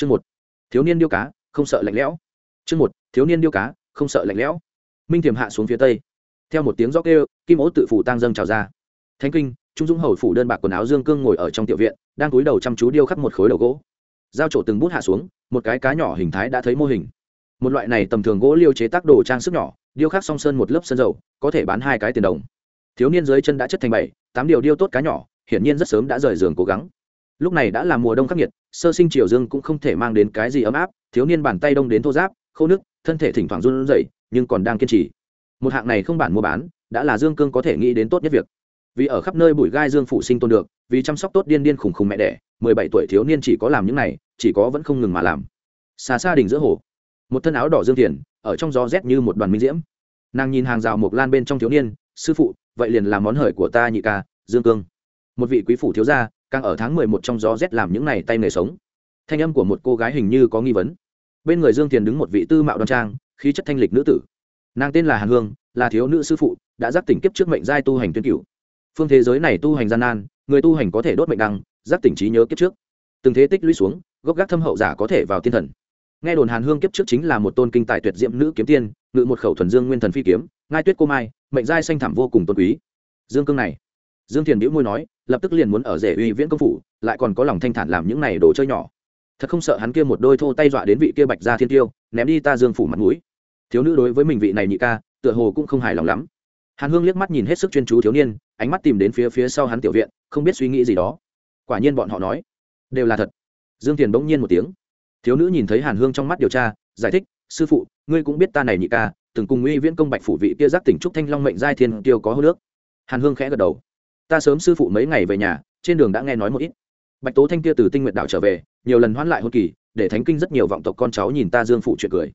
chương một, thiếu niên điêu cá, không sợ lạnh lẽo. Chương một, thiếu niên điêu cá, không sợ lạnh lẽo. Minh thiềm hạ xuống phía tây. Theo một tiếng gió kêu, kim ố tự phủ tăng dâng trào ra. Thánh kinh, trung dũng hầu phủ đơn bạc quần áo dương cương ngồi ở trong tiểu viện, đang cúi đầu chăm chú điêu khắc một khối đầu gỗ. Giao trổ từng bút hạ xuống, một cái cá nhỏ hình thái đã thấy mô hình. Một loại này tầm thường gỗ liêu chế tác đồ trang sức nhỏ, điêu khắc song sơn một lớp sơn dầu, có thể bán hai cái tiền đồng. Thiếu niên dưới chân đã chất thành bảy, tám điều điêu tốt cá nhỏ, hiển nhiên rất sớm đã rời giường cố gắng lúc này đã là mùa đông khắc nghiệt, sơ sinh triều dương cũng không thể mang đến cái gì ấm áp, thiếu niên bàn tay đông đến thô giáp khô nước, thân thể thỉnh thoảng run rẩy, nhưng còn đang kiên trì. Một hạng này không bản mua bán, đã là dương cương có thể nghĩ đến tốt nhất việc. Vì ở khắp nơi bụi gai dương phụ sinh tôn được, vì chăm sóc tốt điên điên khủng khủng mẹ đẻ, mười bảy tuổi thiếu niên chỉ có làm những này, chỉ có vẫn không ngừng mà làm. Xa xa đình giữa hồ, một thân áo đỏ dương thiền, ở trong gió rét như một đoàn minh diễm. Nàng nhìn hàng rào mộc lan bên trong thiếu niên, sư phụ, vậy liền làm món hời của ta nhị ca, dương cương. Một vị quý phủ thiếu gia càng ở tháng mười một trong gió rét làm những này tay nghề sống. Thanh âm của một cô gái hình như có nghi vấn. Bên người dương tiền đứng một vị tư mạo đoan trang, khí chất thanh lịch nữ tử. Nàng tên là hàn hương, là thiếu nữ sư phụ, đã giác tỉnh kiếp trước mệnh giai tu hành tuyên cửu. Phương thế giới này tu hành gian nan, người tu hành có thể đốt mệnh đăng, giác tỉnh trí nhớ kiếp trước. Từng thế tích lũy xuống, gốc gác thâm hậu giả có thể vào tiên thần. Nghe đồn hàn hương kiếp trước chính là một tôn kinh tài tuyệt diệm nữ kiếm tiên, ngự một khẩu thuần dương nguyên thần phi kiếm, ngai tuyết cô mai, mệnh giai xanh thảm vô cùng tôn quý. Dương cương này. Dương thiền bĩu môi nói lập tức liền muốn ở rể uy viễn công phủ, lại còn có lòng thanh thản làm những này đồ chơi nhỏ. Thật không sợ hắn kia một đôi thô tay dọa đến vị kia bạch gia thiên tiêu, ném đi ta dương phủ mặt mũi. Thiếu nữ đối với mình vị này nhị ca, tựa hồ cũng không hài lòng lắm. Hàn hương liếc mắt nhìn hết sức chuyên chú thiếu niên, ánh mắt tìm đến phía phía sau hắn tiểu viện, không biết suy nghĩ gì đó. Quả nhiên bọn họ nói, đều là thật. Dương tiền bỗng nhiên một tiếng. Thiếu nữ nhìn thấy hàn hương trong mắt điều tra, giải thích, sư phụ, ngươi cũng biết ta này nhị ca, từng cùng uy viễn công bạch phủ vị kia giác tỉnh trúc thanh long mệnh giai thiên tiêu có hô nước. Hàn hương khẽ gật đầu ta sớm sư phụ mấy ngày về nhà, trên đường đã nghe nói một ít. Bạch tố thanh kia từ tinh nguyện đảo trở về, nhiều lần hoãn lại hôn kỳ, để thánh kinh rất nhiều vọng tộc con cháu nhìn ta dương phụ chuyện cười.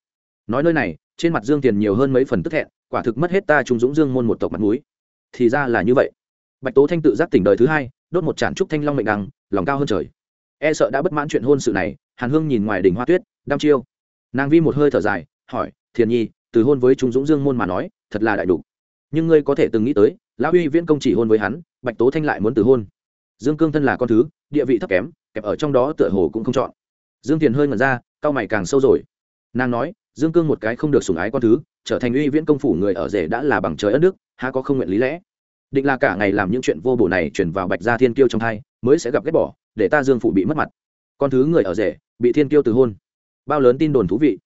Nói nơi này, trên mặt dương tiền nhiều hơn mấy phần tức thẹn, quả thực mất hết ta trung dũng dương môn một tộc mặt mũi. thì ra là như vậy. Bạch tố thanh tự giác tỉnh đời thứ hai, đốt một tràn trúc thanh long mệnh đằng lòng cao hơn trời. E sợ đã bất mãn chuyện hôn sự này, hàn hương nhìn ngoài đỉnh hoa tuyết, đăm chiêu. Nàng vi một hơi thở dài, hỏi, thiền nhi, từ hôn với trung dũng dương môn mà nói, thật là đại đủ. Nhưng ngươi có thể từng nghĩ tới lão uy viễn công chỉ hôn với hắn, bạch tố thanh lại muốn từ hôn. Dương cương thân là con thứ, địa vị thấp kém, kẹp ở trong đó tựa hồ cũng không chọn. Dương tiền hơi ngẩn ra cao mày càng sâu rồi. Nàng nói, dương cương một cái không được sủng ái con thứ, trở thành uy viễn công phủ người ở rể đã là bằng trời ất đức, há có không nguyện lý lẽ? Định là cả ngày làm những chuyện vô bổ này chuyển vào bạch gia thiên kiêu trong thai, mới sẽ gặp ghét bỏ, để ta dương phụ bị mất mặt. Con thứ người ở rể, bị thiên kiêu từ hôn. Bao lớn tin đồn thú vị.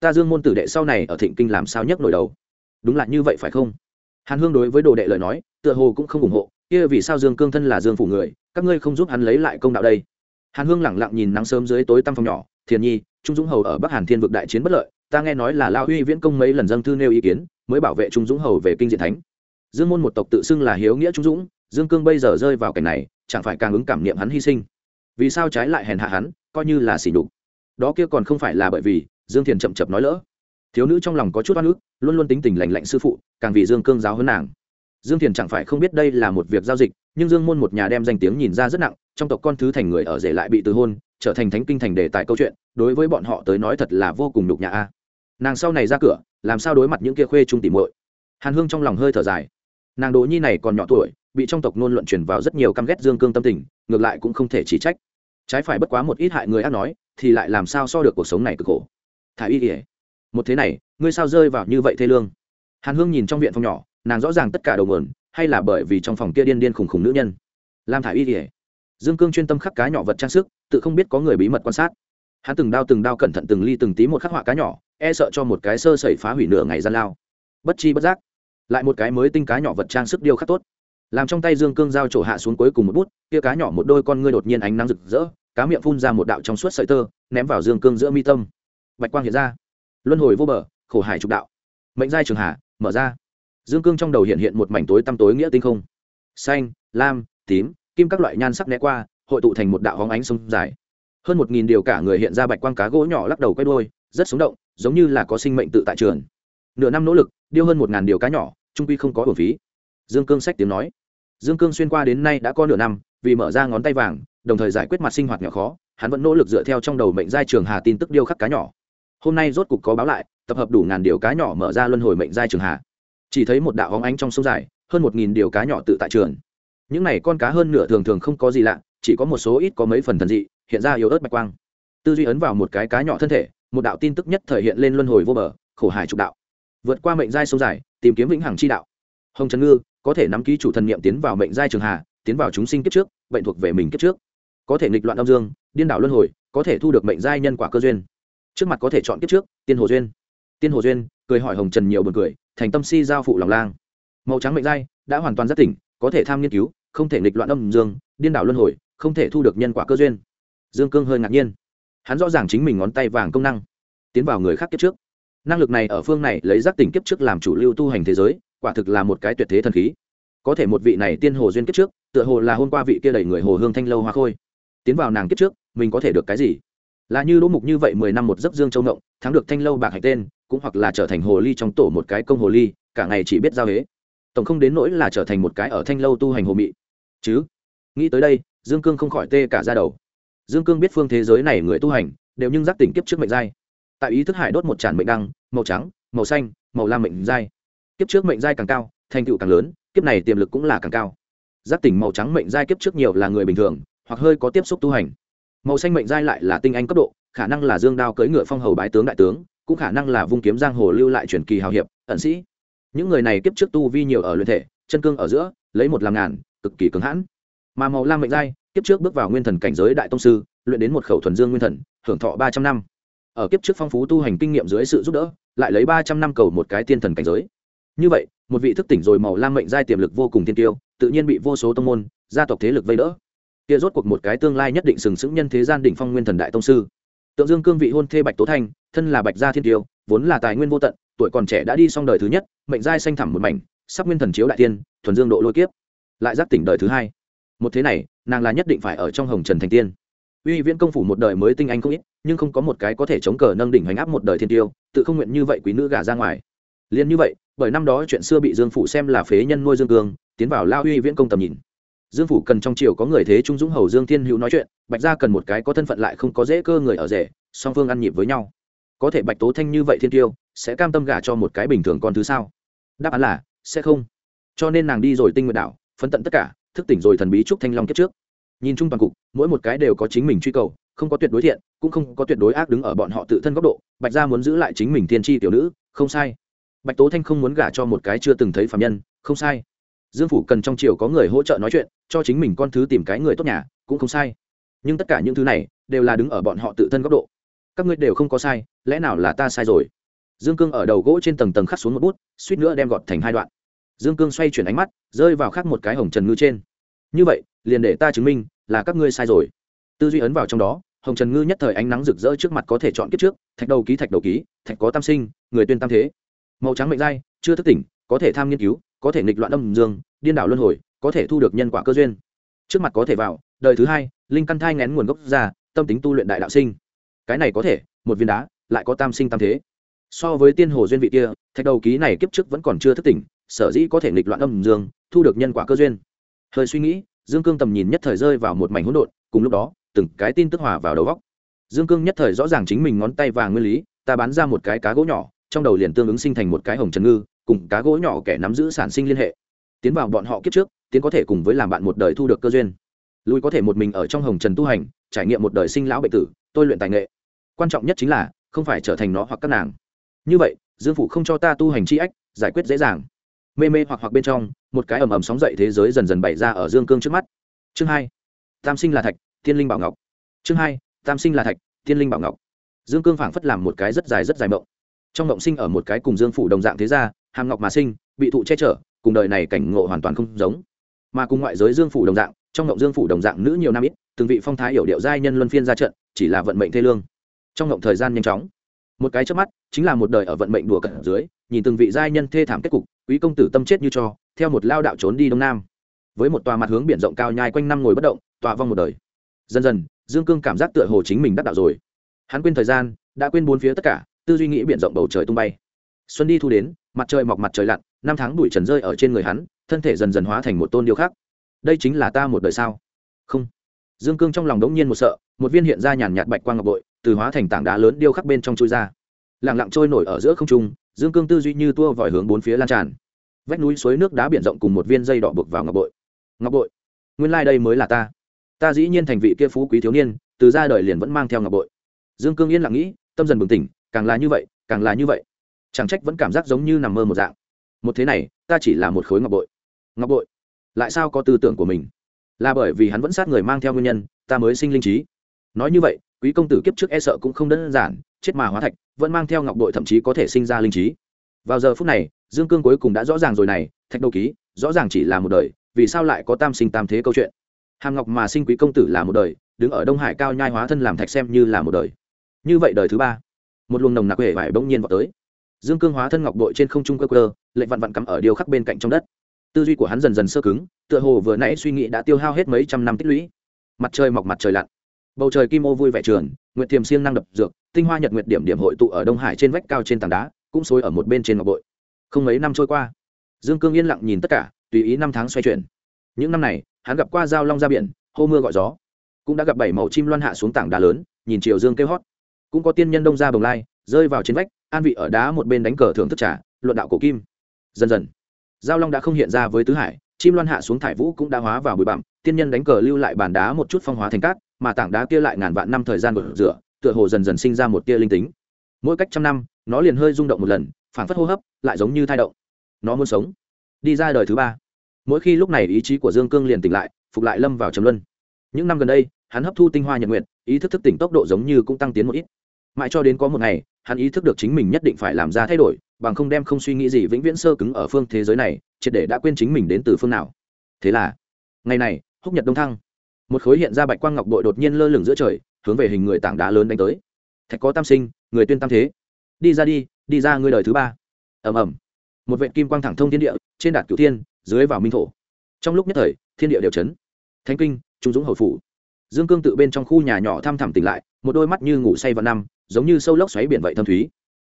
Ta dương môn tử đệ sau này ở thịnh kinh làm sao nhấc nổi đầu? Đúng là như vậy phải không? Hàn hương đối với đồ đệ lời nói, tựa hồ cũng không ủng hộ, kia vì sao dương cương thân là dương phủ người, các ngươi không giúp hắn lấy lại công đạo đây? Hàn hương lẳng lặng nhìn nắng sớm dưới tối tăm phòng nhỏ, thiền nhi, trung dũng hầu ở bắc hàn thiên vực đại chiến bất lợi, ta nghe nói là lao huy viễn công mấy lần dâng thư nêu ý kiến, mới bảo vệ trung dũng hầu về kinh diện thánh. Dương môn một tộc tự xưng là hiếu nghĩa trung dũng, dương cương bây giờ rơi vào cảnh này, chẳng phải càng ứng cảm niệm hắn hy sinh. Vì sao trái lại hèn hạ hắn, coi như là xỉ đục đó kia còn không phải là bởi vì dương thiền chậm chậm nói lỡ thiếu nữ trong lòng có chút oan ức, luôn luôn tính tình lành lạnh sư phụ, càng vì dương cương giáo hơn nàng. Dương thiền chẳng phải không biết đây là một việc giao dịch, nhưng dương môn một nhà đem danh tiếng nhìn ra rất nặng, trong tộc con thứ thành người ở rể lại bị từ hôn, trở thành thánh kinh thành đề tài câu chuyện, đối với bọn họ tới nói thật là vô cùng nhục nhã a. Nàng sau này ra cửa, làm sao đối mặt những kia khuê trung tỉ muội? Hàn hương trong lòng hơi thở dài. Nàng đỗ nhi này còn nhỏ tuổi, bị trong tộc nôn luận truyền vào rất nhiều căm ghét dương cương tâm tình, ngược lại cũng không thể chỉ trách. Trái phải bất quá một ít hại người ác nói, thì lại làm sao so được cuộc sống này cực khổ? Thả y ỉa một thế này, ngươi sao rơi vào như vậy thê lương? Hàn hương nhìn trong viện phòng nhỏ, nàng rõ ràng tất cả đầu mườn hay là bởi vì trong phòng kia điên điên khùng khùng nữ nhân? Làm thả y kỉa dương cương chuyên tâm khắc cá nhỏ vật trang sức, tự không biết có người bí mật quan sát. Hắn từng đao từng đao cẩn thận từng ly từng tí một khắc họa cá nhỏ e sợ cho một cái sơ sẩy phá hủy nửa ngày gian lao. Bất chi bất giác, lại một cái mới tinh cá nhỏ vật trang sức điêu khắc tốt. Làm trong tay dương cương giao trổ hạ xuống cuối cùng một bút, kia cá nhỏ một đôi con ngươi đột nhiên ánh nắng rực rỡ, cá miệng phun ra một đạo trong suốt sợi tơ, ném vào dương cương giữa mi tâm. Bạch quang hiện ra luân hồi vô bờ, khổ hải trục đạo. Mệnh giai trường hà, mở ra. Dương cương trong đầu hiện hiện một mảnh tối tăm tối nghĩa tinh không. Xanh, lam, tím, kim các loại nhan sắc né qua, hội tụ thành một đạo hóng ánh sông dài. Hơn một nghìn điều cả người hiện ra bạch quang cá gỗ nhỏ lắc đầu quay đôi rất sống động, giống như là có sinh mệnh tự tại trường. Nửa năm nỗ lực, điêu hơn một ngàn điều cá nhỏ, trung quy không có hồn phí. Dương cương sách tiếng nói. Dương cương xuyên qua đến nay đã có nửa năm, vì mở ra ngón tay vàng, đồng thời giải quyết mặt sinh hoạt nhỏ khó, hắn vẫn nỗ lực dựa theo trong đầu mệnh giai trường hà tin tức điêu khắc cá nhỏ hôm nay rốt cục có báo lại tập hợp đủ ngàn điều cá nhỏ mở ra luân hồi mệnh giai trường hạ, chỉ thấy một đạo hóng ánh trong sông dài hơn một nghìn điều cá nhỏ tự tại trường. Những này con cá hơn nửa thường thường không có gì lạ chỉ có một số ít có mấy phần thần dị hiện ra yếu ớt bạch quang. Tư duy ấn vào một cái cá nhỏ thân thể một đạo tin tức nhất thời hiện lên luân hồi vô bờ khổ hải trục đạo. Vượt qua mệnh giai sông dài tìm kiếm vĩnh hằng chi đạo. Hồng trần ngư có thể nắm ký chủ thần niệm tiến vào mệnh giai trường hà tiến vào chúng sinh kiếp trước bệnh thuộc về mình kiếp trước. Có thể nghịch loạn âm dương điên đảo luân hồi có thể thu được mệnh giai nhân quả cơ duyên trước mặt có thể chọn kiếp trước, tiên hồ duyên. Tiên hồ duyên, cười hỏi hồng trần nhiều b u ồ n cười, thành tâm si giao phụ lòng lang. Màu trắng mệnh dai đã hoàn toàn rất tỉnh, có thể tham nghiên cứu, không thể nghịch loạn âm dương, điên đảo luân hồi, không thể thu được nhân quả cơ duyên. Dương cương hơi ngạc nhiên. Hắn rõ ràng chính mình ngón tay vàng công năng, tiến vào người khác kiếp trước. Năng lực này ở phương này lấy giác tỉnh kiếp trước làm chủ lưu tu hành thế giới, quả thực là một cái tuyệt thế thần khí. Có thể một vị này tiên hồ duyên kiếp trước, tựa hồ là hôm qua vị kia đẩy người hồ hương thanh lâu hoa khôi. Tiến vào nàng kiếp trước, mình có thể được cái gì? Là như đỗ mục như vậy mười năm một giấc dương châu ngộng, thắng được thanh lâu bạc hạch tên, cũng hoặc là trở thành hồ ly trong tổ một cái công hồ ly, cả ngày chỉ biết giao hế. Tổng không đến nỗi là trở thành một cái ở thanh lâu tu hành hồ mị. Chứ, nghĩ tới đây, dương cương không khỏi tê cả ra đầu. Dương cương biết phương thế giới này người tu hành, đều nhưng giác tỉnh kiếp trước mệnh giai. Tại ý thức hải đốt một tràn mệnh đăng, màu trắng, màu xanh, màu lam mệnh giai. Kiếp trước mệnh giai càng cao, thành tựu càng lớn, kiếp này tiềm lực cũng là càng cao. Giác tỉnh màu trắng mệnh giai kiếp trước nhiều là người bình thường, hoặc hơi có tiếp xúc tu hành màu xanh mệnh giai lại là tinh anh cấp độ, khả năng là dương đao cưỡi ngựa phong hầu bái tướng đại tướng, cũng khả năng là vung kiếm giang hồ lưu lại truyền kỳ hào hiệp, ẩn sĩ. Những người này kiếp trước tu vi nhiều ở luyện thể, chân cương ở giữa, lấy một làm ngàn, cực kỳ cứng hãn. Mà màu lam mệnh giai, kiếp trước bước vào nguyên thần cảnh giới đại tông sư, luyện đến một khẩu thuần dương nguyên thần hưởng thọ ba trăm năm. Ở kiếp trước phong phú tu hành kinh nghiệm dưới sự giúp đỡ, lại lấy ba trăm năm cầu một cái tiên thần cảnh giới. Như vậy, một vị thức tỉnh rồi màu lam mệnh giai tiềm lực vô cùng tiên tiêu, tự nhiên bị vô số tông môn, gia tộc thế lực vây đỡ kia rốt cuộc một cái tương lai nhất định sừng sững nhân thế gian đỉnh phong nguyên thần đại tông sư. Tượng dương cương vị hôn thê bạch tố thanh, thân là bạch gia thiên tiêu, vốn là tài nguyên vô tận, tuổi còn trẻ đã đi xong đời thứ nhất, mệnh giai xanh thẳm một mảnh, sắp nguyên thần chiếu đại tiên, thuần dương độ lôi kiếp. Lại giác tỉnh đời thứ hai. Một thế này, nàng là nhất định phải ở trong hồng trần thành tiên. Uy viễn công phủ một đời mới tinh anh không ít, nhưng không có một cái có thể chống cờ nâng đỉnh hoành áp một đời thiên tiêu, tự không nguyện như vậy quý nữ gả ra ngoài. Liền như vậy, bởi năm đó chuyện xưa bị dương phủ xem là phế nhân nuôi dương cương, tiến vào lao uy viễn công tầm nhìn dương phủ cần trong triều có người thế trung dũng hầu dương thiên hữu nói chuyện, bạch gia cần một cái có thân phận lại không có dễ cơ người ở rể, song phương ăn nhịp với nhau. Có thể bạch tố thanh như vậy thiên tiêu, sẽ cam tâm gả cho một cái bình thường con thứ sao? Đáp án là, sẽ không. Cho nên nàng đi rồi tinh nguyện đảo phân tận tất cả, thức tỉnh rồi thần bí trúc thanh long kiếp trước. Nhìn chung toàn cục, mỗi một cái đều có chính mình truy cầu, không có tuyệt đối thiện, cũng không có tuyệt đối ác đứng ở bọn họ tự thân góc độ, bạch gia muốn giữ lại chính mình tiên tri tiểu nữ, không sai. Bạch tố thanh không muốn gả cho một cái chưa từng thấy phạm nhân, không sai dương phủ cần trong triều có người hỗ trợ nói chuyện, cho chính mình con thứ tìm cái người tốt nhà, cũng không sai. Nhưng tất cả những thứ này, đều là đứng ở bọn họ tự thân góc độ. Các ngươi đều không có sai, lẽ nào là ta sai rồi? Dương cương ở đầu gỗ trên tầng tầng khắc xuống một bút, suýt nữa đem gọt thành hai đoạn. Dương cương xoay chuyển ánh mắt, rơi vào khắc một cái hồng trần ngư trên. Như vậy, liền để ta chứng minh, là các ngươi sai rồi. Tư duy ấn vào trong đó, hồng trần ngư nhất thời ánh nắng rực rỡ trước mặt có thể chọn kiếp trước, thạch đầu ký, thạch đầu ký, thạch có tam sinh, người tuyên tam thế. Màu trắng mệnh giai, chưa thức tỉnh, có thể tham nghiên cứu có thể nghịch loạn âm dương, điên đảo luân hồi, có thể thu được nhân quả cơ duyên. Trước mặt có thể vào, đời thứ hai, linh căn thai ngén nguồn gốc ra, tâm tính tu luyện đại đạo sinh. Cái này có thể, một viên đá, lại có tam sinh tam thế. So với tiên hồ duyên vị kia, thạch đầu ký này kiếp trước vẫn còn chưa thức tỉnh, sở dĩ có thể nghịch loạn âm dương, thu được nhân quả cơ duyên. Hơi suy nghĩ, dương cương tầm nhìn nhất thời rơi vào một mảnh hỗn độn, cùng lúc đó, từng cái tin tức hòa vào đầu góc. Dương cương nhất thời rõ ràng chính mình ngón tay vàng nguyên lý, ta bán ra một cái cá gỗ nhỏ, trong đầu liền tương ứng sinh thành một cái hồng trần ngư cùng cá gỗ nhỏ kẻ nắm giữ sản sinh liên hệ. Tiến vào bọn họ kiếp trước, tiến có thể cùng với làm bạn một đời thu được cơ duyên. Lui có thể một mình ở trong hồng trần tu hành, trải nghiệm một đời sinh lão bệnh tử, tôi luyện tài nghệ. Quan trọng nhất chính là, không phải trở thành nó hoặc các nàng. Như vậy, dương phủ không cho ta tu hành chi ách, giải quyết dễ dàng. Mê mê hoặc hoặc bên trong, một cái ầm ầm sóng dậy thế giới dần dần bày ra ở dương cương trước mắt. Chương hai, tam sinh là thạch tiên linh bảo ngọc. Chương hai, tam sinh là thạch tiên linh bảo ngọc. Dương cương phảng phất làm một cái rất dài rất dài mộng. Trong mộng sinh ở một cái cùng dương phủ đồng dạng thế gia hàm ngọc mà sinh, bị thụ che chở, cùng đời này cảnh ngộ hoàn toàn không giống. Mà cùng ngoại giới dương phủ đồng dạng, trong ngộng dương phủ đồng dạng nữ nhiều năm ít, từng vị phong thái hiểu điệu giai nhân luân phiên ra trận, chỉ là vận mệnh thê lương. Trong ngộng thời gian nhanh chóng, một cái trước mắt, chính là một đời ở vận mệnh đùa cận dưới, nhìn từng vị giai nhân thê thảm kết cục, quý công tử tâm chết như cho, theo một lao đạo trốn đi đông nam. Với một tòa mặt hướng biển rộng cao nhai quanh năm ngồi bất động tòa vong một đời. Dần dần, dương cương cảm giác tựa hồ chính mình đắc đạo rồi. Hắn quên thời gian, đã quên bốn phía tất cả, tư duy nghĩ biển rộng bầu trời tung bay. Xuân đi thu đến mặt trời mọc mặt trời lặn, năm tháng bụi trần rơi ở trên người hắn, thân thể dần dần hóa thành một tôn điêu khắc. Đây chính là ta một đời sao? Không. Dương cương trong lòng đống nhiên một sợ, một viên hiện ra nhàn nhạt bạch quang ngọc bội, từ hóa thành tảng đá lớn điêu khắc bên trong chui ra. Lẳng lặng trôi nổi ở giữa không trung, dương cương tư duy như tua vòi hướng bốn phía lan tràn. Vách núi suối nước đá biển rộng cùng một viên dây đỏ buộc vào ngọc bội. Ngọc bội? Nguyên lai、like、đây mới là ta. Ta dĩ nhiên thành vị kia phú quý thiếu niên, từ ra đời liền vẫn mang theo ngọc bội. Dương cương yên lặng nghĩ, tâm dần bừng tỉnh, càng là như vậy, càng là như vậy chẳng trách vẫn cảm giác giống như nằm mơ một dạng. Một thế này, ta chỉ là một khối ngọc bội. Ngọc bội? Lại sao có tư tưởng của mình? Là bởi vì hắn vẫn sát người mang theo nguyên nhân, ta mới sinh linh trí. Nói như vậy, quý công tử kiếp trước e sợ cũng không đơn giản, chết mà hóa thạch, vẫn mang theo ngọc bội thậm chí có thể sinh ra linh trí. Vào giờ phút này, dương cương cuối cùng đã rõ ràng rồi này, thạch đầu ký, rõ ràng chỉ là một đời, vì sao lại có tam sinh tam thế câu chuyện? Hàm ngọc mà sinh quý công tử là một đời, đứng ở đông hải cao nhai hóa thân làm thạch xem như là một đời. Như vậy đời thứ ba, một luồng nồng nặc huệ vải bỗng nhiên vào tới dương cương hóa thân ngọc bội trên không trung cơ cơ lệnh vặn vặn cắm ở điều khắc bên cạnh trong đất. Tư duy của hắn dần dần sơ cứng, tựa hồ vừa nãy suy nghĩ đã tiêu hao hết mấy trăm năm tích lũy. Mặt trời mọc mặt trời lặn. Bầu trời kim ô vui vẻ trường nguyệt thiềm siêng năng đập dược, tinh hoa nhật nguyệt điểm điểm hội tụ ở đông hải trên vách cao trên tảng đá, cũng xối ở một bên trên ngọc bội. Không mấy năm trôi qua, dương cương yên lặng nhìn tất cả, tùy ý năm tháng xoay chuyển. Những năm này, hắn gặp qua giao long ra biển, hô mưa gọi gió. Cũng đã gặp bảy màu chim loan hạ xuống tảng đá lớn, nhìn chiều dương kêu hót. Cũng có tiên nhân đông ra bồng lai, rơi vào trên vách an vị ở đá một bên đánh cờ thưởng thức trả luận đạo cổ kim. Dần dần, giao long đã không hiện ra với tứ hải, chim loan hạ xuống thải vũ cũng đã hóa vào bụi bặm, tiên nhân đánh cờ lưu lại bàn đá một chút phong hóa thành cát, mà tảng đá kia lại ngàn vạn năm thời gian vượt rửa, tựa hồ dần dần sinh ra một tia linh tính. Mỗi cách trăm năm, nó liền hơi rung động một lần phản phất hô hấp, lại giống như thai động. Nó muốn sống. Đi ra đời thứ ba. Mỗi khi lúc này ý chí của dương cương liền tỉnh lại, phục lại lâm vào trầm luân. Những năm gần đây, hắn hấp thu tinh hoa nhật nguyện ý thức thức tỉnh tốc độ giống như cũng tăng tiến một ít mãi cho đến có một ngày, hắn ý thức được chính mình nhất định phải làm ra thay đổi, bằng không đem không suy nghĩ gì vĩnh viễn sơ cứng ở phương thế giới này, triệt để đã quên chính mình đến từ phương nào. Thế là, ngày này, húc nhật đông thăng, một khối hiện ra bạch quang ngọc bội đột nhiên lơ lửng giữa trời, hướng về hình người tảng đá lớn đánh tới. Thạch có tam sinh, người tuyên tam thế. Đi ra đi đi ra ngươi đời thứ ba. Ầm ầm. Một vệ kim quang thẳng thông thiên địa, trên đạt cửu thiên, dưới vào minh thổ. Trong lúc nhất thời, thiên địa đều chấn. Thánh kinh, trung dũng hồi phủ. Dương cương tự bên trong khu nhà nhỏ thăm thẳm tỉnh lại, một đôi mắt như ngủ say vào năm giống như sâu lốc xoáy biển vậy thâm thúy.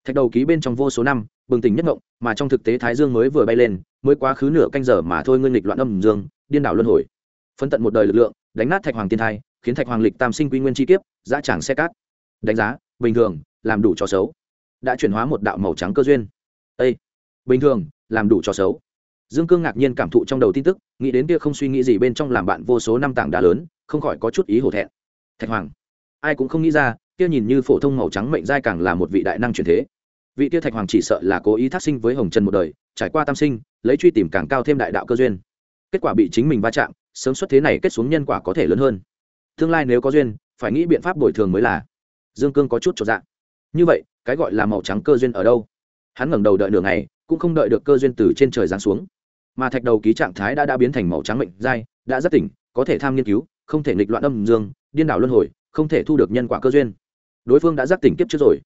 Thạch đầu ký bên trong vô số năm, bừng tỉnh nhất ngộng, mà trong thực tế thái dương mới vừa bay lên, mới quá khứ nửa canh giờ mà thôi ngưng lịch loạn âm dương, điên đảo luân hồi. Phân tận một đời lực lượng, đánh nát thạch hoàng tiên thai, khiến thạch hoàng lịch tam sinh quy nguyên chi kiếp, dã tràng xe cát. Đánh giá, bình thường, làm đủ cho xấu. Đã chuyển hóa một đạo màu trắng cơ duyên. Â bình thường, làm đủ cho xấu. Dương cương ngạc nhiên cảm thụ trong đầu tin tức, nghĩ đến kia không suy nghĩ gì bên trong làm bạn vô số năm tảng đá lớn, không khỏi có chút ý hổ thẹn. Thạch hoàng, ai cũng không nghĩ ra kia nhìn như phổ thông màu trắng mệnh giai càng là một vị đại năng truyền thế. Vị kia thạch hoàng chỉ sợ là cố ý thác sinh với hồng trần một đời, trải qua tam sinh, lấy truy tìm càng cao thêm đại đạo cơ duyên. Kết quả bị chính mình va chạm, sớm xuất thế này kết xuống nhân quả có thể lớn hơn. Tương lai nếu có duyên, phải nghĩ biện pháp bồi thường mới là. Dương cương có chút trọn dạng như vậy, cái gọi là màu trắng cơ duyên ở đâu? Hắn ngẩng đầu đợi nửa ngày, cũng không đợi được cơ duyên từ trên trời giáng xuống. Mà thạch đầu ký trạng thái đã đã biến thành màu trắng mệnh dai đã rất tỉnh, có thể tham nghiên cứu, không thể nghịch loạn âm dương, điên đảo luân hồi, không thể thu được nhân quả cơ duyên đối phương đã giác tỉnh kiếp trước rồi.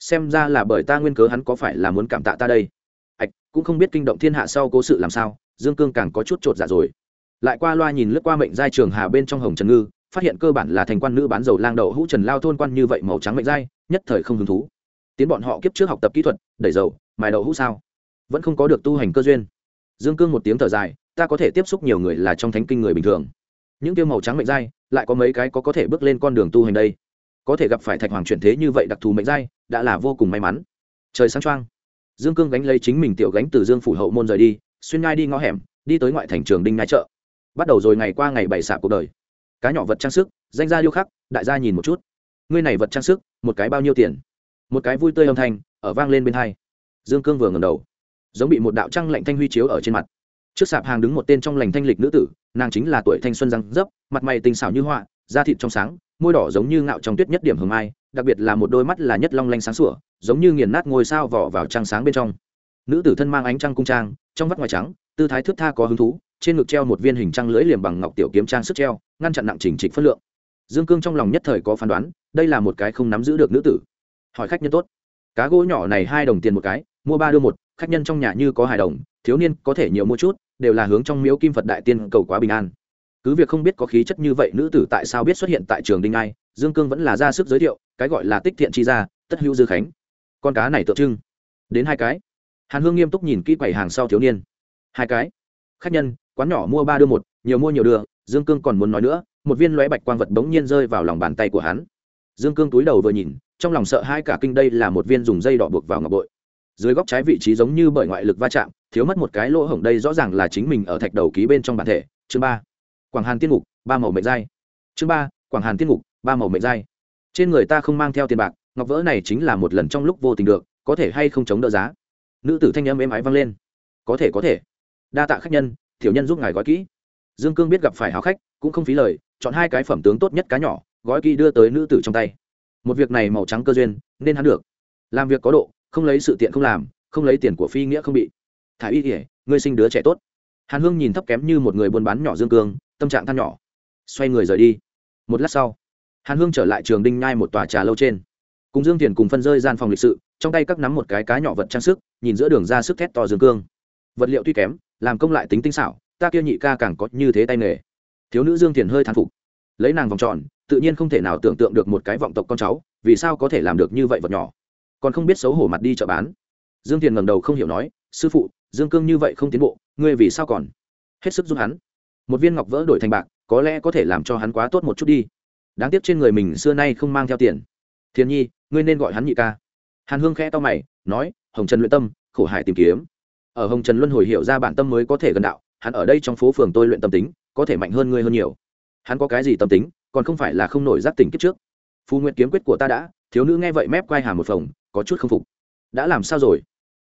Xem ra là bởi ta nguyên cớ hắn có phải là muốn cảm tạ ta đây? Ạch, cũng không biết kinh động thiên hạ sau cố sự làm sao, dương cương càng có chút t r ộ t dạ rồi. Lại qua loa nhìn lướt qua mệnh giai trường hà bên trong hồng trần ngư, phát hiện cơ bản là thành quan nữ bán dầu lang đậu hũ trần lao thôn quan như vậy màu trắng mệnh giai, nhất thời không hứng thú. Tiến bọn họ kiếp trước học tập kỹ thuật, đẩy dầu, mài đậu hũ sao? Vẫn không có được tu hành cơ duyên. Dương cương một tiếng thở dài, ta có thể tiếp xúc nhiều người là trong thánh kinh người bình thường. Những tiêu màu trắng mệnh giai, lại có mấy cái có có thể bước lên con đường tu hành đây? Có thể gặp phải thạch hoàng chuyển thế như vậy đặc thù mệnh giai, đã là vô cùng may mắn. Trời sáng trăng dương cương gánh lấy chính mình tiểu gánh từ dương phủ hậu môn rời đi, xuyên ngai đi ngõ hẻm, đi tới ngoại thành trường đinh ngai chợ. Bắt đầu rồi ngày qua ngày bày xạ cuộc đời. Cá nhỏ vật trang sức, danh gia điêu khắc, đại gia nhìn một chút. Ngươi này vật trang sức, một cái bao nhiêu tiền? Một cái vui tươi âm thanh, ở vang lên bên hai. Dương cương vừa ngầm đầu. Giống bị một đạo trăng lạnh thanh huy chiếu ở trên mặt. Trước sạp hàng đứng một tên trong lành thanh lịch nữ tử, nàng chính là tuổi thanh xuân răng dấp, mặt mày tình xảo như họa, da thịt trong sáng môi đỏ giống như ngạo trong tuyết nhất điểm hương mai, đặc biệt là một đôi mắt là nhất long lanh sáng sủa, giống như nghiền nát ngôi sao vỏ vào trăng sáng bên trong. Nữ tử thân mang ánh trăng cung trang, trong vắt ngoài trắng, tư thái thước tha có hứng thú, trên ngực treo một viên hình trăng lưỡi liềm bằng ngọc tiểu kiếm trang sức treo, ngăn chặn nặng chỉnh trịch phất lượng. Dương cương trong lòng nhất thời có phán đoán, đây là một cái không nắm giữ được nữ tử. Hỏi khách nhân tốt. Cá gỗ nhỏ này hai đồng tiền một cái, mua ba đưa một, khách nhân trong nhà như có hài đồng, thiếu niên có thể nhiều mua chút, đều là hướng trong miếu kim phật đại tiên cầu quá bình an cứ việc không biết có khí chất như vậy, nữ tử tại sao biết xuất hiện tại trường đinh ai? Dương cương vẫn là ra sức giới thiệu, cái gọi là tích thiện chi ra tất hữu dư khánh. Con cá này tượng trưng đến hai cái. Hàn hương nghiêm túc nhìn kỹ quầy hàng sau thiếu niên. Hai cái. Khách nhân, quán nhỏ mua ba đưa một, nhiều mua nhiều đưa, dương cương còn muốn nói nữa, một viên lóe bạch quang vật bỗng nhiên rơi vào lòng bàn tay của hắn. Dương cương túi đầu vừa nhìn, trong lòng sợ hai cả kinh đây là một viên dùng dây đỏ buộc vào ngọc bội. Dưới góc trái vị trí giống như bởi ngoại lực va chạm, thiếu mất một cái lỗ hổng đây rõ ràng là chính mình ở thạch đầu ký bên trong bản thể. Chương ba quảng hàn tiên ngục, ba màu mệnh giai. Chương ba, quảng hàn tiên ngục, ba màu mệnh giai. Trên người ta không mang theo tiền bạc, ngọc vỡ này chính là một lần trong lúc vô tình được, có thể hay không chống đỡ giá? Nữ tử thanh âm êm ái vang lên. Có thể có thể. Đa tạ khách nhân thiểu nhân giúp ngài gói kỹ. Dương cương biết gặp phải hào khách, cũng không phí lời, chọn hai cái phẩm tướng tốt nhất cá nhỏ, gói kỹ đưa tới nữ tử trong tay. Một việc này màu trắng cơ duyên, nên hắn được. Làm việc có độ, không lấy sự tiện không làm, không lấy tiền của phi nghĩa không bị. Thả y kể ngươi sinh đứa trẻ tốt. Hàn hương nhìn thấp kém như một người buôn bán nhỏ dương cương tâm trạng than nhỏ. Xoay người rời đi. Một lát sau, hàn hương trở lại trường đinh nhai một tòa trà lâu trên. Cùng dương thiền cùng phân rơi gian phòng lịch sự, trong tay các nắm một cái cá nhỏ vật trang sức, nhìn giữa đường ra sức thét to dương cương. Vật liệu tuy kém, làm công lại tính tinh xảo, ta kia nhị ca càng có như thế tay nghề. Thiếu nữ dương thiền hơi thán phục. Lấy nàng vòng tròn, tự nhiên không thể nào tưởng tượng được một cái vọng tộc con cháu, vì sao có thể làm được như vậy vật nhỏ. Còn không biết xấu hổ mặt đi chợ bán. Dương thiền ngầm đầu không hiểu nói, sư phụ, dương cương như vậy không tiến bộ, ngươi vì sao còn? Hết sức giúp hắn một viên ngọc vỡ đổi thành bạc, có lẽ có thể làm cho hắn quá tốt một chút đi. Đáng tiếc trên người mình xưa nay không mang theo tiền. Thiên nhi, ngươi nên gọi hắn nhị ca. Hàn hương khẽ to mày, nói, hồng trần luyện tâm, khổ hải tìm kiếm. Ở hồng trần luân hồi hiểu ra bản tâm mới có thể gần đạo, hắn ở đây trong phố phường tôi luyện tâm tính, có thể mạnh hơn ngươi hơn nhiều. Hắn có cái gì tâm tính, còn không phải là không nổi giác tỉnh kiếp trước. Phù nguyện kiếm quyết của ta đã, thiếu nữ nghe vậy mép quay hà một phòng, có chút không phục. Đã làm sao rồi?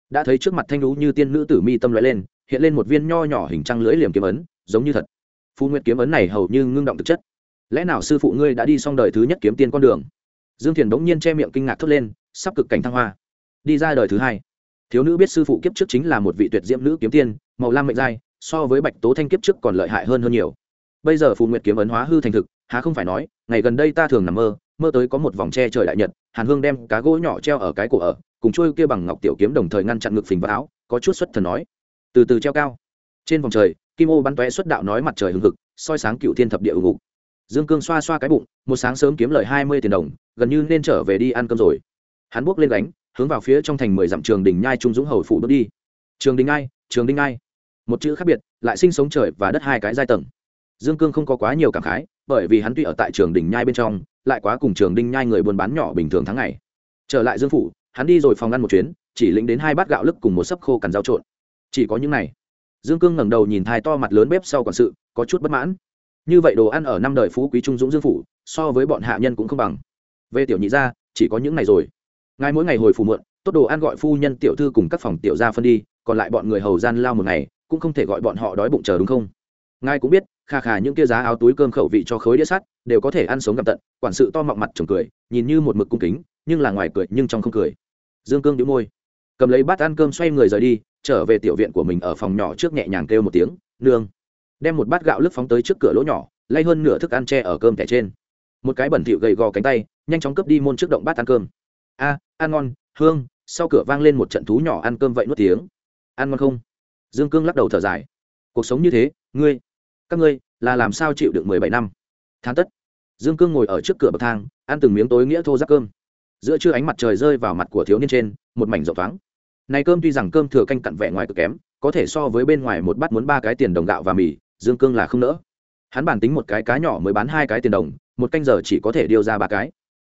Đã thấy trước mặt thanh lũ như tiên nữ tử mi tâm loại lên, hiện lên một viên nho nhỏ hình trăng lưỡi liềm kiếm ấn, giống như thật phù Nguyệt kiếm ấn này hầu như ngưng động thực chất. Lẽ nào sư phụ ngươi đã đi xong đời thứ nhất kiếm tiên con đường? Dương thiền bỗng nhiên che miệng kinh ngạc thốt lên, sắp cực cảnh thăng hoa. Đi ra đời thứ hai. Thiếu nữ biết sư phụ kiếp trước chính là một vị tuyệt diễm nữ kiếm tiên, màu lam mệnh giai, so với bạch tố thanh kiếp trước còn lợi hại hơn hơn nhiều. Bây giờ phù nguyệt kiếm ấn hóa hư thành thực, há không phải nói, ngày gần đây ta thường nằm mơ mơ tới có một vòng tre trời đại nhật, hàn hương đem cá gỗ nhỏ treo ở cái cổ ở, cùng trôi kia bằng ngọc tiểu kiếm đồng thời ngăn chặn ngực phình vào áo, có chút xuất thần nói. Từ từ treo cao. Trên vòng trời kim ô bắn tóe xuất đạo nói mặt trời hừng hực, soi sáng cựu thiên thập địa ủng ngục. Dương cương xoa xoa cái bụng, một sáng sớm kiếm lời hai mươi tiền đồng, gần như nên trở về đi ăn cơm rồi. Hắn buốc lên gánh, hướng vào phía trong thành mười dặm trường đình nhai trung dũng hầu phủ bước đi. Trường đình ai trường đình ai một chữ khác biệt, lại sinh sống trời và đất hai cái giai tầng. Dương cương không có quá nhiều cảm khái, bởi vì hắn tuy ở tại trường đình nhai bên trong, lại quá cùng trường đinh nhai người buôn bán nhỏ bình thường tháng ngày. Trở lại dương phủ, hắn đi rồi phòng ăn một chuyến, chỉ lĩnh đến hai bát gạo lức cùng một sấp khô cằn rau trộn. Chỉ có những này dương cương ngẩng đầu nhìn thai to mặt lớn bếp sau quản sự, có chút bất mãn. Như vậy đồ ăn ở năm đời phú quý trung dũng dương phủ, so với bọn hạ nhân cũng không bằng. Về tiểu nhị gia, chỉ có những ngày rồi. Ngài mỗi ngày hồi phủ muộn, tốt đồ ăn gọi phu nhân tiểu thư cùng các phòng tiểu gia phân đi, còn lại bọn người hầu gian lao một ngày, cũng không thể gọi bọn họ đói bụng chờ đúng không? Ngài cũng biết, kha khà những kia giá áo túi cơm khẩu vị cho khối đĩa sắt, đều có thể ăn sống gặp tận, quản sự to mọng mặt trồng cười, nhìn như một mực cung kính, nhưng là ngoài cười, nhưng trong không cười. Dương cương đĩu môi. Cầm lấy bát ăn cơm xoay người rời đi trở về tiểu viện của mình ở phòng nhỏ trước nhẹ nhàng kêu một tiếng, nương. Đem một bát gạo lức phóng tới trước cửa lỗ nhỏ, lay hơn nửa thức ăn tre ở cơm thẻ trên. Một cái bẩn thịu gầy gò cánh tay, nhanh chóng cướp đi môn trước động bát ăn cơm. A, ăn ngon, hương. Sau cửa vang lên một trận thú nhỏ ăn cơm vậy nuốt tiếng. Ăn ngon không? Dương cương lắc đầu thở dài. Cuộc sống như thế, ngươi, các ngươi, là làm sao chịu được mười bảy năm? Thán tất. Dương cương ngồi ở trước cửa bậc thang, ăn từng miếng tối nghĩa thô rác cơm. Giữa trưa ánh mặt trời rơi vào mặt của thiếu niên trên, một mảnh rộng thoáng này cơm tuy rằng cơm thừa canh cặn vẻ ngoài cực kém, có thể so với bên ngoài một bát muốn ba cái tiền đồng gạo và mì, dương cương là không nỡ. Hắn bản tính một cái cá nhỏ mới bán hai cái tiền đồng, một canh giờ chỉ có thể điều ra ba cái.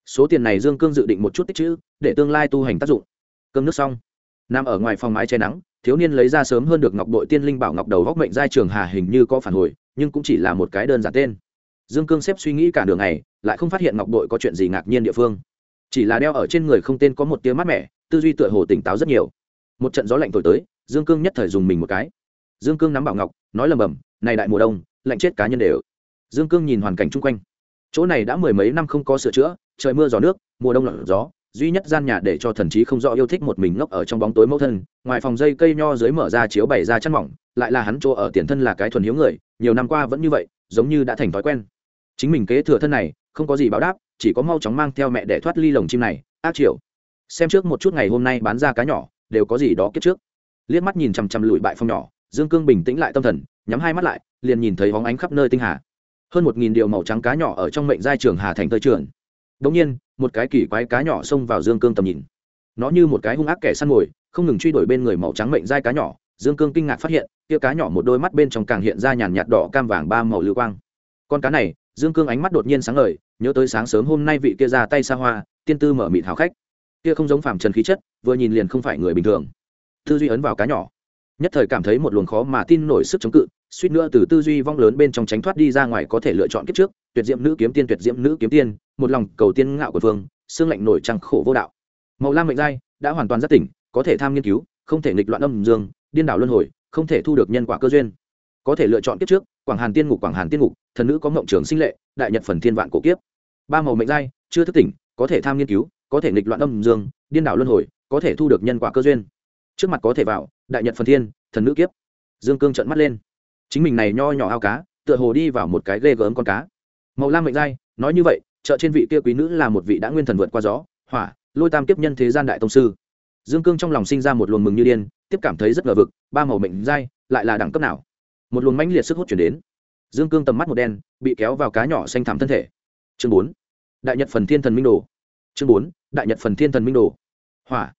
Số tiền này dương cương dự định một chút tích chữ để tương lai tu hành tác dụng. Cơm nước xong. Nằm ở ngoài phòng mái che nắng, thiếu niên lấy ra sớm hơn được ngọc đội tiên linh bảo ngọc đầu góc mệnh giai trường hà hình như có phản hồi, nhưng cũng chỉ là một cái đơn giản tên. Dương cương xếp suy nghĩ cả đường này, lại không phát hiện ngọc đội có chuyện gì ngạc nhiên địa phương. Chỉ là đeo ở trên người không tên có một tia mát mẻ, tư duy tựa hồ tỉnh táo rất nhiều một trận gió lạnh thổi tới, dương cương nhất thời dùng mình một cái. Dương cương nắm bảo ngọc, nói lầm bầm, này đại mùa đông, lạnh chết cá nhân đều. Dương cương nhìn hoàn cảnh chung quanh. Chỗ này đã mười mấy năm không có sửa chữa, trời mưa gió nước, mùa đông lạnh gió, duy nhất gian nhà để cho thần trí không rõ yêu thích một mình ngốc ở trong bóng tối mẫu thân, ngoài phòng dây cây nho dưới mở ra chiếu bày ra chăn mỏng, lại là hắn chỗ ở tiền thân là cái thuần hiếu người, nhiều năm qua vẫn như vậy, giống như đã thành thói quen. Chính mình kế thừa thân này, không có gì báo đáp, chỉ có mau chóng mang theo mẹ để thoát ly lồng chim này, ác triệu xem trước một chút ngày hôm nay bán ra cá nhỏ đều có gì đó kiếp trước. Liếc mắt nhìn chằm chằm lụi bại phong nhỏ, dương cương bình tĩnh lại tâm thần, nhắm hai mắt lại, liền nhìn thấy hóng ánh khắp nơi tinh hà. Hơn một nghìn điều màu trắng cá nhỏ ở trong mệnh giai trường hà thành tơi trường đống nhiên, một cái kỳ quái cá nhỏ xông vào dương cương tầm nhìn. Nó như một cái hung ác kẻ săn mồi, không ngừng truy đuổi bên người màu trắng mệnh giai cá nhỏ. Dương cương kinh ngạc phát hiện, kia cá nhỏ một đôi mắt bên trong càng hiện ra nhàn nhạt đỏ cam vàng ba màu lưu quang. Con cá này, dương cương ánh mắt đột nhiên sáng ngời, nhớ tới sáng sớm hôm nay vị kia ra tay xa hoa, tiên tư mở mịt hào khách kia không giống phàm trần khí chất, vừa nhìn liền không phải người bình thường. Tư duy ấn vào cá nhỏ. Nhất thời cảm thấy một luồng khó mà tin nổi sức chống cự, suýt nữa từ tư duy vong lớn bên trong tránh thoát đi ra ngoài có thể lựa chọn kiếp trước, tuyệt diệm nữ kiếm tiên, tuyệt diệm nữ kiếm tiên, một lòng cầu tiên ngạo của phương xương lạnh nổi trăng khổ vô đạo. Màu lam mệnh giai đã hoàn toàn giác tỉnh, có thể tham nghiên cứu, không thể nghịch loạn âm dương, điên đảo luân hồi, không thể thu được nhân quả cơ duyên. Có thể lựa chọn kiếp trước, quảng hàn tiên ngục, quảng hàn tiên ngục, thần nữ có mộng trường sinh lệ, đại nhật phần thiên vạn cổ kiếp. Ba màu mệnh giai chưa thức tỉnh, có thể tham nghiên cứu có thể nghịch loạn âm dương, điên đảo luân hồi, có thể thu được nhân quả cơ duyên. Trước mặt có thể vào, đại nhật phần thiên, thần nữ kiếp. Dương cương trợn mắt lên. Chính mình này nho nhỏ ao cá, tựa hồ đi vào một cái ghê gớm con cá. Màu lam mệnh giai nói như vậy, chợ trên vị kia quý nữ là một vị đã nguyên thần vượt qua gió, hỏa, lôi tam kiếp nhân thế gian đại tông sư. Dương cương trong lòng sinh ra một luồng mừng như điên, tiếp cảm thấy rất ngờ vực, ba màu mệnh giai lại là đẳng cấp nào? Một luồng mãnh liệt sức hút chuyển đến. Dương cương tầm mắt một đen, bị kéo vào cá nhỏ xanh thảm thân thể. Chương bốn. Đại nhật phần thiên thần minh đồ. Chương bốn đại nhật phần thiên thần minh đồ. Hỏa.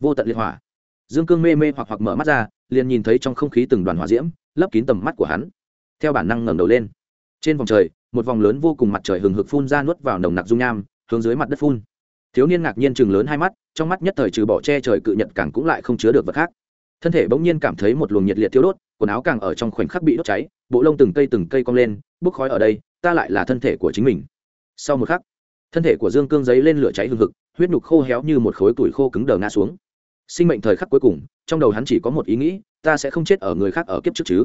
Vô tận liệt hỏa. Dương cương mê mê hoặc hoặc mở mắt ra, liền nhìn thấy trong không khí từng đoàn hỏa diễm, lấp kín tầm mắt của hắn. Theo bản năng ngẩng đầu lên. Trên vòng trời, một vòng lớn vô cùng mặt trời hừng hực phun ra nuốt vào nồng nặc dung nham, hướng dưới mặt đất phun. Thiếu niên ngạc nhiên chừng lớn hai mắt, trong mắt nhất thời trừ bỏ che trời cự nhật càng cũng lại không chứa được vật khác. Thân thể bỗng nhiên cảm thấy một luồng nhiệt liệt thiếu đốt, quần áo càng ở trong khoảnh khắc bị đốt cháy, bộ lông từng cây từng cây cong lên, bốc khói ở đây, ta lại là thân thể của chính mình. Sau một khắc, thân thể của dương cương giấy lên lửa cháy hừng hực huyết nhục khô héo như một khối tuổi khô cứng đờ ngã xuống. Sinh mệnh thời khắc cuối cùng, trong đầu hắn chỉ có một ý nghĩ, ta sẽ không chết ở người khác ở kiếp trước chứ.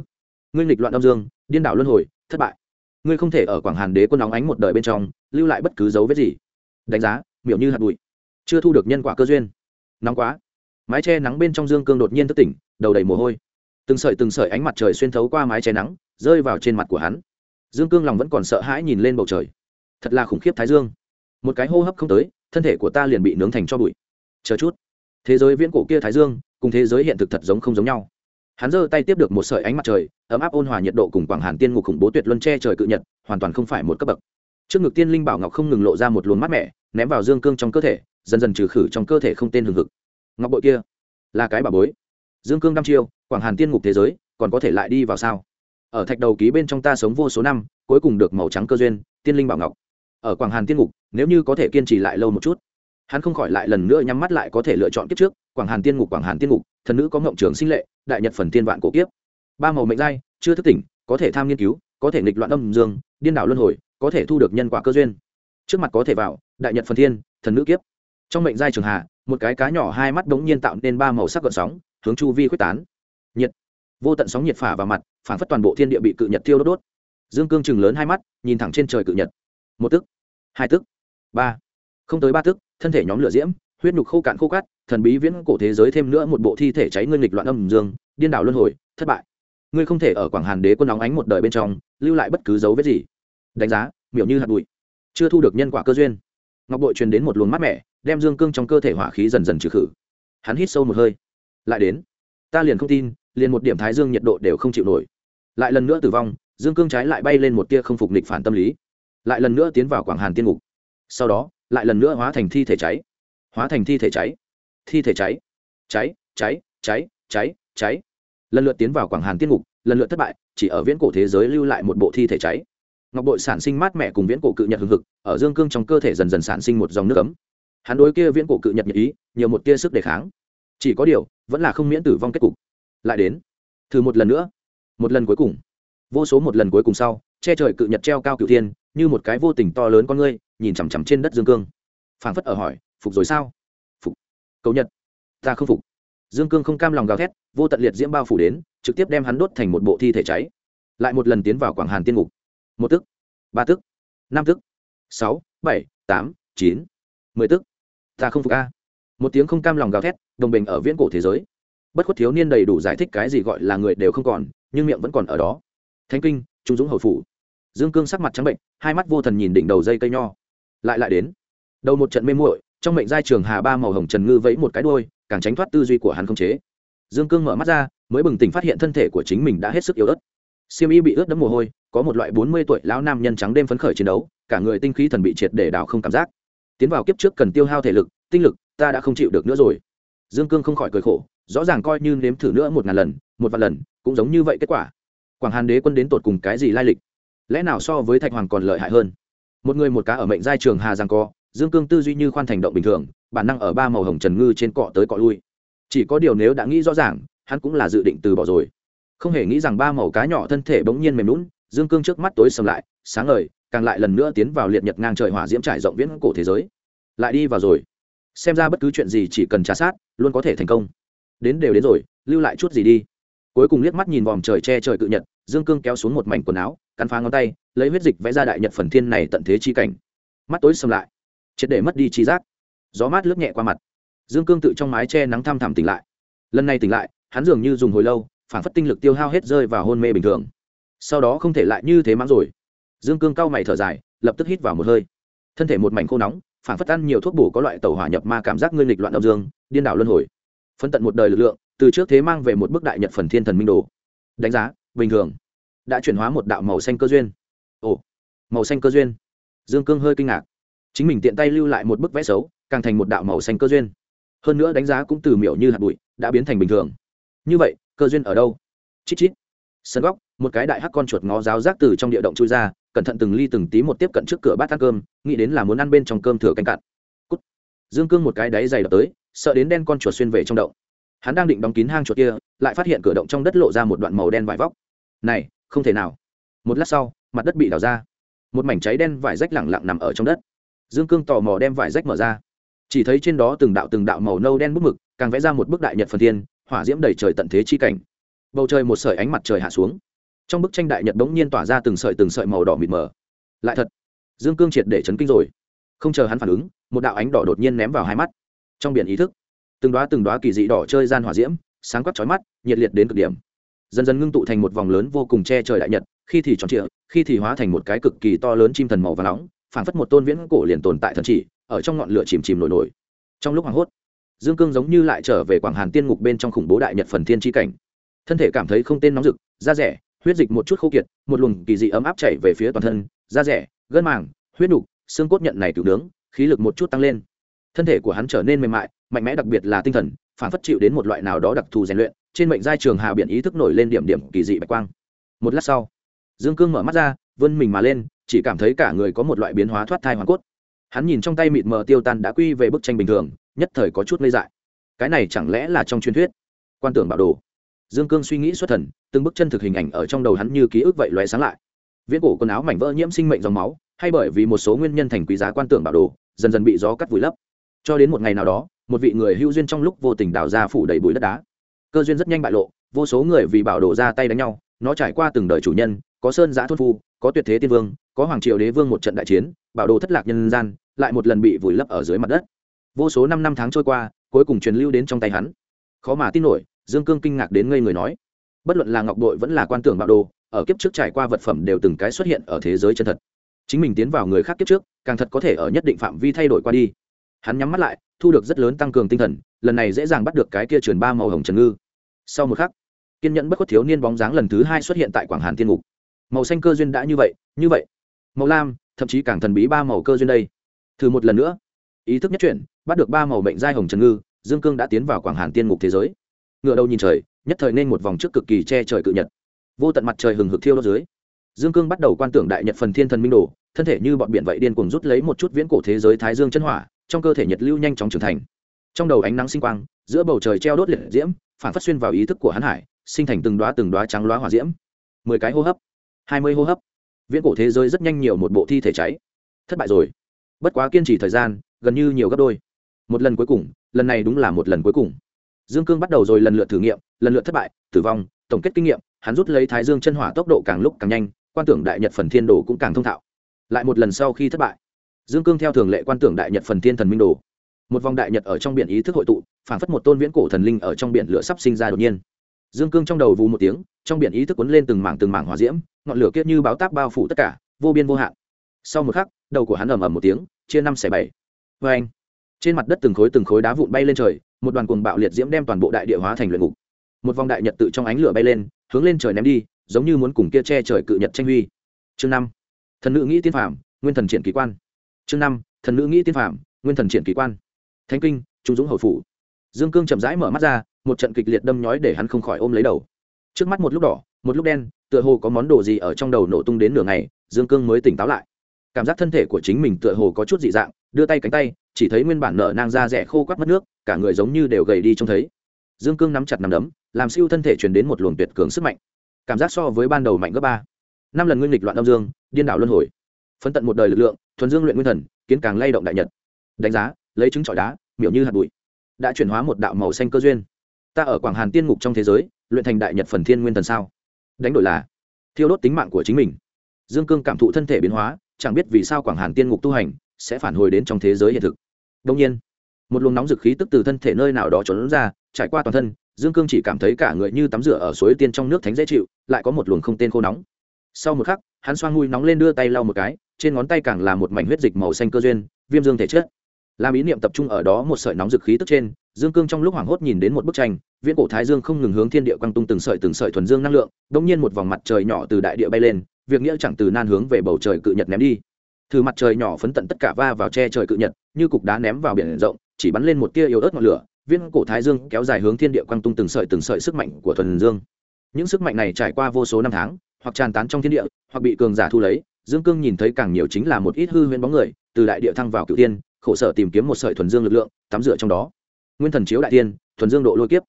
Ngươi nghịch loạn âm dương, điên đảo luân hồi, thất bại. Ngươi không thể ở quảng hàn đế quân nóng ánh một đời bên trong, lưu lại bất cứ dấu vết gì. Đánh giá, miểu như hạt bụi. Chưa thu được nhân quả cơ duyên. Nóng quá. Mái che nắng bên trong dương cương đột nhiên thức tỉnh, đầu đầy mồ hôi. Từng sợi từng sợi ánh mặt trời xuyên thấu qua mái che nắng, rơi vào trên mặt của hắn. Dương cương lòng vẫn còn sợ hãi nhìn lên bầu trời. Thật là khủng khiếp thái dương. Một cái hô hấp không tới thân thể của ta liền bị nướng thành cho bụi. Chờ chút. Thế giới viễn cổ kia thái dương, cùng thế giới hiện thực thật giống không giống nhau. Hắn giơ tay tiếp được một sợi ánh mặt trời, ấm áp ôn hòa nhiệt độ cùng quảng hàn tiên ngục khủng bố tuyệt luân che trời cự nhật, hoàn toàn không phải một cấp bậc. Trước ngực tiên linh bảo ngọc không ngừng lộ ra một luồng mát mẻ, ném vào dương cương trong cơ thể, dần dần trừ khử trong cơ thể không tên hừng hực. Ngọc bội kia, là cái bà bối. Dương cương đăm chiêu, quảng hàn tiên ngục thế giới, còn có thể lại đi vào sao? Ở thạch đầu ký bên trong ta sống vô số năm, cuối cùng được màu trắng cơ duyên, tiên linh bảo ngọc. Ở quảng hàn tiên ngục nếu như có thể kiên trì lại lâu một chút. Hắn không khỏi lại lần nữa nhắm mắt lại có thể lựa chọn kiếp trước, quảng hàn tiên ngục, quảng hàn tiên ngục, thần nữ có ngộng trường sinh lệ, đại nhật phần tiên vạn cổ kiếp. Ba màu mệnh giai, chưa thức tỉnh, có thể tham nghiên cứu, có thể nghịch loạn âm dương, điên đảo luân hồi, có thể thu được nhân quả cơ duyên. Trước mặt có thể vào, đại nhật phần thiên, thần nữ kiếp. Trong mệnh giai trường hạ, một cái cá nhỏ hai mắt đống nhiên tạo nên ba màu sắc gợn sóng, hướng chu vi quyết tán. Nhiệt. Vô tận sóng nhiệt phả vào mặt, phản phất toàn bộ thiên địa bị cự nhật thiêu đốt đốt. Dương cương chừng lớn hai mắt, nhìn thẳng trên trời cự nhật. Một tức. Hai tức ba không tới ba tức, thân thể nhóm lửa diễm, huyết nhục khô cạn khô cát, thần bí viễn cổ thế giới thêm nữa một bộ thi thể cháy ngươi nghịch loạn âm dương, điên đảo luân hồi, thất bại. Ngươi không thể ở quảng hàn đế quân nóng ánh một đời bên trong, lưu lại bất cứ dấu vết gì. Đánh giá, miểu như hạt bụi. Chưa thu được nhân quả cơ duyên. Ngọc bội truyền đến một luồng mát mẻ, đem dương cương trong cơ thể hỏa khí dần dần trừ khử. Hắn hít sâu một hơi. Lại đến. Ta liền không tin, liền một điểm thái dương nhiệt độ đều không chịu nổi. Lại lần nữa tử vong, dương cương trái lại bay lên một tia không phục nịch phản tâm lý. Lại lần nữa tiến vào quảng hàn tiên ngục sau đó, lại lần nữa hóa thành thi thể cháy. Hóa thành thi thể cháy. Thi thể cháy. Cháy cháy cháy cháy cháy. Lần lượt tiến vào quảng hàn tiên ngục, lần lượt thất bại, chỉ ở viễn cổ thế giới lưu lại một bộ thi thể cháy. Ngọc bội sản sinh mát mẻ cùng viễn cổ cự nhật hừng hực, ở dương cương trong cơ thể dần dần sản sinh một dòng nước ấm. Hắn đối kia viễn cổ cự nhật nhật ý, nhiều một tia sức đề kháng. Chỉ có điều, vẫn là không miễn tử vong kết cục. Lại đến, thử một lần nữa. Một lần cuối cùng. Vô số một lần cuối cùng sau, che trời cự nhật treo cao cựu thiên như một cái vô tình to lớn con ngươi, nhìn chằm chằm trên đất dương cương. Phảng phất ở hỏi, phục rồi sao? Phục. Cầu nhật, ta không phục. Dương cương không cam lòng gào thét, vô tận liệt diễm bao phủ đến, trực tiếp đem hắn đốt thành một bộ thi thể cháy. Lại một lần tiến vào quảng hàn tiên ngục. Một tức, ba tức, năm tức, sáu, bảy, tám, chín, mười tức. Ta không phục a. Một tiếng không cam lòng gào thét, đồng bình ở viễn cổ thế giới. Bất khuất thiếu niên đầy đủ giải thích cái gì gọi là người đều không còn, nhưng miệng vẫn còn ở đó. Thanh kinh, trung dũng hậu phủ dương cương sắc mặt trắng bệnh, hai mắt vô thần nhìn đỉnh đầu dây cây nho. Lại lại đến. Đầu một trận mê muội, trong mệnh giai trường hà ba màu hồng trần ngư vẫy một cái đôi càng tránh thoát tư duy của hắn không chế. Dương cương mở mắt ra, mới bừng tỉnh phát hiện thân thể của chính mình đã hết sức yếu ớt. Siêm y bị ướt đẫm mồ hôi, có một loại bốn mươi tuổi lão nam nhân trắng đêm phấn khởi chiến đấu, cả người tinh khí thần bị triệt để đảo không cảm giác. Tiến vào kiếp trước cần tiêu hao thể lực, tinh lực, ta đã không chịu được nữa rồi. Dương cương không khỏi cười khổ, rõ ràng coi như nếm thử nữa một ngàn lần, một vạn lần, cũng giống như vậy kết quả. Quảng hàn đế quân đến tột cùng cái gì lai lịch? Lẽ nào so với thạch hoàng còn lợi hại hơn? Một người một cá ở mệnh giai trường hà giang co, dương cương tư duy như khoan thành động bình thường, bản năng ở ba màu hồng trần ngư trên cọ tới cọ lui. Chỉ có điều nếu đã nghĩ rõ ràng, hắn cũng là dự định từ bỏ rồi. Không hề nghĩ rằng ba màu cá nhỏ thân thể bỗng nhiên mềm lún dương cương trước mắt tối sầm lại, sáng ngời, càng lại lần nữa tiến vào liệt nhật ngang trời hỏa diễm trải rộng viễn cổ thế giới. Lại đi vào rồi. Xem ra bất cứ chuyện gì chỉ cần trả sát, luôn có thể thành công. Đến đều đến rồi, lưu lại chút gì đi. Cuối cùng liếc mắt nhìn vòm trời che trời cự nhật, dương cương kéo xuống một mảnh quần áo cắn phá ngón tay, lấy huyết dịch vẽ ra đại nhật phần thiên này tận thế chi cảnh. Mắt tối xâm lại, triệt để mất đi trí giác. Gió mát lướt nhẹ qua mặt. Dương cương tự trong mái che nắng thăm thẳm tỉnh lại. Lần này tỉnh lại, hắn dường như dùng hồi lâu, phản phất tinh lực tiêu hao hết rơi vào hôn mê bình thường. Sau đó không thể lại như thế mắng rồi. Dương cương cau mày thở dài, lập tức hít vào một hơi. Thân thể một mảnh khô nóng, phản phất ăn nhiều thuốc bổ có loại tàu hỏa nhập ma cảm giác ngươi nghịch loạn âm dương, điên đảo luân hồi. Phân tận một đời lực lượng, từ trước thế mang về một bức đại nhật phần thiên thần minh đồ. Đánh giá, bình thường đã chuyển hóa một đạo màu xanh cơ duyên. Ồ, màu xanh cơ duyên. Dương cương hơi kinh ngạc. Chính mình tiện tay lưu lại một bức vẽ xấu, càng thành một đạo màu xanh cơ duyên. Hơn nữa đánh giá cũng từ miểu như hạt bụi, đã biến thành bình thường. Như vậy, cơ duyên ở đâu? Chít chít. Sân góc, một cái đại hắc con chuột ngó ráo rác từ trong địa động chui ra, cẩn thận từng ly từng tí một tiếp cận trước cửa bát ăn cơm, nghĩ đến là muốn ăn bên trong cơm thừa canh cạn. Cút. dương cương một cái đáy dày đập tới, sợ đến đen con chuột xuyên về trong động. Hắn đang định đóng kín hang chuột kia, lại phát hiện cửa động trong đất lộ ra một đoạn màu đen vải vóc. Này không thể nào. Một lát sau, mặt đất bị đào ra. Một mảnh cháy đen vải rách lẳng lặng nằm ở trong đất. Dương cương tò mò đem vải rách mở ra. Chỉ thấy trên đó từng đạo từng đạo màu nâu đen bút mực, càng vẽ ra một bức đại nhật phần thiên, hỏa diễm đầy trời tận thế chi cảnh. Bầu trời một sợi ánh mặt trời hạ xuống. Trong bức tranh đại nhật bỗng nhiên tỏa ra từng sợi từng sợi màu đỏ mịt mờ. Lại thật, dương cương triệt để chấn kinh rồi. Không chờ hắn phản ứng, một đạo ánh đỏ đột nhiên ném vào hai mắt. Trong biển ý thức, từng đoá từng đoá kỳ dị đỏ chơi gian hỏa diễm, sáng quắc chói mắt, nhiệt liệt đến cực điểm dần dần ngưng tụ thành một vòng lớn vô cùng che trời đại nhật, khi thì tròn trịa, khi thì hóa thành một cái cực kỳ to lớn chim thần màu và nóng, phảng phất một tôn viễn cổ liền tồn tại thần chỉ, ở trong ngọn lửa chìm chìm nổi nổi. Trong lúc hoảng hốt, dương cương giống như lại trở về quảng hàn tiên ngục bên trong khủng bố đại nhật phần thiên tri cảnh. Thân thể cảm thấy không tên nóng rực, da rẻ, huyết dịch một chút khô kiệt, một luồng kỳ dị ấm áp chảy về phía toàn thân, da rẻ, gân màng, huyết đục xương cốt nhận này tự nướng, khí lực một chút tăng lên. Thân thể của hắn trở nên mềm mại, mạnh mẽ đặc biệt là tinh thần phản phất chịu đến một loại nào đó đặc thù rèn luyện trên mệnh giai trường hà biển ý thức nổi lên điểm điểm kỳ dị bạch quang. Một lát sau, dương cương mở mắt ra, vươn mình mà lên, chỉ cảm thấy cả người có một loại biến hóa thoát thai hoàn cốt. Hắn nhìn trong tay mịt mờ tiêu tan đã quy về bức tranh bình thường, nhất thời có chút ngây dại. Cái này chẳng lẽ là trong truyền thuyết? Quan tưởng bảo đồ. Dương cương suy nghĩ xuất thần, từng bức chân thực hình ảnh ở trong đầu hắn như ký ức vậy loé sáng lại. Viễn cổ quần áo mảnh vỡ nhiễm sinh mệnh dòng máu, hay bởi vì một số nguyên nhân thành quý giá quan tưởng bảo đồ, dần dần bị gió cắt vùi lấp. Cho đến một ngày nào đó, một vị người hưu duyên trong lúc vô tình đào ra phủ đầy bụi đất đá cơ duyên rất nhanh bại lộ, vô số người vì bảo đồ ra tay đánh nhau, nó trải qua từng đời chủ nhân, có sơn giã thôn phu, có tuyệt thế tiên vương, có hoàng triều đế vương một trận đại chiến, bảo đồ thất lạc nhân gian, lại một lần bị vùi lấp ở dưới mặt đất. Vô số năm năm tháng trôi qua, cuối cùng truyền lưu đến trong tay hắn. Khó mà tin nổi, dương cương kinh ngạc đến ngây người nói, bất luận là ngọc đội vẫn là quan tưởng bảo đồ, ở kiếp trước trải qua vật phẩm đều từng cái xuất hiện ở thế giới chân thật. Chính mình tiến vào người khác kiếp trước, càng thật có thể ở nhất định phạm vi thay đổi qua đi. Hắn nhắm mắt lại, thu được rất lớn tăng cường tinh thần, lần này dễ dàng bắt được cái kia truyền ba màu hồng trần ngư sau một khắc, kiên nhẫn bất khuất thiếu niên bóng dáng lần thứ hai xuất hiện tại quảng hàn tiên ngục. Màu xanh cơ duyên đã như vậy như vậy. Màu lam, thậm chí càng thần bí ba màu cơ duyên đây. Thử một lần nữa. Ý thức nhất chuyển, bắt được ba màu bệnh giai hồng trần ngư, dương cương đã tiến vào quảng hàn tiên ngục thế giới. Ngựa đầu nhìn trời, nhất thời nên một vòng trước cực kỳ che trời cự nhật. Vô tận mặt trời hừng hực thiêu đốt dưới. Dương cương bắt đầu quan tưởng đại nhật phần thiên thần minh đồ, thân thể như bọn biển vậy điên cuồng rút lấy một chút viễn cổ thế giới thái dương chân hỏa, trong cơ thể nhật lưu nhanh chóng trưởng thành. Trong đầu ánh nắng sinh quang giữa bầu trời treo đốt liệt diễm phản phát xuyên vào ý thức của hắn hải, sinh thành từng đoá từng đoá trắng loá hỏa diễm. Mười cái hô hấp, hai mươi hô hấp. Viễn cổ thế giới rất nhanh nhiều một bộ thi thể cháy. Thất bại rồi. Bất quá kiên trì thời gian, gần như nhiều gấp đôi. Một lần cuối cùng, lần này đúng là một lần cuối cùng. Dương cương bắt đầu rồi lần lượt thử nghiệm, lần lượt thất bại, tử vong, tổng kết kinh nghiệm, hắn rút lấy thái dương chân hỏa tốc độ càng lúc càng nhanh, quan tưởng đại nhật phần thiên đồ cũng càng thông thạo. Lại một lần sau khi thất bại, dương cương theo thường lệ quan tưởng đại nhật phần thiên thần minh đồ một vòng đại nhật ở trong biển ý thức hội tụ phản phất một tôn viễn cổ thần linh ở trong biển lửa sắp sinh ra đột nhiên. Dương cương trong đầu vù một tiếng, trong biển ý thức quấn lên từng mảng từng mảng hỏa diễm, ngọn lửa kiết như báo táp bao phủ tất cả, vô biên vô hạn. Sau một khắc, đầu của hắn ầm ầm một tiếng, chia năm xẻ bảy. Vê anh trên mặt đất từng khối từng khối đá vụn bay lên trời, một đoàn cuồng bạo liệt diễm đem toàn bộ đại địa hóa thành luyện ngục. Một vòng đại nhật tự trong ánh lửa bay lên, hướng lên trời ném đi, giống như muốn cùng kia che trời cự nhật tranh huy. Chương năm. Thần nữ nghĩ tiên phạm nguyên thần triển kỳ quan. Chương năm. Thần nữ nghĩ tiên phạm nguyên thần triển kỳ quan thánh kinh, trung dũng hồi phủ. Dương cương chậm rãi mở mắt ra, một trận kịch liệt đâm nhói để hắn không khỏi ôm lấy đầu. Trước mắt một lúc đỏ, một lúc đen, tựa hồ có món đồ gì ở trong đầu nổ tung đến nửa ngày, dương cương mới tỉnh táo lại. Cảm giác thân thể của chính mình tựa hồ có chút dị dạng, đưa tay cánh tay, chỉ thấy nguyên bản nợ nang da rẻ khô quắt mất nước, cả người giống như đều gầy đi trông thấy. Dương cương nắm chặt nắm đấm, làm siêu thân thể chuyển đến một luồng tuyệt cường sức mạnh. Cảm giác so với ban đầu mạnh gấp ba. Năm lần nguyên lịch loạn âm dương, điên đảo luân hồi. Phân tận một đời lực lượng, thuần dương luyện nguyên thần, kiến càng lay động đại nhật. Đánh giá lấy trứng trọi đá, miểu như hạt bụi. Đã chuyển hóa một đạo màu xanh cơ duyên. Ta ở quảng hàn tiên ngục trong thế giới, luyện thành đại nhật phần thiên nguyên thần sao? Đánh đổi là, thiêu đốt tính mạng của chính mình. Dương cương cảm thụ thân thể biến hóa, chẳng biết vì sao quảng hàn tiên ngục tu hành sẽ phản hồi đến trong thế giới hiện thực. Đông nhiên, một luồng nóng dực khí tức từ thân thể nơi nào đó trốn ra, trải qua toàn thân, dương cương chỉ cảm thấy cả người như tắm rửa ở suối tiên trong nước thánh dễ chịu, lại có một luồng không tên khô nóng. Sau một khắc, hắn xoang mùi nóng lên đưa tay lau một cái, trên ngón tay càng là một mảnh huyết dịch màu xanh cơ duyên, viêm dương thể chất làm ý niệm tập trung ở đó một sợi nóng dực khí tức trên, dương cương trong lúc hoảng hốt nhìn đến một bức tranh, viễn cổ thái dương không ngừng hướng thiên địa quang tung từng sợi từng sợi thuần dương năng lượng đ ỗ n g nhiên một vòng mặt trời nhỏ từ đại địa bay lên, việc nghĩa chẳng từ nan hướng về bầu trời cự nhật ném đi. Thử mặt trời nhỏ phấn tận tất cả va vào che trời cự nhật, như cục đá ném vào biển rộng, chỉ bắn lên một tia yếu ớt ngọn lửa viên cổ thái dương kéo dài hướng thiên địa quang tung từng sợi từng sợi sức mạnh của thuần dương. Những sức mạnh này trải qua vô số năm tháng, hoặc tràn tán trong thiên địa, hoặc bị cường giả thu lấy, dương cương nhìn thấy càng nhiều chính là một ít hư huyễn bóng người, từ đại địa thăng vào cựu tiên khổ sở tìm kiếm một sợi thuần dương lực lượng, tắm rửa trong đó. Nguyên thần chiếu đại tiên thuần dương độ lôi kiếp.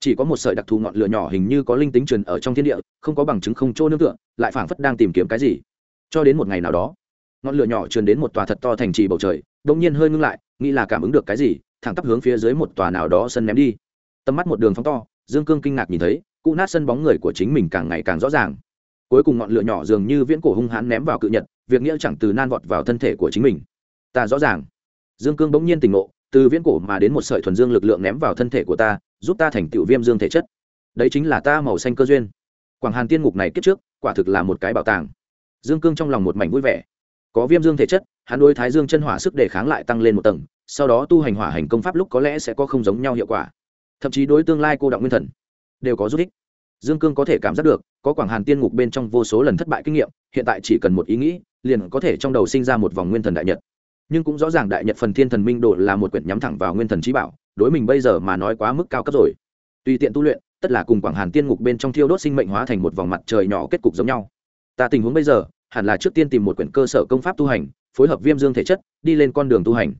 Chỉ có một sợi đặc thù ngọn lửa nhỏ hình như có linh tính truyền ở trong thiên địa, không có bằng chứng, không chỗ nương tựa, lại phảng phất đang tìm kiếm cái gì. Cho đến một ngày nào đó, ngọn lửa nhỏ truyền đến một tòa thật to thành trì bầu trời đông nhiên hơi ngưng lại, nghĩ là cảm ứng được cái gì, thẳng tắp hướng phía dưới một tòa nào đó sân ném đi. Tầm mắt một đường phóng to, dương cương kinh ngạc nhìn thấy cụ nát sân bóng người của chính mình càng ngày càng rõ ràng. Cuối cùng ngọn lửa nhỏ dường như viễn cổ hung hãn ném vào cự nhật, việc nghĩa chẳng từ nan vọt vào thân thể của chính mình. Ta rõ ràng dương cương bỗng nhiên tỉnh ngộ, từ viễn cổ mà đến một sợi thuần dương lực lượng ném vào thân thể của ta, giúp ta thành tiểu viêm dương thể chất. Đấy chính là ta màu xanh cơ duyên. Quảng hàn tiên ngục này kết trước, quả thực là một cái bảo tàng. Dương cương trong lòng một mảnh vui vẻ. Có viêm dương thể chất, hắn đối thái dương chân hỏa sức đề kháng lại tăng lên một tầng, sau đó tu hành hỏa hành công pháp lúc có lẽ sẽ có không giống nhau hiệu quả. Thậm chí đối tương lai cô động nguyên thần đều có giúp ích. Dương cương có thể cảm giác được, có quảng hàn tiên ngục bên trong vô số lần thất bại kinh nghiệm, hiện tại chỉ cần một ý nghĩ, liền có thể trong đầu sinh ra một vòng nguyên thần đại nhật nhưng cũng rõ ràng đại nhật phần thiên thần minh độ là một quyển nhắm thẳng vào nguyên thần trí bảo, đối mình bây giờ mà nói quá mức cao cấp rồi. Tùy tiện tu luyện, tất là cùng quảng hàn tiên ngục bên trong thiêu đốt sinh mệnh hóa thành một vòng mặt trời nhỏ kết cục giống nhau. Ta tình huống bây giờ, hẳn là trước tiên tìm một quyển cơ sở công pháp tu hành, phối hợp viêm dương thể chất, đi lên con đường tu hành.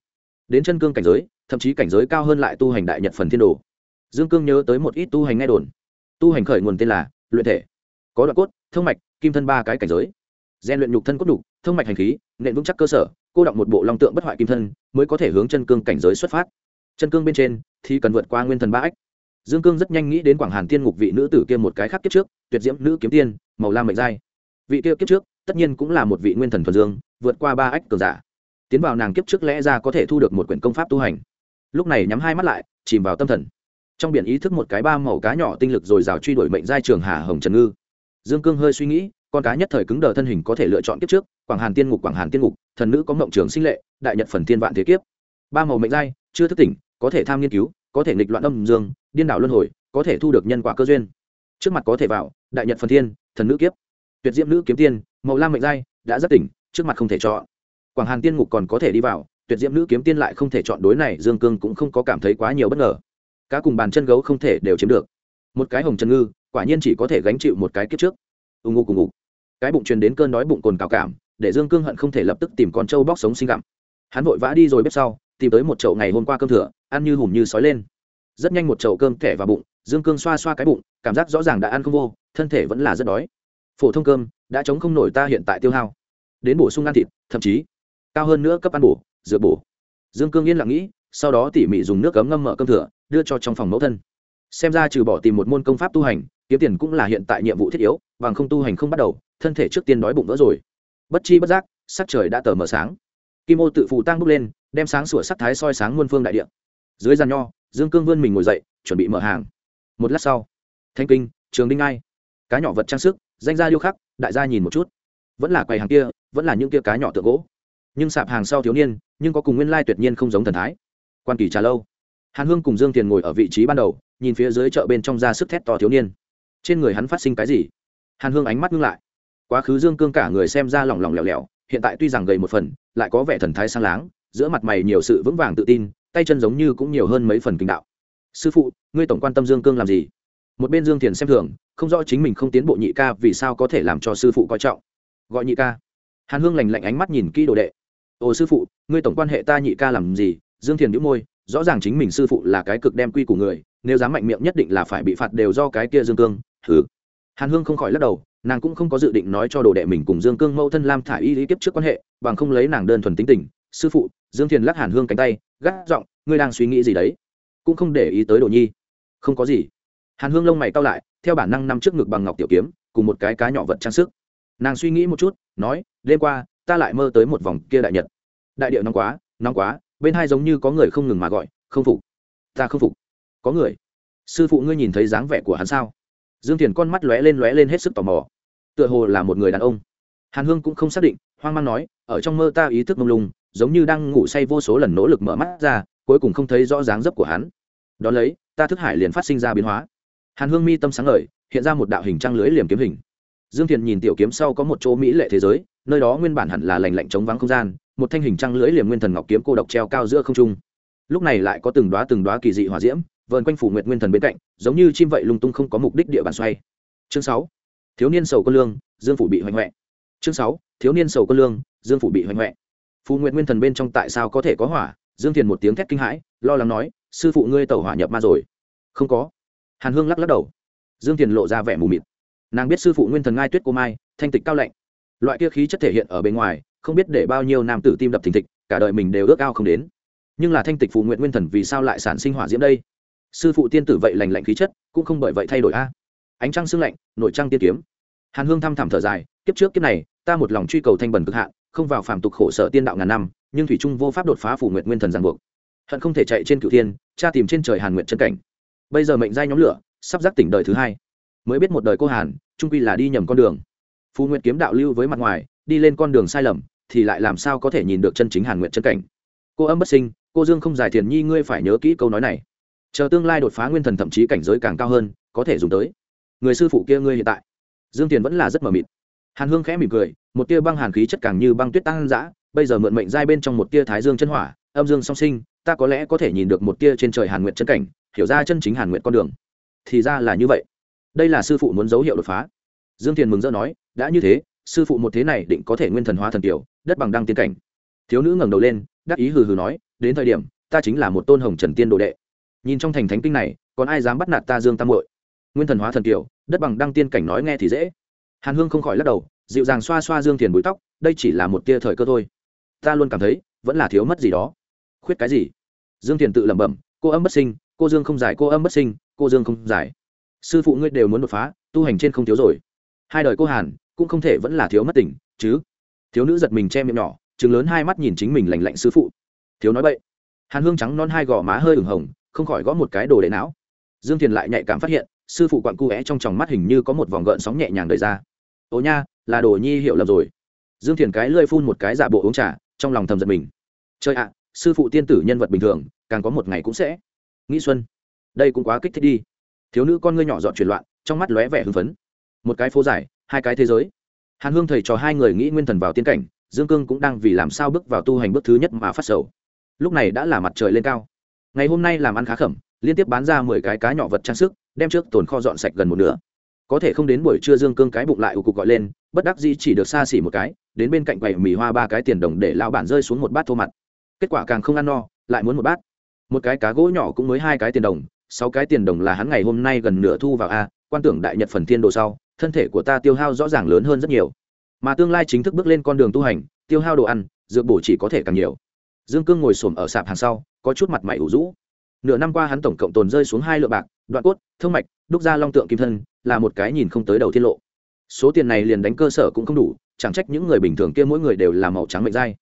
Đến chân cương cảnh giới, thậm chí cảnh giới cao hơn lại tu hành đại nhật phần thiên đồ. Dương cương nhớ tới một ít tu hành nghe đồn. Tu hành khởi nguồn tên là luyện thể. Có đoạn cốt, thông mạch, kim thân ba cái cảnh giới. Gian luyện nhục thân cốt đục thông mạch hành khí nện vững chắc cơ sở cô động một bộ long tượng bất hoại kim thân, mới có thể hướng chân cương cảnh giới xuất phát. Chân cương bên trên, thì cần vượt qua nguyên thần ba ách. Dương cương rất nhanh nghĩ đến quảng hàn tiên ngục vị nữ tử kia một cái khác kiếp trước, tuyệt diễm nữ kiếm tiên, màu lam mệnh giai. Vị kia kiếp trước, tất nhiên cũng là một vị nguyên thần thuần dương, vượt qua ba ách cường giả. Tiến vào nàng kiếp trước lẽ ra có thể thu được một quyển công pháp tu hành. Lúc này nhắm hai mắt lại, chìm vào tâm thần. Trong biển ý thức một cái ba màu cá nhỏ tinh lực rồi rào truy đuổi mệnh giai trường hà hồng trần ngư. Dương cương hơi suy nghĩ con cá nhất thời cứng đờ thân hình có thể lựa chọn kiếp trước, quảng hàn tiên ngục, quảng hàn tiên ngục, thần nữ có mộng trường sinh lệ, đại nhật phần tiên vạn thế kiếp. Ba màu mệnh giai, chưa thức tỉnh, có thể tham nghiên cứu, có thể nghịch loạn âm dương, điên đảo luân hồi, có thể thu được nhân quả cơ duyên. Trước mặt có thể vào, đại nhật phần thiên, thần nữ kiếp. Tuyệt diễm nữ kiếm tiên, màu lam mệnh giai, đã rất tỉnh, trước mặt không thể chọn. Quảng hàn tiên ngục còn có thể đi vào, tuyệt diễm nữ kiếm tiên lại không thể chọn đối này, dương cương cũng không có cảm thấy quá nhiều bất ngờ. Cá cùng bàn chân gấu không thể đều chiếm được. Một cái hồng chân ngư, quả nhiên chỉ có thể gánh chịu một cái kiếp trước. Ù ngụ cùng ngủ cái bụng truyền đến cơn đói bụng cồn cào cảm, để dương cương hận không thể lập tức tìm con trâu bóc sống sinh gặm. Hắn vội vã đi rồi bếp sau, tìm tới một chậu ngày hôm qua cơm thừa, ăn như hùm như sói lên. Rất nhanh một chậu cơm thẻ vào bụng, dương cương xoa xoa cái bụng, cảm giác rõ ràng đã ăn không vô, thân thể vẫn là rất đói. Phổ thông cơm, đã chống không nổi ta hiện tại tiêu hao. Đến bổ sung ăn thịt, thậm chí cao hơn nữa cấp ăn bổ dựa bổ. Dương cương yên lặng nghĩ, sau đó tỉ mỉ dùng nước cấm ngâm mở cơm thừa, đưa cho trong phòng mẫu thân. Xem ra trừ bỏ tìm một môn công pháp tu hành, kiếm tiền cũng là hiện tại nhiệm vụ thiết yếu, bằng không tu hành không bắt đầu thân thể trước tiên đói bụng vỡ rồi. Bất chi bất giác, sắc trời đã tờ mờ sáng. Kim ô tự phụ tăng bước lên, đem sáng sủa sắc thái soi sáng muôn phương đại địa. Dưới giàn nho, dương cương vươn mình ngồi dậy, chuẩn bị mở hàng. Một lát sau thanh kinh, trường đinh ai. Cá nhỏ vật trang sức, danh gia điêu khắc, đại gia nhìn một chút. Vẫn là quầy hàng kia, vẫn là những kia cá nhỏ tượng gỗ. Nhưng sạp hàng sau thiếu niên, nhưng có cùng nguyên lai tuyệt nhiên không giống thần thái. Quan kỳ trà lâu. Hàn hương cùng dương tiền ngồi ở vị trí ban đầu, nhìn phía dưới chợ bên trong ra sức thét to thiếu niên. Trên người hắn phát sinh cái gì? Hàn hương ánh mắt ngưng lại quá khứ dương cương cả người xem ra lỏng lỏng lẻo lẻo, hiện tại tuy rằng gầy một phần, lại có vẻ thần thái sang láng, giữa mặt mày nhiều sự vững vàng tự tin, tay chân giống như cũng nhiều hơn mấy phần kinh đạo. Sư phụ, ngươi tổng quan tâm dương cương làm gì? Một bên dương thiền xem thường, không rõ chính mình không tiến bộ nhị ca vì sao có thể làm cho sư phụ coi trọng. Gọi nhị ca. Hàn hương lành lạnh ánh mắt nhìn kỹ đồ đệ. Ồ sư phụ, ngươi tổng quan hệ ta nhị ca làm gì? Dương thiền đĩu môi, rõ ràng chính mình sư phụ là cái cực đem quy của người, nếu dám mạnh miệng nhất định là phải bị phạt đều do cái kia dương cương. Thử hàn hương không khỏi lắc đầu nàng cũng không có dự định nói cho đồ đệ mình cùng dương cương mẫu thân lam thả y lý kiếp trước quan hệ, bằng không lấy nàng đơn thuần tính tình, sư phụ, dương thiền lắc hàn hương cánh tay gác giọng, ngươi đang suy nghĩ gì đấy? Cũng không để ý tới đồ nhi. Không có gì. Hàn hương lông mày cao lại, theo bản năng nằm trước ngực bằng ngọc tiểu kiếm, cùng một cái cá nhỏ vật trang sức. Nàng suy nghĩ một chút, nói, đêm qua, ta lại mơ tới một vòng kia đại nhật. Đại điệu nóng quá nóng quá, bên hai giống như có người không ngừng mà gọi, không phục. Ta không phục. Có người. Sư phụ ngươi nhìn thấy dáng vẻ của hắn sao? Dương thiền con mắt lóe lên lóe lên hết sức tò mò. Tựa hồ là một người đàn ông. Hàn hương cũng không xác định, hoang mang nói, ở trong mơ ta ý thức mông lung, giống như đang ngủ say vô số lần nỗ lực mở mắt ra, cuối cùng không thấy rõ dáng dấp của hắn. Đón lấy, ta thức hải liền phát sinh ra biến hóa. Hàn hương mi tâm sáng ngời, hiện ra một đạo hình trăng lưới liềm kiếm hình. Dương thiền nhìn tiểu kiếm sau có một chỗ mỹ lệ thế giới, nơi đó nguyên bản hẳn là lành lạnh chống vắng không gian, một thanh hình trăng lưới liềm nguyên thần ngọc kiếm cô độc treo cao giữa không trung. Lúc này lại có từng đoá từng đoá kỳ dị hòa diễm vờn quanh phủ nguyệt nguyên thần bên cạnh, giống như chim vậy lung tung không có mục đích địa bàn xoay. Chương sáu, thiếu niên sầu quân lương, dương phủ bị hoành huệ chương sáu, thiếu niên sầu quân lương, dương phủ bị hoành huệ phù nguyệt nguyên thần bên trong tại sao có thể có hỏa? Dương thiền một tiếng thét kinh hãi, lo lắng nói, sư phụ ngươi tẩu hỏa nhập ma rồi. Không có. Hàn hương lắc lắc đầu. Dương thiền lộ ra vẻ mù mịt. Nàng biết sư phụ nguyên thần ngai tuyết cô mai, thanh tịch cao lạnh. Loại kia khí chất thể hiện ở bên ngoài, không biết để bao nhiêu nam tử tim đập thình thịch, cả đời mình đều ước ao không đến. Nhưng là thanh tịch phù nguyện nguyên thần vì sao lại sản sinh hỏa diễm đây? Sư phụ tiên tử vậy lành lạnh khí chất, cũng không bởi vậy thay đổi a. Ánh trăng xương lạnh, nội trăng tiên kiếm. Hàn hương thăm thẳm thở dài, kiếp trước kiếp này, ta một lòng truy cầu thanh bần cực hạn, không vào phàm tục khổ sở tiên đạo ngàn năm, nhưng thủy trung vô pháp đột phá phủ nguyện nguyên thần giang buộc. Hận không thể chạy trên cửu thiên cha tìm trên trời hàn nguyện chân cảnh. Bây giờ mệnh giai nhóm lửa, sắp giác tỉnh đời thứ hai. Mới biết một đời cô hàn, trung quy là đi nhầm con đường. Phù nguyện kiếm đạo lưu với mặt ngoài, đi lên con đường sai lầm, thì lại làm sao có thể nhìn được chân chính hàn nguyện chân cảnh? Cô âm bất sinh, cô dương không giải thiền nhi, ngươi phải nhớ kỹ câu nói này chờ tương lai đột phá nguyên thần thậm chí cảnh giới càng cao hơn, có thể dùng tới. Người sư phụ kia ngươi hiện tại. Dương tiền vẫn là rất mờ mịt. Hàn hương khẽ mỉm cười, một tia băng hàn khí chất càng như băng tuyết tăng dã, bây giờ mượn mệnh giai bên trong một tia thái dương chân hỏa, âm dương song sinh, ta có lẽ có thể nhìn được một tia trên trời hàn nguyện chân cảnh, hiểu ra chân chính hàn nguyện con đường. Thì ra là như vậy. Đây là sư phụ muốn dấu hiệu đột phá. Dương tiền mừng rỡ nói, đã như thế, sư phụ một thế này định có thể nguyên thần hóa thần tiểu, đất bằng đăng tiên cảnh. Thiếu nữ ngẩng đầu lên, đắc ý hừ hừ nói, đến thời điểm, ta chính là một tôn hồng trần tiên đồ đệ nhìn trong thành thánh kinh này, còn ai dám bắt nạt ta dương tam hội nguyên thần hóa thần tiểu, đất bằng đăng tiên cảnh nói nghe thì dễ. Hàn hương không khỏi lắc đầu, dịu dàng xoa xoa dương thiền bụi tóc, đây chỉ là một tia thời cơ thôi. Ta luôn cảm thấy, vẫn là thiếu mất gì đó. Khuyết cái gì? Dương thiền tự lẩm bẩm, cô âm bất sinh, cô dương không giải, cô âm bất sinh, cô dương không giải. Sư phụ ngươi đều muốn đột phá, tu hành trên không thiếu rồi. Hai đời cô hàn, cũng không thể vẫn là thiếu mất tỉnh chứ? Thiếu nữ giật mình che miệng nhỏ chừng lớn hai mắt nhìn chính mình lành lạnh sư phụ. Thiếu nói vậy hàn hương trắng non hai gò má hơi ửng hồng không khỏi gõ một cái đồ đệ não. Dương thiền lại nhạy cảm phát hiện, sư phụ quặn cu é trong tròng mắt hình như có một vòng gợn sóng nhẹ nhàng đời ra. Ồ nha, là đồ nhi hiểu lầm rồi. Dương thiền cái lơi phun một cái giả bộ uống trà, trong lòng thầm giật mình. Chơi ạ, sư phụ tiên tử nhân vật bình thường, càng có một ngày cũng sẽ nghĩ xuân. Đây cũng quá kích thích đi. Thiếu nữ con ngươi nhỏ dọn chuyển loạn, trong mắt lóe vẻ hưng phấn. Một cái phố dài, hai cái thế giới. Hàn hương thầy cho hai người nghĩ nguyên thần vào tiên cảnh, dương cương cũng đang vì làm sao bước vào tu hành bước thứ nhất mà phát sầu. Lúc này đã là mặt trời lên cao ngày hôm nay làm ăn khá khẩm, liên tiếp bán ra mười cái cá nhỏ vật trang sức, đem trước tồn kho dọn sạch gần một nửa. Có thể không đến buổi trưa dương cương cái bụng lại ù cục gọi lên, bất đắc dĩ chỉ được xa xỉ một cái, đến bên cạnh quầy mì hoa ba cái tiền đồng để lao bản rơi xuống một bát thô mặt. Kết quả càng không ăn no, lại muốn một bát. Một cái cá gỗ nhỏ cũng mới hai cái tiền đồng, sáu cái tiền đồng là hắn ngày hôm nay gần nửa thu vào a, quan tưởng đại nhật phần thiên đồ sau, thân thể của ta tiêu hao rõ ràng lớn hơn rất nhiều. Mà tương lai chính thức bước lên con đường tu hành, tiêu hao đồ ăn, dược bổ chỉ có thể càng nhiều dương cương ngồi xổm ở sạp hàng sau, có chút mặt mày ủ rũ. Nửa năm qua hắn tổng cộng tồn rơi xuống hai lượng bạc, đoạn cốt, thương mạch, đúc ra long tượng kim thân, là một cái nhìn không tới đầu tiết lộ. Số tiền này liền đánh cơ sở cũng không đủ, chẳng trách những người bình thường kia mỗi người đều là màu trắng mệnh dai.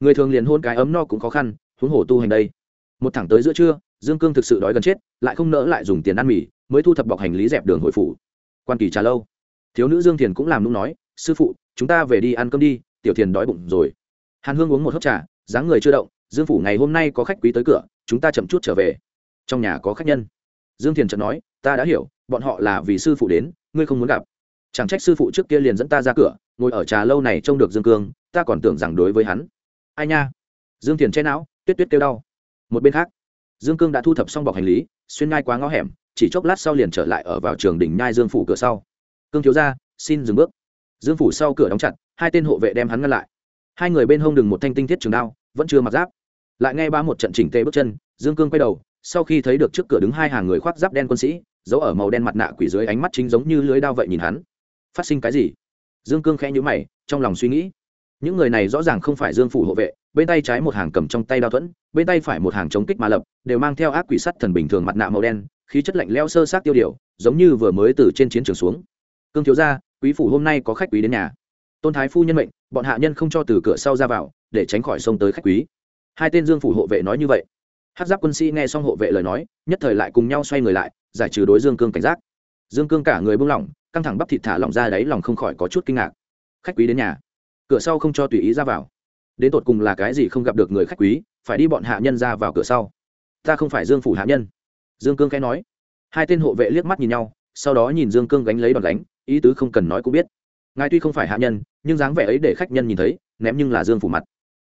Người thường liền hôn cái ấm no cũng khó khăn, huống hồ tu hành đây. Một thẳng tới giữa trưa, dương cương thực sự đói gần chết, lại không nỡ lại dùng tiền ăn mì, mới thu thập bọc hành lý dẹp đường hội phủ. Quan kỳ trà lâu. Thiếu nữ dương thiền cũng làm nũng nói, sư phụ, chúng ta về đi ăn cơm đi, tiểu thiền đói bụng rồi. Hàn hương uống một hớp trà, dáng người chưa động dương phủ ngày hôm nay có khách quý tới cửa, chúng ta chậm chút trở về. Trong nhà có khách nhân. Dương thiền chợt nói, ta đã hiểu, bọn họ là vì sư phụ đến, ngươi không muốn gặp. Chẳng trách sư phụ trước kia liền dẫn ta ra cửa, ngồi ở trà lâu này trông được dương cương, ta còn tưởng rằng đối với hắn. Ai nha? Dương thiền che não, tuyết tuyết kêu đau. Một bên khác, dương cương đã thu thập xong bọc hành lý, xuyên ngai quá ngõ hẻm, chỉ chốc lát sau liền trở lại ở vào trường đỉnh nhai dương phủ cửa sau. Cương thiếu ra xin dừng bước. Dương phủ sau cửa đóng chặt, hai tên hộ vệ đem hắn ngăn lại. Hai người bên hông đừng một thanh tinh thiết trường đao, vẫn chưa mặc giáp lại nghe ba một trận chỉnh tê bước chân, dương cương quay đầu, sau khi thấy được trước cửa đứng hai hàng người khoác giáp đen quân sĩ, giấu ở màu đen mặt nạ quỷ dưới ánh mắt chính giống như lưới đao vậy nhìn hắn. Phát sinh cái gì? Dương cương khẽ nhữ mày, trong lòng suy nghĩ. Những người này rõ ràng không phải dương phủ hộ vệ, bên tay trái một hàng cầm trong tay đao thuẫn, bên tay phải một hàng chống kích mà lập, đều mang theo ác quỷ sắt thần bình thường mặt nạ màu đen, khí chất lạnh leo sơ sát tiêu điều, giống như vừa mới từ trên chiến trường xuống. Cương thiếu gia, quý phủ hôm nay có khách quý đến nhà. Tôn thái phu nhân mệnh, bọn hạ nhân không cho từ cửa sau ra vào, để tránh khỏi sông tới khách quý hai tên dương phủ hộ vệ nói như vậy. Hát giáp quân sĩ nghe xong hộ vệ lời nói, nhất thời lại cùng nhau xoay người lại, giải trừ đối dương cương cảnh giác. Dương cương cả người buông lỏng, căng thẳng bắp thịt thả lỏng ra đáy lòng không khỏi có chút kinh ngạc. Khách quý đến nhà. Cửa sau không cho tùy ý ra vào. Đến tột cùng là cái gì không gặp được người khách quý, phải đi bọn hạ nhân ra vào cửa sau. Ta không phải dương phủ hạ nhân. Dương cương khẽ nói. Hai tên hộ vệ liếc mắt nhìn nhau, sau đó nhìn dương cương gánh lấy đòn gánh, ý tứ không cần nói cũng biết. Ngài tuy không phải hạ nhân, nhưng dáng vẻ ấy để khách nhân nhìn thấy, ném nhưng là dương phủ mặt.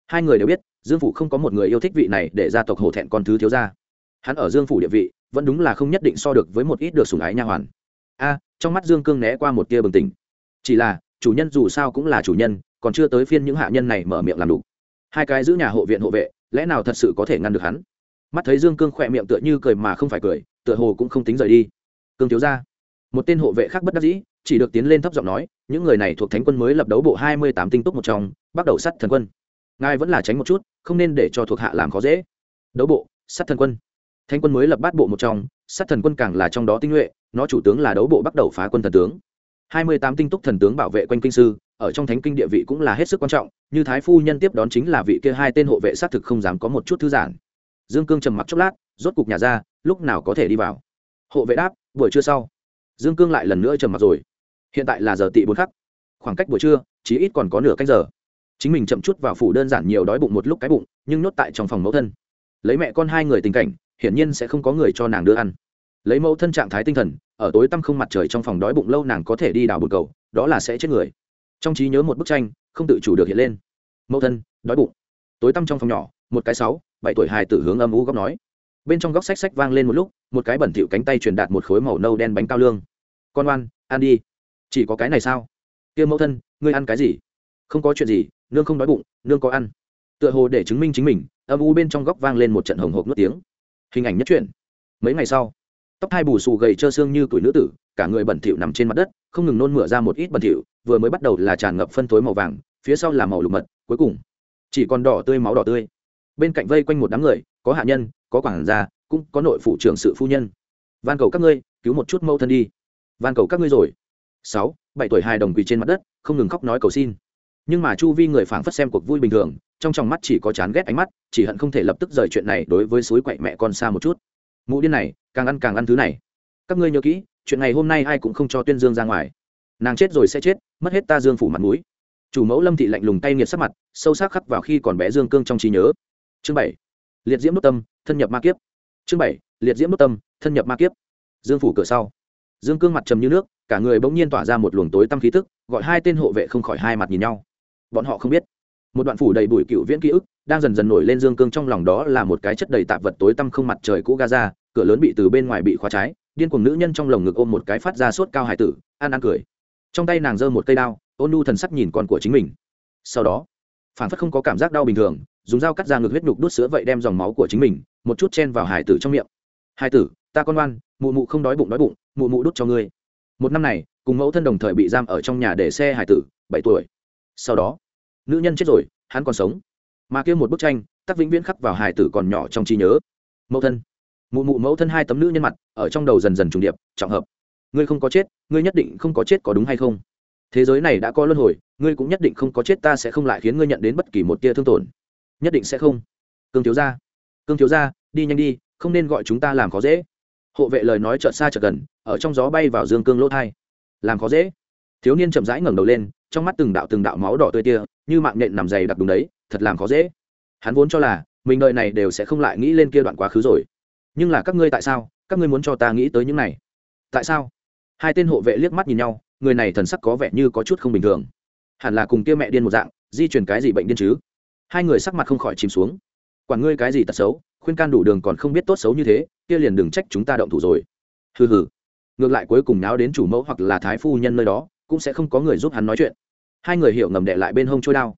Hai người đều biết dương phủ không có một người yêu thích vị này để gia tộc hổ thẹn con thứ thiếu gia. Hắn ở dương phủ địa vị, vẫn đúng là không nhất định so được với một ít được sủng ái nha hoàn. A, trong mắt dương cương né qua một tia bừng tỉnh. Chỉ là, chủ nhân dù sao cũng là chủ nhân, còn chưa tới phiên những hạ nhân này mở miệng làm đủ hai cái giữ nhà hộ viện hộ vệ, lẽ nào thật sự có thể ngăn được hắn? Mắt thấy dương cương khỏe miệng tựa như cười mà không phải cười, tựa hồ cũng không tính rời đi. Cương thiếu ra một tên hộ vệ khác bất đắc dĩ, chỉ được tiến lên thấp giọng nói, những người này thuộc thánh quân mới lập đấu bộ hai mươi tám tinh túc một trong, bắt đầu sắt thần quân ngài vẫn là tránh một chút, không nên để cho thuộc hạ làm khó dễ. Đấu bộ, sát thần quân. Thánh quân mới lập bát bộ một trong, sát thần quân càng là trong đó tinh nhuệ, nó chủ tướng là đấu bộ bắt đầu phá quân thần tướng. Hai mươi tám tinh túc thần tướng bảo vệ quanh kinh sư, ở trong thánh kinh địa vị cũng là hết sức quan trọng, như thái phu nhân tiếp đón chính là vị kia hai tên hộ vệ sát thực không dám có một chút thư giãn. Dương cương trầm mặc chốc lát, rốt cục nhà ra, lúc nào có thể đi vào. Hộ vệ đáp, buổi trưa sau. Dương cương lại lần nữa trầm mặc rồi. Hiện tại là giờ tị bốn khắc. Khoảng cách buổi trưa chỉ ít còn có nửa cách giờ chính mình chậm chút vào phủ đơn giản nhiều đói bụng một lúc cái bụng, nhưng nhốt tại trong phòng mẫu thân. Lấy mẹ con hai người tình cảnh, hiển nhiên sẽ không có người cho nàng đưa ăn. Lấy mẫu thân trạng thái tinh thần, ở tối tăm không mặt trời trong phòng đói bụng lâu nàng có thể đi đào bụt cầu, đó là sẽ chết người. Trong trí nhớ một bức tranh, không tự chủ được hiện lên. Mẫu thân, đói bụng. Tối tăm trong phòng nhỏ, một cái sáu, bảy tuổi hài tử hướng âm u góc nói. Bên trong góc sách sách vang lên một lúc, một cái bẩn thỉu cánh tay truyền đạt một khối màu nâu đen bánh cao lương. Con oan ăn đi. Chỉ có cái này sao? Kia mẫu thân, ngươi ăn cái gì? Không có chuyện gì nương không đói bụng, nương có ăn. Tựa hồ để chứng minh chính mình, âm u bên trong góc vang lên một trận hồng hộp nước tiếng. Hình ảnh nhất truyện. Mấy ngày sau, tóc hai bù xù gầy trơ xương như tuổi nữ tử, cả người bẩn thỉu nằm trên mặt đất, không ngừng nôn mửa ra một ít bẩn thỉu, vừa mới bắt đầu là tràn ngập phân thối màu vàng, phía sau là màu lục mật, cuối cùng chỉ còn đỏ tươi máu đỏ tươi. Bên cạnh vây quanh một đám người, có hạ nhân, có quản gia, cũng có nội phụ trưởng sự phu nhân. Van cầu các ngươi, cứu một chút mâu thân đi. Van cầu các ngươi rồi. Sáu, bảy tuổi hài đồng quỳ trên mặt đất, không ngừng khóc nói cầu xin nhưng mà chu vi người phảng phất xem cuộc vui bình thường, trong tròng mắt chỉ có chán ghét ánh mắt, chỉ hận không thể lập tức rời chuyện này đối với suối quậy mẹ con xa một chút. Mụ điên này, càng ăn càng ăn thứ này. Các ngươi nhớ kỹ, chuyện này hôm nay ai cũng không cho tuyên dương ra ngoài. Nàng chết rồi sẽ chết, mất hết ta dương phủ mặt mũi. Chủ mẫu lâm thị lạnh lùng tay nghiệt sắc mặt, sâu sắc khắc vào khi còn bé dương cương trong trí nhớ. Chương bảy, liệt diễm đốt tâm, thân nhập ma kiếp. Chương bảy, liệt diễm đốt tâm, thân nhập ma kiếp. Dương phủ cửa sau. Dương cương mặt trầm như nước, cả người bỗng nhiên tỏa ra một luồng tối tăm khí tức, gọi hai tên hộ vệ không khỏi hai mặt nhìn nhau bọn họ không biết. Một đoạn phủ đầy bụi cựu viễn ký ức đang dần dần nổi lên dương cương trong lòng đó là một cái chất đầy tạp vật tối tăm không mặt trời cũ gaza, cửa lớn bị từ bên ngoài bị khóa trái, điên cuồng nữ nhân trong lồng ngực ôm một cái phát ra sốt cao hải tử ăn ăn cười. Trong tay nàng giơ một cây đao, ôn nu thần sắc nhìn con của chính mình. Sau đó phản phất không có cảm giác đau bình thường, dùng dao cắt ra ngực huyết nhục đút sữa vậy đem dòng máu của chính mình, một chút chen vào hải tử trong miệng. Hải tử, ta con oan mụ mụ không đói bụng đói bụng, mụ mụ đút cho ngươi. Một năm này, cùng mẫu thân đồng thời bị giam ở trong nhà để xe hải tử, bảy tuổi sau đó, nữ nhân chết rồi, hắn còn sống. Mà kia một bức tranh, tắc vĩnh viễn khắc vào hải tử còn nhỏ trong trí nhớ. Mẫu thân. Mụ mụ mẫu thân hai tấm nữ nhân mặt, ở trong đầu dần dần trùng điệp, trọng hợp. Ngươi không có chết, ngươi nhất định không có chết có đúng hay không? Thế giới này đã có luân hồi, ngươi cũng nhất định không có chết, ta sẽ không lại khiến ngươi nhận đến bất kỳ một tia thương tổn. Nhất định sẽ không. Cương thiếu gia. Cương thiếu gia, đi nhanh đi, không nên gọi chúng ta làm khó dễ. Hộ vệ lời nói chợt xa chợt gần, ở trong gió bay vào dương cương lỗ thai. Làm khó dễ. Thiếu niên chậm rãi ngẩng đầu lên trong mắt từng đạo từng đạo máu đỏ tươi tia, như mạng nhện nằm dày đặc đúng đấy, thật làm khó dễ. Hắn vốn cho là, mình đợi này đều sẽ không lại nghĩ lên kia đoạn quá khứ rồi. Nhưng là các ngươi tại sao? Các ngươi muốn cho ta nghĩ tới những này. Tại sao? Hai tên hộ vệ liếc mắt nhìn nhau, người này thần sắc có vẻ như có chút không bình thường. Hẳn là cùng kia mẹ điên một dạng, di chuyển cái gì bệnh điên chứ? Hai người sắc mặt không khỏi chìm xuống. Quản ngươi cái gì tật xấu, khuyên can đủ đường còn không biết tốt xấu như thế, kia liền đừng trách chúng ta động thủ rồi. Hừ hừ. Ngược lại cuối cùng náo đến chủ mẫu hoặc là thái phu nhân nơi đó cũng sẽ không có người giúp hắn nói chuyện. Hai người hiểu ngầm đệ lại bên hông trôi đao.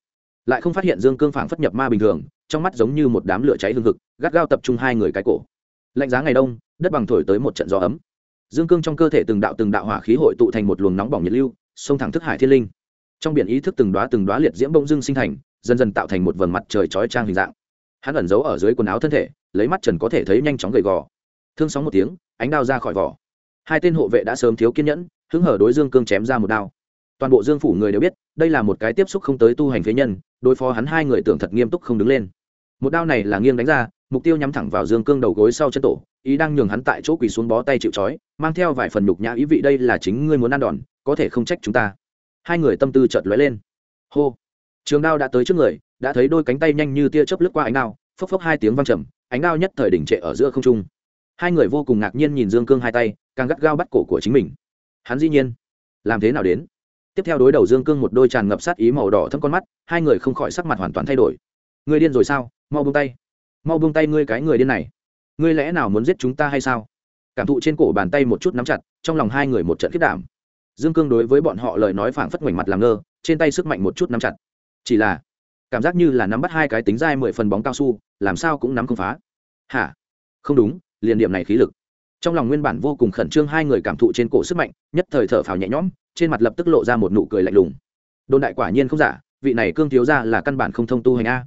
Lại không phát hiện dương cương phảng phất nhập ma bình thường, trong mắt giống như một đám lửa cháy hương thực gắt gao tập trung hai người cái cổ. Lạnh giá ngày đông, đất bằng thổi tới một trận gió ấm. Dương cương trong cơ thể từng đạo từng đạo hỏa khí hội tụ thành một luồng nóng bỏng nhiệt lưu sông thẳng thức hải thiên linh. Trong biển ý thức từng đoá từng đoá liệt diễm bông dưng sinh thành, dần dần tạo thành một vầng mặt trời chói trang hình dạng. Hắn ẩn giấu ở dưới quần áo thân thể, lấy mắt trần có thể thấy nhanh chóng gầy gò. Thương sóng một tiếng, ánh đao ra khỏi vỏ. Hai tên hộ vệ đã sớm thiếu kiên nhẫn hứng hở đối dương cương chém ra một đao. Toàn bộ dương phủ người đều biết, đây là một cái tiếp xúc không tới tu hành phế nhân, đối phó hắn hai người tưởng thật nghiêm túc không đứng lên. Một đao này là nghiêng đánh ra, mục tiêu nhắm thẳng vào dương cương đầu gối sau chân tổ, ý đang nhường hắn tại chỗ quỳ xuống bó tay chịu trói, mang theo vài phần nhục nhã ý vị đây là chính ngươi muốn ăn đòn, có thể không trách chúng ta. Hai người tâm tư chợt lóe lên. Hô. Trường đao đã tới trước người, đã thấy đôi cánh tay nhanh như tia chớp lướt qua ánh đao, phốc phốc hai tiếng vang trầm, ánh đao nhất thời đỉnh trệ ở giữa không trung. Hai người vô cùng ngạc nhiên nhìn dương cương hai tay, càng gắt gao bắt cổ của chính mình hắn dĩ nhiên. Làm thế nào đến? Tiếp theo đối đầu dương cương một đôi tràn ngập sát ý màu đỏ thâm con mắt, hai người không khỏi sắc mặt hoàn toàn thay đổi. Người điên rồi sao? Mau buông tay. Mau buông tay ngươi cái người điên này. Ngươi lẽ nào muốn giết chúng ta hay sao? Cảm thụ trên cổ bàn tay một chút nắm chặt, trong lòng hai người một trận khiết đảm. Dương cương đối với bọn họ lời nói phảng phất ngoảnh mặt làm ngơ, trên tay sức mạnh một chút nắm chặt. Chỉ là, cảm giác như là nắm bắt hai cái tính dai mười phần bóng cao su, làm sao cũng nắm không phá. Hả? Không đúng, liền điểm này khí lực trong lòng nguyên bản vô cùng khẩn trương hai người cảm thụ trên cổ sức mạnh, nhất thời thở phào nhẹ nhõm, trên mặt lập tức lộ ra một nụ cười lạnh lùng. Đồn đại quả nhiên không giả, vị này cương thiếu ra là căn bản không thông tu hành a.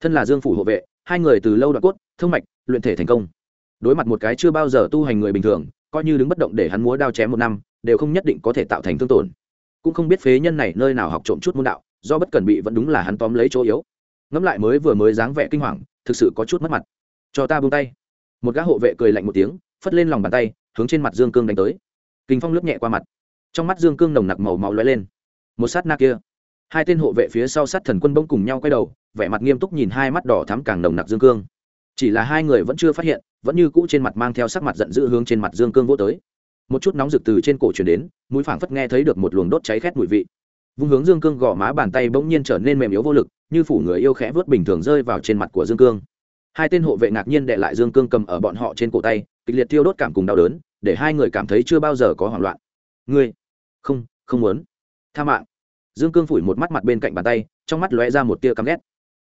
Thân là dương phủ hộ vệ, hai người từ lâu đoạn cốt, thương mạch, luyện thể thành công. Đối mặt một cái chưa bao giờ tu hành người bình thường, coi như đứng bất động để hắn múa đao chém một năm, đều không nhất định có thể tạo thành thương tổn. Cũng không biết phế nhân này nơi nào học trộm chút môn đạo, do bất cần bị vẫn đúng là hắn tóm lấy chỗ yếu. Ngẫm lại mới vừa mới dáng vẻ kinh hoàng, thực sự có chút mất mặt. Cho ta buông tay. Một gã hộ vệ cười lạnh một tiếng phất lên lòng bàn tay, hướng trên mặt dương cương đánh tới. Kinh phong lướt nhẹ qua mặt. Trong mắt dương cương nồng nặc màu máu lóe lên. Một sát na kia. Hai tên hộ vệ phía sau sát thần quân bông cùng nhau quay đầu, vẻ mặt nghiêm túc nhìn hai mắt đỏ thắm càng nồng nặc dương cương. Chỉ là hai người vẫn chưa phát hiện, vẫn như cũ trên mặt mang theo sắc mặt giận dữ hướng trên mặt dương cương vô tới. Một chút nóng rực từ trên cổ chuyển đến, mũi phảng phất nghe thấy được một luồng đốt cháy khét mùi vị. Vung hướng dương cương gõ má bàn tay bỗng nhiên trở nên mềm yếu vô lực, như phủ người yêu khẽ vớt bình thường rơi vào trên mặt của dương cương hai tên hộ vệ ngạc nhiên đệ lại dương cương cầm ở bọn họ trên cổ tay, kịch liệt tiêu đốt cảm cùng đau đớn, để hai người cảm thấy chưa bao giờ có hoảng loạn. Ngươi, không không muốn. Tha mạng. Dương cương phủi một mắt mặt bên cạnh bàn tay, trong mắt lóe ra một tia căm ghét.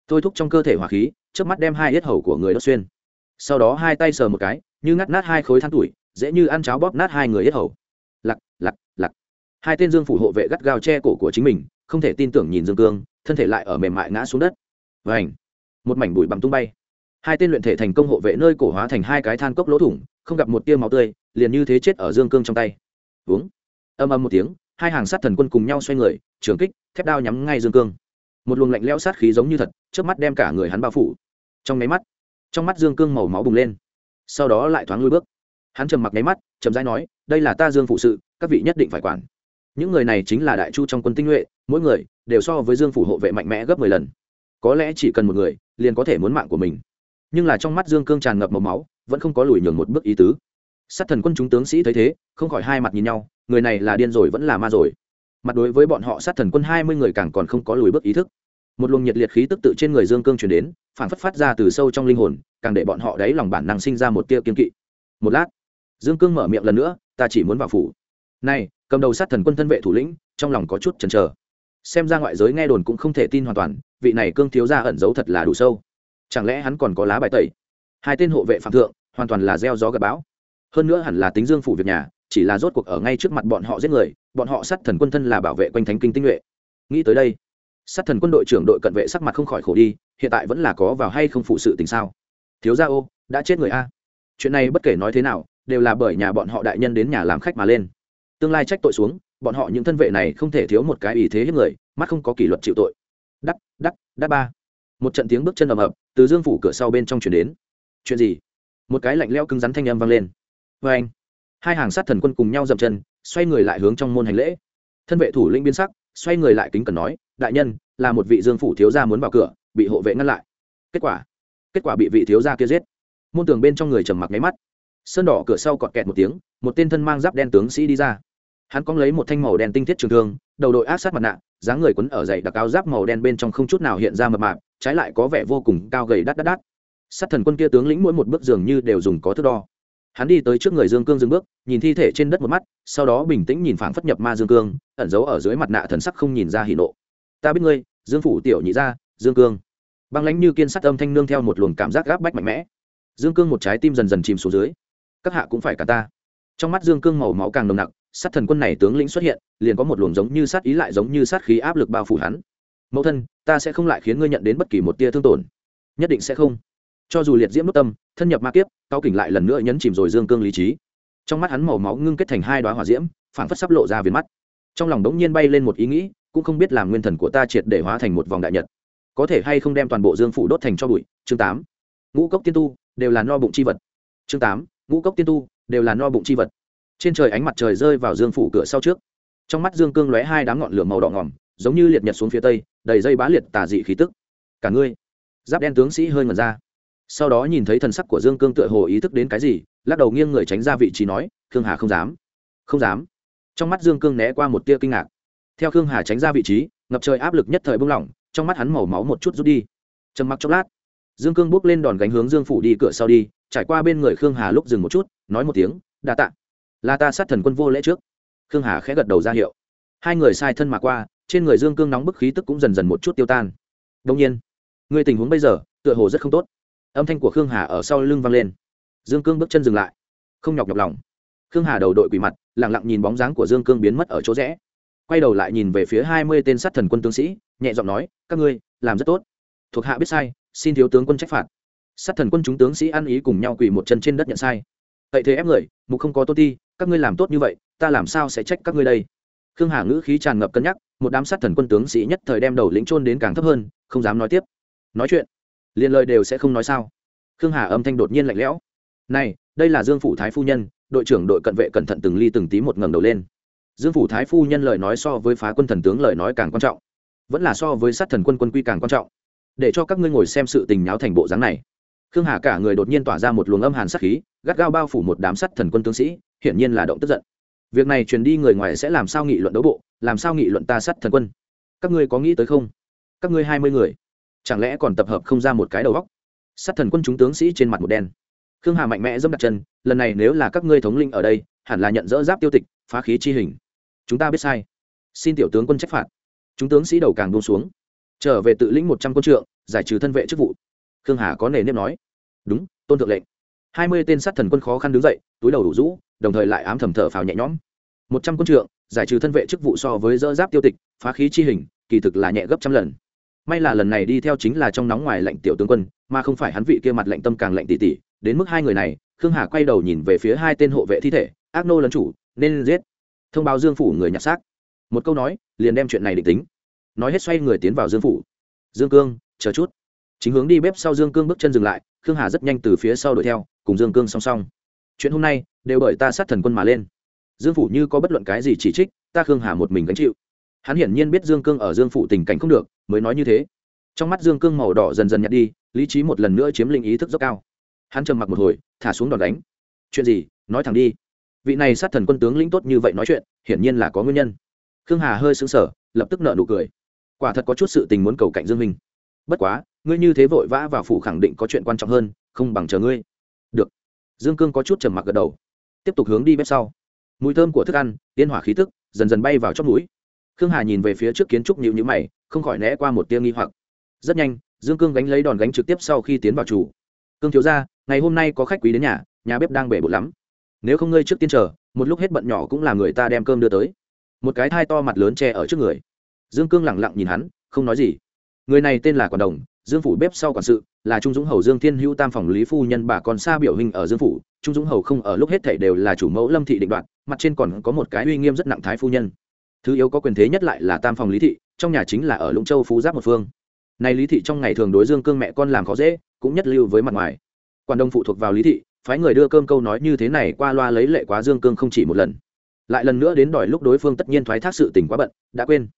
Thôi thúc trong cơ thể hỏa khí trước mắt đem hai yết hầu của người đốt xuyên. Sau đó hai tay sờ một cái, như ngắt nát hai khối than tuổi, dễ như ăn cháo bóp nát hai người yết hầu. Lặc lặc lặc. Hai tên dương phủ hộ vệ gắt gao che cổ của chính mình, không thể tin tưởng nhìn dương cương, thân thể lại ở mềm mại ngã xuống đất. Và ảnh một mảnh bụi bặm tung bay hai tên luyện thể thành công hộ vệ nơi cổ hóa thành hai cái than cốc lỗ thủng, không gặp một tia máu tươi, liền như thế chết ở dương cương trong tay. Uống âm âm một tiếng, hai hàng sát thần quân cùng nhau xoay người, trường kích, thép đao nhắm ngay dương cương. Một luồng lạnh lẽo sát khí giống như thật trước mắt đem cả người hắn bao phủ. Trong máy mắt, trong mắt dương cương màu máu bùng lên. Sau đó lại thoáng lui bước. Hắn trầm mặc nháy mắt trầm rãi nói, đây là ta dương phụ sự, các vị nhất định phải quản. Những người này chính là đại chu trong quân tinh nhuệ, mỗi người đều so với dương phủ hộ vệ mạnh mẽ gấp mười lần. Có lẽ chỉ cần một người, liền có thể muốn mạng của mình nhưng là trong mắt dương cương tràn ngập màu máu, vẫn không có lùi nhường một bước ý tứ. Sát thần quân chúng tướng sĩ thấy thế, không khỏi hai mặt nhìn nhau, người này là điên rồi vẫn là ma rồi. Mặt đối với bọn họ, sát thần quân hai mươi người càng còn không có lùi bước ý thức. Một luồng nhiệt liệt khí tức tự trên người dương cương chuyển đến, phản phất phát ra từ sâu trong linh hồn, càng để bọn họ đáy lòng bản năng sinh ra một tia kiên kỵ. Một lát, dương cương mở miệng lần nữa, ta chỉ muốn vào phủ. Này, cầm đầu sát thần quân thân vệ thủ lĩnh, trong lòng có chút chần chờ. Xem ra ngoại giới nghe đồn cũng không thể tin hoàn toàn, vị này cương thiếu ra ẩn giấu thật là đủ sâu chẳng lẽ hắn còn có lá bài tẩy? Hai tên hộ vệ phạm thượng, hoàn toàn là gieo gió gặp bão. Hơn nữa hẳn là tính dương phủ việc nhà, chỉ là rốt cuộc ở ngay trước mặt bọn họ giết người, bọn họ sát thần quân thân là bảo vệ quanh thánh kinh tinh nhuệ. Nghĩ tới đây, sát thần quân đội trưởng đội cận vệ sắc mặt không khỏi khổ đi, hiện tại vẫn là có vào hay không phụ sự tình sao? Thiếu gia ô, đã chết người a. Chuyện này bất kể nói thế nào, đều là bởi nhà bọn họ đại nhân đến nhà làm khách mà lên. Tương lai trách tội xuống, bọn họ những thân vệ này không thể thiếu một cái ý thế hết người, mắt không có kỷ luật chịu tội. Đắc đắc đắc ba. Một trận tiếng bước chân ầm ập từ dương phủ cửa sau bên trong chuyển đến. Chuyện gì? Một cái lạnh leo cứng rắn thanh âm vang lên. Vê anh, hai hàng sát thần quân cùng nhau dậm chân, xoay người lại hướng trong môn hành lễ. Thân vệ thủ lĩnh biến sắc, xoay người lại kính cần nói, đại nhân, là một vị dương phủ thiếu gia muốn vào cửa, bị hộ vệ ngăn lại. Kết quả kết quả bị vị thiếu gia kia giết. Môn tường bên trong người trầm mặc nháy mắt. Sơn đỏ cửa sau cọt kẹt một tiếng, một tên thân mang giáp đen tướng sĩ đi ra. Hắn cóng lấy một thanh màu đen tinh thiết trường thương, đầu đội áp sát mặt nạ, dáng người quấn ở dày đặc áo giáp màu đen bên trong không chút nào hiện ra mập mạp trái lại có vẻ vô cùng cao gầy đắt đắt đắt. Sát thần quân kia tướng lĩnh mỗi một bước dường như đều dùng có thước đo. Hắn đi tới trước người dương cương dừng bước, nhìn thi thể trên đất một mắt, sau đó bình tĩnh nhìn phảng phất nhập ma dương cương, ẩn giấu ở dưới mặt nạ thần sắc không nhìn ra hỉ nộ. Ta biết ngươi, dương phủ tiểu nhị gia, dương cương. Băng lãnh như kiên sắt âm thanh nương theo một luồng cảm giác gáp bách mạnh mẽ. Dương cương một trái tim dần dần chìm xuống dưới. Các hạ cũng phải cả ta. Trong mắt dương cương màu máu càng nồng nặc, sát thần quân này tướng lĩnh xuất hiện, liền có một luồng giống như sát ý lại giống như sát khí áp lực bao phủ hắn mẫu thân, ta sẽ không lại khiến ngươi nhận đến bất kỳ một tia thương tổn. Nhất định sẽ không. Cho dù liệt diễm nốt tâm, thân nhập ma kiếp cao kỉnh lại lần nữa nhấn chìm rồi dương cương lý trí. Trong mắt hắn màu máu ngưng kết thành hai đoá hỏa diễm, phảng phất sắp lộ ra viền mắt. Trong lòng đống nhiên bay lên một ý nghĩ, cũng không biết làm nguyên thần của ta triệt để hóa thành một vòng đại nhật. Có thể hay không đem toàn bộ dương phủ đốt thành cho bụi? Chương tám. Ngũ cốc tiên tu, đều là no bụng chi vật. Chương tám. Ngũ cốc tiên tu, đều là no bụng chi vật. Trên trời ánh mặt trời rơi vào dương phủ cửa sau trước. Trong mắt dương cương lóe hai đám ngọn lửa màu đỏ ngỏm, giống như liệt nhật xuống phía tây đầy dây bá liệt tà dị khí tức. Cả ngươi, giáp đen tướng sĩ hơi ngẩn ra. Sau đó nhìn thấy thần sắc của dương cương tựa hồ ý thức đến cái gì, lắc đầu nghiêng người tránh ra vị trí nói, khương hà không dám không dám. Trong mắt dương cương né qua một tia kinh ngạc. Theo khương hà tránh ra vị trí, ngập trời áp lực nhất thời bung lỏng, trong mắt hắn màu máu một chút rút đi. Trầm mặc chốc lát, dương cương bước lên đòn gánh hướng dương phủ đi cửa sau đi, trải qua bên người khương hà lúc dừng một chút, nói một tiếng, đa tạ. Là ta sát thần quân vô lễ trước. Khương hà khẽ gật đầu ra hiệu. Hai người sai thân mà qua trên người dương cương nóng bức khí tức cũng dần dần một chút tiêu tan. Đông nhiên, người tình huống bây giờ tựa hồ rất không tốt. Âm thanh của khương hà ở sau lưng vang lên. Dương cương bước chân dừng lại, không nhọc nhọc lòng. Khương hà đầu đội quỷ mặt lẳng lặng nhìn bóng dáng của dương cương biến mất ở chỗ rẽ. Quay đầu lại nhìn về phía hai mươi tên sát thần quân tướng sĩ, nhẹ giọng nói, các ngươi, làm rất tốt. Thuộc hạ biết sai, xin thiếu tướng quân trách phạt. Sát thần quân chúng tướng sĩ ăn ý cùng nhau quỳ một chân trên đất nhận sai. Vậy thế ép người, mục không có tốt đi các ngươi làm tốt như vậy, ta làm sao sẽ trách các ngươi đây? Khương hà ngữ khí tràn ngập cân nhắc một đám sát thần quân tướng sĩ nhất thời đem đầu lĩnh trôn đến càng thấp hơn, không dám nói tiếp. Nói chuyện, liền lời đều sẽ không nói sao? Khương hà âm thanh đột nhiên lạnh lẽo. Này, đây là dương phủ thái phu nhân, đội trưởng đội cận vệ cẩn thận từng ly từng tí một ngẩng đầu lên. Dương phủ thái phu nhân lời nói so với phá quân thần tướng lời nói càng quan trọng, vẫn là so với sát thần quân quân quy càng quan trọng. Để cho các ngươi ngồi xem sự tình nháo thành bộ dáng này. Khương hà cả người đột nhiên tỏa ra một luồng âm hàn sát khí, gắt gao bao phủ một đám sát thần quân tướng sĩ, hiển nhiên là động tức giận việc này truyền đi người ngoài sẽ làm sao nghị luận đấu bộ, làm sao nghị luận ta sát thần quân? Các ngươi có nghĩ tới không? Các ngươi hai mươi người, chẳng lẽ còn tập hợp không ra một cái đầu góc sát thần quân chúng tướng sĩ trên mặt một đen. Khương hà mạnh mẽ dâm đặt chân, lần này nếu là các ngươi thống linh ở đây, hẳn là nhận dỡ giáp tiêu tịch, phá khí chi hình. Chúng ta biết sai. Xin tiểu tướng quân trách phạt. Chúng tướng sĩ đầu càng buông xuống. Trở về tự lĩnh một trăm quân trượng, giải trừ thân vệ chức vụ. Khương hà có nề nếp nói. Đúng, tôn thượng lệnh. Hai mươi tên sát thần quân khó khăn đứng dậy, túi đầu đủ rũ đồng thời lại ám thầm thở phào nhẹ nhõm. Một trăm quân trượng, giải trừ thân vệ chức vụ so với dỡ giáp tiêu tịch, phá khí chi hình, kỳ thực là nhẹ gấp trăm lần. May là lần này đi theo chính là trong nóng ngoài lệnh tiểu tướng quân, mà không phải hắn vị kia mặt lệnh tâm càng lệnh tỉ tỉ. Đến mức hai người này, khương hà quay đầu nhìn về phía hai tên hộ vệ thi thể, ác nô lấn chủ, nên giết. Thông báo dương phủ người nhặt xác. Một câu nói, liền đem chuyện này định tính. Nói hết xoay người tiến vào dương phủ. Dương cương, chờ chút. Chính hướng đi bếp sau dương cương bước chân dừng lại, khương hà rất nhanh từ phía sau đuổi theo, cùng dương cương song song chuyện hôm nay đều bởi ta sát thần quân mà lên. Dương phủ như có bất luận cái gì chỉ trích, ta khương hà một mình gánh chịu. Hắn hiển nhiên biết dương cương ở dương phủ tình cảnh không được, mới nói như thế. Trong mắt dương cương màu đỏ dần dần nhạt đi, lý trí một lần nữa chiếm linh ý thức rất cao. Hắn trầm mặc một hồi, thả xuống đòn đánh. Chuyện gì? Nói thẳng đi. Vị này sát thần quân tướng lĩnh tốt như vậy nói chuyện, hiển nhiên là có nguyên nhân. Khương hà hơi xứng sở lập tức nợ nụ cười. Quả thật có chút sự tình muốn cầu cạnh dương minh. Bất quá, ngươi như thế vội vã vào phủ khẳng định có chuyện quan trọng hơn, không bằng chờ ngươi dương cương có chút trầm mặc gật đầu. Tiếp tục hướng đi bếp sau. Mùi thơm của thức ăn, tiên hỏa khí tức, dần dần bay vào trong núi. khương hà nhìn về phía trước kiến trúc nhịu nhữ mày, không khỏi né qua một tia nghi hoặc. Rất nhanh, dương cương gánh lấy đòn gánh trực tiếp sau khi tiến vào chủ. Cương thiếu ra ngày hôm nay có khách quý đến nhà nhà bếp đang bể bột lắm. Nếu không ngơi trước tiên chờ, một lúc hết bận nhỏ cũng là người ta đem cơm đưa tới. Một cái thai to mặt lớn che ở trước người. Dương cương lẳng lặng nhìn hắn, không nói gì. Người này tên là quản đồng dương phủ bếp sau quản sự là trung dũng hầu dương thiên hữu tam phòng lý phu nhân bà còn xa biểu hình ở dương phủ. Trung dũng hầu không ở lúc hết thảy đều là chủ mẫu lâm thị định đoạt, mặt trên còn có một cái uy nghiêm rất nặng thái phu nhân. Thứ yếu có quyền thế nhất lại là tam phòng lý thị, trong nhà chính là ở lũng châu phú giáp một phương. Này lý thị trong ngày thường đối dương cương mẹ con làm khó dễ, cũng nhất lưu với mặt ngoài. Quan đông phụ thuộc vào lý thị, phái người đưa cơm câu nói như thế này qua loa lấy lệ quá dương cương không chỉ một lần. Lại lần nữa đến đòi lúc đối phương tất nhiên thoái thác sự tình quá bận, đã quên.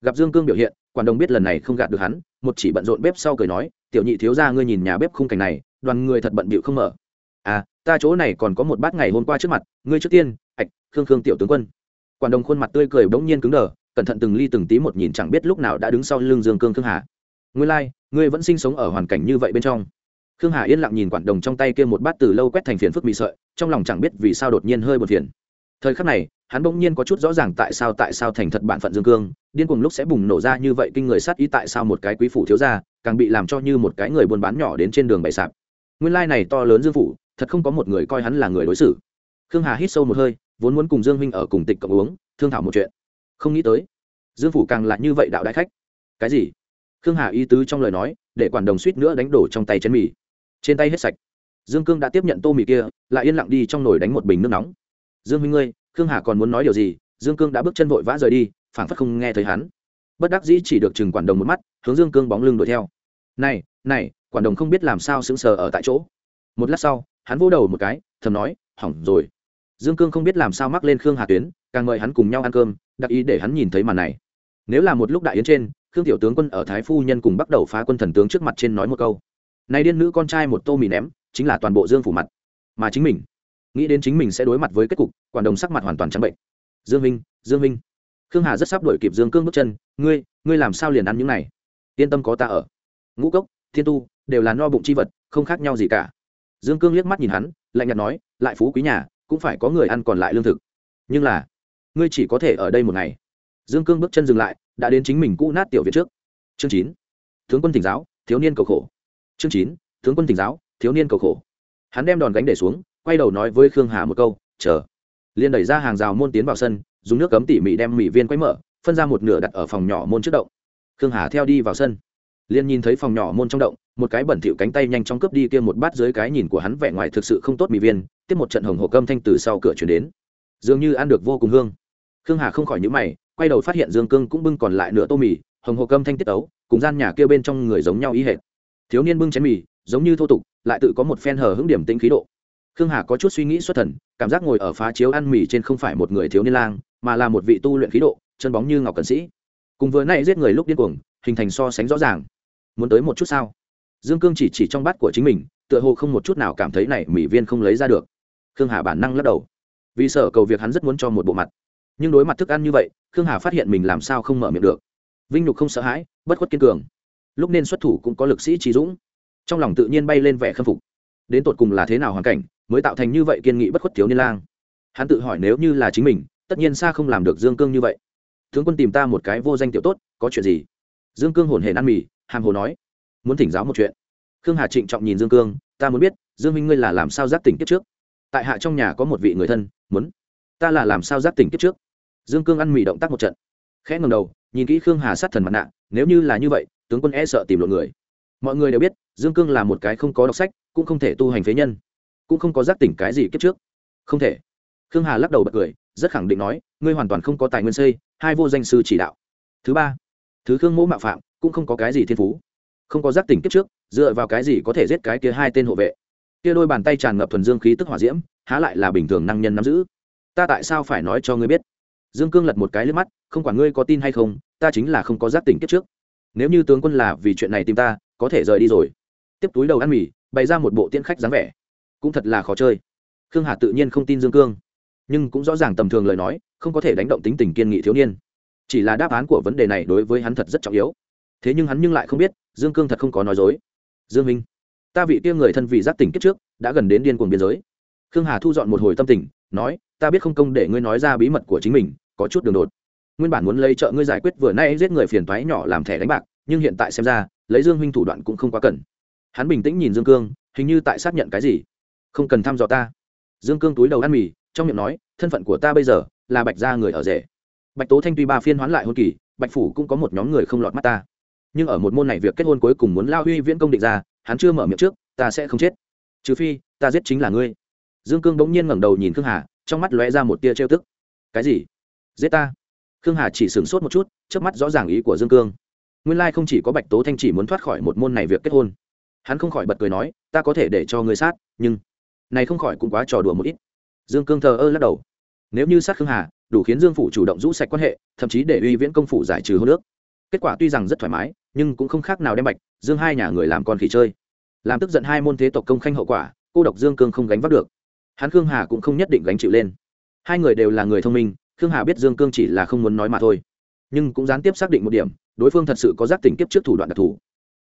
Gặp dương cương biểu hiện, quản đồng biết lần này không gạt được hắn một chỉ bận rộn bếp sau cười nói tiểu nhị thiếu ra ngươi nhìn nhà bếp khung cảnh này đoàn người thật bận bịu không mở. À ta chỗ này còn có một bát ngày hôm qua trước mặt ngươi trước tiên ạch khương khương tiểu tướng quân. Quản đồng khuôn mặt tươi cười bỗng nhiên cứng đờ cẩn thận từng ly từng tí một nhìn chẳng biết lúc nào đã đứng sau lưng dương cương khương hà. Ngươi lai、like, ngươi vẫn sinh sống ở hoàn cảnh như vậy bên trong. Khương hà yên lặng nhìn quản đồng trong tay kia một bát từ lâu quét thành phiền phức bị sợi trong lòng chẳng biết vì sao đột nhiên hơi bật phiền. Thời khắc này hắn bỗng nhiên có chút rõ ràng tại sao tại sao thành thật bản phận dương cương, điên cuồng lúc sẽ bùng nổ ra như vậy kinh người sát ý tại sao một cái quý phủ thiếu gia, càng bị làm cho như một cái người buôn bán nhỏ đến trên đường bày sạp. Nguyên lai này to lớn dương phủ, thật không có một người coi hắn là người đối xử. Khương hà hít sâu một hơi, vốn muốn cùng dương huynh ở cùng tịch cộng uống, thương thảo một chuyện. Không nghĩ tới, dương phủ càng là như vậy đạo đại khách. Cái gì? Khương hà ý tứ trong lời nói, để quản đồng suýt nữa đánh đổ trong tay chén mì. Trên tay hết sạch. Dương cương đã tiếp nhận tô mì kia, lại yên lặng đi trong nồi đánh một bình nước nóng. Dương huynh ngươi khương hà còn muốn nói điều gì, dương cương đã bước chân vội vã rời đi, phảng phất không nghe thấy hắn. Bất đắc dĩ chỉ được chừng quản đồng một mắt, hướng dương cương bóng lưng đuổi theo. Này này, quản đồng không biết làm sao sững sờ ở tại chỗ. Một lát sau, hắn vỗ đầu một cái, thầm nói, hỏng rồi. Dương cương không biết làm sao mắc lên khương hà tuyến, càng mời hắn cùng nhau ăn cơm, đặc ý để hắn nhìn thấy màn này. Nếu là một lúc đại yến trên, khương tiểu tướng quân ở thái phu nhân cùng bắt đầu phá quân thần tướng trước mặt trên nói một câu. Này điên nữ con trai một tô mì ném, chính là toàn bộ dương phủ mặt, mà chính mình nghĩ đến chính mình sẽ đối mặt với kết cục, quản đồng sắc mặt hoàn toàn trắng bệnh. Dương minh dương minh. Khương hà rất sắp đuổi kịp dương cương bước chân, ngươi ngươi làm sao liền ăn những này? Yên tâm có ta ở. Ngũ cốc, thiên tu, đều là no bụng chi vật, không khác nhau gì cả. Dương cương liếc mắt nhìn hắn, lạnh nhạt nói, lại phú quý nhà, cũng phải có người ăn còn lại lương thực. Nhưng là, ngươi chỉ có thể ở đây một ngày. Dương cương bước chân dừng lại, đã đến chính mình cũ nát tiểu viện trước. Chương chín. Tướng quân tỉnh giáo, thiếu niên cầu khổ. Chương chín. Tướng quân tỉnh giáo, thiếu niên cầu khổ. Hắn đem đòn gánh để xuống quay đầu nói với khương hà một câu, chờ. Liền đẩy ra hàng rào môn tiến vào sân, dùng nước cấm tỉ mỉ đem mỉ viên quay mở, phân ra một nửa đặt ở phòng nhỏ môn trước động. Khương hà theo đi vào sân. Liền nhìn thấy phòng nhỏ môn trong động, một cái bẩn thỉu cánh tay nhanh chóng cướp đi kia một bát dưới cái nhìn của hắn vẻ ngoài thực sự không tốt mì viên, tiếp một trận hồng hồ cơm thanh từ sau cửa chuyển đến. Dường như ăn được vô cùng hương. Khương hà không khỏi nhữ mày, quay đầu phát hiện dương cương cũng bưng còn lại nửa tô mì, hồng hồ cơm thanh tiết ấu cùng gian nhà kia bên trong người giống nhau ý hệt. Thiếu niên bưng chén mì, giống như thô tục, lại tự có một phen hờ hững điểm tính khí độ khương hà có chút suy nghĩ xuất thần, cảm giác ngồi ở phá chiếu ăn mì trên không phải một người thiếu niên lang, mà là một vị tu luyện khí độ, chân bóng như ngọc cẩn sĩ. Cùng vừa nay giết người lúc điên cuồng, hình thành so sánh rõ ràng. Muốn tới một chút sao? Dương cương chỉ chỉ trong bát của chính mình, tựa hồ không một chút nào cảm thấy này mỹ viên không lấy ra được. Khương hà bản năng lắc đầu. Vì sợ cầu việc hắn rất muốn cho một bộ mặt. Nhưng đối mặt thức ăn như vậy, khương hà phát hiện mình làm sao không mở miệng được. Vinh nhục không sợ hãi, bất khuất kiên cường. Lúc nên xuất thủ cũng có lực sĩ trí dũng. Trong lòng tự nhiên bay lên vẻ khâm phục đến tột cùng là thế nào hoàn cảnh, mới tạo thành như vậy kiên nghị bất khuất thiếu niên lang. Hắn tự hỏi nếu như là chính mình, tất nhiên xa không làm được dương cương như vậy. Tướng quân tìm ta một cái vô danh tiểu tốt, có chuyện gì? Dương cương hồn hề ăn mì, hàm hồ nói. Muốn thỉnh giáo một chuyện. Khương hà trịnh trọng nhìn dương cương, ta muốn biết, dương minh ngươi là làm sao giác tỉnh kiếp trước? Tại hạ trong nhà có một vị người thân, muốn. Ta là làm sao giác tỉnh kiếp trước? Dương cương ăn mì động tác một trận. Khẽ ngầm đầu, nhìn kỹ khương hà sát thần mặt nạ, nếu như là như vậy, tướng quân e sợ tìm lộn người mọi người đều biết, dương cương là một cái không có đọc sách, cũng không thể tu hành phế nhân. Cũng không có giác tỉnh cái gì kiếp trước. Không thể. Khương hà lắc đầu bật cười, rất khẳng định nói, ngươi hoàn toàn không có tài nguyên xây, hai vô danh sư chỉ đạo. Thứ ba, thứ khương mẫu mạo phạm, cũng không có cái gì thiên phú. Không có giác tỉnh kiếp trước, dựa vào cái gì có thể giết cái kia hai tên hộ vệ? Kia đôi bàn tay tràn ngập thuần dương khí tức hỏa diễm, há lại là bình thường năng nhân nắm giữ. Ta tại sao phải nói cho ngươi biết? Dương cương lật một cái lên mắt, không quản ngươi có tin hay không, ta chính là không có giác tỉnh kiếp trước. Nếu như tướng quân là vì chuyện này tìm ta có thể rời đi rồi. Tiếp túi đầu ăn mì, bày ra một bộ tiễn khách dáng vẻ. Cũng thật là khó chơi. Khương hà tự nhiên không tin dương cương. Nhưng cũng rõ ràng tầm thường lời nói, không có thể đánh động tính tình kiên nghị thiếu niên. Chỉ là đáp án của vấn đề này đối với hắn thật rất trọng yếu. Thế nhưng hắn nhưng lại không biết, dương cương thật không có nói dối. Dương minh, ta vị kia người thân vị giác tỉnh kiếp trước, đã gần đến điên cuồng biên giới. Khương hà thu dọn một hồi tâm tình, nói, ta biết không công để ngươi nói ra bí mật của chính mình, có chút đường đột. Nguyên bản muốn lấy trợ ngươi giải quyết vừa nay giết người phiền toái nhỏ làm thẻ đánh bạc nhưng hiện tại xem ra, lấy dương huynh thủ đoạn cũng không quá cần. Hắn bình tĩnh nhìn dương cương, hình như tại xác nhận cái gì. Không cần thăm dò ta. Dương cương túi đầu ăn mì, trong miệng nói, thân phận của ta bây giờ là bạch gia người ở rể. Bạch tố thanh tuy ba phiên hoán lại hôn kỳ, bạch phủ cũng có một nhóm người không lọt mắt ta. Nhưng ở một môn này việc kết hôn cuối cùng muốn lao huy viễn công định ra, hắn chưa mở miệng trước, ta sẽ không chết. Trừ phi, ta giết chính là ngươi. Dương cương bỗng nhiên ngẩng đầu nhìn khương hà, trong mắt lóe ra một tia trêu tức. Cái gì? Giết ta. Khương hà chỉ sửng sốt một chút trước mắt rõ ràng ý của dương cương nguyên lai không chỉ có bạch tố thanh chỉ muốn thoát khỏi một môn này việc kết hôn. Hắn không khỏi bật cười nói, ta có thể để cho ngươi sát, nhưng này không khỏi cũng quá trò đùa một ít. Dương cương thờ ơ lắc đầu. Nếu như sát khương hà, đủ khiến dương phủ chủ động rũ sạch quan hệ, thậm chí để uy viễn công phủ giải trừ hô nước kết quả tuy rằng rất thoải mái, nhưng cũng không khác nào đem bạch, dương hai nhà người làm con khỉ chơi. Làm tức giận hai môn thế tộc công khanh hậu quả, cô độc dương cương không gánh vác được. Hắn khương hà cũng không nhất định gánh chịu lên. Hai người đều là người thông minh, khương hà biết dương cương chỉ là không muốn nói mà thôi. Nhưng cũng gián tiếp xác định một điểm đối phương thật sự có giác tỉnh kiếp trước thủ đoạn đặc thù.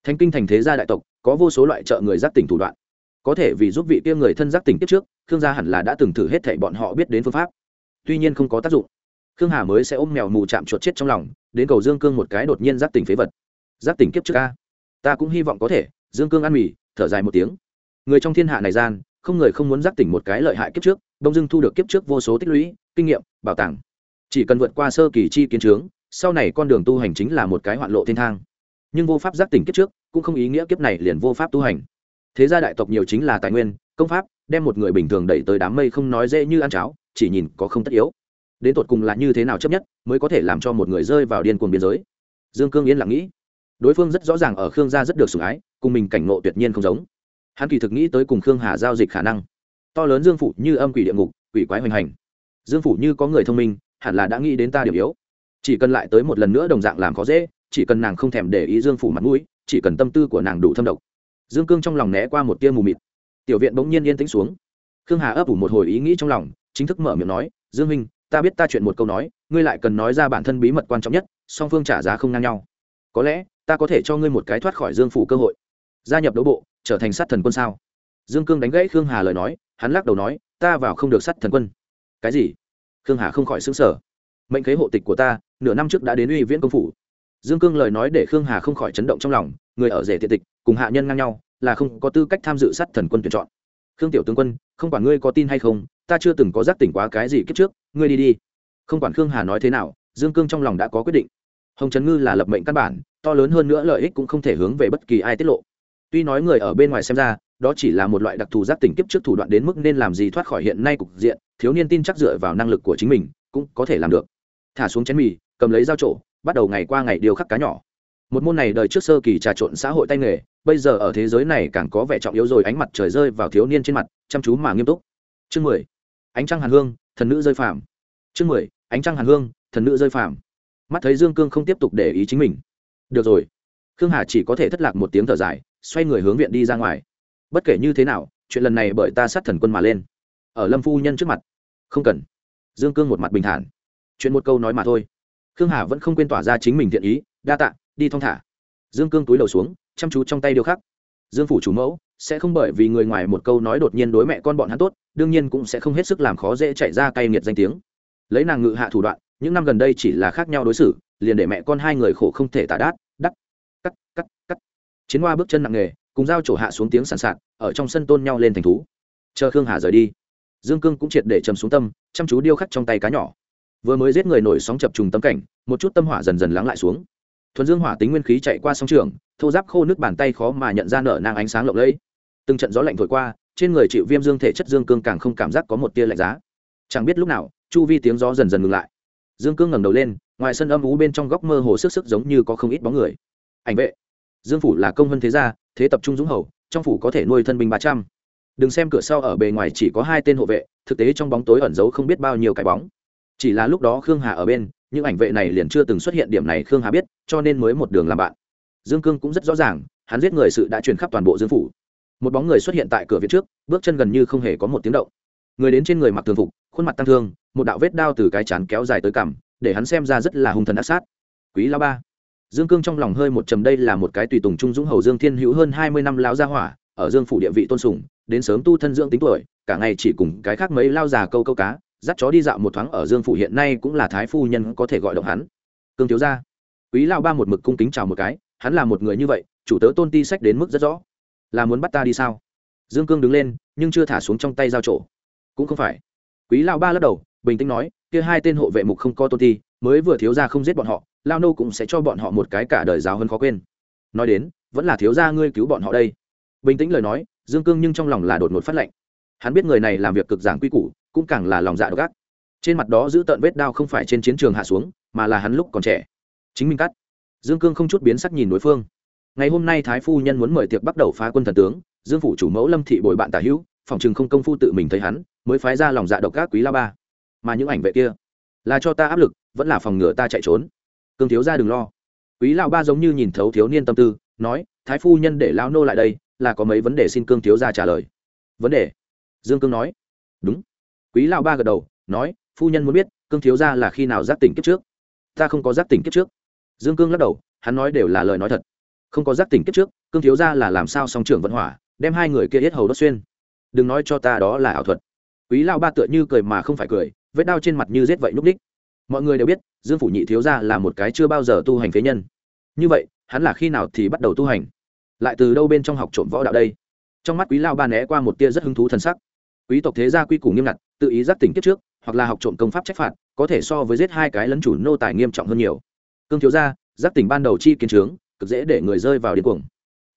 Thánh kinh thành thế gia đại tộc, có vô số loại trợ người giác tỉnh thủ đoạn. Có thể vì giúp vị kia người thân giác tỉnh kiếp trước, khương gia hẳn là đã từng thử hết thảy bọn họ biết đến phương pháp. Tuy nhiên không có tác dụng. Khương hà mới sẽ ôm mèo mù chạm chuột chết trong lòng, đến cầu dương cương một cái đột nhiên giác tỉnh phế vật. Giác tỉnh kiếp trước ca ta cũng hy vọng có thể, dương cương ăn mì, thở dài một tiếng. Người trong thiên hạ này gian, không người không muốn giác tỉnh một cái lợi hại kiếp trước, đông dưng thu được kiếp trước vô số tích lũy, kinh nghiệm, bảo tàng. Chỉ cần vượt qua sơ kỳ chi kiến trướng sau này con đường tu hành chính là một cái hoạn lộ thiên thang. Nhưng vô pháp giác tỉnh kiếp trước, cũng không ý nghĩa kiếp này liền vô pháp tu hành. Thế gia đại tộc nhiều chính là tài nguyên, công pháp, đem một người bình thường đẩy tới đám mây không nói dễ như ăn cháo, chỉ nhìn có không tất yếu. Đến tột cùng là như thế nào chấp nhất, mới có thể làm cho một người rơi vào điên cuồng biên giới. Dương cương yên lặng nghĩ. Đối phương rất rõ ràng ở khương gia rất được sủng ái, cùng mình cảnh ngộ tuyệt nhiên không giống. Hắn kỳ thực nghĩ tới cùng khương hà giao dịch khả năng. To lớn dương phủ như âm quỷ địa ngục, quỷ quái hoành hành. Dương phủ như có người thông minh, hẳn là đã nghĩ đến ta điểm yếu chỉ cần lại tới một lần nữa đồng dạng làm khó dễ, chỉ cần nàng không thèm để ý dương phủ mặt mũi, chỉ cần tâm tư của nàng đủ thâm độc. Dương cương trong lòng né qua một tia mù mịt. Tiểu viện bỗng nhiên yên tĩnh xuống. Khương hà ấp ủ một hồi ý nghĩ trong lòng, chính thức mở miệng nói, dương minh ta biết ta chuyện một câu nói, ngươi lại cần nói ra bản thân bí mật quan trọng nhất, song phương trả giá không ngang nhau. Có lẽ, ta có thể cho ngươi một cái thoát khỏi dương phủ cơ hội. Gia nhập đấu bộ, trở thành sát thần quân sao? Dương cương đánh gãy khương hà lời nói, hắn lắc đầu nói, ta vào không được sát thần quân. Cái gì? Khương hà không khỏi xứng sở mệnh khế hộ tịch của ta, nửa năm trước đã đến uy viễn công phủ. Dương cương lời nói để khương hà không khỏi chấn động trong lòng, người ở rể thiện tịch, cùng hạ nhân ngang nhau, là không có tư cách tham dự sát thần quân tuyển chọn. Khương tiểu tướng quân, không quản ngươi có tin hay không, ta chưa từng có giác tỉnh quá cái gì kiếp trước, ngươi đi đi. Không quản khương hà nói thế nào, dương cương trong lòng đã có quyết định. Hồng trấn ngư là lập mệnh căn bản, to lớn hơn nữa lợi ích cũng không thể hướng về bất kỳ ai tiết lộ. Tuy nói người ở bên ngoài xem ra, đó chỉ là một loại đặc thù giác tỉnh kiếp trước thủ đoạn đến mức nên làm gì thoát khỏi hiện nay cục diện, thiếu niên tin chắc dựa vào năng lực của chính mình, cũng có thể làm được thả xuống chén mì, cầm lấy dao trổ, bắt đầu ngày qua ngày điều khắc cá nhỏ. Một môn này đời trước sơ kỳ trà trộn xã hội tay nghề, bây giờ ở thế giới này càng có vẻ trọng yếu rồi, ánh mặt trời rơi vào thiếu niên trên mặt, chăm chú mà nghiêm túc. Chương mười, ánh trăng hàn hương, thần nữ rơi phàm. Chương mười, ánh trăng hàn hương, thần nữ rơi phàm. Mắt thấy dương cương không tiếp tục để ý chính mình. Được rồi. Khương hà chỉ có thể thất lạc một tiếng thở dài, xoay người hướng viện đi ra ngoài. Bất kể như thế nào, chuyện lần này bởi ta sát thần quân mà lên. Ở lâm phu nhân trước mặt. Không cần. Dương cương một mặt bình thản chuyện một câu nói mà thôi. Khương hà vẫn không quên tỏa ra chính mình thiện ý, đa tạ, đi thong thả. Dương cương túi đầu xuống, chăm chú trong tay điêu khắc. Dương phủ chủ mẫu, sẽ không bởi vì người ngoài một câu nói đột nhiên đối mẹ con bọn hắn tốt, đương nhiên cũng sẽ không hết sức làm khó dễ chạy ra cay nghiệt danh tiếng. Lấy nàng ngự hạ thủ đoạn, những năm gần đây chỉ là khác nhau đối xử, liền để mẹ con hai người khổ không thể tả đát đắt cắt cắt cắt. Chiến hoa bước chân nặng nề, cùng dao trổ hạ xuống tiếng sàn sạt, ở trong sân tôn nhau lên thành thú. Chờ khương hà rời đi. Dương cương cũng triệt để trầm xuống tâm, chăm chú điêu khắc trong tay cá nhỏ vừa mới giết người nổi sóng chập trùng tâm cảnh, một chút tâm hỏa dần dần lắng lại xuống. Thuần dương hỏa tính nguyên khí chạy qua sông trường, thô giáp khô nước bàn tay khó mà nhận ra nở nang ánh sáng lộng lẫy. Từng trận gió lạnh thổi qua, trên người chịu viêm dương thể chất dương cương càng không cảm giác có một tia lạnh giá. Chẳng biết lúc nào, chu vi tiếng gió dần dần ngừng lại. Dương cương ngẩng đầu lên, ngoài sân âm ú bên trong góc mơ hồ sức sức giống như có không ít bóng người. Ảnh vệ, dương phủ là công vân thế gia, thế tập trung dũng hầu, trong phủ có thể nuôi thân binh ba trăm. Đừng xem cửa sau ở bề ngoài chỉ có hai tên hộ vệ, thực tế trong bóng tối ẩn giấu không biết bao nhiêu cái bóng chỉ là lúc đó khương hà ở bên, những ảnh vệ này liền chưa từng xuất hiện điểm này khương hà biết, cho nên mới một đường làm bạn. Dương cương cũng rất rõ ràng, hắn giết người sự đã truyền khắp toàn bộ dương phủ. Một bóng người xuất hiện tại cửa viện trước, bước chân gần như không hề có một tiếng động. Người đến trên người mặc thường phục, khuôn mặt tăng thương, một đạo vết đao từ cái chán kéo dài tới cằm, để hắn xem ra rất là hung thần ác sát. Quý lao ba. Dương cương trong lòng hơi một trầm đây là một cái tùy tùng trung dũng hầu dương thiên hữu hơn hai mươi năm lao gia hỏa, ở dương phủ địa vị tôn sùng, đến sớm tu thân dưỡng tính tuổi, cả ngày chỉ cùng cái khác mấy lao già câu câu cá dắt chó đi dạo một thoáng ở dương phủ hiện nay cũng là thái phu nhân có thể gọi động hắn. Cương thiếu gia, quý lao ba một mực cung kính chào một cái, hắn là một người như vậy, chủ tớ tôn ti sách đến mức rất rõ. Là muốn bắt ta đi sao? Dương cương đứng lên, nhưng chưa thả xuống trong tay giao trổ cũng không phải. Quý lao ba lắc đầu, bình tĩnh nói, kia hai tên hộ vệ mục không có tôn ti, mới vừa thiếu gia không giết bọn họ lao nô cũng sẽ cho bọn họ một cái cả đời giáo hơn khó quên. Nói đến, vẫn là thiếu gia ngươi cứu bọn họ đây. Bình tĩnh lời nói, dương cương nhưng trong lòng là đột ngột phát lệnh. Hắn biết người này làm việc cực giảng quy củ cũng càng là lòng dạ độc ác. Trên mặt đó giữ tợn vết đao không phải trên chiến trường hạ xuống, mà là hắn lúc còn trẻ. Chính mình cắt. Dương cương không chút biến sắc nhìn đối phương. Ngày hôm nay thái phu nhân muốn mời tiệc bắt đầu phá quân thần tướng, dương phủ chủ mẫu lâm thị bồi bạn tả hữu, phòng chừng không công phu tự mình thấy hắn, mới phái ra lòng dạ độc ác quý la ba. Mà những ảnh vệ kia, là cho ta áp lực, vẫn là phòng ngừa ta chạy trốn. Cương thiếu ra đừng lo. Quý lão ba giống như nhìn thấu thiếu niên tâm tư, nói, thái phu nhân để lão nô lại đây, là có mấy vấn đề xin cương thiếu ra trả lời. Vấn đề? Dương cương nói. Đúng quý lão ba gật đầu, nói, phu nhân muốn biết, cương thiếu ra là khi nào giác tỉnh kiếp trước? Ta không có giác tỉnh kiếp trước. Dương cương lắc đầu, hắn nói đều là lời nói thật. Không có giác tỉnh kiếp trước, cương thiếu ra là làm sao song trưởng vận hỏa, đem hai người kia hết hầu đốt xuyên. Đừng nói cho ta đó là ảo thuật. Quý lão ba tựa như cười mà không phải cười, vết đau trên mặt như rết vậy núp đích mọi người đều biết, dương phủ nhị thiếu gia là một cái chưa bao giờ tu hành phế nhân. Như vậy, hắn là khi nào thì bắt đầu tu hành? Lại từ đâu bên trong học trộm võ đạo đây? Trong mắt quý lao ba né qua một tia rất hứng thú t sắc quý tộc thế gia quy củ nghiêm ngặt, tự ý giác tỉnh kiếp trước, hoặc là học trộm công pháp trách phạt, có thể so với giết hai cái lấn chủ nô tài nghiêm trọng hơn nhiều. Cương thiếu gia, giác tỉnh ban đầu chi kiến trướng, cực dễ để người rơi vào điên cuồng.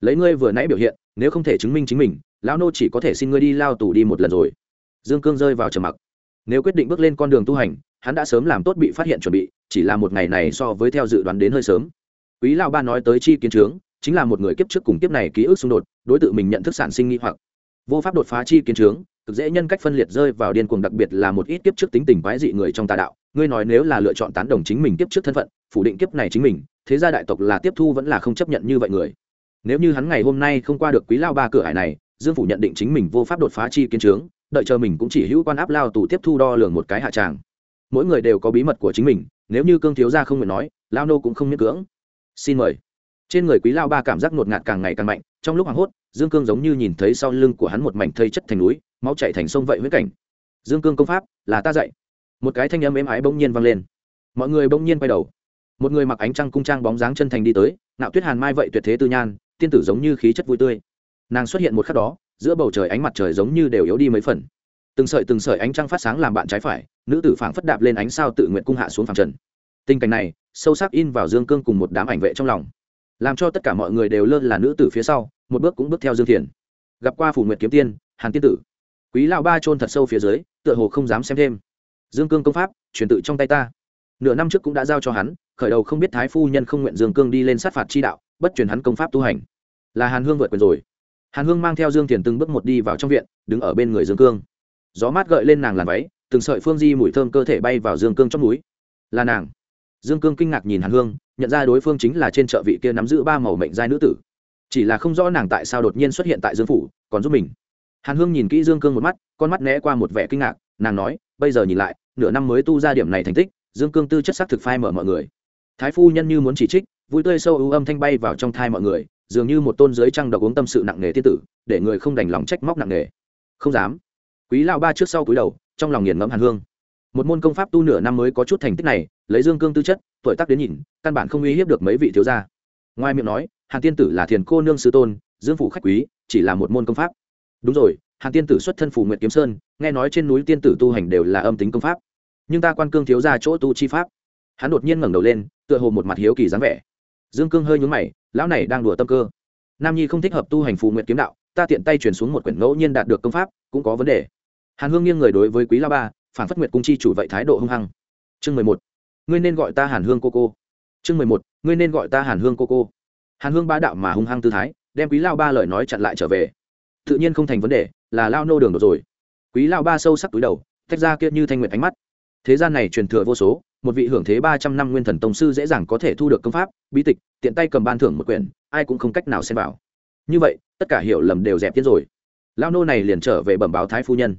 Lấy ngươi vừa nãy biểu hiện, nếu không thể chứng minh chính mình, lão nô chỉ có thể xin ngươi đi lao tù đi một lần rồi. Dương cương rơi vào trầm mặc. Nếu quyết định bước lên con đường tu hành, hắn đã sớm làm tốt bị phát hiện chuẩn bị, chỉ là một ngày này so với theo dự đoán đến hơi sớm. Quý lão ba nói tới chi kiến trướng, chính là một người kiếp trước cùng kiếp này ký ức xung đột, đối tượng mình nhận thức sản sinh nghi hoặc. Vô pháp đột phá chi kiến trướng cực dễ nhân cách phân liệt rơi vào điên cuồng, đặc biệt là một ít kiếp trước tính tình quái dị người trong tà đạo. Ngươi nói nếu là lựa chọn tán đồng chính mình kiếp trước thân phận, phủ định kiếp này chính mình, thế gia đại tộc là tiếp thu vẫn là không chấp nhận như vậy người. Nếu như hắn ngày hôm nay không qua được quý lao ba cửa hải này, dương phủ nhận định chính mình vô pháp đột phá chi kiến trướng, đợi chờ mình cũng chỉ hữu quan áp lao tù tiếp thu đo lường một cái hạ tràng. Mỗi người đều có bí mật của chính mình, nếu như cương thiếu gia không nguyện nói, lao nô cũng không miễn cưỡng. Xin mời trên người quý lao ba cảm giác ngột ngạt càng ngày càng mạnh, trong lúc hoảng hốt, dương cương giống như nhìn thấy sau lưng của hắn một mảnh thây chất thành núi, máu chạy thành sông vậy huyết cảnh. Dương cương công pháp, là ta dạy. Một cái thanh âm êm ái bỗng nhiên vang lên. Mọi người bỗng nhiên quay đầu. Một người mặc ánh trăng cung trang bóng dáng chân thành đi tới nạo tuyết hàn mai vậy tuyệt thế tư nhan, tiên tử giống như khí chất vui tươi. Nàng xuất hiện một khắc đó, giữa bầu trời ánh mặt trời giống như đều yếu đi mấy phần. Từng sợi từng sợi ánh trăng phát sáng làm bạn trái phải, nữ tử phảng phất đạp lên ánh sao tự nguyện cung hạ xuống phẳng trần. Tình cảnh này, sâu sắc in vào dương cương cùng một đám ảnh vệ trong lòng làm cho tất cả mọi người đều lơ là nữ tử phía sau, một bước cũng bước theo dương thiền. Gặp qua phủ nguyệt kiếm tiên, hàn tiên tử. Quý lão ba chôn thật sâu phía dưới, tựa hồ không dám xem thêm. Dương cương công pháp, truyền tự trong tay ta. Nửa năm trước cũng đã giao cho hắn, khởi đầu không biết thái phu nhân không nguyện dương cương đi lên sát phạt chi đạo, bất truyền hắn công pháp tu hành. Là hàn hương vượt quyền rồi. Hàn hương mang theo dương thiền từng bước một đi vào trong viện, đứng ở bên người dương cương. Gió mát gợi lên nàng làn váy, từng sợi phương di mùi thơm cơ thể bay vào dương cương trong núi. Là nàng. Dương cương kinh ngạc nhìn hàn hương nhận ra đối phương chính là trên chợ vị kia nắm giữ ba màu mệnh giai nữ tử. Chỉ là không rõ nàng tại sao đột nhiên xuất hiện tại dương phủ, còn giúp mình. Hàn hương nhìn kỹ dương cương một mắt, con mắt né qua một vẻ kinh ngạc, nàng nói, bây giờ nhìn lại, nửa năm mới tu ra điểm này thành tích, dương cương tư chất sắc thực phai mở mọi người. Thái phu nhân như muốn chỉ trích, vui tươi sâu ưu âm thanh bay vào trong thai mọi người, dường như một tôn giới trăng độc uống tâm sự nặng nề thiên tử, để người không đành lòng trách móc nặng nề. Không dám. Quý lao ba trước sau cúi đầu, trong lòng nghiền ngẫm hàn hương. Một môn công pháp tu nửa năm mới có chút thành tích này, lấy dương cương tư chất tuổi tác đến nhìn, căn bản không uy hiếp được mấy vị thiếu gia. Ngoài miệng nói, hàn tiên tử là thiền cô nương sư tôn, dương phủ khách quý, chỉ là một môn công pháp. Đúng rồi, hàn tiên tử xuất thân phủ nguyện kiếm sơn, nghe nói trên núi tiên tử tu hành đều là âm tính công pháp. Nhưng ta quan cương thiếu ra chỗ tu chi pháp. Hắn đột nhiên ngẩng đầu lên, tựa hồ một mặt hiếu kỳ dáng vẻ. Dương cương hơi nhúng mày, lão này đang đùa tâm cơ. Nam nhi không thích hợp tu hành phù nguyện kiếm đạo, ta tiện tay chuyển xuống một quyển ngẫu nhiên đạt được công pháp, cũng có vấn đề. Hàn hương nghiêng người đối với quý la ba, phản phất nguyệt cung chi chủ vậy thái độ hung hăng. Chương mười một ngươi nên gọi ta hàn hương cô cô. Chương mười một, ngươi nên gọi ta hàn hương cô cô. Hàn hương ba đạo mà hung hăng tư thái, đem quý lao ba lời nói chặn lại trở về. Tự nhiên không thành vấn đề, là lao nô đường đột rồi. Quý lao ba sâu sắc túi đầu, tách ra kia như thanh nguyệt ánh mắt. Thế gian này truyền thừa vô số, một vị hưởng thế ba trăm năm nguyên thần tông sư dễ dàng có thể thu được công pháp, bí tịch, tiện tay cầm ban thưởng một quyển, ai cũng không cách nào xem vào. Như vậy, tất cả hiểu lầm đều dẹp tiết rồi. Lao nô này liền trở về bẩm báo thái phu nhân.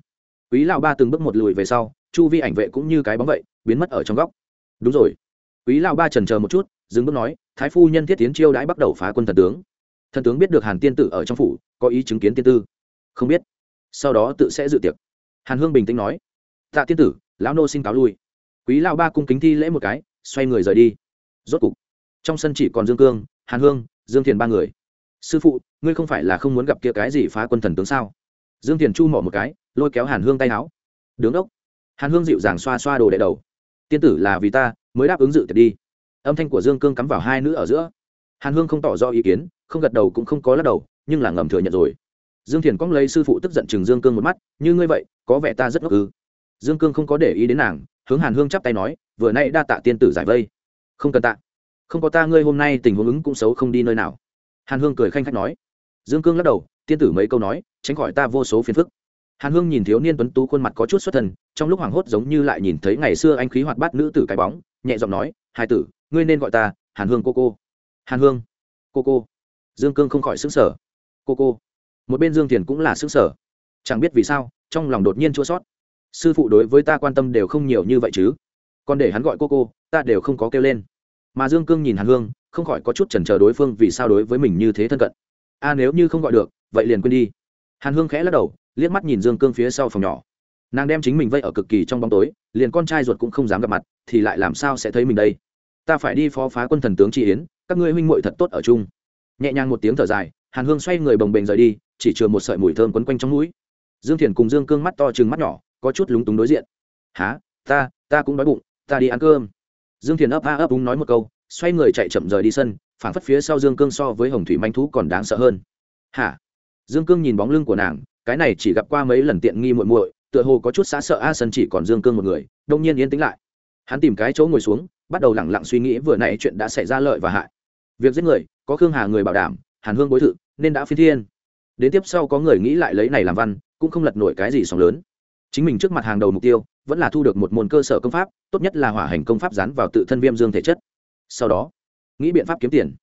Quý lão ba từng bước một lùi về sau, chu vi ảnh vệ cũng như cái bóng vậy, biến mất ở trong góc đúng rồi. Quý lão ba trần chờ một chút, dừng bước nói, thái phu nhân thiết tiến chiêu đãi bắt đầu phá quân thần tướng. Thần tướng biết được hàn tiên tử ở trong phủ, có ý chứng kiến tiên tư. Không biết. Sau đó tự sẽ dự tiệc. Hàn hương bình tĩnh nói, tạ tiên tử, lão nô xin cáo lui. Quý lão ba cung kính thi lễ một cái, xoay người rời đi. Rốt cục, trong sân chỉ còn dương cương, hàn hương, dương thiền ba người. Sư phụ, ngươi không phải là không muốn gặp kia cái gì phá quân thần tướng sao? Dương thiền chu mỏ một cái, lôi kéo hàn hương tay áo. Đứng đốc hàn hương dịu dàng xoa xoa đồ đệ đầu tiên tử là vì ta, mới đáp ứng dự tiệc đi. Âm thanh của dương cương cắm vào hai nữ ở giữa. Hàn hương không tỏ rõ ý kiến, không gật đầu cũng không có lắc đầu, nhưng là ngầm thừa nhận rồi. Dương thiền cóng lấy sư phụ tức giận chừng dương cương một mắt, như ngươi vậy, có vẻ ta rất ngốc ư? Dương cương không có để ý đến nàng, hướng hàn hương chắp tay nói, vừa nay đa tạ tiên tử giải vây. Không cần tạ. Không có ta ngươi hôm nay tình huống ứng cũng xấu không đi nơi nào. Hàn hương cười khanh khách nói. Dương cương lắc đầu, tiên tử mấy câu nói, tránh khỏi ta vô số phiền phức hàn hương nhìn thiếu niên tuấn tú khuôn mặt có chút xuất thần, trong lúc hoảng hốt giống như lại nhìn thấy ngày xưa anh khí hoạt bát nữ tử cái bóng, nhẹ giọng nói hai tử, ngươi nên gọi ta hàn hương cô cô. Hàn hương, cô cô. Dương cương không khỏi xứng sở cô cô. Một bên dương thiền cũng là xứng sở chẳng biết vì sao, trong lòng đột nhiên chua sót sư phụ đối với ta quan tâm đều không nhiều như vậy chứ. Còn để hắn gọi cô cô, ta đều không có kêu lên. Mà dương cương nhìn hàn hương, không khỏi có chút chần chờ đối phương vì sao đối với mình như thế thân cận. A, nếu như không gọi được, vậy liền quên đi hàn hương khẽ lắc đầu, liếc mắt nhìn dương cương phía sau phòng nhỏ. Nàng đem chính mình vây ở cực kỳ trong bóng tối, liền con trai ruột cũng không dám gặp mặt, thì lại làm sao sẽ thấy mình đây? Ta phải đi phó phá quân thần tướng tri yến, các ngươi huynh muội thật tốt ở chung. Nhẹ nhàng một tiếng thở dài, hàn hương xoay người bồng bềnh rời đi, chỉ chừa một sợi mùi thơm quấn quanh trong mũi. Dương thiền cùng dương cương mắt to chừng mắt nhỏ, có chút lúng túng đối diện. Há ta ta cũng đói bụng, ta đi ăn cơm. Dương thiền ấp a ấp úng nói một câu, xoay người chạy chậm rời đi sân, phảng phất phía sau dương cương so với hồng thủy manh thú còn đáng sợ hơn. Hả? Dương cương nhìn bóng lưng của nàng, cái này chỉ gặp qua mấy lần tiện nghi muội muội, tựa hồ có chút xã sợ a sân chỉ còn dương cương một người, đông nhiên yên tĩnh lại. Hắn tìm cái chỗ ngồi xuống, bắt đầu lẳng lặng suy nghĩ vừa nãy chuyện đã xảy ra lợi và hại. Việc giết người, có khương hà người bảo đảm, hàn hương bối thự, nên đã phi thiên. Đến tiếp sau có người nghĩ lại lấy này làm văn, cũng không lật nổi cái gì sóng lớn. Chính mình trước mặt hàng đầu mục tiêu, vẫn là thu được một môn cơ sở công pháp, tốt nhất là hỏa hành công pháp dán vào tự thân viêm dương thể chất. Sau đó, nghĩ biện pháp kiếm tiền.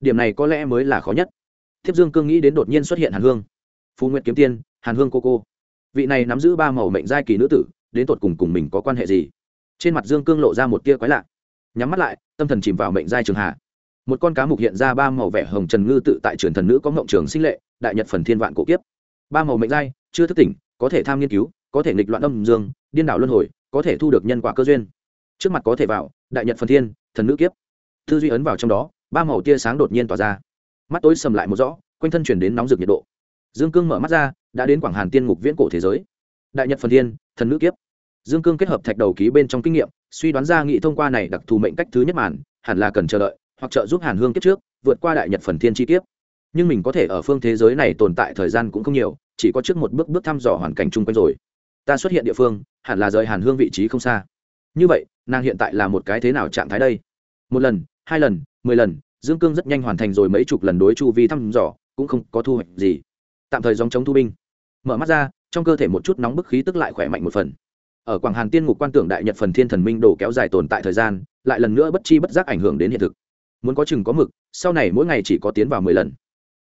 Điểm này có lẽ mới là khó nhất thiếp dương cương nghĩ đến đột nhiên xuất hiện hàn hương. Phú nguyện kiếm tiên, hàn hương cô cô. Vị này nắm giữ ba màu mệnh giai kỳ nữ tử, đến tột cùng cùng mình có quan hệ gì? Trên mặt dương cương lộ ra một tia quái lạ. Nhắm mắt lại, tâm thần chìm vào mệnh giai trường hạ. Một con cá mục hiện ra ba màu vẻ hồng trần ngư tự tại trường thần nữ có ngộng trường sinh lệ, đại nhật phần thiên vạn cổ kiếp. Ba màu mệnh giai, chưa thức tỉnh, có thể tham nghiên cứu, có thể nghịch loạn âm dương, điên đảo luân hồi, có thể thu được nhân quả cơ duyên. Trước mặt có thể vào, đại nhật phần thiên, thần nữ kiếp. Tư duy ấn vào trong đó, ba màu tia sáng đột nhiên tỏa ra mắt tối sầm lại một rõ, quanh thân chuyển đến nóng rực nhiệt độ. Dương cương mở mắt ra, đã đến quảng hàn tiên ngục viễn cổ thế giới. Đại nhật phần thiên, thần nữ kiếp. Dương cương kết hợp thạch đầu ký bên trong kinh nghiệm, suy đoán ra nghị thông qua này đặc thù mệnh cách thứ nhất màn, hẳn là cần chờ đợi, hoặc trợ giúp hàn hương kiếp trước, vượt qua đại nhật phần thiên chi kiếp. Nhưng mình có thể ở phương thế giới này tồn tại thời gian cũng không nhiều, chỉ có trước một bước bước thăm dò hoàn cảnh chung quanh rồi. Ta xuất hiện địa phương, hẳn là rời hàn hương vị trí không xa. Như vậy, nàng hiện tại là một cái thế nào trạng thái đây? Một lần, hai lần, mười lần dương cương rất nhanh hoàn thành rồi mấy chục lần đối chu vi thăm dò, cũng không có thu hoạch gì. Tạm thời dòng chống thu binh. Mở mắt ra, trong cơ thể một chút nóng bức khí tức lại khỏe mạnh một phần. Ở quảng hàn tiên ngục quan tưởng đại nhật phần thiên thần minh đồ kéo dài tồn tại thời gian, lại lần nữa bất chi bất giác ảnh hưởng đến hiện thực. Muốn có chừng có mực, sau này mỗi ngày chỉ có tiến vào mười lần.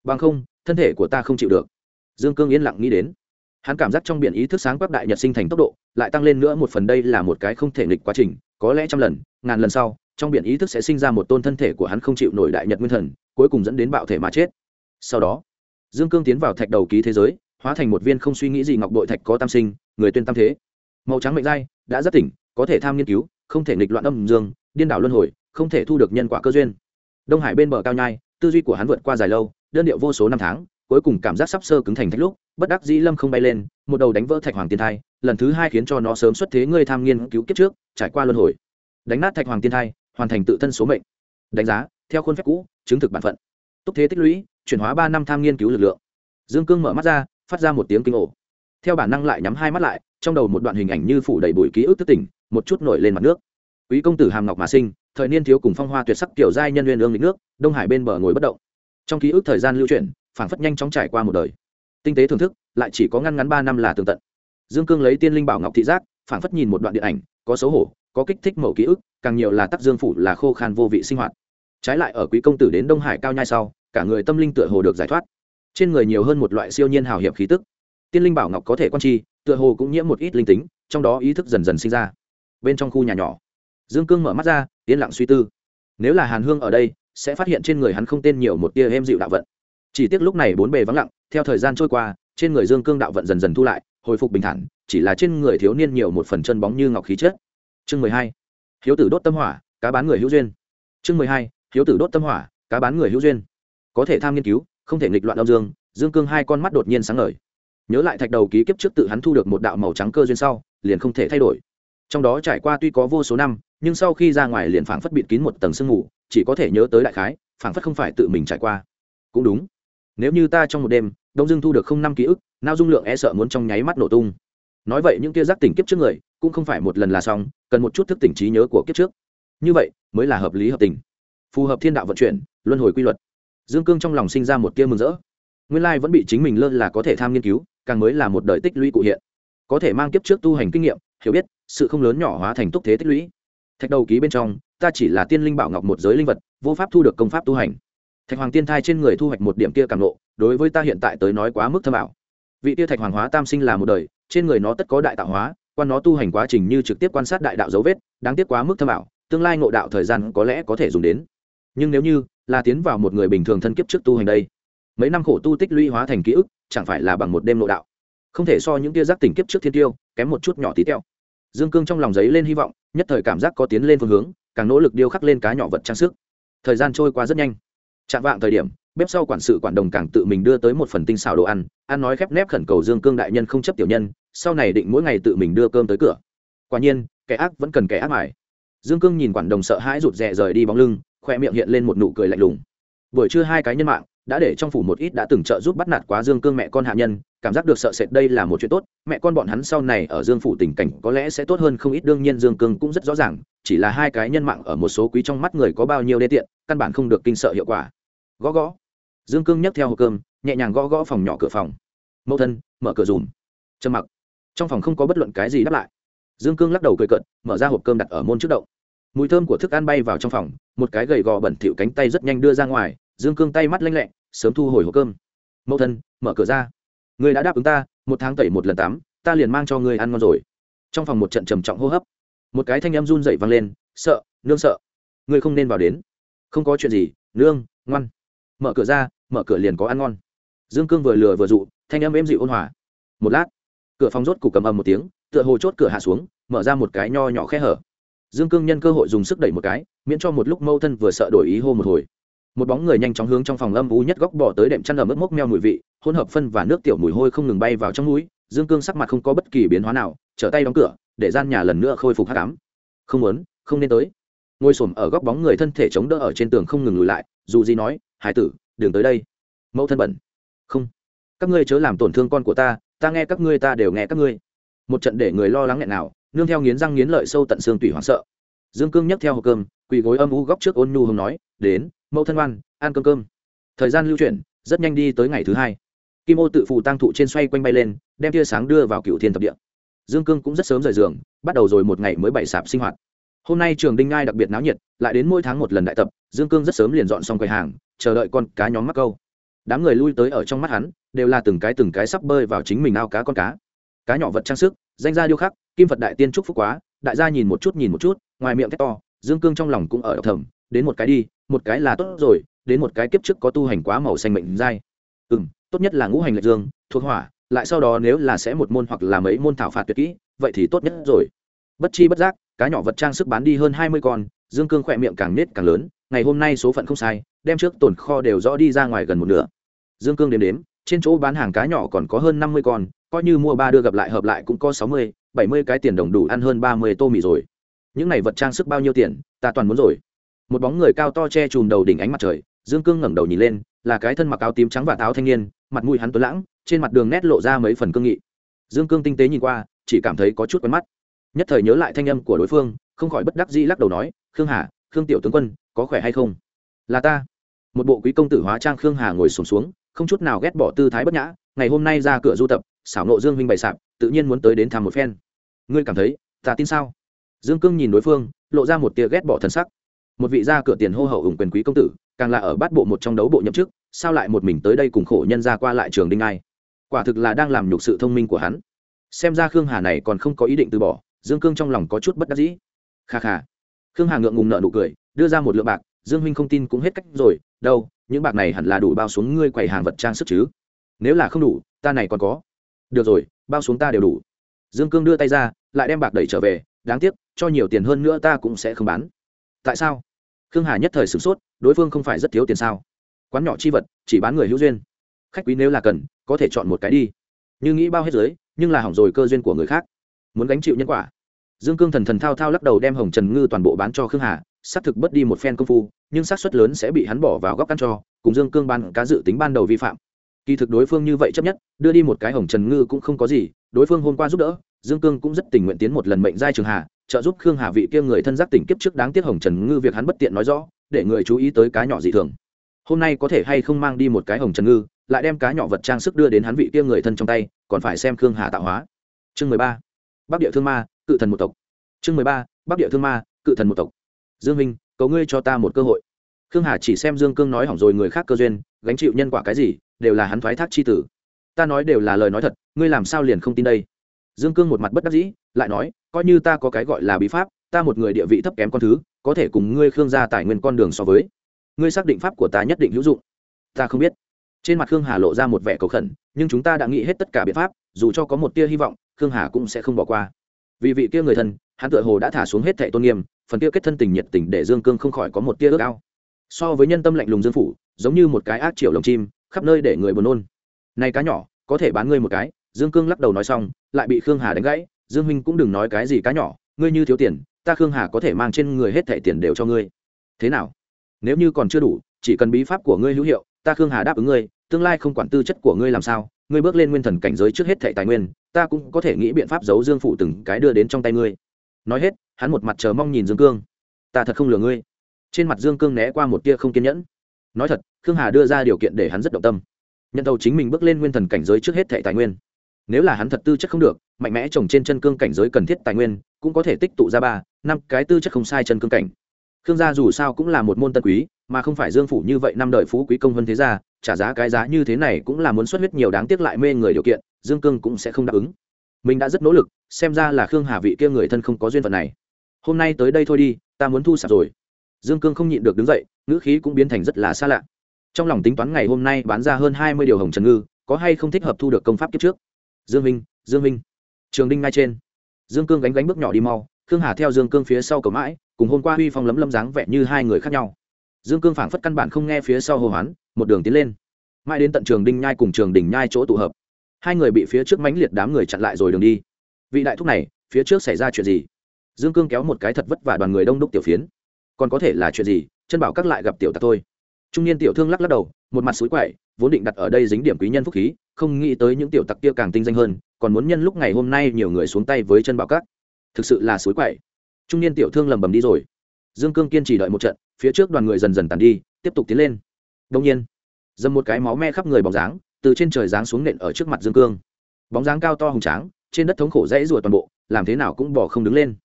Bằng không, thân thể của ta không chịu được. Dương cương yên lặng nghĩ đến. Hắn cảm giác trong biển ý thức sáng quắc đại nhật sinh thành tốc độ, lại tăng lên nữa một phần đây là một cái không thể nghịch quá trình, có lẽ trăm lần, ngàn lần sau trong biển ý thức sẽ sinh ra một tôn thân thể của hắn không chịu nổi đại nhật nguyên thần, cuối cùng dẫn đến bạo thể mà chết. Sau đó, dương cương tiến vào thạch đầu ký thế giới, hóa thành một viên không suy nghĩ gì ngọc bội thạch có tam sinh, người tuyên tam thế. Màu trắng mệnh giai, đã rất tỉnh, có thể tham nghiên cứu, không thể nghịch loạn âm dương, điên đảo luân hồi, không thể thu được nhân quả cơ duyên. Đông hải bên bờ cao nhai, tư duy của hắn vượt qua dài lâu, đơn điệu vô số năm tháng, cuối cùng cảm giác sắp sơ cứng thành thạch lúc, bất đắc dĩ lâm không bay lên, một đầu đánh vỡ thạch hoàng tiên thai, lần thứ hai khiến cho nó sớm xuất thế ngươi tham nghiên cứu kiếp trước, trải qua luân hồi. Đánh nát thạch hoàng tiên thai hoàn thành tự thân số mệnh. Đánh giá, theo khuôn phép cũ, chứng thực bản phận. Túc thế tích lũy, chuyển hóa ba năm tham nghiên cứu lực lượng. Dương cương mở mắt ra, phát ra một tiếng kinh ổ theo bản năng lại nhắm hai mắt lại, trong đầu một đoạn hình ảnh như phủ đầy bụi ký ức tức tỉnh, một chút nổi lên mặt nước. Quý công tử hàm ngọc mà sinh, thời niên thiếu cùng phong hoa tuyệt sắc kiểu giai nhân viên ương lịch nước, đông hải bên bờ ngồi bất động. Trong ký ức thời gian lưu chuyển, phảng phất nhanh chóng trải qua một đời. Tinh tế thưởng thức, lại chỉ có ngăn ngắn ba năm là tường tận. Dương cương lấy tiên linh bảo ngọc thị giác, phảng phất nhìn một đoạn điện ảnh, có xấu hổ, có kích thích mẫu ký ức càng nhiều là tắc dương phủ là khô khan vô vị sinh hoạt. Trái lại ở quý công tử đến đông hải cao nhai sau, cả người tâm linh tựa hồ được giải thoát. Trên người nhiều hơn một loại siêu nhiên hào hiệp khí tức. Tiên linh bảo ngọc có thể quan chi, tựa hồ cũng nhiễm một ít linh tính, trong đó ý thức dần dần sinh ra. Bên trong khu nhà nhỏ, dương cương mở mắt ra, yên lặng suy tư. Nếu là hàn hương ở đây, sẽ phát hiện trên người hắn không tên nhiều một tia êm dịu đạo vận. Chỉ tiếc lúc này bốn bề vắng lặng, theo thời gian trôi qua, trên người dương cương đạo vận dần dần thu lại, hồi phục bình thản, chỉ là trên người thiếu niên nhiều một phần chân bóng như ngọc khí chết chương mười hai hiếu tử đốt tâm hỏa, cá bán người hữu duyên. Chương mười hai, hiếu tử đốt tâm hỏa, cá bán người hữu duyên. Có thể tham nghiên cứu, không thể nghịch loạn âm dương dương cương hai con mắt đột nhiên sáng ngời. Nhớ lại thạch đầu ký kiếp trước tự hắn thu được một đạo màu trắng cơ duyên sau, liền không thể thay đổi. Trong đó trải qua tuy có vô số năm, nhưng sau khi ra ngoài liền phảng phất bịt kín một tầng sương mù, chỉ có thể nhớ tới đại khái, phảng phất không phải tự mình trải qua. Cũng đúng. Nếu như ta trong một đêm, đông dương thu được không năm ký ức, nao dung lượng e sợ muốn trong nháy mắt nổ tung. Nói vậy những kia giác tỉnh kiếp trước người, cũng không phải một lần là xong cần một chút thức tỉnh trí nhớ của kiếp trước. Như vậy, mới là hợp lý hợp tình. Phù hợp thiên đạo vận chuyển, luân hồi quy luật. Dương cương trong lòng sinh ra một tia mừng rỡ. Nguyên lai vẫn bị chính mình lơ là có thể tham nghiên cứu, càng mới là một đời tích lũy cụ hiện. Có thể mang kiếp trước tu hành kinh nghiệm, hiểu biết, sự không lớn nhỏ hóa thành túc thế tích lũy. Thạch đầu ký bên trong, ta chỉ là tiên linh bảo ngọc một giới linh vật, vô pháp thu được công pháp tu hành. Thạch hoàng tiên thai trên người thu hoạch một điểm kia càng lộ, đối với ta hiện tại tới nói quá mức thâm ảo. Vị tia thạch hoàng hóa tam sinh là một đời, trên người nó tất có đại tạo hóa quan nó tu hành quá trình như trực tiếp quan sát đại đạo dấu vết, đáng tiếc quá mức thâm ảo, tương lai ngộ đạo thời gian có lẽ có thể dùng đến. Nhưng nếu như là tiến vào một người bình thường thân kiếp trước tu hành đây, mấy năm khổ tu tích lũy hóa thành ký ức, chẳng phải là bằng một đêm ngộ đạo. Không thể so những tia giác tỉnh kiếp trước thiên tiêu, kém một chút nhỏ tí teo. Dương cương trong lòng giấy lên hy vọng, nhất thời cảm giác có tiến lên phương hướng, càng nỗ lực điêu khắc lên cá nhỏ vật trang sức. Thời gian trôi qua rất nhanh. Chạm vạng thời điểm, bếp sau quản sự quản đồng càng tự mình đưa tới một phần tinh xào đồ ăn ăn nói khép nép khẩn cầu dương cương đại nhân không chấp tiểu nhân sau này định mỗi ngày tự mình đưa cơm tới cửa. Quả nhiên, kẻ ác vẫn cần kẻ ác mải dương cương nhìn quản đồng sợ hãi rụt rè rời đi bóng lưng, khoe miệng hiện lên một nụ cười lạnh lùng. Buổi trưa hai cái nhân mạng, đã để trong phủ một ít đã từng trợ giúp bắt nạt quá dương cương mẹ con hạ nhân, cảm giác được sợ sệt đây là một chuyện tốt, mẹ con bọn hắn sau này ở dương phủ tình cảnh có lẽ sẽ tốt hơn không ít, đương nhiên dương cương cũng rất rõ ràng, chỉ là hai cái nhân mạng ở một số quý trong mắt người có bao nhiêu đê tiện, căn bản không được kinh sợ hiệu quả. Gõ gõ. Dương cương nhấc theo hộp cơm, nhẹ nhàng gõ gõ phòng nhỏ cửa phòng. Mẫu thân, mở cửa dùm. Trầm mặc trong phòng không có bất luận cái gì đáp lại. Dương cương lắc đầu cười cận mở ra hộp cơm đặt ở môn trước động. Mùi thơm của thức ăn bay vào trong phòng, một cái gầy gò bẩn thỉu cánh tay rất nhanh đưa ra ngoài, dương cương tay mắt lanh lẹ, sớm thu hồi hộp cơm. Mẫu thân, mở cửa ra. Người đã đáp ứng ta, một tháng tẩy một lần tắm, ta liền mang cho người ăn ngon rồi. Trong phòng một trận trầm trọng hô hấp. Một cái thanh em run dậy vang lên, sợ, nương sợ. Người không nên vào đến. Không có chuyện gì, nương, ngoan. Mở cửa ra, mở cửa liền có ăn ngon. Dương cương vừa lừa vừa dụ, thanh em êm dịu ôn hòa. Một lát cửa phòng rốt cục cầm ầm một tiếng, tựa hồ chốt cửa hạ xuống, mở ra một cái nho nhỏ khe hở. Dương cương nhân cơ hội dùng sức đẩy một cái, miễn cho một lúc mâu thân vừa sợ đổi ý hô một hồi. Một bóng người nhanh chóng hướng trong phòng âm u nhất góc bỏ tới đệm chăn ở mức mốc meo mùi vị, hỗn hợp phân và nước tiểu mùi hôi không ngừng bay vào trong mũi, dương cương sắc mặt không có bất kỳ biến hóa nào, trở tay đóng cửa, để gian nhà lần nữa khôi phục hát cám không muốn, không nên tới. Ngồi xổm ở góc bóng người thân thể chống đỡ ở trên tường không ngừng lùi lại, dù gì nói, hải tử, đừng tới đây. Mẫu thân bẩn không. Các ngươi chớ làm tổn thương con của ta ta nghe các ngươi, ta đều nghe các ngươi. Một trận để người lo lắng nghẹn nào, nương theo nghiến răng nghiến lợi sâu tận xương tủy hoảng sợ. Dương cương nhấc theo hộp cơm, quỳ gối âm u góc trước ôn nhu hồng nói, đến, mẫu thân ngoan, ăn cơm cơm. Thời gian lưu chuyển, rất nhanh đi tới ngày thứ hai. Kim ô tự phụ tăng thụ trên xoay quanh bay lên, đem tia sáng đưa vào cựu thiên thập địa. Dương cương cũng rất sớm rời giường, bắt đầu rồi một ngày mới bảy sạp sinh hoạt. Hôm nay trường đinh ngai đặc biệt náo nhiệt, lại đến mỗi tháng một lần đại tập, dương cương rất sớm liền dọn xong quầy hàng, chờ đợi con cá nhóm mắc câu đám người lui tới ở trong mắt hắn, đều là từng cái từng cái sắp bơi vào chính mình ao cá con cá. Cá nhỏ vật trang sức, danh gia điêu khắc, kim phật đại tiên trúc phúc quá, đại gia nhìn một chút nhìn một chút, ngoài miệng thét to, dương cương trong lòng cũng ở thầm, đến một cái đi, một cái là tốt rồi, đến một cái kiếp trước có tu hành quá màu xanh mệnh dai. Ừ m tốt nhất là ngũ hành lệch dương, thuộc hỏa, lại sau đó nếu là sẽ một môn hoặc là mấy môn thảo phạt tuyệt kỹ, vậy thì tốt nhất rồi. Bất chi bất giác, cá nhỏ vật trang sức bán đi hơn hai mươi con, dương cương khỏe miệng càng nết càng lớn ngày hôm nay số phận không sai, đem trước tồn kho đều rõ đi ra ngoài gần một nửa. Dương cương đếm đếm, trên chỗ bán hàng cá nhỏ còn có hơn năm mươi con, coi như mua ba đưa gặp lại hợp lại cũng có sáu mươi, bảy mươi cái tiền đồng đủ ăn hơn ba mươi tô mì rồi. Những này vật trang sức bao nhiêu tiền, ta toàn muốn rồi. Một bóng người cao to che chùm đầu đỉnh ánh mặt trời, dương cương ngẩng đầu nhìn lên, là cái thân mặc áo tím trắng và táo thanh niên, mặt mũi hắn tuấn lãng, trên mặt đường nét lộ ra mấy phần cương nghị. Dương cương tinh tế nhìn qua, chỉ cảm thấy có chút quen mắt. Nhất thời nhớ lại thanh âm của đối phương, không khỏi bất đắc dĩ lắc đầu nói, khương hà khương tiểu tướng quân có khỏe hay không? Là ta. Một bộ quý công tử hóa trang khương hà ngồi sùng xuống, xuống không chút nào ghét bỏ tư thái bất nhã ngày hôm nay ra cửa du tập xảo nộ dương huynh bày sạp tự nhiên muốn tới đến thăm một phen. Ngươi cảm thấy ta tin sao? Dương cương nhìn đối phương lộ ra một tia ghét bỏ thân sắc. Một vị gia cửa tiền hô hậu ủng quyền quý công tử càng là ở bát bộ một trong đấu bộ nhậm chức sao lại một mình tới đây cùng khổ nhân ra qua lại trường đinh ai? Quả thực là đang làm nhục sự thông minh của hắn. Xem ra khương hà này còn không có ý định từ bỏ dương cương trong lòng có chút bất đắc dĩ. Kha kha khương hà ngượng ngùng nợ nụ cười, đưa ra một lượng bạc, dương huynh không tin cũng hết cách rồi, đâu, những bạc này hẳn là đủ bao xuống ngươi quầy hàng vật trang sức chứ? Nếu là không đủ, ta này còn có. Được rồi, bao xuống ta đều đủ. Dương cương đưa tay ra, lại đem bạc đẩy trở về, đáng tiếc, cho nhiều tiền hơn nữa ta cũng sẽ không bán. Tại sao? Khương hà nhất thời sửng sốt, đối phương không phải rất thiếu tiền sao? Quán nhỏ chi vật, chỉ bán người hữu duyên. Khách quý nếu là cần, có thể chọn một cái đi. Như nghĩ bao hết giới, nhưng là hỏng rồi cơ duyên của người khác. Muốn gánh chịu nhân quả dương cương thần thần thao thao lắc đầu đem hồng trần ngư toàn bộ bán cho khương hà, xác thực bất đi một phen công phu, nhưng xác suất lớn sẽ bị hắn bỏ vào góc căn cho, cùng dương cương ban cá dự tính ban đầu vi phạm. Kỳ thực đối phương như vậy chấp nhất, đưa đi một cái hồng trần ngư cũng không có gì, đối phương hôm qua giúp đỡ, dương cương cũng rất tình nguyện tiến một lần mệnh giai trường hà, trợ giúp khương hà vị kia người thân giác tỉnh kiếp trước đáng tiếc hồng trần ngư việc hắn bất tiện nói rõ, để người chú ý tới cá nhỏ dị thường. Hôm nay có thể hay không mang đi một cái hồng trần ngư, lại đem cá nhỏ vật trang sức đưa đến hắn vị kia người thân trong tay, còn phải xem khương hà tạo hóa. Chương mười ba. Bắc địa thương ma cự thần một tộc. Chương mười ba, bắc địa thương ma, cự thần một tộc. Dương minh, cầu ngươi cho ta một cơ hội. Khương hà chỉ xem dương cương nói hỏng rồi người khác cơ duyên, gánh chịu nhân quả cái gì, đều là hắn thoái thác chi tử. Ta nói đều là lời nói thật, ngươi làm sao liền không tin đây? Dương cương một mặt bất đắc dĩ, lại nói, coi như ta có cái gọi là bí pháp, ta một người địa vị thấp kém con thứ, có thể cùng ngươi khương gia tài nguyên con đường so với. Ngươi xác định pháp của ta nhất định hữu dụng. Ta không biết. Trên mặt khương hà lộ ra một vẻ cầu khẩn, nhưng chúng ta đã nghĩ hết tất cả biện pháp, dù cho có một tia hy vọng, khương hà cũng sẽ không bỏ qua vì vị kia người thân, hắn tựa hồ đã thả xuống hết thệ tôn nghiêm, phần kia kết thân tình nhiệt tình để dương cương không khỏi có một tia ước ao. So với nhân tâm lạnh lùng dương phủ, giống như một cái ác triệu lồng chim, khắp nơi để người buồn nôn. Này cá nhỏ, có thể bán ngươi một cái, dương cương lắc đầu nói xong, lại bị khương hà đánh gãy, dương huynh cũng đừng nói cái gì cá nhỏ, ngươi như thiếu tiền, ta khương hà có thể mang trên người hết thẻ tiền đều cho ngươi. Thế nào? Nếu như còn chưa đủ, chỉ cần bí pháp của ngươi hữu hiệu, ta khương hà đáp ứng ngươi, tương lai không quản tư chất của ngươi làm sao ngươi bước lên nguyên thần cảnh giới trước hết thệ tài nguyên, ta cũng có thể nghĩ biện pháp giấu dương phụ từng cái đưa đến trong tay ngươi. Nói hết, hắn một mặt chờ mong nhìn dương cương. Ta thật không lừa ngươi. Trên mặt dương cương né qua một tia không kiên nhẫn. Nói thật, khương hà đưa ra điều kiện để hắn rất động tâm. Nhận đầu chính mình bước lên nguyên thần cảnh giới trước hết thệ tài nguyên. Nếu là hắn thật tư chất không được, mạnh mẽ trồng trên chân cương cảnh giới cần thiết tài nguyên, cũng có thể tích tụ ra ba, năm cái tư chất không sai chân cương cảnh khương gia dù sao cũng là một môn tân quý, mà không phải dương phủ như vậy năm đời phú quý công vân thế gia, trả giá cái giá như thế này cũng là muốn xuất huyết nhiều đáng tiếc lại mê người điều kiện, dương cương cũng sẽ không đáp ứng. Mình đã rất nỗ lực, xem ra là khương hà vị kia người thân không có duyên phận này. Hôm nay tới đây thôi đi, ta muốn thu sạp rồi. Dương cương không nhịn được đứng dậy, ngữ khí cũng biến thành rất là xa lạ. Trong lòng tính toán ngày hôm nay bán ra hơn hai mươi điều hồng trần ngư, có hay không thích hợp thu được công pháp kiếp trước? Dương minh dương minh. Trường đinh ngay trên. Dương cương gánh gánh bước nhỏ đi mau, khương hà theo dương cương phía sau cầu mãi cùng hôm qua huy phong lấm lâm dáng vẻ như hai người khác nhau. Dương cương phảng phất căn bản không nghe phía sau hô hoán, một đường tiến lên. Mãi đến tận trường đinh nhai cùng trường đỉnh nhai chỗ tụ hợp, hai người bị phía trước mãnh liệt đám người chặn lại rồi đường đi. Vị đại thúc này, phía trước xảy ra chuyện gì? Dương cương kéo một cái thật vất vả đoàn người đông đúc tiểu phiến. Còn có thể là chuyện gì? Chân bảo các lại gặp tiểu tặc thôi. Trung niên tiểu thương lắc lắc đầu, một mặt suối quậy, vốn định đặt ở đây dính điểm quý nhân phúc khí, không nghĩ tới những tiểu tặc kia càng tinh danh hơn, còn muốn nhân lúc ngày hôm nay nhiều người xuống tay với chân bảo các. Thực sự là suối quậy trung niên tiểu thương lầm bầm đi rồi. Dương cương kiên trì đợi một trận, phía trước đoàn người dần dần tàn đi, tiếp tục tiến lên. Đông nhiên, dầm một cái máu me khắp người bóng dáng, từ trên trời giáng xuống nện ở trước mặt dương cương. Bóng dáng cao to hùng tráng, trên đất thống khổ dãy rùa toàn bộ, làm thế nào cũng bỏ không đứng lên.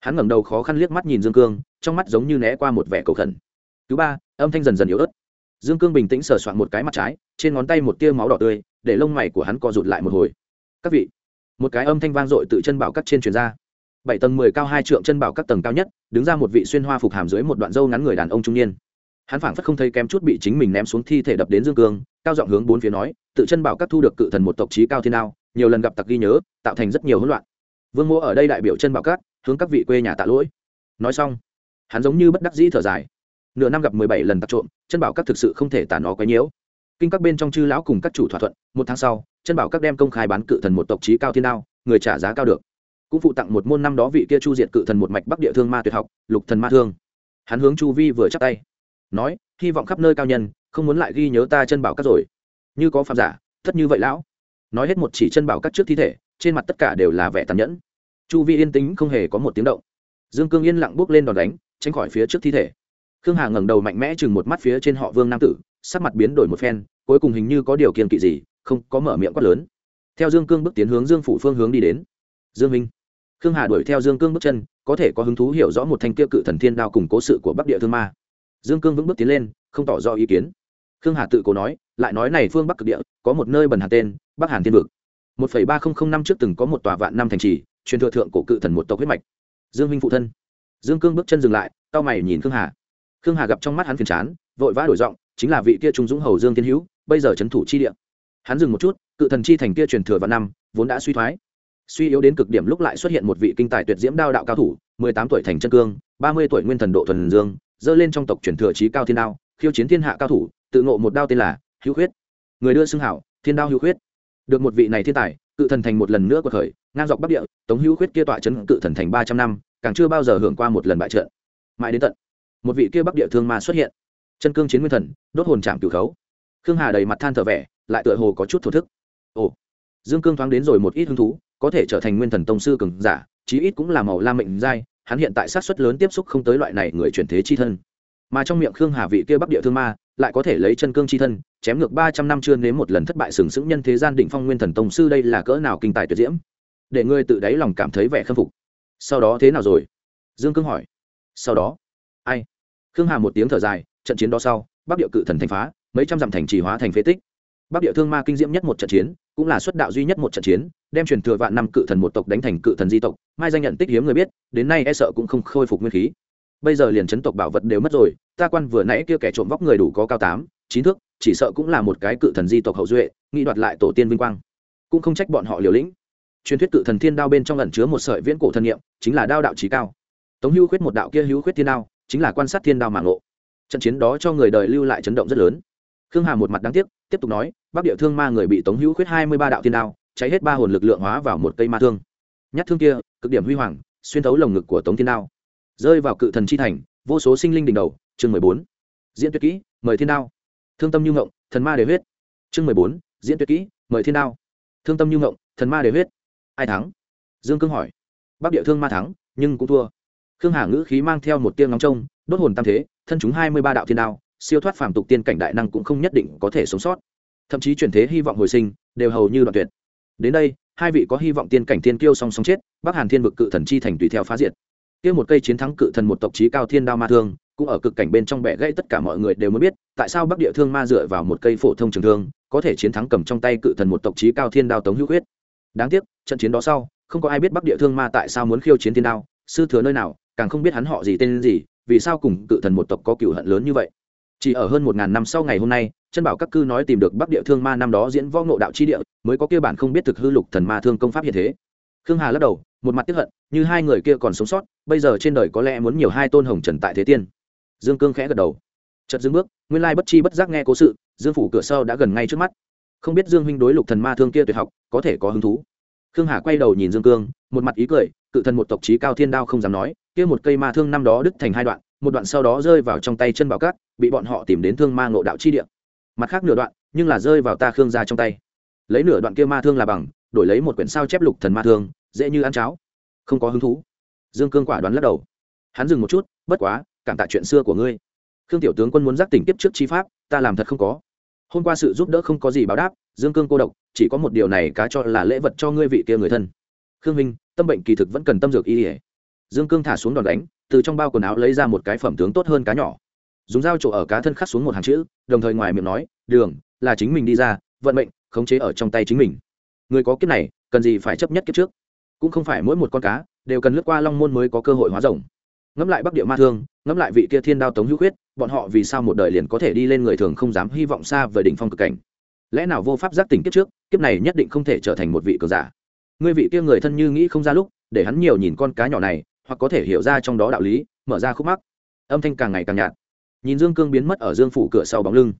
Hắn ngẩng đầu khó khăn liếc mắt nhìn dương cương, trong mắt giống như né qua một vẻ cầu khẩn. Thứ ba, âm thanh dần dần yếu ớt. Dương cương bình tĩnh sờ soạn một cái mặt trái, trên ngón tay một tia máu đỏ tươi, để lông mày của hắn co rụt lại một hồi. Các vị, một cái âm thanh vang dội tự chân bảo cắt trên truyền ra bảy tầng mười cao hai trượng chân bảo các tầng cao nhất, đứng ra một vị xuyên hoa phục hàm dưới một đoạn dâu ngắn người đàn ông trung niên. Hắn phảng phất không thấy kém chút bị chính mình ném xuống thi thể đập đến dương cương, cao giọng hướng bốn phía nói, tự chân bảo các thu được cự thần một tộc chí cao thiên đao, nhiều lần gặp tặc ghi nhớ, tạo thành rất nhiều hỗn loạn. Vương mô ở đây đại biểu chân bảo các, hướng các vị quê nhà tạ lỗi. Nói xong, hắn giống như bất đắc dĩ thở dài. Nửa năm gặp mười bảy lần tặc trộm, chân bảo các thực sự không thể tàn nó quấy nhiễu. Kinh các bên trong chư lão cùng các chủ thỏa thuận, một tháng sau, chân bảo các đem công khai bán cự thần một tộc chí cao thiên đao, người trả giá cao được cũng phụ tặng một môn năm đó vị kia chu diệt cự thần một mạch bắc địa thương ma tuyệt học, lục thần ma thương. Hắn hướng chu vi vừa chắp tay, nói, hy vọng khắp nơi cao nhân không muốn lại ghi nhớ ta chân bảo các rồi. Như có phạm giả tất như vậy lão. Nói hết một chỉ chân bảo các trước thi thể, trên mặt tất cả đều là vẻ tàn nhẫn. Chu vi yên tĩnh không hề có một tiếng động. Dương cương yên lặng bước lên đòn đánh, tránh khỏi phía trước thi thể. Khương hà ngẩng đầu mạnh mẽ chừng một mắt phía trên họ vương nam tử, sắc mặt biến đổi một phen, cuối cùng hình như có điều kiện kỵ gì, không có mở miệng quát lớn. Theo dương cương bước tiến hướng dương phủ phương hướng đi đến. Dương minh khương hà đuổi theo dương cương bước chân, có thể có hứng thú hiểu rõ một thanh kia cự thần thiên đao cùng cố sự của bắc địa thương ma. Dương cương vững bước tiến lên, không tỏ rõ ý kiến. Khương hà tự cố nói, lại nói này phương bắc cực địa, có một nơi bần hàn tên, bắc hàn thiên vực. Một phẩy ba không năm trước từng có một tòa vạn năm thành trì, truyền thừa thượng cổ cự thần một tộc huyết mạch. Dương minh phụ thân. Dương cương bước chân dừng lại tao mày nhìn khương hà. Khương hà gặp trong mắt hắn phiền chán, vội vã đổi giọng, chính là vị kia trung dũng hầu dương thiên hữu, bây giờ trấn thủ chi địa. Hắn dừng một chút, cự thần chi thành kia truyền thừa vạn năm, vốn đã suy thoái suy yếu đến cực điểm lúc lại xuất hiện một vị kinh tài tuyệt diễm đao đạo cao thủ, mười tám tuổi thành chân cương, ba mươi tuổi nguyên thần độ thuần dương dơ lên trong tộc truyền thừa trí cao thiên đao, khiêu chiến thiên hạ cao thủ, tự ngộ một đao tên là hữu khuyết. Người đưa xưng hảo, thiên đao hữu khuyết. Được một vị này thiên tài, cự thần thành một lần nữa cuộc khởi, ngang dọc bắc địa, tống hữu khuyết kia tọa chấn cự thần thành ba trăm năm, càng chưa bao giờ hưởng qua một lần bại trận. Mãi đến tận, một vị kia bắc địa thương ma xuất hiện. Chân cương chiến nguyên thần, đốt hồn chạm cửu khấu. Khương hà đầy mặt than thở vẻ, lại tựa hồ có chút thổ thức. Ồ, dương cương thoáng đến rồi một ít hứng thú có thể trở thành nguyên thần tông sư cường giả, chí ít cũng là màu la mệnh giai, hắn hiện tại sát suất lớn tiếp xúc không tới loại này người chuyển thế chi thân. Mà trong miệng khương hà vị kia bắc địa thương ma lại có thể lấy chân cương chi thân, chém ngược ba trăm năm chưa nếm một lần thất bại sừng sững nhân thế gian định phong nguyên thần tông sư đây là cỡ nào kinh tài tuyệt diễm. Để ngươi tự đáy lòng cảm thấy vẻ khâm phục. Sau đó thế nào rồi? Dương cương hỏi. Sau đó, ai? Khương hà một tiếng thở dài, trận chiến đó sau, bắc địa cự thần thành phá, mấy trăm dặm thành trì hóa thành phế tích. Bắc địa thương ma kinh diễm nhất một trận chiến cũng là xuất đạo duy nhất một trận chiến, đem truyền thừa vạn năm cự thần một tộc đánh thành cự thần di tộc, mai danh nhận tích hiếm người biết, đến nay e sợ cũng không khôi phục nguyên khí. Bây giờ liền chấn tộc bảo vật đều mất rồi, ta quan vừa nãy kia kẻ trộm vóc người đủ có cao tám, chín thước, chỉ sợ cũng là một cái cự thần di tộc hậu duệ, nghĩ đoạt lại tổ tiên vinh quang. Cũng không trách bọn họ liều lĩnh. Truyền thuyết cự thần thiên đao bên trong ẩn chứa một sợi viễn cổ thần niệm, chính là đao đạo trí cao. Tống Hưu khuyết một đạo kia hữu khuyết thiên đao, chính là quan sát thiên đao mạng ngộ. Trận chiến đó cho người đời lưu lại chấn động rất lớn. Khương hà một mặt đáng tiếc tiếp tục nói, bắc địa thương ma người bị tống hữu khuyết hai mươi ba đạo thiên đao, cháy hết ba hồn lực lượng hóa vào một cây ma thương. Nhát thương kia, cực điểm huy hoàng, xuyên thấu lồng ngực của tống thiên đao. Rơi vào cự thần chi thành, vô số sinh linh đỉnh đầu, chương mười bốn, diễn tuyệt kỹ, mời thiên đao. Thương tâm như ngộng, thần ma đề huyết. Chương mười bốn, diễn tuyệt kỹ, mời thiên đao. Thương tâm như ngộng, thần ma đề huyết. Ai thắng? Dương cương hỏi. Bắc địa thương ma thắng, nhưng cũng thua. Khương hà ngữ khí mang theo một tiếng ngóng trông, đốt hồn tam thế, thân chúng hai mươi ba đạo thiên đao siêu thoát phàm tục tiên cảnh đại năng cũng không nhất định có thể sống sót. Thậm chí chuyển thế hy vọng hồi sinh, đều hầu như đoạn tuyệt. Đến đây, hai vị có hy vọng tiên cảnh tiên kiêu song song chết, bắc hàn thiên vực cự thần chi thành tùy theo phá diệt. Kia một cây chiến thắng cự thần một tộc chí cao thiên đao ma thương, cũng ở cực cảnh bên trong bẻ gãy tất cả mọi người đều muốn biết, tại sao bắc địa thương ma dựa vào một cây phổ thông trường thương, có thể chiến thắng cầm trong tay cự thần một tộc chí cao thiên đao tống hữu huyết đáng tiếc, trận chiến đó sau, không có ai biết bắc địa thương ma tại sao muốn khiêu chiến thiên đao, sư thừa nơi nào, càng không biết hắn họ gì tên gì, vì sao cùng cự thần một tộc có cựu hận lớn như vậy chỉ ở hơn một ngàn năm sau ngày hôm nay, chân bảo các cư nói tìm được bắc địa thương ma năm đó diễn võ ngộ đạo chi địa, mới có kia bản không biết thực hư lục thần ma thương công pháp hiện thế. Khương hà lắc đầu, một mặt tiếp hận, như hai người kia còn sống sót, bây giờ trên đời có lẽ muốn nhiều hai tôn hồng trần tại thế tiên. Dương cương khẽ gật đầu. Chật dương bước, nguyên lai bất chi bất giác nghe cố sự, dương phủ cửa sau đã gần ngay trước mắt. Không biết dương huynh đối lục thần ma thương kia tuyệt học, có thể có hứng thú. Khương hà quay đầu nhìn dương cương, một mặt ý cười, cự thần một tộc chí cao thiên đao không dám nói, kia một cây ma thương năm đó đứt thành hai đoạn một đoạn sau đó rơi vào trong tay chân bảo cát, bị bọn họ tìm đến thương ma ngộ đạo chi địa. Mặt khác nửa đoạn, nhưng là rơi vào ta khương gia trong tay. Lấy nửa đoạn kia ma thương là bằng, đổi lấy một quyển sao chép lục thần ma thương, dễ như ăn cháo. Không có hứng thú. Dương cương quả đoán lắc đầu. Hắn dừng một chút, bất quá, cảm tạ chuyện xưa của ngươi. Khương tiểu tướng quân muốn giác tỉnh tiếp trước chi pháp, ta làm thật không có. Hôm qua sự giúp đỡ không có gì báo đáp, dương cương cô độc, chỉ có một điều này cá cho là lễ vật cho ngươi vị kia người thân. Khương minh tâm bệnh kỳ thực vẫn cần tâm dược y ỉa dương cương thả xuống đòn đánh từ trong bao quần áo lấy ra một cái phẩm tướng tốt hơn cá nhỏ. Dùng dao trổ ở cá thân khắc xuống một hàng chữ, đồng thời ngoài miệng nói, đường, là chính mình đi ra, vận mệnh, khống chế ở trong tay chính mình. Người có kiếp này, cần gì phải chấp nhất kiếp trước? Cũng không phải mỗi một con cá đều cần lướt qua long môn mới có cơ hội hóa rồng. Ngẫm lại bắc địa ma thương, ngẫm lại vị kia thiên đao tống hữu khuyết, bọn họ vì sao một đời liền có thể đi lên người thường không dám hy vọng xa về đỉnh phong cực cảnh? Lẽ nào vô pháp giác tỉnh kiếp trước, kiếp này nhất định không thể trở thành một vị cường giả? Ngươi vị kia người thân như nghĩ không ra lúc, để hắn nhiều nhìn con cá nhỏ này hoặc có thể hiểu ra trong đó đạo lý, mở ra khúc mắc. Âm thanh càng ngày càng nhạt. Nhìn dương cương biến mất ở dương phủ cửa sau bóng lưng.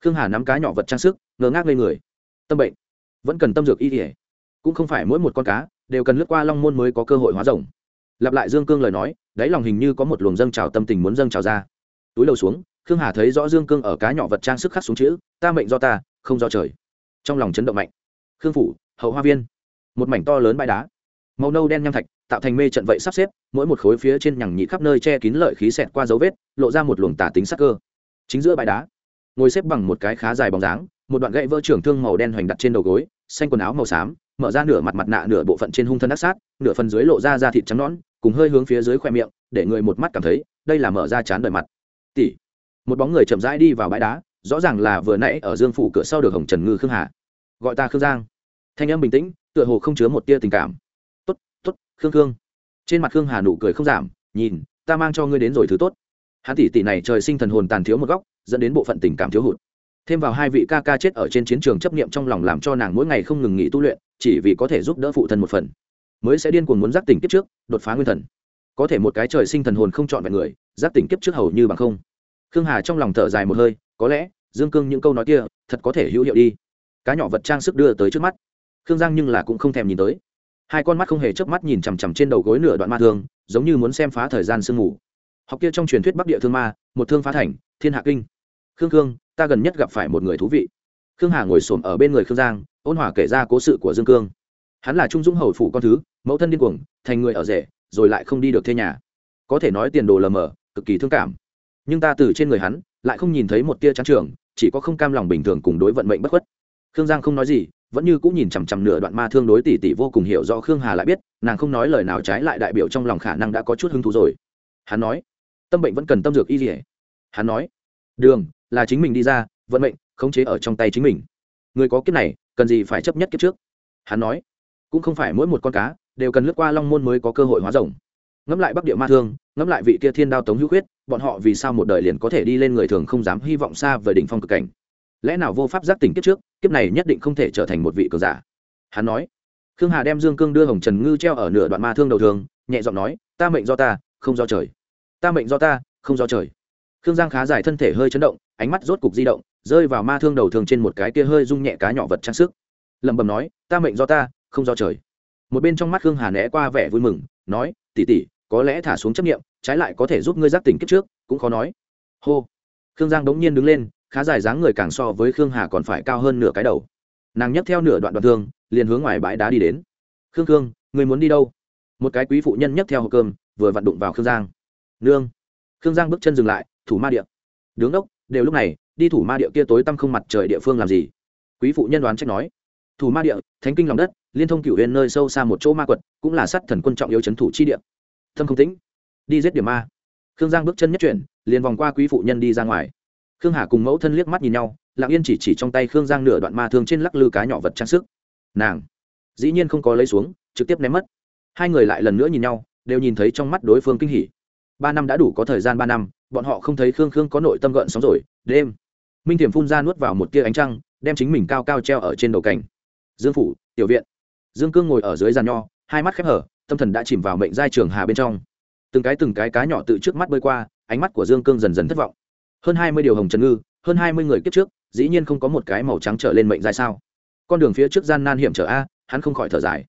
Khương hà nắm cá nhỏ vật trang sức, ngơ ngác lên người. Tâm bệnh. Vẫn cần tâm dược y thể cũng không phải mỗi một con cá đều cần lướt qua long môn mới có cơ hội hóa rồng. Lặp lại dương cương lời nói, đáy lòng hình như có một luồng dâng trào tâm tình muốn dâng trào ra. Túi đầu xuống, khương hà thấy rõ dương cương ở cá nhỏ vật trang sức khắc xuống chữ, ta mệnh do ta, không do trời. Trong lòng chấn động mạnh. Khương phủ, hậu hoa viên. Một mảnh to lớn bãi đá màu nâu đen nham thạch, tạo thành mê trận vậy sắp xếp, mỗi một khối phía trên nhằng nhị khắp nơi che kín lợi khí xẹt qua dấu vết, lộ ra một luồng tả tính sắc cơ. Chính giữa bãi đá, ngồi xếp bằng một cái khá dài bóng dáng, một đoạn gậy vỡ trưởng thương màu đen hoành đặt trên đầu gối, xanh quần áo màu xám, mở ra nửa mặt mặt nạ nửa bộ phận trên hung thân ác sát, nửa phần dưới lộ ra da thịt trắng nõn, cùng hơi hướng phía dưới khoe miệng, để người một mắt cảm thấy, đây là mở ra chán đời mặt. Tỷ, một bóng người chậm rãi đi vào bãi đá, rõ ràng là vừa nãy ở dương phủ cửa sau được hồng trần ngư khương hà. Gọi ta khương giang. Thanh âm bình tĩnh, tựa hồ không chứa một tia tình cảm khương khương. Trên mặt khương hà nụ cười không giảm, nhìn, ta mang cho ngươi đến rồi thứ tốt. Hắn tỷ tỷ này trời sinh thần hồn tàn thiếu một góc, dẫn đến bộ phận tình cảm thiếu hụt. Thêm vào hai vị ca ca chết ở trên chiến trường chấp niệm trong lòng làm cho nàng mỗi ngày không ngừng nghỉ tu luyện, chỉ vì có thể giúp đỡ phụ thân một phần. Mới sẽ điên cuồng muốn giác tỉnh kiếp trước, đột phá nguyên thần. Có thể một cái trời sinh thần hồn không chọn vẹn người, giác tỉnh kiếp trước hầu như bằng không. Khương hà trong lòng thở dài một hơi, có lẽ, dương cương những câu nói kia, thật có thể hữu hiệu đi. Cá nhỏ vật trang sức đưa tới trước mắt. Khương giang nhưng là cũng không thèm nhìn tới hai con mắt không hề chớp mắt nhìn chằm chằm trên đầu gối nửa đoạn ma thương, giống như muốn xem phá thời gian sương ngủ học kia trong truyền thuyết bắc địa thương ma, một thương phá thành, thiên hạ kinh. Khương khương, ta gần nhất gặp phải một người thú vị. Khương hà ngồi xổm ở bên người khương giang, ôn hòa kể ra cố sự của dương cương. Hắn là trung dũng hầu phủ con thứ, mẫu thân điên cuồng, thành người ở rể, rồi lại không đi được thuê nhà. Có thể nói tiền đồ lờ mờ, cực kỳ thương cảm. Nhưng ta từ trên người hắn, lại không nhìn thấy một tia trắng trường, chỉ có không cam lòng bình thường cùng đối vận mệnh bất khuất. Khương giang không nói gì vẫn như cũng nhìn chằm chằm nửa đoạn ma thương đối tỷ tỷ vô cùng hiểu rõ khương hà lại biết, nàng không nói lời nào trái lại đại biểu trong lòng khả năng đã có chút hứng thú rồi. Hắn nói, tâm bệnh vẫn cần tâm dược y dỉa hắn nói, đường, là chính mình đi ra, vận mệnh, khống chế ở trong tay chính mình. Người có kiếp này, cần gì phải chấp nhất kiếp trước? Hắn nói, cũng không phải mỗi một con cá đều cần lướt qua long môn mới có cơ hội hóa rồng. Ngẫm lại bắc địa ma thương, ngẫm lại vị kia thiên đao tống hữu khuyết, bọn họ vì sao một đời liền có thể đi lên người thường không dám hy vọng xa về đỉnh phong cực cảnh? Lẽ nào vô pháp giác tỉnh kiếp trước, kiếp này nhất định không thể trở thành một vị cường giả? Hắn nói. Khương hà đem dương cương đưa hồng trần ngư treo ở nửa đoạn ma thương đầu thường nhẹ giọng nói, ta mệnh do ta, không do trời. Ta mệnh do ta, không do trời. Khương giang khá dài thân thể hơi chấn động, ánh mắt rốt cục di động, rơi vào ma thương đầu thường trên một cái kia hơi rung nhẹ cá nhỏ vật trang sức. Lẩm bẩm nói, ta mệnh do ta, không do trời. Một bên trong mắt khương hà né qua vẻ vui mừng, nói tỉ tỉ có lẽ thả xuống chấp nghiệm trái lại có thể giúp ngươi giác tỉnh kiếp trước, cũng khó nói. Hô. Khương giang đống nhiên đứng lên khá dài dáng người càng so với khương hà còn phải cao hơn nửa cái đầu. Nàng nhấc theo nửa đoạn đoạn thương, liền hướng ngoài bãi đá đi đến. Khương khương, người muốn đi đâu? Một cái quý phụ nhân nhấc theo hộp cơm, vừa vặn đụng vào khương giang. Nương. Khương giang bước chân dừng lại, thủ ma địa. Đứng đốc, đều lúc này, đi thủ ma địa kia tối tăm không mặt trời địa phương làm gì? Quý phụ nhân đoán trách nói. Thủ ma địa, thánh kinh lòng đất, liên thông cửu huyền nơi sâu xa một chỗ ma quật, cũng là sát thần quân trọng yếu chấn thủ chi địa. Thâm không tĩnh, đi giết điểm ma. Khương giang bước chân nhất chuyển, liền vòng qua quý phụ nhân đi ra ngoài khương hà cùng mẫu thân liếc mắt nhìn nhau, lặng yên chỉ chỉ trong tay khương giang nửa đoạn ma thương trên lắc lư cá nhỏ vật trang sức. Nàng, dĩ nhiên không có lấy xuống, trực tiếp ném mất. Hai người lại lần nữa nhìn nhau, đều nhìn thấy trong mắt đối phương kinh hỉ. Ba năm đã đủ có thời gian ba năm, bọn họ không thấy khương khương có nội tâm gợn sóng rồi. Đêm, minh Thiểm phun ra nuốt vào một tia ánh trăng, đem chính mình cao cao treo ở trên đầu cảnh dương phủ, tiểu viện. Dương cương ngồi ở dưới giàn nho, hai mắt khép hở, tâm thần đã chìm vào mệnh giai trường hà bên trong. Từng cái từng cái cá nhỏ tự trước mắt bơi qua, ánh mắt của dương cương dần dần thất vọng hơn hai mươi điều hồng trần ngư, hơn hai mươi người kiếp trước, dĩ nhiên không có một cái màu trắng trở lên mệnh giai sao? Con đường phía trước gian nan hiểm trở a, hắn không khỏi thở dài.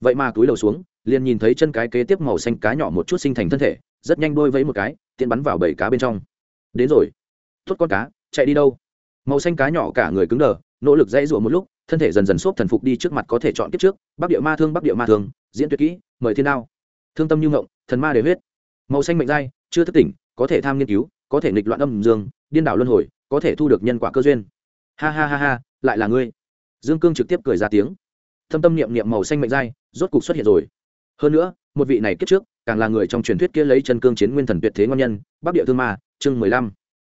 Vậy mà túi đầu xuống, liền nhìn thấy chân cái kế tiếp màu xanh cá nhỏ một chút sinh thành thân thể, rất nhanh đôi vẫy một cái, tiện bắn vào bảy cá bên trong. Đến rồi. Thốt con cá, chạy đi đâu? Màu xanh cá nhỏ cả người cứng đờ, nỗ lực dãy rụa một lúc, thân thể dần dần xốp thần phục đi trước mặt có thể chọn kiếp trước, bắc địa ma thương, bắc địa ma thương, diễn tuyệt kỹ, mời thiên đao. Thương tâm như ngộng, thần ma để huyết. Màu xanh mệnh dai chưa thức tỉnh, có thể tham nghiên cứu có thể nghịch loạn âm dương, điên đảo luân hồi, có thể thu được nhân quả cơ duyên. Ha ha ha ha, lại là ngươi. Dương cương trực tiếp cười ra tiếng. Thâm tâm niệm niệm màu xanh mệnh dai, rốt cục xuất hiện rồi. Hơn nữa, một vị này kiếp trước, càng là người trong truyền thuyết kia lấy chân cương chiến nguyên thần tuyệt thế ngon nhân, bắc địa thương ma, chương mười lăm.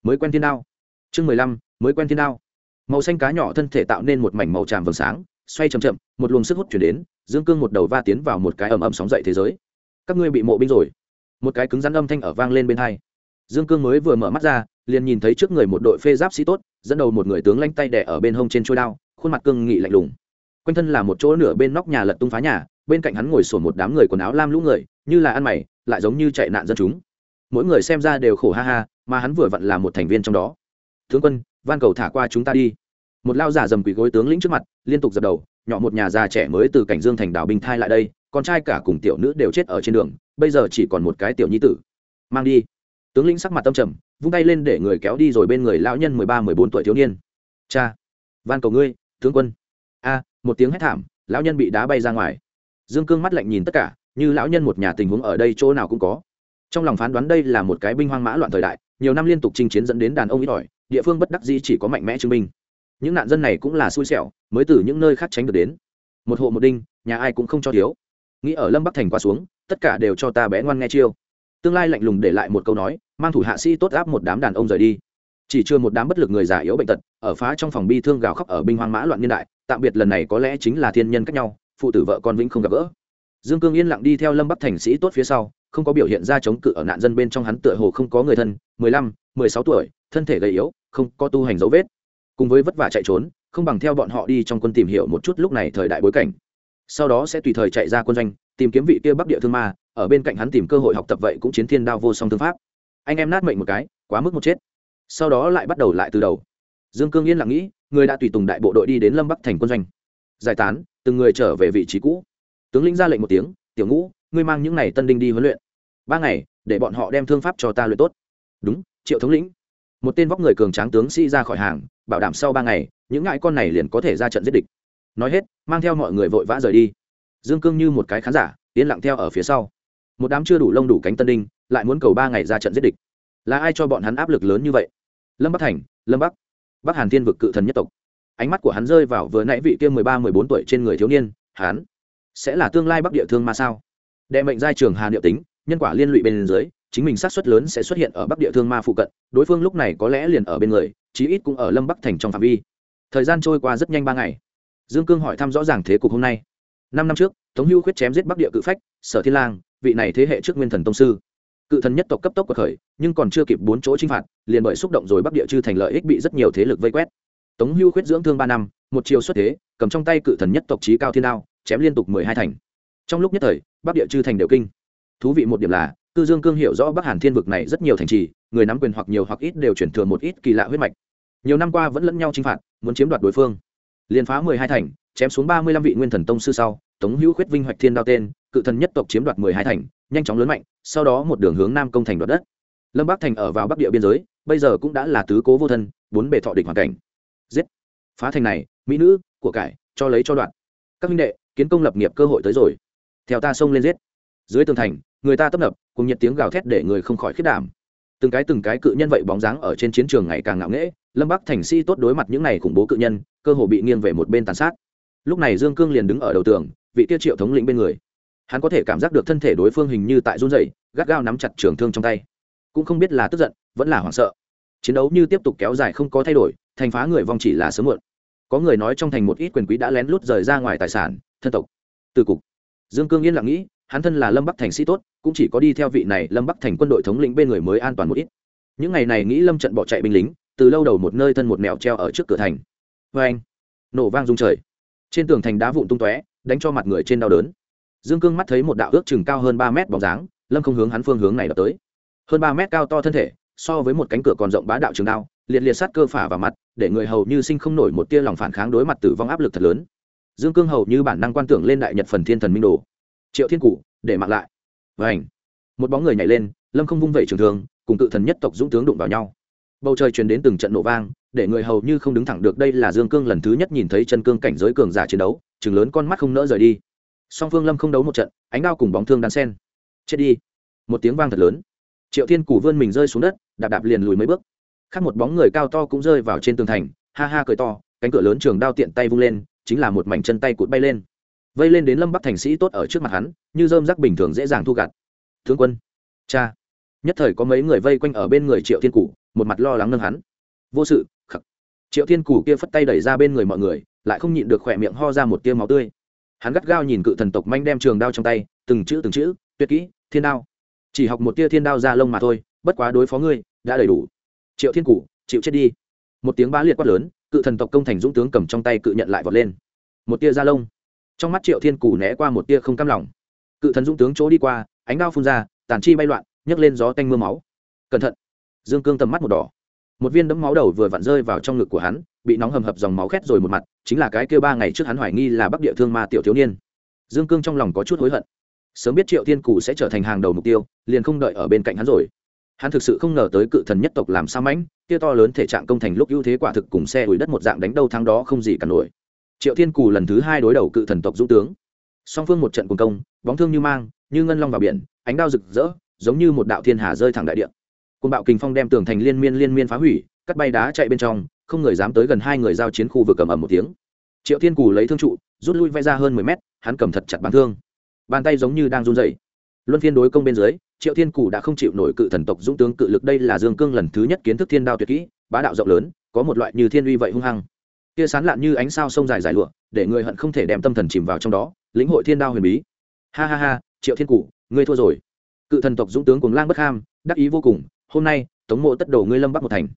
Mới quen thiên đao. Chương mười lăm, mới quen thiên đao. Màu xanh cá nhỏ thân thể tạo nên một mảnh màu tràm vầng sáng, xoay chậm chậm, một luồng sức hút chuyển đến, dương cương một đầu va tiến vào một cái ầm ầm sóng dậy thế giới. Các ngươi bị mộ binh rồi. Một cái cứng rắn âm thanh ở vang lên bên hai dương cương mới vừa mở mắt ra, liền nhìn thấy trước người một đội phê giáp sĩ tốt, dẫn đầu một người tướng lanh tay đẻ ở bên hông trên trôi đao, khuôn mặt cương nghị lạnh lùng. Quanh thân là một chỗ nửa bên nóc nhà lật tung phá nhà, bên cạnh hắn ngồi sổn một đám người quần áo lam lũ người, như là ăn mày, lại giống như chạy nạn dân chúng. Mỗi người xem ra đều khổ ha ha, mà hắn vừa vặn là một thành viên trong đó. Tướng quân, van cầu thả qua chúng ta đi. Một lao giả dầm quỳ gối tướng lĩnh trước mặt, liên tục dập đầu, nhỏ một nhà già trẻ mới từ cảnh dương thành đảo bình thai lại đây, con trai cả cùng tiểu nữ đều chết ở trên đường, bây giờ chỉ còn một cái tiểu nhi tử. Mang đi tướng lĩnh sắc mặt tâm trầm, vung tay lên để người kéo đi rồi bên người lão nhân mười ba, mười bốn tuổi thiếu niên. Cha, van cầu ngươi, tướng quân. A, một tiếng hét thảm, lão nhân bị đá bay ra ngoài. Dương cương mắt lạnh nhìn tất cả, như lão nhân một nhà tình huống ở đây chỗ nào cũng có. Trong lòng phán đoán đây là một cái binh hoang mã loạn thời đại, nhiều năm liên tục chinh chiến dẫn đến đàn ông ít ỏi, địa phương bất đắc dĩ chỉ có mạnh mẽ chứng minh những nạn dân này cũng là xui xẻo, mới từ những nơi khác tránh được đến. Một hộ một đinh, nhà ai cũng không cho thiếu. Nghĩ ở lâm bắc thành qua xuống, tất cả đều cho ta bé ngoan nghe chiêu tương lai lạnh lùng để lại một câu nói, mang thủ hạ sĩ tốt áp một đám đàn ông rời đi. Chỉ chưa một đám bất lực người già yếu bệnh tật, ở phá trong phòng bi thương gào khóc ở binh hoang mã loạn niên đại, tạm biệt lần này có lẽ chính là thiên nhân cách nhau, phụ tử vợ con vĩnh không gặp gỡ. Dương cương yên lặng đi theo lâm bắc thành sĩ tốt phía sau, không có biểu hiện ra chống cự ở nạn dân bên trong hắn tựa hồ không có người thân, mười lăm, mười sáu tuổi, thân thể gầy yếu, không có tu hành dấu vết. Cùng với vất vả chạy trốn, không bằng theo bọn họ đi trong quân tìm hiểu một chút lúc này thời đại bối cảnh. Sau đó sẽ tùy thời chạy ra quân doanh, tìm kiếm vị kia bắc địa thương ma ở bên cạnh hắn tìm cơ hội học tập vậy cũng chiến thiên đao vô song thương pháp. Anh em nát mệnh một cái, quá mức một chết. Sau đó lại bắt đầu lại từ đầu. Dương cương yên lặng nghĩ, người đã tùy tùng đại bộ đội đi đến lâm bắc thành quân doanh. Giải tán, từng người trở về vị trí cũ. Tướng lĩnh ra lệnh một tiếng, tiểu ngũ, ngươi mang những n à y tân đinh đi huấn luyện. Ba ngày, để bọn họ đem thương pháp cho ta luyện tốt. Đúng, triệu thống lĩnh. Một tên vóc người cường tráng tướng sĩ ra khỏi hàng, bảo đảm sau ba ngày, những ngại con này liền có thể ra trận giết địch. Nói hết, mang theo mọi người vội vã rời đi. Dương cương như một cái khán giả, yên lặng theo ở phía sau một đám chưa đủ lông đủ cánh tân đinh, lại muốn cầu ba ngày ra trận giết địch. Là ai cho bọn hắn áp lực lớn như vậy? Lâm bắc thành, lâm bắc. Bắc hàn thiên vực cự thần nhất tộc. Ánh mắt của hắn rơi vào vừa nãy vị kia mười ba, mười bốn tuổi trên người thiếu niên, hắn sẽ là tương lai bắc địa thương ma sao? Đệ mệnh giai trường hà niệu tính, nhân quả liên lụy bên dưới, chính mình sát xuất lớn sẽ xuất hiện ở bắc địa thương ma phụ cận, đối phương lúc này có lẽ liền ở bên người, chí ít cũng ở lâm bắc thành trong phạm vi. Thời gian trôi qua rất nhanh ba ngày. Dương cương hỏi thăm rõ ràng thế cục hôm nay. Năm năm trước, tống hưu khuyết chém giết bắc địa cự phách, sở thiên lang vị này thế hệ trước nguyên thần tông sư. Cự thần nhất tộc cấp tốc cuộc khởi, nhưng còn chưa kịp bốn chỗ chinh phạt, liền bởi xúc động rồi bắc địa chư thành lợi ích bị rất nhiều thế lực vây quét. Tống hưu khuyết dưỡng thương ba năm, một chiều xuất thế, cầm trong tay cự thần nhất tộc trí cao thiên đao, chém liên tục mười hai thành. Trong lúc nhất thời, bắc địa chư thành đều kinh. Thú vị một điểm là cư dương cương hiểu rõ bắc hàn thiên vực này rất nhiều thành trì, người nắm quyền hoặc nhiều hoặc ít đều chuyển thừa một ít kỳ lạ huyết mạch. Nhiều năm qua vẫn lẫn nhau chinh phạt, muốn chiếm đoạt đối phương. Liền phá mười hai thành, chém xuống ba mươi lăm vị nguyên thần tông sư sau, tống hữu khuyết vinh hoạch thiên đao tên cự thần nhất tộc chiếm đoạt mười hai thành, nhanh chóng lớn mạnh, sau đó một đường hướng nam công thành đoạt đất. Lâm bắc thành ở vào bắc địa biên giới, bây giờ cũng đã là tứ cố vô thân, bốn bề thọ địch hoàn cảnh. Giết! Phá thành này, mỹ nữ, của cải, cho lấy cho đoạn. Các minh đệ, kiến công lập nghiệp cơ hội tới rồi. Theo ta xông lên giết. Dưới tường thành, người ta tấp nập, cùng nhiệt tiếng gào thét để người không khỏi khiết đảm. Từng cái từng cái cự nhân vậy bóng dáng ở trên chiến trường ngày càng ngạo nghễ, lâm bắc thành si tốt đối mặt những này khủng bố cự nhân, cơ hồ bị nghiêng về một bên tàn sát. Lúc này dương cương liền đứng ở đầu tường, vị tiêu triệu thống lĩnh bên người hắn có thể cảm giác được thân thể đối phương hình như tại run dày gắt gao nắm chặt trường thương trong tay. Cũng không biết là tức giận, vẫn là hoảng sợ. Chiến đấu như tiếp tục kéo dài không có thay đổi, thành phá người vong chỉ là sớm muộn. Có người nói trong thành một ít quyền quý đã lén lút rời ra ngoài tài sản, thân tộc. Từ cục. Dương cương yên lặng nghĩ, hắn thân là lâm bắc thành sĩ tốt, cũng chỉ có đi theo vị này lâm bắc thành quân đội thống lĩnh bên người mới an toàn một ít. Những ngày này nghĩ lâm trận bỏ chạy binh lính, từ lâu đầu một nơi thân một mèo treo ở trước cửa thành. Vê anh nổ vang rung trời. Trên tường thành đá vụn tung tóe, đánh cho mặt người trên đau đớn dương cương mắt thấy một đạo ước chừng cao hơn ba mét bóng dáng, lâm không hướng hắn phương hướng này đập tới. Hơn ba mét cao to thân thể, so với một cánh cửa còn rộng bá đạo trường đao, liệt liệt sát cơ phả vào mặt, để người hầu như sinh không nổi một tia lòng phản kháng đối mặt tử vong áp lực thật lớn. Dương cương hầu như bản năng quan tưởng lên đại nhật phần thiên thần minh đồ. Triệu thiên cụ, để mặc lại. Vảnh một bóng người nhảy lên, lâm không vung vẩy trường thường cùng tự thần nhất tộc dũng tướng đụng vào nhau. Bầu trời truyền đến từng trận nổ vang, để người hầu như không đứng thẳng được, đây là dương cương lần thứ nhất nhìn thấy chân cương cảnh giới cường giả chiến đấu, chừng lớn con mắt không nỡ rời đi song phương lâm không đấu một trận, ánh đao cùng bóng thương đan sen. Chết đi. Một tiếng vang thật lớn. Triệu thiên củ vươn mình rơi xuống đất, đạp đạp liền lùi mấy bước. Khác một bóng người cao to cũng rơi vào trên tường thành, ha ha cười to, cánh cửa lớn trường đao tiện tay vung lên, chính là một mảnh chân tay cụt bay lên. Vây lên đến lâm bắc thành sĩ tốt ở trước mặt hắn, như dơm rác bình thường dễ dàng thu gặt. Thương quân. Cha. Nhất thời có mấy người vây quanh ở bên người triệu thiên củ một mặt lo lắng nâng hắn. Vô sự, khắc. Triệu thiên củ kia phất tay đẩy ra bên người mọi người, lại không nhịn được khỏe miệng ho ra một tia máu tươi hắn gắt gao nhìn cự thần tộc manh đem trường đao trong tay, từng chữ từng chữ, tuyệt kỹ, thiên đao. Chỉ học một tia thiên đao ra lông mà thôi, bất quá đối phó ngươi, đã đầy đủ. Triệu thiên củ, chịu chết đi. Một tiếng bá liệt quát lớn, cự thần tộc công thành dũng tướng cầm trong tay cự nhận lại vọt lên. Một tia da lông. Trong mắt triệu thiên củ né qua một tia không cam lòng. Cự thần dũng tướng chỗ đi qua, ánh đao phun ra, tàn chi bay loạn, nhấc lên gió tanh mưa máu. Cẩn thận. Dương cương tầm mắt một đỏ. Một viên đấm máu đầu vừa vặn rơi vào trong ngực của hắn bị nóng hầm hập dòng máu khét rồi một mặt, chính là cái kêu ba ngày trước hắn hoài nghi là bắc địa thương ma tiểu thiếu niên. Dương cương trong lòng có chút hối hận. Sớm biết triệu thiên cụ sẽ trở thành hàng đầu mục tiêu, liền không đợi ở bên cạnh hắn rồi. Hắn thực sự không ngờ tới cự thần nhất tộc làm sao mãnh, kia to lớn thể trạng công thành lúc ưu thế quả thực cùng xe ủi đất một dạng đánh đâu thắng đó không gì cả nổi. Triệu thiên cù lần thứ hai đối đầu cự thần tộc dũng tướng. Song phương một trận cùng công, bóng thương như mang, như ngân long vào biển, ánh đao rực rỡ, giống như một đạo thiên hà rơi thẳng đại địa. Côn bạo kình phong đem tường thành liên miên liên miên phá hủy, cắt bay đá chạy bên trong không người dám tới gần hai người giao chiến khu vực cầm ầm một tiếng. Triệu thiên cù lấy thương trụ, rút lui vẽ ra hơn mười mét, hắn cầm thật chặt bàn thương. Bàn tay giống như đang run dày luân phiên đối công bên dưới, triệu thiên cù đã không chịu nổi cự thần tộc dũng tướng cự lực đây là dương cương lần thứ nhất kiến thức thiên đao tuyệt kỹ, bá đạo rộng lớn, có một loại như thiên uy vậy hung hăng. Kia sán lạn như ánh sao sông dài dài lụa, để người hận không thể đem tâm thần chìm vào trong đó, lĩnh hội thiên đao huyền bí. Ha ha ha, triệu thiên cù, ngươi thua rồi. Cự thần tộc dũng tướng cùng lang bất ham, đắc ý vô cùng, hôm nay, tống mộ tất đổ ngươi lâm bắc một thành.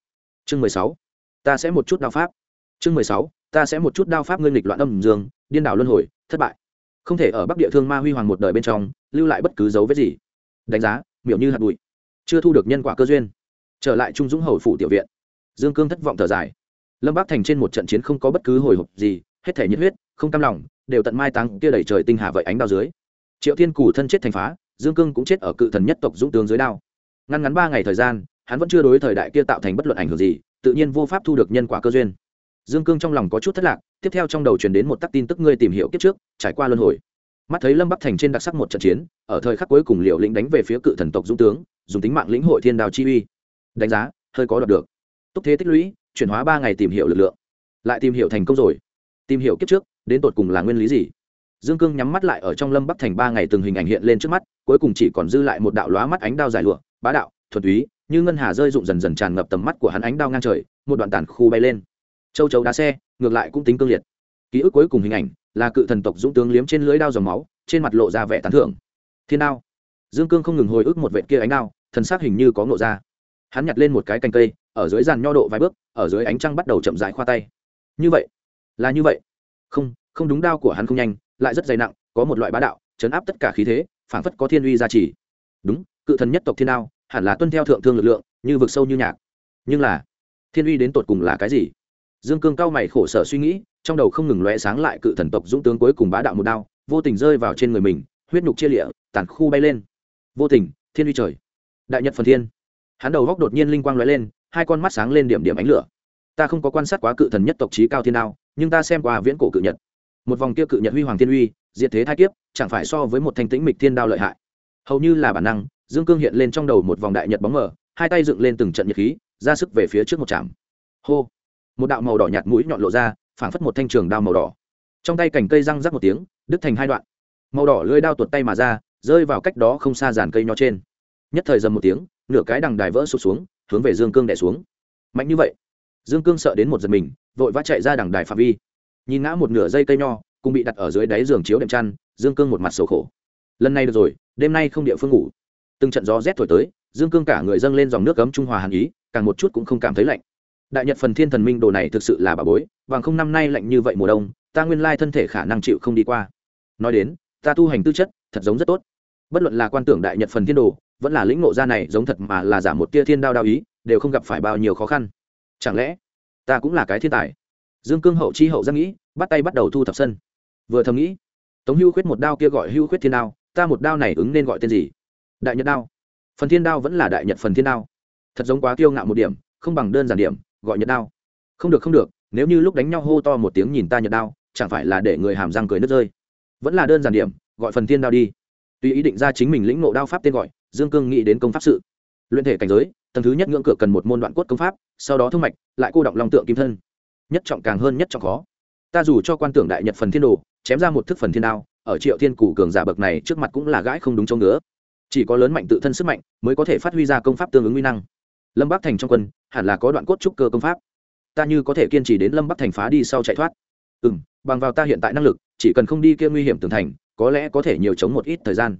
Chương mười sáu ta sẽ một chút đao pháp. Chương mười sáu, ta sẽ một chút đao pháp ngươi nghịch loạn âm dương, điên đảo luân hồi, thất bại. Không thể ở bắc địa thương ma huy hoàng một đời bên trong, lưu lại bất cứ dấu vết gì. Đánh giá, miểu như hạt bụi. Chưa thu được nhân quả cơ duyên. Trở lại trung dũng hầu phủ tiểu viện. Dương cương thất vọng thở dài. Lâm bắc thành trên một trận chiến không có bất cứ hồi hộp gì, hết thể nhiệt huyết, không cam lòng, đều tận mai táng kia đẩy trời tinh hà vậy ánh đao dưới. Triệu thiên cù thân chết thành phá, dương cương cũng chết ở cự thần nhất tộc dũng tướng dưới đao. Ngăn ngắn ba ngày thời gian hắn vẫn chưa đối thời đại kia tạo thành bất luận ảnh hưởng gì, tự nhiên vô pháp thu được nhân quả cơ duyên. Dương cương trong lòng có chút thất lạc, tiếp theo trong đầu truyền đến một tắc tin tức ngươi tìm hiểu kiếp trước, trải qua luân hồi. Mắt thấy lâm bắc thành trên đặc sắc một trận chiến, ở thời khắc cuối cùng liệu lĩnh đánh về phía cự thần tộc dũng tướng, dùng tính mạng lĩnh hội thiên đào chi uy. Đánh giá, hơi có đọc được. Túc thế tích lũy, chuyển hóa ba ngày tìm hiểu lực lượng. Lại tìm hiểu thành công rồi. Tìm hiểu kiếp trước, đến tột cùng là nguyên lý gì? Dương cương nhắm mắt lại ở trong lâm bắc thành ba ngày từng hình ảnh hiện lên trước mắt, cuối cùng chỉ còn dư lại một đạo lóa mắt ánh đao dài lụa, bá đạo thuần túy như ngân hà rơi rụng dần dần tràn ngập tầm mắt của hắn ánh đao ngang trời, một đoạn tản khu bay lên. Châu chấu đá xe, ngược lại cũng tính cương liệt. Ký ức cuối cùng hình ảnh là cự thần tộc dũng tướng liếm trên lưới đao dòng máu, trên mặt lộ ra vẻ tán thưởng. Thiên đao. Dương cương không ngừng hồi ức một vệ kia ánh đao, thần sắc hình như có ngộ ra. Hắn nhặt lên một cái cành cây, ở dưới dàn nho độ vài bước, ở dưới ánh trăng bắt đầu chậm rãi khoa tay. Như vậy? Là như vậy? Không không đúng đao của hắn không nhanh, lại rất dày nặng, có một loại bá đạo, chấn áp tất cả khí thế, phảng phất có thiên uy gia trì. Đúng, cự thần nhất tộc thiên đao hẳn là tuân theo thượng thương lực lượng, như vực sâu như nhạc. Nhưng là, thiên uy đến tột cùng là cái gì? Dương cương cao mày khổ sở suy nghĩ, trong đầu không ngừng lóe sáng lại cự thần tộc dũng tướng cuối cùng bá đạo một đao, vô tình rơi vào trên người mình, huyết nhục chia lịa, tàn khu bay lên. Vô tình, thiên uy trời. Đại nhật phần thiên. Hắn đầu góc đột nhiên linh quang lóe lên, hai con mắt sáng lên điểm điểm ánh lửa. Ta không có quan sát quá cự thần nhất tộc trí cao thiên đao, nhưng ta xem qua viễn cổ cự nhật. Một vòng kia cự nhật huy hoàng thiên uy, diệt thế thai kiếp, chẳng phải so với một thanh tĩnh mịch thiên đao lợi hại. Hầu như là bản năng dương cương hiện lên trong đầu một vòng đại nhật bóng mờ, hai tay dựng lên từng trận nhiệt khí, ra sức về phía trước một chạm hô! Một đạo màu đỏ nhạt mũi nhọn lộ ra, phảng phất một thanh trường đao màu đỏ. Trong tay cành cây răng rắc một tiếng, đứt thành hai đoạn. Màu đỏ lưỡi đao tuột tay mà ra, rơi vào cách đó không xa dàn cây nho trên. Nhất thời dầm một tiếng, nửa cái đằng đài vỡ sụt xuống, hướng về dương cương đẻ xuống. Mạnh như vậy, dương cương sợ đến một giật mình, vội vã chạy ra đằng đài phạm vi. Nhìn ngã một nửa dây cây nho, cùng bị đặt ở dưới đáy giường chiếu đệm chăn, dương cương một mặt sầu khổ. Lần này được rồi, đêm nay không địa phương ngủ từng trận gió rét thổi tới, dương cương cả người dâng lên dòng nước cấm trung hòa hàn ý, càng một chút cũng không cảm thấy lạnh. Đại nhật phần thiên thần minh đồ này thực sự là bà bối, bằng không năm nay lạnh như vậy mùa đông, ta nguyên lai thân thể khả năng chịu không đi qua. Nói đến, ta tu hành tư chất, thật giống rất tốt. Bất luận là quan tưởng đại nhật phần thiên đồ, vẫn là lĩnh ngộ ra này giống thật mà là giả một tia thiên đao đao ý, đều không gặp phải bao nhiêu khó khăn. Chẳng lẽ, ta cũng là cái thiên tài? Dương cương hậu chi hậu ra nghĩ, bắt tay bắt đầu thu thập sân. Vừa thầm nghĩ, tống hưu khuyết một đao kia gọi hưu khuyết thiên đao, ta một đao này ứng nên gọi tên gì? Đại nhật đao. Phần thiên đao vẫn là đại nhật phần thiên đao. Thật giống quá kiêu ngạo một điểm, không bằng đơn giản điểm, gọi nhật đao. Không được không được, nếu như lúc đánh nhau hô to một tiếng nhìn ta nhật đao, chẳng phải là để người hàm răng cười nứt rơi. Vẫn là đơn giản điểm, gọi phần thiên đao đi. Tuy ý định ra chính mình lĩnh ngộ đao pháp tên gọi, dương cương nghĩ đến công pháp sự. Luyện thể cảnh giới, tầng thứ nhất ngưỡng cửa cần một môn đoạn cốt công pháp, sau đó thương mạch, lại cô động long tượng kim thân. Nhất trọng càng hơn nhất trọng khó. Ta dù cho quan tưởng đại nhật phần thiên đồ, chém ra một thức phần thiên đao, ở triệu thiên củ cường giả bậc này trước mặt cũng là gãi không đúng chỗ nữa chỉ có lớn mạnh tự thân sức mạnh mới có thể phát huy ra công pháp tương ứng nguy năng. Lâm bắc thành trong quân, hẳn là có đoạn cốt trúc cơ công pháp. Ta như có thể kiên trì đến lâm bắc thành phá đi sau chạy thoát. Ừ m bằng vào ta hiện tại năng lực, chỉ cần không đi kia nguy hiểm tường thành, có lẽ có thể nhiều chống một ít thời gian.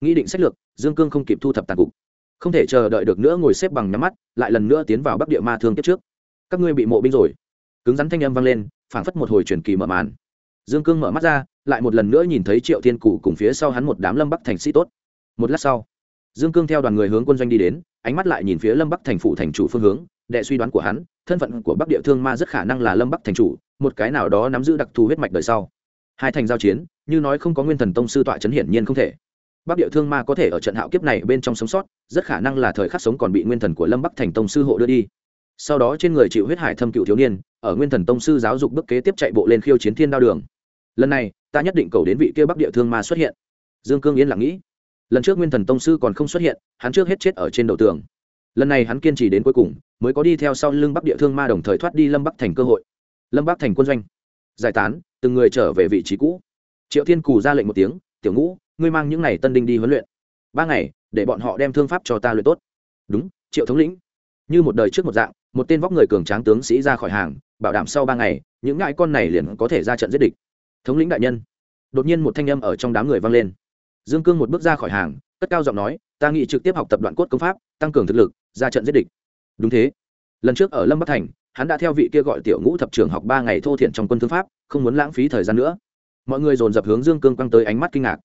Nghĩ định sách lược, dương cương không kịp thu thập tàn cục. Không thể chờ đợi được nữa ngồi xếp bằng nhắm mắt, lại lần nữa tiến vào bắc địa ma thương kiếp trước. Các ngươi bị mộ binh rồi. Cứng rắn thanh âm vang lên, phảng phất một hồi truyền kỳ mở màn. Dương cương mở mắt ra, lại một lần nữa nhìn thấy triệu thiên cụ cùng phía sau hắn một đám lâm bắc thành sĩ tốt một lát sau, dương cương theo đoàn người hướng quân doanh đi đến, ánh mắt lại nhìn phía lâm bắc thành phủ thành chủ phương hướng, đệ suy đoán của hắn, thân phận của bắc địa thương ma rất khả năng là lâm bắc thành chủ, một cái nào đó nắm giữ đặc thù huyết mạch đời sau. Hai thành giao chiến, như nói không có nguyên thần tông sư tọa chấn hiển nhiên không thể. Bắc địa thương ma có thể ở trận hạo kiếp này bên trong sống sót, rất khả năng là thời khắc sống còn bị nguyên thần của lâm bắc thành tông sư hộ đưa đi. Sau đó trên người chịu huyết hải thâm cựu thiếu niên, ở nguyên thần tông sư giáo dục bức kế tiếp chạy bộ lên khiêu chiến thiên đao đường. Lần này, ta nhất định cầu đến vị kia bắc địa thương ma xuất hiện. Dương cương yên lặng nghĩ lần trước nguyên thần tông sư còn không xuất hiện, hắn trước hết chết ở trên đầu tường. Lần này hắn kiên trì đến cuối cùng, mới có đi theo sau lưng bắc địa thương ma đồng thời thoát đi lâm bắc thành cơ hội. Lâm bắc thành quân doanh. Giải tán, từng người trở về vị trí cũ. Triệu thiên cù ra lệnh một tiếng, tiểu ngũ, ngươi mang những n à y tân đinh đi huấn luyện. Ba ngày, để bọn họ đem thương pháp cho ta luyện tốt. Đúng, triệu thống lĩnh. Như một đời trước một dạng, một tên vóc người cường tráng tướng sĩ ra khỏi hàng, bảo đảm sau ba ngày, những ngại con này liền có thể ra trận giết địch. Thống lĩnh đại nhân. Đột nhiên một thanh âm ở trong đám người vang lên dương cương một bước ra khỏi hàng, cất cao giọng nói, ta nghĩ trực tiếp học tập đoạn cốt công pháp, tăng cường thực lực, ra trận giết địch. Đúng thế. Lần trước ở lâm bắc thành, hắn đã theo vị kia gọi tiểu ngũ thập trường học ba ngày thô thiện trong quân thương pháp, không muốn lãng phí thời gian nữa. Mọi người dồn dập hướng dương cương quăng tới ánh mắt kinh ngạc.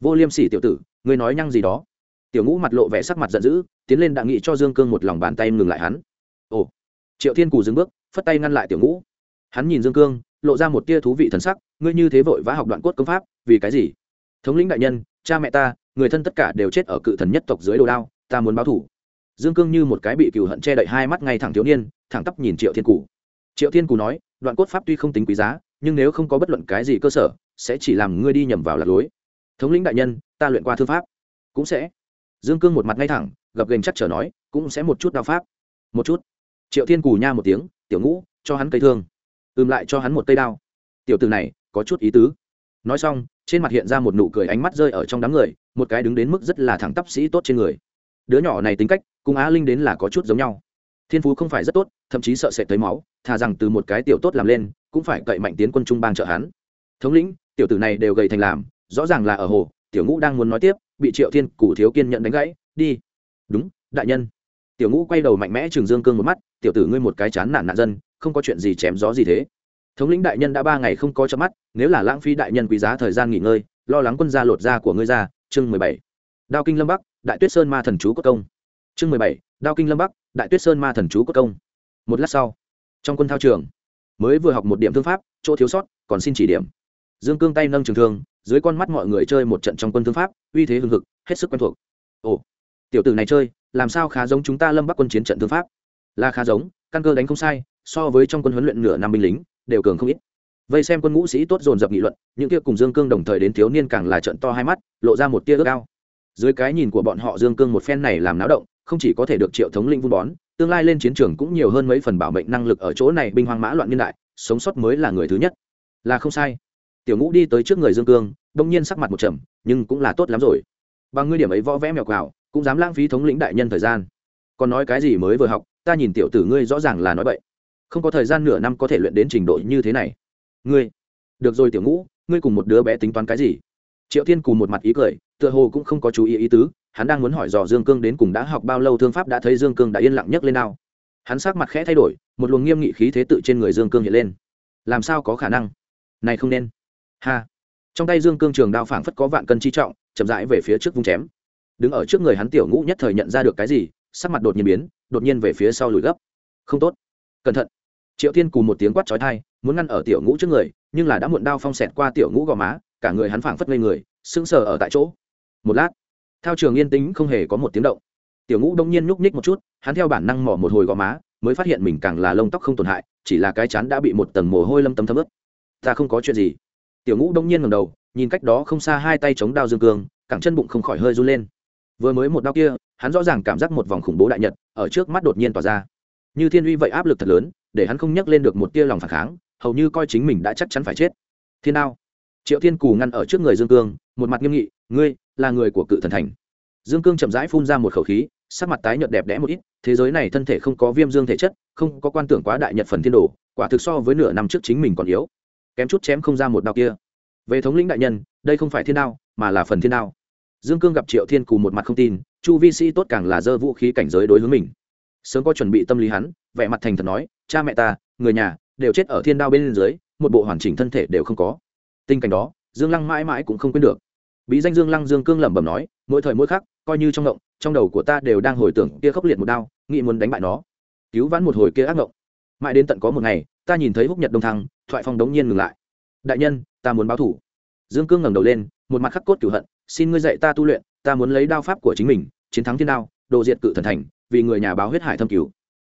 Vô liêm sỉ tiểu tử, ngươi nói nhăng gì đó? Tiểu ngũ mặt lộ vẻ sắc mặt giận dữ, tiến lên đặng nghị cho dương cương một lòng bàn tay ngừng lại hắn. Ồ. Triệu thiên cù dừng bước, phất tay ngăn lại tiểu ngũ. Hắn nhìn dương cương, lộ ra một tia thú vị thần sắc, ngươi như thế vội vã học đoạn cốt công pháp, vì cái gì? Thống lĩnh đại nhân cha mẹ ta, người thân tất cả đều chết ở cự thần nhất tộc dưới đồ đao, ta muốn báo thủ. Dương cương như một cái bị cựu hận che đậy hai mắt ngay thẳng thiếu niên, thẳng tắp nhìn triệu thiên cù. Triệu thiên cù nói, đoạn cốt pháp tuy không tính quý giá, nhưng nếu không có bất luận cái gì cơ sở, sẽ chỉ làm ngươi đi nhầm vào lạc lối. Thống lĩnh đại nhân, ta luyện qua thư pháp. Cũng sẽ. Dương cương một mặt ngay thẳng, gập gành chắc trở nói, cũng sẽ một chút đao pháp. Một chút. Triệu thiên cù nha một tiếng, tiểu ngũ, cho hắn cây thương. Ừm, lại cho hắn một cây đao. Tiểu từ này, có chút ý tứ. Nói xong trên mặt hiện ra một nụ cười ánh mắt rơi ở trong đám người, một cái đứng đến mức rất là thẳng tắp sĩ tốt trên người. Đứa nhỏ này tính cách, cùng á linh đến là có chút giống nhau. Thiên phú không phải rất tốt, thậm chí sợ sệt tới máu, thà rằng từ một cái tiểu tốt làm lên, cũng phải cậy mạnh tiến quân trung bang trợ hắn. Thống lĩnh, tiểu tử này đều gầy thành làm, rõ ràng là ở hồ, tiểu ngũ đang muốn nói tiếp, bị triệu thiên củ thiếu kiên nhận đánh gãy, đi. Đúng, đại nhân. Tiểu ngũ quay đầu mạnh mẽ trường dương cương một mắt, tiểu tử ngươi một cái chán nản nạn dân, không có chuyện gì chém gió gì thế thống lĩnh đại nhân đã ba ngày không có cho mắt, nếu là lãng phí đại nhân quý giá thời gian nghỉ ngơi, lo lắng quân gia lột da của ngươi ra, chương mười bảy. Đao kinh lâm bắc, đại tuyết sơn ma thần chú cốt công. Chương mười bảy, đao kinh lâm bắc, đại tuyết sơn ma thần chú cốt công. Một lát sau, trong quân thao trường, mới vừa học một điểm thương pháp, chỗ thiếu sót, còn xin chỉ điểm. Dương cương tay nâng trường thương, dưới con mắt mọi người chơi một trận trong quân thương pháp, uy thế hưng hực, hết sức quen thuộc. Ồ, tiểu tử này chơi, làm sao khá giống chúng ta lâm bắc quân chiến trận thương pháp? Là khá giống, căn cơ đánh không sai, so với trong quân huấn luyện nửa năm binh lính đều cường không ít. Vây xem quân ngũ sĩ tốt dồn dập nghị luận, những kia cùng dương cương đồng thời đến thiếu niên càng là trận to hai mắt, lộ ra một tia ước ao. Dưới cái nhìn của bọn họ, dương cương một phen này làm náo động, không chỉ có thể được triệu thống linh vun bón, tương lai lên chiến trường cũng nhiều hơn mấy phần bảo mệnh năng lực ở chỗ này binh hoang mã loạn niên đại, sống sót mới là người thứ nhất. Là không sai. Tiểu ngũ đi tới trước người dương cương, đông nhiên sắc mặt một trầm, nhưng cũng là tốt lắm rồi. Bằng ngươi điểm ấy võ vẽ mèo quào, cũng dám lãng phí thống lĩnh đại nhân thời gian. Còn nói cái gì mới vừa học, ta nhìn tiểu tử ngươi rõ ràng là nói bậy không có thời gian nửa năm có thể luyện đến trình độ như thế này. Ngươi, được rồi tiểu ngũ, ngươi cùng một đứa bé tính toán cái gì? Triệu thiên cùng một mặt ý cười, tựa hồ cũng không có chú ý ý tứ, hắn đang muốn hỏi dò dương cương đến cùng đã học bao lâu thương pháp đã thấy dương cương đã yên lặng nhấc lên nào hắn sắc mặt khẽ thay đổi, một luồng nghiêm nghị khí thế tự trên người dương cương hiện lên. Làm sao có khả năng? Này không nên. Ha. Trong tay dương cương trường đao phảng phất có vạn cân chi trọng, chậm rãi về phía trước vung chém. Đứng ở trước người hắn tiểu ngũ nhất thời nhận ra được cái gì, sắc mặt đột nhiên biến, đột nhiên về phía sau lùi gấp. Không tốt. Cẩn thận triệu thiên cù một tiếng quát trói thai muốn ngăn ở tiểu ngũ trước người, nhưng là đã muộn đao phong xẹt qua tiểu ngũ gò má, cả người hắn phảng phất ngây người, sững sờ ở tại chỗ. Một lát, thao trường yên tĩnh không hề có một tiếng động. Tiểu ngũ đông nhiên nhúc nhích một chút, hắn theo bản năng mỏ một hồi gò má, mới phát hiện mình càng là lông tóc không tổn hại, chỉ là cái chán đã bị một tầng mồ hôi lâm tấm thấm ướt. Ta không có chuyện gì. Tiểu ngũ đông nhiên ngầm đầu, nhìn cách đó không xa hai tay chống đao dương cương, cẳng chân bụng không khỏi hơi run lên. Vừa mới một đao kia, hắn rõ ràng cảm giác một vòng khủng bố đại nhật ở trước mắt đột nhiên tỏa ra. Như thiên uy vậy áp lực thật lớn để hắn không nhắc lên được một tia lòng phản kháng, hầu như coi chính mình đã chắc chắn phải chết. Thiên đao. Triệu thiên cù ngăn ở trước người dương cương, một mặt nghiêm nghị, ngươi là người của cự thần thành. Dương cương chậm rãi phun ra một khẩu khí, sắc mặt tái nhợt đẹp đẽ một ít, thế giới này thân thể không có viêm dương thể chất, không có quan tưởng quá đại nhật phần thiên đồ, quả thực so với nửa năm trước chính mình còn yếu. Kém chút chém không ra một đao kia. Về thống lĩnh đại nhân, đây không phải thiên đao, mà là phần thiên đao. Dương cương gặp triệu thiên cù một mặt không tin, chu vi sĩ tốt càng là dơ vũ khí cảnh giới đối hướng mình. Sớm có chuẩn bị tâm lý hắn, vẻ mặt thành thật nói cha mẹ ta, người nhà, đều chết ở thiên đao bên dưới, một bộ hoàn chỉnh thân thể đều không có. Tình cảnh đó, dương lăng mãi mãi cũng không quên được. Bí danh dương lăng dương cương lẩm bẩm nói, mỗi thời mỗi khắc, coi như trong ngộng, trong đầu của ta đều đang hồi tưởng kia khốc liệt một đao, nghĩ muốn đánh bại nó. Cứu vãn một hồi kia ác ngộng. Mãi đến tận có một ngày, ta nhìn thấy húc nhật đông thăng, thoại phong đống nhiên ngừng lại. Đại nhân, ta muốn báo thủ. Dương cương ngẩng đầu lên, một mặt khắc cốt cửu hận, xin ngươi dạy ta tu luyện, ta muốn lấy đao pháp của chính mình, chiến thắng thiên đao đồ diệt cự thần thành, vì người nhà báo huyết hải thâm cứu.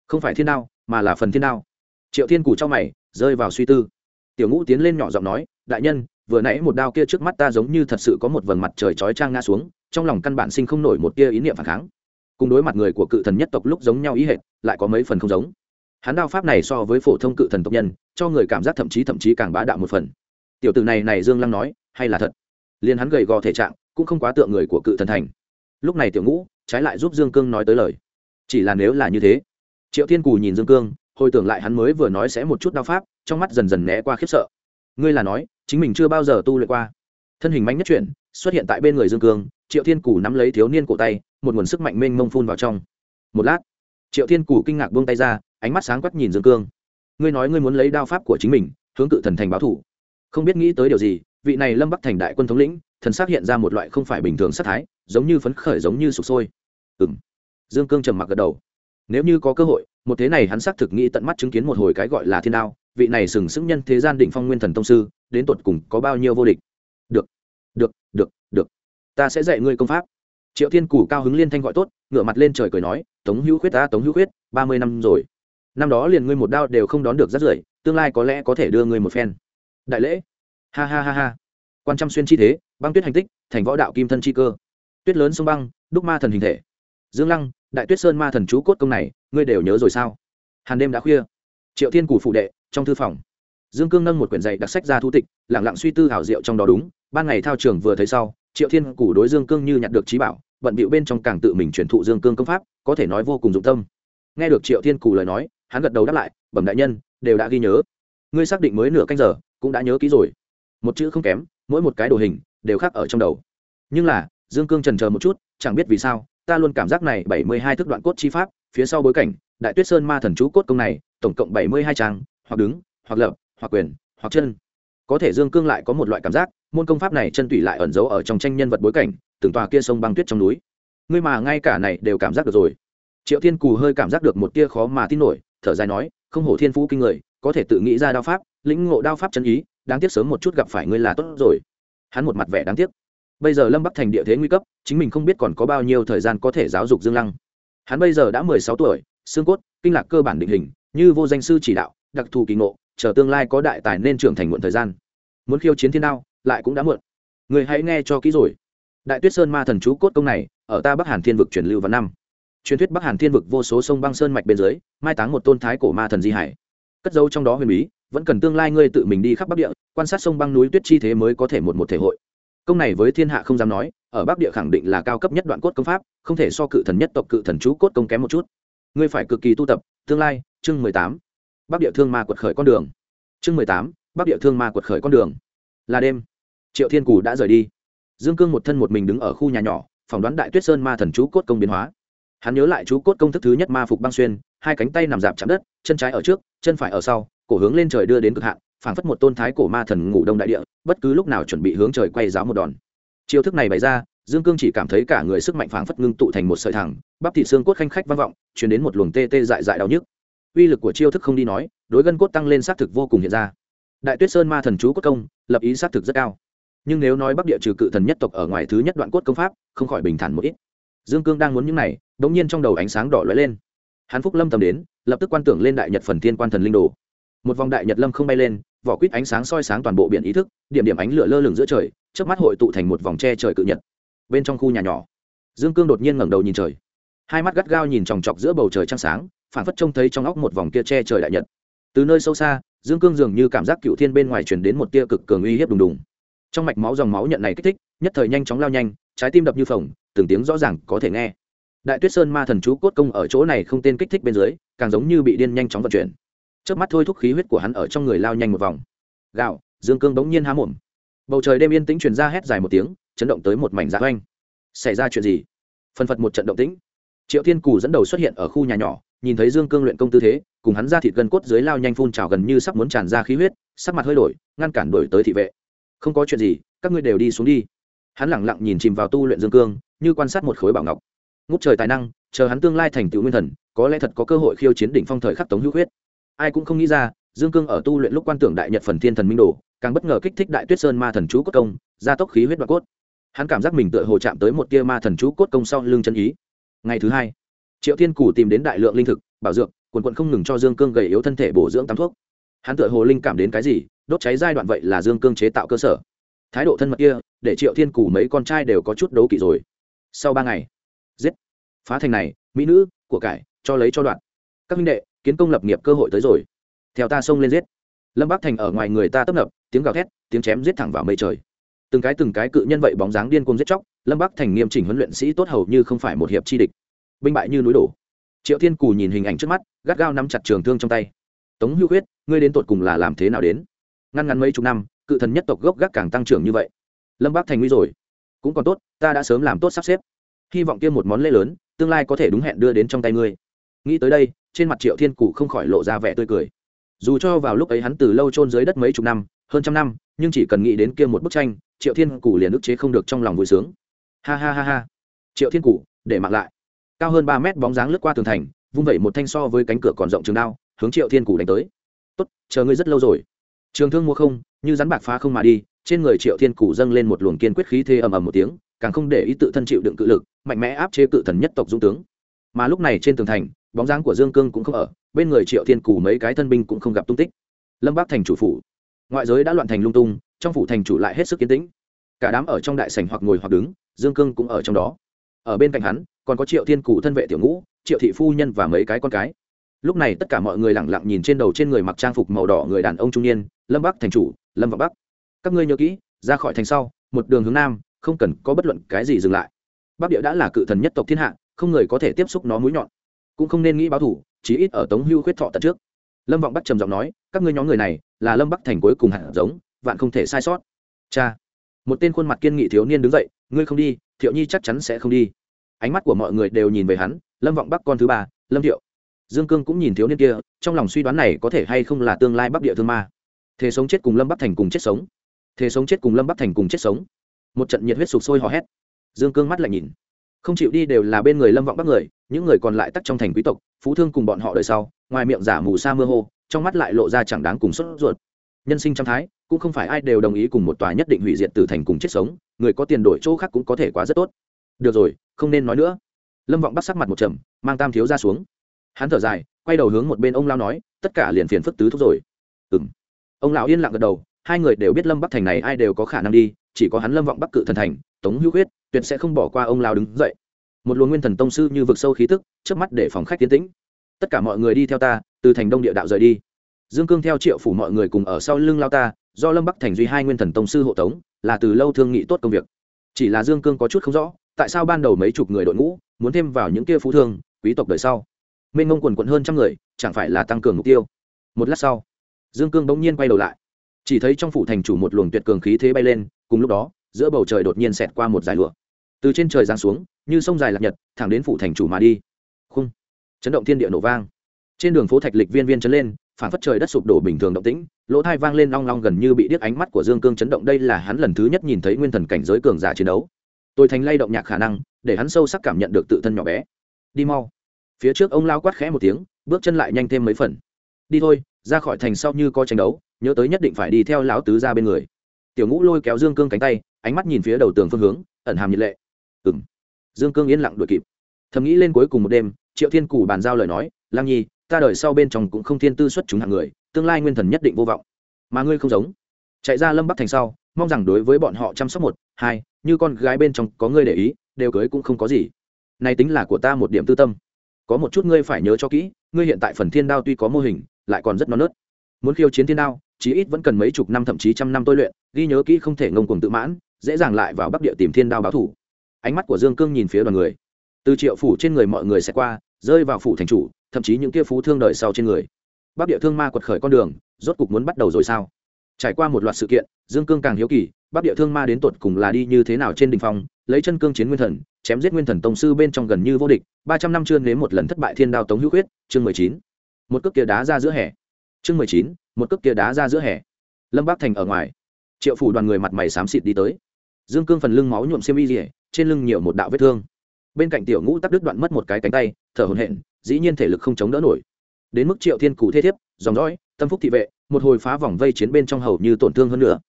Không phải thiên đao mà là phần thiên đao. Triệu thiên cù trong mày, rơi vào suy tư. Tiểu ngũ tiến lên nhỏ giọng nói, đại nhân, vừa nãy một đao kia trước mắt ta giống như thật sự có một vầng mặt trời chói trang ngã xuống, trong lòng căn bản sinh không nổi một tia ý niệm phản kháng. Cùng đối mặt người của cự thần nhất tộc lúc giống nhau ý hệt, lại có mấy phần không giống. Hắn đao pháp này so với phổ thông cự thần tộc nhân, cho người cảm giác thậm chí thậm chí càng bá đạo một phần. Tiểu tử này này dương lăng nói, hay là thật? Liền hắn gầy gò thể trạng, cũng không quá tượng người của cự thần thành. Lúc này tiểu ngũ, trái lại giúp dương cương nói tới lời. Chỉ là nếu là như thế triệu thiên cù nhìn dương cương, hồi tưởng lại hắn mới vừa nói sẽ một chút đao pháp, trong mắt dần dần né qua khiếp sợ. Ngươi là nói, chính mình chưa bao giờ tu luyện qua. Thân hình mạnh nhất chuyển, xuất hiện tại bên người dương cương, triệu thiên cù nắm lấy thiếu niên cổ tay, một nguồn sức mạnh mênh mông phun vào trong. Một lát, triệu thiên cù kinh ngạc buông tay ra, ánh mắt sáng quắc nhìn dương cương. Ngươi nói ngươi muốn lấy đao pháp của chính mình, hướng cự thần thành báo thủ. Không biết nghĩ tới điều gì, vị này lâm bắc thành đại quân thống lĩnh, thần xác hiện ra một loại không phải bình thường sát thái, giống như phấn khởi, giống như sụp sôi. Ừng dương cương trầm mặc gật đầu nếu như có cơ hội, một thế này hắn xác thực nghĩ tận mắt chứng kiến một hồi cái gọi là thiên đao, vị này sừng sững nhân thế gian định phong nguyên thần tông sư, đến tột cùng có bao nhiêu vô địch. Được được được được. Ta sẽ dạy ngươi công pháp. Triệu thiên củ cao hứng liên thanh gọi tốt, ngửa mặt lên trời cười nói, tống hữu khuyết ta, tống hữu khuyết, ba mươi năm rồi. Năm đó liền ngươi một đao đều không đón được rất rưởi tương lai có lẽ có thể đưa ngươi một phen. Đại lễ. Ha ha ha ha. Quan trăm xuyên chi thế, băng tuyết hành tích, thành võ đạo kim thân chi cơ. Tuyết lớn sông băng, đúc ma thần hình thể. Dương lăng đại tuyết sơn ma thần chú cốt công này, ngươi đều nhớ rồi sao? Hàn đêm đã khuya. Triệu thiên củ phụ đệ, trong thư phòng. Dương cương nâng một quyển dạy đặc sách ra thu tịch lẳng lặng suy tư hảo diệu trong đó đúng, ban ngày thao trường vừa thấy sau, triệu thiên củ đối dương cương như nhặt được trí bảo, bận bịu bên trong càng tự mình truyền thụ dương cương công pháp, có thể nói vô cùng dụng tâm. Nghe được triệu thiên củ lời nói, hắn gật đầu đáp lại, bẩm đại nhân, đều đã ghi nhớ. Ngươi xác định mới nửa canh giờ, cũng đã nhớ kỹ rồi. Một chữ không kém, mỗi một cái đồ hình, đều khác ở trong đầu. Nhưng là, dương cương trần chờ một chút, chẳng biết vì sao ta luôn cảm giác này bảy mươi hai thức đoạn cốt chi pháp, phía sau bối cảnh, đại tuyết sơn ma thần chú cốt công này, tổng cộng bảy mươi hai trang, hoặc đứng, hoặc lập, hoặc quyền, hoặc chân. Có thể dương cương lại có một loại cảm giác, môn công pháp này chân tủy lại ẩn giấu ở trong tranh nhân vật bối cảnh, từng tòa kia sông băng tuyết trong núi. Ngươi mà ngay cả này đều cảm giác được rồi. Triệu thiên cù hơi cảm giác được một tia khó mà tin nổi, thở dài nói, không hổ thiên phú kinh người, có thể tự nghĩ ra đao pháp, lĩnh ngộ đao pháp chân ý, đáng tiếc sớm một chút gặp phải ngươi là tốt rồi. Hắn một mặt vẻ đáng tiếc bây giờ lâm bắc thành địa thế nguy cấp, chính mình không biết còn có bao nhiêu thời gian có thể giáo dục dương lăng. Hắn bây giờ đã mười sáu tuổi, xương cốt, kinh lạc cơ bản định hình, như vô danh sư chỉ đạo, đặc thù kỳ ngộ, chờ tương lai có đại tài nên trưởng thành muộn thời gian. Muốn khiêu chiến thiên đao, lại cũng đã muộn. Người hãy nghe cho kỹ rồi. Đại tuyết sơn ma thần chú cốt công này, ở ta bắc hàn thiên vực truyền lưu vào năm. Truyền thuyết bắc hàn thiên vực vô số sông băng sơn mạch bên dưới, mai táng một tôn thái cổ ma thần di hải. Cất dấu trong đó huyền bí, vẫn cần tương lai ngươi tự mình đi khắp bắc địa, quan sát sông băng núi tuyết chi thế mới có thể một một thể hội công này với thiên hạ không dám nói, ở bắc địa khẳng định là cao cấp nhất đoạn cốt công pháp, không thể so cự thần nhất tộc cự thần chú cốt công kém một chút. Ngươi phải cực kỳ tu tập. Tương lai, chương mười tám. Bắc địa thương ma quật khởi con đường. Chương mười tám, bắc địa thương ma quật khởi con đường. Là đêm. Triệu thiên cù đã rời đi. Dương cương một thân một mình đứng ở khu nhà nhỏ, phỏng đoán đại tuyết sơn ma thần chú cốt công biến hóa. Hắn nhớ lại chú cốt công thức thứ nhất ma phục băng xuyên, hai cánh tay nằm dạp chạm đất, chân trái ở trước, chân phải ở sau, cổ hướng lên trời đưa đến cực hạn phảng phất một tôn thái cổ ma thần ngủ đông đại địa, bất cứ lúc nào chuẩn bị hướng trời quay giáo một đòn. Chiêu thức này bày ra, dương cương chỉ cảm thấy cả người sức mạnh phảng phất ngưng tụ thành một sợi thẳng, bắp thịt xương cốt khanh khách vang vọng chuyển đến một luồng tê tê dại dại đau nhức. Uy lực của chiêu thức không đi nói, đối gân cốt tăng lên xác thực vô cùng hiện ra. Đại tuyết sơn ma thần chú cốt công, lập ý xác thực rất cao. Nhưng nếu nói bắc địa trừ cự thần nhất tộc ở ngoài thứ nhất đoạn cốt công pháp, không khỏi bình thản một ít. Dương cương đang muốn những này đ ỗ n g nhiên trong đầu ánh sáng đỏ lóe lên. Hán phúc lâm tầm đến, lập tức quan tưởng lên đại nhật phần thiên quan thần linh đồ một vòng đại nhật lâm không bay lên, vỏ quýt ánh sáng soi sáng toàn bộ biển ý thức, điểm điểm ánh lửa lơ lửng giữa trời trước mắt hội tụ thành một vòng tre trời cự nhật. Bên trong khu nhà nhỏ, dương cương đột nhiên ngẩng đầu nhìn trời. Hai mắt gắt gao nhìn chòng chọc giữa bầu trời trăng sáng phản phất trông thấy trong óc một vòng kia che trời đại nhật. Từ nơi sâu xa, dương cương dường như cảm giác cựu thiên bên ngoài truyền đến một tia cực cường uy hiếp đùng đùng. Trong mạch máu dòng máu nhận này kích thích, nhất thời nhanh chóng lao nhanh, trái tim đập như phồng, từng tiếng rõ ràng có thể nghe. Đại tuyết sơn ma thần chú cốt công ở chỗ này không tên kích thích bên dưới, càng giống như bị điên nhanh chóng vận chuyển trước mắt thôi thúc khí huyết của hắn ở trong người lao nhanh một vòng. Gạo, dương cương bỗng nhiên há mồm. Bầu trời đêm yên tĩnh truyền ra hét dài một tiếng, chấn động tới một mảnh dạ oanh xảy ra chuyện gì? Phân phật một trận động tĩnh. Triệu thiên cù dẫn đầu xuất hiện ở khu nhà nhỏ, nhìn thấy dương cương luyện công tư thế, cùng hắn ra thịt gân cốt dưới lao nhanh phun trào gần như sắp muốn tràn ra khí huyết, sắc mặt hơi đổi, ngăn cản đổi tới thị vệ. Không có chuyện gì, các ngươi đều đi xuống đi. Hắn lẳng lặng nhìn chìm vào tu luyện dương cương, như quan sát một khối bảo ngọc. Ngút trời tài năng, chờ hắn tương lai thành tựu nguyên thần, có lẽ thật có cơ hội khiêu chiến đỉnh phong thời khắc tống hữu huyết ai cũng không nghĩ ra, dương cương ở tu luyện lúc quan tưởng đại nhật phần thiên thần minh đồ, càng bất ngờ kích thích đại tuyết sơn ma thần chú cốt công, gia tốc khí huyết đoạn cốt. Hắn cảm giác mình tựa hồ chạm tới một tia ma thần chú cốt công sau lưng chân ý. Ngày thứ hai, triệu thiên cù tìm đến đại lượng linh thực, bảo dược, quần quận không ngừng cho dương cương gầy yếu thân thể bổ dưỡng tắm thuốc. Hắn tựa hồ linh cảm đến cái gì, đốt cháy giai đoạn vậy là dương cương chế tạo cơ sở. Thái độ thân mật kia, để triệu thiên cù mấy con trai đều có chút đấu kỵ rồi. Sau ba ngày, giết. Phá thành này, mỹ nữ, của cải, cho lấy cho đoạn. Các minh đệ kiến công lập nghiệp cơ hội tới rồi. Theo ta xông lên giết. Lâm bắc thành ở ngoài người ta tấp nập, tiếng gào thét, tiếng chém giết thẳng vào mây trời. Từng cái từng cái cự nhân vậy bóng dáng điên cuồng giết chóc, lâm bắc thành nghiêm chỉnh huấn luyện sĩ tốt hầu như không phải một hiệp chi địch. Binh bại như núi đổ. Triệu thiên cù nhìn hình ảnh trước mắt, gắt gao nắm chặt trường thương trong tay. Tống hữu huyết ngươi đến tột cùng là làm thế nào đến? Ngăn ngắn mấy chục năm, cự thần nhất tộc gốc gác càng tăng trưởng như vậy. Lâm bắc thành nguy rồi. Cũng còn tốt, ta đã sớm làm tốt sắp xếp. Hy vọng kia một món lễ lớn, tương lai có thể đúng hẹn đưa đến trong tay ngươi. Nghĩ tới đây trên mặt triệu thiên cụ không khỏi lộ ra vẻ tươi cười. Dù cho vào lúc ấy hắn từ lâu chôn dưới đất mấy chục năm, hơn trăm năm, nhưng chỉ cần nghĩ đến kia một bức tranh, triệu thiên cụ liền ức chế không được trong lòng vui sướng. Ha ha ha ha. Triệu thiên cụ để mặc lại. Cao hơn ba mét bóng dáng lướt qua tường thành, vung vẩy một thanh so với cánh cửa còn rộng trường đao, hướng triệu thiên cụ đánh tới. Tốt, chờ ngươi rất lâu rồi. Trường thương mua không, như rắn bạc phá không mà đi, trên người triệu thiên cụ dâng lên một luồng kiên quyết khí thê ầm ầm một tiếng, càng không để ý tự thân chịu đựng cự lực, mạnh mẽ áp chế cự thần nhất tộc dung tướng. Mà lúc này trên tường thành bóng dáng của dương cương cũng không ở, bên người triệu thiên cù mấy cái thân binh cũng không gặp tung tích. Lâm bắc thành chủ phủ. Ngoại giới đã loạn thành lung tung, trong phủ thành chủ lại hết sức kiến tĩnh. Cả đám ở trong đại sảnh hoặc ngồi hoặc đứng, dương cương cũng ở trong đó. Ở bên cạnh hắn, còn có triệu thiên cù thân vệ tiểu ngũ, triệu thị phu nhân và mấy cái con cái. Lúc này tất cả mọi người lẳng lặng nhìn trên đầu trên người mặc trang phục màu đỏ người đàn ông trung niên, lâm bắc thành chủ, lâm vọng bắc. Các ngươi nhớ kỹ, ra khỏi thành sau, một đường hướng nam, không cần có bất luận cái gì dừng lại. Bắc địa đã là cự thần nhất tộc thiên hạ, không người có thể tiếp xúc nó mũi nhọn cũng không nên nghĩ báo thủ, chí ít ở tống hưu khuyết thọ tận trước. Lâm vọng bắc trầm giọng nói, các ngươi nhóm người này là lâm bắc thành cuối cùng hạt giống, vạn không thể sai sót. Cha, một tên khuôn mặt kiên nghị thiếu niên đứng dậy, ngươi không đi, thiệu nhi chắc chắn sẽ không đi. Ánh mắt của mọi người đều nhìn về hắn, lâm vọng bắc con thứ ba, lâm thiệu. Dương cương cũng nhìn thiếu niên kia, trong lòng suy đoán này có thể hay không là tương lai bắc địa thương ma. Thế sống chết cùng lâm bắc thành cùng chết sống. Thế sống chết cùng lâm bắc thành cùng chết sống. Một trận nhiệt huyết sục sôi hò hét. Dương cương mắt lại nhìn. Không chịu đi đều là bên người lâm vọng bắc người những người còn lại tắc trong thành quý tộc, phú thương cùng bọn họ đời sau, ngoài miệng giả mù sa mưa hô, trong mắt lại lộ ra chẳng đáng cùng sốt ruột. Nhân sinh trăm thái, cũng không phải ai đều đồng ý cùng một tòa nhất định hủy diệt từ thành cùng chết sống, người có tiền đổi chỗ khác cũng có thể quá rất tốt. Được rồi, không nên nói nữa. Lâm vọng bắt sắc mặt một trầm, mang tam thiếu ra xuống. Hắn thở dài, quay đầu hướng một bên ông lao nói, tất cả liền phiền phức tứ thúc rồi. Ừ m ông lão yên lặng gật đầu, hai người đều biết lâm bắc thành này ai đều có khả năng đi, chỉ có hắn lâm vọng bắc cự thần thành, tống hữu huyết tuyệt sẽ không bỏ qua ông lao đứng dậy một luồng nguyên thần tông sư như vực sâu khí tức trước mắt để phòng khách tiến tĩnh. Tất cả mọi người đi theo ta, từ thành đông địa đạo rời đi. Dương cương theo triệu phủ mọi người cùng ở sau lưng lao ta, do lâm bắc thành duy hai nguyên thần tông sư hộ tống, là từ lâu thương nghị tốt công việc. Chỉ là dương cương có chút không rõ, tại sao ban đầu mấy chục người đội ngũ muốn thêm vào những kia phú thương, quý tộc đời sau. Mênh mông quần quận hơn trăm người, chẳng phải là tăng cường mục tiêu. Một lát sau, dương cương bỗng nhiên quay đầu lại. Chỉ thấy trong phủ thành chủ một luồng tuyệt cường khí thế bay lên, cùng lúc đó, giữa bầu trời đột nhiên xẹt qua một dải lụa từ trên trời giáng xuống, như sông dài lạc nhật, thẳng đến phủ thành chủ mà đi. Khung. Chấn động thiên địa nổ vang. Trên đường phố thạch lịch viên viên chấn lên phản phất trời đất sụp đổ bình thường động tĩnh, lỗ thai vang lên long long gần như bị điếc ánh mắt của dương cương chấn động. Đây là hắn lần thứ nhất nhìn thấy nguyên thần cảnh giới cường giả chiến đấu. Tôi thành lay động nhạc khả năng, để hắn sâu sắc cảm nhận được tự thân nhỏ bé. Đi mau. Phía trước ông lao quát khẽ một tiếng, bước chân lại nhanh thêm mấy phần. Đi thôi, ra khỏi thành sau như có tranh đấu, nhớ tới nhất định phải đi theo lão tứ ra bên người. Tiểu ngũ lôi kéo dương cương cánh tay, ánh mắt nhìn phía đầu tường phương hướng, ẩn hàm nhiệt lệ ừng dương cương yên lặng đuổi kịp. Thầm nghĩ lên cuối cùng một đêm, triệu thiên cù bàn giao lời nói lang nhi, ta đợi sau bên trong cũng không thiên tư xuất chúng hạng người, tương lai nguyên thần nhất định vô vọng. Mà ngươi không giống. Chạy ra lâm bắc thành sau, mong rằng đối với bọn họ chăm sóc một, hai, như con gái bên trong có ngươi để ý, đều cưới cũng không có gì. Này tính là của ta một điểm tư tâm. Có một chút ngươi phải nhớ cho kỹ, ngươi hiện tại phần thiên đao tuy có mô hình, lại còn rất non nớt. Muốn khiêu chiến thiên đao, chí ít vẫn cần mấy chục năm thậm chí trăm năm tôi luyện, ghi nhớ kỹ không thể ngông cuồng tự mãn, dễ dàng lại vào bắc địa tìm thiên đao báo thủ ánh mắt của dương cương nhìn phía đoàn người. Từ triệu phủ trên người mọi người sẽ qua, rơi vào phủ thành chủ, thậm chí những kia phú thương đời sau trên người. Bắc địa thương ma quật khởi con đường, rốt cục muốn bắt đầu rồi sao? Trải qua một loạt sự kiện, dương cương càng hiếu kỳ, bắc địa thương ma đến tột cùng là đi như thế nào trên đình phong, lấy chân cương chiến nguyên thần, chém giết nguyên thần tông sư bên trong gần như vô địch, ba trăm năm chưa nếm một lần thất bại thiên đao tống hữu quyết chương mười chín. Một cước kia đá ra giữa hè. Chương mười chín, một cước kia đá ra giữa hè. Lâm bắc thành ở ngoài. Triệu phủ đoàn người mặt mày xám xịt đi tới. Dương cương phần lưng máu nhuộm xiêm y rỉa trên lưng nhiều một đạo vết thương. Bên cạnh tiểu ngũ tắc đứt đoạn mất một cái cánh tay, thở hồn hện dĩ nhiên thể lực không chống đỡ nổi. Đến mức triệu thiên cụ thế thiếp, dòng dõi, tâm phúc thị vệ, một hồi phá vòng vây chiến bên trong hầu như tổn thương hơn nữa.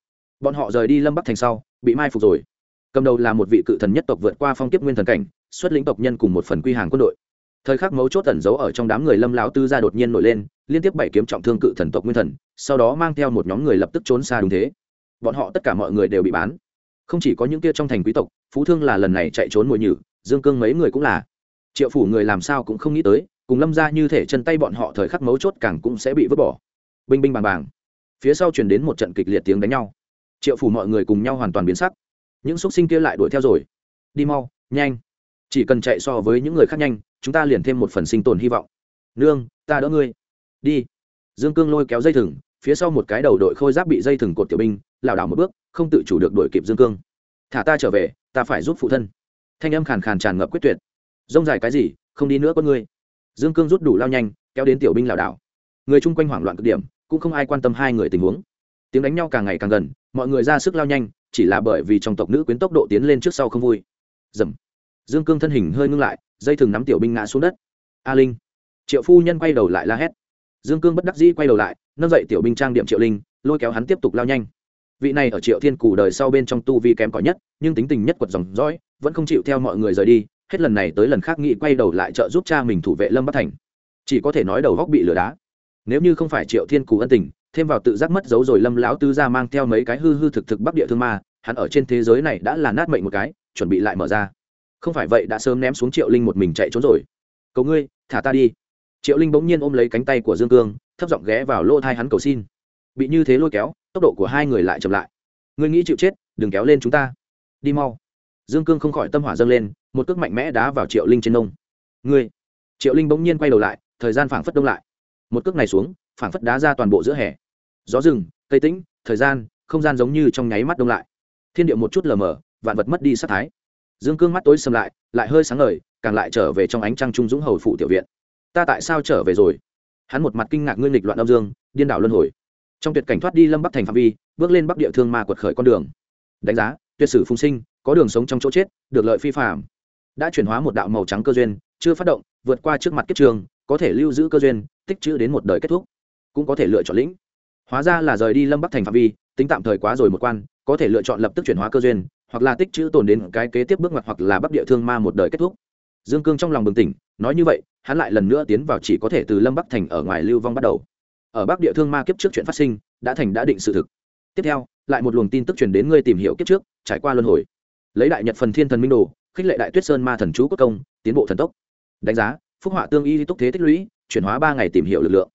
Bọn họ rời đi lâm bắc thành sau, bị mai phục rồi. Cầm đầu là một vị cự thần nhất tộc vượt qua phong kiếp nguyên thần cảnh, xuất lĩnh tộc nhân cùng một phần quy hàng quân đội. Thời khắc mấu chốt tẩn giấu ở trong đám người lâm lão tư gia đột nhiên nổi lên, liên tiếp bảy kiếm trọng thương cự thần tộc nguyên thần, sau đó mang theo một nhóm người lập tức trốn xa đúng thế. Bọn họ tất cả mọi người đều bị bán không chỉ có những kia trong thành quý tộc, phú thương là lần này chạy trốn mùi nhử, dương cương mấy người cũng là. Triệu phủ người làm sao cũng không nghĩ tới, cùng lâm ra như thể chân tay bọn họ thời khắc mấu chốt càng cũng sẽ bị vứt bỏ. Binh binh bàng bàng. Phía sau chuyển đến một trận kịch liệt tiếng đánh nhau. Triệu phủ mọi người cùng nhau hoàn toàn biến sắc. Những xúc sinh kia lại đuổi theo rồi. Đi mau, nhanh. Chỉ cần chạy so với những người khác nhanh, chúng ta liền thêm một phần sinh tồn hy vọng. Nương, ta đỡ ngươi. Đi. Dương cương lôi kéo dây thừng phía sau một cái đầu đội khôi giáp bị dây thừng cột tiểu binh, lảo đảo một bước, không tự chủ được đuổi kịp dương cương. Thả ta trở về, ta phải giúp phụ thân. Thanh âm khàn khàn tràn ngập quyết tuyệt. Rông dài cái gì, không đi nữa con ngươi. Dương cương rút đủ lao nhanh, kéo đến tiểu binh lảo đảo. Người chung quanh hoảng loạn cực điểm, cũng không ai quan tâm hai người tình huống. Tiếng đánh nhau càng ngày càng gần, mọi người ra sức lao nhanh, chỉ là bởi vì trong tộc nữ quyến tốc độ tiến lên trước sau không vui. Dầm. Dương cương thân hình hơi ngưng lại, dây thừng nắm tiểu binh ngã xuống đất. A linh. Triệu phu nhân quay đầu lại la hét dương cương bất đắc dĩ quay đầu lại, nâng dậy tiểu binh trang điểm triệu linh, lôi kéo hắn tiếp tục lao nhanh. Vị này ở triệu thiên cù đời sau bên trong tu vi kém cỏi nhất, nhưng tính tình nhất quật dòng dõi, vẫn không chịu theo mọi người rời đi, hết lần này tới lần khác nghĩ quay đầu lại trợ giúp cha mình thủ vệ lâm bắc thành. Chỉ có thể nói đầu góc bị lửa đá. Nếu như không phải triệu thiên cù ân tình, thêm vào tự giác mất dấu rồi lâm lão tư ra mang theo mấy cái hư hư thực thực bắc địa thương ma, hắn ở trên thế giới này đã là nát mệnh một cái, chuẩn bị lại mở ra. Không phải vậy đã sớm ném xuống triệu linh một mình chạy trốn rồi. Cầu ngươi, thả ta đi triệu linh bỗng nhiên ôm lấy cánh tay của dương cương, thấp giọng ghé vào lỗ thai hắn cầu xin. Bị như thế lôi kéo, tốc độ của hai người lại chậm lại. Ngươi nghĩ chịu chết, đừng kéo lên chúng ta. Đi mau. Dương cương không khỏi tâm hỏa dâng lên, một cước mạnh mẽ đá vào triệu linh trên nông. Ngươi. Triệu linh bỗng nhiên quay đầu lại, thời gian phảng phất đông lại. Một cước này xuống, phảng phất đá ra toàn bộ giữa hè. Gió rừng, cây tĩnh, thời gian, không gian giống như trong nháy mắt đông lại. Thiên địa một chút lờ mờ, vạn vật mất đi sắc thái. Dương cương mắt tối sầm lại lại hơi sáng ngời, càng lại trở về trong ánh trăng trung dũng hầu phụ tiểu viện ta tại sao trở về rồi? Hắn một mặt kinh ngạc ngươi nghịch loạn âm dương, điên đảo luân hồi. Trong tuyệt cảnh thoát đi lâm bắc thành phạm vi, bước lên bắc địa thương ma quật khởi con đường. Đánh giá, tuyệt sử phùng sinh, có đường sống trong chỗ chết, được lợi phi phạm đã chuyển hóa một đạo màu trắng cơ duyên, chưa phát động, vượt qua trước mặt kết trường, có thể lưu giữ cơ duyên, tích chữ đến một đời kết thúc. Cũng có thể lựa chọn lĩnh. Hóa ra là rời đi lâm bắc thành phạm vi, tính tạm thời quá rồi một quan, có thể lựa chọn lập tức chuyển hóa cơ duyên, hoặc là tích chữ tồn đến cái kế tiếp bước ngoặt hoặc là bắc địa thương ma một đời kết thúc dương cương trong lòng bừng tỉnh, nói như vậy, hắn lại lần nữa tiến vào chỉ có thể từ lâm bắc thành ở ngoài lưu vong bắt đầu. Ở bắc địa thương ma kiếp trước chuyện phát sinh, đã thành đã định sự thực. Tiếp theo, lại một luồng tin tức truyền đến ngươi tìm hiểu kiếp trước, trải qua luân hồi. Lấy đại nhật phần thiên thần minh đồ, khích lệ đại tuyết sơn ma thần chú quốc công, tiến bộ thần tốc. Đánh giá, phúc họa tương y túc thế tích lũy, chuyển hóa ba ngày tìm hiểu lực lượng.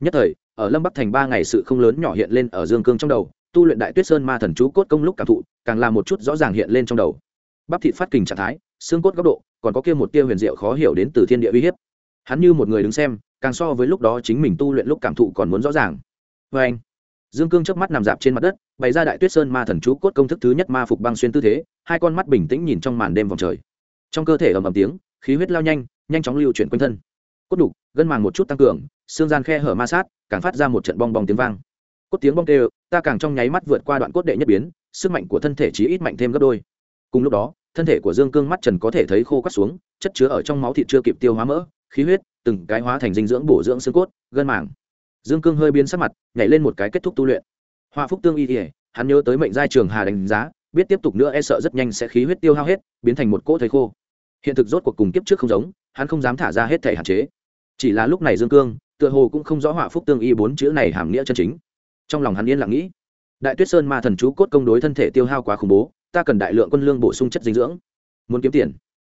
Nhất thời, ở lâm bắc thành ba ngày sự không lớn nhỏ hiện lên ở dương cương trong đầu, tu luyện đại tuyết sơn ma thần chú cốt công lúc cảm thụ, càng là một chút rõ ràng hiện lên trong đầu. Bắp thịt phát kình trạng thái xương cốt góc độ, còn có kia một tia huyền diệu khó hiểu đến từ thiên địa uy hiếp. Hắn như một người đứng xem, càng so với lúc đó chính mình tu luyện lúc cảm thụ còn muốn rõ ràng. Vê anh, dương cương chớp mắt nằm dạp trên mặt đất, bày ra đại tuyết sơn ma thần chú cốt công thức thứ nhất ma phục băng xuyên tư thế, hai con mắt bình tĩnh nhìn trong màn đêm vòng trời. Trong cơ thể ầm ầm tiếng, khí huyết lao nhanh nhanh chóng lưu chuyển quanh thân. Cốt đục, gân màng một chút tăng cường, xương gian khe hở ma sát, càng phát ra một trận bong bong tiếng vang. Cốt tiếng bong kêu, ta càng trong nháy mắt vượt qua đoạn cốt đệ nhất biến, sức mạnh của thân thể chí ít mạnh thêm gấp đôi. Cùng lúc đó thân thể của dương cương mắt trần có thể thấy khô cắt xuống, chất chứa ở trong máu thịt chưa kịp tiêu hóa mỡ, khí huyết, từng cái hóa thành dinh dưỡng bổ dưỡng xương cốt, gân màng. Dương cương hơi biến sắc mặt, nhảy lên một cái kết thúc tu luyện. Hoa phúc tương y ỉa hắn nhớ tới mệnh giai trường hà đánh giá, biết tiếp tục nữa e sợ rất nhanh sẽ khí huyết tiêu hao hết, biến thành một cỗ thấy khô. Hiện thực rốt cuộc cùng kiếp trước không giống, hắn không dám thả ra hết thể hạn chế. Chỉ là lúc này dương cương, tựa hồ cũng không rõ họa phúc tương y bốn chữ này hàm nghĩa chân chính. Trong lòng hắn yên lặng nghĩ, đại tuyết sơn ma thần chú cốt công đối thân thể tiêu hao quá khủng bố ta cần đại lượng quân lương bổ sung chất dinh dưỡng. Muốn kiếm tiền.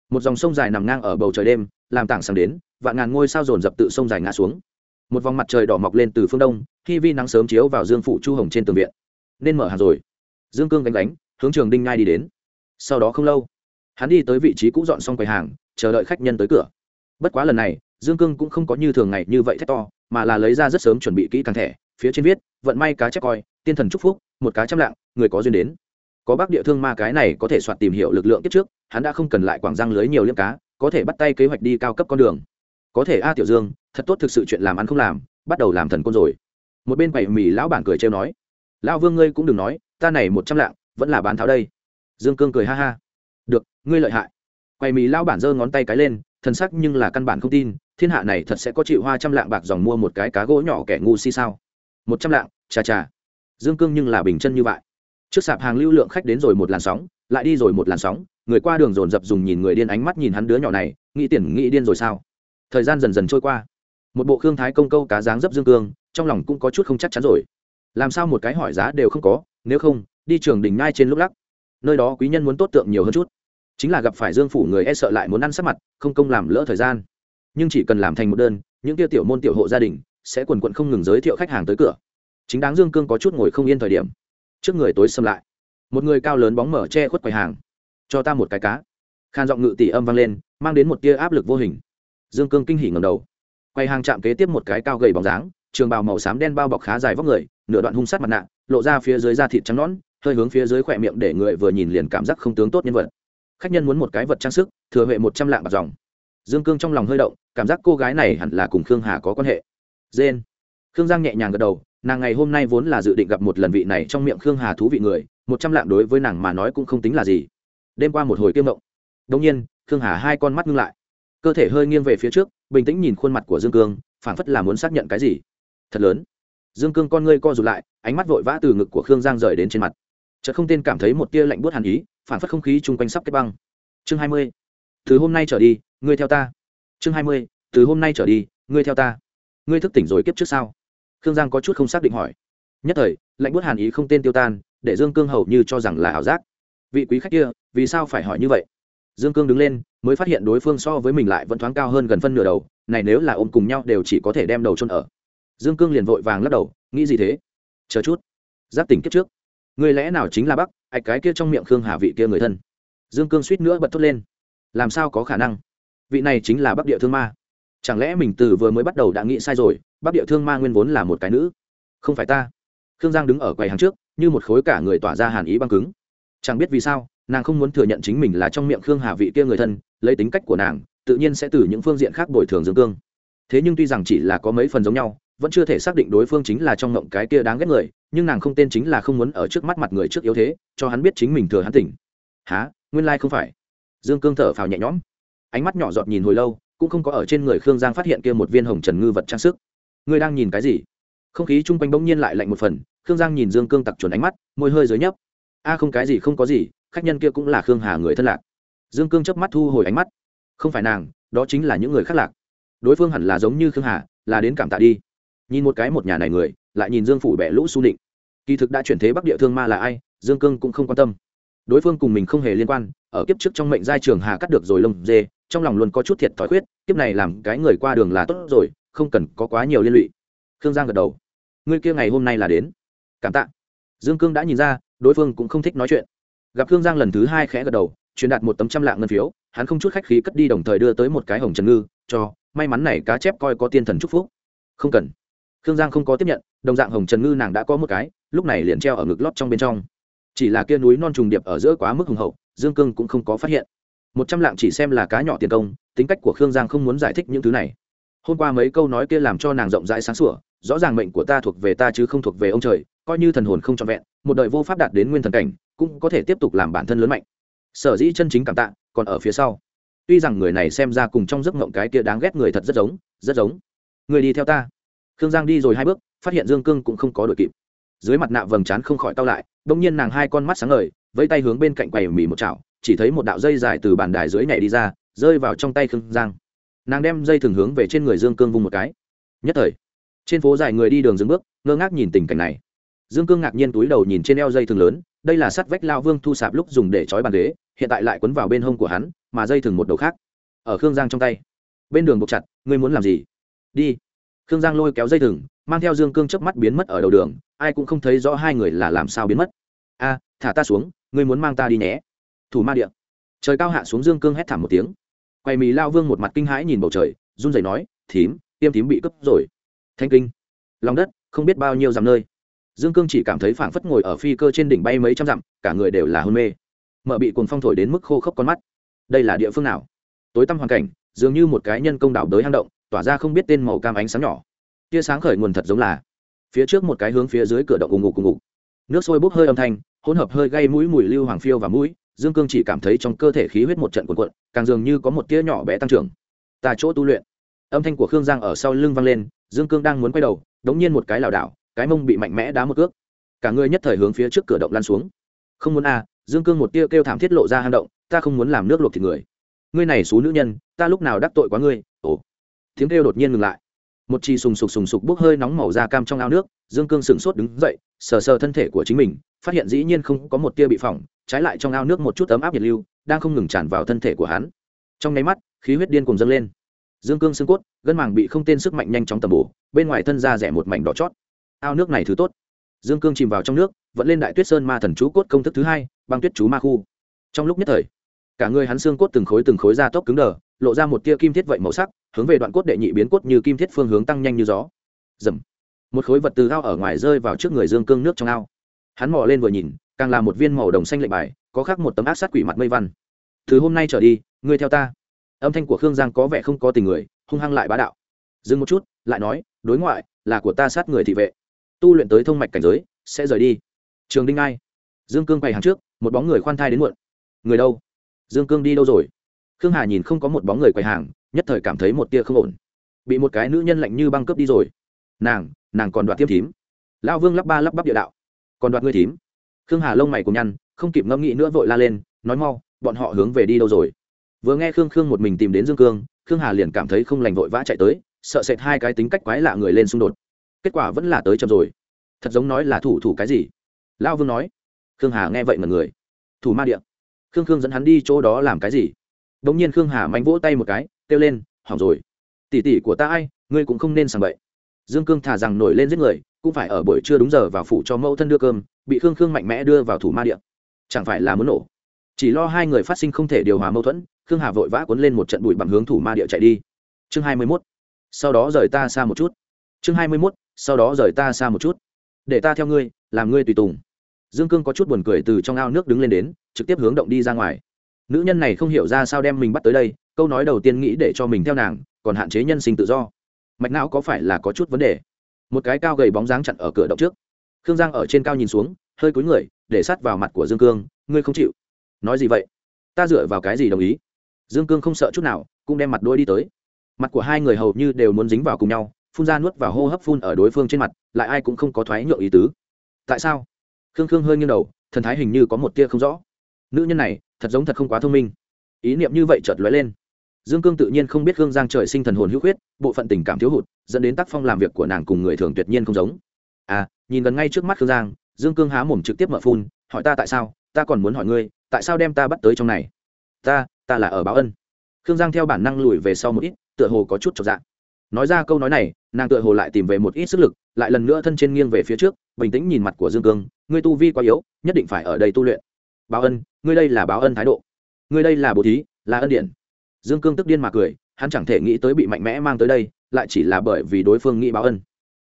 Một dòng sông dài nằm ngang ở bầu trời đêm, làm tảng sáng đến, vạn ngàn ngôi sao dồn dập tự sông dài ngã xuống. Một vòng mặt trời đỏ mọc lên từ phương đông, khi vi nắng sớm chiếu vào dương phủ chu hồng trên tường viện. Nên mở hàng rồi. Dương cương gánh gánh, hướng trường đinh ngai đi đến. Sau đó không lâu, hắn đi tới vị trí cũ dọn xong quầy hàng, chờ đợi khách nhân tới cửa. Bất quá lần này, dương cương cũng không có như thường ngày như vậy thét to, mà là lấy ra rất sớm chuẩn bị kỹ càng thẻ, phía trên viết, vận may cá chép coi, tiên thần chúc phúc, một cá trăm lạng, người có duyên đến có bác địa thương ma cái này có thể soạt tìm hiểu lực lượng kiếp trước, hắn đã không cần lại quảng răng lưới nhiều liêm cá, có thể bắt tay kế hoạch đi cao cấp con đường. Có thể a tiểu dương, thật tốt thực sự chuyện làm ăn không làm, bắt đầu làm thần côn rồi. Một bên quầy mì lão bản cười trêu nói, lão vương ngươi cũng đừng nói, ta này một trăm lạng, vẫn là bán tháo đây. Dương cương cười ha ha, được, ngươi lợi hại. Quầy mì lão bản giơ ngón tay cái lên, thần sắc nhưng là căn bản không tin, thiên hạ này thật sẽ có chịu hoa trăm lạng bạc dòng mua một cái cá gỗ nhỏ kẻ ngu si sao? Một trăm lạng, chà chà. Dương cương nhưng là bình chân như vậy trước sạp hàng lưu lượng khách đến rồi một làn sóng, lại đi rồi một làn sóng, người qua đường dồn dập dùng nhìn người điên ánh mắt nhìn hắn đứa nhỏ này, nghĩ tiền nghĩ điên rồi sao? Thời gian dần dần trôi qua. Một bộ khương thái công câu cá dáng dấp dương cương, trong lòng cũng có chút không chắc chắn rồi. Làm sao một cái hỏi giá đều không có, nếu không, đi trường đình ngai trên lúc lắc. Nơi đó quý nhân muốn tốt tượng nhiều hơn chút. Chính là gặp phải dương phủ người e sợ lại muốn ăn sắc mặt, không công làm lỡ thời gian. Nhưng chỉ cần làm thành một đơn, những tiêu tiểu môn tiểu hộ gia đình sẽ quần quận không ngừng giới thiệu khách hàng tới cửa. Chính đáng dương cương có chút ngồi không yên thời điểm trước người tối xâm lại. Một người cao lớn bóng mở che khuất quầy hàng. Cho ta một cái cá. Khan giọng ngự tỷ âm vang lên, mang đến một tia áp lực vô hình. Dương cương kinh hỉ ngầm đầu. Quầy hàng chạm kế tiếp một cái cao gầy bóng dáng, trường bào màu xám đen bao bọc khá dài vóc người, nửa đoạn hung sát mặt nạ, lộ ra phía dưới da thịt trắng nõn, hơi hướng phía dưới khỏe miệng để người vừa nhìn liền cảm giác không tướng tốt nhân vật. Khách nhân muốn một cái vật trang sức, thừa huệ một trăm lạng bạc dòng. Dương cương trong lòng hơi động, cảm giác cô gái này hẳn là cùng khương hà có quan hệ. Dên. Khương giang nhẹ nhàng gật đầu nàng ngày hôm nay vốn là dự định gặp một lần vị này trong miệng khương hà thú vị người, một trăm lạng đối với nàng mà nói cũng không tính là gì. Đêm qua một hồi kiêm mộng. Đông nhiên, khương hà hai con mắt ngưng lại. Cơ thể hơi nghiêng về phía trước, bình tĩnh nhìn khuôn mặt của dương cương, phảng phất là muốn xác nhận cái gì. Thật lớn. Dương cương con ngươi co rụt lại, ánh mắt vội vã từ ngực của khương giang rời đến trên mặt. Chợt không tên cảm thấy một tia lạnh buốt hàn ý, phảng phất không khí chung quanh sắp kết băng. Chương hai mươi. Từ hôm nay trở đi, ngươi theo ta. Chương hai mươi. Từ hôm nay trở đi, ngươi theo ta. Ngươi thức tỉnh rồi kiếp trước sao? Khương giang có chút không xác định hỏi. Nhất thời, lạnh buốt hàn ý không tên tiêu tan, để dương cương hầu như cho rằng là ảo giác. Vị quý khách kia, vì sao phải hỏi như vậy? Dương cương đứng lên, mới phát hiện đối phương so với mình lại vẫn thoáng cao hơn gần phân nửa đầu, này nếu là ôm cùng nhau đều chỉ có thể đem đầu trôn ở. Dương cương liền vội vàng lắc đầu, nghĩ gì thế? Chờ chút. Giáp tỉnh kiếp trước. Người lẽ nào chính là bắc, ạch cái kia trong miệng khương hà vị kia người thân? Dương cương suýt nữa bật thốt lên. Làm sao có khả năng? Vị này chính là bắc địa thương ma chẳng lẽ mình từ vừa mới bắt đầu đã nghĩ sai rồi, bắc địa thương ma nguyên vốn là một cái nữ? Không phải ta. Khương giang đứng ở quầy hàng trước, như một khối cả người tỏa ra hàn ý băng cứng. Chẳng biết vì sao, nàng không muốn thừa nhận chính mình là trong miệng khương hà vị kia người thân, lấy tính cách của nàng, tự nhiên sẽ từ những phương diện khác bồi thường dương cương. Thế nhưng tuy rằng chỉ là có mấy phần giống nhau, vẫn chưa thể xác định đối phương chính là trong ngộng cái kia đáng ghét người, nhưng nàng không tên chính là không muốn ở trước mắt mặt người trước yếu thế, cho hắn biết chính mình thừa hắn tỉnh. Há nguyên lai không phải. Dương cương thở phào nhẹ nhõm. Ánh mắt nhỏ giọt nhìn hồi lâu cũng không có ở trên người khương giang phát hiện kia một viên hồng trần ngư vật trang sức. Ngươi đang nhìn cái gì? Không khí chung quanh bỗng nhiên lại lạnh một phần, khương giang nhìn dương cương tặc chuẩn ánh mắt, môi hơi dưới nhấp. A, không, cái gì không có gì, khách nhân kia cũng là khương hà người thân lạc. Dương cương chớp mắt thu hồi ánh mắt. Không phải nàng, đó chính là những người khác lạc. Đối phương hẳn là giống như khương hà, là đến cảm tạ đi. Nhìn một cái một nhà này người, lại nhìn dương phủ bẻ lũ su định kỳ thực đã chuyển thế bắc địa thương ma là ai, dương cương cũng không quan tâm. Đối phương cùng mình không hề liên quan, ở kiếp trước trong mệnh giai trường hà cắt được rồi lông dê trong lòng luôn có chút thiệt thòi khuyết, kiếp này làm cái người qua đường là tốt rồi, không cần có quá nhiều liên lụy. Khương giang gật đầu. Ngươi kia ngày hôm nay là đến. Cảm tạ. Dương cương đã nhìn ra, đối phương cũng không thích nói chuyện. Gặp khương giang lần thứ hai khẽ gật đầu, truyền đạt một tấm trăm lạng ngân phiếu, hắn không chút khách khí cất đi đồng thời đưa tới một cái hồng trần ngư, cho, may mắn này cá chép coi có tiên thần chúc phúc. Không cần. Khương giang không có tiếp nhận, đồng dạng hồng trần ngư nàng đã có một cái, lúc này liền treo ở ngực lót trong bên trong. Chỉ là kia núi non trùng điệp ở giữa quá mức hùng hậu, dương cương cũng không có phát hiện một trăm lạng chỉ xem là cá nhỏ tiền công, tính cách của khương giang không muốn giải thích những thứ này. Hôm qua mấy câu nói kia làm cho nàng rộng rãi sáng sủa, rõ ràng mệnh của ta thuộc về ta chứ không thuộc về ông trời, coi như thần hồn không trọn vẹn, một đời vô pháp đạt đến nguyên thần cảnh, cũng có thể tiếp tục làm bản thân lớn mạnh. Sở dĩ chân chính cảm tạ, còn ở phía sau. Tuy rằng người này xem ra cùng trong giấc ngộng cái kia đáng ghét người thật rất giống rất giống. Người đi theo ta. Khương giang đi rồi hai bước, phát hiện dương cương cũng không có đội kịp. Dưới mặt nạ vầng trán không khỏi tao lại đông nhiên nàng hai con mắt sáng ngời, vẫy tay hướng bên cạnh quầy mì một chảo chỉ thấy một đạo dây dài từ bàn đài dưới nhảy đi ra, rơi vào trong tay khương giang. Nàng đem dây thường hướng về trên người dương cương vung một cái. Nhất thời, trên phố dài người đi đường dừng bước, ngơ ngác nhìn tình cảnh này. Dương cương ngạc nhiên túi đầu nhìn trên eo dây thường lớn, đây là sắt vách lao vương thu sạp lúc dùng để trói bàn ghế, hiện tại lại quấn vào bên hông của hắn, mà dây thường một đầu khác, ở khương giang trong tay. Bên đường buộc chặt, ngươi muốn làm gì? Đi. Khương giang lôi kéo dây thừng, mang theo dương cương chớp mắt biến mất ở đầu đường, ai cũng không thấy rõ hai người là làm sao biến mất. A, thả ta xuống, ngươi muốn mang ta đi nhé thủ ma điện trời cao hạ xuống dương cương hét thảm một tiếng. Quay mì lao vương một mặt kinh hãi nhìn bầu trời, run rẩy nói, thím, tiêm thím bị cướp rồi. Thanh kinh. Lòng đất, không biết bao nhiêu dặm nơi. Dương cương chỉ cảm thấy phảng phất ngồi ở phi cơ trên đỉnh bay mấy trăm dặm, cả người đều là hôn mê. Mợ bị cuồng phong thổi đến mức khô khốc con mắt. Đây là địa phương nào? Tối tăm hoàn cảnh, dường như một cái nhân công đảo đới hang động, tỏa ra không biết tên màu cam ánh sáng nhỏ. Tia sáng khởi nguồn thật giống là phía trước một cái hướng phía dưới cửa động ùng ục ùng ục nước sôi bốc hơi âm thanh, hỗn hợp hơi gây mũi mùi lưu hoàng phiêu và mũi dương cương chỉ cảm thấy trong cơ thể khí huyết một trận cuộn cuộn càng dường như có một tia nhỏ bé tăng trưởng. Tại chỗ tu luyện. Âm thanh của khương giang ở sau lưng vang lên dương cương đang muốn quay đầu đống nhiên một cái lảo đảo cái mông bị mạnh mẽ đá một cước. Cả người nhất thời hướng phía trước cửa động lan xuống. Không muốn a à, dương cương một tia kêu thảm thiết lộ ra hang động ta không muốn làm nước luộc thịt người. Ngươi này xú nữ nhân ta lúc nào đắc tội quá ngươi? Ồ. Tiếng kêu đột nhiên ngừng lại. Một chi sùng sục sùng sục bốc hơi nóng màu da cam trong ao nước dương cương sửng sốt đứng dậy sờ sờ thân thể của chính mình phát hiện dĩ nhiên không có một tia bị phỏng trái lại trong ao nước một chút ấm áp nhiệt lưu đang không ngừng tràn vào thân thể của hắn. Trong nháy mắt, khí huyết điên cùng dâng lên. Dương cương xương cốt, gân màng bị không tên sức mạnh nhanh chóng tầm bổ, bên ngoài thân ra rẻ một mảnh đỏ chót. Ao nước này thứ tốt. Dương cương chìm vào trong nước, vẫn lên đại tuyết sơn ma thần chú cốt công thức thứ hai, băng tuyết chú ma khu. Trong lúc nhất thời, cả người hắn xương cốt từng khối từng khối da tốc cứng đờ, lộ ra một tia kim thiết vậy màu sắc, hướng về đoạn cốt đệ nhị biến cốt như kim thiết phương hướng tăng nhanh như gió. Dầm một khối vật từ ao ở ngoài rơi vào trước người dương cương nước trong ao. Hắn mò lên vừa nhìn càng là một viên màu đồng xanh lệnh bài, có khác một tấm ác sát quỷ mặt mây văn. Thứ hôm nay trở đi, ngươi theo ta. Âm thanh của khương giang có vẻ không có tình người, hung hăng lại bá đạo. Dừng một chút, lại nói, đối ngoại, là của ta sát người thị vệ. Tu luyện tới thông mạch cảnh giới, sẽ rời đi. Trường đinh ai. Dương cương bày hàng trước, một bóng người khoan thai đến muộn. Người đâu? Dương cương đi đâu rồi? Khương hà nhìn không có một bóng người quầy hàng, nhất thời cảm thấy một tia không ổn. Bị một cái nữ nhân lạnh như băng cướp đi rồi. Nàng nàng còn đoạt tiêm thím. Lao vương lắp ba lắp bắp địa đạo. Còn đoạt ngươi thím khương hà lông mày cùng nhăn, không kịp ngẫm nghĩ nữa vội la lên, nói mau, bọn họ hướng về đi đâu rồi? Vừa nghe khương khương một mình tìm đến dương cương, khương hà liền cảm thấy không lành vội vã chạy tới, sợ sệt hai cái tính cách quái lạ người lên xung đột. Kết quả vẫn là tới chậm rồi. Thật giống nói là thủ thủ cái gì? Lao vương nói. Khương hà nghe vậy mà người. Thủ ma điện khương khương dẫn hắn đi chỗ đó làm cái gì? Đ ỗ n g nhiên khương hà mánh vỗ tay một cái, kêu lên, hỏng rồi. Tỉ tỉ của ta ai, ngươi cũng không nên sàng bậy. Dương cương thả rằng nổi lên giết người, cũng phải ở buổi trưa đúng giờ vào phủ cho mẫu thân đưa cơm bị khương khương mạnh mẽ đưa vào thủ ma điện chẳng phải là muốn nổ. Chỉ lo hai người phát sinh không thể điều hòa mâu thuẫn, khương hà vội vã cuốn lên một trận bụi bằng hướng thủ ma địa chạy đi. Chương hai mươi mốt. Sau đó rời ta xa một chút. Chương hai mươi mốt. Sau đó rời ta xa một chút. Để ta theo ngươi, làm ngươi tùy tùng. Dương cương có chút buồn cười từ trong ao nước đứng lên đến, trực tiếp hướng động đi ra ngoài. Nữ nhân này không hiểu ra sao đem mình bắt tới đây, câu nói đầu tiên nghĩ để cho mình theo nàng, còn hạn chế nhân sinh tự do. Mạch não có phải là có chút vấn đề? Một cái cao gầy bóng dáng chặn ở cửa động trước khương giang ở trên cao nhìn xuống, hơi cúi người, để sát vào mặt của dương cương, ngươi không chịu. Nói gì vậy? Ta dựa vào cái gì đồng ý? Dương cương không sợ chút nào, cũng đem mặt đôi đi tới. Mặt của hai người hầu như đều muốn dính vào cùng nhau, phun ra nuốt vào hô hấp phun ở đối phương trên mặt, lại ai cũng không có thoái nhượng ý tứ. Tại sao? Khương khương hơi nghiêng đầu, thần thái hình như có một tia không rõ. Nữ nhân này, thật giống thật không quá thông minh. Ý niệm như vậy chợt lóe lên. Dương cương tự nhiên không biết khương giang trời sinh thần hồn hữu khuyết, bộ phận tình cảm thiếu hụt, dẫn đến tác phong làm việc của nàng cùng người thường tuyệt nhiên không giống à nhìn gần ngay trước mắt khương giang, dương cương há mồm trực tiếp mở phun, hỏi ta tại sao, ta còn muốn hỏi ngươi, tại sao đem ta bắt tới trong này? Ta ta là ở báo ân. Khương giang theo bản năng lùi về sau một ít, tựa hồ có chút trọn dạng nói ra câu nói này, nàng tựa hồ lại tìm về một ít sức lực, lại lần nữa thân trên nghiêng về phía trước, bình tĩnh nhìn mặt của dương cương, ngươi tu vi quá yếu, nhất định phải ở đây tu luyện. Báo ân, ngươi đây là báo ân thái độ. Ngươi đây là bố thí, là ân điển. Dương cương tức điên mà cười, hắn chẳng thể nghĩ tới bị mạnh mẽ mang tới đây, lại chỉ là bởi vì đối phương nghĩ báo ân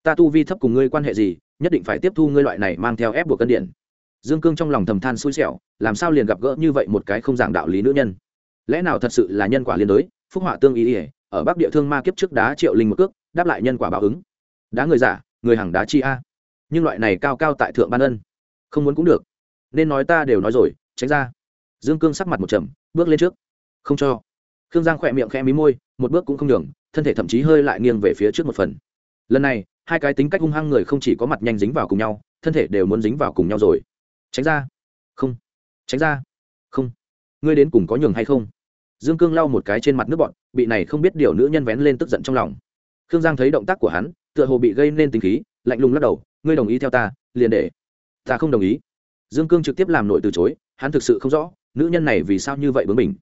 ta tu vi thấp cùng ngươi quan hệ gì, nhất định phải tiếp thu ngươi loại này mang theo ép buộc cân điện. Dương cương trong lòng thầm than xui xẻo, làm sao liền gặp gỡ như vậy một cái không giảng đạo lý nữ nhân? Lẽ nào thật sự là nhân quả liên đối, phúc họa tương ý ỉa ở bắc địa thương ma kiếp trước đá triệu linh một cước, đáp lại nhân quả báo ứng. Đá người giả, người hàng đá chi a. Nhưng loại này cao cao tại thượng ban ân, không muốn cũng được. Nên nói ta đều nói rồi, tránh ra. Dương cương sắc mặt một trầm, bước lên trước. Không cho. Khương giang khỏe miệng khẽ mí môi, một bước cũng không đường thân thể thậm chí hơi lại nghiêng về phía trước một phần. Lần này hai cái tính cách hung hăng người không chỉ có mặt nhanh dính vào cùng nhau, thân thể đều muốn dính vào cùng nhau rồi. Tránh ra. Không. Tránh ra. Không. Ngươi đến cùng có nhường hay không? Dương cương lau một cái trên mặt nước bọn bị này không biết điều nữ nhân vén lên tức giận trong lòng. Khương giang thấy động tác của hắn, tựa hồ bị gây nên tính khí, lạnh lùng lắc đầu, ngươi đồng ý theo ta, liền để. Ta không đồng ý. Dương cương trực tiếp làm nội từ chối, hắn thực sự không rõ, nữ nhân này vì sao như vậy bướng mình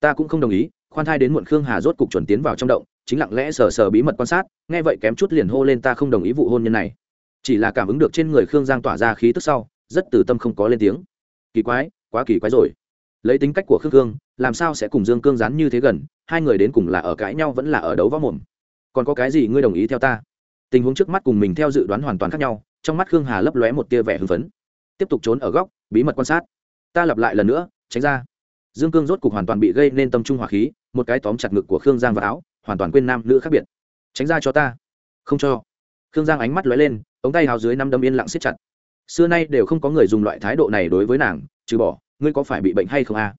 ta cũng không đồng ý, khoan thai đến muộn khương hà rốt cục chuẩn tiến vào trong động chính lặng lẽ sờ sờ bí mật quan sát, nghe vậy kém chút liền hô lên ta không đồng ý vụ hôn nhân này. Chỉ là cảm ứng được trên người khương giang tỏa ra khí tức sau, rất từ tâm không có lên tiếng. Kỳ quái, quá kỳ quái rồi. Lấy tính cách của khương cương làm sao sẽ cùng dương cương rán như thế gần, hai người đến cùng là ở cãi nhau vẫn là ở đấu võ mồm. Còn có cái gì ngươi đồng ý theo ta? Tình huống trước mắt cùng mình theo dự đoán hoàn toàn khác nhau, trong mắt khương hà lấp lóe một tia vẻ hưng phấn. Tiếp tục trốn ở góc, bí mật quan sát. Ta lặp lại lần nữa, tránh ra. Dương cương rốt cục hoàn toàn bị gây nên tâm trung hỏa khí, một cái tóm chặt ngực của khương giang vào áo hoàn toàn quên nam nữ khác biệt. Tránh ra cho ta. Không cho. Khương giang ánh mắt lóe lên, ống tay hào dưới năm đâm yên lặng siết chặt. Xưa nay đều không có người dùng loại thái độ này đối với nàng, trừ bỏ, ngươi có phải bị bệnh hay không a?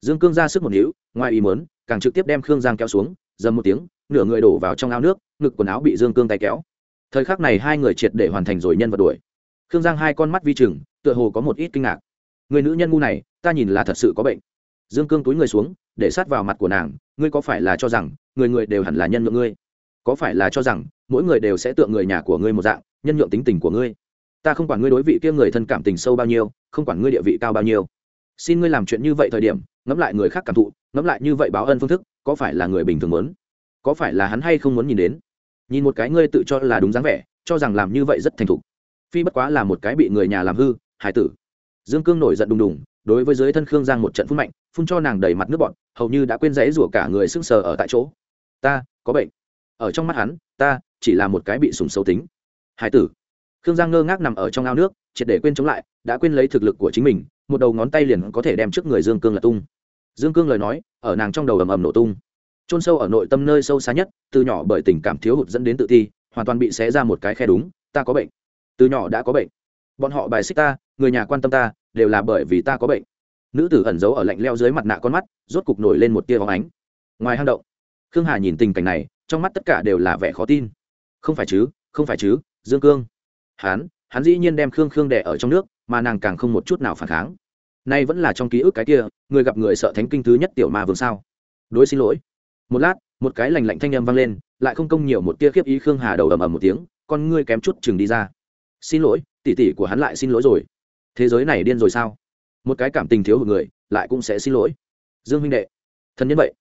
Dương cương ra sức một níu, ngoài ý mớn càng trực tiếp đem khương giang kéo xuống, dầm một tiếng, nửa người đổ vào trong ao nước, ngực quần áo bị dương cương tay kéo. Thời khắc này hai người triệt để hoàn thành rồi nhân vật đuổi. Khương giang hai con mắt vi chừng tựa hồ có một ít kinh ngạc. Người nữ nhân ngu này, ta nhìn là thật sự có bệnh dương cương túi người xuống, để sát vào mặt của nàng, ngươi có phải là cho rằng người người đều hẳn là nhân nhượng ngươi? Có phải là cho rằng mỗi người đều sẽ tượng người nhà của ngươi một dạng, nhân nhượng tính tình của ngươi? Ta không quản ngươi đối vị kia người thân cảm tình sâu bao nhiêu, không quản ngươi địa vị cao bao nhiêu. Xin ngươi làm chuyện như vậy thời điểm, ngẫm lại người khác cảm thụ, ngẫm lại như vậy báo ân phương thức, có phải là người bình thường muốn? Có phải là hắn hay không muốn nhìn đến? Nhìn một cái ngươi tự cho là đúng dáng vẻ, cho rằng làm như vậy rất thành thục. Phi bất quá là một cái bị người nhà làm hư hải tử. Dương cương nổi giận đùng đùng đối với dưới thân khương giang một trận phun mạnh, phun cho nàng đầy mặt nước bọn hầu như đã quên rẫy rủa cả người sưng sờ ở tại chỗ. Ta, có bệnh. Ở trong mắt hắn, ta, chỉ là một cái bị sùng xấu tính. Hải tử. Khương giang ngơ ngác nằm ở trong ao nước, triệt để quên chống lại, đã quên lấy thực lực của chính mình, một đầu ngón tay liền có thể đem trước người dương cương là tung. Dương cương lời nói, ở nàng trong đầu ầm ầm nổ tung. Trôn sâu ở nội tâm nơi sâu xa nhất, từ nhỏ bởi tình cảm thiếu hụt dẫn đến tự ti, hoàn toàn bị xé ra một cái khe đúng, ta có bệnh. Từ nhỏ đã có bệnh. Bọn họ bài xích ta, người nhà quan tâm ta đều là bởi vì ta có bệnh. Nữ tử ẩn giấu ở lạnh leo dưới mặt nạ con mắt, rốt cục nổi lên một tia bóng ánh. Ngoài hang động, khương hà nhìn tình cảnh này, trong mắt tất cả đều là vẻ khó tin. Không phải chứ, không phải chứ, dương cương. Hắn hắn dĩ nhiên đem khương khương đẻ ở trong nước, mà nàng càng không một chút nào phản kháng. Nay vẫn là trong ký ức cái kia, người gặp người sợ thánh kinh thứ nhất tiểu ma vương sao? Đối xin lỗi. Một lát, một cái lành lạnh thanh â m vang lên, lại không công nhiều một tia khiếp ý khương hà đầu ầm ầm một tiếng, con ngươi kém chút chừng đi ra. Xin lỗi tỉ tỉ của hắn lại xin lỗi rồi thế giới này điên rồi sao? Một cái cảm tình thiếu hụt người, lại cũng sẽ xin lỗi. Dương huynh đệ, thân nhân vậy.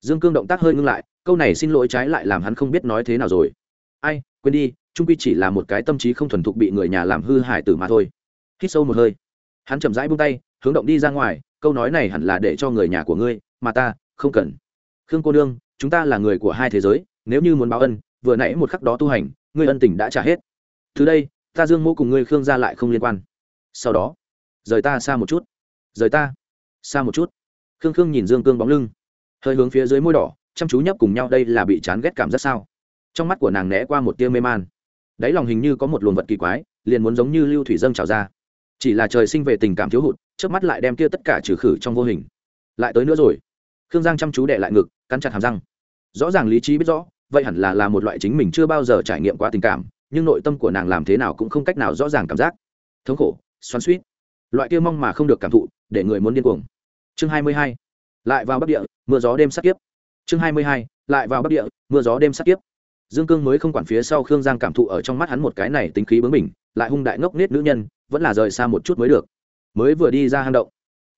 Dương cương động tác hơi ngưng lại, câu này xin lỗi trái lại làm hắn không biết nói thế nào rồi. Ai, quên đi, trung quy chỉ là một cái tâm trí không thuần thục bị người nhà làm hư hại tử mà thôi. Hít sâu một hơi. Hắn chậm rãi buông tay, hướng động đi ra ngoài, câu nói này hẳn là để cho người nhà của ngươi, mà ta, không cần. Khương cô nương, chúng ta là người của hai thế giới, nếu như muốn báo ân, vừa nãy một khắc đó tu hành, ngươi ân tình đã trả hết. Từ đây, ta dương mô cùng ngươi khương gia lại không liên quan sau đó, rời ta xa một chút. Rời ta xa một chút. Khương khương nhìn dương cương bóng lưng, hơi hướng phía dưới môi đỏ, chăm chú nhấp cùng nhau, đây là bị chán ghét cảm giác sao? Trong mắt của nàng né qua một tia mê man. Đáy lòng hình như có một luồng vật kỳ quái, liền muốn giống như lưu thủy dâng trào ra. Chỉ là trời sinh về tình cảm thiếu hụt trước mắt lại đem kia tất cả trừ khử trong vô hình. Lại tới nữa rồi. Khương giang chăm chú đệ lại ngực, cắn chặt hàm răng. Rõ ràng lý trí biết rõ, vậy hẳn là là một loại chính mình chưa bao giờ trải nghiệm quá tình cảm, nhưng nội tâm của nàng làm thế nào cũng không cách nào rõ ràng cảm giác. Thống khổ xoắn suýt. Loại kia mong mà không được cảm thụ, để người muốn điên cuồng. Chương hai mươi hai, lại vào bắc địa, mưa gió đêm sắc kiếp chương hai mươi hai, lại vào bắc địa, mưa gió đêm sắc kiếp dương cương mới không quản phía sau khương giang cảm thụ ở trong mắt hắn một cái này tính khí bướng mình lại hung đại ngốc nết nữ nhân, vẫn là rời xa một chút mới được. Mới vừa đi ra hang động,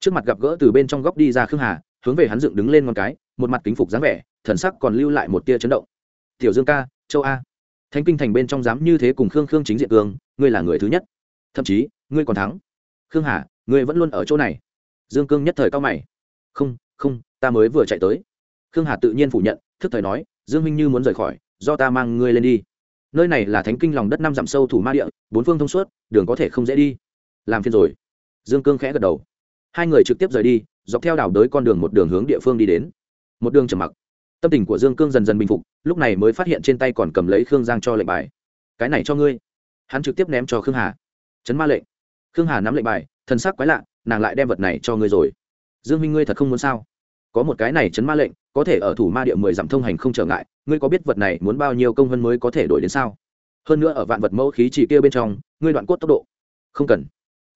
trước mặt gặp gỡ từ bên trong góc đi ra khương hà, hướng về hắn dựng đứng lên một cái, một mặt kính phục dáng vẻ, thần sắc còn lưu lại một tia chấn động. Tiểu dương ca, châu a. Thánh kinh thành bên trong dám như thế cùng khương khương chính diện cương ngươi là người thứ nhất thậm chí, ngươi còn thắng. Khương hà, ngươi vẫn luôn ở chỗ này. Dương cương nhất thời cao mày. Không không, ta mới vừa chạy tới. Khương hà tự nhiên phủ nhận, thức thời nói, dương minh như muốn rời khỏi, do ta mang ngươi lên đi. Nơi này là thánh kinh lòng đất năm dặm sâu thủ ma địa, bốn phương thông suốt, đường có thể không dễ đi. Làm phiền rồi. Dương cương khẽ gật đầu. Hai người trực tiếp rời đi, dọc theo đảo đới con đường một đường hướng địa phương đi đến. Một đường trầm mặc. Tâm tình của dương cương dần dần bình phục, lúc này mới phát hiện trên tay còn cầm lấy khương giang cho lệnh bài. Cái này cho ngươi. Hắn trực tiếp ném cho khương hà chấn ma lệnh. Khương hà nắm lệnh bài thân sắc quái lạ, nàng lại đem vật này cho ngươi rồi. Dương minh, ngươi thật không muốn sao? Có một cái này chấn ma lệnh, có thể ở thủ ma địa mười dặm thông hành không trở ngại, ngươi có biết vật này muốn bao nhiêu công hơn mới có thể đổi đến sao? Hơn nữa ở vạn vật mẫu khí chỉ kia bên trong, ngươi đoạn cốt tốc độ. Không cần.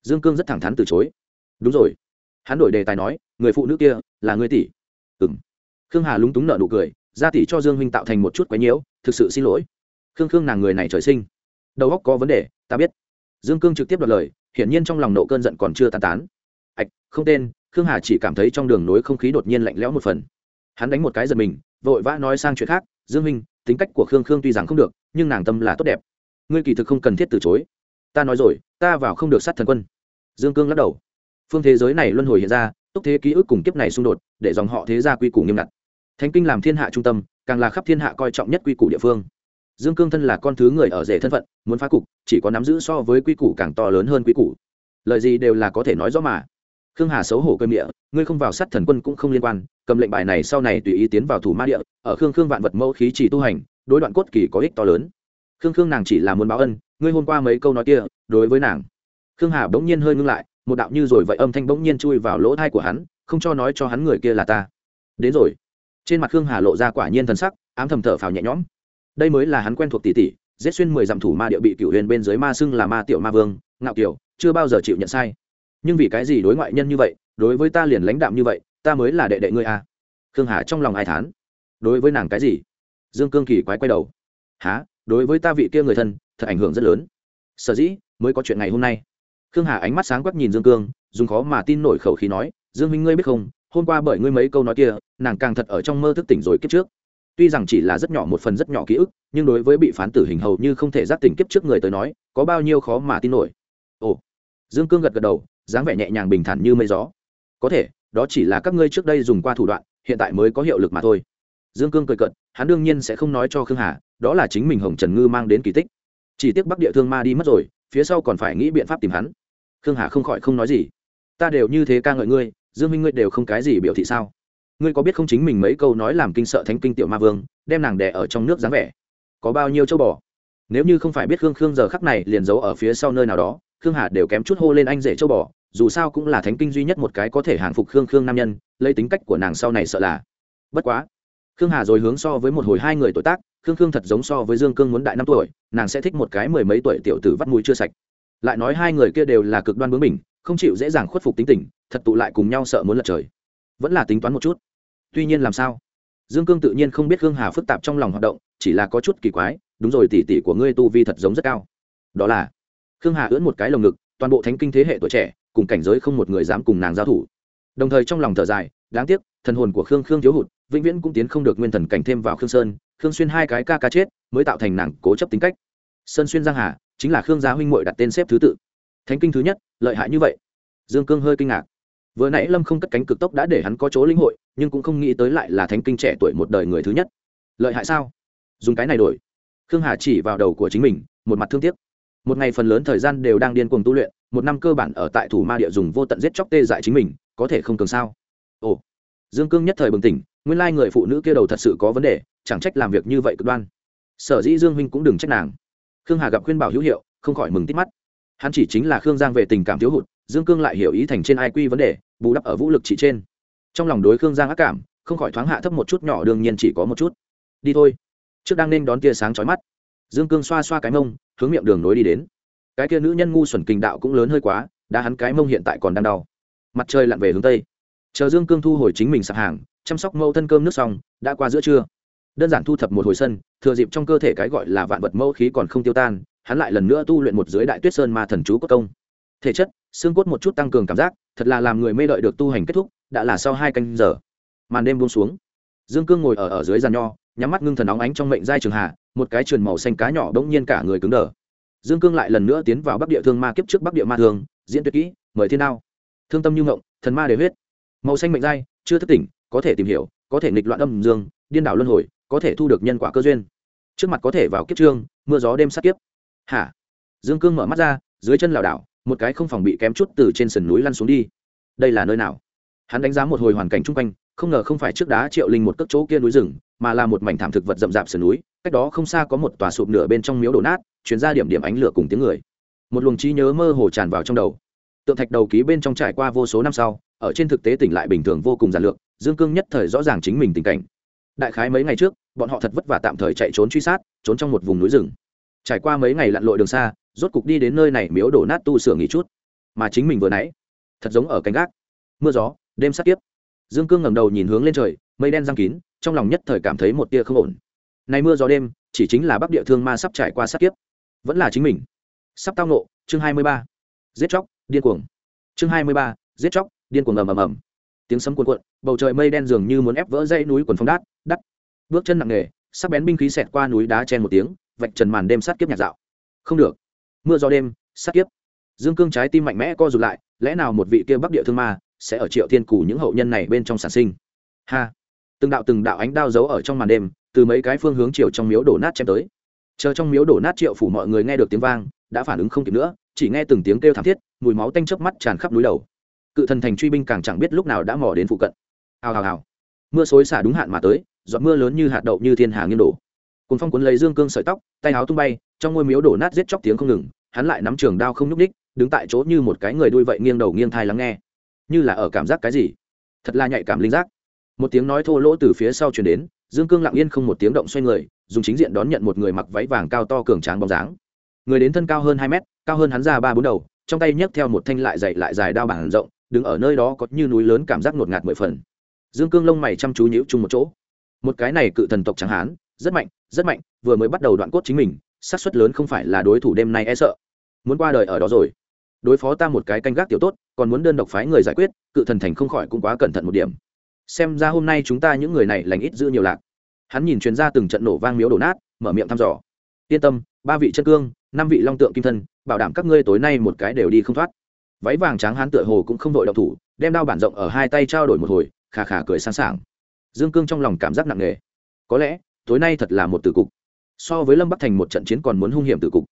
Dương cương rất thẳng thắn từ chối. Đúng rồi. Hắn đổi đề tài nói, người phụ nữ kia là ngươi tỷ. Ừng khương hà lúng túng nợ nụ cười gia tỷ cho dương huynh tạo thành một chút quái nhiễu, thực sự xin lỗi. Khương khương nàng người này trời sinh. Đầu óc có vấn đề, ta biết dương cương trực tiếp đoạt lời, hiển nhiên trong lòng nộ cơn giận còn chưa tan tán. Ạch không tên, khương hà chỉ cảm thấy trong đường nối không khí đột nhiên lạnh lẽo một phần. Hắn đánh một cái giật mình, vội vã nói sang chuyện khác, dương minh tính cách của khương khương tuy rằng không được, nhưng nàng tâm là tốt đẹp. Ngươi kỳ thực không cần thiết từ chối. Ta nói rồi, ta vào không được sát thần quân. Dương cương lắc đầu. Phương thế giới này luân hồi hiện ra, túc thế ký ức cùng kiếp này xung đột, để dòng họ thế gia quy củ nghiêm ngặt. Thánh kinh làm thiên hạ trung tâm, càng là khắp thiên hạ coi trọng nhất quy củ địa phương dương cương thân là con thứ người ở rể thân phận, muốn phá cục, chỉ có nắm giữ so với quy củ càng to lớn hơn quy củ. Lời gì đều là có thể nói rõ mà. Khương hà xấu hổ cơm địa ngươi không vào sát thần quân cũng không liên quan, cầm lệnh bài này sau này tùy ý tiến vào thủ ma địa, ở khương khương vạn vật mẫu khí chỉ tu hành, đối đoạn cốt kỳ có ích to lớn. Khương khương nàng chỉ là muốn báo ân, ngươi hôm qua mấy câu nói kia, đối với nàng. Khương hà bỗng nhiên hơi ngưng lại, một đạo như rồi vậy âm thanh bỗng nhiên chui vào lỗ thai của hắn, không cho nói cho hắn người kia là ta. Đến rồi. Trên mặt khương hà lộ ra quả nhiên thần sắc, ám thầm thở phào nhẹ nhõm đây mới là hắn quen thuộc tỷ tỷ, giết xuyên mười dặm thủ ma địa bị cửu huyền bên dưới ma xưng là ma tiểu ma vương, ngạo kiều, chưa bao giờ chịu nhận sai. Nhưng vì cái gì đối ngoại nhân như vậy, đối với ta liền lãnh đạm như vậy, ta mới là đệ đệ ngươi à. khương hà trong lòng ai thán. Đối với nàng cái gì? Dương cương kỳ quái quay đầu. Há đối với ta vị kia người thân, thật ảnh hưởng rất lớn. Sở dĩ, mới có chuyện ngày hôm nay. Khương hà ánh mắt sáng quắc nhìn dương cương, dùng khó mà tin nổi khẩu khí nói, dương minh ngươi biết không, hôm qua bởi ngươi mấy câu nói kia, nàng càng thật ở trong mơ thức tỉnh rồi kiếp trước tuy rằng chỉ là rất nhỏ một phần rất nhỏ ký ức, nhưng đối với bị phán tử hình hầu như không thể giác tỉnh kiếp trước người tới nói, có bao nhiêu khó mà tin nổi. Ồ. Dương cương gật gật đầu, dáng vẻ nhẹ nhàng bình thản như mây gió. Có thể, đó chỉ là các ngươi trước đây dùng qua thủ đoạn, hiện tại mới có hiệu lực mà thôi. Dương cương cười cận hắn đương nhiên sẽ không nói cho khương hà, đó là chính mình hồng trần ngư mang đến kỳ tích. Chỉ tiếc bắc địa thương ma đi mất rồi, phía sau còn phải nghĩ biện pháp tìm hắn. Khương hà không khỏi không nói gì. Ta đều như thế ca ngợi ngươi, dương minh ngươi đều không cái gì biểu thị sao? Ngươi có biết không chính mình mấy câu nói làm kinh sợ thánh kinh tiểu ma vương, đem nàng đẻ ở trong nước dáng vẻ? Có bao nhiêu châu bò? Nếu như không phải biết khương khương giờ khắc này liền giấu ở phía sau nơi nào đó, khương hà đều kém chút hô lên anh rể châu bò, dù sao cũng là thánh kinh duy nhất một cái có thể hàng phục khương khương nam nhân, lấy tính cách của nàng sau này sợ là. Bất quá, khương hà rồi hướng so với một hồi hai người tuổi tác, khương khương thật giống so với dương cương muốn đại năm tuổi, nàng sẽ thích một cái mười mấy tuổi tiểu tử vắt mũi chưa sạch. Lại nói hai người kia đều là cực đoan bướng mình không chịu dễ dàng khuất phục tính tình, thật tụ lại cùng nhau sợ muốn lật trời. Vẫn là tính toán một chút tuy nhiên làm sao? Dương cương tự nhiên không biết khương hà phức tạp trong lòng hoạt động, chỉ là có chút kỳ quái, đúng rồi tỉ tỉ của ngươi tu vi thật giống rất cao. Đó là, khương hà ưỡn một cái lồng ngực, toàn bộ thánh kinh thế hệ tuổi trẻ, cùng cảnh giới không một người dám cùng nàng giao thủ. Đồng thời trong lòng thở dài, đáng tiếc, thần hồn của khương khương thiếu hụt, vĩnh viễn cũng tiến không được nguyên thần cảnh thêm vào khương sơn, khương xuyên hai cái ca ca chết, mới tạo thành nàng cố chấp tính cách. Sơn xuyên giang hà, chính là khương gia huynh muội đặt tên xếp thứ tự. Thánh kinh thứ nhất, lợi hại như vậy. Dương cương hơi kinh ngạc vừa nãy lâm không cất cánh cực tốc đã để hắn có chỗ linh hội, nhưng cũng không nghĩ tới lại là thánh kinh trẻ tuổi một đời người thứ nhất. Lợi hại sao? Dùng cái này đổi. Khương hà chỉ vào đầu của chính mình, một mặt thương tiếc. Một ngày phần lớn thời gian đều đang điên cuồng tu luyện, một năm cơ bản ở tại thủ ma địa dùng vô tận giết chóc tê dại chính mình, có thể không cường sao? Ồ. Dương cương nhất thời bừng tỉnh, nguyên lai người phụ nữ kia đầu thật sự có vấn đề, chẳng trách làm việc như vậy cực đoan. Sở dĩ dương huynh cũng đừng trách nàng. Khương hà gặp khuyên bảo hữu hiệu, không khỏi mừng tít mắt. Hắn chỉ chính là khương giang về tình cảm thiếu hụt dương cương lại hiểu ý thành trên ai quy vấn đề, bù đắp ở vũ lực trị trên. Trong lòng đối khương giang ác cảm, không khỏi thoáng hạ thấp một chút nhỏ, đương nhiên chỉ có một chút. Đi thôi. Trước đang nên đón tia sáng chói mắt. Dương cương xoa xoa cái mông, hướng miệng đường nối đi đến. Cái kia nữ nhân ngu xuẩn kinh đạo cũng lớn hơi quá, đã hắn cái mông hiện tại còn đang đau. Mặt trời lặn về hướng tây. Chờ dương cương thu hồi chính mình sạp hàng, chăm sóc mẫu thân cơm nước xong, đã qua giữa trưa. Đơn giản thu thập một hồi sân, thừa dịp trong cơ thể cái gọi là vạn vật mẫu khí còn không tiêu tan, hắn lại lần nữa tu luyện một dưới đại tuyết sơn ma thần chú cốt công. Thể chất xương cốt một chút tăng cường cảm giác, thật là làm người mê đợi được tu hành kết thúc, đã là sau hai canh giờ. Màn đêm buông xuống. Dương cương ngồi ở ở dưới giàn nho, nhắm mắt ngưng thần óng ánh trong mệnh giai trường hạ, một cái truyền màu xanh cá nhỏ bỗng nhiên cả người cứng đờ. Dương cương lại lần nữa tiến vào bắc địa thương ma kiếp trước bắc địa ma thương, diễn tuyệt kỹ, mời thiên đao. Thương tâm như ngộng, thần ma đề huyết. Màu xanh mệnh giai, chưa thức tỉnh, có thể tìm hiểu, có thể nghịch loạn âm dương, điên đảo luân hồi, có thể thu được nhân quả cơ duyên. Trước mặt có thể vào kiếp trương, mưa gió đêm sát kiếp hả? Dương cương mở mắt ra, dưới chân lảo đảo một cái không phòng bị kém chút từ trên sườn núi lăn xuống đi. Đây là nơi nào? Hắn đánh giá một hồi hoàn cảnh chung quanh, không ngờ không phải trước đá triệu linh một cất chỗ kia núi rừng, mà là một mảnh thảm thực vật rậm rạp sườn núi, cách đó không xa có một tòa sụp nửa bên trong miếu đổ nát chuyển ra điểm điểm ánh lửa cùng tiếng người. Một luồng trí nhớ mơ hồ tràn vào trong đầu. Tượng thạch đầu ký bên trong trải qua vô số năm sau, ở trên thực tế tỉnh lại bình thường vô cùng giản lược, dương cương nhất thời rõ ràng chính mình tình cảnh. Đại khái mấy ngày trước, bọn họ thật vất vả tạm thời chạy trốn truy sát, trốn trong một vùng núi rừng. Trải qua mấy ngày lặn lội đường xa rốt cục đi đến nơi này miếu đổ nát tu sửa nghỉ chút. Mà chính mình vừa nãy, thật giống ở cánh gác. Mưa gió, đêm sát tiếp. Dương cương ngẩng đầu nhìn hướng lên trời, mây đen giăng kín, trong lòng nhất thời cảm thấy một tia không ổn. Này mưa gió đêm, chỉ chính là bắc địa thương ma sắp trải qua sát tiếp. vẫn là chính mình. Sắp tao nộ chương hai mươi ba. Giết chóc, điên cuồng. Chương hai mươi ba, giết chóc, điên cuồng ầm ầm ầm. Tiếng sấm cuồn cuộn, bầu trời mây đen dường như muốn ép vỡ dãy núi quần phong đát, đắt. Bước chân nặng nề, sắc bén binh khí xẹt qua núi đá chen một tiếng, vạch trần màn đêm sát kiếp nhạt dạo. Không được mưa gió đêm sát kiếp. Dương cương trái tim mạnh mẽ co rụt lại, lẽ nào một vị kia bắc địa thương ma sẽ ở triệu thiên cù những hậu nhân này bên trong sản sinh? Ha! Từng đạo từng đạo ánh đao giấu ở trong màn đêm, từ mấy cái phương hướng chiều trong miếu đổ nát chém tới. Chờ trong miếu đổ nát triệu phủ mọi người nghe được tiếng vang, đã phản ứng không kịp nữa, chỉ nghe từng tiếng kêu thảm thiết, mùi máu tanh chớp mắt tràn khắp núi đầu. Cự thần thành truy binh càng chẳng biết lúc nào đã mò đến phụ cận. Hào hào hào. Mưa xối xả đúng hạn mà tới, giọt mưa lớn như hạt đậu như thiên hà nghiêng đổ cùng phong cuốn lấy dương cương sợi tóc, tay áo tung bay, trong ngôi miếu đổ nát giết chóc tiếng không ngừng, hắn lại nắm trường đao không nhúc ních đứng tại chỗ như một cái người đuôi vậy nghiêng đầu nghiêng thai lắng nghe. Như là ở cảm giác cái gì? Thật là nhạy cảm linh giác. Một tiếng nói thô lỗ từ phía sau chuyển đến, dương cương lặng yên không một tiếng động xoay người, dùng chính diện đón nhận một người mặc váy vàng cao to cường tráng bóng dáng. Người đến thân cao hơn hai mét, cao hơn hắn ra ba bốn đầu, trong tay nhấc theo một thanh lại dày lại dài đao bảng rộng, đứng ở nơi đó có như núi lớn cảm giác ngột ngạt mười phần. Dương cương lông mày chăm chú nhíu chung một chỗ. Một cái này cự thần tộc chẳng hán rất mạnh rất mạnh, vừa mới bắt đầu đoạn cốt chính mình, xác suất lớn không phải là đối thủ đêm nay e sợ. Muốn qua đời ở đó rồi. Đối phó ta một cái canh gác tiểu tốt, còn muốn đơn độc phái người giải quyết, cự thần thành không khỏi cũng quá cẩn thận một điểm. Xem ra hôm nay chúng ta những người này lành ít giữ nhiều lạc. Hắn nhìn chuyên gia từng trận nổ vang miếu đổ nát, mở miệng thăm dò. Yên tâm, ba vị chân cương, năm vị long tượng kim thân, bảo đảm các ngươi tối nay một cái đều đi không thoát. Váy vàng trắng hắn tựa hồ cũng không đội động thủ, đem đao bản rộng ở hai tay trao đổi một hồi, khà khà cười sẵn sàng. Dương cương trong lòng cảm giác nặng nề. Có lẽ tối nay thật là một tử cục. So với lâm bắc thành một trận chiến còn muốn hung hiểm tử cục.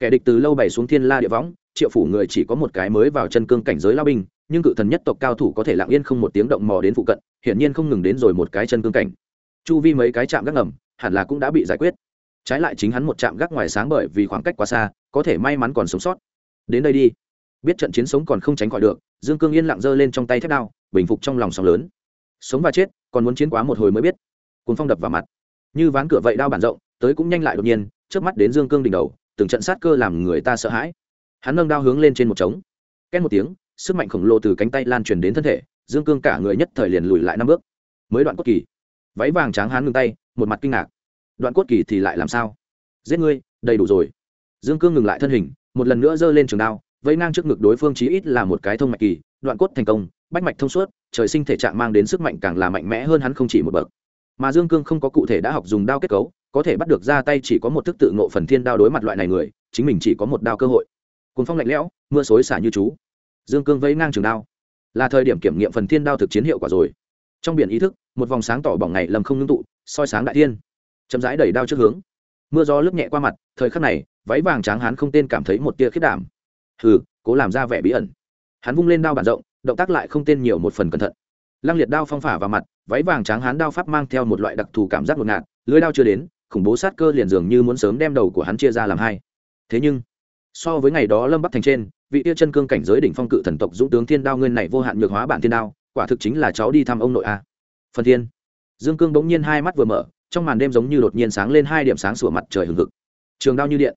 Kẻ địch từ lâu bày xuống thiên la địa võng, triệu phủ người chỉ có một cái mới vào chân cương cảnh giới lao binh, nhưng cự thần nhất tộc cao thủ có thể lặng yên không một tiếng động mò đến phụ cận, hiển nhiên không ngừng đến rồi một cái chân cương cảnh. Chu vi mấy cái chạm gác ngầm, hẳn là cũng đã bị giải quyết. Trái lại chính hắn một chạm gác ngoài sáng bởi vì khoảng cách quá xa, có thể may mắn còn sống sót. Đến đây đi. Biết trận chiến sống còn không tránh khỏi được, dương cương yên lặng giơ lên trong tay thép đao, bình phục trong lòng sóng lớn. Sống và chết, còn muốn chiến quá một hồi mới biết. Cuốn phong đập vào mặt như ván cửa vậy đao bản rộng, tới cũng nhanh lại đột nhiên trước mắt đến dương cương đỉnh đầu, từng trận sát cơ làm người ta sợ hãi. Hắn nâng đao hướng lên trên một trống. Két một tiếng, sức mạnh khổng lồ từ cánh tay lan truyền đến thân thể, dương cương cả người nhất thời liền lùi lại năm bước. Mới đoạn cốt kỳ. Váy vàng tráng hắn ngừng tay, một mặt kinh ngạc. Đoạn cốt kỳ thì lại làm sao? Giết ngươi, đầy đủ rồi. Dương cương ngừng lại thân hình, một lần nữa giơ lên trường đao, vây ngang trước ngực đối phương chí ít là một cái thông mạch kỳ, đoạn cốt thành công, bách mạch thông suốt, trời sinh thể trạng mang đến sức mạnh càng là mạnh mẽ hơn hắn không chỉ một bậc mà dương cương không có cụ thể đã học dùng đao kết cấu, có thể bắt được ra tay chỉ có một thức tự ngộ phần thiên đao đối mặt loại này người, chính mình chỉ có một đao cơ hội. Cuốn phong lạnh lẽo, mưa xối xả như chú. Dương cương vẫy ngang trường đao. Là thời điểm kiểm nghiệm phần thiên đao thực chiến hiệu quả rồi. Trong biển ý thức, một vòng sáng tỏ bỏng ngày lầm không ngưng tụ, soi sáng đại thiên. Chậm rãi đẩy đao trước hướng. Mưa gió lướt nhẹ qua mặt, thời khắc này, váy vàng tráng hán không tên cảm thấy một tia khiết đảm. Hừ, cố làm ra vẻ bí ẩn. Hắn vung lên đao bản rộng, động tác lại không tên nhiều một phần cẩn thận. Lăng liệt đao phong phả vào mặt váy vàng tráng hán đao pháp mang theo một loại đặc thù cảm giác ngột ngạt, lưới đao chưa đến, khủng bố sát cơ liền dường như muốn sớm đem đầu của hắn chia ra làm hai. Thế nhưng, so với ngày đó lâm bắc thành trên, vị tiêu chân cương cảnh giới đỉnh phong cự thần tộc dũng tướng thiên đao nguyên này vô hạn nhược hóa bản thiên đao, quả thực chính là cháu đi thăm ông nội a. Phần thiên. Dương cương bỗng nhiên hai mắt vừa mở, trong màn đêm giống như đột nhiên sáng lên hai điểm sáng sủa mặt trời hừng hực. Trường đao như điện,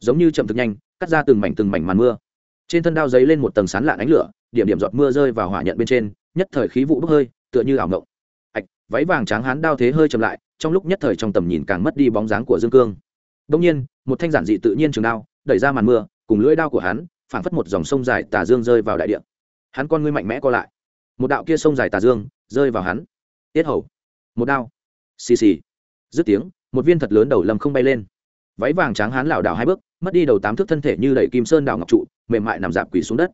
giống như chậm thực nhanh, cắt ra từng mảnh từng mảnh màn mưa. Trên thân đao giấy lên một tầng sán lạn ánh lửa, điểm điểm giọt mưa rơi vào hỏa nhận bên trên, nhất thời khí vụ bốc hơi, tựa như ảo ngộng váy vàng trắng hán đao thế hơi chậm lại, trong lúc nhất thời trong tầm nhìn càng mất đi bóng dáng của dương cương. Đông nhiên, một thanh giản dị tự nhiên trường đao đẩy ra màn mưa, cùng lưỡi đao của hắn phảng phất một dòng sông dài tà dương rơi vào đại địa. Hắn con ngươi mạnh mẽ co lại. Một đạo kia sông dài tà dương rơi vào hắn. Tiết hầu. Một đao. Xì xì. Dứt tiếng, một viên thật lớn đầu lâm không bay lên. Váy vàng trắng hắn lảo đảo hai bước, mất đi đầu tám thước thân thể như đẩy kim sơn đảo ngọc trụ, mềm mại nằm dạp quỳ xuống đất.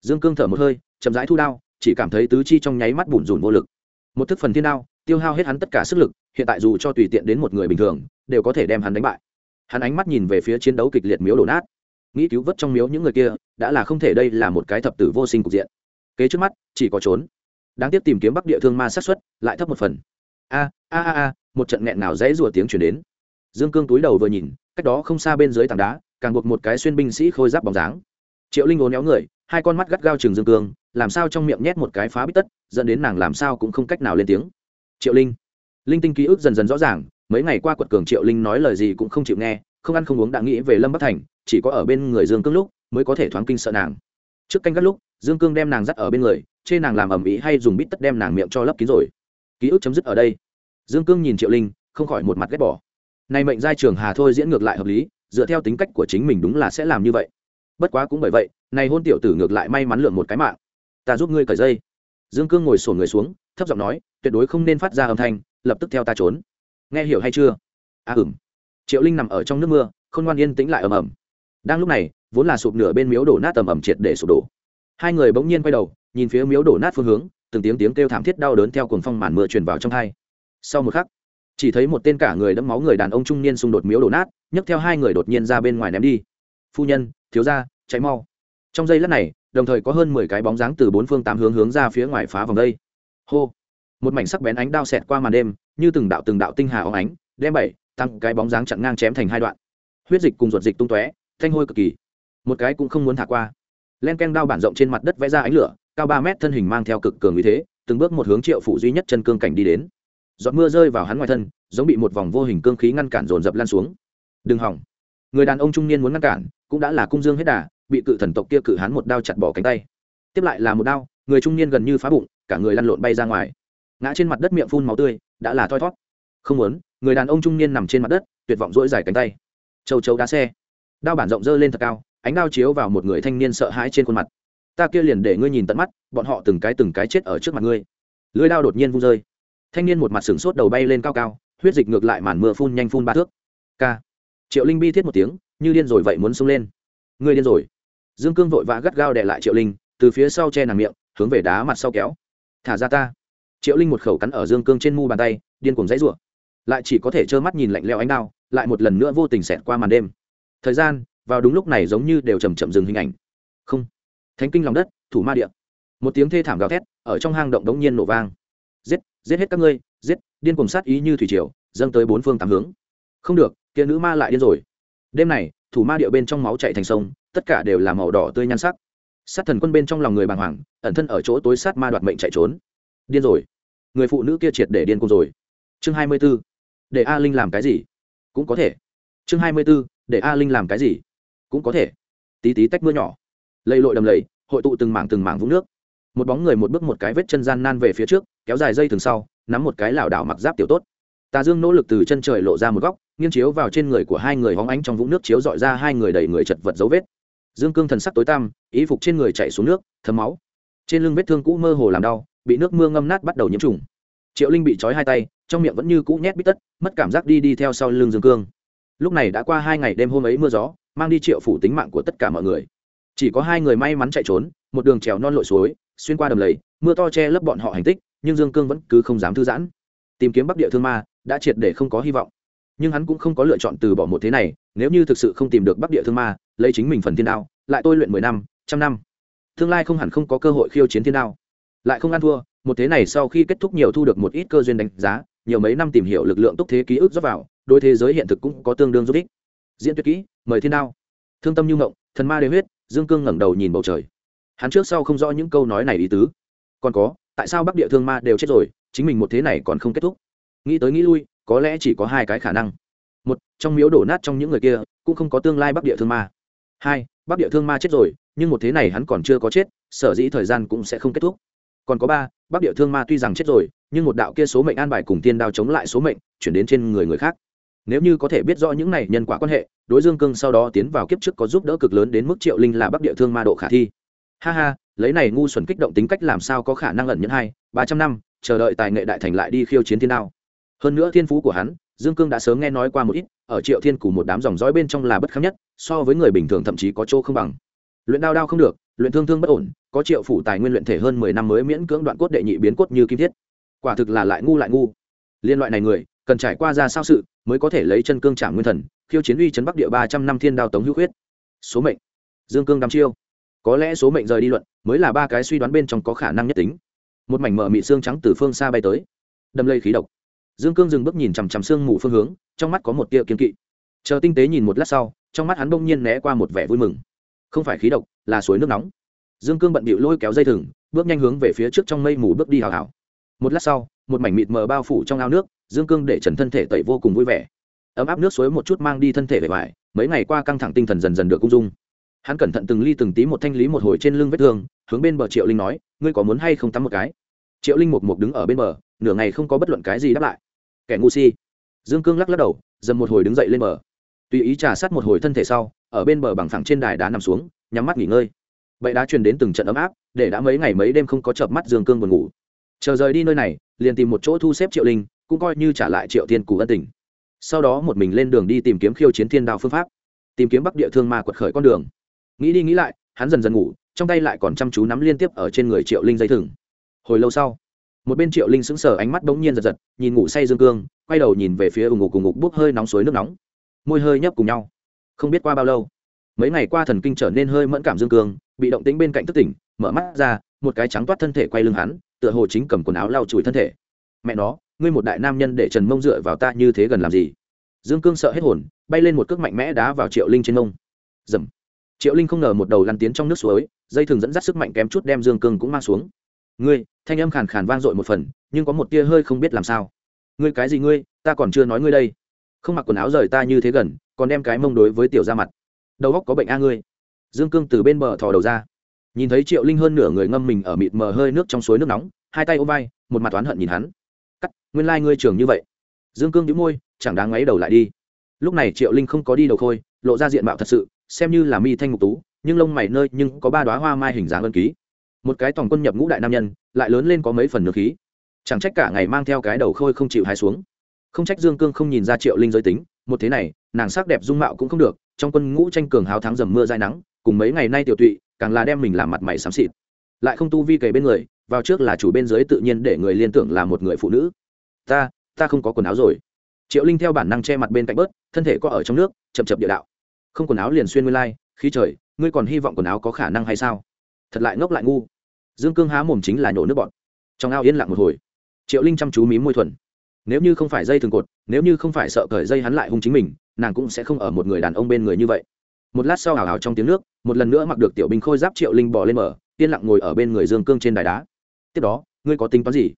Dương cương thở một hơi, chậm rãi thu đao, chỉ cảm thấy tứ chi trong nháy mắt bủn rủn vô lực. Một thức phần thiên đao tiêu hao hết hắn tất cả sức lực, hiện tại dù cho tùy tiện đến một người bình thường, đều có thể đem hắn đánh bại. Hắn ánh mắt nhìn về phía chiến đấu kịch liệt miếu đổ nát. Nghĩ cứu vớt trong miếu những người kia, đã là không thể đây là một cái thập tử vô sinh cục diện. Kế trước mắt, chỉ có trốn. Đáng tiếc tìm kiếm bắc địa thương ma sát xuất lại thấp một phần. A a a a, một trận nghẹn nào dãy rùa tiếng chuyển đến. Dương cương túi đầu vừa nhìn, cách đó không xa bên dưới tảng đá, càng buộc một cái xuyên binh sĩ khôi giáp bóng dáng. Triệu linh ốm néo người, hai con mắt gắt gao chừng dương cương, làm sao trong miệng nhét một cái phá bít tất, dẫn đến nàng làm sao cũng không cách nào lên tiếng triệu linh. Linh tinh ký ức dần dần rõ ràng, mấy ngày qua quật cường triệu linh nói lời gì cũng không chịu nghe, không ăn không uống đã nghĩ về lâm bắc thành, chỉ có ở bên người dương cương lúc mới có thể thoáng kinh sợ nàng. Trước canh gắt lúc, dương cương đem nàng dắt ở bên người, chê nàng làm ầm ĩ hay dùng bít tất đem nàng miệng cho lấp kín rồi. Ký ức chấm dứt ở đây. Dương cương nhìn triệu linh, không khỏi một mặt ghét bỏ. Này mệnh giai trường hà thôi diễn ngược lại hợp lý, dựa theo tính cách của chính mình đúng là sẽ làm như vậy. Bất quá cũng bởi vậy, này hôn tiểu tử ngược lại may mắn lượng một cái mạng. Ta giúp ngươi cởi dây. Dương cương ngồi sổn người xuống thấp giọng nói tuyệt đối không nên phát ra âm thanh lập tức theo ta trốn. Nghe hiểu hay chưa? A à, ừm. Triệu linh nằm ở trong nước mưa không ngoan yên tĩnh lại ầm ầm. Đang lúc này vốn là sụp nửa bên miếu đổ nát tầm ầm triệt để sụp đổ. Hai người bỗng nhiên quay đầu nhìn phía miếu đổ nát phương hướng từng tiếng tiếng kêu thảm thiết đau đớn theo cuồng phong màn mưa truyền vào trong hai. Sau một khắc chỉ thấy một tên cả người đẫm máu người đàn ông trung niên xung đột miếu đổ nát nhấc theo hai người đột nhiên ra bên ngoài ném đi. Phu nhân thiếu gia cháy mau. Trong giây lát này đồng thời có hơn mười cái bóng dáng từ bốn phương tám hướng hướng ra phía ngoài phá vòng đây hô. Một mảnh sắc bén ánh đao xẹt qua màn đêm, như từng đạo từng đạo tinh hà óng ánh, đem bảy tăng cái bóng dáng chặn ngang chém thành hai đoạn. Huyết dịch cùng ruột dịch tung tóe, thanh hôi cực kỳ. Một cái cũng không muốn thả qua. Len ken đao bản rộng trên mặt đất vẽ ra ánh lửa, cao ba mét thân hình mang theo cực cường uy thế, từng bước một hướng triệu phủ duy nhất chân cương cảnh đi đến. Giọt mưa rơi vào hắn ngoài thân, giống bị một vòng vô hình cương khí ngăn cản dồn dập lan xuống. Đừng hỏng. Người đàn ông trung niên muốn ngăn cản, cũng đã là cung dương hết đà, bị cự thần tộc kia cự hắn một đao chặt bỏ cánh tay. Tiếp lại là một đao, người trung niên gần như phá bụng cả người lăn lộn bay ra ngoài. Ngã trên mặt đất miệng phun máu tươi, đã là thoi thót không muốn, người đàn ông trung niên nằm trên mặt đất, tuyệt vọng dỗi dài cánh tay. Châu chấu đá xe. Đao bản rộng dơ lên thật cao, ánh đao chiếu vào một người thanh niên sợ hãi trên khuôn mặt. Ta kia liền để ngươi nhìn tận mắt, bọn họ từng cái từng cái chết ở trước mặt ngươi. Lưới đao đột nhiên vung rơi. Thanh niên một mặt sừng sốt đầu bay lên cao cao, huyết dịch ngược lại màn mưa phun nhanh phun ba thước. K triệu linh bi thiết một tiếng, như điên rồi vậy muốn xông lên. Ngươi điên rồi. Dương cương vội vã gắt gao đè lại triệu linh, từ phía sau che nàng miệng, hướng về đá mặt sau kéo thả ra ta. Triệu linh một khẩu cắn ở dương cương trên mu bàn tay, điên cuồng dãy rủa. Lại chỉ có thể trơ mắt nhìn lạnh leo ánh đao, lại một lần nữa vô tình xẹt qua màn đêm. Thời gian, vào đúng lúc này giống như đều chầm chậm dừng hình ảnh. Không. Thánh kinh lòng đất, thủ ma địa. Một tiếng thê thảm gào thét, ở trong hang động đống nhiên nổ vang. Giết giết hết các ngươi, giết, điên cuồng sát ý như thủy triều, dâng tới bốn phương tám hướng. Không được, kia nữ ma lại điên rồi. Đêm này, thủ ma địa bên trong máu chạy thành sông, tất cả đều là màu đỏ tươi nhan sắc sát thần quân bên trong lòng người bàng hoàng, ẩn thân ở chỗ tối sát ma đoạt mệnh chạy trốn. Điên rồi. Người phụ nữ kia triệt để điên cùng rồi. Chương hai mươi b ố để a linh làm cái gì? Cũng có thể. Chương hai mươi b ố để a linh làm cái gì? Cũng có thể. Tí tí tách mưa nhỏ. Lầy lội đầm lầy, hội tụ từng mảng từng mảng vũng nước. Một bóng người một bước một cái vết chân gian nan về phía trước, kéo dài dây thường sau, nắm một cái lảo đảo mặc giáp tiểu tốt. Tà dương nỗ lực từ chân trời lộ ra một góc, nghiêng chiếu vào trên người của hai người hóng ánh trong vũng nước chiếu dọi ra hai người đầy người chật vật dấu vết dương cương thần sắc tối tăm ý phục trên người chạy xuống nước, thấm máu. Trên lưng vết thương cũ mơ hồ làm đau, bị nước mưa ngâm nát bắt đầu nhiễm trùng. Triệu linh bị trói hai tay, trong miệng vẫn như cũ nhét bít tất, mất cảm giác đi đi theo sau lưng dương cương. Lúc này đã qua hai ngày đêm hôm ấy mưa gió, mang đi triệu phủ tính mạng của tất cả mọi người. Chỉ có hai người may mắn chạy trốn, một đường trèo non lội suối, xuyên qua đầm lầy, mưa to che lấp bọn họ hành tích, nhưng dương cương vẫn cứ không dám thư giãn. Tìm kiếm bắc địa thương ma đã triệt để không có hy vọng nhưng hắn cũng không có lựa chọn từ bỏ một thế này, nếu như thực sự không tìm được bắc địa thương ma, lấy chính mình phần thiên đao, lại tôi luyện mười năm, trăm năm, tương lai không hẳn không có cơ hội khiêu chiến thiên đao. Lại không ăn thua, một thế này sau khi kết thúc nhiều thu được một ít cơ duyên đánh giá, nhiều mấy năm tìm hiểu lực lượng túc thế ký ức rót vào đôi thế giới hiện thực cũng có tương đương giúp ích. Diễn tuyệt kỹ, mời thiên đao. Thương tâm như ngộng, thần ma đế huyết, dương cương ngẩng đầu nhìn bầu trời. Hắn trước sau không rõ những câu nói này ý tứ. Còn có, tại sao bắc địa thương ma đều chết rồi, chính mình một thế này còn không kết thúc? Nghĩ tới nghĩ lui có lẽ chỉ có hai cái khả năng. Một, trong miếu đổ nát trong những người kia, cũng không có tương lai bắc địa thương ma. Hai, bắc địa thương ma chết rồi, nhưng một thế này hắn còn chưa có chết, sở dĩ thời gian cũng sẽ không kết thúc. Còn có ba, bắc địa thương ma tuy rằng chết rồi, nhưng một đạo kia số mệnh an bài cùng tiên đao chống lại số mệnh, chuyển đến trên người người khác. Nếu như có thể biết rõ những này nhân quả quan hệ, đối dương cương sau đó tiến vào kiếp trước có giúp đỡ cực lớn đến mức triệu linh là bắc địa thương ma độ khả thi. Ha ha, lấy này ngu xuẩn kích động tính cách làm sao có khả năng ẩn nhẫn hai, ba trăm năm, chờ đợi tài nghệ đại thành lại đi khiêu chiến thiên đao hơn nữa thiên phú của hắn, dương cương đã sớm nghe nói qua một ít, ở triệu thiên cù một đám dòng dõi bên trong là bất khám nhất, so với người bình thường thậm chí có chỗ không bằng. Luyện đao đao không được, luyện thương thương bất ổn, có triệu phủ tài nguyên luyện thể hơn mười năm mới miễn cưỡng đoạn cốt đệ nhị biến cốt như kim thiết. Quả thực là lại ngu lại ngu. Liên loại này người, cần trải qua ra sao sự, mới có thể lấy chân cương trả nguyên thần, khiêu chiến uy chấn bắc địa ba trăm năm thiên đao tống hữu huyết số mệnh. Dương cương đăm chiêu. Có lẽ số mệnh rời đi luận, mới là ba cái suy đoán bên trong có khả năng nhất tính. Một mảnh mở mị xương trắng từ phương xa bay tới. Đâm lây khí độc dương cương dừng bước nhìn chằm chằm sương mù phương hướng, trong mắt có một tia kiên kỵ. Chờ tinh tế nhìn một lát sau, trong mắt hắn bỗng nhiên né qua một vẻ vui mừng. Không phải khí độc, là suối nước nóng. Dương cương bận bịu lôi kéo dây thừng, bước nhanh hướng về phía trước trong mây mù bước đi hào hào. Một lát sau, một mảnh mịt mờ bao phủ trong ao nước, dương cương để trần thân thể tẩy vô cùng vui vẻ. Ấm áp nước suối một chút mang đi thân thể về vải. mấy ngày qua căng thẳng tinh thần dần dần được cung dung. Hắn cẩn thận từng ly từng tí một thanh lý một hồi trên lưng vết thương, hướng bên bờ triệu linh nói, ngươi có muốn hay không tắm một cái? Triệu linh một mục đứng ở bên bờ, nửa ngày không có bất luận cái gì đáp lại kẻ ngu si. Dương cương lắc lắc đầu, dầm một hồi đứng dậy lên bờ. Tùy ý trà sát một hồi thân thể sau, ở bên bờ bằng phẳng trên đài đá nằm xuống, nhắm mắt nghỉ ngơi. Bậy đã truyền đến từng trận ấm áp, để đã mấy ngày mấy đêm không có chợp mắt dương cương buồn ngủ. Chờ rời đi nơi này, liền tìm một chỗ thu xếp triệu linh, cũng coi như trả lại triệu tiên cù ân tình. Sau đó một mình lên đường đi tìm kiếm khiêu chiến thiên đao phương pháp, tìm kiếm bắc địa thương ma quật khởi con đường. Nghĩ đi nghĩ lại, hắn dần dần ngủ, trong tay lại còn chăm chú nắm liên tiếp ở trên người triệu linh dây thừng. Hồi lâu sau một bên triệu linh sững sờ, ánh mắt bỗng nhiên giật giật, nhìn ngủ say dương cương, quay đầu nhìn về phía ủng ngục cùng ngục bốc hơi nóng suối nước nóng. Môi hơi nhấp cùng nhau. Không biết qua bao lâu, mấy ngày qua thần kinh trở nên hơi mẫn cảm dương cương, bị động tính bên cạnh thức tỉnh, mở mắt ra, một cái trắng toát thân thể quay lưng hắn, tựa hồ chính cầm quần áo lau chùi thân thể. Mẹ nó, ngươi một đại nam nhân để trần mông dựa vào ta như thế gần làm gì? Dương cương sợ hết hồn, bay lên một cước mạnh mẽ đá vào triệu linh trên mông. Dầm. Triệu linh không ngờ một đầu lăn tiến trong nước suối, dây thường dẫn dắt sức mạnh kém chút đem dương cương cũng mang xuống. Ngươi thanh âm khàn khàn vang dội một phần, nhưng có một tia hơi không biết làm sao. Ngươi cái gì ngươi? Ta còn chưa nói ngươi đây. Không mặc quần áo rời ta như thế gần, còn đem cái mông đối với tiểu ra mặt. Đầu góc có bệnh a ngươi. Dương cương từ bên bờ thò đầu ra. Nhìn thấy triệu linh hơn nửa người ngâm mình ở mịt mờ hơi nước trong suối nước nóng, hai tay ôm vai, một mặt oán hận nhìn hắn. Cắt, nguyên lai、like、ngươi trường như vậy. Dương cương đĩu môi, chẳng đáng ngáy đầu lại đi. Lúc này triệu linh không có đi đầu khôi, lộ ra diện mạo thật sự, xem như là mi thanh ngục tú, nhưng lông mày nơi nhưng có ba đoá hoa mai hình dáng ân ký một cái tòng quân nhập ngũ đại nam nhân, lại lớn lên có mấy phần nước khí. Chẳng trách cả ngày mang theo cái đầu khôi không chịu hai xuống. Không trách dương cương không nhìn ra triệu linh giới tính, một thế này, nàng sắc đẹp dung mạo cũng không được, trong quân ngũ tranh cường hào thắng dầm mưa dai nắng, cùng mấy ngày nay tiểu tụy, càng là đem mình làm mặt mày xám xịt. Lại không tu vi kề bên người, vào trước là chủ bên dưới tự nhiên để người liên tưởng là một người phụ nữ. Ta ta không có quần áo rồi. Triệu linh theo bản năng che mặt bên cạnh bớt, thân thể có ở trong nước, chậm chậm địa đạo. Không quần áo liền xuyên nguyên lai, khí trời, ngươi còn hy vọng quần áo có khả năng hay sao? Thật lại ngốc lại ngu dương cương há mồm chính là nhổ nước bọn. Trong ao yên lặng một hồi. Triệu linh chăm chú mí môi thuần. Nếu như không phải dây thường cột, nếu như không phải sợ cởi dây hắn lại hung chính mình, nàng cũng sẽ không ở một người đàn ông bên người như vậy. Một lát sau hào hào trong tiếng nước, một lần nữa mặc được tiểu binh khôi giáp triệu linh bỏ lên mở yên lặng ngồi ở bên người dương cương trên đài đá. Tiếp đó, ngươi có tính toán gì?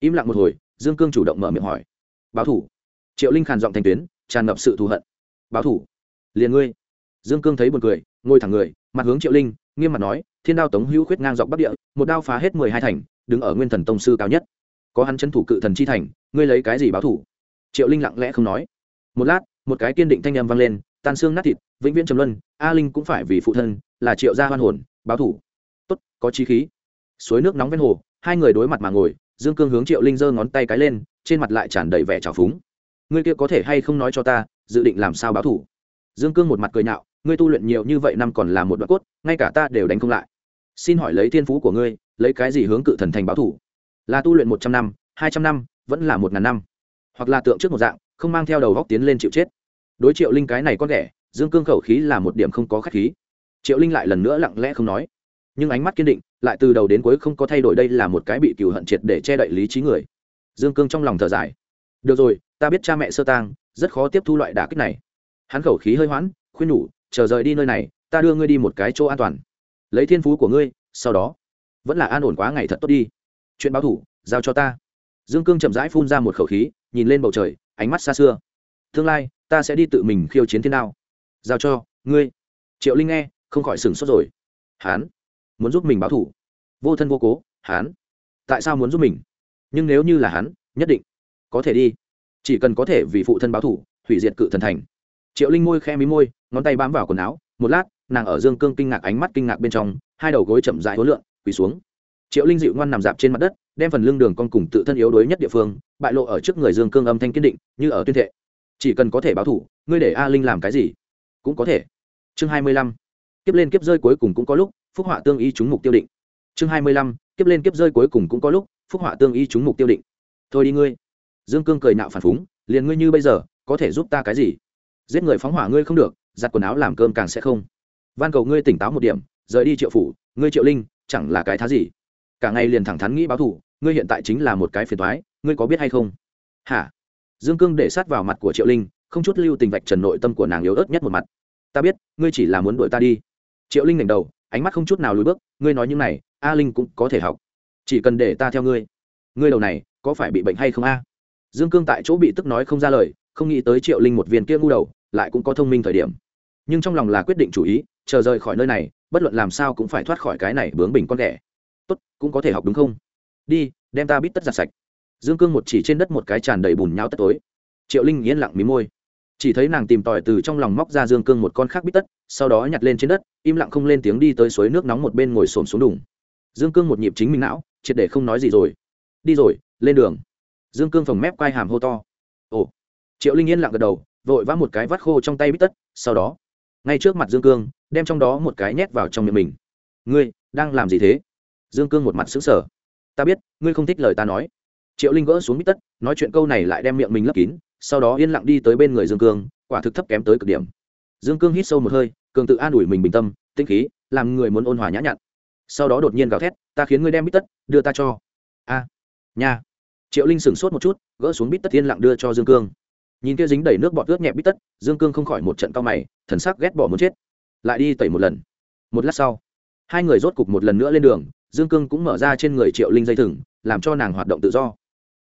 Im lặng một hồi, dương cương chủ động mở miệng hỏi. Báo thủ. Triệu linh khàn giọng thành tuyến, tràn ngập sự thù hận. Báo thủ. Liền ngươi. Dương cương thấy buồn cười, ngồi thẳng người, mặt hướng triệu linh, nghiêm mặt nói thiên đao tống hữu khuyết ngang dọc bắc địa, một đao phá hết mười hai thành, đứng ở nguyên thần tông sư cao nhất. Có hắn c thủ cự thần chi thành, ngươi lấy cái gì báo thủ? Triệu linh lặng lẽ không nói. Một lát, một cái kiên định thanh âm vang lên, tan xương nát thịt, vĩnh viễn trầm luân, a linh cũng phải vì phụ thân, là triệu gia hoan hồn, báo thủ. Tốt, có chi khí. Suối nước nóng ven hồ, hai người đối mặt mà ngồi, dương cương hướng triệu linh giơ ngón tay cái lên, trên mặt lại tràn đầy vẻ trào phúng. Ngươi kia có thể hay không nói cho ta, dự định làm sao báo thủ? Dương cương một mặt cười nhạo, ngươi tu luyện nhiều như vậy năm còn là một đoạn cốt, ngay cả ta đều đánh không lại xin hỏi lấy thiên phú của ngươi, lấy cái gì hướng cự thần thành báo thủ? Là tu luyện một trăm năm, hai trăm năm, vẫn là một ngàn năm. Hoặc là tượng trước một dạng, không mang theo đầu góc tiến lên chịu chết. Đối triệu linh cái này con ghẻ, dương cương khẩu khí là một điểm không có k h á c h khí. Triệu linh lại lần nữa lặng lẽ không nói. Nhưng ánh mắt kiên định, lại từ đầu đến cuối không có thay đổi đây là một cái bị cừu hận triệt để che đậy lý trí người. Dương cương trong lòng thở dài. Được rồi, ta biết cha mẹ sơ tang, rất khó tiếp thu loại đả kích này. Hắn khẩu khí hơi hoãn, khuyên nhủ, chờ rời đi nơi này, ta đưa ngươi đi một cái chỗ an toàn lấy thiên phú của ngươi, sau đó, vẫn là an ổn quá ngày thật tốt đi. Chuyện báo thủ, giao cho ta. Dương cương chậm rãi phun ra một khẩu khí, nhìn lên bầu trời, ánh mắt xa xưa. Tương lai, ta sẽ đi tự mình khiêu chiến thiên đao. Giao cho, ngươi. Triệu linh nghe, không khỏi sửng sốt rồi. Hán, muốn giúp mình báo thủ. Vô thân vô cố, hán. Tại sao muốn giúp mình? Nhưng nếu như là hắn nhất định có thể đi. Chỉ cần có thể vì phụ thân báo thủ, hủy diệt cự thần thành. Triệu linh môi khe mí môi, ngón tay bám vào quần áo, một lát nàng ở dương cương kinh ngạc ánh mắt kinh ngạc bên trong hai đầu gối chậm dại hối lượn, quỳ xuống. Triệu linh dịu ngoan nằm dạp trên mặt đất đem phần lưng đường con cùng tự thân yếu đuối nhất địa phương bại lộ ở trước người dương cương âm thanh kiên định như ở tuyên thệ. Chỉ cần có thể báo thủ ngươi để a linh làm cái gì? Cũng có thể. Chương hai mươi lăm. Kiếp lên kiếp rơi cuối cùng cũng có lúc phúc họa tương y trúng mục tiêu định. Chương hai mươi lăm. Kiếp lên kiếp rơi cuối cùng cũng có lúc phúc họa tương y trúng mục tiêu định. Thôi đi ngươi. Dương cương cười nạo phản phúng liền ngươi như bây giờ có thể giúp ta cái gì? Giết người phóng hỏa ngươi không được giặt quần áo làm cơm càng sẽ không van cầu ngươi tỉnh táo một điểm, rời đi triệu phủ, ngươi triệu linh, chẳng là cái thá gì. Cả ngày liền thẳng thắn nghĩ báo thù, ngươi hiện tại chính là một cái phiền thoái ngươi có biết hay không? Hả? Dương cương để sát vào mặt của triệu linh, không chút lưu tình vạch trần nội tâm của nàng yếu ớt nhất một mặt. Ta biết, ngươi chỉ là muốn đuổi ta đi. Triệu linh ngẩng đầu, ánh mắt không chút nào lùi bước, ngươi nói những này, a linh cũng có thể học. Chỉ cần để ta theo ngươi. Ngươi đầu này, có phải bị bệnh hay không a? Dương cương tại chỗ bị tức nói không ra lời, không nghĩ tới triệu linh một viên kia ngu đầu, lại cũng có thông minh thời điểm. Nhưng trong lòng là quyết định chủ ý chờ rời khỏi nơi này, bất luận làm sao cũng phải thoát khỏi cái này bướng bình con ghẻ. Tốt, cũng có thể học đúng không? Đi, đem ta bít tất giặt sạch. Dương cương một chỉ trên đất một cái tràn đầy bùn nhau tất tối. Triệu linh yên lặng mí môi. Chỉ thấy nàng tìm tòi từ trong lòng móc ra dương cương một con khác bít tất, sau đó nhặt lên trên đất, im lặng không lên tiếng đi tới suối nước nóng một bên ngồi xổm xuống đùng dương cương một nhịp chính mình não, triệt để không nói gì rồi. Đi rồi, lên đường. Dương cương phồng mép quai hàm hô to. Ồ. Triệu linh yên lặng gật đầu, vội vã một cái vắt khô trong tay bít tất, sau đó ngay trước mặt dương cương, đem trong đó một cái nhét vào trong miệng mình. Ngươi, đang làm gì thế? Dương cương một mặt xứng sở ta biết, ngươi không thích lời ta nói. Triệu linh gỡ xuống bít tất, nói chuyện câu này lại đem miệng mình lấp kín, sau đó yên lặng đi tới bên người dương cương, quả thực thấp kém tới cực điểm. Dương cương hít sâu một hơi, cường tự an ủi mình bình tâm tinh khí, làm người muốn ôn hòa nhã nhặn. Sau đó đột nhiên gào thét, ta khiến ngươi đem bít tất đưa ta cho. A, nha. Triệu linh sửng sốt một chút, gỡ xuống bít tất yên lặng đưa cho dương cương nhìn kia dính đầy nước bọt ướt nhẹ bít tất, dương cương không khỏi một trận cao mày, thần sắc ghét bỏ muốn chết. Lại đi tẩy một lần. Một lát sau, hai người rốt cục một lần nữa lên đường, dương cương cũng mở ra trên người triệu linh dây thừng, làm cho nàng hoạt động tự do.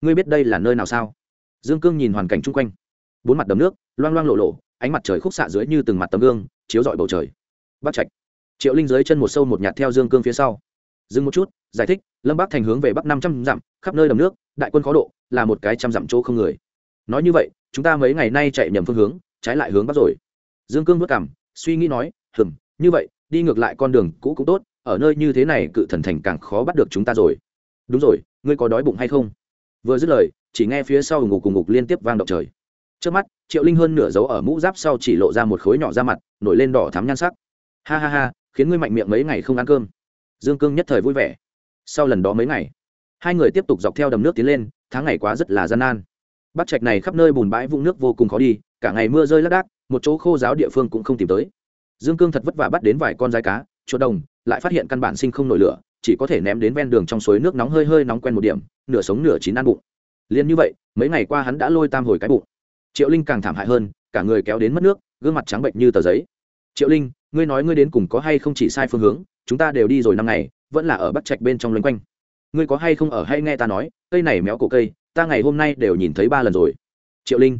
Ngươi biết đây là nơi nào sao? Dương cương nhìn hoàn cảnh chung quanh. Bốn mặt đầm nước, loang loang lộ lộ, ánh mặt trời khúc xạ dưới như từng mặt tấm gương, chiếu rọi bầu trời. Bắc trạch. Triệu linh dưới chân một sâu một nhạt theo dương cương phía sau. Dừng một chút, giải thích, lâm bắc thành hướng về bắc năm trăm dặm, khắp nơi đầm nước, đại quân khó độ, là một cái trăm dặm chỗ không người nói như vậy, chúng ta mấy ngày nay chạy nhầm phương hướng, trái lại hướng bắc rồi. Dương cương vất cảm suy nghĩ nói, hừm, như vậy, đi ngược lại con đường cũ cũng tốt, ở nơi như thế này cự thần thành càng khó bắt được chúng ta rồi. Đúng rồi, ngươi có đói bụng hay không? Vừa dứt lời, chỉ nghe phía sau ngục cùng ngục liên tiếp vang động trời. Trước mắt, triệu linh hơn nửa dấu ở mũ giáp sau chỉ lộ ra một khối nhỏ ra mặt, nổi lên đỏ thắm nhan sắc. Ha ha ha, khiến ngươi mạnh miệng mấy ngày không ăn cơm. Dương cương nhất thời vui vẻ. Sau lần đó mấy ngày, hai người tiếp tục dọc theo đầm nước tiến lên, tháng ngày quá rất là gian nan bắc trạch này khắp nơi bùn bãi vũng nước vô cùng khó đi, cả ngày mưa rơi lác đác, một chỗ khô giáo địa phương cũng không tìm tới. Dương cương thật vất vả bắt đến vài con dai cá, chuột đồng, lại phát hiện căn bản sinh không nổi lửa, chỉ có thể ném đến ven đường trong suối nước nóng hơi hơi nóng quen một điểm, nửa sống nửa chín ăn bụng. Liền như vậy, mấy ngày qua hắn đã lôi tam hồi cái bụng. Triệu linh càng thảm hại hơn, cả người kéo đến mất nước, gương mặt trắng bệnh như tờ giấy. Triệu linh, ngươi nói ngươi đến cùng có hay không chỉ sai phương hướng, chúng ta đều đi rồi năm ngày, vẫn là ở bắc trạch bên trong loanh quanh. Ngươi có hay không ở hay nghe ta nói, cây này méo cổ cây ta ngày hôm nay đều nhìn thấy ba lần rồi. Triệu linh.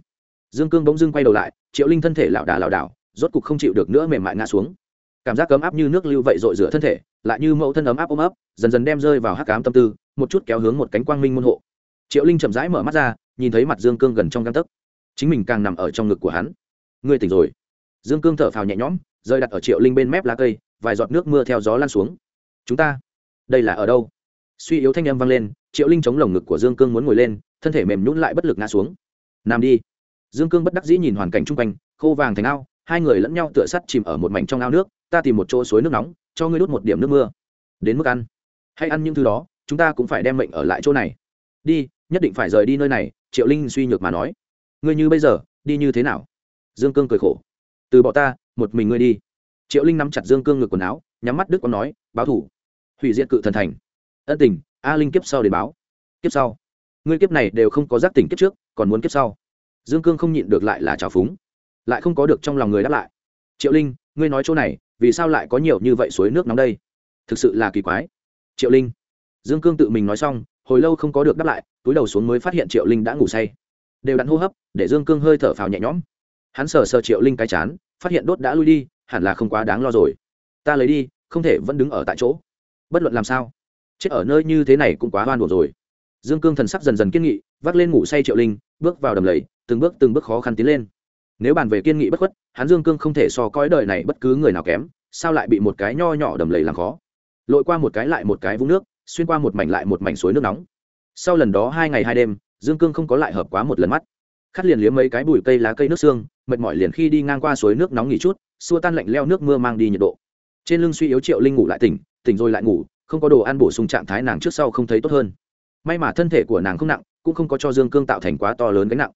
Dương cương bỗng dưng quay đầu lại, triệu linh thân thể lảo đà lảo đảo, rốt cục không chịu được nữa mềm mại ngã xuống. Cảm giác ấm áp như nước lưu vậy dội rửa thân thể, lại như mẫu thân ấm áp ôm ấp, dần dần đem rơi vào hắc cám tâm tư, một chút kéo hướng một cánh quang minh môn hộ. Triệu linh chậm rãi mở mắt ra, nhìn thấy mặt dương cương gần trong găng tấc. Chính mình càng nằm ở trong ngực của hắn. Ngươi tỉnh rồi. Dương cương thở phào nhẹ nhõm, rơi đặt ở triệu linh bên mép lá cây, vài giọt nước mưa theo gió lan xuống. Chúng ta, đây là ở đâu? Suy yếu thanh âm vang lên triệu linh chống lồng ngực của dương cương muốn ngồi lên, thân thể mềm nhún lại bất lực ngã xuống. Nằm đi. Dương cương bất đắc dĩ nhìn hoàn cảnh chung quanh, khô vàng thành ao, hai người lẫn nhau tựa sắt chìm ở một mảnh trong ao nước, ta tìm một chỗ suối nước nóng, cho ngươi đút một điểm nước mưa. Đến mức ăn. Hay ăn những thứ đó, chúng ta cũng phải đem mệnh ở lại chỗ này. Đi, nhất định phải rời đi nơi này, triệu linh suy nhược mà nói. Ngươi như bây giờ, đi như thế nào? Dương cương cười khổ. Từ bỏ ta, một mình ngươi đi. Triệu linh nắm chặt dương cương ngực quần áo, nhắm mắt đức còn nói, báo thủ. Hủy diệt cự thần thành. Ân tình a linh kiếp sau để báo. Kiếp sau. Ngươi kiếp này đều không có giác tỉnh kiếp trước, còn muốn kiếp sau. Dương cương không nhịn được lại là trào phúng. Lại không có được trong lòng người đáp lại. Triệu linh, ngươi nói chỗ này, vì sao lại có nhiều như vậy suối nước nóng đây? Thực sự là kỳ quái. Triệu linh. Dương cương tự mình nói xong, hồi lâu không có được đáp lại, túi đầu xuống mới phát hiện triệu linh đã ngủ say. Đều đặn hô hấp, để dương cương hơi thở phào nhẹ nhõm. Hắn sờ sờ triệu linh cái chán, phát hiện đốt đã lui đi, hẳn là không quá đáng lo rồi. Ta lấy đi, không thể vẫn đứng ở tại chỗ. Bất luận làm sao chết ở nơi như thế này cũng quá hoan hồn rồi. Dương cương thần sắc dần dần kiên nghị, vác lên ngủ say triệu linh, bước vào đầm lầy, từng bước từng bước khó khăn tiến lên. Nếu bàn về kiên nghị bất khuất, hắn dương cương không thể so cõi đời này bất cứ người nào kém, sao lại bị một cái nho nhỏ đầm lầy làm khó? Lội qua một cái lại một cái vũng nước, xuyên qua một mảnh lại một mảnh suối nước nóng. Sau lần đó hai ngày hai đêm, dương cương không có lại hợp quá một lần mắt. Khát liền liếm mấy cái bụi cây lá cây nước xương, mệt mỏi liền khi đi ngang qua suối nước nóng nghỉ chút, xua tan lạnh leo nước mưa mang đi nhiệt độ. Trên lưng suy yếu triệu linh ngủ lại tỉnh tỉnh rồi lại ngủ không có đồ ăn bổ sung trạng thái nàng trước sau không thấy tốt hơn. May mà thân thể của nàng không nặng, cũng không có cho dương cương tạo thành quá to lớn gánh nặng.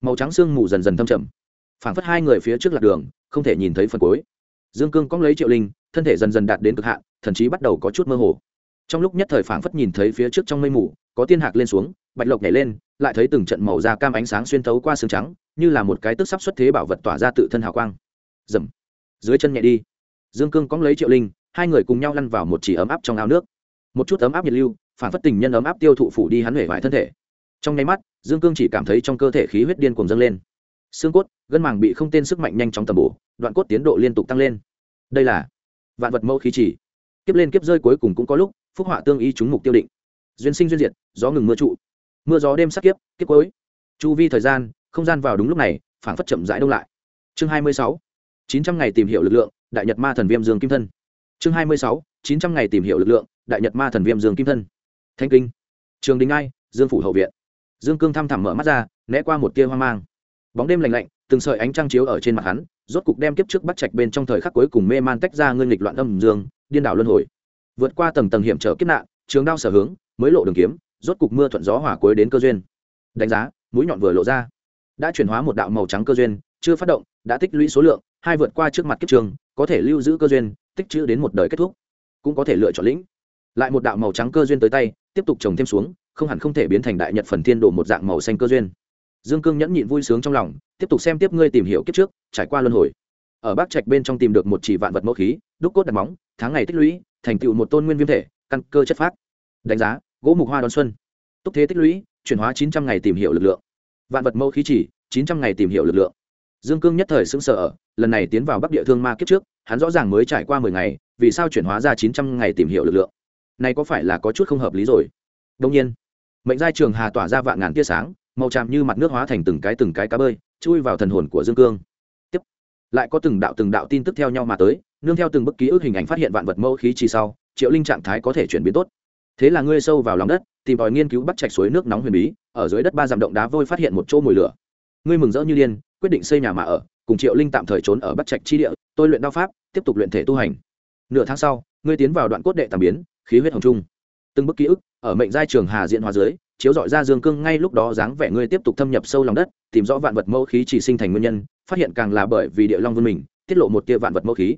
Màu trắng sương mù dần dần thâm trầm. Phảng phất hai người phía trước lạc đường, không thể nhìn thấy phần cuối. Dương cương cóng lấy triệu linh, thân thể dần dần đạt đến cực hạn, thần chí bắt đầu có chút mơ hồ. Trong lúc nhất thời phảng phất nhìn thấy phía trước trong mây mù, có tiên hạc lên xuống, bạch lộc nhảy lên, lại thấy từng trận màu da cam ánh sáng xuyên thấu qua xương trắng, như là một cái tức sắp xuất thế bảo vật tỏa ra tự thân hào quang. Dầm dưới chân nhẹ đi. Dương cương cóng lấy triệu linh hai người cùng nhau lăn vào một chỉ ấm áp trong ao nước. Một chút ấm áp nhiệt lưu, phản phất tình nhân ấm áp tiêu thụ phủ đi hắn hể vải thân thể. Trong nháy mắt, dương cương chỉ cảm thấy trong cơ thể khí huyết điên cuồng dâng lên. Xương cốt, gân màng bị không tên sức mạnh nhanh chóng tầm bổ, đoạn cốt tiến độ liên tục tăng lên. Đây là vạn vật mẫu khí chỉ. Kiếp lên kiếp rơi cuối cùng cũng có lúc, phúc họa tương y chúng mục tiêu định. Duyên sinh duyên diệt, gió ngừng mưa trụ. Mưa gió đêm sắc kiếp kiếp cuối. Chu vi thời gian, không gian vào đúng lúc này, phản phất chậm rãi đông lại. Chương hai mươi sáu. Chín trăm ngày tìm hiểu lực lượng, đại nhật ma thần viêm dương kim thân chương hai mươi sáu, chín trăm ngày tìm hiểu lực lượng, đại nhật ma thần viêm dương kim thân. Thanh kinh. Trường đình ai dương phủ hậu viện. Dương cương thăm thẳm mở mắt ra, né qua một tia hoang mang. Bóng đêm lạnh lạnh, từng sợi ánh trăng chiếu ở trên mặt hắn, rốt cục đem kiếp trước bắt trạch bên trong thời khắc cuối cùng mê man tách ra ngưng lịch loạn âm dương, điên đảo luân hồi. Vượt qua tầng tầng hiểm trở kiếp nạn, trường đao sở hướng, mới lộ đường kiếm, rốt cục mưa thuận gió hỏa cuối đến cơ duyên. Đánh giá, mũi nhọn vừa lộ ra. Đã chuyển hóa một đạo màu trắng cơ duyên, chưa phát động, đã tích lũy số lượng, hai vượt qua trước mặt kiếp trường, có thể lưu giữ cơ duyên tích trữ đến một đời kết thúc. Cũng có thể lựa chọn lĩnh. Lại một đạo màu trắng cơ duyên tới tay, tiếp tục trồng thêm xuống, không hẳn không thể biến thành đại nhật phần thiên đồ một dạng màu xanh cơ duyên. Dương cương nhẫn nhịn vui sướng trong lòng, tiếp tục xem tiếp ngươi tìm hiểu kiếp trước, trải qua luân hồi. Ở bắc trạch bên trong tìm được một chỉ vạn vật mẫu khí, đúc cốt đặt móng, tháng ngày tích lũy, thành tựu một tôn nguyên viêm thể, căn cơ chất phát đánh giá, gỗ mục hoa đón xuân. Túc thế tích lũy, chuyển hóa chín trăm ngày tìm hiểu lực lượng. Vạn vật mẫu khí chỉ, chín trăm ngày tìm hiểu lực lượng. Dương cương nhất thời sững sờ lần này tiến vào bắc địa thương ma kiếp trước hắn rõ ràng mới trải qua mười ngày, vì sao chuyển hóa ra chín trăm ngày tìm hiểu lực lượng? Này có phải là có chút không hợp lý rồi? Đông nhiên. Mệnh giai trường hà tỏa ra vạn ngàn tia sáng, màu tràm như mặt nước hóa thành từng cái từng cái cá bơi, chui vào thần hồn của dương cương. Tiếp. Lại có từng đạo từng đạo tin tức theo nhau mà tới, nương theo từng bức ký ức hình ảnh phát hiện vạn vật mẫu khí chi sau, triệu linh trạng thái có thể chuyển biến tốt. Thế là ngươi sâu vào lòng đất, tìm tòi nghiên cứu bắt chạch suối nước nóng huyền bí, ở dưới đất ba dặm động đá vôi phát hiện một chỗ mùi lửa. Ngươi mừng rỡ như điên, quyết định xây nhà mà ở, cùng triệu linh tạm thời trốn ở bắt trạch chi địa tôi luyện đao pháp, tiếp tục luyện thể tu hành. Nửa tháng sau, ngươi tiến vào đoạn cốt đệ tàm biến, khí huyết hồng trung. Từng bức ký ức, ở mệnh giai trường hà diện hóa dưới, chiếu dọi ra dương cương ngay lúc đó dáng vẻ ngươi tiếp tục thâm nhập sâu lòng đất, tìm rõ vạn vật mẫu khí chỉ sinh thành nguyên nhân, phát hiện càng là bởi vì địa long vươn mình, tiết lộ một tia vạn vật mẫu khí.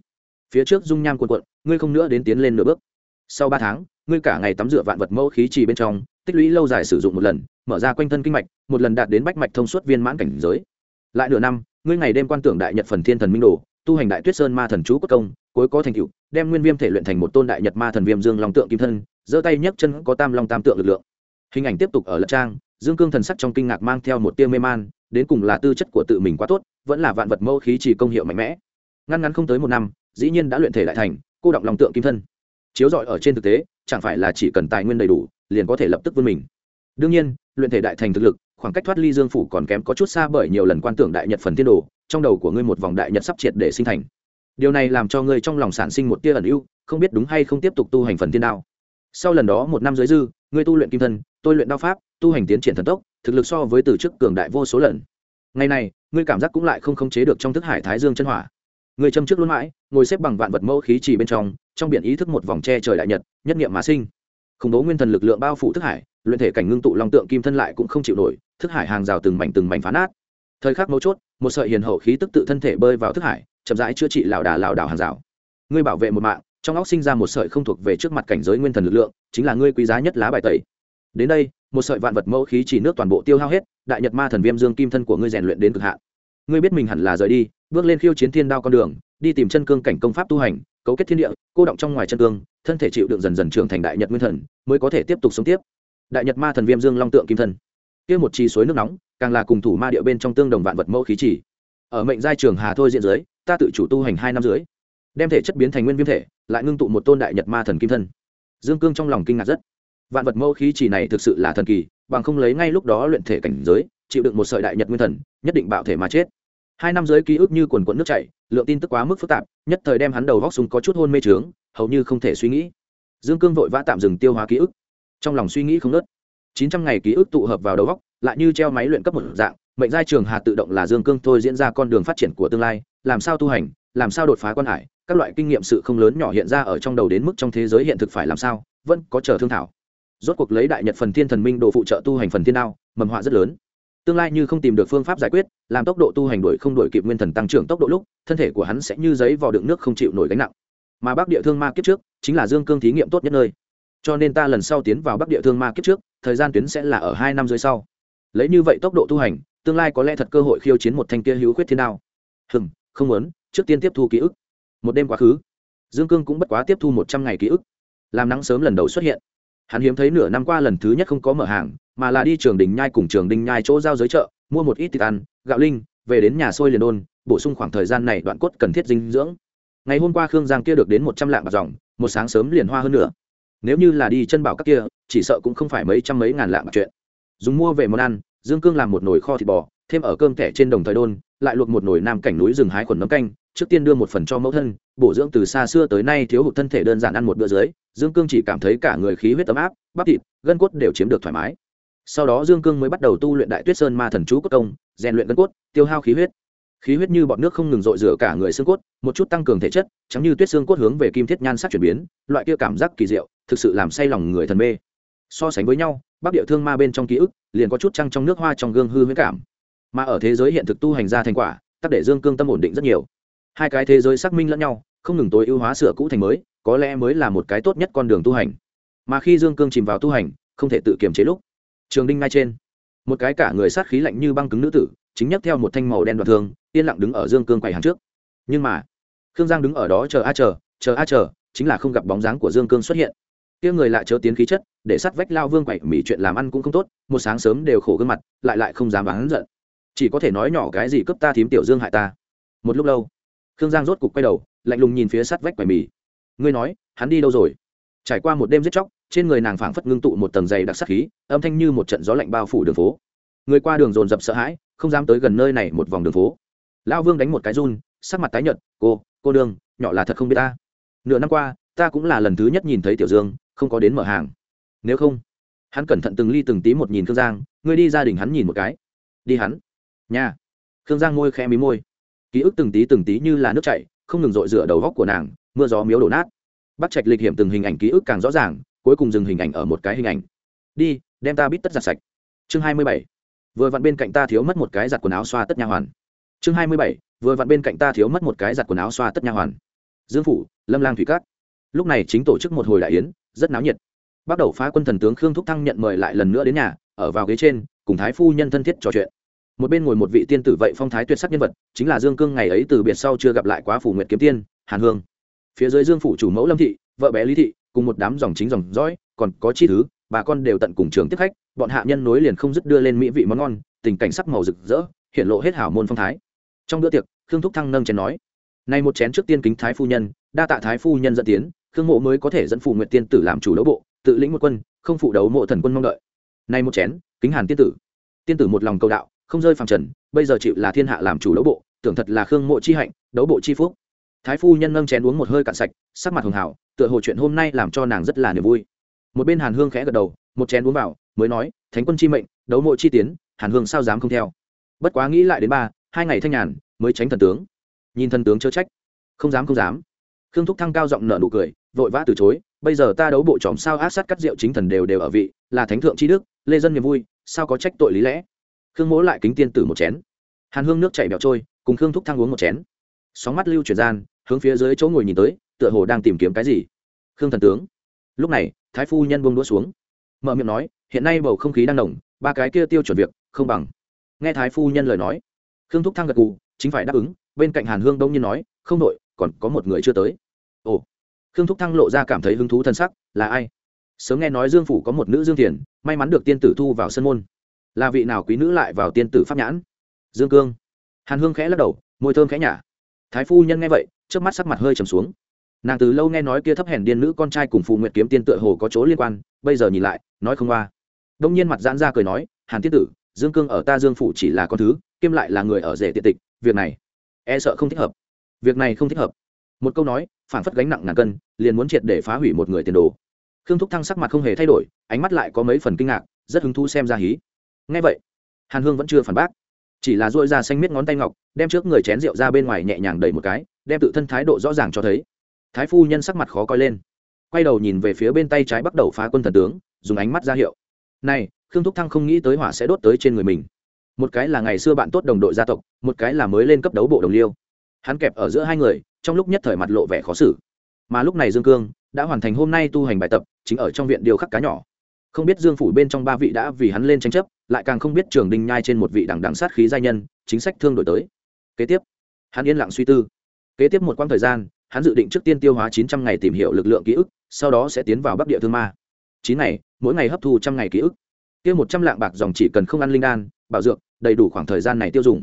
Phía trước dung nham cuộn cuộn, ngươi không nữa đến tiến lên nửa bước. Sau ba tháng, ngươi cả ngày tắm rửa vạn vật mẫu khí trì bên trong, tích lũy lâu dài sử dụng một lần, mở ra quanh thân kinh mạch, một lần đạt đến bách mạch thông suốt viên mãn cảnh giới. Lại nửa năm, ngươi ngày đêm quan tưởng đại nhật phần thiên thần minh đồ tu hành đại tuyết sơn ma thần chú quốc công, cuối có thành tựu, đem nguyên viêm thể luyện thành một tôn đại nhật ma thần viêm dương long tượng kim thân, giơ tay nhấc chân có tam long tam tượng lực lượng. Hình ảnh tiếp tục ở lật trang, dương cương thần sắc trong kinh ngạc mang theo một tia mê man, đến cùng là tư chất của tự mình quá tốt, vẫn là vạn vật mẫu khí chỉ công hiệu mạnh mẽ. Ngăn ngắn không tới một năm, dĩ nhiên đã luyện thể lại thành, cô động long tượng kim thân. Chiếu rọi ở trên thực tế, chẳng phải là chỉ cần tài nguyên đầy đủ, liền có thể lập tức vươn mình. Đương nhiên, luyện thể đại thành thực lực, khoảng cách thoát ly dương phủ còn kém có chút xa bởi nhiều lần quan tưởng đại nhật phần tiên đồ trong đầu của ngươi một vòng đại nhật sắp triệt để sinh thành. Điều này làm cho ngươi trong lòng sản sinh một tia ẩn ưu, không biết đúng hay không tiếp tục tu hành phần tiên đao. Sau lần đó một năm dưới dư, ngươi tu luyện kim thân, tôi luyện đao pháp, tu hành tiến triển thần tốc, thực lực so với từ chức cường đại vô số lần. Ngày này, ngươi cảm giác cũng lại không khống chế được trong thức hải thái dương chân hỏa. Người châm trước luôn mãi, ngồi xếp bằng vạn vật mẫu khí trì bên trong trong biển ý thức một vòng tre trời đại nhật, nhất nghiệm mà sinh. Khủng bố nguyên thần lực lượng bao phủ thức hải, luyện thể cảnh ngưng tụ long tượng kim thân lại cũng không chịu nổi, thức hải hàng rào từng mảnh từng mảnh phá nát. Thời khắc mấu chốt một sợi hiền hậu khí tức tự thân thể bơi vào thức hải, chậm rãi chữa trị lảo đà lảo đảo hàng rào. Ngươi bảo vệ một mạng, trong óc sinh ra một sợi không thuộc về trước mặt cảnh giới nguyên thần lực lượng, chính là ngươi quý giá nhất lá bài tẩy. Đến đây, một sợi vạn vật mẫu khí chỉ nước toàn bộ tiêu hao hết, đại nhật ma thần viêm dương kim thân của ngươi rèn luyện đến cực hạn. Ngươi biết mình hẳn là rời đi, bước lên khiêu chiến thiên đao con đường, đi tìm chân cương cảnh công pháp tu hành, cấu kết thiên địa, cô động trong ngoài chân cương, thân thể chịu đựng dần dần trưởng thành đại nhật nguyên thần, mới có thể tiếp tục sống tiếp. Đại nhật ma thần viêm dương long tượng kim thân kia một chi suối nước nóng, càng là cùng thủ ma địa bên trong tương đồng vạn vật mẫu khí chỉ. Ở mệnh giai trường hà thôi diện dưới, ta tự chủ tu hành hai năm dưới. Đem thể chất biến thành nguyên viêm thể, lại ngưng tụ một tôn đại nhật ma thần kim thân. Dương cương trong lòng kinh ngạc rất. Vạn vật mẫu khí chỉ này thực sự là thần kỳ, bằng không lấy ngay lúc đó luyện thể cảnh giới, chịu đựng một sợi đại nhật nguyên thần, nhất định bạo thể mà chết. Hai năm giới ký ức như quần quẫn nước chảy, lượng tin tức quá mức phức tạp, nhất thời đem hắn đầu góc súng có chút hôn mê trướng, hầu như không thể suy nghĩ. Dương cương vội vã tạm dừng tiêu hóa ký ức. Trong lòng suy nghĩ không nớt chín trăm ngày ký ức tụ hợp vào đầu góc lại như treo máy luyện cấp một dạng, mệnh giai trường hà tự động là dương cương thôi diễn ra con đường phát triển của tương lai, làm sao tu hành, làm sao đột phá quan hải, các loại kinh nghiệm sự không lớn nhỏ hiện ra ở trong đầu đến mức trong thế giới hiện thực phải làm sao, vẫn có chờ thương thảo. Rốt cuộc lấy đại nhật phần thiên thần minh độ phụ trợ tu hành phần thiên đao, mầm họa rất lớn. Tương lai như không tìm được phương pháp giải quyết, làm tốc độ tu hành đổi không đổi kịp nguyên thần tăng trưởng tốc độ lúc, thân thể của hắn sẽ như giấy vò đựng nước không chịu nổi gánh nặng. Mà bắc địa thương ma kiếp trước, chính là dương cương thí nghiệm tốt nhất nơi cho nên ta lần sau tiến vào bắc địa thương ma kiếp trước, thời gian tuyến sẽ là ở hai năm dưới sau. Lấy như vậy tốc độ tu hành, tương lai có lẽ thật cơ hội khiêu chiến một thanh kia hữu khuyết thiên đao. Hừm, không muốn, trước tiên tiếp thu ký ức. Một đêm quá khứ, dương cương cũng bất quá tiếp thu một trăm ngày ký ức. Làm nắng sớm lần đầu xuất hiện. Hắn hiếm thấy nửa năm qua lần thứ nhất không có mở hàng, mà là đi trường đình nhai cùng trường đình nhai chỗ giao giới chợ, mua một ít thịt ăn, gạo linh, về đến nhà sôi liền đôn, bổ sung khoảng thời gian này đoạn cốt cần thiết dinh dưỡng. Ngày hôm qua khương giang kia được đến một trăm lạng bạc dòng, một sáng sớm liền hoa hơn nữa nếu như là đi chân bảo các kia, chỉ sợ cũng không phải mấy trăm mấy ngàn lạng bạc chuyện. Dùng mua về món ăn, dương cương làm một nồi kho thịt bò, thêm ở cơm thẻ trên đồng thời đôn, lại luộc một nồi nam cảnh núi rừng hái khuẩn nấm canh, trước tiên đưa một phần cho mẫu thân, bổ dưỡng từ xa xưa tới nay thiếu hụt thân thể đơn giản ăn một bữa dưới, dương cương chỉ cảm thấy cả người khí huyết ấm áp, bắp thịt, gân cốt đều chiếm được thoải mái. Sau đó dương cương mới bắt đầu tu luyện đại tuyết sơn ma thần chú cốt công, rèn luyện gân cốt, tiêu hao khí huyết khí huyết như bọn nước không ngừng dội rửa cả người xương cốt, một chút tăng cường thể chất chẳng như tuyết xương cốt hướng về kim thiết nhan sắc chuyển biến, loại kia cảm giác kỳ diệu, thực sự làm say lòng người thần mê. So sánh với nhau, bắc địa thương ma bên trong ký ức liền có chút trăng trong nước hoa trong gương hư huyết cảm. Mà ở thế giới hiện thực tu hành ra thành quả, tắc để dương cương tâm ổn định rất nhiều. Hai cái thế giới xác minh lẫn nhau, không ngừng tối ưu hóa sửa cũ thành mới, có lẽ mới là một cái tốt nhất con đường tu hành. Mà khi dương cương chìm vào tu hành, không thể tự kiềm chế lúc. Trường đinh ngay trên. Một cái cả người sát khí lạnh như băng cứng nữ tử chính nhắc theo một thanh màu đen đoạn thương, yên lặng đứng ở dương cương quầy hàng trước. Nhưng mà, khương giang đứng ở đó chờ a chờ chờ a chờ, chính là không gặp bóng dáng của dương cương xuất hiện. Kia người lại chớ tiến khí chất, để sắt vách lao vương quậy mỹ chuyện làm ăn cũng không tốt, một sáng sớm đều khổ gương mặt, lại lại không dám bán giận. Chỉ có thể nói nhỏ cái gì cướp ta thím tiểu dương hại ta. Một lúc lâu, khương giang rốt cục quay đầu, lạnh lùng nhìn phía sắt vách quầy mì ngươi nói, hắn đi đâu rồi? Trải qua một đêm giết chóc, trên người nàng phảng phất ngưng tụ một tầng dày đặc sắc khí, âm thanh như một trận gió lạnh bao phủ đường phố. Người qua đường dồn dập sợ hãi không dám tới gần nơi này một vòng đường phố. Lão vương đánh một cái run, sắc mặt tái nhợt, cô cô đương, nhỏ là thật không biết ta. Nửa năm qua, ta cũng là lần thứ nhất nhìn thấy tiểu dương, không có đến mở hàng. Nếu không, hắn cẩn thận từng ly từng tí một nhìn khương giang, ngươi đi gia đình hắn nhìn một cái. Đi hắn? Nhà khương giang môi khẽ mí môi. Ký ức từng tí từng tí như là nước chảy, không ngừng rội rửa đầu góc của nàng, mưa gió miếu đổ nát. Bắt trạch lịch hiểm từng hình ảnh ký ức càng rõ ràng, cuối cùng dừng hình ảnh ở một cái hình ảnh. Đi, đem ta bít tất giặt sạch. Chương hai mươi bảy vừa vặn bên cạnh ta thiếu mất một cái giặt quần áo xoa tất nha hoàn. Chương hai mươi bảy, vừa vặn bên cạnh ta thiếu mất một cái giặt quần áo xoa tất nha hoàn. Dương phủ, lâm lang thủy cát lúc này chính tổ chức một hồi đại yến, rất náo nhiệt. Bắt đầu phá quân thần tướng khương thúc thăng nhận mời lại lần nữa đến nhà, ở vào ghế trên, cùng thái phu nhân thân thiết trò chuyện. Một bên ngồi một vị tiên tử vậy phong thái tuyệt sắc nhân vật, chính là dương cương ngày ấy từ biệt sau chưa gặp lại quá phủ nguyệt kiếm tiên, hàn hương. Phía dưới dương phủ chủ mẫu lâm thị, vợ bé lý thị, cùng một đám dòng chính dòng dõi, còn có chi thứ bà con đều tận cùng trường tiếp khách, bọn hạ nhân nối liền không dứt đưa lên mỹ vị món ngon, tình cảnh sắc màu rực rỡ, hiện lộ hết hảo môn phong thái. Trong bữa tiệc, khương thúc thăng nâng chén nói nay một chén trước tiên kính thái phu nhân, đa tạ thái phu nhân dẫn tiến, khương mộ mới có thể dẫn phụ nguyệt tiên tử làm chủ đấu bộ, tự lĩnh một quân, không phụ đấu mộ thần quân mong đợi. Nay một chén, kính hàn tiên tử. Tiên tử một lòng cầu đạo, không rơi phàm trần, bây giờ chịu là thiên hạ làm chủ đấu bộ, tưởng thật là khương mộ chi hạnh, đấu bộ chi phúc. Thái phu nhân nâng chén uống một hơi cạn sạch, sắc mặt hường hảo tựa hồ chuyện hôm nay làm cho nàng rất là niềm vui một bên hàn hương khẽ gật đầu, một chén uống vào, mới nói, thánh quân chi mệnh, đấu mộ chi tiến, hàn hương sao dám không theo? Bất quá nghĩ lại đến ba, hai ngày thanh nhàn, mới tránh thần tướng. Nhìn thần tướng chớ trách. Không dám không dám. Khương thúc thăng cao giọng nở nụ cười, vội vã từ chối, bây giờ ta đấu bộ tròm sao áp sát cắt rượu chính thần đều đều ở vị, là thánh thượng tri đức, lê dân niềm vui, sao có trách tội lý lẽ? Khương mỗ lại kính tiên tử một chén. Hàn hương nước chảy bẹo trôi, cùng khương thúc thăng uống một chén. Sóng mắt lưu chuyển gian, hướng phía dưới chỗ ngồi nhìn tới, tựa hồ đang tìm kiếm cái gì. Khương thần tướng. Lúc này thái phu nhân buông đũa xuống. Mở miệng nói hiện nay bầu không khí đang nồng ba cái kia tiêu chuẩn việc không bằng. Nghe thái phu nhân lời nói khương thúc thăng gật gù chính phải đáp ứng bên cạnh hàn hương đông nhiên nói không nội, còn có một người chưa tới. Ồ. Khương thúc thăng lộ ra cảm thấy hứng thú thân sắc là ai? Sớm nghe nói dương phủ có một nữ dương thiền may mắn được tiên tử thu vào sân môn. Là vị nào quý nữ lại vào tiên tử pháp nhãn? Dương cương. Hàn hương khẽ lắc đầu môi thơm khẽ nhả. Thái phu nhân nghe vậy trước mắt sắc mặt hơi trầm xuống nàng từ lâu nghe nói kia thấp hèn điên nữ con trai cùng phù nguyệt kiếm tiên tựa hồ có chỗ liên quan, bây giờ nhìn lại, nói không qua. Đông nhiên mặt giãn ra cười nói, hàn tiết tử, dương cương ở ta dương phủ chỉ là con thứ, kiêm lại là người ở rể tiện tịch, việc này e sợ không thích hợp. Việc này không thích hợp. Một câu nói phản phất gánh nặng ngàn cân, liền muốn triệt để phá hủy một người tiền đồ. Khương thúc thăng sắc mặt không hề thay đổi, ánh mắt lại có mấy phần kinh ngạc, rất hứng thú xem ra hí. Ngay vậy, hàn hương vẫn chưa phản bác, chỉ là dội ra xanh miết ngón tay ngọc, đem trước người chén rượu ra bên ngoài nhẹ nhàng đẩy một cái, đem tự thân thái độ rõ ràng cho thấy thái phu nhân sắc mặt khó coi lên. Quay đầu nhìn về phía bên tay trái bắt đầu phá quân thần tướng, dùng ánh mắt ra hiệu. Này, khương thúc thăng không nghĩ tới hỏa sẽ đốt tới trên người mình. Một cái là ngày xưa bạn tốt đồng đội gia tộc, một cái là mới lên cấp đấu bộ đồng liêu. Hắn kẹp ở giữa hai người, trong lúc nhất thời mặt lộ vẻ khó xử. Mà lúc này dương cương đã hoàn thành hôm nay tu hành bài tập, chính ở trong viện điều khắc cá nhỏ. Không biết dương phủ bên trong ba vị đã vì hắn lên tranh chấp, lại càng không biết trường đinh nhai trên một vị đằng đằng sát khí gia nhân, chính sách thương đổi tới. Kế tiếp, hắn yên lặng suy tư. Kế tiếp một quãng thời gian hắn dự định trước tiên tiêu hóa chín trăm ngày tìm hiểu lực lượng ký ức, sau đó sẽ tiến vào bắc địa thương ma. Chín ngày, mỗi ngày hấp thu trăm ngày ký ức. Kia một trăm lạng bạc dòng chỉ cần không ăn linh đan, bảo dược, đầy đủ khoảng thời gian này tiêu dùng.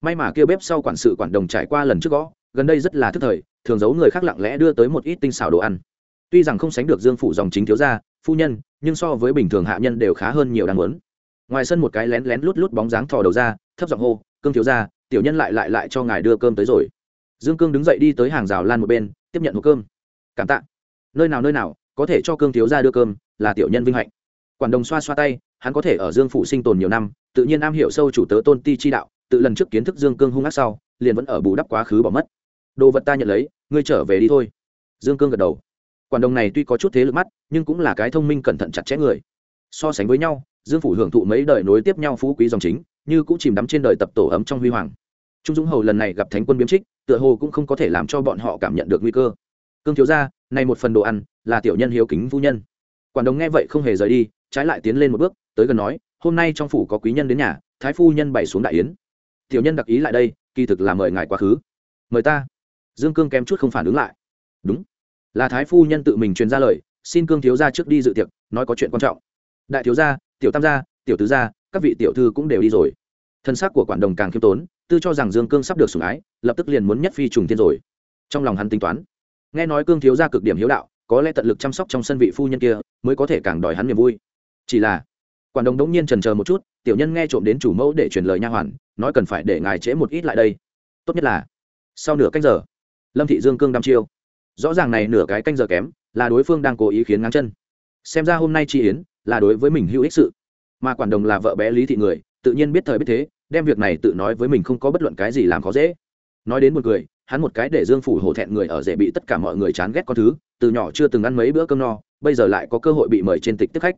May mà kia bếp sau quản sự quản đồng trải qua lần trước gõ, gần đây rất là thức thời, thường giấu người khác lặng lẽ đưa tới một ít tinh xảo đồ ăn. Tuy rằng không sánh được dương phủ dòng chính thiếu gia, phu nhân, nhưng so với bình thường hạ nhân đều khá hơn nhiều đáng muốn. Ngoài sân một cái lén lén lút lút bóng dáng thò đầu ra, thấp giọng hô, cương thiếu gia, tiểu nhân lại lại lại cho ngài đưa cơm tới rồi dương cương đứng dậy đi tới hàng rào lan một bên, tiếp nhận hộp cơm. Cảm tạ. Nơi nào nơi nào, có thể cho cương thiếu gia đưa cơm, là tiểu nhân vinh hạnh. Quản đồng xoa xoa tay, hắn có thể ở dương phủ sinh tồn nhiều năm, tự nhiên am hiểu sâu chủ tớ tôn ti chi đạo, tự lần trước kiến thức dương cương hung ác sau, liền vẫn ở bù đắp quá khứ bỏ mất. Đồ vật ta nhận lấy, ngươi trở về đi thôi. Dương cương gật đầu. Quản đồng này tuy có chút thế lực mắt, nhưng cũng là cái thông minh cẩn thận chặt chẽ người. So sánh với nhau, dương phủ hưởng thụ mấy đời nối tiếp nhau phú quý dòng chính, như cũng chìm đắm trên đời tập tổ ấm trong huy hoàng trung dũng hầu lần này gặp thánh quân biếm trích, tựa hồ cũng không có thể làm cho bọn họ cảm nhận được nguy cơ. Cương thiếu ra này một phần đồ ăn, là tiểu nhân hiếu kính phu nhân. Quản đồng nghe vậy không hề rời đi, trái lại tiến lên một bước, tới gần nói, hôm nay trong phủ có quý nhân đến nhà, thái phu nhân bày xuống đại yến. Tiểu nhân đặc ý lại đây, kỳ thực là mời ngài quá khứ. Mời ta. Dương cương kém chút không phản ứng lại. Đúng, là thái phu nhân tự mình truyền ra lời, xin cương thiếu gia trước đi dự tiệc, nói có chuyện quan trọng. Đại thiếu gia, tiểu tam gia, tiểu tứ gia, các vị tiểu thư cũng đều đi rồi. Thân xác của quản đồng càng khiêm tốn tư cho rằng dương cương sắp được sủng ái, lập tức liền muốn nhất phi trùng tiên rồi. Trong lòng hắn tính toán, nghe nói cương thiếu gia cực điểm hiếu đạo, có lẽ tận lực chăm sóc trong sân vị phu nhân kia, mới có thể càng đòi hắn niềm vui. Chỉ là, quản đồng đống nhiên trần chờ một chút, tiểu nhân nghe trộm đến chủ mẫu để truyền lời nha hoàn, nói cần phải để ngài trễ một ít lại đây. Tốt nhất là, sau nửa canh giờ, lâm thị dương cương đăm chiêu. Rõ ràng này nửa cái canh giờ kém, là đối phương đang cố ý khiến ngáng chân. Xem ra hôm nay chi yến là đối với mình hữu ích sự. Mà quản đồng là vợ bé lý thị người tự nhiên biết thời biết thế, đem việc này tự nói với mình không có bất luận cái gì làm khó dễ. Nói đến một người hắn một cái để dương phủ hổ thẹn người ở rể bị tất cả mọi người chán ghét con thứ, từ nhỏ chưa từng ăn mấy bữa cơm no, bây giờ lại có cơ hội bị mời trên tịch tiếp khách.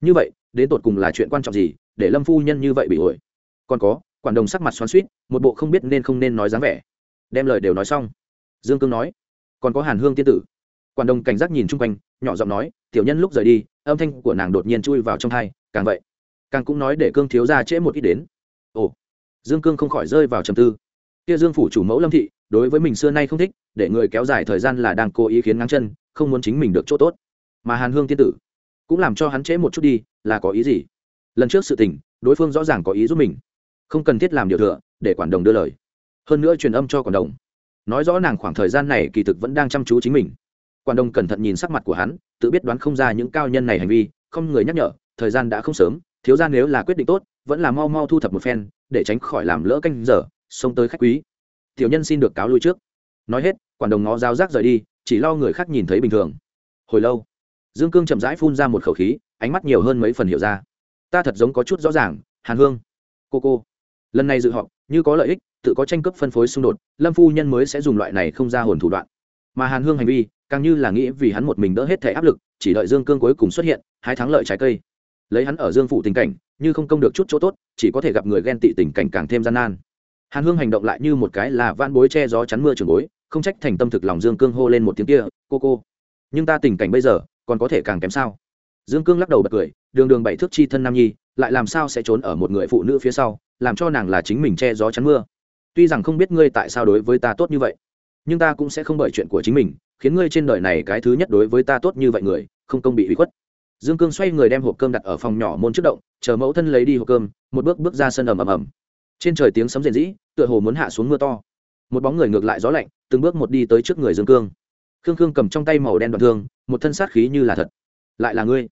Như vậy, đến tột cùng là chuyện quan trọng gì, để lâm phu nhân như vậy bị ổi? Còn có, quản đồng sắc mặt xoắn suýt một bộ không biết nên không nên nói dáng vẻ. Đem lời đều nói xong. Dương cương nói, còn có hàn hương tiên tử. Quản đồng cảnh giác nhìn chung quanh, nhỏ giọng nói, tiểu nhân lúc rời đi, âm thanh của nàng đột nhiên chui vào trong thai, càng vậy càng cũng nói để cương thiếu ra trễ một ít đến. Ồ, dương cương không khỏi rơi vào trầm tư. Kia dương phủ chủ mẫu lâm thị, đối với mình xưa nay không thích, để người kéo dài thời gian là đang cố ý khiến ngáng chân, không muốn chính mình được chỗ tốt. Mà hàn hương tiên tử, cũng làm cho hắn trễ một chút đi, là có ý gì? Lần trước sự tình, đối phương rõ ràng có ý giúp mình. Không cần thiết làm điều thừa, để quản đồng đưa lời. Hơn nữa truyền âm cho quản đồng. Nói rõ nàng khoảng thời gian này kỳ thực vẫn đang chăm chú chính mình. Quản đồng cẩn thận nhìn sắc mặt của hắn, tự biết đoán không ra những cao nhân này hành vi, không người nhắc nhở, thời gian đã không sớm thiếu ra nếu là quyết định tốt, vẫn là mau mau thu thập một phen, để tránh khỏi làm lỡ canh giờ, xông tới khách quý. Tiểu nhân xin được cáo lui trước. Nói hết, quản đồng ngó giáo giác rời đi, chỉ lo người khác nhìn thấy bình thường. Hồi lâu, dương cương chậm rãi phun ra một khẩu khí, ánh mắt nhiều hơn mấy phần hiểu ra. Ta thật giống có chút rõ ràng, hàn hương, cô cô. Lần này dự họp, như có lợi ích, tự có tranh cướp phân phối xung đột, lâm phu nhân mới sẽ dùng loại này không ra hồn thủ đoạn. Mà hàn hương hành vi, càng như là nghĩ vì hắn một mình đỡ hết thể áp lực, chỉ đợi dương cương cuối cùng xuất hiện hai thắng lợi trái cây lấy hắn ở dương phủ tình cảnh, như không công được chút chỗ tốt, chỉ có thể gặp người ghen tị tình cảnh càng thêm gian nan. Hàn hương hành động lại như một cái là van bối che gió chắn mưa trường bối, không trách thành tâm thực lòng dương cương hô lên một tiếng kia, cô cô, nhưng ta tình cảnh bây giờ còn có thể càng kém sao? Dương cương lắc đầu bật cười, đường đường bảy thước chi thân nam nhi, lại làm sao sẽ trốn ở một người phụ nữ phía sau, làm cho nàng là chính mình che gió chắn mưa? Tuy rằng không biết ngươi tại sao đối với ta tốt như vậy, nhưng ta cũng sẽ không bởi chuyện của chính mình, khiến ngươi trên đời này cái thứ nhất đối với ta tốt như vậy người, không công bị hủy khuất dương cương xoay người đem hộp cơm đặt ở phòng nhỏ môn trước động, chờ mẫu thân lấy đi hộp cơm, một bước bước ra sân ầm ầm ầm. Trên trời tiếng sấm rền rĩ, tựa hồ muốn hạ xuống mưa to. Một bóng người ngược lại gió lạnh, từng bước một đi tới trước người dương cương. Khương khương cầm trong tay màu đen đoạn thương, một thân sát khí như là thật. Lại là ngươi?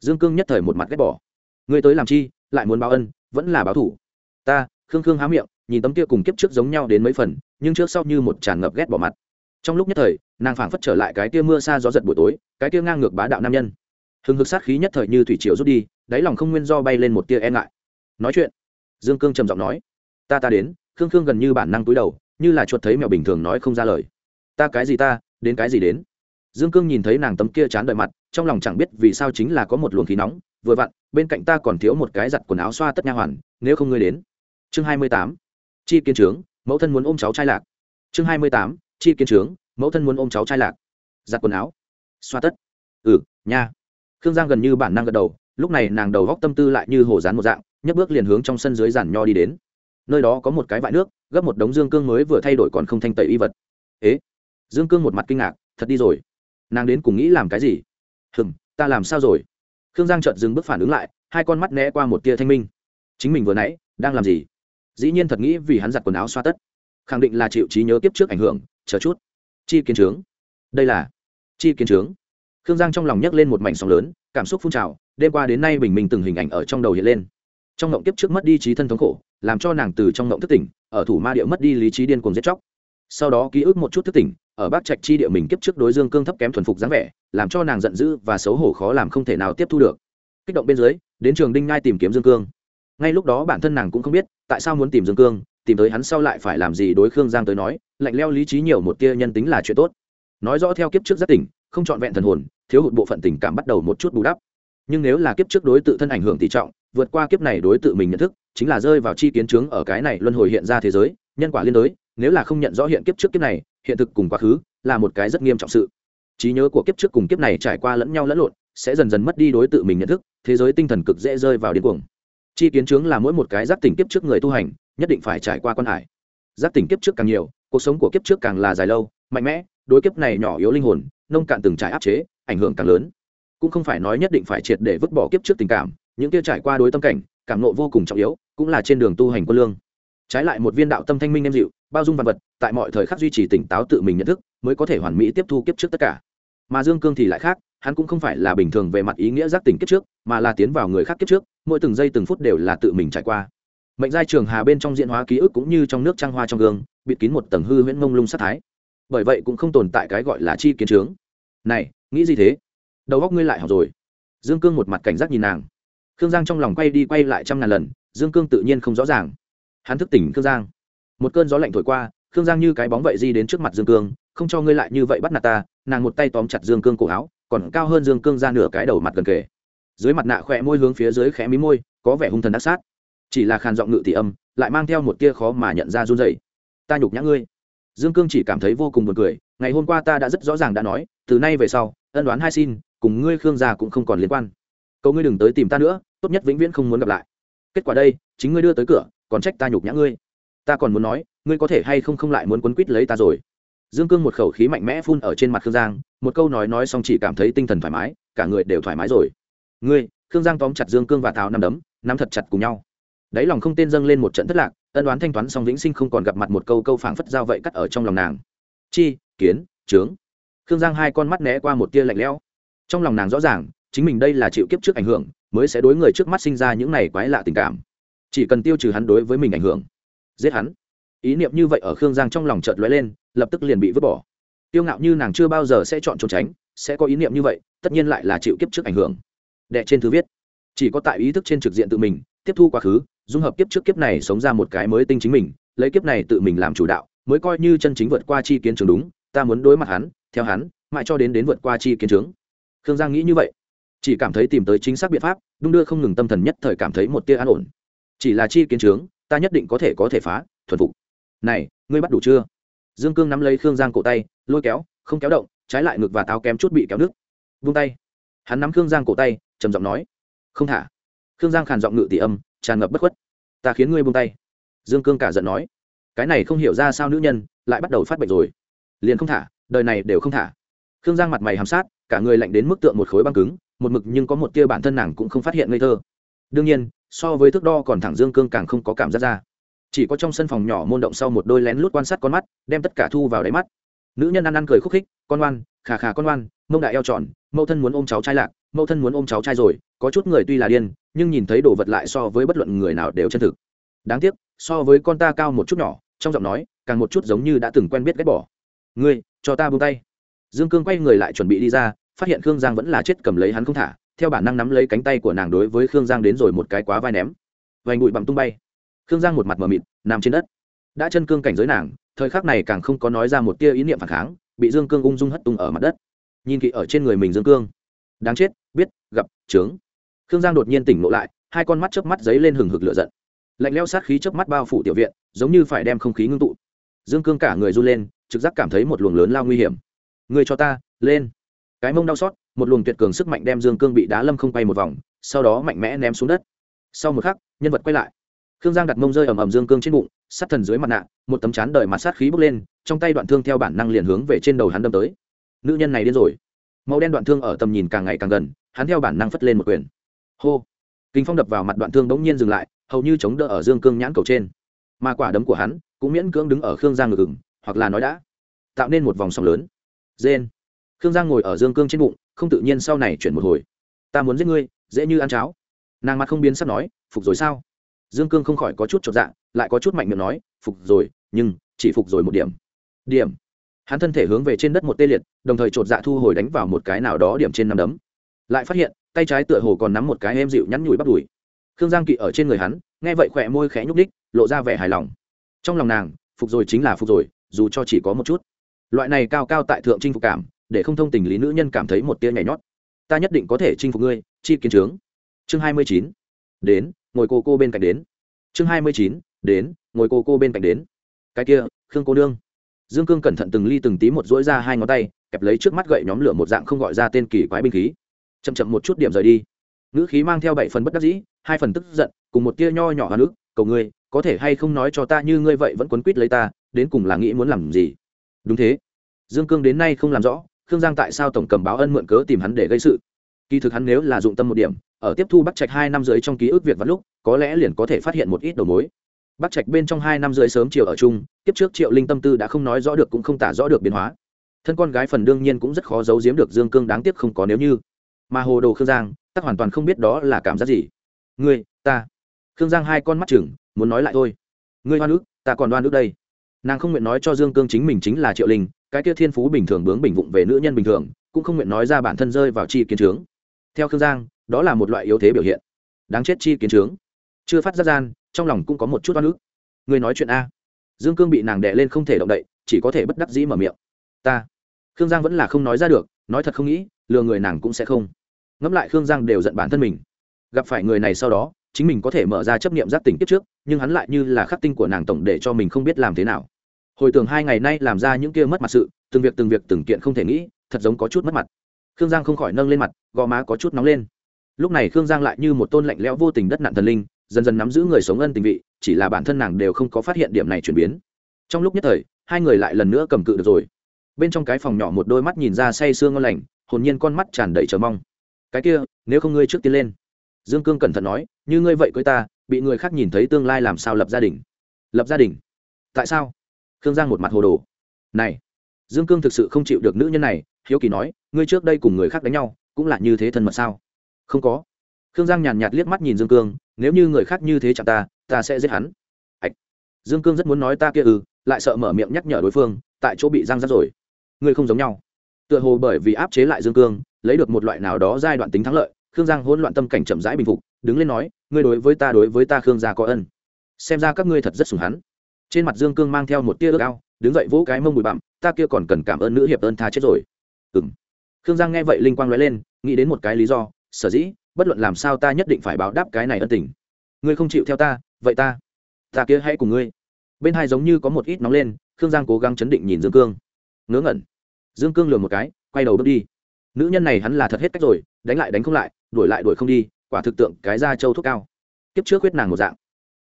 Dương cương nhất thời một mặt ghét bỏ. Ngươi tới làm chi? Lại muốn báo ân, vẫn là báo thủ. Ta, khương khương há miệng, nhìn tấm kia cùng kiếp trước giống nhau đến mấy phần, nhưng trước sau như một tràn ngập ghét bỏ mặt. Trong lúc nhất thời, nàng phảng phất trở lại cái kia mưa xa gió giật buổi tối, cái kia ngang ngược bá đạo nam nhân hừng hực sát khí nhất thời như thủy triều rút đi, đáy lòng không nguyên do bay lên một tia e ngại. Nói chuyện, dương cương trầm giọng nói, ta ta đến, khương khương gần như bản năng túi đầu, như là chuột thấy mèo bình thường nói không ra lời. Ta, cái gì ta, đến cái gì đến? Dương cương nhìn thấy nàng tấm kia chán đợi mặt, trong lòng chẳng biết vì sao chính là có một luồng khí nóng, vừa vặn, bên cạnh ta còn thiếu một cái giặt quần áo xoa tất nha hoàn, nếu không ngươi đến. Chương hai mươi tám, chi kiến trướng, mẫu thân muốn ôm cháu trai lạc. Chương hai mươi tám, chi kiến trướng, mẫu thân muốn ôm cháu trai lạc. Giặt quần áo, xoa tất. Ừ nha khương giang gần như bản năng gật đầu, lúc này nàng đầu góc tâm tư lại như hồ rán một dạng, nhấc bước liền hướng trong sân dưới giản nho đi đến. Nơi đó có một cái vại nước, gấp một đống dương cương mới vừa thay đổi còn không thanh tẩy y vật. Ế? Dương cương một mặt kinh ngạc, thật đi rồi. Nàng đến cùng nghĩ làm cái gì? Hừng ta làm sao rồi? Khương giang chợt dừng bước phản ứng lại, hai con mắt né qua một tia thanh minh. Chính mình vừa nãy, đang làm gì? Dĩ nhiên thật nghĩ vì hắn giặt quần áo xoa tất. Khẳng định là chịu trí nhớ kiếp trước ảnh hưởng, chờ chút. Chi kiến trướng. Đây là chi kiến trướng khương giang trong lòng nhấc lên một mảnh sóng lớn, cảm xúc phun trào, đêm qua đến nay bình minh từng hình ảnh ở trong đầu hiện lên. Trong ngộng kiếp trước mất đi trí thân thống khổ, làm cho nàng từ trong ngộng thức tỉnh, ở thủ ma địa mất đi lý trí điên cuồng giết chóc. Sau đó ký ức một chút thức tỉnh, ở bác trạch chi địa mình kiếp trước đối dương cương thấp kém thuần phục dáng vẻ, làm cho nàng giận dữ và xấu hổ khó làm không thể nào tiếp thu được. Kích động bên dưới, đến trường đinh ngai tìm kiếm dương cương. Ngay lúc đó bản thân nàng cũng không biết, tại sao muốn tìm dương cương, tìm tới hắn sau lại phải làm gì đối khương giang tới nói, lạnh leo lý trí nhiều một tia nhân tính là chuyện tốt. Nói rõ theo kiếp trước rất tỉnh không trọn vẹn thần hồn, thiếu hụt bộ phận tình cảm bắt đầu một chút bù đắp. Nhưng nếu là kiếp trước đối tự thân ảnh hưởng tỷ trọng, vượt qua kiếp này đối tự mình nhận thức, chính là rơi vào chi kiến chứng ở cái này luân hồi hiện ra thế giới, nhân quả liên đối, nếu là không nhận rõ hiện kiếp trước kiếp này, hiện thực cùng quá khứ, là một cái rất nghiêm trọng sự. Trí nhớ của kiếp trước cùng kiếp này trải qua lẫn nhau lẫn lộn, sẽ dần dần mất đi đối tự mình nhận thức, thế giới tinh thần cực dễ rơi vào điên cuồng. Chi kiến chứng là mỗi một cái giác tỉnh kiếp trước người tu hành, nhất định phải trải qua quan hải. Giác tỉnh kiếp trước càng nhiều, cuộc sống của kiếp trước càng là dài lâu, mạnh mẽ đối kiếp này nhỏ yếu linh hồn, nông cạn từng trải áp chế, ảnh hưởng càng lớn. Cũng không phải nói nhất định phải triệt để vứt bỏ kiếp trước tình cảm, những kia trải qua đối tâm cảnh, cảm nộ vô cùng trọng yếu, cũng là trên đường tu hành quân lương. Trái lại một viên đạo tâm thanh minh em dịu, bao dung vật vật, tại mọi thời khắc duy trì tỉnh táo tự mình nhận thức, mới có thể hoàn mỹ tiếp thu kiếp trước tất cả. Mà dương cương thì lại khác, hắn cũng không phải là bình thường về mặt ý nghĩa giác tỉnh kiếp trước, mà là tiến vào người khác kiếp trước, mỗi từng giây từng phút đều là tự mình trải qua. Mệnh giai trường hà bên trong diễn hóa ký ức cũng như trong nước trăng hoa trong gương, bịt kín một tầng hư huyễn mông lung sát thái bởi vậy cũng không tồn tại cái gọi là chi kiến trướng. Này, nghĩ gì thế? Đầu góc ngươi lại học rồi. Dương cương một mặt cảnh giác nhìn nàng. Khương giang trong lòng quay đi quay lại trăm ngàn lần, dương cương tự nhiên không rõ ràng. Hắn thức tỉnh khương giang. Một cơn gió lạnh thổi qua, khương giang như cái bóng vậy di đến trước mặt dương cương, không cho ngươi lại như vậy bắt nạt ta, nàng một tay tóm chặt dương cương cổ áo, còn cao hơn dương cương ra nửa cái đầu mặt gần kề. Dưới mặt nạ khỏe môi hướng phía dưới khẽ mí môi, có vẻ hung thần đắc sát. Chỉ là khàn giọng ngự tỷ âm, lại mang theo một tia khó mà nhận ra run dày ta nhục nhã ngươi dương cương chỉ cảm thấy vô cùng buồn cười, ngày hôm qua ta đã rất rõ ràng đã nói, từ nay về sau, ân đoán hai xin, cùng ngươi khương gia cũng không còn liên quan. Cầu ngươi đừng tới tìm ta nữa, tốt nhất vĩnh viễn không muốn gặp lại. Kết quả đây, chính ngươi đưa tới cửa, còn trách ta nhục nhã ngươi. Ta còn muốn nói, ngươi có thể hay không không lại muốn quấn quýt lấy ta rồi? Dương cương một khẩu khí mạnh mẽ phun ở trên mặt khương giang, một câu nói nói xong chỉ cảm thấy tinh thần thoải mái, cả người đều thoải mái rồi. Ngươi, khương giang tóm chặt dương cương và tháo nằm đấm, nắm thật chặt cùng nhau. Đáy lòng không tên dâng lên một trận thất lạc ân đoán thanh toán xong vĩnh sinh không còn gặp mặt một câu câu phảng phất dao vậy cắt ở trong lòng nàng. Chi, kiến, trướng. Khương giang hai con mắt né qua một tia lạnh lẽo. Trong lòng nàng rõ ràng, chính mình đây là chịu kiếp trước ảnh hưởng, mới sẽ đối người trước mắt sinh ra những này quái lạ tình cảm. Chỉ cần tiêu trừ hắn đối với mình ảnh hưởng, giết hắn. Ý niệm như vậy ở khương giang trong lòng chợt lóe lên, lập tức liền bị vứt bỏ. Tiêu ngạo như nàng chưa bao giờ sẽ chọn trốn tránh, sẽ có ý niệm như vậy, tất nhiên lại là chịu kiếp trước ảnh hưởng. Đệ trên thứ viết, chỉ có tại ý thức trên trực diện tự mình tiếp thu quá khứ, dung hợp kiếp trước kiếp này sống ra một cái mới tinh chính mình, lấy kiếp này tự mình làm chủ đạo, mới coi như chân chính vượt qua chi kiến trường đúng, ta muốn đối mặt hắn, theo hắn, mãi cho đến đến vượt qua chi kiến trướng. Khương giang nghĩ như vậy, chỉ cảm thấy tìm tới chính xác biện pháp, đung đưa không ngừng tâm thần nhất thời cảm thấy một tia an ổn. Chỉ là chi kiến trướng, ta nhất định có thể có thể phá, thuần phục. Này, ngươi bắt đủ chưa? Dương cương nắm lấy khương giang cổ tay, lôi kéo, không kéo động, trái lại ngực và táo kém chút bị kéo nước vung tay. Hắn nắm khương giang cổ tay, trầm giọng nói, không thả khương giang khàn giọng ngự tỷ âm, tràn ngập bất khuất. Ta khiến ngươi buông tay. Dương cương cả giận nói. Cái này không hiểu ra sao nữ nhân, lại bắt đầu phát bệnh rồi. Liền không thả, đời này đều không thả. Khương giang mặt mày hàm sát, cả người lạnh đến mức tượng một khối băng cứng, một mực nhưng có một tia bản thân nàng cũng không phát hiện ngây thơ. Đương nhiên, so với thước đo còn thẳng dương cương càng không có cảm giác ra. Chỉ có trong sân phòng nhỏ môn động sau một đôi lén lút quan sát con mắt, đem tất cả thu vào đáy mắt. Nữ nhân ăn ăn cười khúc khích, con oan khà khà con oan mông đại eo tròn, mẫu thân muốn ôm cháu trai lạc, mẫu thân muốn ôm cháu trai rồi, có chút người tuy là điên, nhưng nhìn thấy đồ vật lại so với bất luận người nào đều chân thực. Đáng tiếc, so với con ta cao một chút nhỏ, trong giọng nói, càng một chút giống như đã từng quen biết ghét bỏ. Ngươi, cho ta buông tay. Dương cương quay người lại chuẩn bị đi ra, phát hiện khương giang vẫn là chết cầm lấy hắn không thả, theo bản năng nắm lấy cánh tay của nàng đối với khương giang đến rồi một cái quá vai ném. Vành bụi bặm tung bay. Khương giang một mặt mờ mịt, nằm trên đất. Đã chân cương cảnh giới nàng, thời khắc này càng không có nói ra một tia ý niệm phản kháng, bị dương cương ung dung hất tung ở mặt đất nhìn kỹ ở trên người mình dương cương. Đáng chết, biết, gặp trướng khương giang đột nhiên tỉnh ngộ lại, hai con mắt chớp mắt giấy lên hừng hực lửa giận. Lạnh leo sát khí chớp mắt bao phủ tiểu viện, giống như phải đem không khí ngưng tụ. Dương cương cả người run lên, trực giác cảm thấy một luồng lớn lao nguy hiểm. Người cho ta, lên. Cái mông đau xót, một luồng tuyệt cường sức mạnh đem dương cương bị đá lâm không bay một vòng, sau đó mạnh mẽ ném xuống đất. Sau một khắc, nhân vật quay lại. Khương giang đặt mông rơi ầm ầm dương cương trên bụng, sát thần dưới mặt nạ, một tấm chán đời mặt sát khí bốc lên, trong tay đoạn thương theo bản năng liền hướng về trên đầu hắn đâm tới nữ nhân này điên rồi. Màu đen đoạn thương ở tầm nhìn càng ngày càng gần hắn theo bản năng phất lên một quyền. Hô! Kinh phong đập vào mặt đoạn thương bỗng nhiên dừng lại hầu như chống đỡ ở dương cương nhãn cầu trên. Mà quả đấm của hắn cũng miễn cưỡng đứng ở khương giang ngực ngừng, hoặc là nói đã tạo nên một vòng sóng lớn. Dên khương giang ngồi ở dương cương trên bụng không tự nhiên sau này chuyển một hồi. Ta muốn giết ngươi dễ như ăn cháo. Nàng mặt không biến sắp nói phục rồi sao? Dương cương không khỏi có chút chột dạ lại có chút mạnh miệng nói phục rồi nhưng chỉ phục rồi một điểm. Điểm? Hắn thân thể hướng về trên đất một tê liệt, đồng thời chột dạ thu hồi đánh vào một cái nào đó điểm trên nắm đấm. Lại phát hiện, tay trái tựa hồ còn nắm một cái êm dịu nhắn nhủi bắt đùi. Khương giang kỵ ở trên người hắn, nghe vậy khỏe môi khẽ nhúc đích lộ ra vẻ hài lòng. Trong lòng nàng, phục rồi chính là phục rồi, dù cho chỉ có một chút. Loại này cao cao tại thượng chinh phục cảm, để không thông tình lý nữ nhân cảm thấy một tia nhảy nhót. Ta nhất định có thể chinh phục ngươi, chi kiến trướng. Chương hai mươi chín. Đến, ngồi cô cô bên cạnh đến. Chương hai mươi chín. Đến, ngồi cô cô bên cạnh đến. Cái kia, khương cô nương dương cương cẩn thận từng ly từng tí một dỗi ra hai ngón tay, kẹp lấy trước mắt gậy nhóm lửa một dạng không gọi ra tên kỳ quái binh khí. Chậm chậm một chút điểm rời đi. Ngữ khí mang theo bảy phần bất đắc dĩ, hai phần tức giận, cùng một tia nho nhỏ hoa nước cầu ngươi, có thể hay không nói cho ta như ngươi vậy vẫn quấn quýt lấy ta, đến cùng là nghĩ muốn làm gì? Đúng thế. Dương cương đến nay không làm rõ, khương giang tại sao tổng cầm báo ân mượn cớ tìm hắn để gây sự. Kỳ thực hắn nếu là dụng tâm một điểm, ở tiếp thu bắc trạch hai năm dưới trong ký ức việc vắt lúc, có lẽ liền có thể phát hiện một ít đầu mối bắc trạch bên trong hai năm dưới sớm chiều ở chung tiếp trước triệu linh tâm tư đã không nói rõ được cũng không tả rõ được biến hóa. Thân con gái phần đương nhiên cũng rất khó giấu giếm được dương cương đáng tiếc không có nếu như. Mà hồ đồ khương giang, tắc hoàn toàn không biết đó là cảm giác gì. Ngươi, ta. Khương giang hai con mắt chừng, muốn nói lại thôi. Ngươi hoa nước ta còn đoan nước đây. Nàng không nguyện nói cho dương cương chính mình chính là triệu linh, cái kia thiên phú bình thường bướng bình vụng về nữ nhân bình thường, cũng không nguyện nói ra bản thân rơi vào chi kiến trướng. Theo khương giang, đó là một loại yếu thế biểu hiện. Đáng chết chi kiến trướng. Chưa phát ra gian trong lòng cũng có một chút oan ức. Người nói chuyện a. Dương cương bị nàng đè lên không thể động đậy, chỉ có thể bất đắc dĩ mở miệng. Ta. Khương giang vẫn là không nói ra được, nói thật không nghĩ, lừa người nàng cũng sẽ không. Ngẫm lại khương giang đều giận bản thân mình. Gặp phải người này sau đó, chính mình có thể mở ra chấp niệm giác tỉnh kiếp trước, nhưng hắn lại như là khắc tinh của nàng tổng để cho mình không biết làm thế nào. Hồi tưởng hai ngày nay làm ra những kia mất mặt sự, từng việc từng việc từng kiện không thể nghĩ, thật giống có chút mất mặt. Khương giang không khỏi nâng lên mặt, gò má có chút nóng lên. Lúc này khương giang lại như một tôn lạnh lẽo vô tình đất nạn thần linh dần dần nắm giữ người sống ân tình vị, chỉ là bản thân nàng đều không có phát hiện điểm này chuyển biến. Trong lúc nhất thời, hai người lại lần nữa cầm cự được rồi. Bên trong cái phòng nhỏ một đôi mắt nhìn ra say sương ngon lành, hồn nhiên con mắt tràn đầy chờ mong. Cái kia, nếu không ngươi trước tiên lên. Dương cương cẩn thận nói, như ngươi vậy cưới ta, bị người khác nhìn thấy tương lai làm sao lập gia đình? Lập gia đình? Tại sao? Khương giang một mặt hồ đồ. Này. Dương cương thực sự không chịu được nữ nhân này, hiếu kỳ nói, ngươi trước đây cùng người khác đánh nhau, cũng là như thế thân mật sao? Không có. Khương giang nhàn nhạt liếc mắt nhìn dương cương nếu như người khác như thế chẳng ta ta sẽ giết hắn. Ạch. Dương cương rất muốn nói ta kia ừ, lại sợ mở miệng nhắc nhở đối phương tại chỗ bị răng rắt rồi. Ngươi không giống nhau. Tựa hồ bởi vì áp chế lại dương cương lấy được một loại nào đó giai đoạn tính thắng lợi khương giang hỗn loạn tâm cảnh chậm rãi bình phục đứng lên nói ngươi đối với ta đối với ta khương gia có ân. Xem ra các ngươi thật rất sùng hắn. Trên mặt dương cương mang theo một tia ước ao đứng dậy vỗ cái mông bụi bặm ta kia còn cần cảm ơn nữ hiệp ơn tha chết rồi. Ừng khương giang nghe vậy linh quang nói lên nghĩ đến một cái lý do sở dĩ bất luận làm sao ta nhất định phải báo đáp cái này ân tình. Ngươi không chịu theo ta, vậy ta ta kia hãy cùng ngươi. Bên hai giống như có một ít nóng lên, khương giang cố gắng chấn định nhìn dương cương. Ngớ ngẩn. Dương cương lừa một cái, quay đầu bước đi. Nữ nhân này hắn là thật hết cách rồi, đánh lại đánh không lại, đuổi lại đuổi không đi, quả thực tượng cái da trâu thuốc cao. Kiếp trước huyết nàng một dạng.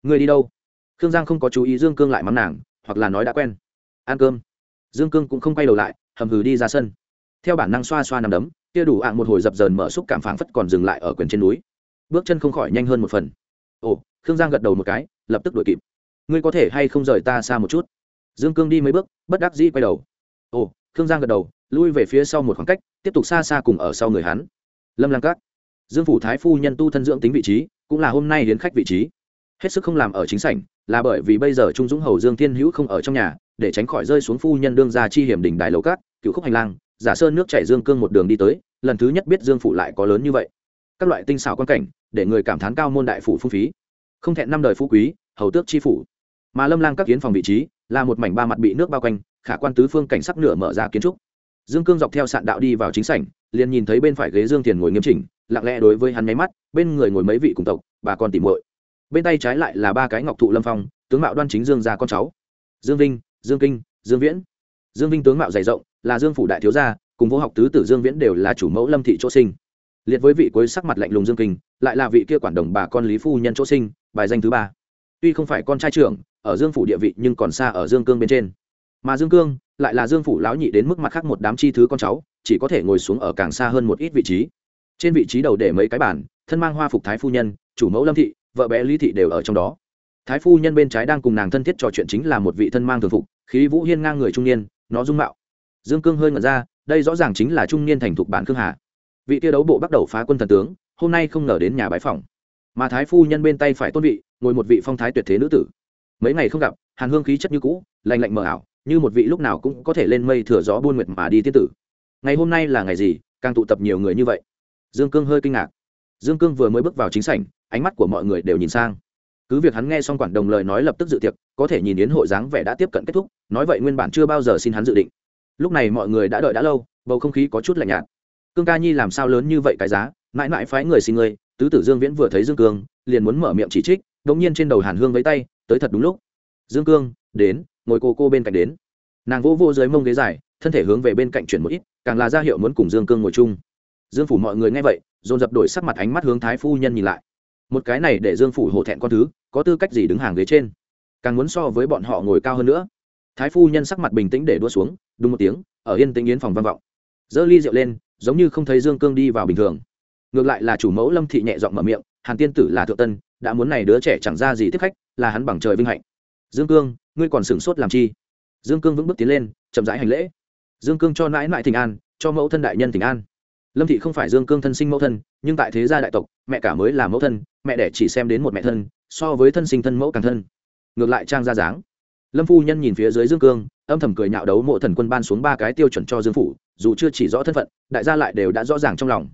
Ngươi đi đâu? Khương giang không có chú ý dương cương lại mắng nàng, hoặc là nói đã quen. Ăn cơm. Dương cương cũng không quay đầu lại, hầm hừ đi ra sân. Theo bản năng xoa xoa nằm đấm kia đủ ạng một hồi dập dờn mở xúc cảm phảng phất còn dừng lại ở quyền trên núi. Bước chân không khỏi nhanh hơn một phần. Ồ, khương giang gật đầu một cái, lập tức đuổi kịp. Ngươi có thể hay không rời ta xa một chút? Dương cương đi mấy bước, bất đắc dĩ quay đầu. Ồ, khương giang gật đầu, lui về phía sau một khoảng cách, tiếp tục xa xa cùng ở sau người hắn. Lâm lang cát dương phủ thái phu nhân tu thân dưỡng tính vị trí, cũng là hôm nay đến khách vị trí. Hết sức không làm ở chính sảnh, là bởi vì bây giờ trung dũng hầu dương thiên hữu không ở trong nhà, để tránh khỏi rơi xuống phu nhân đương ra chi hiểm đỉnh đài lầu cát cựu khúc hành lang, giả sơn nước chảy dương cương một đường đi tới lần thứ nhất biết dương phủ lại có lớn như vậy. Các loại tinh xảo quan cảnh, để người cảm thán cao môn đại phủ phung phí. Không thẹn năm đời phú quý, hầu tước chi phủ. Mà lâm lang các kiến phòng vị trí, là một mảnh ba mặt bị nước bao quanh, khả quan tứ phương cảnh sắc nửa mở ra kiến trúc. Dương cương dọc theo sạn đạo đi vào chính sảnh, liền nhìn thấy bên phải ghế dương tiền ngồi nghiêm chỉnh, lặng lẽ đối với hắn máy mắt, bên người ngồi mấy vị cùng tộc, bà con tỉ muội. Bên tay trái lại là ba cái ngọc thụ lâm phong, tướng mạo đoan chính dương gia con cháu. Dương vinh, dương kinh, dương viễn. Dương vinh tướng mạo dày rộng, là dương phủ đại thiếu gia cùng vô học tứ tử dương viễn đều là chủ mẫu lâm thị chỗ sinh. Liệt với vị cuối sắc mặt lạnh lùng dương kinh, lại là vị kia quản đồng bà con lý phu nhân chỗ sinh, bài danh thứ ba. Tuy không phải con trai trưởng, ở dương phủ địa vị nhưng còn xa ở dương cương bên trên. Mà dương cương lại là dương phủ lão nhị đến mức mặt khác một đám chi thứ con cháu, chỉ có thể ngồi xuống ở càng xa hơn một ít vị trí. Trên vị trí đầu để mấy cái bản thân mang hoa phục thái phu nhân, chủ mẫu lâm thị, vợ bé lý thị đều ở trong đó. Thái phu nhân bên trái đang cùng nàng thân thiết trò chuyện chính là một vị thân mang thường phục, khí vũ hiên ngang người trung niên, nó dung mạo. Dương cương hơi ngẩn ra đây rõ ràng chính là trung niên thành thục bản khương hà. Vị tia đấu bộ bắt đầu phá quân thần tướng, hôm nay không ngờ đến nhà bái phòng mà thái phu nhân bên tay phải tôn vị, ngồi một vị phong thái tuyệt thế nữ tử. Mấy ngày không gặp, hàn hương khí chất như cũ lành lạnh mờ ảo, như một vị lúc nào cũng có thể lên mây thừa gió buôn nguyệt mà đi tiên tử. Ngày hôm nay là ngày gì, càng tụ tập nhiều người như vậy? Dương cương hơi kinh ngạc. Dương cương vừa mới bước vào chính sảnh, ánh mắt của mọi người đều nhìn sang. Cứ việc hắn nghe xong quản đồng lời nói lập tức dự tiệc, có thể nhìn đến hội dáng vẻ đã tiếp cận kết thúc, nói vậy nguyên bản chưa bao giờ xin hắn dự định lúc này mọi người đã đợi đã lâu, bầu không khí có chút lạnh nhạt. Cương ca nhi làm sao lớn như vậy cái giá, mãi mãi phái người xin ngươi, tứ tử dương viễn vừa thấy dương cương, liền muốn mở miệng chỉ trích đ ỗ n g nhiên trên đầu hàn hương với tay, tới thật đúng lúc. Dương cương, đến, ngồi cô cô bên cạnh đến. Nàng vỗ vô dưới mông ghế dài, thân thể hướng về bên cạnh chuyển một ít, càng là ra hiệu muốn cùng dương cương ngồi chung. Dương phủ mọi người nghe vậy, dồn dập đổi sắc mặt ánh mắt hướng thái phu nhân nhìn lại. Một cái này để dương phủ hổ thẹn con thứ, có tư cách gì đứng hàng ghế trên? Càng muốn so với bọn họ ngồi cao hơn nữa. Thái phu nhân sắc mặt bình tĩnh để đua xuống đúng một tiếng, ở yên tĩnh yến phòng vang vọng. Giơ ly rượu lên, giống như không thấy dương cương đi vào bình thường. Ngược lại là chủ mẫu lâm thị nhẹ giọng mở miệng, hàn tiên tử là thượng tân, đã muốn này đứa trẻ chẳng ra gì tiếp khách, là hắn bằng trời vinh hạnh. Dương cương, ngươi còn sửng sốt làm chi? Dương cương vững bước tiến lên, chậm rãi hành lễ. Dương cương cho nãi nãi thỉnh an, cho mẫu thân đại nhân thỉnh an. Lâm thị không phải dương cương thân sinh mẫu thân, nhưng tại thế gia đại tộc, mẹ cả mới là mẫu thân, mẹ đẻ chỉ xem đến một mẹ thân, so với thân sinh thân mẫu càng thân. Ngược lại trang ra dáng lâm phu nhân nhìn phía dưới dương cương, âm thầm cười nhạo đấu mộ thần quân ban xuống ba cái tiêu chuẩn cho dương phủ, dù chưa chỉ rõ thân phận, đại gia lại đều đã rõ ràng trong lòng.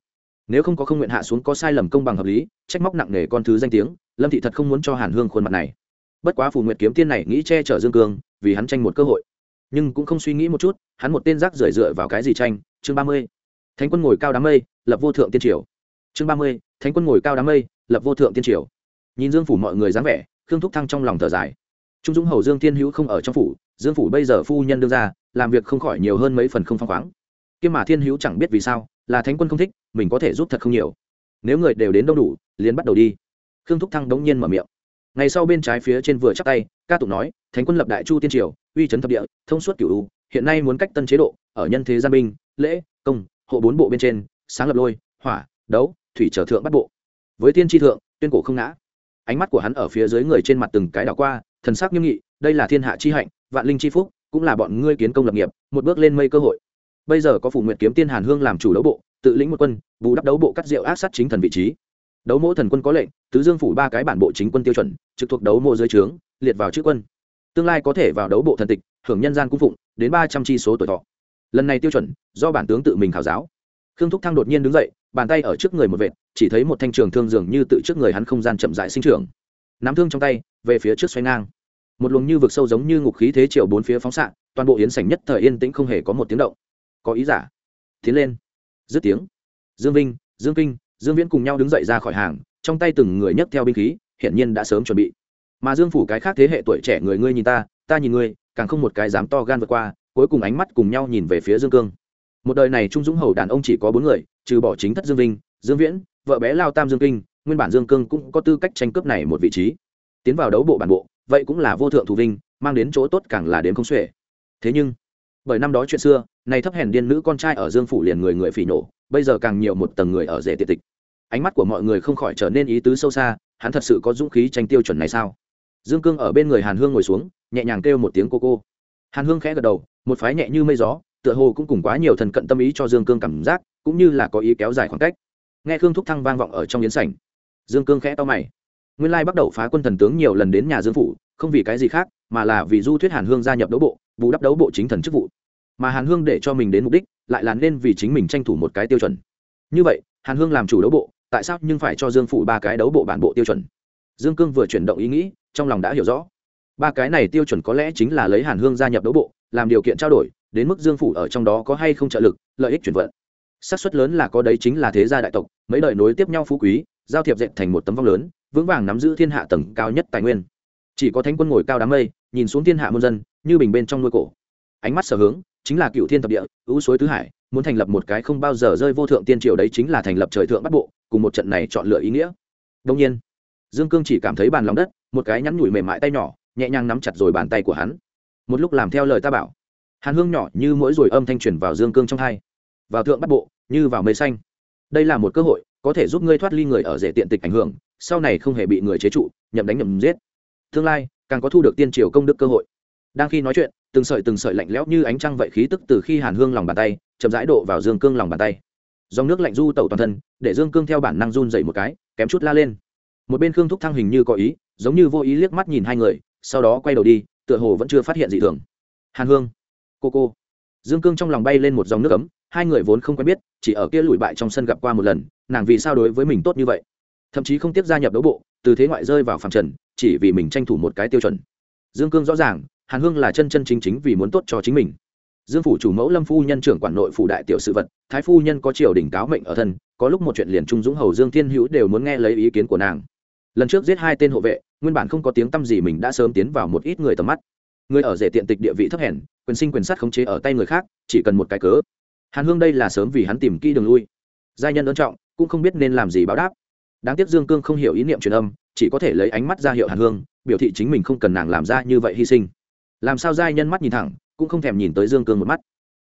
Nếu không có không nguyện hạ xuống có sai lầm công bằng hợp lý, trách móc nặng nề con thứ danh tiếng, lâm thị thật không muốn cho hàn hương khuôn mặt này. Bất quá phù nguyệt kiếm tiên này nghĩ che chở dương cương, vì hắn tranh một cơ hội. Nhưng cũng không suy nghĩ một chút, hắn một tên rác rưởi dựa vào cái gì tranh? Chương ba mươi. Thánh quân ngồi cao đám mây, lập vô thượng tiên triều. Chương ba mươi. Thánh quân ngồi cao đám mây, lập vô thượng tiên triều. Nhìn dương phủ mọi người dáng vẻ, khương thúc thăng trong lòng thở dài trung dũng hầu dương thiên hữu không ở trong phủ, dương phủ bây giờ phu nhân đương ra làm việc không khỏi nhiều hơn mấy phần không phăng khoáng. Kiêm mà thiên hữu chẳng biết vì sao, là thánh quân không thích, mình có thể giúp thật không nhiều. Nếu người đều đến đông đủ, liền bắt đầu đi. Khương thúc thăng đống nhiên mở miệng. Ngày sau bên trái phía trên vừa chắc tay, ca tụng nói, thánh quân lập đại chu tiên triều, uy trấn thập địa, thông suốt cửu hiện nay muốn cách tân chế độ, ở nhân thế gian binh, lễ, công, hộ bốn bộ bên trên, sáng lập lôi, hỏa, đấu, thủy trở thượng bắt bộ. Với tiên tri thượng, tuyên cổ không ngã. Ánh mắt của hắn ở phía dưới người trên mặt từng cái đảo qua thần sắc nghiêm nghị, đây là thiên hạ chi hạnh, vạn linh chi phúc, cũng là bọn ngươi kiến công lập nghiệp, một bước lên mây cơ hội. Bây giờ có phủ nguyện kiếm tiên hàn hương làm chủ đấu bộ, tự lĩnh một quân, bù đắp đấu bộ cắt rượu ác sát chính thần vị trí. Đấu mỗ thần quân có lệnh, tứ dương phủ ba cái bản bộ chính quân tiêu chuẩn, trực thuộc đấu mộ dưới trướng, liệt vào chữ quân. Tương lai có thể vào đấu bộ thần tịch, hưởng nhân gian cung phụng, đến ba trăm chi số tuổi thọ. Lần này tiêu chuẩn, do bản tướng tự mình khảo giáo. Khương thúc thăng đột nhiên đứng dậy, bàn tay ở trước người một vệt, chỉ thấy một thanh trường thương dường như tự trước người hắn không gian chậm dại sinh trưởng nắm thương trong tay, về phía trước xoay ngang. Một luồng như vực sâu giống như ngục khí thế triệu bốn phía phóng xạ, toàn bộ yến sảnh nhất thời yên tĩnh không hề có một tiếng động. Có ý giả. Tiến lên. Dứt tiếng. Dương vinh, dương kinh, dương viễn cùng nhau đứng dậy ra khỏi hàng, trong tay từng người nhấc theo binh khí, hiển nhiên đã sớm chuẩn bị. Mà dương phủ cái khác thế hệ tuổi trẻ người ngươi nhìn ta ta nhìn ngươi, càng không một cái dám to gan vượt qua, cuối cùng ánh mắt cùng nhau nhìn về phía dương cương. Một đời này trung dũng hầu đàn ông chỉ có bốn người, trừ bỏ chính thất dương vinh, dương viễn, vợ bé lao tam dương kinh nguyên bản dương cương cũng có tư cách tranh cướp này một vị trí. Tiến vào đấu bộ bản bộ, vậy cũng là vô thượng thủ vinh, mang đến chỗ tốt càng là đến không xuể. Thế nhưng, bởi năm đó chuyện xưa, này thấp hèn điên nữ con trai ở dương phủ liền người người phỉ nổ, bây giờ càng nhiều một tầng người ở rể tiệt tịch. Ánh mắt của mọi người không khỏi trở nên ý tứ sâu xa, hắn thật sự có dũng khí tranh tiêu chuẩn này sao? Dương cương ở bên người hàn hương ngồi xuống, nhẹ nhàng kêu một tiếng cô cô. Hàn hương khẽ gật đầu, một phái nhẹ như mây gió, tựa hồ cũng cùng quá nhiều thần cận tâm ý cho dương cương cảm giác, cũng như là có ý kéo dài khoảng cách. Nghe khương thúc thăng vang vọng ở trong yến sảnh dương cương khẽ to mày. Nguyên lai bắt đầu phá quân thần tướng nhiều lần đến nhà dương phủ, không vì cái gì khác, mà là vì du thuyết hàn hương gia nhập đấu bộ, bù đắp đấu bộ chính thần chức vụ. Mà hàn hương để cho mình đến mục đích, lại là nên vì chính mình tranh thủ một cái tiêu chuẩn. Như vậy, hàn hương làm chủ đấu bộ, tại sao nhưng phải cho dương phủ ba cái đấu bộ bản bộ tiêu chuẩn? Dương cương vừa chuyển động ý nghĩ, trong lòng đã hiểu rõ. Ba cái này tiêu chuẩn có lẽ chính là lấy hàn hương gia nhập đấu bộ, làm điều kiện trao đổi, đến mức dương phủ ở trong đó có hay không trợ lực, lợi ích chuyển vận. Xác suất lớn là có đấy chính là thế gia đại tộc, mấy đời nối tiếp nhau phú quý giao thiệp dệt thành một tấm vong lớn, vững vàng nắm giữ thiên hạ tầng cao nhất tài nguyên. Chỉ có thánh quân ngồi cao đám mây, nhìn xuống thiên hạ muôn dân, như bình bên trong nuôi cổ. Ánh mắt sở hướng, chính là cựu thiên thập địa, ưu suối tứ hải, muốn thành lập một cái không bao giờ rơi vô thượng tiên triều đấy chính là thành lập trời thượng bắt bộ, cùng một trận này chọn lựa ý nghĩa. Đông nhiên, dương cương chỉ cảm thấy bàn lòng đất, một cái nhắn nhủi mềm mại tay nhỏ, nhẹ nhàng nắm chặt rồi bàn tay của hắn. Một lúc làm theo lời ta bảo, hàn hương nhỏ như mỗi rồi âm thanh truyền vào dương cương trong hai. Vào thượng bắt bộ, như vào mây xanh. Đây là một cơ hội có thể giúp ngươi thoát ly người ở rể tiện tịch ảnh hưởng, sau này không hề bị người chế trụ, nhậm đánh nhậm giết. Tương lai, càng có thu được tiên triều công đức cơ hội. Đang khi nói chuyện, từng sợi từng sợi lạnh lẽo như ánh trăng vậy khí tức từ khi hàn hương lòng bàn tay, chậm rãi độ vào dương cương lòng bàn tay. Dòng nước lạnh du tẩu toàn thân, để dương cương theo bản năng run dậy một cái, kém chút la lên. Một bên khương thúc thăng hình như có ý, giống như vô ý liếc mắt nhìn hai người, sau đó quay đầu đi, tựa hồ vẫn chưa phát hiện gì thường. Hàn hương, cô cô. Dương cương trong lòng bay lên một dòng nước ấm hai người vốn không quen biết, chỉ ở kia lùi bại trong sân gặp qua một lần, nàng vì sao đối với mình tốt như vậy? Thậm chí không tiếp gia nhập đấu bộ, từ thế ngoại rơi vào phàm trần, chỉ vì mình tranh thủ một cái tiêu chuẩn. Dương cương rõ ràng, hàn hương là chân chân chính chính vì muốn tốt cho chính mình. Dương phủ chủ mẫu lâm phu nhân trưởng quản nội phủ đại tiểu sự vật, thái phu nhân có triều đỉnh cáo mệnh ở thân, có lúc một chuyện liền trung dũng hầu dương thiên hữu đều muốn nghe lấy ý kiến của nàng. Lần trước giết hai tên hộ vệ, nguyên bản không có tiếng tăm gì mình đã sớm tiến vào một ít người tầm mắt. Người ở rể tiện tịch địa vị thấp hèn, quyền sinh quyền sát khống chế ở tay người khác, chỉ cần một cái cớ hàn hương đây là sớm vì hắn tìm kỹ đường lui. Giai nhân ân trọng, cũng không biết nên làm gì báo đáp. Đáng tiếc dương cương không hiểu ý niệm truyền âm, chỉ có thể lấy ánh mắt ra hiệu hàn hương, biểu thị chính mình không cần nàng làm ra như vậy hy sinh. Làm sao giai nhân mắt nhìn thẳng, cũng không thèm nhìn tới dương cương một mắt.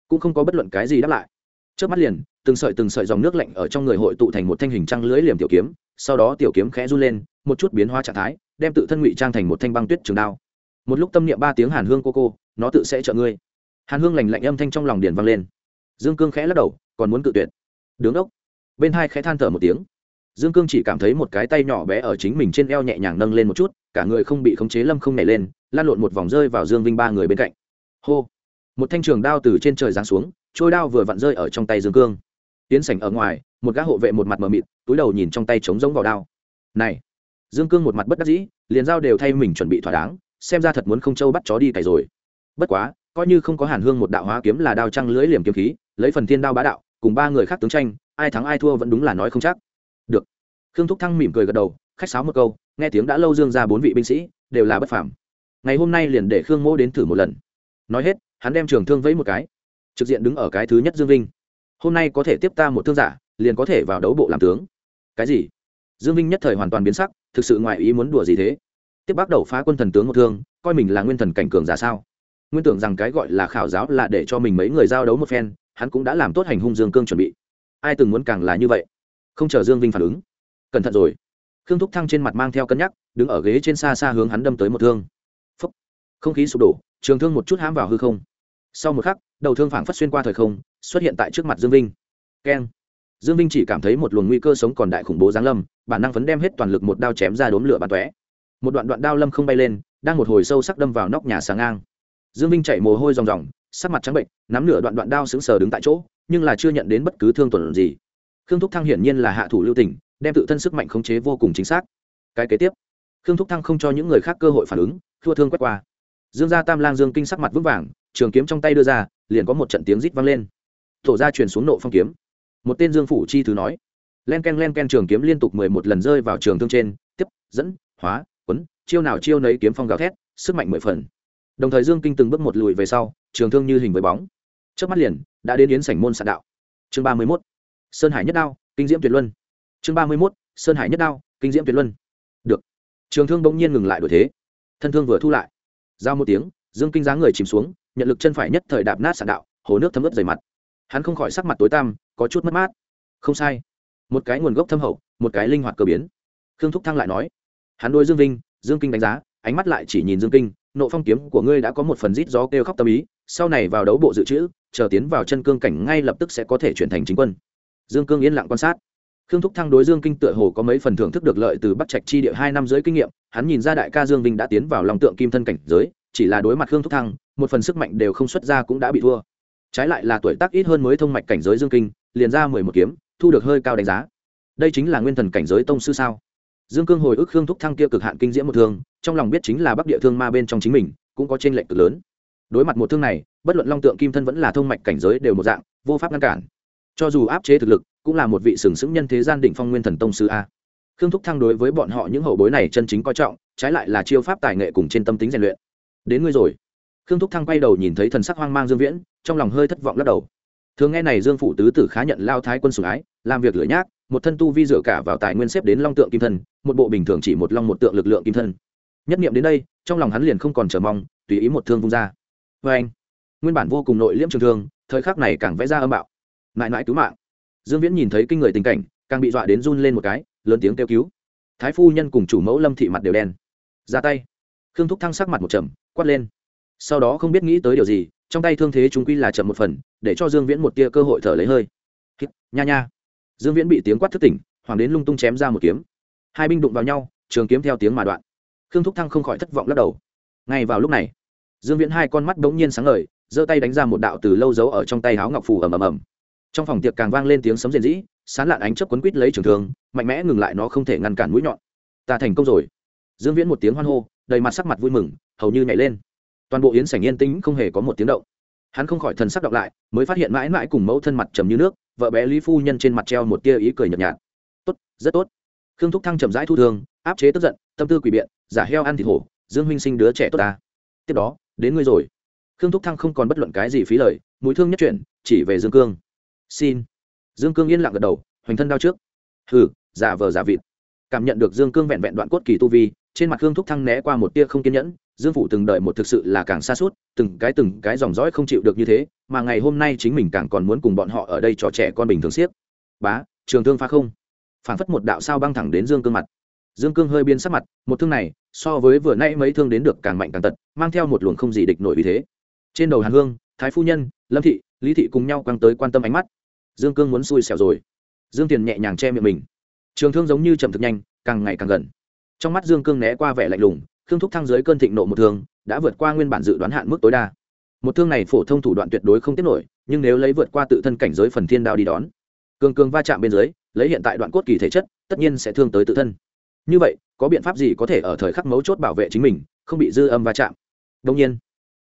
Cũng không có bất luận cái gì đáp lại. Trước mắt liền, từng sợi từng sợi dòng nước lạnh ở trong người hội tụ thành một thanh hình trăng lưới liềm tiểu kiếm, sau đó tiểu kiếm khẽ run lên, một chút biến hóa trạng thái, đem tự thân ngụy trang thành một thanh băng tuyết trường đao. Một lúc tâm niệm ba tiếng hàn hương cô cô, nó tự sẽ trợ ngươi. Hàn hương lành lạnh âm thanh trong lòng điền vang lên dương cương khẽ lắc đầu, còn muốn cự tuyệt. Đứng ốc. Bên hai khẽ than thở một tiếng. Dương cương chỉ cảm thấy một cái tay nhỏ bé ở chính mình trên eo nhẹ nhàng nâng lên một chút, cả người không bị khống chế lâm không nhảy lên, lan lộn một vòng rơi vào dương vinh ba người bên cạnh. Hô. Một thanh trường đao từ trên trời giáng xuống, trôi đao vừa vặn rơi ở trong tay dương cương. Tiến sảnh ở ngoài, một gã hộ vệ một mặt mờ mịt, túi đầu nhìn trong tay trống giống vào đao. Này. Dương cương một mặt bất đắc dĩ, liền dao đều thay mình chuẩn bị thỏa đáng, xem ra thật muốn không châu bắt chó đi cày rồi. Bất quá coi như không có hàn hương một đạo hóa kiếm là đao trăng lưỡi liềm kiếm khí, lấy phần thiên đao bá đạo, cùng ba người khác tướng tranh, ai thắng ai thua vẫn đúng là nói không chắc. Được. Khương thúc thăng mỉm cười gật đầu, khách sáo một câu, nghe tiếng đã lâu dương ra bốn vị binh sĩ, đều là bất phàm. Ngày hôm nay liền để khương mỗ đến thử một lần. Nói hết, hắn đem trường thương vẫy một cái. Trực diện đứng ở cái thứ nhất dương vinh. Hôm nay có thể tiếp ta một thương giả, liền có thể vào đấu bộ làm tướng. Cái gì? Dương vinh nhất thời hoàn toàn biến sắc, thực sự ngoài ý muốn đùa gì thế? Tiếp bắt đầu phá quân thần tướng một thương, coi mình là nguyên thần cảnh cường giả sao? Nguyên tưởng rằng cái gọi là khảo giáo là để cho mình mấy người giao đấu một phen, hắn cũng đã làm tốt hành hung dương cương chuẩn bị. Ai từng muốn càng là như vậy? Không chờ dương vinh phản ứng. Cẩn thận rồi. Khương thúc thăng trên mặt mang theo cân nhắc, đứng ở ghế trên xa xa hướng hắn đâm tới một thương. Phúc. không khí sụp đổ, trường thương một chút hãm vào hư không. Sau một khắc, đầu thương phảng phất xuyên qua thời không, xuất hiện tại trước mặt dương vinh. Keng. Dương vinh chỉ cảm thấy một luồng nguy cơ sống còn đại khủng bố giáng lâm, bản năng phấn đem hết toàn lực một đao chém ra đốm lửa bắn tóe. Một đoạn đoạn đao lâm không bay lên, đang một hồi sâu sắc đâm vào nóc nhà sáng ngang dương vinh chạy mồ hôi ròng ròng, sắc mặt trắng bệnh, nắm nửa đoạn đoạn đao sững sờ đứng tại chỗ, nhưng là chưa nhận đến bất cứ thương tổn gì. Khương thúc thăng hiển nhiên là hạ thủ lưu tình, đem tự thân sức mạnh khống chế vô cùng chính xác. Cái kế tiếp, khương thúc thăng không cho những người khác cơ hội phản ứng, thua thương quét qua. Dương gia tam lang dương kinh sắc mặt vững vàng, trường kiếm trong tay đưa ra, liền có một trận tiếng rít vang lên. Thổ ra truyền xuống nộ phong kiếm. Một tên dương phủ chi thứ nói, len ken len ken, trường kiếm liên tục mười một lần rơi vào trường thương trên, tiếp, dẫn, hóa, quấn, chiêu nào chiêu nấy kiếm phong gào thét, sức mạnh mười phần đồng thời dương kinh từng bước một lùi về sau, trường thương như hình với bóng. Trước mắt liền, đã đến yến sảnh môn sạn đạo. Chương ba mươi mốt. Sơn hải nhất đao, kinh diễm tuyệt luân. Chương ba mươi mốt. Sơn hải nhất đao, kinh diễm tuyệt luân. Được. Trường thương bỗng nhiên ngừng lại đổi thế. Thân thương vừa thu lại. Giao một tiếng, dương kinh giá người chìm xuống, nhận lực chân phải nhất thời đạp nát sạn đạo, hồ nước thấm ướt dày mặt. Hắn không khỏi sắc mặt tối tăm, có chút mất mát. Không sai. Một cái nguồn gốc thâm hậu, một cái linh hoạt cơ biến. Khương thúc thăng lại nói. Hắn đôi dương vinh, dương kinh đánh giá, ánh mắt lại chỉ nhìn dương kinh nộ phong kiếm của ngươi đã có một phần rít gió kêu khóc tâm ý, sau này vào đấu bộ dự trữ, chờ tiến vào chân cương cảnh ngay lập tức sẽ có thể chuyển thành chính quân. Dương cương yên lặng quan sát. Khương thúc thăng đối dương kinh tựa hồ có mấy phần thưởng thức được lợi từ bắc trạch chi địa hai năm dưới kinh nghiệm, hắn nhìn ra đại ca dương vinh đã tiến vào lòng tượng kim thân cảnh giới, chỉ là đối mặt khương thúc thăng, một phần sức mạnh đều không xuất ra cũng đã bị thua. Trái lại là tuổi tác ít hơn mới thông mạch cảnh giới dương kinh, liền ra mười một kiếm, thu được hơi cao đánh giá. Đây chính là nguyên thần cảnh giới tông sư sao? Dương cương hồi ức khương thúc thăng kia cực hạn kinh diễm một thương, trong lòng biết chính là bắc địa thương ma bên trong chính mình, cũng có trên r lệch cực lớn. Đối mặt một thương này, bất luận long tượng kim thân vẫn là thông mạch cảnh giới đều một dạng, vô pháp ngăn cản. Cho dù áp chế thực lực, cũng là một vị sừng sững nhân thế gian đỉnh phong nguyên thần tông sư a. Khương thúc thăng đối với bọn họ những hậu bối này chân chính coi trọng, trái lại là chiêu pháp tài nghệ cùng trên tâm tính rèn luyện. Đến ngươi rồi. Khương thúc thăng quay đầu nhìn thấy thần sắc hoang mang dương viễn, trong lòng hơi thất vọng lắc đầu. Thường nghe này dương Phụ tứ tử khá nhận lao thái quân sủng ái, làm việc lửa nhác một thân tu vi dựa cả vào tài nguyên xếp đến long tượng kim thân, một bộ bình thường chỉ một long một tượng lực lượng kim thân. Nhất nghiệm đến đây, trong lòng hắn liền không còn chờ mong, tùy ý một thương vung ra. Vê anh, nguyên bản vô cùng nội liễm trường thương, thời khắc này càng vẽ ra âm bạo. Mãi mãi cứu mạng. Dương viễn nhìn thấy kinh người tình cảnh, càng bị dọa đến run lên một cái, lớn tiếng kêu cứu. Thái phu nhân cùng chủ mẫu lâm thị mặt đều đen. Ra tay. Khương thúc thăng sắc mặt một trầm, quát lên. Sau đó không biết nghĩ tới điều gì, trong tay thương thế chúng quy là chậm một phần, để cho dương viễn một tia cơ hội thở lấy hơi. Nha nha dương viễn bị tiếng quát thức tỉnh, hoàng đến lung tung chém ra một kiếm. Hai binh đụng vào nhau, trường kiếm theo tiếng mà đoạn. Khương thúc thăng không khỏi thất vọng lắc đầu. Ngay vào lúc này, dương viễn hai con mắt bỗng nhiên sáng ngời, giơ tay đánh ra một đạo từ lâu giấu ở trong tay háo ngọc phù ầm ầm ầm. Trong phòng tiệc càng vang lên tiếng sấm rền rĩ, sán lạn ánh chớp quấn quít lấy trường thương, mạnh mẽ ngừng lại nó không thể ngăn cản mũi nhọn. Ta thành công rồi. Dương viễn một tiếng hoan hô, đầy mặt sắc mặt vui mừng, hầu như nhảy lên. Toàn bộ yến sảnh yên tĩnh không hề có một tiếng động. Hắn không khỏi thần sắc đọc lại, mới phát hiện mãi mãi cùng mẫu thân mặt trầm như nước vợ bé lý phu nhân trên mặt treo một tia ý cười nhợt nhạt. Tốt, rất tốt. Khương thúc thăng chậm rãi thu thương, áp chế tức giận, tâm tư quỷ biện, giả heo ăn thịt hổ, dương huynh sinh đứa trẻ tốt ta. Tiếp đó, đến ngươi rồi. Khương thúc thăng không còn bất luận cái gì phí lời, mũi thương nhất chuyển, chỉ về dương cương. Xin. Dương cương yên lặng gật đầu, hoành thân đao trước. Hừ, giả vờ giả vịt. Cảm nhận được dương cương vẹn vẹn đoạn cốt kỳ tu vi, trên mặt khương thúc thăng né qua một tia không kiên nhẫn dương phủ từng đợi một thực sự là càng xa suốt, từng cái từng cái dòng dõi không chịu được như thế, mà ngày hôm nay chính mình càng còn muốn cùng bọn họ ở đây trò trẻ con bình thường siết. bá, trường thương phá không. Phản phất một đạo sao băng thẳng đến dương cương mặt. Dương cương hơi biến sắc mặt, một thương này, so với vừa nay mấy thương đến được càng mạnh càng tật, mang theo một luồng không gì địch nổi vì thế. Trên đầu hàn hương, thái phu nhân, lâm thị, lý thị cùng nhau quăng tới quan tâm ánh mắt. Dương cương muốn xui xẻo rồi. Dương tiền nhẹ nhàng che miệng mình. Trường thương giống như chậm thực nhanh, càng ngày càng gần. Trong mắt dương cương né qua vẻ lạnh lùng khương thúc thăng dưới cơn thịnh nộ một thương, đã vượt qua nguyên bản dự đoán hạn mức tối đa. Một thương này phổ thông thủ đoạn tuyệt đối không tiếp nổi, nhưng nếu lấy vượt qua tự thân cảnh giới phần thiên đạo đi đón, cường cường va chạm bên dưới, lấy hiện tại đoạn cốt kỳ thể chất, tất nhiên sẽ thương tới tự thân. Như vậy, có biện pháp gì có thể ở thời khắc mấu chốt bảo vệ chính mình, không bị dư âm va chạm? Đông nhiên,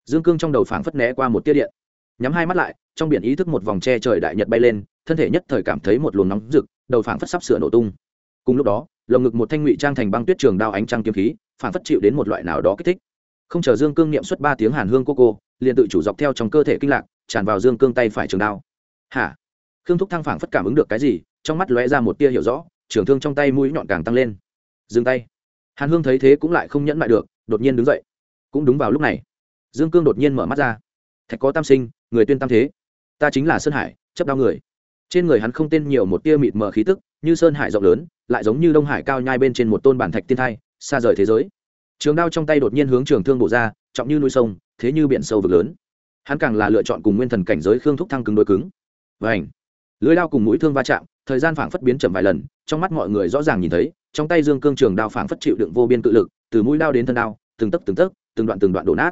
dương cương trong đầu phảng phất né qua một tia điện. Nhắm hai mắt lại, trong biển ý thức một vòng che trời đại nhật bay lên, thân thể nhất thời cảm thấy một luồng nóng rực, đầu phảng phất sắp sửa nổ tung. Cùng lúc đó, lồng ngực một thanh ngụy trang thành băng tuyết trường đao ánh trăng kiếm khí phản phất chịu đến một loại nào đó kích thích. Không chờ dương cương niệm xuất ba tiếng hàn hương cô cô, liền tự chủ dọc theo trong cơ thể kinh lạc, tràn vào dương cương tay phải trường đao. Hả? Khương thúc thăng phảng phất cảm ứng được cái gì, trong mắt lóe ra một tia hiểu rõ, trường thương trong tay mũi nhọn càng tăng lên. Dừng tay. Hàn hương thấy thế cũng lại không nhẫn mại được, đột nhiên đứng dậy. Cũng đúng vào lúc này, dương cương đột nhiên mở mắt ra. Thạch có tam sinh, người tuyên tam thế. Ta chính là sơn hải, chấp đao người. Trên người hắn không tên nhiều một tia mịt mờ khí tức, như sơn hải rộng lớn, lại giống như đông hải cao nhai bên trên một tôn bản thạch tiên thai xa rời thế giới. Trường đao trong tay đột nhiên hướng trường thương bổ ra, trọng như núi sông, thế như biển sâu vực lớn. Hắn càng là lựa chọn cùng nguyên thần cảnh giới khương thúc thăng cứng đối cứng. Và ảnh lưới đao cùng mũi thương va chạm, thời gian phảng phất biến chậm vài lần, trong mắt mọi người rõ ràng nhìn thấy, trong tay dương cương trường đao phảng phất chịu đựng vô biên cự lực, từ mũi đao đến thân đao, từng tấc từng tấc, từng đoạn từng đoạn đổ nát.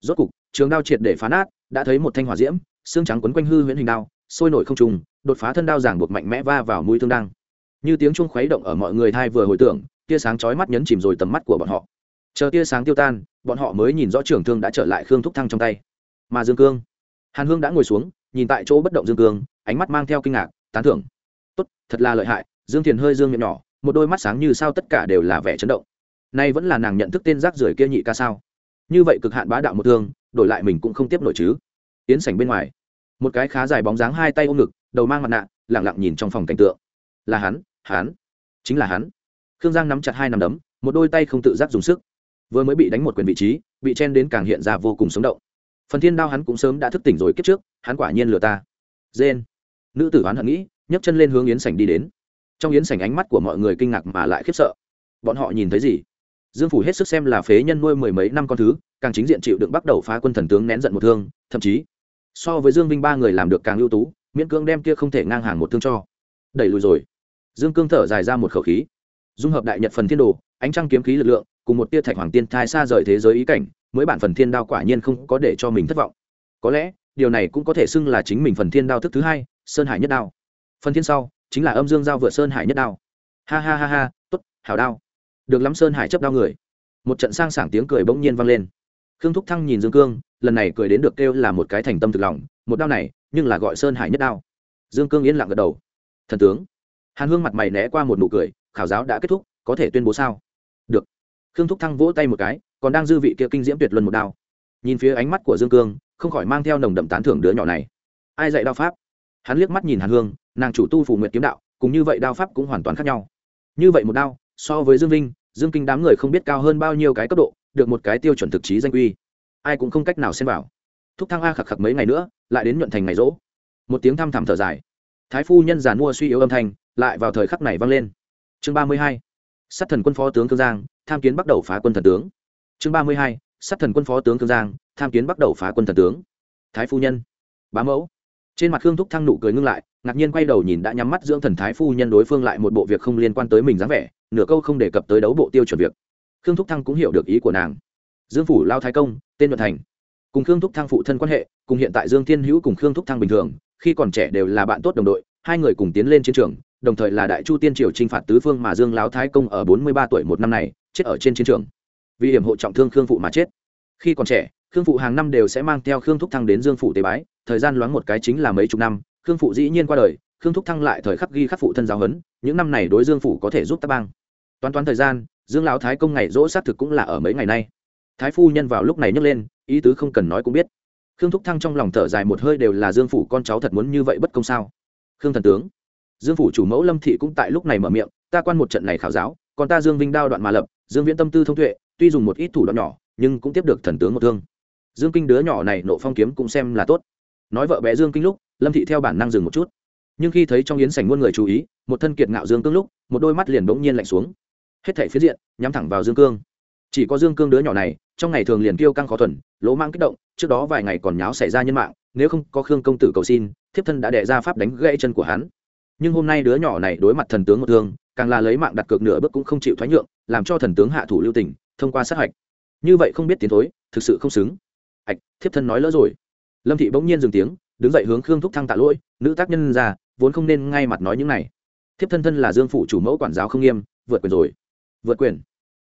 Rốt cục, trường đao triệt để phá nát, đã thấy một thanh hỏa diễm, xương trắng quấn quanh hư huyễn hình đao, sôi nổi không trùng đột phá thân đao giảng buộc mạnh mẽ va vào mũi thương đăng như tiếng chuông khuấy động ở mọi người thai vừa hồi tưởng tia sáng chói mắt nhấn chìm rồi tầm mắt của bọn họ. Chờ tia sáng tiêu tan, bọn họ mới nhìn rõ trưởng thương đã trở lại khương thúc thăng trong tay. Mà dương cương? Hàn hương đã ngồi xuống, nhìn tại chỗ bất động dương cương, ánh mắt mang theo kinh ngạc, tán thưởng. Tốt, thật là lợi hại, dương thiền hơi dương miệng nhỏ, một đôi mắt sáng như sao tất cả đều là vẻ chấn động. Nay vẫn là nàng nhận thức tên rác rưởi kia nhị ca sao? Như vậy cực hạn bá đạo một thương, đổi lại mình cũng không tiếp nổi chứ. Yến sảnh bên ngoài, một cái khá dài bóng dáng hai tay ôm ngực, đầu mang mặt nạ lẳng lặng nhìn trong phòng cảnh tượng. Là hắn hắn, chính là hắn khương giang nắm chặt hai nắm đấm, một đôi tay không tự giác dùng sức. Vừa mới bị đánh một quyền vị trí, bị chen đến càng hiện ra vô cùng sống động. Phần thiên đao hắn cũng sớm đã thức tỉnh rồi kết trước, hắn quả nhiên lừa ta. Dên nữ tử hắn hận nghĩ, nhấc chân lên hướng yến sảnh đi đến. Trong yến sảnh ánh mắt của mọi người kinh ngạc mà lại khiếp sợ. Bọn họ nhìn thấy gì? Dương phủ hết sức xem là phế nhân nuôi mười mấy năm con thứ, càng chính diện chịu đựng bắt đầu phá quân thần tướng nén giận một thương, thậm chí, so với dương vinh ba người làm được càng ưu tú, miễn cưỡng đem kia không thể ngang hàng một thương cho. Đẩy lùi rồi. Dương cương thở dài ra một khẩu khí dung hợp đại nhật phần thiên đồ, ánh trăng kiếm khí lực lượng, cùng một tia thạch hoàng tiên thai xa rời thế giới ý cảnh, mới bản phần thiên đao quả nhiên không có để cho mình thất vọng. Có lẽ, điều này cũng có thể xưng là chính mình phần thiên đao thức thứ hai, sơn hải nhất đao. Phần thiên sau, chính là âm dương giao vượt sơn hải nhất đao. Ha ha ha ha t ố t hảo đao. Được lắm sơn hải chấp đao người. Một trận sang sảng tiếng cười bỗng nhiên vang lên. Khương thúc thăng nhìn dương cương, lần này cười đến được kêu là một cái thành tâm thực lòng, một đao này, nhưng là gọi sơn hải nhất đao. Dương cương yên lặng gật đầu. Thần tướng. Hàn hương mặt mày né qua một nụ cười khảo giáo đã kết thúc, có thể tuyên bố sao? Được. Khương thúc thăng vỗ tay một cái, còn đang dư vị kia kinh diễm tuyệt luân một đao. Nhìn phía ánh mắt của dương cương, không khỏi mang theo nồng đậm tán thưởng đứa nhỏ này. Ai dạy đao pháp? Hắn liếc mắt nhìn hàn hương, nàng chủ tu phủ nguyện kiếm đạo, cùng như vậy đao pháp cũng hoàn toàn khác nhau. Như vậy một đao, so với dương vinh, dương kinh đám người không biết cao hơn bao nhiêu cái cấp độ, được một cái tiêu chuẩn thực chí danh uy. Ai cũng không cách nào xem vào. Thúc thăng a khặc khặc mấy ngày nữa, lại đến nhuận thành ngày rỗ. Một tiếng thăm thẳm thở dài. Thái phu nhân giàn mua suy yếu âm thanh, lại vào thời khắc này vang lên chương ba mươi hai, sát thần quân phó tướng cương giang, tham kiến bắt đầu phá quân thần tướng. Chương ba mươi hai, sát thần quân phó tướng cương giang, tham kiến bắt đầu phá quân thần tướng. Thái phu nhân. Bá mẫu. Trên mặt khương thúc thăng nụ cười ngưng lại, ngạc nhiên quay đầu nhìn đã nhắm mắt dưỡng thần thái phu nhân đối phương lại một bộ việc không liên quan tới mình dáng vẻ, nửa câu không đề cập tới đấu bộ tiêu chuẩn việc. Khương thúc thăng cũng hiểu được ý của nàng. Dương phủ lao thái công, tên nhuận thành. Cùng khương thúc thăng phụ thân quan hệ, cùng hiện tại dương thiên hữu cùng khương thúc thăng bình thường, khi còn trẻ đều là bạn tốt đồng đội, hai người cùng tiến lên chiến trường đồng thời là đại chu tiên triều chinh phạt tứ phương mà dương lão thái công ở bốn mươi ba tuổi một năm này, chết ở trên chiến trường. Vì hiểm hộ trọng thương khương phụ mà chết. Khi còn trẻ, khương phụ hàng năm đều sẽ mang theo khương thúc thăng đến dương phủ tế bái, thời gian loáng một cái chính là mấy chục năm, khương phụ dĩ nhiên qua đời, khương thúc thăng lại thời khắc ghi khắc phụ thân giáo huấn, những năm này đối dương phủ có thể giúp ta bang. Toán toán thời gian, dương lão thái công ngày dỗ xác thực cũng là ở mấy ngày nay. Thái phu nhân vào lúc này nhấc lên, ý tứ không cần nói cũng biết. Khương thúc thăng trong lòng thở dài một hơi đều là dương phủ con cháu thật muốn như vậy bất công sao. Khương thần tướng dương phủ chủ mẫu lâm thị cũng tại lúc này mở miệng, ta quan một trận này khảo giáo, còn ta dương vinh đao đoạn mà lập, dương viễn tâm tư thông tuệ, tuy dùng một ít thủ đoạn nhỏ, nhưng cũng tiếp được thần tướng một thương. Dương kinh đứa nhỏ này nộ phong kiếm cũng xem là tốt. Nói vợ bé dương kinh lúc, lâm thị theo bản năng dừng một chút. Nhưng khi thấy trong yến sảnh muôn người chú ý, một thân kiệt ngạo dương cương lúc, một đôi mắt liền bỗng nhiên lạnh xuống. Hết thảy phía diện, nhắm thẳng vào dương cương. Chỉ có dương cương đứa nhỏ này, trong ngày thường liền kêu căng khó thuần, lỗ mang kích động, trước đó vài ngày còn nháo xảy ra nhân mạng, nếu không có khương công tử cầu xin, thiếp thân đã đẻ ra pháp đánh gãy chân của hắn nhưng hôm nay đứa nhỏ này đối mặt thần tướng một thương, càng là lấy mạng đặt cược nửa bước cũng không chịu thoái nhượng, làm cho thần tướng hạ thủ lưu tình, thông qua sát hạch. Như vậy không biết tiến thối, thực sự không xứng. Ạch thiếp thân nói lỡ rồi. Lâm thị bỗng nhiên dừng tiếng, đứng dậy hướng khương thúc thăng tạ lỗi, nữ tác nhân ra, vốn không nên ngay mặt nói những này. Thiếp thân thân là dương phụ chủ mẫu quản giáo không nghiêm, vượt quyền rồi. Vượt quyền.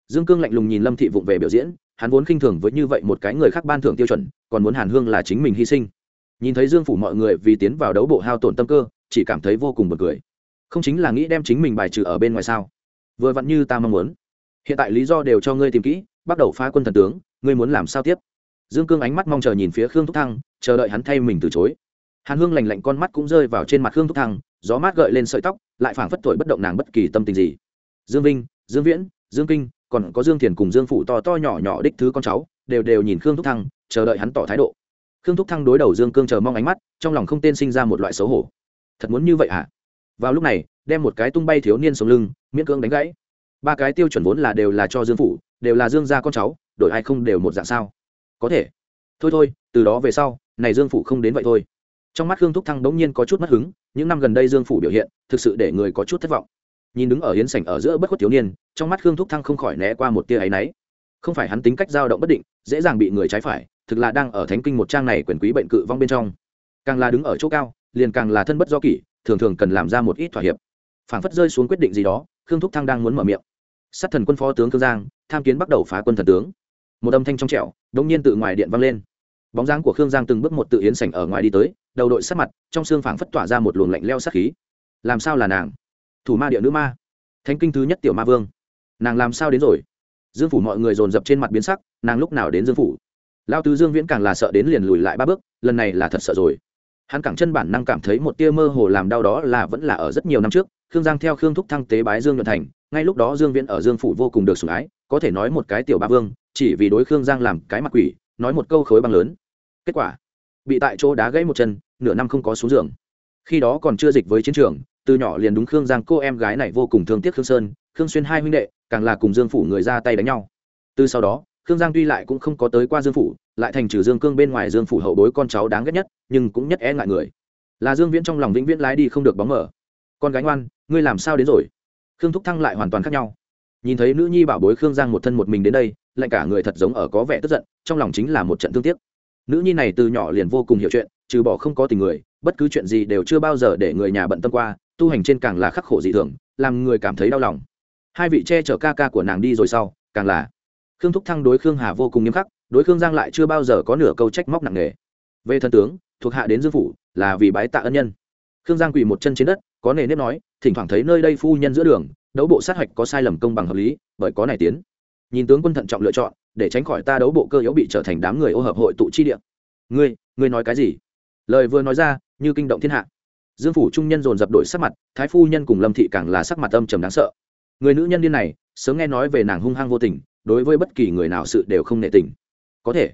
Dương cương lạnh lùng nhìn lâm thị vụng về biểu diễn, hắn vốn khinh thường với như vậy một cái người khác ban thưởng tiêu chuẩn, còn muốn hàn hương là chính mình hy sinh. Nhìn thấy dương phủ mọi người vì tiến vào đấu bộ hao tổn tâm cơ chỉ cảm thấy vô cùng bực cười. Không chính là nghĩ đem chính mình bài trừ ở bên ngoài sao? Vừa vặn như ta mong muốn. Hiện tại lý do đều cho ngươi tìm kỹ, bắt đầu phá quân thần tướng, ngươi muốn làm sao tiếp? Dương cương ánh mắt mong chờ nhìn phía khương thúc thăng, chờ đợi hắn thay mình từ chối. Hàn hương lành lạnh con mắt cũng rơi vào trên mặt khương thúc thăng, gió mát gợi lên sợi tóc, lại phảng phất thổi bất động nàng bất kỳ tâm tình gì. Dương vinh, dương viễn, dương kinh, còn có dương thiền cùng dương phụ to to nhỏ nhỏ đích thứ con cháu, đều đều nhìn khương thúc thăng, chờ đợi hắn tỏ thái độ. Khương thúc thăng đối đầu dương cương chờ mong ánh mắt, trong lòng không tên sinh ra một loại xấu hổ thật muốn như vậy hả? Vào lúc này, đem một cái tung bay thiếu niên sống lưng, miễn cưỡng đánh gãy. Ba cái tiêu chuẩn vốn là đều là cho dương phủ, đều là dương gia con cháu, đổi ai không đều một dạng sao? Có thể. Thôi thôi, từ đó về sau, này dương phủ không đến vậy thôi. Trong mắt khương thúc thăng đống nhiên có chút mất hứng, những năm gần đây dương phủ biểu hiện, thực sự để người có chút thất vọng. Nhìn đứng ở hiến sảnh ở giữa bất khuất thiếu niên, trong mắt khương thúc thăng không khỏi né qua một tia áy náy. Không phải hắn tính cách dao động bất định, dễ dàng bị người trái phải, thực là đang ở thánh kinh một trang này quyền quý bệnh cự vong bên trong. Càng là đứng ở chỗ cao liền càng là thân bất do kỷ, thường thường cần làm ra một ít thỏa hiệp. Phảng phất rơi xuống quyết định gì đó, khương thúc thăng đang muốn mở miệng. Sát thần quân phó tướng cương giang, tham kiến bắt đầu phá quân thần tướng. Một âm thanh trong trẻo đống nhiên tự ngoài điện vang lên. Bóng dáng của khương giang từng bước một tự yến sảnh ở ngoài đi tới, đầu đội sát mặt, trong xương phảng phất tỏa ra một luồng lạnh leo sát khí. Làm sao là nàng? Thủ ma địa nữ ma. Thánh kinh thứ nhất tiểu ma vương. Nàng làm sao đến rồi? Dương phủ mọi người dồn dập trên mặt biến sắc, nàng lúc nào đến dương phủ? Lao tứ dương viễn càng là sợ đến liền lùi lại ba bước, lần này là thật sợ rồi hắn cẳng chân bản năng cảm thấy một tia mơ hồ làm đau đó là vẫn là ở rất nhiều năm trước, khương giang theo khương thúc thăng tế bái dương nhuận thành, ngay lúc đó dương viễn ở dương phủ vô cùng được sủng ái, có thể nói một cái tiểu ba vương, chỉ vì đối khương giang làm cái mặt quỷ, nói một câu khối băng lớn. Kết quả, bị tại chỗ đá gãy một chân, nửa năm không có xuống giường. Khi đó còn chưa dịch với chiến trường, từ nhỏ liền đúng khương giang cô em gái này vô cùng thương tiếc khương sơn, khương xuyên hai huynh đệ, càng là cùng dương phủ người ra tay đánh nhau. Từ sau đó, khương giang tuy lại cũng không có tới qua dương phủ lại thành trừ dương cương bên ngoài dương phủ hậu bối con cháu đáng ghét nhất, nhưng cũng nhất e ngại người. Là dương viễn trong lòng vĩnh viễn lái đi không được bóng mở. Con gái ngoan, ngươi làm sao đến rồi? Khương thúc thăng lại hoàn toàn khác nhau. Nhìn thấy nữ nhi bảo bối khương giang một thân một mình đến đây lạnh cả người thật giống ở có vẻ tức giận, trong lòng chính là một trận thương tiếc. Nữ nhi này từ nhỏ liền vô cùng hiểu chuyện, trừ bỏ không có tình người, bất cứ chuyện gì đều chưa bao giờ để người nhà bận tâm qua, tu hành trên càng là khắc khổ dị thường, làm người cảm thấy đau lòng. Hai vị che chở ca ca của nàng đi rồi sau, càng là khương thúc thăng đối khương hà vô cùng nghiêm khắc đối khương giang lại chưa bao giờ có nửa câu trách móc nặng nề. Về thân tướng, thuộc hạ đến dương phủ, là vì bái tạ ân nhân. Khương giang quỳ một chân trên đất, có nề nếp nói, thỉnh thoảng thấy nơi đây phu nhân giữa đường, đấu bộ sát hạch có sai lầm công bằng hợp lý, bởi có này tiến. Nhìn tướng quân thận trọng lựa chọn, để tránh khỏi ta đấu bộ cơ yếu bị trở thành đám người ô hợp hội tụ chi địa. Ngươi ngươi nói cái gì? Lời vừa nói ra, như kinh động thiên hạ. Dương phủ trung nhân dồn dập đổi sắc mặt, thái phu nhân cùng lâm thị càng là sắc mặt âm trầm đáng sợ. Người nữ nhân điên này, sớm nghe nói về nàng hung hăng vô tình, đối với bất kỳ người nào sự đều không nệ tình có thể.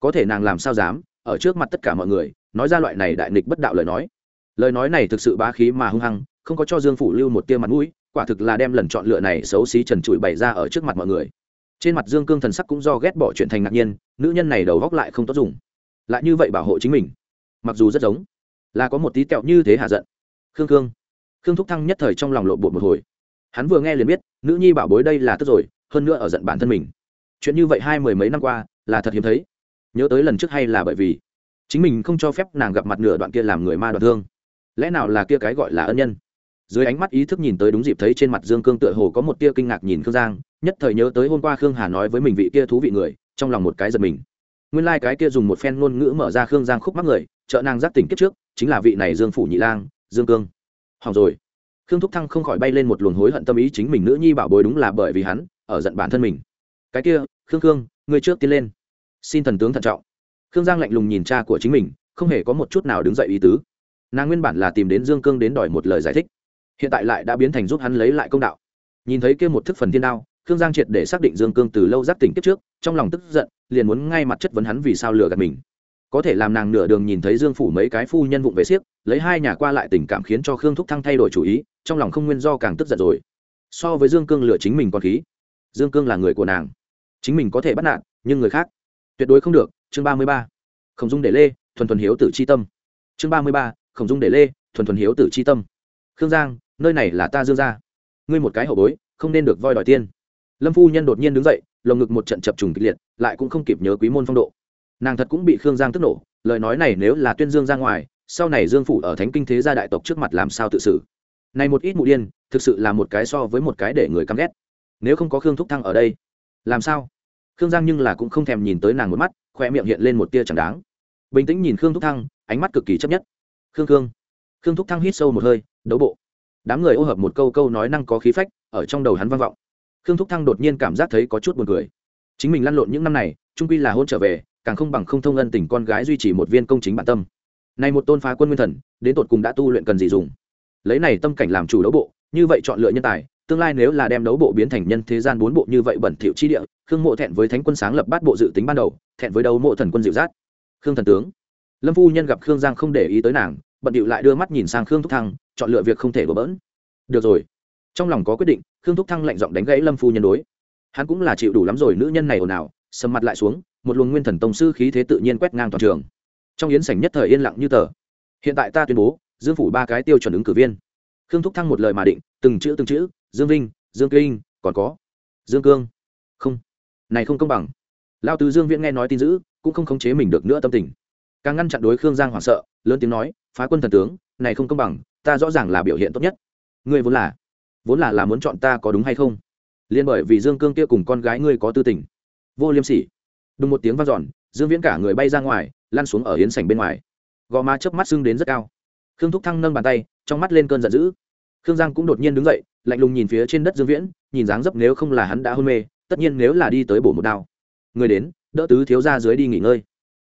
Có thể nàng làm sao dám, ở trước mặt tất cả mọi người, nói ra loại này đại nghịch bất đạo lời nói. Lời nói này thực sự bá khí mà hung hăng, không có cho dương phủ lưu một tia mặt mũi, quả thực là đem lần chọn lựa này xấu xí trần trụi bày ra ở trước mặt mọi người. Trên mặt dương cương thần sắc cũng do ghét bỏ chuyện thành ngạc nhiên, nữ nhân này đầu góc lại không tốt dùng. Lại như vậy bảo hộ chính mình. Mặc dù rất giống, là có một tí tẹo như thế hạ giận. Khương khương. Khương thúc thăng nhất thời trong lòng lộ bột một hồi. Hắn vừa nghe liền biết, nữ nhi bảo bối đây là tức rồi, hơn nữa ở giận bản thân mình. Chuyện như vậy hai mười mấy năm qua là thật hiếm thấy. Nhớ tới lần trước hay là bởi vì chính mình không cho phép nàng gặp mặt nửa đoạn kia làm người ma đoạn thương. Lẽ nào là kia cái gọi là ân nhân? Dưới ánh mắt ý thức nhìn tới đúng dịp thấy trên mặt dương cương tựa hồ có một tia kinh ngạc nhìn khương giang, nhất thời nhớ tới hôm qua khương hà nói với mình vị kia thú vị người, trong lòng một cái giật mình. Nguyên lai、like、cái kia dùng một phen ngôn ngữ mở ra khương giang khúc mắc người, trợ nàng giác tỉnh kiếp trước, chính là vị này dương phủ nhị lang, dương cương. Hỏng rồi. Khương thúc thăng không khỏi bay lên một luồng hối hận tâm ý chính mình nữ nhi bảo bối đúng là bởi vì hắn, ở giận bản thân mình. Cái kia, khương khương người trước tiến lên. Xin thần tướng thận trọng. Khương giang lạnh lùng nhìn cha của chính mình, không hề có một chút nào đứng dậy ý tứ. Nàng nguyên bản là tìm đến dương cương đến đòi một lời giải thích, hiện tại lại đã biến thành giúp hắn lấy lại công đạo. Nhìn thấy kia một thức phần thiên đao, khương giang triệt để xác định dương cương từ lâu giác tỉnh kiếp trước, trong lòng tức giận, liền muốn ngay mặt chất vấn hắn vì sao lừa gạt mình. Có thể làm nàng nửa đường nhìn thấy dương phủ mấy cái phu nhân vụng về siếc lấy hai nhà qua lại tình cảm khiến cho khương thúc thăng thay đổi chủ ý, trong lòng không nguyên do càng tức giận rồi. So với dương cương lừa chính mình còn khí. Dương cương là người của nàng chính mình có thể bắt nạt, nhưng người khác tuyệt đối không được. Chương ba mươi ba, khổng dung để lê, thuần thuần hiếu tử c h i tâm. Chương ba mươi ba, khổng dung để lê, thuần thuần hiếu tử c h i tâm. Khương giang, nơi này là ta dương gia. Ngươi một cái hậu bối, không nên được voi đòi tiên. Lâm phu nhân đột nhiên đứng dậy, lồng ngực một trận chập trùng kịch liệt, lại cũng không kịp nhớ quý môn phong độ. Nàng thật cũng bị khương giang tức nổ, lời nói này nếu là tuyên dương ra ngoài, sau này dương phủ ở thánh kinh thế gia đại tộc trước mặt làm sao tự xử? Này một ít mụ điên, thực sự là một cái so với một cái để người căm ghét. Nếu không có khương thúc thăng ở đây, làm sao? Khương giang nhưng là cũng không thèm nhìn tới nàng một mắt, khoe miệng hiện lên một tia chẳng đáng. Bình tĩnh nhìn khương thúc thăng, ánh mắt cực kỳ chấp nhất. Khương khương. Khương thúc thăng hít sâu một hơi, đấu bộ. Đám người ô hợp một câu câu nói năng có khí phách, ở trong đầu hắn vang vọng. Khương thúc thăng đột nhiên cảm giác thấy có chút buồn cười. Chính mình lăn lộn những năm này trung quy là hôn trở về, càng không bằng không thông ân tình con gái duy trì một viên công chính bản tâm. Này một tôn phá quân nguyên thần, đến tột cùng đã tu luyện cần gì dùng? Lấy này tâm cảnh làm chủ đấu bộ, như vậy chọn lựa nhân tài tương lai nếu là đem đấu bộ biến thành nhân thế gian bốn bộ như vậy bẩn thỉu chi địa, khương mộ thẹn với thánh quân sáng lập bát bộ dự tính ban đầu, thẹn với đấu mộ thần quân dịu dắt. Khương thần tướng. Lâm phu nhân gặp khương giang không để ý tới nàng, bận điệu lại đưa mắt nhìn sang khương thúc thăng, chọn lựa việc không thể bỡ bỡn. Được rồi. Trong lòng có quyết định, khương thúc thăng lạnh giọng đánh gãy lâm phu nhân đối. Hắn cũng là chịu đủ lắm rồi, nữ nhân này ồn ào, sầm mặt lại xuống, một luồng nguyên thần tông sư khí thế tự nhiên quét ngang toàn trường. Trong yến sảnh nhất thời yên lặng như tờ. Hiện tại ta tuyên bố, dương phủ ba cái tiêu chuẩn ứng cử viên. Khương thúc thăng một lời mà định, từng chữ từng chữ dương vinh, dương kinh, còn có dương cương. Không, này không công bằng. Lao tứ dương viễn nghe nói tin dữ, cũng không khống chế mình được nữa tâm tình. Càng ngăn chặn đối khương giang hoảng sợ, lớn tiếng nói, phá quân thần tướng, này không công bằng, ta rõ ràng là biểu hiện tốt nhất. Ngươi vốn là vốn là là muốn chọn ta có đúng hay không? Liên bởi vì dương cương kia cùng con gái ngươi có tư tình. Vô liêm sỉ. Đùng một tiếng vang dọn, dương viễn cả người bay ra ngoài, lăn xuống ở hiến sảnh bên ngoài. Gò má chớp mắt sưng đến rất cao. Khương thúc thăng nâng bàn tay, trong mắt lên cơn giận dữ. Khương giang cũng đột nhiên đứng dậy lạnh lùng nhìn phía trên đất dương viễn, nhìn dáng dấp nếu không là hắn đã hôn mê, tất nhiên nếu là đi tới bổ một đao. Người đến, đỡ tứ thiếu ra dưới đi nghỉ ngơi.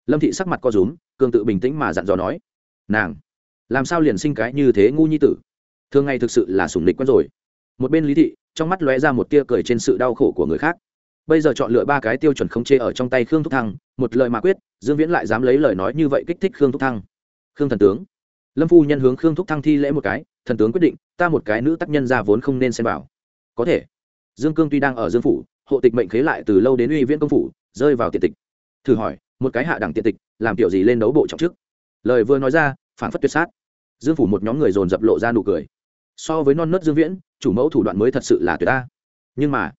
Lâm thị sắc mặt co rúm, cường tự bình tĩnh mà dặn dò nói, nàng, làm sao liền sinh cái như thế ngu nhi tử? Thường ngày thực sự là sủng địch quen rồi. Một bên lý thị, trong mắt lóe ra một tia cười trên sự đau khổ của người khác. Bây giờ chọn lựa ba cái tiêu chuẩn không chê ở trong tay khương thúc thăng, một lời mà quyết, dương viễn lại dám lấy lời nói như vậy kích thích khương thúc thăng. Khương thần tướng. Lâm phu nhân hướng khương thúc thăng thi lễ một cái, thần tướng quyết định ta một cái nữ tác nhân ra vốn không nên xem vào. Có thể. Dương cương tuy đang ở dương phủ, hộ tịch mệnh khế lại từ lâu đến uy viễn công phủ, rơi vào tiện tịch. Thử hỏi, một cái hạ đẳng tiện tịch, làm kiểu gì lên đấu bộ trọng chức? Lời vừa nói ra phản phất tuyệt sát. Dương phủ một nhóm người dồn dập lộ ra nụ cười. So với non nớt dương viễn, chủ mẫu thủ đoạn mới thật sự là tuyệt ta nhưng mà,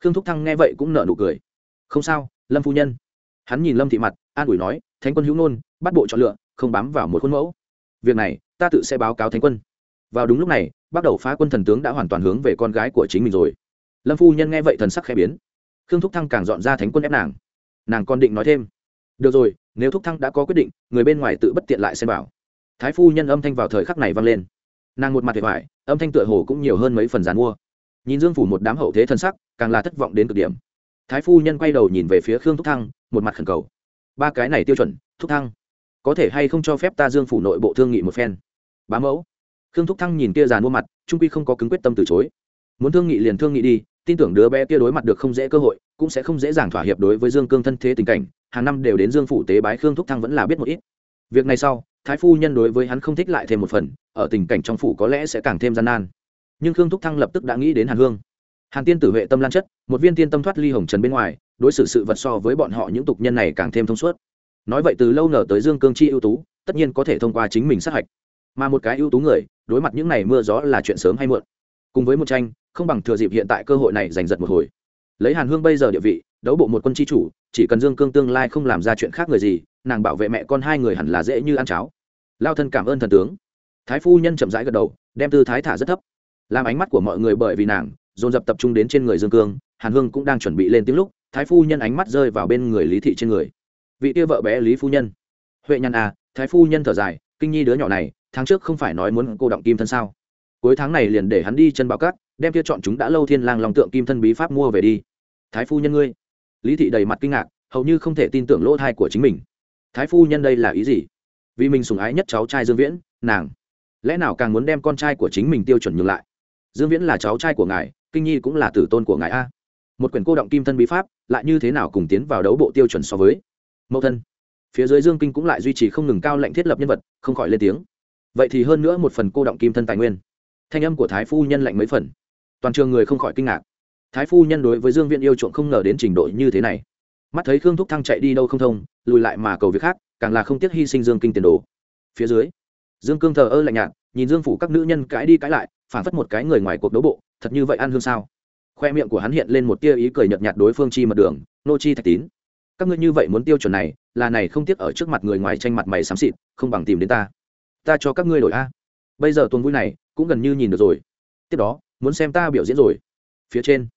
khương thúc thăng nghe vậy cũng nợ nụ cười. Không sao, lâm phu nhân. Hắn nhìn lâm thị mặt, an ủi nói, thánh quân hữu nôn bắt bộ chọn lựa, không bám vào một khuôn mẫu. Việc này, ta tự sẽ báo cáo thánh quân. Vào đúng lúc này bắt đầu phá quân thần tướng đã hoàn toàn hướng về con gái của chính mình rồi. Lâm phu nhân nghe vậy thần sắc khẽ biến. Khương thúc thăng càng dọn ra thánh quân ép nàng. Nàng còn định nói thêm. Được rồi, nếu thúc thăng đã có quyết định, người bên ngoài tự bất tiện lại xem bảo thái phu nhân âm thanh vào thời khắc này vang lên. Nàng một mặt hề hoại âm thanh tựa hồ cũng nhiều hơn mấy phần dàn mua. Nhìn dương phủ một đám hậu thế thân sắc, càng là thất vọng đến cực điểm. Thái phu nhân quay đầu nhìn về phía khương thúc thăng, một mặt khẩn cầu. Ba cái này tiêu chuẩn, thúc thăng, có thể hay không cho phép ta dương phủ nội bộ thương nghị một phen? Bá mẫu khương thúc thăng nhìn kia giàn mua mặt, trung quy không có cứng quyết tâm từ chối. Muốn thương nghị liền thương nghị đi, tin tưởng đứa bé kia đối mặt được không dễ cơ hội, cũng sẽ không dễ dàng thỏa hiệp đối với dương cương thân thế tình cảnh, hàng năm đều đến dương phủ tế bái khương thúc thăng vẫn là biết một ít. Việc này sau, thái phu nhân đối với hắn không thích lại thêm một phần, ở tình cảnh trong phủ có lẽ sẽ càng thêm gian nan. Nhưng khương thúc thăng lập tức đã nghĩ đến hàn hương. Hàn tiên tử huệ tâm lan chất, một viên tiên tâm thoát ly hồng trần bên ngoài, đối xử sự vật so với bọn họ những tục nhân này càng thêm thông suốt. Nói vậy từ lâu nở tới dương cương chi ưu tú, tất nhiên có thể thông qua chính mình sát hạch mà một cái ưu tú người, đối mặt những ngày mưa gió là chuyện sớm hay muộn. Cùng với một tranh, không bằng thừa dịp hiện tại cơ hội này giành giật một hồi. Lấy hàn hương bây giờ địa vị, đấu bộ một quân tri chủ, chỉ cần dương cương tương lai không làm ra chuyện khác người gì, nàng bảo vệ mẹ con hai người hẳn là dễ như ăn cháo. Lao thân cảm ơn thần tướng. Thái phu nhân chậm rãi gật đầu, đem tư thái thả rất thấp. Làm ánh mắt của mọi người bởi vì nàng, dồn dập tập trung đến trên người dương cương, hàn hương cũng đang chuẩn bị lên tiếng lúc, thái phu nhân ánh mắt rơi vào bên người lý thị trên người. Vị kia vợ bé lý phu nhân. Huệ Nhăn à thái phu nhân thở dài, kinh nhi đứa nhỏ này tháng trước không phải nói muốn cô động kim thân sao? Cuối tháng này liền để hắn đi chân bảo cát, đem kia chọn chúng đã lâu thiên lang lòng tượng kim thân bí pháp mua về đi. Thái phu nhân ngươi. Lý thị đầy mặt kinh ngạc, hầu như không thể tin tưởng lỗ thai của chính mình. Thái phu nhân đây là ý gì? Vì mình sùng ái nhất cháu trai dương viễn, nàng. Lẽ nào càng muốn đem con trai của chính mình tiêu chuẩn nhường lại? Dương viễn là cháu trai của ngài, kinh nhi cũng là tử tôn của ngài a. Một quyển cô động kim thân bí pháp, lại như thế nào cùng tiến vào đấu bộ tiêu chuẩn so với? Mẫu thân. Phía dưới dương kinh cũng lại duy trì không ngừng cao lệnh thiết lập nhân vật, không khỏi lên tiếng vậy thì hơn nữa một phần cô động kim thân tài nguyên. Thanh âm của thái phu nhân lạnh mấy phần. Toàn trường người không khỏi kinh ngạc. Thái phu nhân đối với dương viện yêu chuộng không ngờ đến trình độ như thế này. Mắt thấy khương thúc thăng chạy đi đâu không thông, lùi lại mà cầu việc khác, càng là không tiếc hy sinh dương kinh tiền đồ. Phía dưới, dương cương thờ ơ lạnh nhạt, nhìn dương phủ các nữ nhân cãi đi cãi lại, phản phất một cái người ngoài cuộc đấu bộ, thật như vậy ăn hương sao? Khoe miệng của hắn hiện lên một tia ý cười nhợt nhạt đối phương chi mật đường, nô chi thạch tín. Các ngươi như vậy muốn tiêu chuẩn này, là này không tiếc ở trước mặt người ngoài tranh mặt mày xám xịt, không bằng tìm đến ta ta cho các ngươi đổi a. Bây giờ tuần vui này, cũng gần như nhìn được rồi. Tiếp đó, muốn xem ta biểu diễn rồi. Phía trên,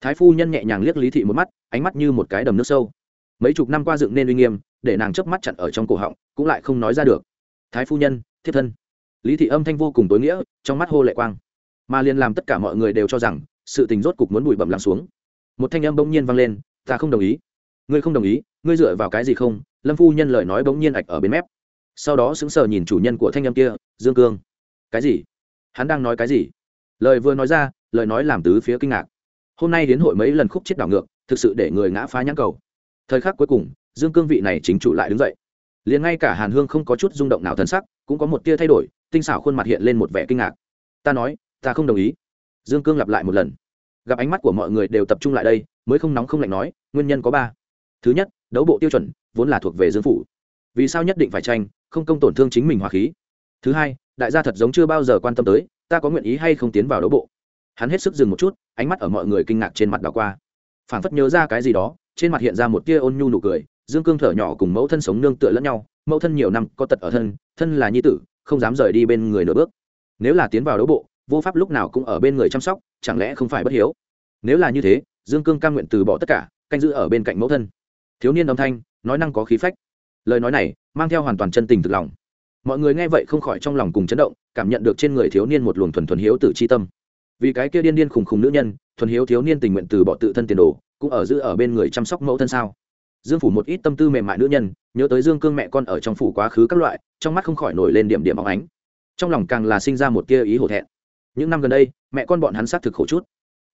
thái phu nhân nhẹ nhàng liếc lý thị một mắt, ánh mắt như một cái đầm nước sâu. Mấy chục năm qua dựng nên uy nghiêm, để nàng chớp mắt chặn ở trong cổ họng, cũng lại không nói ra được. Thái phu nhân thiết thân. Lý thị âm thanh vô cùng tối nghĩa, trong mắt hô lệ quang. Mà liền làm tất cả mọi người đều cho rằng, sự tình rốt cục muốn bụi bẩm lắng xuống. Một thanh âm bỗng nhiên vang lên, ta không đồng ý. Ngươi không đồng ý, ngươi dựa vào cái gì không? Lâm phu nhân lời nói bỗng nhiên ạch ở bên mép sau đó sững sờ nhìn chủ nhân của thanh âm kia, dương cương. Cái gì? Hắn đang nói cái gì? Lời vừa nói ra, lời nói làm tứ phía kinh ngạc. Hôm nay đến hội mấy lần khúc chết đảo ngược, thực sự để người ngã phá nhãn cầu. Thời khắc cuối cùng, dương cương vị này chính chủ lại đứng dậy. Liền ngay cả hàn hương không có chút rung động nào thân sắc, cũng có một tia thay đổi, tinh xảo khuôn mặt hiện lên một vẻ kinh ngạc. Ta nói, ta không đồng ý. Dương cương lặp lại một lần. Gặp ánh mắt của mọi người đều tập trung lại đây, mới không nóng không lạnh nói, nguyên nhân có ba. Thứ nhất, đấu bộ tiêu chuẩn, vốn là thuộc về dương phủ. Vì sao nhất định phải tranh không công tổn thương chính mình hòa khí. Thứ hai, đại gia thật giống chưa bao giờ quan tâm tới, ta có nguyện ý hay không tiến vào đấu bộ. Hắn hết sức dừng một chút, ánh mắt ở mọi người kinh ngạc trên mặt đảo qua. Phảng phất nhớ ra cái gì đó, trên mặt hiện ra một tia ôn nhu nụ cười, dương cương thở nhỏ cùng mẫu thân sống nương tựa lẫn nhau, mẫu thân nhiều năm có tật ở thân thân là nhi tử, không dám rời đi bên người nửa bước. Nếu là tiến vào đấu bộ, vô pháp lúc nào cũng ở bên người chăm sóc, chẳng lẽ không phải bất hiếu? Nếu là như thế, dương cương cam nguyện từ bỏ tất cả, canh giữ ở bên cạnh mẫu thân. Thiếu niên âm thanh, nói năng có khí phách lời nói này mang theo hoàn toàn chân tình thực lòng. Mọi người nghe vậy không khỏi trong lòng cùng chấn động, cảm nhận được trên người thiếu niên một luồng thuần thuần hiếu tự chi tâm. Vì cái kia điên điên khùng khùng nữ nhân, thuần hiếu thiếu niên tình nguyện từ bỏ tự thân tiền đồ, cũng ở giữ ở bên người chăm sóc mẫu thân sao? Dương phủ một ít tâm tư mềm mại nữ nhân, nhớ tới dương cương mẹ con ở trong phủ quá khứ các loại, trong mắt không khỏi nổi lên điểm điểm óng ánh. Trong lòng càng là sinh ra một tia ý hổ thẹn. Những năm gần đây, mẹ con bọn hắn xác thực khổ chút.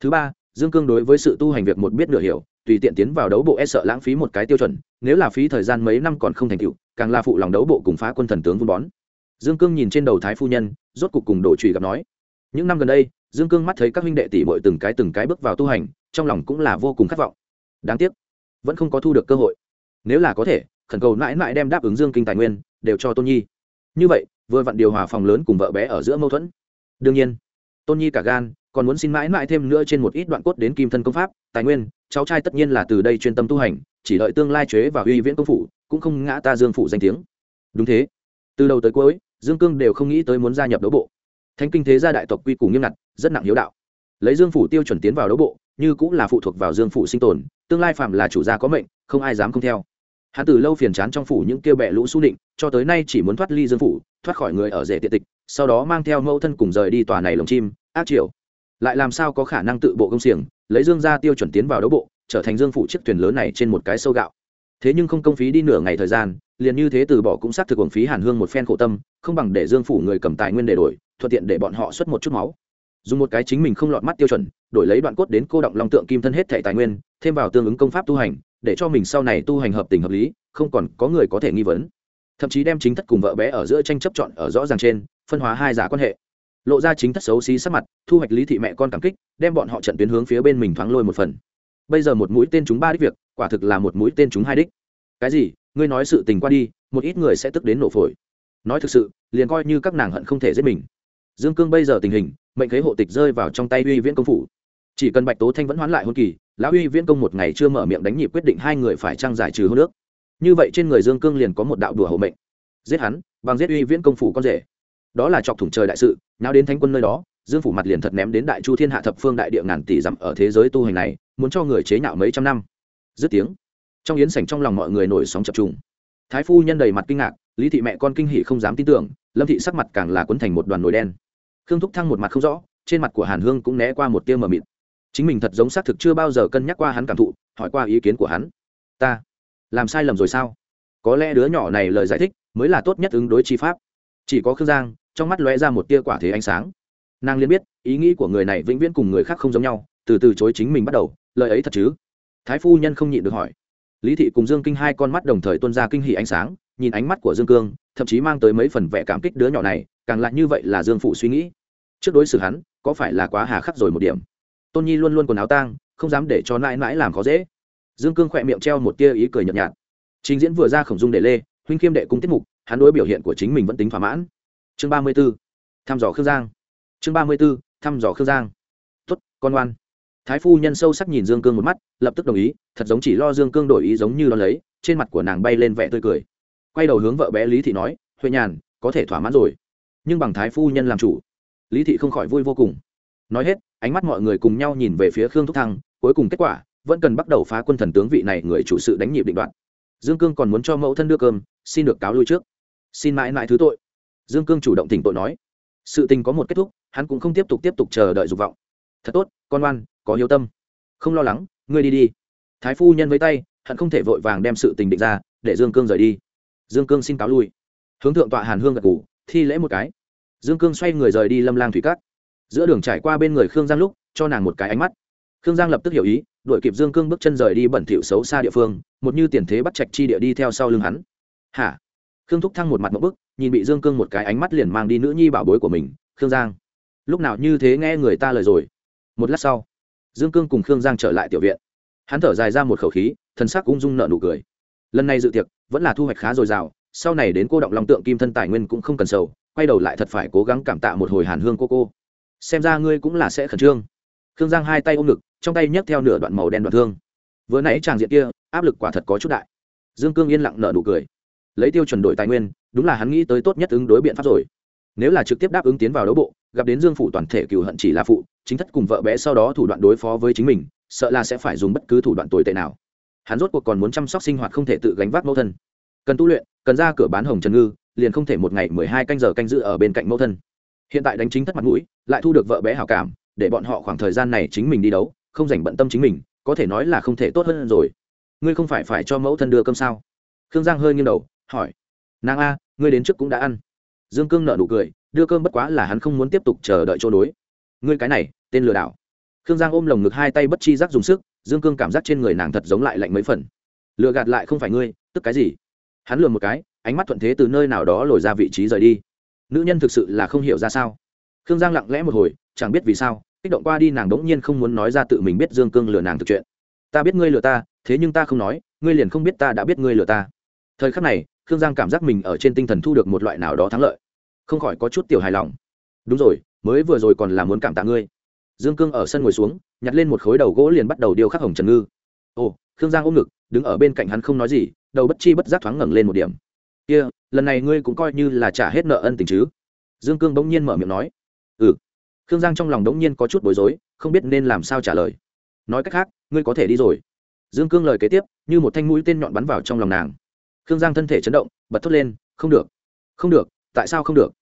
Thứ ba, dương cương đối với sự tu hành việc một biết nửa hiểu tùy tiện tiến vào đấu bộ e sợ lãng phí một cái tiêu chuẩn, nếu là phí thời gian mấy năm còn không thành tựu, càng là phụ lòng đấu bộ cùng phá quân thần tướng vun bón. Dương cương nhìn trên đầu thái phu nhân, rốt cục cùng đổ trụy gặp nói, những năm gần đây, dương cương mắt thấy các huynh đệ tỷ bội từng cái từng cái bước vào tu hành, trong lòng cũng là vô cùng khát vọng. Đáng tiếc, vẫn không có thu được cơ hội. Nếu là có thể, khẩn cầu mãi mãi đem đáp ứng dương kinh tài nguyên, đều cho tôn nhi. Như vậy, vừa vặn điều hòa phòng lớn cùng vợ bé ở giữa mâu thuẫn. Đương nhiên, tôn nhi cả gan còn muốn xin mãi mãi thêm nữa trên một ít đoạn cốt đến kim thân công pháp, tài nguyên, cháu trai tất nhiên là từ đây chuyên tâm tu hành, chỉ đợi tương lai chế và uy viễn công phủ, cũng không ngã ta dương phủ danh tiếng. Đúng thế. Từ đầu tới cuối, dương cương đều không nghĩ tới muốn gia nhập đấu bộ. Thánh kinh thế gia đại tộc quy củ nghiêm ngặt, rất nặng hiếu đạo. Lấy dương phủ tiêu chuẩn tiến vào đấu bộ, như cũng là phụ thuộc vào dương phủ sinh tồn, tương lai phạm là chủ gia có mệnh, không ai dám không theo. Hắn từ lâu phiền chán trong phủ những kêu bẹ lũ s định cho tới nay chỉ muốn thoát ly dương phủ, thoát khỏi người ở rể tiện tịch, sau đó mang theo mẫu thân cùng rời đi tòa này lồng chim, ác triều lại làm sao có khả năng tự bộ công xiềng, lấy dương ra tiêu chuẩn tiến vào đấu bộ, trở thành dương phủ chiếc thuyền lớn này trên một cái sâu gạo. Thế nhưng không công phí đi nửa ngày thời gian, liền như thế từ bỏ cũng xác thực uổng phí hàn hương một phen khổ tâm, không bằng để dương phủ người cầm tài nguyên để đổi, thuận tiện để bọn họ xuất một chút máu. Dùng một cái chính mình không lọt mắt tiêu chuẩn, đổi lấy đoạn cốt đến cô động long tượng kim thân hết thẻ tài nguyên, thêm vào tương ứng công pháp tu hành, để cho mình sau này tu hành hợp tình hợp lý, không còn có người có thể nghi vấn. Thậm chí đem chính thất cùng vợ bé ở giữa tranh chấp chọn ở rõ ràng trên, phân hóa hai giả quan hệ lộ ra chính thất xấu xí sắc mặt, thu hoạch lý thị mẹ con cảm kích, đem bọn họ trận tuyến hướng phía bên mình thoáng lôi một phần. Bây giờ một mũi tên chúng ba đích việc, quả thực là một mũi tên chúng hai đích. Cái gì? Ngươi nói sự tình qua đi, một ít người sẽ tức đến nổ phổi. Nói thực sự, liền coi như các nàng hận không thể giết mình. Dương cương bây giờ tình hình, mệnh kế hộ tịch rơi vào trong tay uy viễn công phủ. Chỉ cần bạch tố thanh vẫn hoán lại hôn kỳ, lão uy viễn công một ngày chưa mở miệng đánh nhịp quyết định hai người phải trang giải trừ hôn nước như vậy trên người dương cương liền có một đạo đùa hộ mệnh. Giết hắn, bằng giết uy viễn công phủ con rể đó là chọc thủng trời đại sự nào đến thánh quân nơi đó, dương phủ mặt liền thật ném đến đại chu thiên hạ thập phương đại địa ngàn tỷ dặm ở thế giới tu hành này, muốn cho người chế nhạo mấy trăm năm. Dứt tiếng, trong yến sảnh trong lòng mọi người nổi sóng chập trùng. Thái phu nhân đầy mặt kinh ngạc, lý thị mẹ con kinh hỉ không dám tin tưởng, lâm thị sắc mặt càng là quấn thành một đoàn nồi đen. Khương thúc thăng một mặt không rõ, trên mặt của hàn hương cũng né qua một tia mờ mịt. Chính mình thật giống xác thực chưa bao giờ cân nhắc qua hắn cảm thụ, hỏi qua ý kiến của hắn. Ta làm sai lầm rồi sao? Có lẽ đứa nhỏ này lời giải thích mới là tốt nhất ứng đối chi pháp. Chỉ có khương giang trong mắt lóe ra một tia quả thế ánh sáng. Nàng liền biết, ý nghĩ của người này vĩnh viễn cùng người khác không giống nhau, từ từ chối chính mình bắt đầu, lời ấy thật chứ? Thái phu nhân không nhịn được hỏi. Lý thị cùng dương kinh hai con mắt đồng thời tuân ra kinh hỷ ánh sáng, nhìn ánh mắt của dương cương, thậm chí mang tới mấy phần vẻ cảm kích đứa nhỏ này, càng lại như vậy là dương phụ suy nghĩ. Trước đối xử hắn, có phải là quá hà khắc rồi một điểm? Tôn nhi luôn luôn quần áo tang, không dám để cho nãi nãi làm khó dễ. Dương cương khỏe miệng treo một tia ý cười nhợt nhạt. Trình diễn vừa ra khổng dung để lê, huynh khiêm đệ cung tiết mục, hắn đối biểu hiện của chính mình vẫn tính thỏa mãn chương ba mươi b ố thăm dò khương giang. Chương ba mươi b ố thăm dò khương giang. Tuất con ngoan. Thái phu nhân sâu sắc nhìn dương cương một mắt, lập tức đồng ý, thật giống chỉ lo dương cương đổi ý giống như lo lấy, trên mặt của nàng bay lên vẻ tươi cười. Quay đầu hướng vợ bé lý thị nói, huệ nhàn, có thể thỏa mãn rồi. Nhưng bằng thái phu nhân làm chủ. Lý thị không khỏi vui vô cùng. Nói hết, ánh mắt mọi người cùng nhau nhìn về phía khương thúc thăng, cuối cùng kết quả, vẫn cần bắt đầu phá quân thần tướng vị này người chủ sự đánh nhịp định đoạn dương cương còn muốn cho mẫu thân đưa cơm, xin được cáo lui trước. Xin mãi mãi thứ tội dương cương chủ động tỉnh tội nói. Sự tình có một kết thúc, hắn cũng không tiếp tục tiếp tục chờ đợi dục vọng. Thật tốt, con oan có hiếu tâm. Không lo lắng, ngươi đi đi. Thái phu nhân với tay hắn không thể vội vàng đem sự tình định ra, để dương cương rời đi. Dương cương xin cáo lui. Hướng thượng tọa hàn hương gật ngủ thi lễ một cái. Dương cương xoay người rời đi lâm lang thủy cát. Giữa đường trải qua bên người khương giang lúc, cho nàng một cái ánh mắt. Khương giang lập tức hiểu ý đội kịp dương cương bước chân rời đi bẩn thỉu xấu xa địa phương, một như tiền thế bắt trạch chi địa đi theo sau lưng hắn. Hả? Khương thúc thăng một mặt một bức nhìn bị dương cương một cái ánh mắt liền mang đi nữ nhi bảo bối của mình, khương giang. Lúc nào như thế nghe người ta lời rồi. Một lát sau, dương cương cùng khương giang trở lại tiểu viện. Hắn thở dài ra một khẩu khí, thần sắc ung dung nợ nụ cười. Lần này dự tiệc, vẫn là thu hoạch khá dồi dào, sau này đến cô động long tượng kim thân tài nguyên cũng không cần sầu, quay đầu lại thật phải cố gắng cảm tạ một hồi hàn hương cô cô. Xem ra ngươi cũng là sẽ khẩn trương. Khương giang hai tay ôm ngực, trong tay nhấc theo nửa đoạn màu đen đoạn thương. Vừa nãy tràng diện kia, áp lực quả thật có chút đại. Dương cương yên lặng nợ nụ cười. Lấy tiêu chuẩn đổi tài nguyên đúng là hắn nghĩ tới tốt nhất ứng đối biện pháp rồi. Nếu là trực tiếp đáp ứng tiến vào đấu bộ, gặp đến dương phủ toàn thể cựu hận chỉ là phụ, chính thất cùng vợ bé sau đó thủ đoạn đối phó với chính mình, sợ là sẽ phải dùng bất cứ thủ đoạn tồi tệ nào. Hắn rốt cuộc còn muốn chăm sóc sinh hoạt không thể tự gánh vác mẫu thân. Cần tu luyện, cần ra cửa bán hồng trần ngư, liền không thể một ngày mười hai canh giờ canh giữ ở bên cạnh mẫu thân. Hiện tại đánh chính thất mặt mũi, lại thu được vợ bé hảo cảm, để bọn họ khoảng thời gian này chính mình đi đấu, không dành bận tâm chính mình, có thể nói là không thể tốt hơn rồi. Ngươi không phải phải cho mẫu thân đưa cơm sao? Khương giang hơi nghiêng đầu, hỏi. Nàng a ngươi đến trước cũng đã ăn. Dương cương nợ nụ cười, đưa cơm bất quá là hắn không muốn tiếp tục chờ đợi chỗ đối. Ngươi cái này, tên lừa đảo. Khương giang ôm lồng ngực hai tay bất chi giác dùng sức, dương cương cảm giác trên người nàng thật giống lại lạnh mấy phần. Lừa gạt lại không phải ngươi, tức cái gì? Hắn lừa một cái, ánh mắt thuận thế từ nơi nào đó lồi ra vị trí rời đi. Nữ nhân thực sự là không hiểu ra sao. Khương giang lặng lẽ một hồi, chẳng biết vì sao, kích động qua đi nàng đống nhiên không muốn nói ra tự mình biết dương cương lừa nàng thực chuyện. Ta biết ngươi lừa ta, thế nhưng ta không nói, ngươi liền không biết ta đã biết ngươi lừa ta. Thời khắc này khương giang cảm giác mình ở trên tinh thần thu được một loại nào đó thắng lợi. Không khỏi có chút tiểu hài lòng. Đúng rồi mới vừa rồi còn là muốn cảm tạ ngươi. Dương cương ở sân ngồi xuống nhặt lên một khối đầu gỗ liền bắt đầu điêu khắc hồng trần ngư. Ồ khương giang ôm ngực đứng ở bên cạnh hắn không nói gì đầu bất chi bất giác thoáng ngẩng lên một điểm. Kia、yeah, lần này ngươi cũng coi như là trả hết nợ ân tình chứ? Dương cương bỗng nhiên mở miệng nói. Ừ. Khương giang trong lòng bỗng nhiên có chút bối rối không biết nên làm sao trả lời. Nói cách khác ngươi có thể đi rồi. Dương cương lời kế tiếp như một thanh mũi tên nhọn bắn vào trong lòng nàng khương giang thân thể chấn động, bật thốt lên, không được không được, tại sao không được?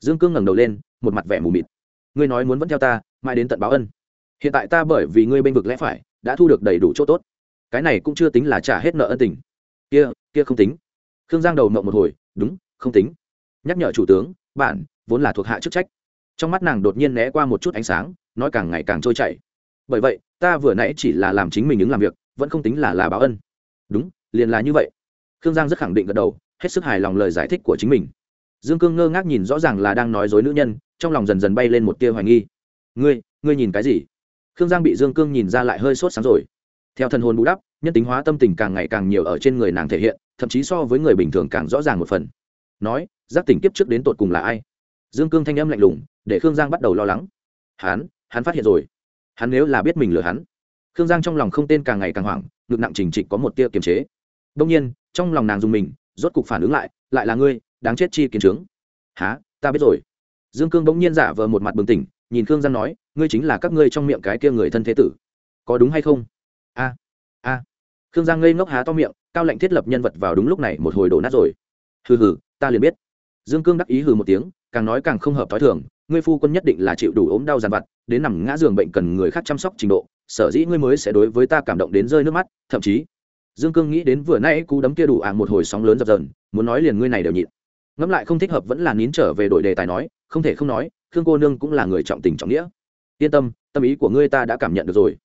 Dương cương ngẩng đầu lên, một mặt vẻ mù mịt. Ngươi nói muốn vẫn theo ta, mãi đến tận báo ân. Hiện tại ta bởi vì ngươi bênh vực lẽ phải, đã thu được đầy đủ chỗ tốt. Cái này cũng chưa tính là trả hết nợ ân tình. Kia kia không tính. Khương giang đầu mộng một hồi, đúng, không tính. Nhắc nhở chủ tướng bạn vốn là thuộc hạ chức trách. Trong mắt nàng đột nhiên né qua một chút ánh sáng, nói càng ngày càng trôi chảy. Bởi vậy, ta vừa nãy chỉ là làm chính mình ứng làm việc, vẫn không tính là là báo ân. Đúng, liền là như vậy khương giang rất khẳng định gật đầu, hết sức hài lòng lời giải thích của chính mình. Dương cương ngơ ngác nhìn rõ ràng là đang nói dối nữ nhân, trong lòng dần dần bay lên một tia hoài nghi. Ngươi ngươi nhìn cái gì? Khương giang bị dương cương nhìn ra lại hơi sốt sáng rồi. Theo thần hồn bù đắp, nhân tính hóa tâm tình càng ngày càng nhiều ở trên người nàng thể hiện, thậm chí so với người bình thường càng rõ ràng một phần. Nói, giác tỉnh kiếp trước đến tột cùng là ai? Dương cương thanh âm lạnh lùng, để khương giang bắt đầu lo lắng. Hắn hắn phát hiện rồi. Hắn nếu là biết mình lừa hắn. Khương giang trong lòng không tên càng ngày càng hoảng, ngực nặng trình trịch có một tia kiềm chế. Đông nhiên trong lòng nàng dùng mình, rốt cục phản ứng lại lại là ngươi, đáng chết chi kiến trướng. Há ta biết rồi. Dương cương bỗng nhiên giả vờ một mặt bừng tỉnh, nhìn khương giang nói, ngươi chính là các ngươi trong miệng cái kia người thân thế tử. Có đúng hay không? A a. Khương giang ngây ngốc há to miệng, cao lệnh thiết lập nhân vật vào đúng lúc này một hồi đổ nát rồi. Hừ hừ, ta liền biết. Dương cương đắc ý hừ một tiếng, càng nói càng không hợp t h o i thường, ngươi phu quân nhất định là chịu đủ ốm đau dàn vặt, đến nằm ngã giường bệnh cần người khác chăm sóc trình độ, sở dĩ ngươi mới sẽ đối với ta cảm động đến rơi nước mắt, thậm chí dương cương nghĩ đến vừa nay cú đấm kia đủ ảng một hồi sóng lớn dập dần muốn nói liền ngươi này đều nhịn. Ngẫm lại không thích hợp vẫn là nín trở về đổi đề tài nói, không thể không nói, khương cô nương cũng là người trọng tình trọng nghĩa. Yên tâm tâm ý của ngươi ta đã cảm nhận được rồi.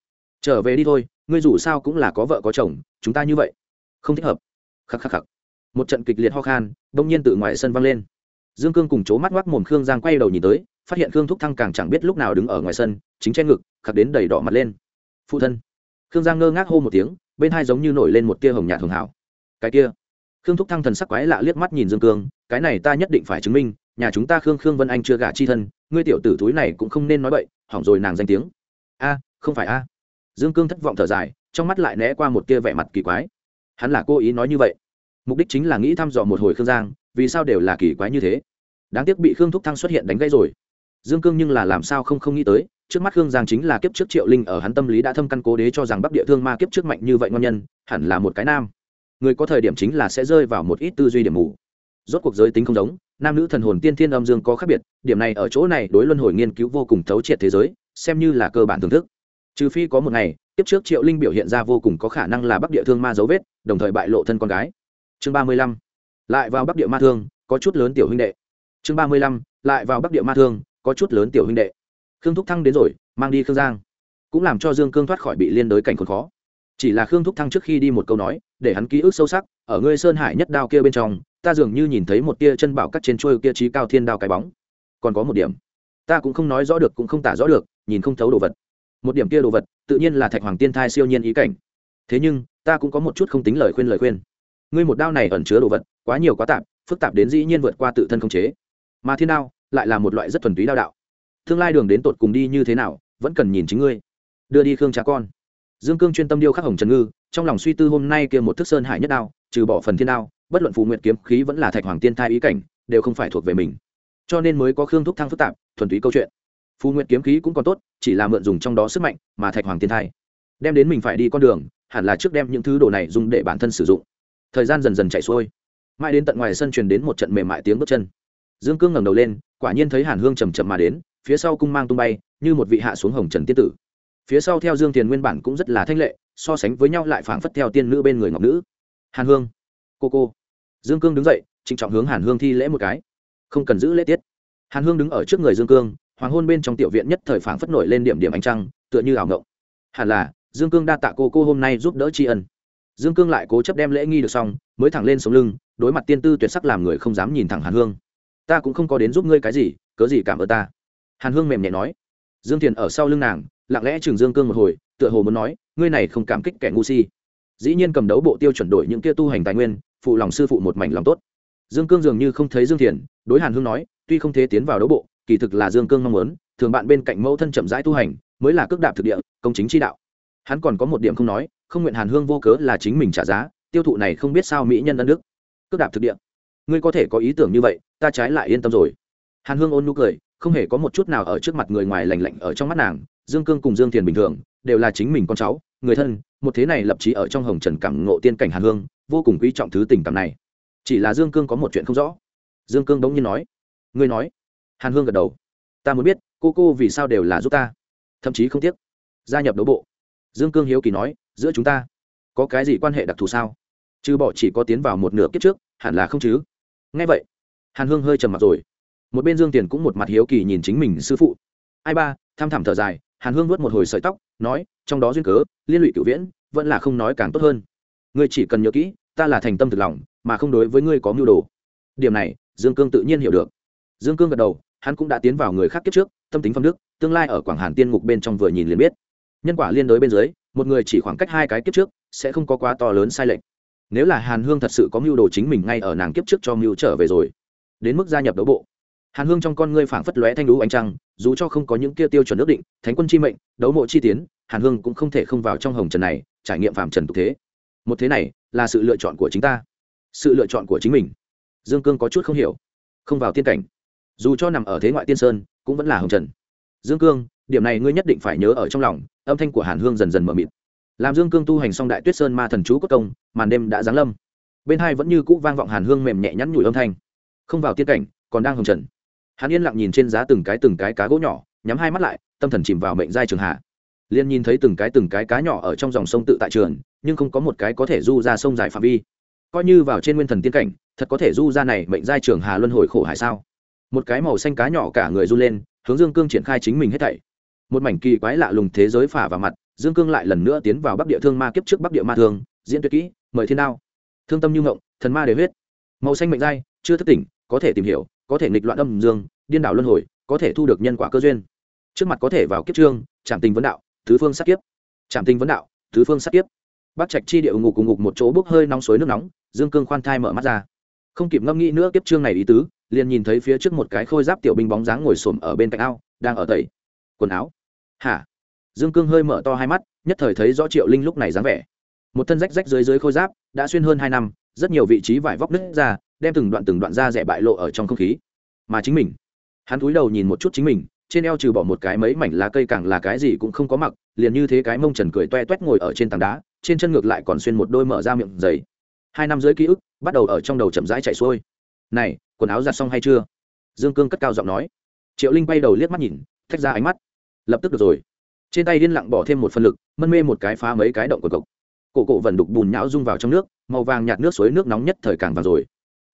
Trở về đi thôi, ngươi dù sao cũng là có vợ có chồng, chúng ta như vậy. Không thích hợp. Khắc khắc khắc. Một trận kịch liệt ho khan, đông nhiên từ ngoài sân vang lên. Dương cương cùng c mắt ngoác mồm khương giang quay đầu nhìn tới, phát hiện khương thúc thăng càng chẳng biết lúc nào đứng ở ngoài sân, chính che ngực khắc đến đầy đỏ mặt lên. Phụ thân khương giang ngơ ngác hô một tiếng, bên hai giống như nổi lên một tia hồng nhạt hường hảo. Cái kia, khương thúc thăng thần sắc quái lạ liếc mắt nhìn dương cương, cái này ta nhất định phải chứng minh, nhà chúng ta khương khương vân anh chưa gả chi thân, ngươi tiểu tử túi này cũng không nên nói bậy, hỏng rồi nàng danh tiếng. A, không phải a. Dương cương thất vọng thở dài, trong mắt lại né qua một tia vẻ mặt kỳ quái. Hắn là cố ý nói như vậy. Mục đích chính là nghĩ thăm dò một hồi khương giang, vì sao đều là kỳ quái như thế. Đáng tiếc bị khương thúc thăng xuất hiện đánh gãy rồi. Dương cương nhưng là làm sao không không nghĩ tới trước mắt khương giang chính là kiếp trước triệu linh ở hắn tâm lý đã thâm căn cố đế cho rằng bắc địa thương ma kiếp trước mạnh như vậy ngon nhân, hẳn là một cái nam. Người có thời điểm chính là sẽ rơi vào một ít tư duy điểm mù. Rốt cuộc giới tính không giống, nam nữ thần hồn tiên thiên âm dương có khác biệt, điểm này ở chỗ này đối luân hồi nghiên cứu vô cùng thấu triệt thế giới, xem như là cơ bản thưởng thức. Trừ phi có một ngày, kiếp trước triệu linh biểu hiện ra vô cùng có khả năng là bắc địa thương ma dấu vết, đồng thời bại lộ thân con gái. Chương ba mươi lăm, lại vào bắc địa ma thương, có chút lớn tiểu huynh đệ. Chương ba mươi lăm, lại vào bắc địa ma thương, có chút lớn tiểu huynh đệ khương thúc thăng đến rồi, mang đi khương giang. Cũng làm cho dương cương thoát khỏi bị liên đới cảnh khốn khó. Chỉ là khương thúc thăng trước khi đi một câu nói, để hắn ký ức sâu sắc, ở ngươi sơn hải nhất đao kia bên trong, ta dường như nhìn thấy một tia chân bảo cắt trên trôi kia trí cao thiên đao cái bóng. Còn có một điểm, ta cũng không nói rõ được cũng không tả rõ được, nhìn không thấu đồ vật. Một điểm kia đồ vật, tự nhiên là thạch hoàng tiên thai siêu nhiên ý cảnh. Thế nhưng, ta cũng có một chút không tính lời khuyên lời khuyên. Ngươi một đao này ẩn chứa đồ vật, quá nhiều quá tạp, phức tạp đến dĩ nhiên vượt qua tự thân không chế. Mà thiên đao, lại là một loại rất thuần túy đao đạo tương lai đường đến tột cùng đi như thế nào, vẫn cần nhìn chính ngươi. Đưa đi khương cha con. Dương cương chuyên tâm điêu khắc hồng trần ngư, trong lòng suy tư hôm nay kia một thức sơn hải nhất đao, trừ bỏ phần thiên đao, bất luận phù nguyện kiếm khí vẫn là thạch hoàng tiên thai ý cảnh, đều không phải thuộc về mình. Cho nên mới có khương thúc thăng phức tạp, thuần túy câu chuyện. Phù nguyện kiếm khí cũng còn tốt, chỉ là mượn dùng trong đó sức mạnh mà thạch hoàng tiên thai. Đem đến mình phải đi con đường, hẳn là trước đem những thứ đồ này dùng để bản thân sử dụng. Thời gian dần dần chạy xuôi. Mãi đến tận ngoài sân truyền đến một trận mềm mại tiếng bước chân. Dương cương ngẩng đầu lên, quả nhiên thấy hàn hương chầm chậm mà đến phía sau cung mang tung bay, như một vị hạ xuống hồng trần tiên tử. Phía sau theo dương tiền nguyên bản cũng rất là thanh lệ, so sánh với nhau lại phảng phất theo tiên nữ bên người ngọc nữ. Hàn hương, cô cô. Dương cương đứng dậy, trịnh trọng hướng hàn hương thi lễ một cái. Không cần giữ lễ tiết. Hàn hương đứng ở trước người dương cương, hoàng hôn bên trong tiểu viện nhất thời phảng phất nổi lên điểm điểm ánh trăng, tựa như ảo ngộng. Hẳn là, dương cương đa tạ cô cô hôm nay giúp đỡ tri ân. Dương cương lại cố chấp đem lễ nghi được xong, mới thẳng lên sống lưng, đối mặt tiên tư tuyệt sắc làm người không dám nhìn thẳng hàn hương. Ta cũng không có đến giúp ngươi cái gì, cớ gì cảm ơn ta? Hàn hương mềm nhẹ nói. Dương thiền ở sau lưng nàng, lặng lẽ trường dương cương một hồi, tựa hồ muốn nói, ngươi này không cảm kích kẻ ngu si. Dĩ nhiên cầm đấu bộ tiêu chuẩn đổi những kia tu hành tài nguyên, phụ lòng sư phụ một mảnh lòng tốt. Dương cương dường như không thấy dương thiền, đối hàn hương nói, tuy không thế tiến vào đấu bộ, kỳ thực là dương cương mong muốn, thường bạn bên cạnh mẫu thân chậm rãi tu hành, mới là cước đạp thực địa, công chính chi đạo. Hắn còn có một điểm không nói, không nguyện hàn hương vô cớ là chính mình trả giá, tiêu thụ này không biết sao mỹ nhân ân đức. Cước đạp thực địa. Ngươi có thể có ý tưởng như vậy, ta trái lại yên tâm rồi hàn hương ôn nụ cười, không hề có một chút nào ở trước mặt người ngoài lành lạnh ở trong mắt nàng, dương cương cùng dương thiền bình thường, đều là chính mình con cháu, người thân, một thế này lập trí ở trong hồng trần cảm ngộ tiên cảnh hàn hương, vô cùng quý trọng thứ tình cảm này. Chỉ là dương cương có một chuyện không rõ. Dương cương đống nhiên nói, ngươi nói. Hàn hương gật đầu, ta muốn biết, cô cô vì sao đều là giúp ta? Thậm chí không tiếc, gia nhập đấu bộ. Dương cương hiếu kỳ nói, giữa chúng ta có cái gì quan hệ đặc thù sao? Chứ bỏ chỉ có tiến vào một nửa kiếp trước, hẳn là không chứ? Ngay vậy, hàn hương hơi trầm mặt rồi một bên dương tiền cũng một mặt hiếu kỳ nhìn chính mình sư phụ. Ai ba, tham thảm thở dài, hàn hương vớt một hồi sợi tóc, nói, trong đó duyên cớ, liên lụy cựu viễn, vẫn là không nói càng tốt hơn. Ngươi chỉ cần nhớ kỹ, ta là thành tâm thực lòng, mà không đối với ngươi có mưu đồ. Điểm này, dương cương tự nhiên hiểu được. Dương cương gật đầu, hắn cũng đã tiến vào người khác kiếp trước, tâm tính phong đức, tương lai ở quảng hàn tiên ngục bên trong vừa nhìn liền biết. Nhân quả liên đối bên dưới, một người chỉ khoảng cách hai cái kiếp trước, sẽ không có quá to lớn sai lệch. Nếu là hàn hương thật sự có mưu đồ chính mình ngay ở nàng kiếp trước cho mưu trở về rồi, đến mức gia nhập đấu bộ hàn hương trong con ngươi phảng phất lóe thanh lũ ánh trăng, dù cho không có những kia tiêu chuẩn ước định, thánh quân chi mệnh, đấu mộ chi tiến, hàn hương cũng không thể không vào trong hồng trần này, trải nghiệm phạm trần tục thế. Một thế này, là sự lựa chọn của chính ta. Sự lựa chọn của chính mình. Dương cương có chút không hiểu. Không vào tiên cảnh. Dù cho nằm ở thế ngoại tiên sơn, cũng vẫn là hồng trần. Dương cương, điểm này ngươi nhất định phải nhớ ở trong lòng, âm thanh của hàn hương dần dần mờ mịt. Làm dương cương tu hành xong đại tuyết sơn ma thần chú cốt công, màn đêm đã giáng lâm. Bên hai vẫn như cũ vang vọng hàn hương mềm nhẹ nhắn nhủi âm thanh. Không vào tiên cảnh, còn đang hồng trần hắn yên lặng nhìn trên giá từng cái từng cái cá gỗ nhỏ, nhắm hai mắt lại, tâm thần chìm vào mệnh giai trường hạ. Liên nhìn thấy từng cái từng cái cá nhỏ ở trong dòng sông tự tại trường, nhưng không có một cái có thể du ra sông dài phạm vi. Coi như vào trên nguyên thần tiên cảnh, thật có thể du ra này mệnh giai trường hà luân hồi khổ hải sao? Một cái màu xanh cá nhỏ cả người du lên, hướng dương cương triển khai chính mình hết thảy. Một mảnh kỳ quái lạ lùng thế giới phả vào mặt, dương cương lại lần nữa tiến vào bắc địa thương ma kiếp trước bắc địa ma thương, diễn tuyệt kỹ, mời thiên đao. Thương tâm như ngộng, thần ma đề huyết. Màu xanh mệnh giai, chưa thức tỉnh, có thể tìm hiểu có thể nghịch loạn âm dương, điên đảo luân hồi, có thể thu được nhân quả cơ duyên. Trước mặt có thể vào kiếp trương trạm tình vấn đạo thứ phương sát kiếp. Trạm tình vấn đạo thứ phương sát kiếp. Bắc trạch chi địa ngục cùng ngục một chỗ bốc hơi nóng suối nước nóng, dương cương khoan thai mở mắt ra. Không kịp ngâm nghĩ nữa kiếp trương này ý tứ, liền nhìn thấy phía trước một cái khôi giáp tiểu binh bóng dáng ngồi xổm ở bên cạnh ao, đang ở tẩy quần áo. Hả? Dương cương hơi mở to hai mắt, nhất thời thấy rõ triệu linh lúc này dáng vẻ. Một thân rách rách dưới dưới khôi giáp, đã xuyên hơn hai năm, rất nhiều vị trí vải vóc nứt ra đem từng đoạn từng đoạn da rẻ bại lộ ở trong không khí. Mà chính mình, hắn cúi đầu nhìn một chút chính mình, trên eo trừ bỏ một cái mấy mảnh lá cây càng là cái gì cũng không có mặc, liền như thế cái mông trần cười toe toét ngồi ở trên tảng đá, trên chân ngược lại còn xuyên một đôi mở ra miệng dày hai năm dưới ký ức, bắt đầu ở trong đầu chậm rãi chạy xuôi. Này, quần áo giặt xong hay chưa? Dương cương cất cao giọng nói. Triệu linh bay đầu liếc mắt nhìn, thách ra ánh mắt. Lập tức được rồi. Trên tay điên lặng bỏ thêm một phân lực, mân mê một cái phá mấy cái động của cộc cổ cổ vần đục bùn nhão rung vào trong nước, màu vàng nhạt nước suối nước nóng nhất thời càng vào rồi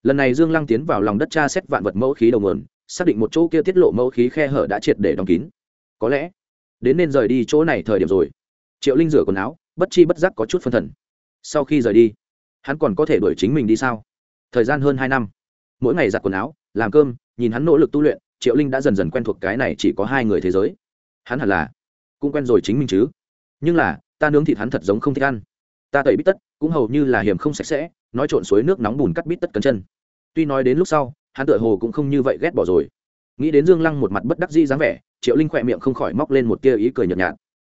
lần này dương lăng tiến vào lòng đất tra xét vạn vật mẫu khí đầu nguồn, xác định một chỗ kia tiết lộ mẫu khí khe hở đã triệt để đóng kín. Có lẽ, đến nên rời đi chỗ này thời điểm rồi. Triệu linh rửa quần áo, bất chi bất giác có chút phân thần. Sau khi rời đi, hắn còn có thể đuổi chính mình đi sao? Thời gian hơn hai năm. Mỗi ngày giặt quần áo, làm cơm, nhìn hắn nỗ lực tu luyện, triệu linh đã dần dần quen thuộc cái này chỉ có hai người thế giới. Hắn hẳn là cũng quen rồi chính mình chứ. Nhưng là, ta nướng thịt hắn thật giống không thích ăn. Ta tẩy bít tất, cũng hầu như là hiểm không sạch sẽ nói trộn suối nước nóng bùn cắt bít tất cấn chân. Tuy nói đến lúc sau hắn tựa hồ cũng không như vậy ghét bỏ rồi. Nghĩ đến dương lăng một mặt bất đắc dĩ dáng vẻ triệu linh khỏe miệng không khỏi móc lên một tia ý cười nhợt nhạt.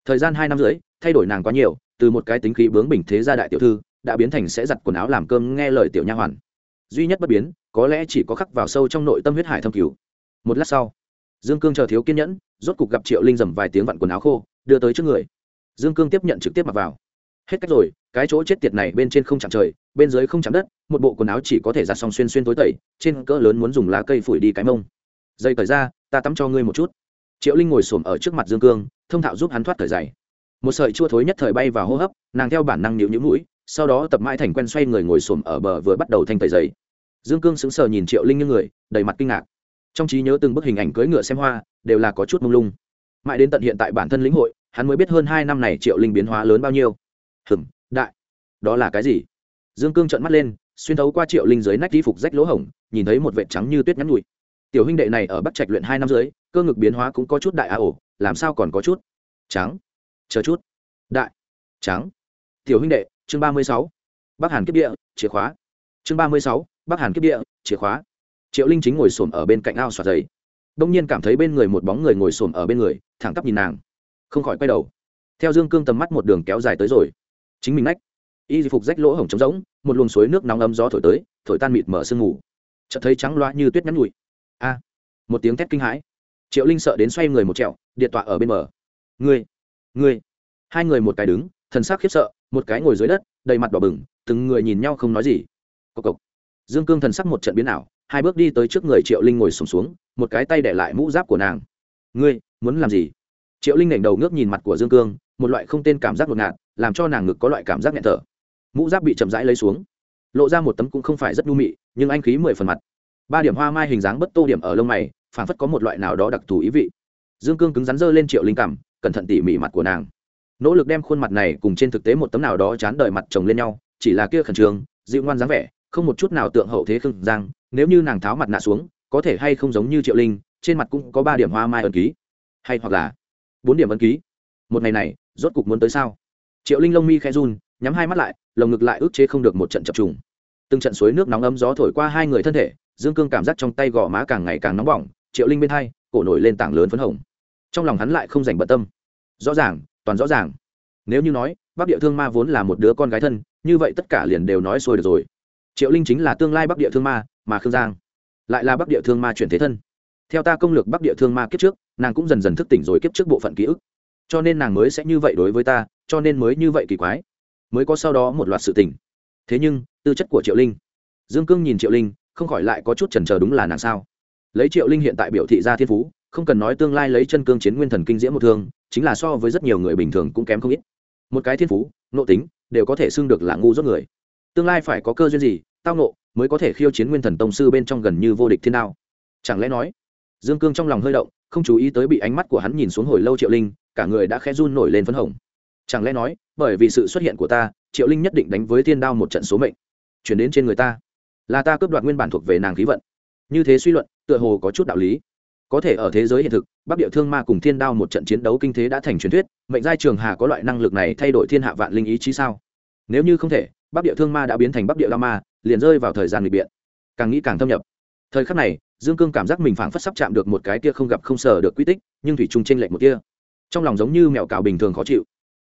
Thời gian hai năm rưỡi, thay đổi nàng quá nhiều từ một cái tính khí bướng bỉnh thế gia đại tiểu thư đã biến thành sẽ giặt quần áo làm cơm nghe lời tiểu nha hoàn. Duy nhất bất biến có lẽ chỉ có khắc vào sâu trong nội tâm huyết hải thâm cứu một lát sau dương cương chờ thiếu kiên nhẫn rốt cục gặp triệu linh dầm vài tiếng vặn quần áo khô đưa tới trước người. Dương cương tiếp nhận trực tiếp mặc vào hết cách rồi, cái chỗ chết tiệt này bên trên không chạm trời, bên dưới không chạm đất, một bộ quần áo chỉ có thể giặt xong xuyên xuyên tối tẩy, trên cỡ lớn muốn dùng lá cây phủi đi cái mông. Dây cởi ra, ta tắm cho ngươi một chút. Triệu linh ngồi xổm ở trước mặt dương cương, thông thạo giúp hắn thoát thời dày một sợi chua thối nhất thời bay vào hô hấp, nàng theo bản năng nhịu nhũ mũi, sau đó tập mãi thành quen xoay người ngồi xổm ở bờ vừa bắt đầu thanh tẩy giày dương cương sững sờ nhìn triệu linh như người, đầy mặt kinh ngạc. Trong trí nhớ từng bức hình ảnh cưỡi ngựa xem hoa, đều là có chút mông lung. Mãi đến tận hiện tại bản thân lĩnh hội, hắn mới biết hơn hai năm này triệu linh biến hóa lớn bao nhiêu hừng đại. Đó là cái gì? Dương cương trợn mắt lên, xuyên thấu qua triệu linh dưới nách đi phục rách lỗ hổng, nhìn thấy một vệt trắng như tuyết nhắn nhụi tiểu huynh đệ này ở bắc trạch luyện hai năm dưới cơ ngực biến hóa cũng có chút đại á ổ, làm sao còn có chút? Trắng. Chờ chút. Đại. Trắng. Tiểu huynh đệ, chương ba mươi sáu. Bắc hàn kiếp địa, chìa khóa. Chương ba mươi sáu, bắc hàn kiếp địa, chìa khóa. Triệu linh chính ngồi s ổ m ở bên cạnh ao xoạt giấy đông nhiên cảm thấy bên người một bóng người ngồi s ổ m ở bên người, thẳng tắp nhìn nàng. Không khỏi quay đầu. Theo dương cương tầm mắt một đường kéo dài tới rồi chính mình nách. Y phục rách lỗ hổng trống rỗng một luồng suối nước nóng ấm gió thổi tới thổi tan mịt mở sương mù. Chợt thấy trắng loa như tuyết nhắn nhụi a! Một tiếng thét kinh hãi. Triệu linh sợ đến xoay người một trẹo điện tọa ở bên mở ngươi! Ngươi! Hai người một cái đứng thần sắc khiếp sợ một cái ngồi dưới đất đầy mặt đỏ bừng từng người nhìn nhau không nói gì. Cộc cộc. Dương cương thần sắc một trận biến ảo hai bước đi tới trước người triệu linh ngồi sùng xuống, xuống một cái tay để lại mũ giáp của nàng. Ngươi muốn làm gì? Triệu linh nảnh đầu ngước nhìn mặt của dương cương một loại không tên cảm giác ngột ngạt làm cho nàng ngực có loại cảm giác nghẹn thở. Mũ giáp bị chậm rãi lấy xuống. Lộ ra một tấm cũng không phải rất nhu mị, nhưng anh khí mười phần mặt. Ba điểm hoa mai hình dáng bất tô điểm ở lông mày phản phất có một loại nào đó đặc thù ý vị. Dương cương cứng rắn dơ lên triệu linh cảm, cẩn thận tỉ mỉ mặt của nàng. Nỗ lực đem khuôn mặt này cùng trên thực tế một tấm nào đó chán đời mặt chồng lên nhau, chỉ là kia khẩn trương, dịu ngoan dáng vẻ, không một chút nào tượng hậu thế khương giang nếu như nàng tháo mặt nạ xuống, có thể hay không giống như triệu linh, trên mặt cũng có ba điểm hoa mai ẩn ký. Hay hoặc là bốn điểm ẩn ký. Một ngày này, rốt cục muốn tới sao? Triệu linh lông mi khẽ run, nhắm hai mắt lại, lồng ngực lại ước chế không được một trận chập trùng. Từng trận suối nước nóng ấm gió thổi qua hai người thân thể, dương cương cảm giác trong tay gò má càng ngày càng nóng bỏng, triệu linh bên hai, cổ nổi lên tảng lớn phấn hồng. Trong lòng hắn lại không dành bận tâm. Rõ ràng, toàn rõ ràng. Nếu như nói, bắc địa thương ma vốn là một đứa con gái thân, như vậy tất cả liền đều nói xuôi được rồi. Triệu linh chính là tương lai bắc địa thương ma, mà khương giang lại là bắc địa thương ma chuyển thế thân. Theo ta công lược bắc địa thương ma kiếp trước, nàng cũng dần dần thức tỉnh rồi kiếp trước bộ phận ký ức. Cho nên nàng mới sẽ như vậy đối với ta cho nên mới như vậy kỳ quái, mới có sau đó một loạt sự tình. Thế nhưng, tư chất của triệu linh, dương cương nhìn triệu linh, không khỏi lại có chút chần chờ đúng là nàng sao? Lấy triệu linh hiện tại biểu thị ra thiên phú, không cần nói tương lai lấy chân cương chiến nguyên thần kinh diễm một thương, chính là so với rất nhiều người bình thường cũng kém không ít. Một cái thiên phú nộ tính, đều có thể xưng được là ngu dốt người. Tương lai phải có cơ duyên gì, tao nộ mới có thể khiêu chiến nguyên thần tông sư bên trong gần như vô địch thiên đao. Chẳng lẽ nói, dương cương trong lòng hơi động, không chú ý tới bị ánh mắt của hắn nhìn xuống hồi lâu triệu linh, cả người đã khẽ run nổi lên phấn hồng chẳng lẽ nói, bởi vì sự xuất hiện của ta, triệu linh nhất định đánh với thiên đao một trận số mệnh. Chuyển đến trên người ta. Là ta cướp đoạt nguyên bản thuộc về nàng khí vận. Như thế suy luận, tựa hồ có chút đạo lý. Có thể ở thế giới hiện thực, bắc địa thương ma cùng thiên đao một trận chiến đấu kinh thế đã thành truyền thuyết, mệnh giai trường hà có loại năng lực này thay đổi thiên hạ vạn linh ý chí sao? Nếu như không thể, bắc địa thương ma đã biến thành bắc địa la ma, liền rơi vào thời gian lịch biện. Càng nghĩ càng thâm nhập. Thời khắc này, dương cương cảm giác mình phảng phất sắp chạm được một cái kia không gặp không sờ được quy tích, nhưng thủy trung t r ê n lệch một kia. Trong lòng giống như mẹo cào bình thường khó chịu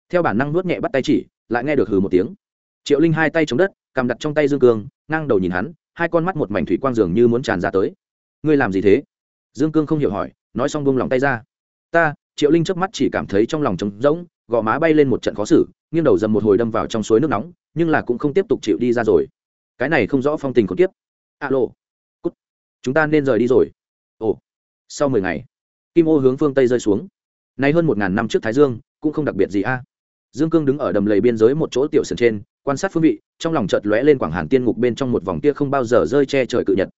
theo bản năng nuốt nhẹ bắt tay chỉ, lại nghe được hừ một tiếng. Triệu linh hai tay chống đất, cầm đặt trong tay dương cương, ngang đầu nhìn hắn, hai con mắt một mảnh thủy quang dường như muốn tràn ra tới. Ngươi làm gì thế? Dương cương không hiểu hỏi, nói xong buông lòng tay ra. Ta, triệu linh trước mắt chỉ cảm thấy trong lòng trống rỗng, gò má bay lên một trận khó xử, nghiêng đầu dầm một hồi đâm vào trong suối nước nóng, nhưng là cũng không tiếp tục chịu đi ra rồi. Cái này không rõ phong tình khốn kiếp. Alo. Cút. Chúng ta nên rời đi rồi. Ồ. Sau mười ngày, kim ô hướng phương tây rơi xuống. Nay hơn một ngàn năm trước thái dương, cũng không đặc biệt gì a dương cương đứng ở đầm lầy biên giới một chỗ tiểu sườn trên, quan sát phương vị, trong lòng chợt lóe lên quảng hàn tiên ngục bên trong một vòng kia không bao giờ rơi che trời cự nhật.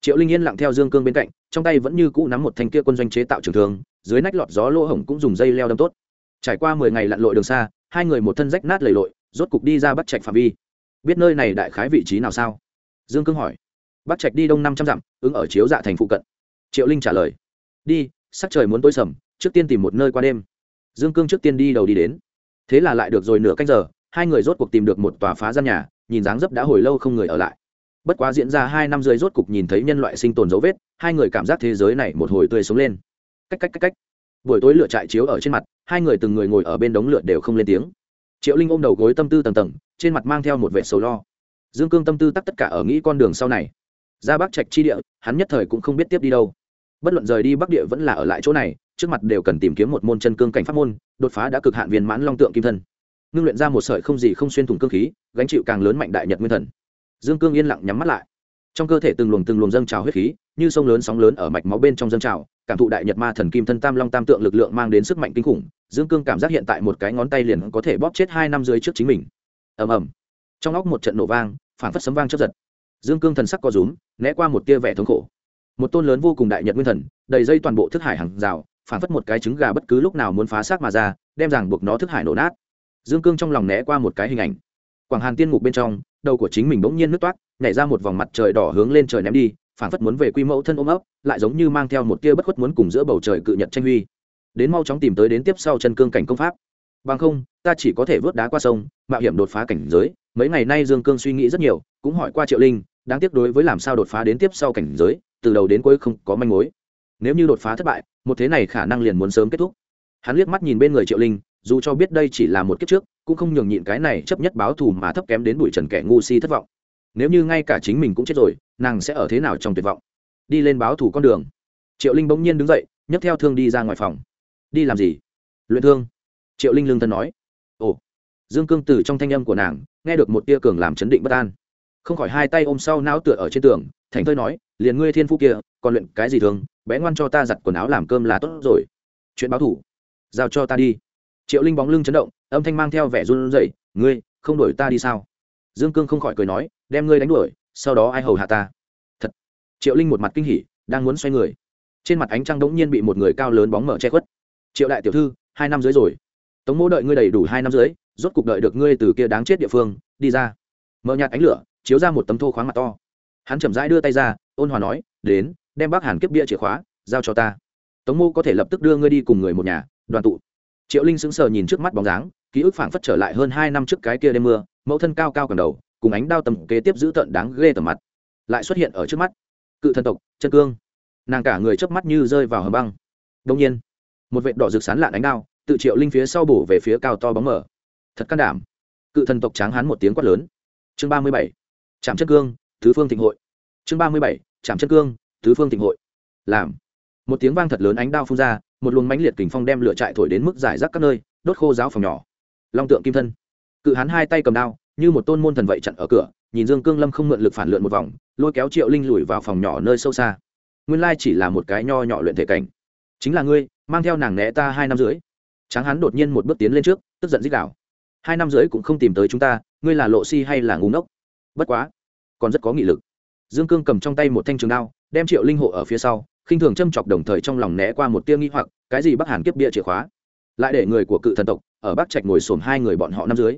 Triệu linh yên lặng theo dương cương bên cạnh, trong tay vẫn như cũ nắm một thanh kia quân doanh chế tạo trường thương, dưới nách lọt gió lỗ hổng cũng dùng dây leo đâm tốt. Trải qua mười ngày lặn lội đường xa, hai người một thân rách nát lầy lội, rốt cục đi ra bắt trạch phạm vi. Biết nơi này đại khái vị trí nào sao? Dương cương hỏi. Bắt trạch đi đông năm trăm dặm, ứng ở chiếu dạ thành phụ cận. Triệu linh trả lời. Đi, sắc trời muốn tối sầm, trước tiên tìm một nơi qua đêm. Dương cương trước tiên đi đầu đi đến thế là lại được rồi nửa canh giờ, hai người rốt cuộc tìm được một tòa phá gian nhà, nhìn dáng dấp đã hồi lâu không người ở lại. Bất quá diễn ra hai năm rưỡi rốt cục nhìn thấy nhân loại sinh tồn dấu vết, hai người cảm giác thế giới này một hồi tươi sống lên. Cách cách cách cách. Buổi tối lửa trại chiếu ở trên mặt, hai người từng người ngồi ở bên đống lửa đều không lên tiếng. Triệu linh ôm đầu gối tâm tư tầng tầng, trên mặt mang theo một vệ sầu lo. Dương cương tâm tư tắc tất cả ở nghĩ con đường sau này. Ra bắc trạch chi địa, hắn nhất thời cũng không biết tiếp đi đâu. Bất luận rời đi bắc địa vẫn là ở lại chỗ này trước mặt đều cần tìm kiếm một môn chân cương cảnh pháp môn, đột phá đã cực hạn viên mãn long tượng kim thân. Ngưng luyện ra một sợi không gì không xuyên thủng cương khí, gánh chịu càng lớn mạnh đại nhật nguyên thần. Dương cương yên lặng nhắm mắt lại. Trong cơ thể từng luồng từng luồng dâng trào huyết khí, như sông lớn sóng lớn ở mạch máu bên trong dâng trào, cảm thụ đại nhật ma thần kim thân tam long tam tượng lực lượng mang đến sức mạnh kinh khủng, dương cương cảm giác hiện tại một cái ngón tay liền có thể bóp chết hai năm dưới trước chính mình. Ầm ầm. Trong óc một trận nổ vang, phản phất sấm vang chớp giật. Dương cương thần sắc co rúm, né qua một tia vẻ thống khổ. Một tôn lớn vô cùng đại nhật nguyên thần, đầy dây toàn bộ thức hải hàng rào phản phất một cái trứng gà bất cứ lúc nào muốn phá xác mà ra, đem ràng buộc nó thức hải nổ nát. Dương cương trong lòng né qua một cái hình ảnh. Quảng hàn tiên ngục bên trong, đầu của chính mình bỗng nhiên nước toát nhảy ra một vòng mặt trời đỏ hướng lên trời ném đi phản phất muốn về quy mẫu thân ôm ấp, lại giống như mang theo một tia bất khuất muốn cùng giữa bầu trời cự nhật tranh huy. Đến mau chóng tìm tới đến tiếp sau chân cương cảnh công pháp. Bằng không, ta chỉ có thể vớt đá qua sông, mạo hiểm đột phá cảnh giới. Mấy ngày nay dương cương suy nghĩ rất nhiều, cũng hỏi qua triệu linh, đáng tiếc đối với làm sao đột phá đến tiếp sau cảnh giới, từ đầu đến cuối không có manh mối nếu như đột phá thất bại, một thế này khả năng liền muốn sớm kết thúc. Hắn liếc mắt nhìn bên người triệu linh, dù cho biết đây chỉ là một kiếp trước, cũng không nhường nhịn cái này chấp nhất báo thù mà thấp kém đến bụi trần kẻ ngu si thất vọng. Nếu như ngay cả chính mình cũng chết rồi, nàng sẽ ở thế nào trong tuyệt vọng? Đi lên báo thù con đường. Triệu linh bỗng nhiên đứng dậy, nhấc theo thương đi ra ngoài phòng. Đi làm gì? Luyện thương. Triệu linh lương thân nói. Ồ. Dương cương từ trong thanh âm của nàng, nghe được một tia cường làm chấn định bất an. Không khỏi hai tay ôm sau não tựa ở trên tường, thành thơi nói, liền ngươi thiên phú kia, còn luyện cái gì thường bé ngoan cho ta giặt quần áo làm cơm là tốt rồi. Chuyện báo thủ. Giao cho ta đi. Triệu linh bóng lưng chấn động, âm thanh mang theo vẻ run rẩy, ngươi, không đuổi ta đi sao? Dương cương không khỏi cười nói, đem ngươi đánh đuổi, sau đó ai hầu hạ ta? Thật. Triệu linh một mặt kinh hỉ, đang muốn xoay người. Trên mặt ánh trăng đ n g nhiên bị một người cao lớn bóng mở che khuất. Triệu đại tiểu thư, hai năm dưới rồi. Tống mỗ đợi ngươi đầy đủ hai năm dưới rốt cuộc đợi được ngươi từ kia đáng chết địa phương, đi ra. Mở nhạt ánh lửa, chiếu ra một tấm thô khoáng mặt to. Hắn chậm rãi đưa tay ra, ôn hòa nói, đến đem bác hàn kiếp bia chìa khóa, giao cho ta. Tống mô có thể lập tức đưa ngươi đi cùng người một nhà, đoàn tụ. Triệu linh sững sờ nhìn trước mắt bóng dáng, ký ức phảng phất trở lại hơn hai năm trước cái kia đêm mưa, mẫu thân cao cao cầm đầu, cùng ánh đao tầm kế tiếp giữ tận đáng ghê tầm mặt. Lại xuất hiện ở trước mắt. Cự thần tộc chân cương. Nàng cả người chớp mắt như rơi vào hầm băng. Đông nhiên, một vệt đỏ rực sán lạn ánh đao, tự triệu linh phía sau bổ về phía cao to bóng mở. Thật can đảm. Cự thần tộc tráng hán một tiếng quát lớn. Chương ba mươi bảy. Trạm chân cương, thứ phương thịnh hội. Chương ba mươi bảy. Trạm chân cương tứ phương thịnh hội. Làm. Một tiếng vang thật lớn ánh đao phun ra, một luồng mãnh liệt kình phong đem lửa trại thổi đến mức giải rác các nơi, đốt khô giáo phòng nhỏ. Long tượng kim thân. Cự hắn hai tay cầm đao, như một tôn môn thần vậy chặn ở cửa, nhìn dương cương lâm không mượn lực phản lượn một vòng, lôi kéo triệu linh lùi vào phòng nhỏ nơi sâu xa. Nguyên lai chỉ là một cái nho nhỏ luyện thể cảnh. Chính là ngươi, mang theo nàng né ta hai năm dưới tráng hắn đột nhiên một bước tiến lên trước, tức giận dích đạo. Hai năm dưới cũng không tìm tới chúng ta, ngươi là lộ si hay là ngu ngốc? Bất quá, còn rất có nghị lực dương cương cầm trong tay một thanh trường đao, đem triệu linh hộ ở phía sau, khinh thường châm chọc đồng thời trong lòng né qua một tia nghi hoặc, cái gì bắc hàn kiếp bia chìa khóa? Lại để người của cự thần tộc ở bắc trạch ngồi xổm hai người bọn họ năm dưới.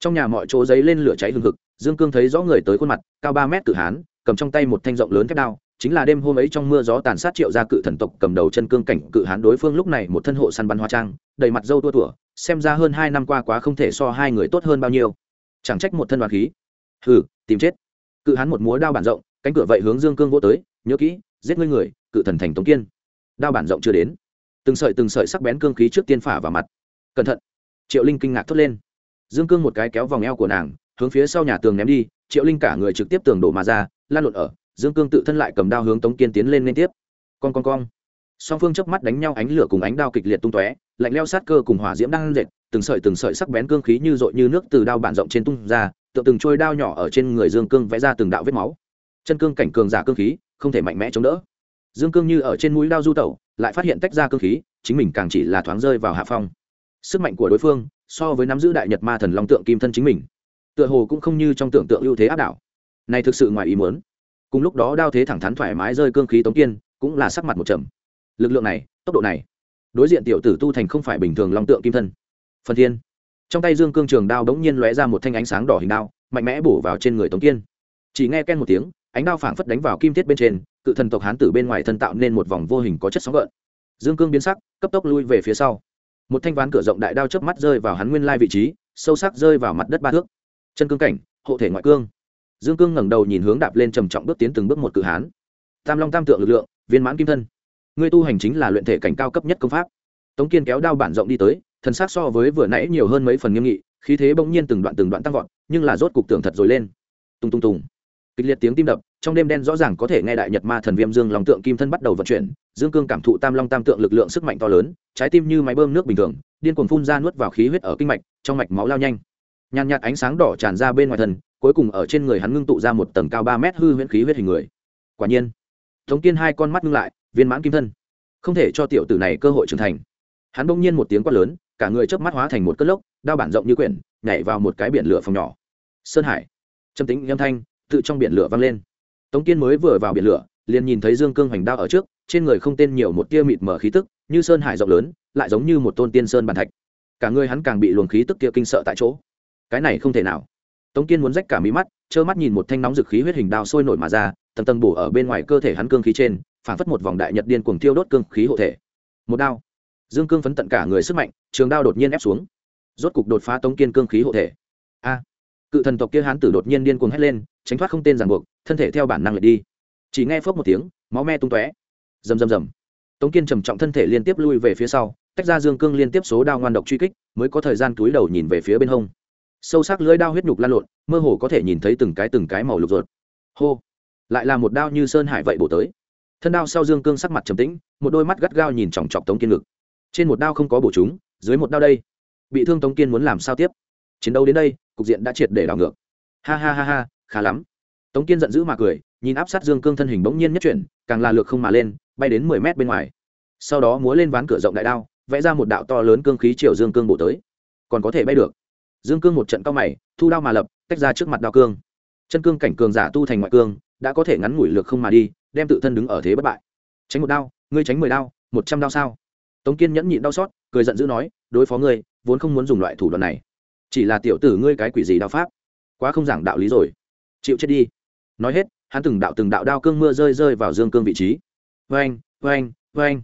Trong nhà mọi chỗ giấy lên lửa cháy hừng hực, dương cương thấy rõ người tới khuôn mặt, cao ba mét cự hán, cầm trong tay một thanh rộng lớn thép đao, chính là đêm hôm ấy trong mưa gió tàn sát triệu gia cự thần tộc cầm đầu chân cương cảnh cự hán đối phương lúc này một thân hộ săn bắn hoa trang, đầy mặt dâu tua tủa, xem ra hơn hai năm qua quá không thể so hai người tốt hơn bao nhiêu. Chẳng trách một thân đoàn khí. Hừ, tìm chết. Cự hán một múa đao bản rộng cánh cửa vậy hướng dương cương vô tới, nhớ kỹ, giết ngươi người, cự thần thành tống kiên. Đao bản rộng chưa đến. Từng sợi từng sợi sắc bén cương khí trước tiên phả vào mặt. Cẩn thận. Triệu linh kinh ngạc thốt lên. Dương cương một cái kéo vòng eo của nàng, hướng phía sau nhà tường ném đi, triệu linh cả người trực tiếp tường đổ mà ra, lan lộn ở, dương cương tự thân lại cầm đao hướng tống kiên tiến lên liên tiếp. Con con con song phương chớp mắt đánh nhau, ánh lửa cùng ánh đao kịch liệt tung tóe, lạnh leo sát cơ cùng hỏa diễm đang dệt, từng sợi từng sợi sắc bén cương khí như dội như nước từ đao bản rộng trên tung ra, tựa từng trôi đao nhỏ ở trên người dương cương vẽ ra từng đạo vết máu chân cương cảnh cường giả cương khí, không thể mạnh mẽ chống đỡ. Dương cương như ở trên mũi đao du tẩu, lại phát hiện tách ra cương khí, chính mình càng chỉ là thoáng rơi vào hạ phong. Sức mạnh của đối phương, so với nắm giữ đại nhật ma thần long tượng kim thân chính mình, tựa hồ cũng không như trong tưởng tượng ưu thế áp đảo. Này thực sự ngoài ý muốn. Cùng lúc đó đao thế thẳng thắn thoải mái rơi cương khí tống kiên, cũng là sắc mặt một trầm. Lực lượng này, tốc độ này, đối diện tiểu tử tu thành không phải bình thường long tượng kim thân. Phần thiên. Trong tay dương cương trường đao đống nhiên lóe ra một thanh ánh sáng đỏ hình đao, mạnh mẽ bổ vào trên người tống kiên. Chỉ nghe ken một tiếng ánh đao phảng phất đánh vào kim thiết bên trên, cự thần tộc hán tử bên ngoài thân tạo nên một vòng vô hình có chất sóng gợn. Dương cương biến sắc, cấp tốc lui về phía sau. Một thanh ván cửa rộng đại đao chớp mắt rơi vào hắn nguyên lai vị trí, sâu sắc rơi vào mặt đất ba thước. Chân cương cảnh, hộ thể ngoại cương. Dương cương ngẩng đầu nhìn hướng đạp lên trầm trọng bước tiến từng bước một cự hán. Tam long tam tượng lực lượng, viên mãn kim thân. Ngươi tu hành chính là luyện thể cảnh cao cấp nhất công pháp. Tống kiên kéo đao bản rộng đi tới, thần sắc so với vừa nãy nhiều hơn mấy phần nghiêm nghị, khí thế bỗng nhiên từng đoạn từng đoạn tăng vọt, nhưng là rốt cục tưởng thật rồi lên. Tung tung tùng kịch liệt tiếng tim đập, trong đêm đen rõ ràng có thể nghe đại nhật ma thần viêm dương lòng tượng kim thân bắt đầu vận chuyển, dương cương cảm thụ tam long tam tượng lực lượng sức mạnh to lớn, trái tim như máy bơm nước bình thường, điên cuồng phun ra nuốt vào khí huyết ở kinh mạch, trong mạch máu lao nhanh. Nhàn nhạt ánh sáng đỏ tràn ra bên ngoài thân, cuối cùng ở trên người hắn ngưng tụ ra một tầng cao ba mét hư huyễn khí huyết hình người. Quả nhiên thống tiên hai con mắt ngưng lại, viên mãn kim thân. Không thể cho tiểu tử này cơ hội trưởng thành. Hắn bỗng nhiên một tiếng quát lớn, cả người chớp mắt hóa thành một cất lốc, đao bản rộng như quyển, nhảy vào một cái biển lửa phòng nhỏ. Sơn hải, trầm tính âm thanh tự trong biển lửa vang lên. Tống kiên mới vừa vào biển lửa, liền nhìn thấy dương cương hoành đao ở trước, trên người không tên nhiều một tia mịt mở khí tức, như sơn hải rộng lớn, lại giống như một tôn tiên sơn bàn thạch. Cả người hắn càng bị luồng khí tức kia kinh sợ tại chỗ. Cái này không thể nào. Tống kiên muốn rách cả mí mắt, trơ mắt nhìn một thanh nóng dực khí huyết hình đao sôi nổi mà ra, tầng tầng bổ ở bên ngoài cơ thể hắn cương khí trên, phản phất một vòng đại nhật điên cuồng thiêu đốt cương khí hộ thể. Một đao. Dương cương phấn tận cả người sức mạnh, trường đao đột nhiên ép xuống. Rốt cục đột phá tống kiên cương khí hộ thể. A. Cự thần tộc kia hán tử đột nhiên điên cuồng hét lên tránh thoát không tên ràng buộc, thân thể theo bản năng lại đi. Chỉ nghe phốc một tiếng, máu me tung tóe. Rầm rầm rầm. Tống kiên trầm trọng thân thể liên tiếp lui về phía sau, tách ra dương cương liên tiếp số đao ngoan độc truy kích, mới có thời gian túi đầu nhìn về phía bên hông. Sâu sắc lưỡi đao huyết nhục lan lộn, mơ hồ có thể nhìn thấy từng cái từng cái màu lục ruột. Hô. Lại là một đao như sơn hải vậy bổ tới. Thân đao sau dương cương sắc mặt trầm tĩnh, một đôi mắt gắt gao nhìn chòng chọc tống kiên ngực. Trên một đao không có bổ chúng, dưới một đao đây. Bị thương tống kiên muốn làm sao tiếp? Chiến đấu đến đây, cục diện đã triệt để đảo ngược. Ha ha ha ha khá lắm. Tống kiên giận dữ mà cười, nhìn áp sát dương cương thân hình bỗng nhiên nhất chuyển, càng là lược không mà lên, bay đến mười mét bên ngoài. Sau đó múa lên ván cửa rộng đại đao, vẽ ra một đạo to lớn cương khí chiều dương cương bổ tới. Còn có thể bay được. Dương cương một trận cao mày, thu đao mà lập, tách ra trước mặt đao cương. Chân cương cảnh cường giả tu thành ngoại cương, đã có thể ngắn ngủi lược không mà đi, đem tự thân đứng ở thế bất bại. Tránh một đao, ngươi tránh mười đao, một trăm đao sao? Tống kiên nhẫn nhịn đau xót, cười giận dữ nói, đối phó ngươi, vốn không muốn dùng loại thủ đoạn này. Chỉ là tiểu tử ngươi cái quỷ gì đao pháp? Quá không giảng đạo lý rồi chịu chết đi. Nói hết, hắn từng đạo từng đạo đao cương mưa rơi rơi vào dương cương vị trí. Vang vang vang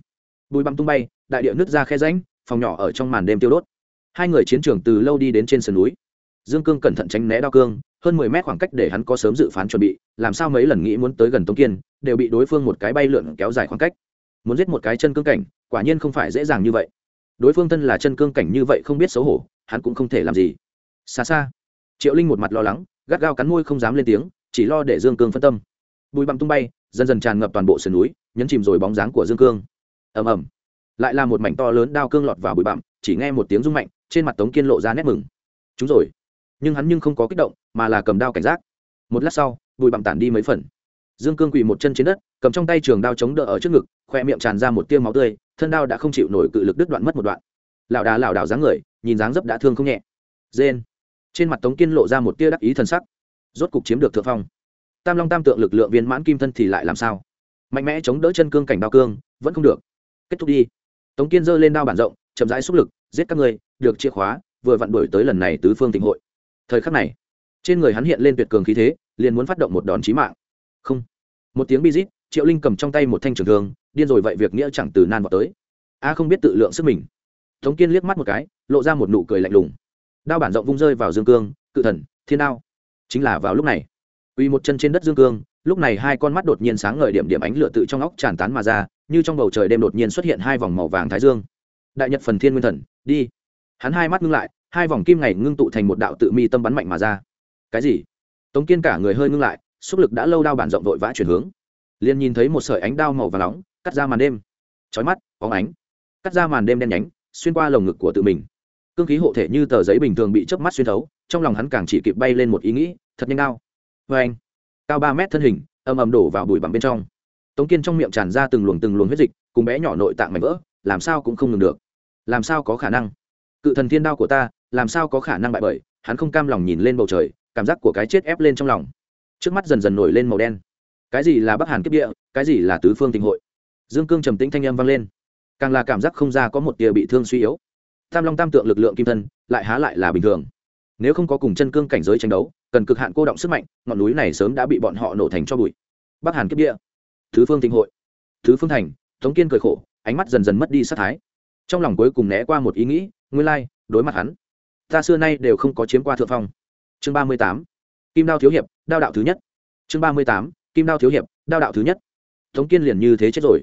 bùi băm tung bay, đại địa nứt ra khe rãnh, phòng nhỏ ở trong màn đêm tiêu đốt. Hai người chiến trường từ lâu đi đến trên sườn núi. Dương cương cẩn thận tránh né đao cương, hơn mười mét khoảng cách để hắn có sớm dự phán chuẩn bị, làm sao mấy lần nghĩ muốn tới gần tống kiên, đều bị đối phương một cái bay lượn kéo dài khoảng cách. Muốn giết một cái chân cương cảnh, quả nhiên không phải dễ dàng như vậy. Đối phương thân là chân cương cảnh như vậy không biết xấu hổ, hắn cũng không thể làm gì. Xa xa, triệu linh một mặt lo lắng gắt gao cắn môi không dám lên tiếng, chỉ lo để dương cương phân tâm. Bùi bặm tung bay, dần dần tràn ngập toàn bộ sườn núi, nhấn chìm rồi bóng dáng của dương cương. Ầm ầm. Lại là một mảnh to lớn đao cương lọt vào bụi bặm, chỉ nghe một tiếng rung mạnh, trên mặt tống kiên lộ ra nét mừng. Chúng rồi. Nhưng hắn nhưng không có kích động, mà là cầm đao cảnh giác. Một lát sau, bụi bặm tản đi mấy phần. Dương cương quỳ một chân trên đất, cầm trong tay trường đao chống đỡ ở trước ngực, khoe miệng tràn ra một tiêu máu tươi, thân đao đã không chịu nổi cự lực đứt đoạn mất một đoạn. Lảo đà lảo đảo dáng người, nhìn dáng dấp đã thương không nhẹ. Dên trên mặt tống kiên lộ ra một tia đắc ý thân sắc. Rốt cục chiếm được thượng phong. Tam long tam tượng lực lượng viên mãn kim thân thì lại làm sao? Mạnh mẽ chống đỡ chân cương cảnh đao cương, vẫn không được. Kết thúc đi. Tống kiên giơ lên đao bản rộng, chậm rãi xúc lực, giết các người được chìa khóa, vừa vặn đổi tới lần này tứ phương tịnh hội. Thời khắc này, trên người hắn hiện lên tuyệt cường khí thế, liền muốn phát động một đòn chí mạng. Không. Một tiếng bi rít, triệu linh cầm trong tay một thanh trường thương, điên rồi vậy việc nghĩa chẳng từ nan vào tới. A không biết tự lượng sức mình. Tống kiên liếc mắt một cái, lộ ra một nụ cười lạnh lùng đao bản rộng vung rơi vào dương cương, cự thần, thiên đao. Chính là vào lúc này uy một chân trên đất dương cương, lúc này hai con mắt đột nhiên sáng ngời điểm điểm ánh lửa tự trong óc tràn tán mà ra, như trong bầu trời đêm đột nhiên xuất hiện hai vòng màu vàng thái dương. Đại nhật phần thiên nguyên thần, đi. Hắn hai mắt ngưng lại, hai vòng kim này ngưng tụ thành một đạo tự mi tâm bắn mạnh mà ra. Cái gì? Tống kiên cả người hơi ngưng lại, xúc lực đã lâu đao bản rộng vội vã chuyển hướng. Liền nhìn thấy một sợi ánh đao màu vàng nóng, cắt ra màn đêm. Chói mắt, bóng ánh. Cắt ra màn đêm đen nhánh, xuyên qua lồng ngực của tự mình cương khí hộ thể như tờ giấy bình thường bị chớp mắt xuyên thấu, trong lòng hắn càng chỉ kịp bay lên một ý nghĩ, thật nhanh đao. Vê anh, cao ba mét thân hình ầm ầm đổ vào bụi bằng bên trong. Tống kiên trong miệng tràn ra từng luồng từng luồng huyết dịch, cùng bé nhỏ nội tạng mảnh vỡ, làm sao cũng không ngừng được. Làm sao có khả năng? Cự thần thiên đao của ta, làm sao có khả năng bại bởi? Hắn không cam lòng nhìn lên bầu trời, cảm giác của cái chết ép lên trong lòng. Trước mắt dần dần nổi lên màu đen. Cái gì là bắc hàn kiếp địa, cái gì là tứ phương tình hội? Dương cương trầm tĩnh thanh âm vang lên. Càng là cảm giác không ra có một tia bị thương suy yếu tam long tam tượng lực lượng kim thân, lại há lại là bình thường. Nếu không có cùng chân cương cảnh giới tranh đấu, cần cực hạn cô động sức mạnh, ngọn núi này sớm đã bị bọn họ nổ thành cho bụi. Bắc hàn kiếp địa. Thứ phương tinh hội. Thứ phương thành, tống kiên cười khổ, ánh mắt dần dần mất đi sát thái. Trong lòng cuối cùng né qua một ý nghĩ, nguyên lai, đối mặt hắn. Ta xưa nay đều không có chiếm qua thượng phong. Chương ba mươi tám. Kim đao thiếu hiệp, đao đạo thứ nhất. Chương ba mươi tám. Kim đao thiếu hiệp, đao đạo thứ nhất. Tống kiên liền như thế chết rồi.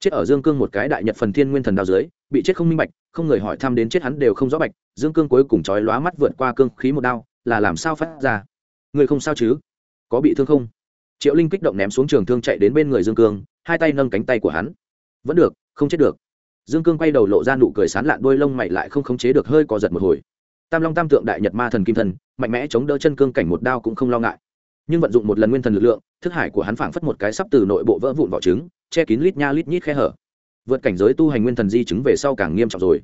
Chết ở dương cương một cái đại nhật phần thiên nguyên thần đao dưới bị chết không minh bạch, không người hỏi thăm đến chết hắn đều không rõ bạch, dương cương cuối cùng chói lóa mắt vượt qua cương khí một đao, là làm sao phát ra? Người không sao chứ? Có bị thương không? Triệu linh kích động ném xuống trường thương chạy đến bên người dương cương, hai tay nâng cánh tay của hắn. Vẫn được, không chết được. Dương cương quay đầu lộ ra nụ cười sán lạn đôi lông mày lại không khống chế được hơi co giật một hồi. Tam long tam tượng đại nhật ma thần kim thần, mạnh mẽ chống đỡ chân cương cảnh một đao cũng không lo ngại. Nhưng vận dụng một lần nguyên thần lực lượng, thức hải của hắn phảng phất một cái sắp từ nội bộ vỡ vụn vỏ trứng, che kín lít nha lít nhít khe hở vượt cảnh giới tu hành nguyên thần di chứng về sau càng nghiêm trọng rồi.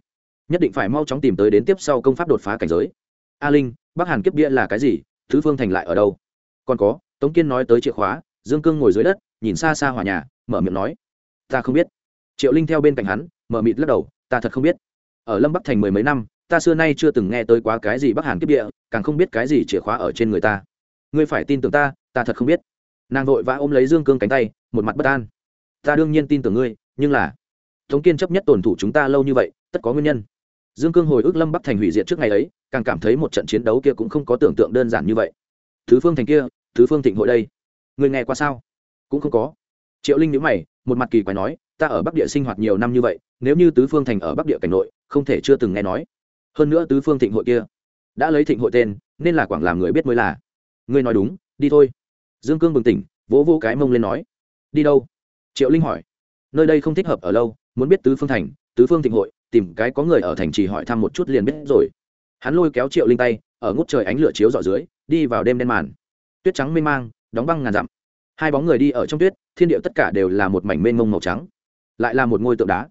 Nhất định phải mau chóng tìm tới đến tiếp sau công pháp đột phá cảnh giới. A linh, bắc hàn kiếp bia là cái gì? Thứ phương thành lại ở đâu? Còn có, tống kiên nói tới chìa khóa, dương cương ngồi dưới đất, nhìn xa xa hòa nhà, mở miệng nói, ta không biết. Triệu linh theo bên cạnh hắn, mở mịt lắc đầu, ta thật không biết. Ở lâm bắc thành mười mấy năm, ta xưa nay chưa từng nghe tới quá cái gì bắc hàn kiếp địa càng không biết cái gì chìa khóa ở trên người ta. Ngươi phải tin tưởng ta ta thật không biết. Nàng vội vã ôm lấy dương cương cánh tay, một mặt bất an. Ta đương nhiên tin tưởng ngươi, nhưng là tống kiên chấp nhất tổn thủ chúng ta lâu như vậy, tất có nguyên nhân. Dương cương hồi ức lâm bắc thành hủy diệt trước ngày ấy, càng cảm thấy một trận chiến đấu kia cũng không có tưởng tượng đơn giản như vậy. Thứ phương thành kia, thứ phương thịnh hội đây. Người nghe qua sao? Cũng không có. Triệu linh nhữ mày, một mặt kỳ quái nói, ta ở bắc địa sinh hoạt nhiều năm như vậy, nếu như tứ phương thành ở bắc địa cảnh nội, không thể chưa từng nghe nói. Hơn nữa tứ phương thịnh hội kia, đã lấy thịnh hội tên, nên là quảng làm người biết mới là. Ngươi nói đúng, đi thôi. Dương cương bừng tỉnh, vỗ vỗ cái mông lên nói. Đi đâu? Triệu linh hỏi. Nơi đây không thích hợp ở lâu muốn biết tứ phương thành, tứ phương thịnh hội, tìm cái có người ở thành trì hỏi thăm một chút liền biết rồi. Hắn lôi kéo triệu linh tay, ở ngút trời ánh lửa chiếu dọ dưới, đi vào đêm đen màn. Tuyết trắng mênh mang, đóng băng ngàn dặm. Hai bóng người đi ở trong tuyết, thiên điệu tất cả đều là một mảnh mênh mông màu trắng, lại là một ngôi tượng đá.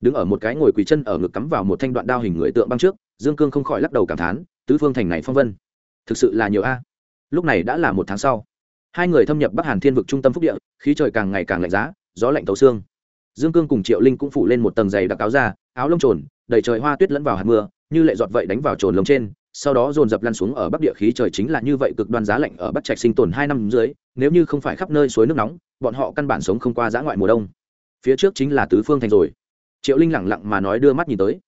Đứng ở một cái ngồi quỳ chân ở ngực cắm vào một thanh đoạn đao hình người tượng băng trước, dương cương không khỏi lắc đầu cảm thán, tứ phương thành này phong vân, thực sự là nhiều a. Lúc này đã là một tháng sau. Hai người thâm nhập bắc hàn thiên vực trung tâm phúc địa, khí trời càng ngày càng lạnh giá, gió lạnh tấu xương dương cương cùng triệu linh cũng phủ lên một tầng dày đặc áo ra áo lông trồn, đầy trời hoa tuyết lẫn vào hạt mưa, như lệ giọt vậy đánh vào trồn lồng trên, sau đó dồn dập lăn xuống ở bắc địa khí trời chính là như vậy cực đoan giá lạnh ở bắc trạch sinh tồn hai năm dưới, nếu như không phải khắp nơi suối nước nóng, bọn họ căn bản sống không qua giã ngoại mùa đông. Phía trước chính là tứ phương thành rồi. Triệu linh lẳng lặng mà nói đưa mắt nhìn tới.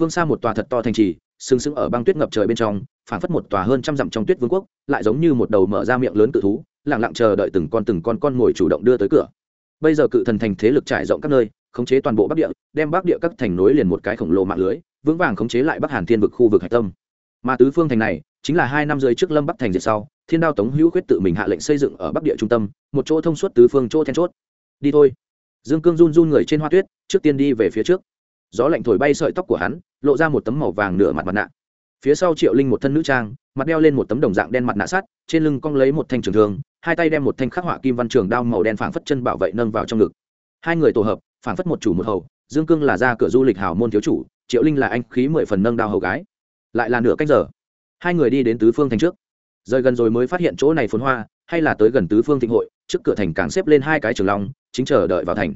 Phương xa một tòa thật to thành trì, sừng sững ở băng tuyết ngập trời bên trong, phảng phất một tòa hơn trăm dặm trong tuyết vương quốc, lại giống như một đầu mở ra miệng lớn tự thú lẳng lặng chờ đợi từng con từng con con ngồi chủ động đưa tới cửa bây giờ cự thần thành thế lực trải rộng các nơi, khống chế toàn bộ bắc địa, đem bắc địa các thành nối liền một cái khổng lồ mạng lưới, vững vàng khống chế lại bắc hàn thiên vực khu vực hạch tâm. Mà tứ phương thành này, chính là hai năm rưỡi trước lâm bắc thành diệt sau, thiên đao tống hữu quyết tự mình hạ lệnh xây dựng ở bắc địa trung tâm, một chỗ thông suốt tứ phương chỗ then chốt. Đi thôi. Dương cương run run người trên hoa tuyết, trước tiên đi về phía trước. Gió lạnh thổi bay sợi tóc của hắn, lộ ra một tấm màu vàng nửa mặt mặt nạ phía sau triệu linh một thân nữ trang, mặt đeo lên một tấm đồng dạng đen mặt nạ sắt, trên lưng cong lấy một thanh trường thương, hai tay đem một thanh khắc họa kim văn trường đao màu đen phảng phất chân bảo vệ nâng vào trong ngực. Hai người tổ hợp, phảng phất một chủ một hầu, dương cương là ra cửa du lịch hào môn thiếu chủ, triệu linh là anh khí mười phần nâng đao hầu gái. Lại là nửa cách giờ, hai người đi đến tứ phương thành trước. Rời gần rồi mới phát hiện chỗ này phồn hoa, hay là tới gần tứ phương thịnh hội, trước cửa thành càng xếp lên hai cái trường long, chính chờ đợi vào thành.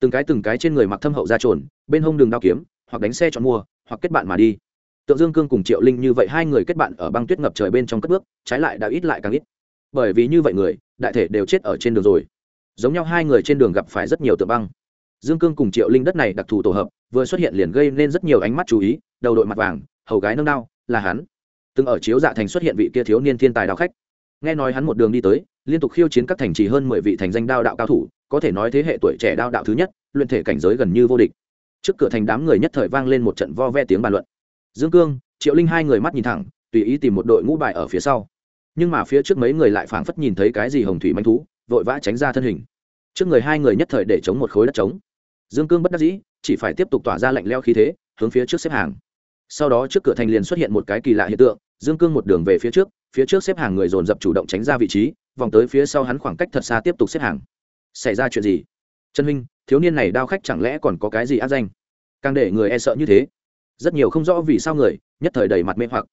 Từng cái từng cái trên người mặc thâm hậu ra trồn, bên hông đường đao kiếm, hoặc đánh xe chọn mua, hoặc kết bạn mà đi tượng dương cương cùng triệu linh như vậy hai người kết bạn ở băng tuyết ngập trời bên trong cất bước, trái lại đã ít lại càng ít. Bởi vì như vậy người, đại thể đều chết ở trên đường rồi. Giống nhau hai người trên đường gặp phải rất nhiều tượng băng. Dương cương cùng triệu linh đất này đặc thù tổ hợp, vừa xuất hiện liền gây nên rất nhiều ánh mắt chú ý, đầu đội mặt vàng, hầu gái nâng đao, là hắn. Từng ở chiếu dạ thành xuất hiện vị kia thiếu niên thiên tài đao khách. Nghe nói hắn một đường đi tới, liên tục khiêu chiến các thành trì hơn mười vị thành danh đao đạo cao thủ, có thể nói thế hệ tuổi trẻ đao đạo thứ nhất, luyện thể cảnh giới gần như vô địch. Trước cửa thành đám người nhất thời vang lên một trận vo ve tiếng bàn luận dương cương, triệu linh hai người mắt nhìn thẳng, tùy ý tìm một đội ngũ bài ở phía sau. Nhưng mà phía trước mấy người lại phảng phất nhìn thấy cái gì hồng thủy manh thú, vội vã tránh ra thân hình. Trước người hai người nhất thời để chống một khối đất trống. Dương cương bất đắc dĩ, chỉ phải tiếp tục tỏa ra lạnh leo khí thế, hướng phía trước xếp hàng. Sau đó trước cửa thành liền xuất hiện một cái kỳ lạ hiện tượng, dương cương một đường về phía trước phía trước xếp hàng người dồn dập chủ động tránh ra vị trí, vòng tới phía sau hắn khoảng cách thật xa tiếp tục xếp hàng. Xảy ra chuyện gì? Trần huynh, thiếu niên này đao khách chẳng lẽ còn có cái gì áp danh? Càng để người e sợ như thế rất nhiều không rõ vì sao người, nhất thời đầy mặt mê hoặc.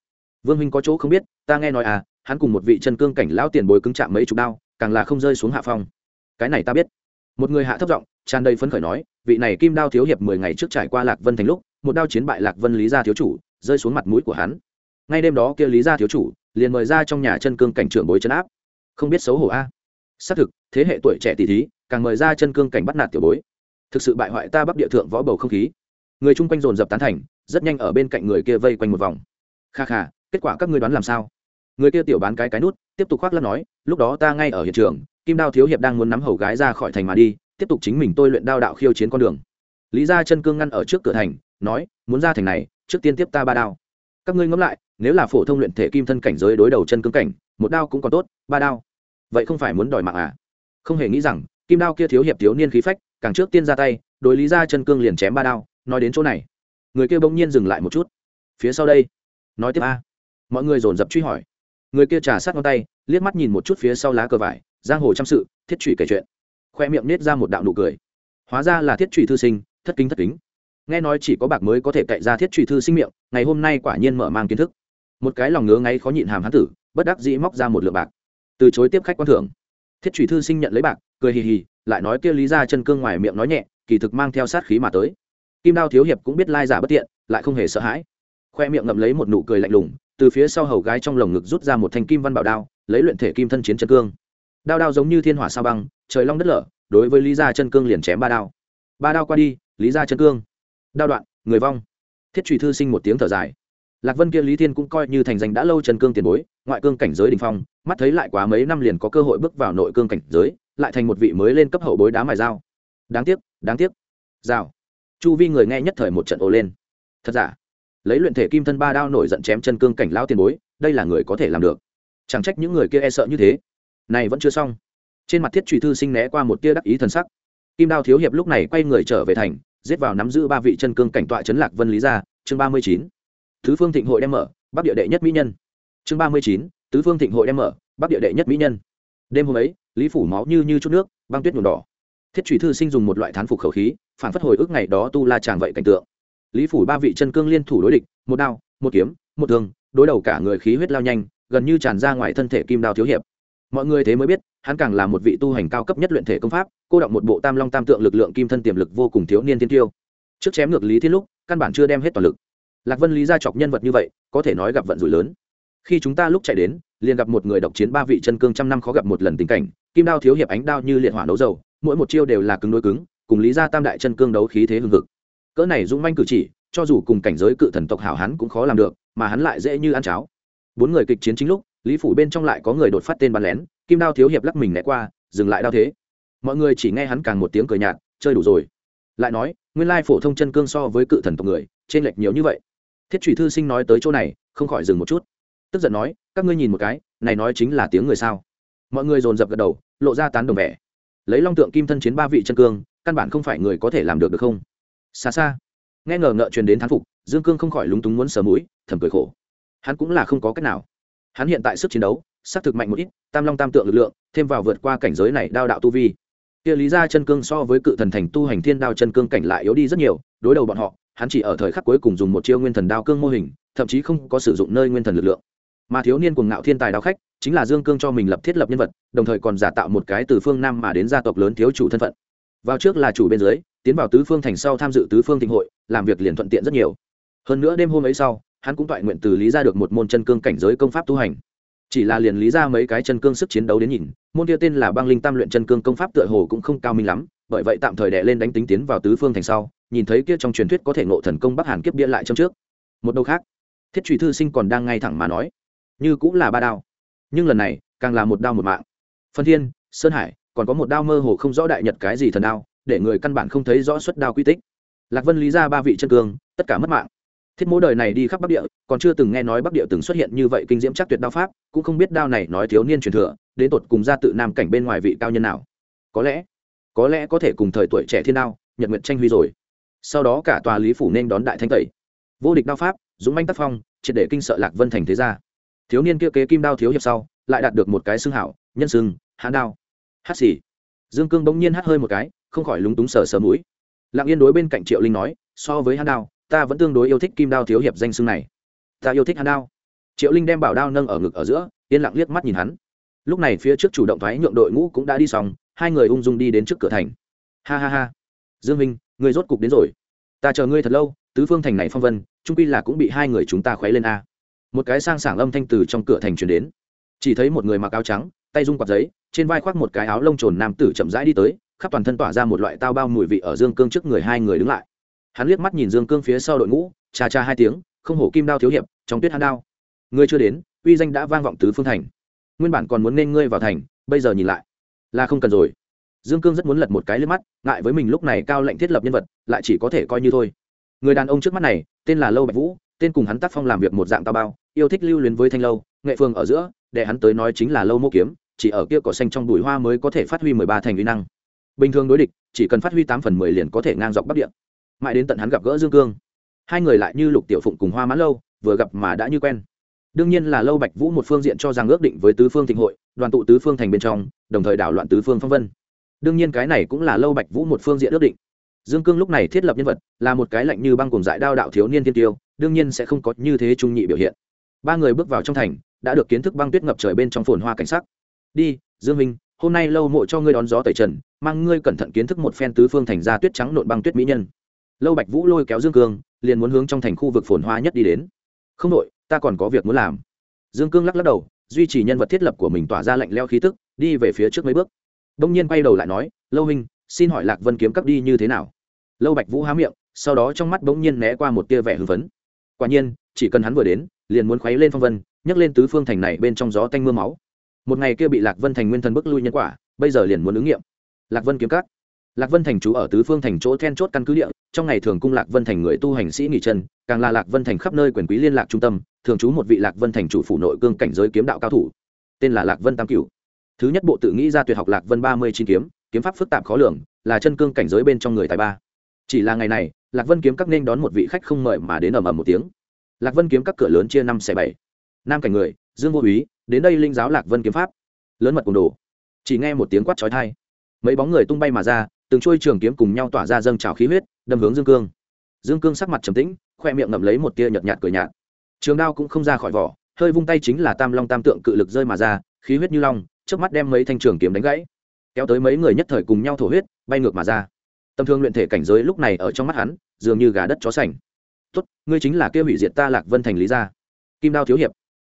Vương huynh có chỗ không biết, ta nghe nói à hắn cùng một vị chân cương cảnh lão tiền bối cứng chạm mấy chục đao, càng là không rơi xuống hạ phong. Cái này ta biết. Một người hạ thấp giọng, tràn đầy phấn khởi nói, vị này kim đao thiếu hiệp mười ngày trước trải qua lạc vân thành lúc, một đao chiến bại lạc vân lý gia thiếu chủ, rơi xuống mặt mũi của hắn. Ngay đêm đó kia lý gia thiếu chủ, liền mời ra trong nhà chân cương cảnh trưởng bối chân áp. Không biết xấu hổ a. Xác thực, thế hệ tuổi trẻ tỷ thí, càng mời ra chân cương cảnh bắt nạt tiểu bối. Thực sự bại hoại ta bắc địa thượng võ bầu không khí. Người chung quanh dồn dập tán thành rất nhanh ở bên cạnh người kia vây quanh một vòng. Kha kha, kết quả các ngươi đoán làm sao? Người kia tiểu bán cái cái nút, tiếp tục khoác lắc nói, lúc đó ta ngay ở hiện trường, kim đao thiếu hiệp đang muốn nắm hầu gái ra khỏi thành mà đi, tiếp tục chính mình tôi luyện đao đạo khiêu chiến con đường. Lý gia chân cương ngăn ở trước cửa thành, nói, muốn ra thành này, trước tiên tiếp ta ba đao. Các ngươi ngẫm lại, nếu là phổ thông luyện thể kim thân cảnh giới đối đầu chân cương cảnh, một đao cũng còn tốt, ba đao. Vậy không phải muốn đòi mạng à? Không hề nghĩ rằng, kim đao kia thiếu hiệp thiếu niên khí phách, càng trước tiên ra tay, đối lý gia chân cương liền chém ba đao, nói đến chỗ này người kia bỗng nhiên dừng lại một chút. Phía sau đây. Nói tiếp a. Mọi người dồn dập truy hỏi. Người kia trà sát ngón tay, liếc mắt nhìn một chút phía sau lá cờ vải, giang hồ chăm sự, thiết trụy kể chuyện. Khoe miệng nết ra một đạo nụ cười. Hóa ra là thiết trụy thư sinh, thất kính thất kính. Nghe nói chỉ có bạc mới có thể cậy ra thiết trụy thư sinh miệng, ngày hôm nay quả nhiên mở mang kiến thức. Một cái lòng ngứa ngáy khó nhịn hàm hán tử, bất đắc dĩ móc ra một lượng bạc. Từ chối tiếp khách quan thưởng. Thiết trụy thư sinh nhận lấy bạc, cười hì hì, lại nói kia lý ra chân cương ngoài miệng nói nhẹ, kỳ thực mang theo sát khí mà tới kim đao thiếu hiệp cũng biết lai giả bất tiện, lại không hề sợ hãi. Khoe miệng ngậm lấy một nụ cười lạnh lùng, từ phía sau hầu gái trong lồng ngực rút ra một thanh kim văn bảo đao, lấy luyện thể kim thân chiến chân cương. Đao đao giống như thiên hỏa sao băng, trời long đất lở, đối với lý gia chân cương liền chém ba đao. Ba đao qua đi, lý gia chân cương. Đao đoạn, người vong. Thiết trùy thư sinh một tiếng thở dài. Lạc vân kia lý thiên cũng coi như thành danh đã lâu chân cương tiền bối, ngoại cương cảnh giới đình phong, mắt thấy lại quá mấy năm liền có cơ hội bước vào nội cương cảnh giới, lại thành một vị mới lên cấp hậu bối đá mài dao. Đáng tiếc đáng tiếc. Rào chu vi người nghe nhất thời một trận ồ lên. Thật giả? Lấy luyện thể kim thân ba đao nổi giận chém chân cương cảnh lao tiền bối, đây là người có thể làm được. Chẳng trách những người kia e sợ như thế. Này vẫn chưa xong. Trên mặt thiết truy thư sinh né qua một tia đắc ý thần sắc. Kim đao thiếu hiệp lúc này quay người trở về thành, giết vào nắm giữ ba vị chân cương cảnh tọa trấn lạc vân lý gia, chương ba mươi chín. Tứ phương thịnh hội đem mở, bắc địa đệ nhất mỹ nhân. Chương ba mươi chín tứ phương thịnh hội đem mở, bắc địa đệ nhất mỹ nhân. Đêm hôm ấy, lý phủ máu như như chút nước, băng tuyết nhuộm đỏ. Thiết truy thư sinh dùng một loại thán phục khẩu khí phản phất hồi ức ngày đó tu la tràng vậy cảnh tượng. Lý phủ ba vị chân cương liên thủ đối địch, một đao, một kiếm, một thương, đối đầu cả người khí huyết lao nhanh, gần như tràn ra ngoài thân thể kim đao thiếu hiệp. Mọi người thế mới biết, hắn càng là một vị tu hành cao cấp nhất luyện thể công pháp, cô động một bộ tam long tam tượng lực lượng kim thân tiềm lực vô cùng thiếu niên tiên tiêu. Trước chém ngược lý thiên lúc, căn bản chưa đem hết toàn lực. Lạc vân lý ra chọc nhân vật như vậy, có thể nói gặp vận rủi lớn. Khi chúng ta lúc chạy đến, liền gặp một người độc chiến ba vị chân cương trăm năm khó gặp một lần tình cảnh, kim đao thiếu hiệp ánh đao như liệt hỏa nấu dầu, mỗi một chiêu đều là cứng đối cứng cùng lý ra tam đại chân cương đấu khí thế hưng thực cỡ này dũng manh cử chỉ, cho dù cùng cảnh giới cự thần tộc hảo hắn cũng khó làm được, mà hắn lại dễ như ăn cháo. Bốn người kịch chiến chính lúc, lý phủ bên trong lại có người đột phát tên bắn lén, kim đao thiếu hiệp lắc mình né qua, dừng lại đao thế. Mọi người chỉ nghe hắn càng một tiếng cười nhạt, chơi đủ rồi. Lại nói, nguyên lai phổ thông chân cương so với cự thần tộc người trên lệch nhiều như vậy. Thiết trụy thư sinh nói tới chỗ này, không khỏi dừng một chút. Tức giận nói, các ngươi nhìn một cái, này nói chính là tiếng người sao? Mọi người dồn dập gật đầu, lộ ra tán đồng vẻ. Lấy long tượng kim thân chiến ba vị chân cương căn bản không phải người có thể làm được được không? Xa xa. Nghe ngờ ngợ truyền đến thán phục, dương cương không khỏi lúng túng muốn sờ mũi, thầm cười khổ. Hắn cũng là không có cách nào. Hắn hiện tại sức chiến đấu xác thực mạnh một ít, tam long tam tượng lực lượng, thêm vào vượt qua cảnh giới này đao đạo tu vi. Kia lý ra chân cương so với cự thần thành tu hành thiên đao chân cương cảnh lại yếu đi rất nhiều, đối đầu bọn họ, hắn chỉ ở thời khắc cuối cùng dùng một chiêu nguyên thần đao cương mô hình, thậm chí không có sử dụng nơi nguyên thần lực lượng. Mà thiếu niên cuồng ngạo thiên tài đao khách, chính là dương cương cho mình lập thiết lập nhân vật, đồng thời còn giả tạo một cái từ phương nam mà đến gia tộc lớn thiếu chủ thân phận vào trước là chủ bên dưới, tiến vào tứ phương thành sau tham dự tứ phương thịnh hội, làm việc liền thuận tiện rất nhiều. Hơn nữa đêm hôm ấy sau, hắn cũng toại nguyện từ lý ra được một môn chân cương cảnh giới công pháp tu hành. Chỉ là liền lý ra mấy cái chân cương sức chiến đấu đến nhìn, môn kia tên là băng linh tam luyện chân cương công pháp tựa hồ cũng không cao minh lắm, bởi vậy tạm thời đệ lên đánh tính tiến vào tứ phương thành sau, nhìn thấy kia trong truyền thuyết có thể ngộ thần công bắc hàn kiếp bia lại trong trước. Một đầu khác, thiết truy thư sinh còn đang ngay thẳng mà nói, như cũng là ba đao, nhưng lần này càng là một đao một mạng. Phân thiên, sơn hải còn có một đao mơ hồ không rõ đại nhật cái gì thần đao, để người căn bản không thấy rõ suất đao quy tích. Lạc vân lý ra ba vị chân cương, tất cả mất mạng. Thiết mỗ đời này đi khắp bắc địa, còn chưa từng nghe nói bắc địa từng xuất hiện như vậy kinh diễm chắc tuyệt đao pháp, cũng không biết đao này nói thiếu niên truyền thừa, đến tột cùng ra tự nam cảnh bên ngoài vị cao nhân nào. Có lẽ có lẽ có thể cùng thời tuổi trẻ thiên đao, nhật nguyện tranh huy rồi. Sau đó cả tòa lý phủ nên đón đại thanh tẩy. Vô địch đao pháp, dũng manh tác phong, triệt để kinh sợ lạc vân thành thế gia. Thiếu niên kia kế kim đao thiếu hiệp sau, lại đạt được một cái xương hảo, nhân xưng, hãn đao hát xì. Dương cương bỗng nhiên hát hơi một cái, không khỏi lúng túng sờ sờ mũi. Lặng yên đối bên cạnh triệu linh nói, so với hát đao, ta vẫn tương đối yêu thích kim đao thiếu hiệp danh xưng này. Ta yêu thích hát đao. Triệu linh đem bảo đao nâng ở ngực ở giữa, yên lặng liếc mắt nhìn hắn. Lúc này phía trước chủ động thoái nhượng đội ngũ cũng đã đi xong, hai người ung dung đi đến trước cửa thành. Ha ha ha. Dương minh người rốt cục đến rồi. Ta chờ ngươi thật lâu, tứ phương thành này phong vân trung pi là cũng bị hai người chúng ta khuấy lên a. Một cái sang sảng âm thanh từ trong cửa thành truyền đến. Chỉ thấy một người mặc áo trắng tay rung quạt giấy, trên vai khoác một cái áo lông trồn nam tử chậm rãi đi tới, khắp toàn thân tỏa ra một loại tao bao mùi vị ở dương cương trước người hai người đứng lại. Hắn liếc mắt nhìn dương cương phía sau đội ngũ, cha cha hai tiếng, không hổ kim đao thiếu hiệp, trong tuyết hắn đao. Ngươi chưa đến, uy danh đã vang vọng tứ phương thành. Nguyên bản còn muốn nên ngươi vào thành, bây giờ nhìn lại, là không cần rồi. Dương cương rất muốn lật một cái liếc mắt, ngại với mình lúc này cao lệnh thiết lập nhân vật, lại chỉ có thể coi như thôi. Người đàn ông trước mắt này, tên là lâu bạch vũ, tên cùng hắn tác phong làm việc một dạng tao bao, yêu thích lưu luyến với thanh lâu, nghệ phương ở giữa, để hắn tới nói chính là lâu mô kiếm chỉ ở kia cỏ xanh trong bụi hoa mới có thể phát huy mười ba thành uy năng. Bình thường đối địch, chỉ cần phát huy tám phần mười liền có thể ngang dọc bắc địa. Mãi đến tận hắn gặp gỡ dương cương, hai người lại như lục tiểu phụng cùng hoa mãn lâu, vừa gặp mà đã như quen. Đương nhiên là lâu bạch vũ một phương diện cho rằng ước định với tứ phương thịnh hội, đoàn tụ tứ phương thành bên trong, đồng thời đảo loạn tứ phương phong vân. Đương nhiên cái này cũng là lâu bạch vũ một phương diện ước định. Dương cương lúc này thiết lập nhân vật, là một cái lạnh như băng cùng dại đao đạo thiếu niên tiên tiêu, đương nhiên sẽ không có như thế trung nhị biểu hiện. Ba người bước vào trong thành, đã được kiến thức băng tuyết ngập trời bên trong phồn hoa cảnh sắc đi, dương minh, hôm nay lâu mộ cho ngươi đón gió tẩy trần, mang ngươi cẩn thận kiến thức một phen tứ phương thành ra tuyết trắng nộn băng tuyết mỹ nhân. Lâu bạch vũ lôi kéo dương cương, liền muốn hướng trong thành khu vực phồn hoa nhất đi đến. Không đội ta còn có việc muốn làm. Dương cương lắc lắc đầu, duy trì nhân vật thiết lập của mình tỏa ra lạnh leo khí tức, đi về phía trước mấy bước. Đông nhiên quay đầu lại nói, lâu minh, xin hỏi lạc vân kiếm cấp đi như thế nào? Lâu bạch vũ há miệng, sau đó trong mắt bỗng nhiên né qua một tia vẻ hưng phấn. Quả nhiên, chỉ cần hắn vừa đến, liền muốn khuấy lên phong vân, nhấc lên tứ phương thành này bên trong gió tanh mưa máu một ngày kia bị lạc vân thành nguyên thần bức lui nhân quả bây giờ liền muốn ứng nghiệm lạc vân kiếm cát lạc vân thành trú ở tứ phương thành chỗ then chốt căn cứ địa trong ngày thường cung lạc vân thành người tu hành sĩ nghỉ chân càng là lạc vân thành khắp nơi quyền quý liên lạc trung tâm thường trú một vị lạc vân thành chủ phủ nội cương cảnh giới kiếm đạo cao thủ tên là lạc vân tam cửu thứ nhất bộ tự nghĩ ra tuyệt học lạc vân ba mươi chín kiếm kiếm pháp phức tạp khó lường là chân cương cảnh giới bên trong người tài ba chỉ là ngày này lạc vân kiếm các nên đón một vị khách không mời mà đến ầm ầm một tiếng lạc vân kiếm các cửa lớn chia năm xẻ bảy nam cảnh người dương vô úy đến đây linh giáo lạc vân kiếm pháp, lớn mật cùng đồ. Chỉ nghe một tiếng quát trói thai mấy bóng người tung bay mà ra, từng chuôi trường kiếm cùng nhau tỏa ra dâng trào khí huyết, đâm hướng dương cương. Dương cương sắc mặt trầm tĩnh, khoe miệng ngậm lấy một tia nhợt nhạt cười nhạt. Trường đao cũng không ra khỏi vỏ, hơi vung tay chính là tam long tam tượng cự lực rơi mà ra, khí huyết như long trước mắt đem mấy thanh trường kiếm đánh gãy. Kéo tới mấy người nhất thời cùng nhau thổ huyết, bay ngược mà ra. Tầm thương luyện thể cảnh giới lúc này ở trong mắt hắn, dường như gà đất chó sành. Tốt, ngươi chính là kia hủy diệt ta lạc vân thành lý gia. Kim đao thiếu hiệp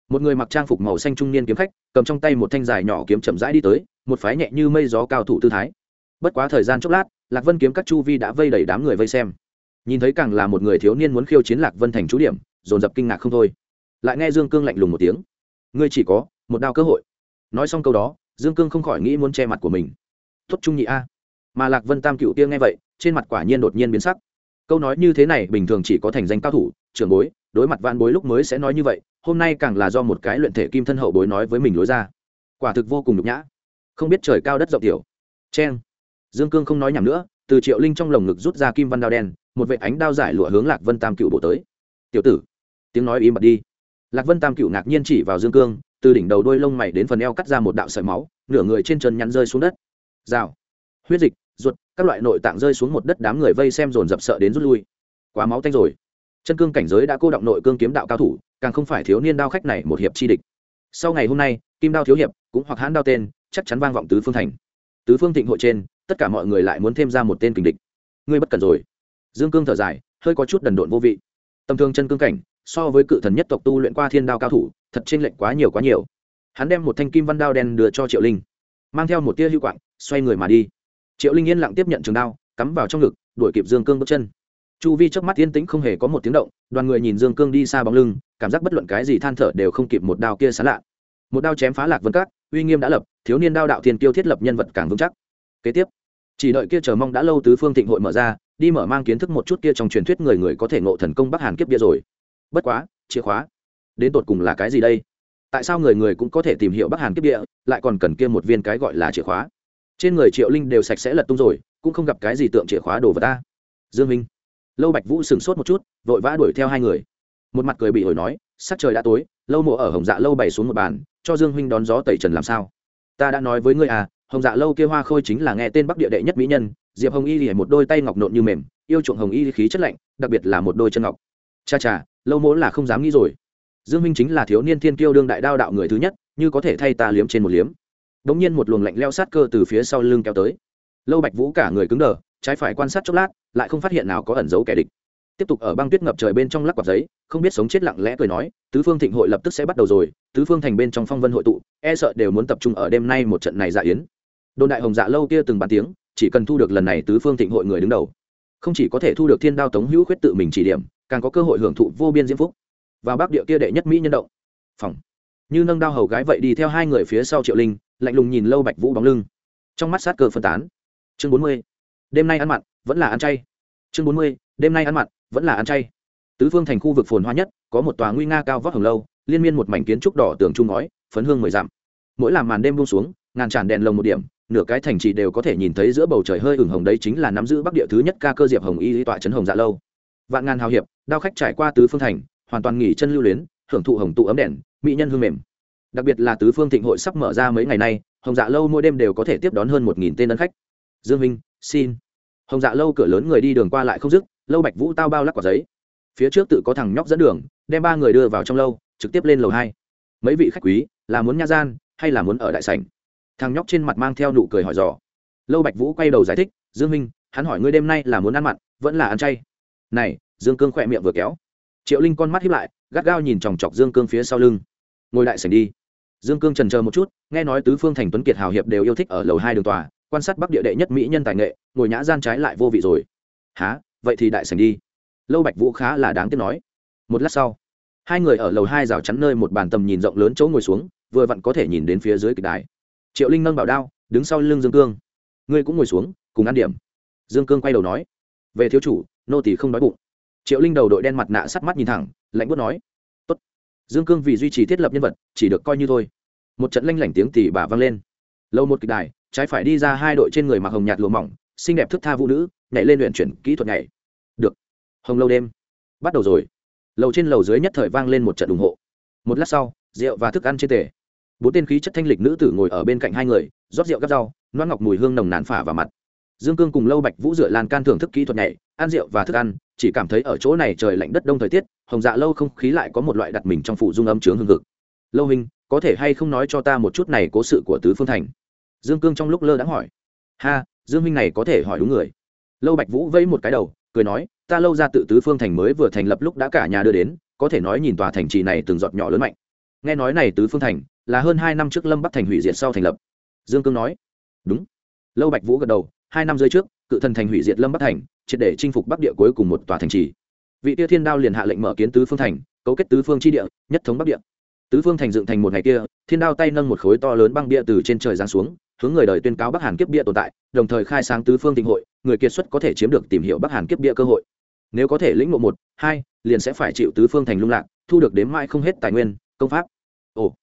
một người mặc trang phục màu xanh trung niên kiếm khách, cầm trong tay một thanh dài nhỏ kiếm chậm rãi đi tới, một phái nhẹ như mây gió cao thủ tư thái. Bất quá thời gian chốc lát, lạc vân kiếm các chu vi đã vây đầy đám người vây xem. Nhìn thấy càng là một người thiếu niên muốn khiêu chiến lạc vân thành chú điểm, dồn dập kinh ngạc không thôi. Lại nghe dương cương lạnh lùng một tiếng. Ngươi chỉ có một đao cơ hội. Nói xong câu đó, dương cương không khỏi nghĩ muốn che mặt của mình. Tốt trung nhị a. Mà lạc vân tam cựu tiên nghe vậy, trên mặt quả nhiên đột nhiên biến sắc. Câu nói như thế này bình thường chỉ có thành danh cao thủ, trưởng bối đối mặt van bối lúc mới sẽ nói như vậy, hôm nay càng là do một cái luyện thể kim thân hậu bối nói với mình lối ra. Quả thực vô cùng nhục nhã. Không biết trời cao đất rộng tiểu. Cheng. Dương cương không nói nhảm nữa, từ triệu linh trong lồng ngực rút ra kim văn đao đen, một vệ ánh đao giải lụa hướng lạc vân tam cựu bổ tới. Tiểu tử. Tiếng nói im bật đi. Lạc vân tam cựu ngạc nhiên chỉ vào dương cương, từ đỉnh đầu đôi lông mày đến phần eo cắt ra một đạo sợi máu, nửa người trên chân nhắn rơi xuống đất. Rào. Huyết dịch, ruột, các loại nội tạng rơi xuống một đất đám người vây xem dồn dập sợ đến rút lui. Quá máu tanh rồi chân cương cảnh giới đã cô động nội cương kiếm đạo cao thủ, càng không phải thiếu niên đao khách này một hiệp chi địch. Sau ngày hôm nay, kim đao thiếu hiệp, cũng hoặc hãn đao tên, chắc chắn vang vọng tứ phương thành. Tứ phương thịnh hội trên, tất cả mọi người lại muốn thêm ra một tên kình địch. Ngươi bất cần rồi. Dương cương thở dài, hơi có chút đần độn vô vị. Tầm thường chân cương cảnh, so với cự thần nhất tộc tu luyện qua thiên đao cao thủ, thật trên lệnh quá nhiều quá nhiều. Hắn đem một thanh kim văn đao đen đưa cho triệu linh, mang theo một tia hữu quạng, xoay người mà đi. Triệu linh yên lặng tiếp nhận trường đao, cắm vào trong ngực, đuổi kịp dương cương bước chân chu vi trước mắt yên tĩnh không hề có một tiếng động, đoàn người nhìn dương cương đi xa bóng lưng, cảm giác bất luận cái gì than thở đều không kịp một đao kia sán lạ. Một đao chém phá lạc vân cát uy nghiêm đã lập, thiếu niên đao đạo thiên tiêu thiết lập nhân vật càng vững chắc. Kế tiếp, chỉ đợi kia chờ mong đã lâu tứ phương thịnh hội mở ra, đi mở mang kiến thức một chút kia trong truyền thuyết người người có thể ngộ thần công bắc hàn kiếp bia rồi. Bất quá, chìa khóa, đến tột cùng là cái gì đây? Tại sao người người cũng có thể tìm hiểu bắc hàn kiếp địa, lại còn cần kia một viên cái gọi là chìa khóa? Trên người triệu linh đều sạch sẽ lật tung rồi, cũng không gặp cái gì tượng chìa khóa đồ vật ta. Dương minh lâu bạch vũ sửng sốt một chút, vội vã đuổi theo hai người. Một mặt cười bị hồi nói sắc trời đã tối, lâu mộ ở hồng dạ lâu bày xuống một bàn, cho dương huynh đón gió tẩy trần làm sao? Ta đã nói với ngươi à hồng dạ lâu kia hoa khôi chính là nghe tên bắc địa đệ nhất mỹ nhân, diệp hồng y thì một đôi tay ngọc nộn như mềm, yêu chuộng hồng y khí chất lạnh, đặc biệt là một đôi chân ngọc. Cha cha, lâu mỗ là không dám nghĩ rồi. Dương minh chính là thiếu niên thiên kiêu đương đại đao đạo người thứ nhất, như có thể thay ta liếm trên một liếm. Đống nhiên một luồng lạnh leo sát cơ từ phía sau lưng kéo tới lâu bạch vũ cả người cứng đờ, trái phải quan sát chốc lát, lại không phát hiện nào có ẩn giấu kẻ địch. Tiếp tục ở băng tuyết ngập trời bên trong lắc quạt giấy, không biết sống chết lặng lẽ cười nói, tứ phương thịnh hội lập tức sẽ bắt đầu rồi, tứ phương thành bên trong phong vân hội tụ e sợ đều muốn tập trung ở đêm nay một trận này dạ yến. Đồn đại hồng dạ lâu kia từng bàn tiếng, chỉ cần thu được lần này tứ phương thịnh hội người đứng đầu, không chỉ có thể thu được thiên đao tống hữu khuyết tự mình chỉ điểm, càng có cơ hội hưởng thụ vô biên diễm phúc. Vào bắc địa kia đệ nhất mỹ nhân động. Phòng. Như nâng đao hầu gái vậy đi theo hai người phía sau triệu linh, lạnh lùng nhìn lâu bạch vũ bóng lưng. Trong mắt sát cơ phân tán chương bốn mươi, đêm nay ăn mặn, vẫn là ăn chay. Chương bốn mươi, đêm nay ăn mặn, vẫn là ăn chay. Tứ phương thành khu vực phồn hoa nhất, có một tòa nguy nga cao vóc hồng lâu, liên miên một mảnh kiến trúc đỏ tường trung ngói, phấn hương mười dặm. Mỗi làm màn đêm buông xuống, ngàn tràn đèn lồng một điểm, nửa cái thành trì đều có thể nhìn thấy giữa bầu trời hơi ửng hồng đấy chính là nắm giữ bắc địa thứ nhất ca cơ diệp hồng y tọa trấn hồng dạ lâu. Vạn ngàn hào hiệp, đao khách trải qua tứ phương thành, hoàn toàn nghỉ chân lưu luyến, hưởng thụ hồng tụ ấm đèn, mỹ nhân hương mềm. Đặc biệt là tứ phương thịnh hội sắp mở ra mấy ngày nay, hồng dạ lâu mỗi đêm đều có thể tiếp đón hơn một nghìn tên ấn khách dương minh, xin. Hồng dạ lâu cửa lớn người đi đường qua lại không dứt, lâu bạch vũ tao bao lắc quả giấy. Phía trước tự có thằng nhóc dẫn đường, đem ba người đưa vào trong lâu, trực tiếp lên lầu hai. Mấy vị khách quý, là muốn nha gian, hay là muốn ở đại sảnh? Thằng nhóc trên mặt mang theo nụ cười hỏi dò. Lâu bạch vũ quay đầu giải thích, dương minh, hắn hỏi ngươi đêm nay là muốn ăn mặn, vẫn là ăn chay? Này, dương cương khỏe miệng vừa kéo. Triệu linh con mắt hiếp lại, gắt gao nhìn chòng chọc dương cương phía sau lưng. Ngồi đại sảnh đi. Dương cương trần chờ một chút, nghe nói tứ phương thành tuấn kiệt hào hiệp đều yêu thích ở lầu hai đường tòa quan sát bắc địa đệ nhất mỹ nhân tài nghệ, ngồi nhã gian trái lại vô vị rồi. Há vậy thì đại sành đi. Lâu bạch vũ khá là đáng tiếc nói. Một lát sau, hai người ở lầu hai rào chắn nơi một bàn tầm nhìn rộng lớn chỗ ngồi xuống, vừa vặn có thể nhìn đến phía dưới kịch đài. Triệu linh nâng bảo đao, đứng sau lưng dương cương. Ngươi cũng ngồi xuống, cùng ăn điểm. Dương cương quay đầu nói. Về thiếu chủ, nô tỳ không đói bụng. Triệu linh đầu đội đen mặt nạ sắt mắt nhìn thẳng, lạnh bút nói. Tốt. dương cương vì duy trì thiết lập nhân vật, chỉ được coi như thôi. Một trận lanh lảnh tiếng tỉ bà vang lên. Lâu một kịch đài trái phải đi ra hai đội trên người mặc hồng nhạt lụa mỏng, xinh đẹp thức tha vũ nữ, nhảy lên luyện chuyển kỹ thuật nhảy. Được. Hồng lâu đêm. Bắt đầu rồi. Lầu trên lầu dưới nhất thời vang lên một trận ủng hộ. Một lát sau, rượu và thức ăn trên tề. Bốn tên khí chất thanh lịch nữ tử ngồi ở bên cạnh hai người, rót rượu gắp rau loan ngọc mùi hương nồng nàn phả vào mặt. Dương cương cùng lâu bạch vũ dựa lan can thưởng thức kỹ thuật nhảy, ăn rượu và thức ăn, chỉ cảm thấy ở chỗ này trời lạnh đất đông thời tiết, hồng dạ lâu không khí lại có một loại đặt mình trong phủ dung âm chướng hương thực lâu hình có thể hay không nói cho ta một chút này cố sự của tứ phương thành? Dương cương trong lúc lơ đãng hỏi. Ha, dương huynh này có thể hỏi đúng người. Lâu bạch vũ vẫy một cái đầu, cười nói, ta lâu ra tự tứ phương thành mới vừa thành lập lúc đã cả nhà đưa đến, có thể nói nhìn tòa thành trì này từng giọt nhỏ lớn mạnh. Nghe nói này tứ phương thành là hơn hai năm trước lâm bắc thành hủy diệt sau thành lập. Dương cương nói, đúng. Lâu bạch vũ gật đầu, hai năm rưỡi trước, cự thần thành hủy diệt lâm bắc thành, triệt để chinh phục bắc địa cuối cùng một tòa thành trì. Vị tia thiên đao liền hạ lệnh mở kiến tứ phương thành, cấu kết tứ phương tri địa, nhất thống bắc địa. Tứ phương thành dựng thành một ngày kia, thiên đao tay nâng một khối to lớn băng bia từ trên trời giáng xuống hướng người đời tuyên cáo bắc hàn kiếp bia tồn tại, đồng thời khai sáng tứ phương tình hội, người kiệt xuất có thể chiếm được tìm hiểu bắc hàn kiếp bia cơ hội. Nếu có thể lĩnh ngộ một, hai, liền sẽ phải chịu tứ phương thành lung lạc, thu được đếm mãi không hết tài nguyên, công pháp. Ồ,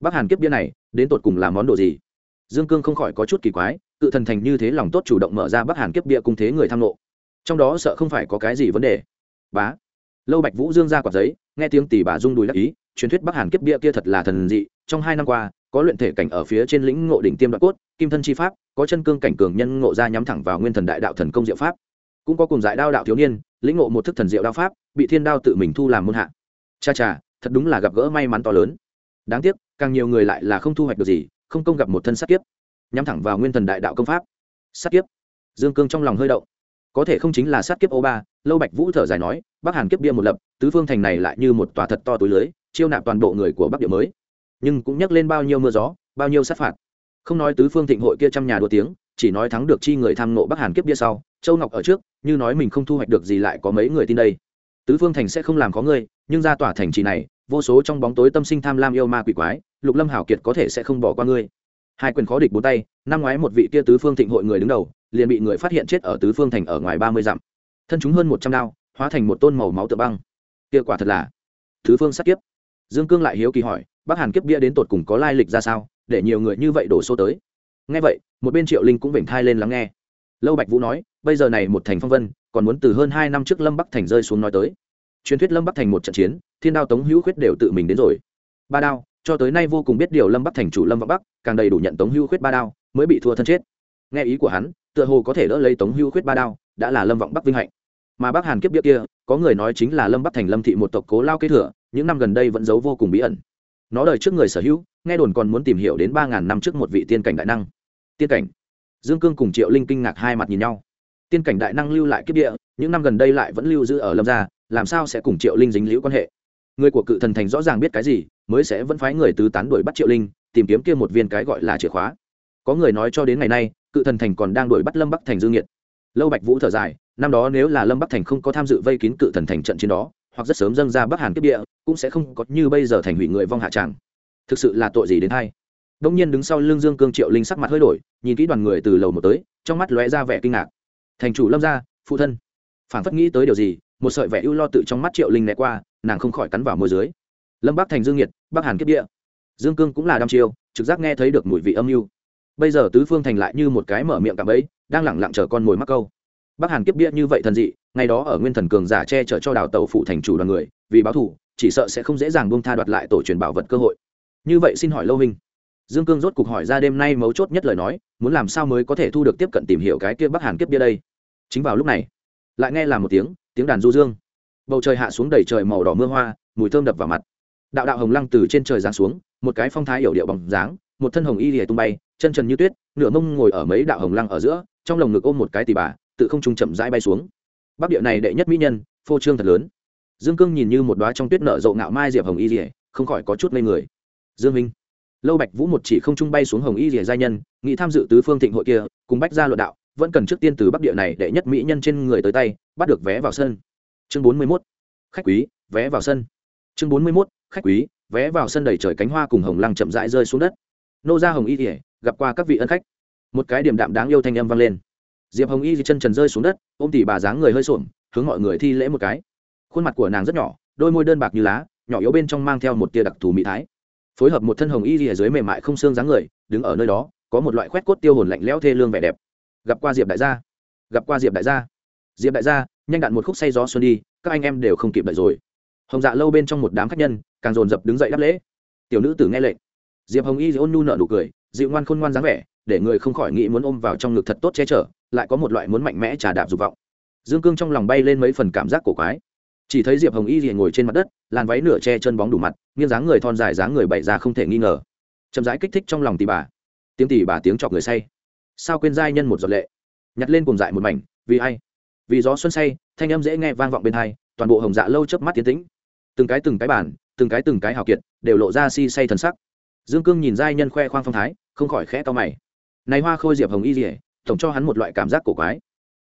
bắc hàn kiếp bia này, đến tột cùng là món đồ gì? Dương cương không khỏi có chút kỳ quái, cự thần thành như thế lòng tốt chủ động mở ra bắc hàn kiếp bia cung thế người tham lộ trong đó sợ không phải có cái gì vấn đề. Bá. Lâu bạch vũ dương ra quạt giấy, nghe tiếng tỷ bà rung đùi đắc ý, truyền thuyết bắc hàn kiếp bia kia thật là thần dị, trong hai năm qua có luyện thể cảnh ở phía trên lĩnh ngộ đỉnh tiêm đoạn cốt, kim thân chi pháp, có chân cương cảnh cường nhân ngộ ra nhắm thẳng vào nguyên thần đại đạo thần công diệu pháp. Cũng có cùng giải đao đạo thiếu niên, lĩnh ngộ một thức thần diệu đao pháp, bị thiên đao tự mình thu làm môn hạ. Cha cha, thật đúng là gặp gỡ may mắn to lớn. Đáng tiếc, càng nhiều người lại là không thu hoạch được gì, không công gặp một thân sát kiếp. Nhắm thẳng vào nguyên thần đại đạo công pháp. Sát kiếp. Dương cương trong lòng hơi động. Có thể không chính là sát kiếp ô ba lâu bạch vũ thở dài nói, bắc hàn kiếp bia một lập, tứ phương thành này lại như một tòa thật to túi lưới, chiêu nạp toàn bộ người của bắc địa mới nhưng cũng nhắc lên bao nhiêu mưa gió, bao nhiêu sát phạt. Không nói tứ phương thịnh hội kia trăm nhà đua tiếng, chỉ nói thắng được chi người tham nộ bắc hàn kiếp bia sau, châu ngọc ở trước, như nói mình không thu hoạch được gì lại có mấy người tin đây. Tứ phương thành sẽ không làm có ngươi, nhưng ra tỏa thành trì này, vô số trong bóng tối tâm sinh tham lam yêu ma quỷ quái, lục lâm hảo kiệt có thể sẽ không bỏ qua ngươi. Hai quyền khó địch bốn tay, năm ngoái một vị kia tứ phương thịnh hội người đứng đầu, liền bị người phát hiện chết ở tứ phương thành ở ngoài ba mươi dặm. Thân chúng hơn một trăm đao, hóa thành một tôn màu máu tự băng. Kia quả thật là tứ phương sát kiếp. Dương cương lại hiếu kỳ hỏi bắc hàn kiếp bia đến tột cùng có lai lịch ra sao, để nhiều người như vậy đổ xô tới. Nghe vậy, một bên triệu linh cũng vểnh thai lên lắng nghe. Lâu bạch vũ nói, bây giờ này một thành phong vân, còn muốn từ hơn hai năm trước lâm bắc thành rơi xuống nói tới. Truyền thuyết lâm bắc thành một trận chiến, thiên đao tống hữu khuyết đều tự mình đến rồi. Ba đao, cho tới nay vô cùng biết điều lâm bắc thành chủ lâm vọng bắc, càng đầy đủ nhận tống hữu khuyết ba đao, mới bị thua thân chết. Nghe ý của hắn, tựa hồ có thể đỡ lấy tống hữu khuyết ba đao, đã là lâm vọng bắc vinh hạnh. Mà bắc hàn kiếp biết kia, có người nói chính là lâm bắc thành lâm thị một tộc cố lao kế thừa, những năm gần đây vẫn giấu vô cùng bí ẩn nó đời trước người sở hữu, nghe đồn còn muốn tìm hiểu đến ba ngàn năm trước một vị tiên cảnh đại năng. Tiên cảnh. Dương cương cùng triệu linh kinh ngạc hai mặt nhìn nhau. Tiên cảnh đại năng lưu lại kiếp địa, những năm gần đây lại vẫn lưu giữ ở lâm gia, làm sao sẽ cùng triệu linh dính liễu quan hệ? Người của cự thần thành rõ ràng biết cái gì, mới sẽ vẫn phái người tứ tán đuổi bắt triệu linh, tìm kiếm kia một viên cái gọi là chìa khóa. Có người nói cho đến ngày nay, cự thần thành còn đang đuổi bắt lâm bắc thành dương nhiệt. Lâu bạch vũ thở dài, năm đó nếu là lâm bắc thành không có tham dự vây kín cự thần thành trận chiến đó hoặc rất sớm dâng ra bắc hàn kiếp địa, cũng sẽ không có như bây giờ thành hủy người vong hạ tràng thực sự là tội gì đến hay? Đông nhiên đứng sau lưng dương cương triệu linh sắc mặt hơi đổi, nhìn kỹ đoàn người từ lầu một tới, trong mắt lóe ra vẻ kinh ngạc. Thành chủ lâm gia, phụ thân. Phản phất nghĩ tới điều gì, một sợi vẻ ưu lo tự trong mắt triệu linh né qua, nàng không khỏi cắn vào môi dưới. Lâm bắc thành dương nhiệt, bắc hàn kiếp địa. Dương cương cũng là đăm chiêu, trực giác nghe thấy được mùi vị âm mưu. Bây giờ tứ phương thành lại như một cái mở miệng cạm ấy đang lẳng lặng chờ con mồi mắc câu. Bắc hàn kiếp địa như vậy thần dị ngày đó ở nguyên thần cường giả che chở cho đào tẩu phụ thành chủ đoàn người, vì báo thủ chỉ sợ sẽ không dễ dàng buông tha đoạt lại tổ truyền bảo vật cơ hội. Như vậy xin hỏi lâu hình dương cương rốt cục hỏi ra đêm nay mấu chốt nhất lời nói, muốn làm sao mới có thể thu được tiếp cận tìm hiểu cái kia bắc hàn kiếp bia đây? Chính vào lúc này, lại nghe là một tiếng tiếng đàn du dương. Bầu trời hạ xuống đầy trời màu đỏ mưa hoa, mùi thơm đập vào mặt. Đạo đạo hồng lăng từ trên trời giáng xuống, một cái phong thái yểu điệu bằng dáng, một thân hồng y lìa tung bay, chân trần như tuyết, nửa mông ngồi ở mấy đạo hồng lăng ở giữa, trong lồng ngực ôm một cái tì bà, tự không trung chậm rãi bay xuống bắc địa này đệ nhất mỹ nhân, phô trương thật lớn. Dương cương nhìn như một đoá trong tuyết nở rộ ngạo mai diệp hồng y lìa, không khỏi có chút ngây người. Dương minh, lâu bạch vũ một chỉ không trung bay xuống hồng y lìa giai nhân, nghĩ tham dự tứ phương thịnh hội kia, cùng bách gia luận đạo, vẫn cần trước tiên từ bắc địa này đệ nhất mỹ nhân trên người tới tay, bắt được vé vào sân. Chương bốn mươi 41. khách quý, vé vào sân. Chương bốn mươi 41. khách quý, vé vào sân đầy trời cánh hoa cùng hồng lăng chậm rãi rơi xuống đất. Nô gia hồng y rỉa gặp qua các vị ân khách. Một cái điểm đạm đáng yêu thanh âm vang lên diệp hồng y chân trần rơi xuống đất, ôm tỉ bà dáng người hơi sổm hướng mọi người thi lễ một cái. Khuôn mặt của nàng rất nhỏ, đôi môi đơn bạc như lá, nhỏ yếu bên trong mang theo một tia đặc thù mỹ thái. Phối hợp một thân hồng y ở dưới mềm mại không xương dáng người, đứng ở nơi đó, có một loại khoét cốt tiêu hồn lạnh lẽo thê lương vẻ đẹp. Gặp qua diệp đại gia. Gặp qua diệp đại gia. Diệp đại gia, nhanh đạn một khúc say gió xuân đi, các anh em đều không kịp đợi rồi. Hồng dạ lâu bên trong một đám khách nhân, càng dồn dập đứng dậy đáp lễ. Tiểu nữ tử nghe lệnh. Diệp hồng y ôn nhu nở nụ cười, dịu ngoan khôn ngoan dáng vẻ, để người không khỏi nghĩ muốn ôm vào trong ngực thật tốt che chở lại có một loại muốn mạnh mẽ trà đạp dục vọng. Dương cương trong lòng bay lên mấy phần cảm giác cổ quái. Chỉ thấy diệp hồng y liền ngồi trên mặt đất, làn váy nửa che chân bóng đủ mặt, nghiêng dáng người thon dài dáng người bày ra không thể nghi ngờ. Chậm rãi kích thích trong lòng tỷ bà. Tiếng tỷ bà tiếng chọc người say. Sao quên giai nhân một giọt lệ? Nhặt lên cùng dại một mảnh, vì ai? Vì gió xuân say, thanh âm dễ nghe vang vọng bên hai, toàn bộ hồng dạ lâu chớp mắt tiến tĩnh. Từng cái từng cái bản, từng cái từng cái hào kiệt, đều lộ ra si say thần sắc. Dương cương nhìn giai nhân khoe khoang phong thái, không khỏi khẽ to mày. Này hoa khôi diệp hồng y rỉa tổng cho hắn một loại cảm giác cổ quái.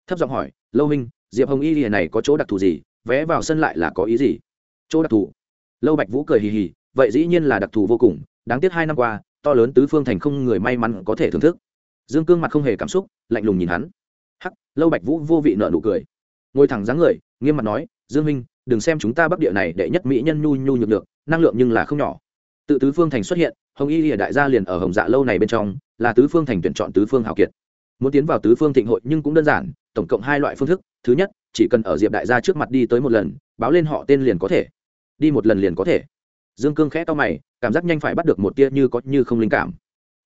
Thấp giọng hỏi, lâu minh diệp hồng y lìa này có chỗ đặc thù gì? Vé vào sân lại là có ý gì? Chỗ đặc thù? Lâu bạch vũ cười hì hì, vậy dĩ nhiên là đặc thù vô cùng, đáng tiếc hai năm qua, to lớn tứ phương thành không người may mắn có thể thưởng thức. Dương cương mặt không hề cảm xúc, lạnh lùng nhìn hắn. Hắc, lâu bạch vũ vô vị nợ nụ cười. Ngồi thẳng dáng người, nghiêm mặt nói, dương minh đừng xem chúng ta bắc địa này đệ nhất mỹ nhân nhu nhu nhược được năng lượng nhưng là không nhỏ. Tự tứ phương thành xuất hiện, hồng y lìa đại gia liền ở hồng dạ lâu này bên trong, là tứ phương thành tuyển chọn tứ phương hào kiệt muốn tiến vào tứ phương thịnh hội nhưng cũng đơn giản, tổng cộng hai loại phương thức. Thứ nhất, chỉ cần ở diệp đại gia trước mặt đi tới một lần, báo lên họ tên liền có thể. Đi một lần liền có thể. Dương cương khẽ to mày, cảm giác nhanh phải bắt được một tia như có như không linh cảm.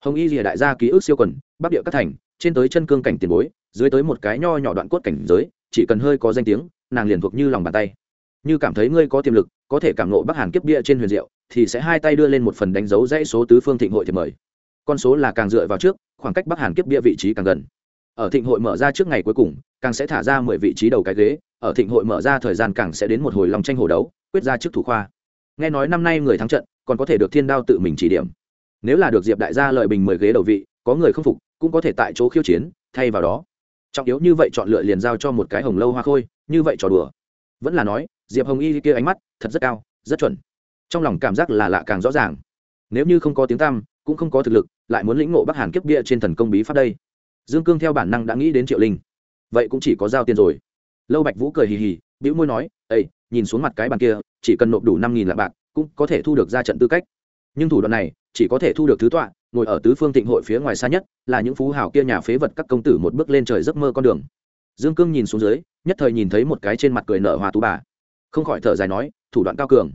Hồng y rìa đại gia ký ức siêu quần, bắc địa các thành, trên tới chân cương cảnh tiền bối, dưới tới một cái nho nhỏ đoạn cốt cảnh giới, chỉ cần hơi có danh tiếng, nàng liền thuộc như lòng bàn tay. Như cảm thấy ngươi có tiềm lực, có thể cảm nộ bắc hàn kiếp bia trên huyền diệu, thì sẽ hai tay đưa lên một phần đánh dấu dãy số tứ phương thịnh hội thì mời con số là càng dựa vào trước, khoảng cách bắc hàn kiếp bia vị trí càng gần. Ở thịnh hội mở ra trước ngày cuối cùng, càng sẽ thả ra mười vị trí đầu cái ghế, ở thịnh hội mở ra thời gian càng sẽ đến một hồi lòng tranh hồ đấu, quyết ra trước thủ khoa. Nghe nói năm nay người thắng trận, còn có thể được thiên đao tự mình chỉ điểm. Nếu là được diệp đại gia lợi bình mười ghế đầu vị, có người không phục, cũng có thể tại chỗ khiêu chiến, thay vào đó. Trọng yếu như vậy chọn lựa liền giao cho một cái hồng lâu hoa khôi, như vậy trò đùa. Vẫn là nói, diệp hồng y kia ánh mắt thật rất cao, rất chuẩn. Trong lòng cảm giác là lạ càng rõ ràng. Nếu như không có tiếng tăm cũng không có thực lực, lại muốn lĩnh ngộ bắc hàn kiếp bia trên thần công bí pháp đây. Dương cương theo bản năng đã nghĩ đến triệu linh. Vậy cũng chỉ có giao tiền rồi. Lâu bạch vũ cười hì hì, bĩu môi nói ây nhìn xuống mặt cái bàn kia, chỉ cần nộp đủ năm nghìn lạng bạc, cũng có thể thu được ra trận tư cách. Nhưng thủ đoạn này, chỉ có thể thu được thứ tọa, ngồi ở tứ phương thịnh hội phía ngoài xa nhất, là những phú hào kia nhà phế vật các công tử một bước lên trời giấc mơ con đường. Dương cương nhìn xuống dưới, nhất thời nhìn thấy một cái trên mặt cười nở hoa tú bà. Không khỏi thở dài nói, thủ đoạn cao cường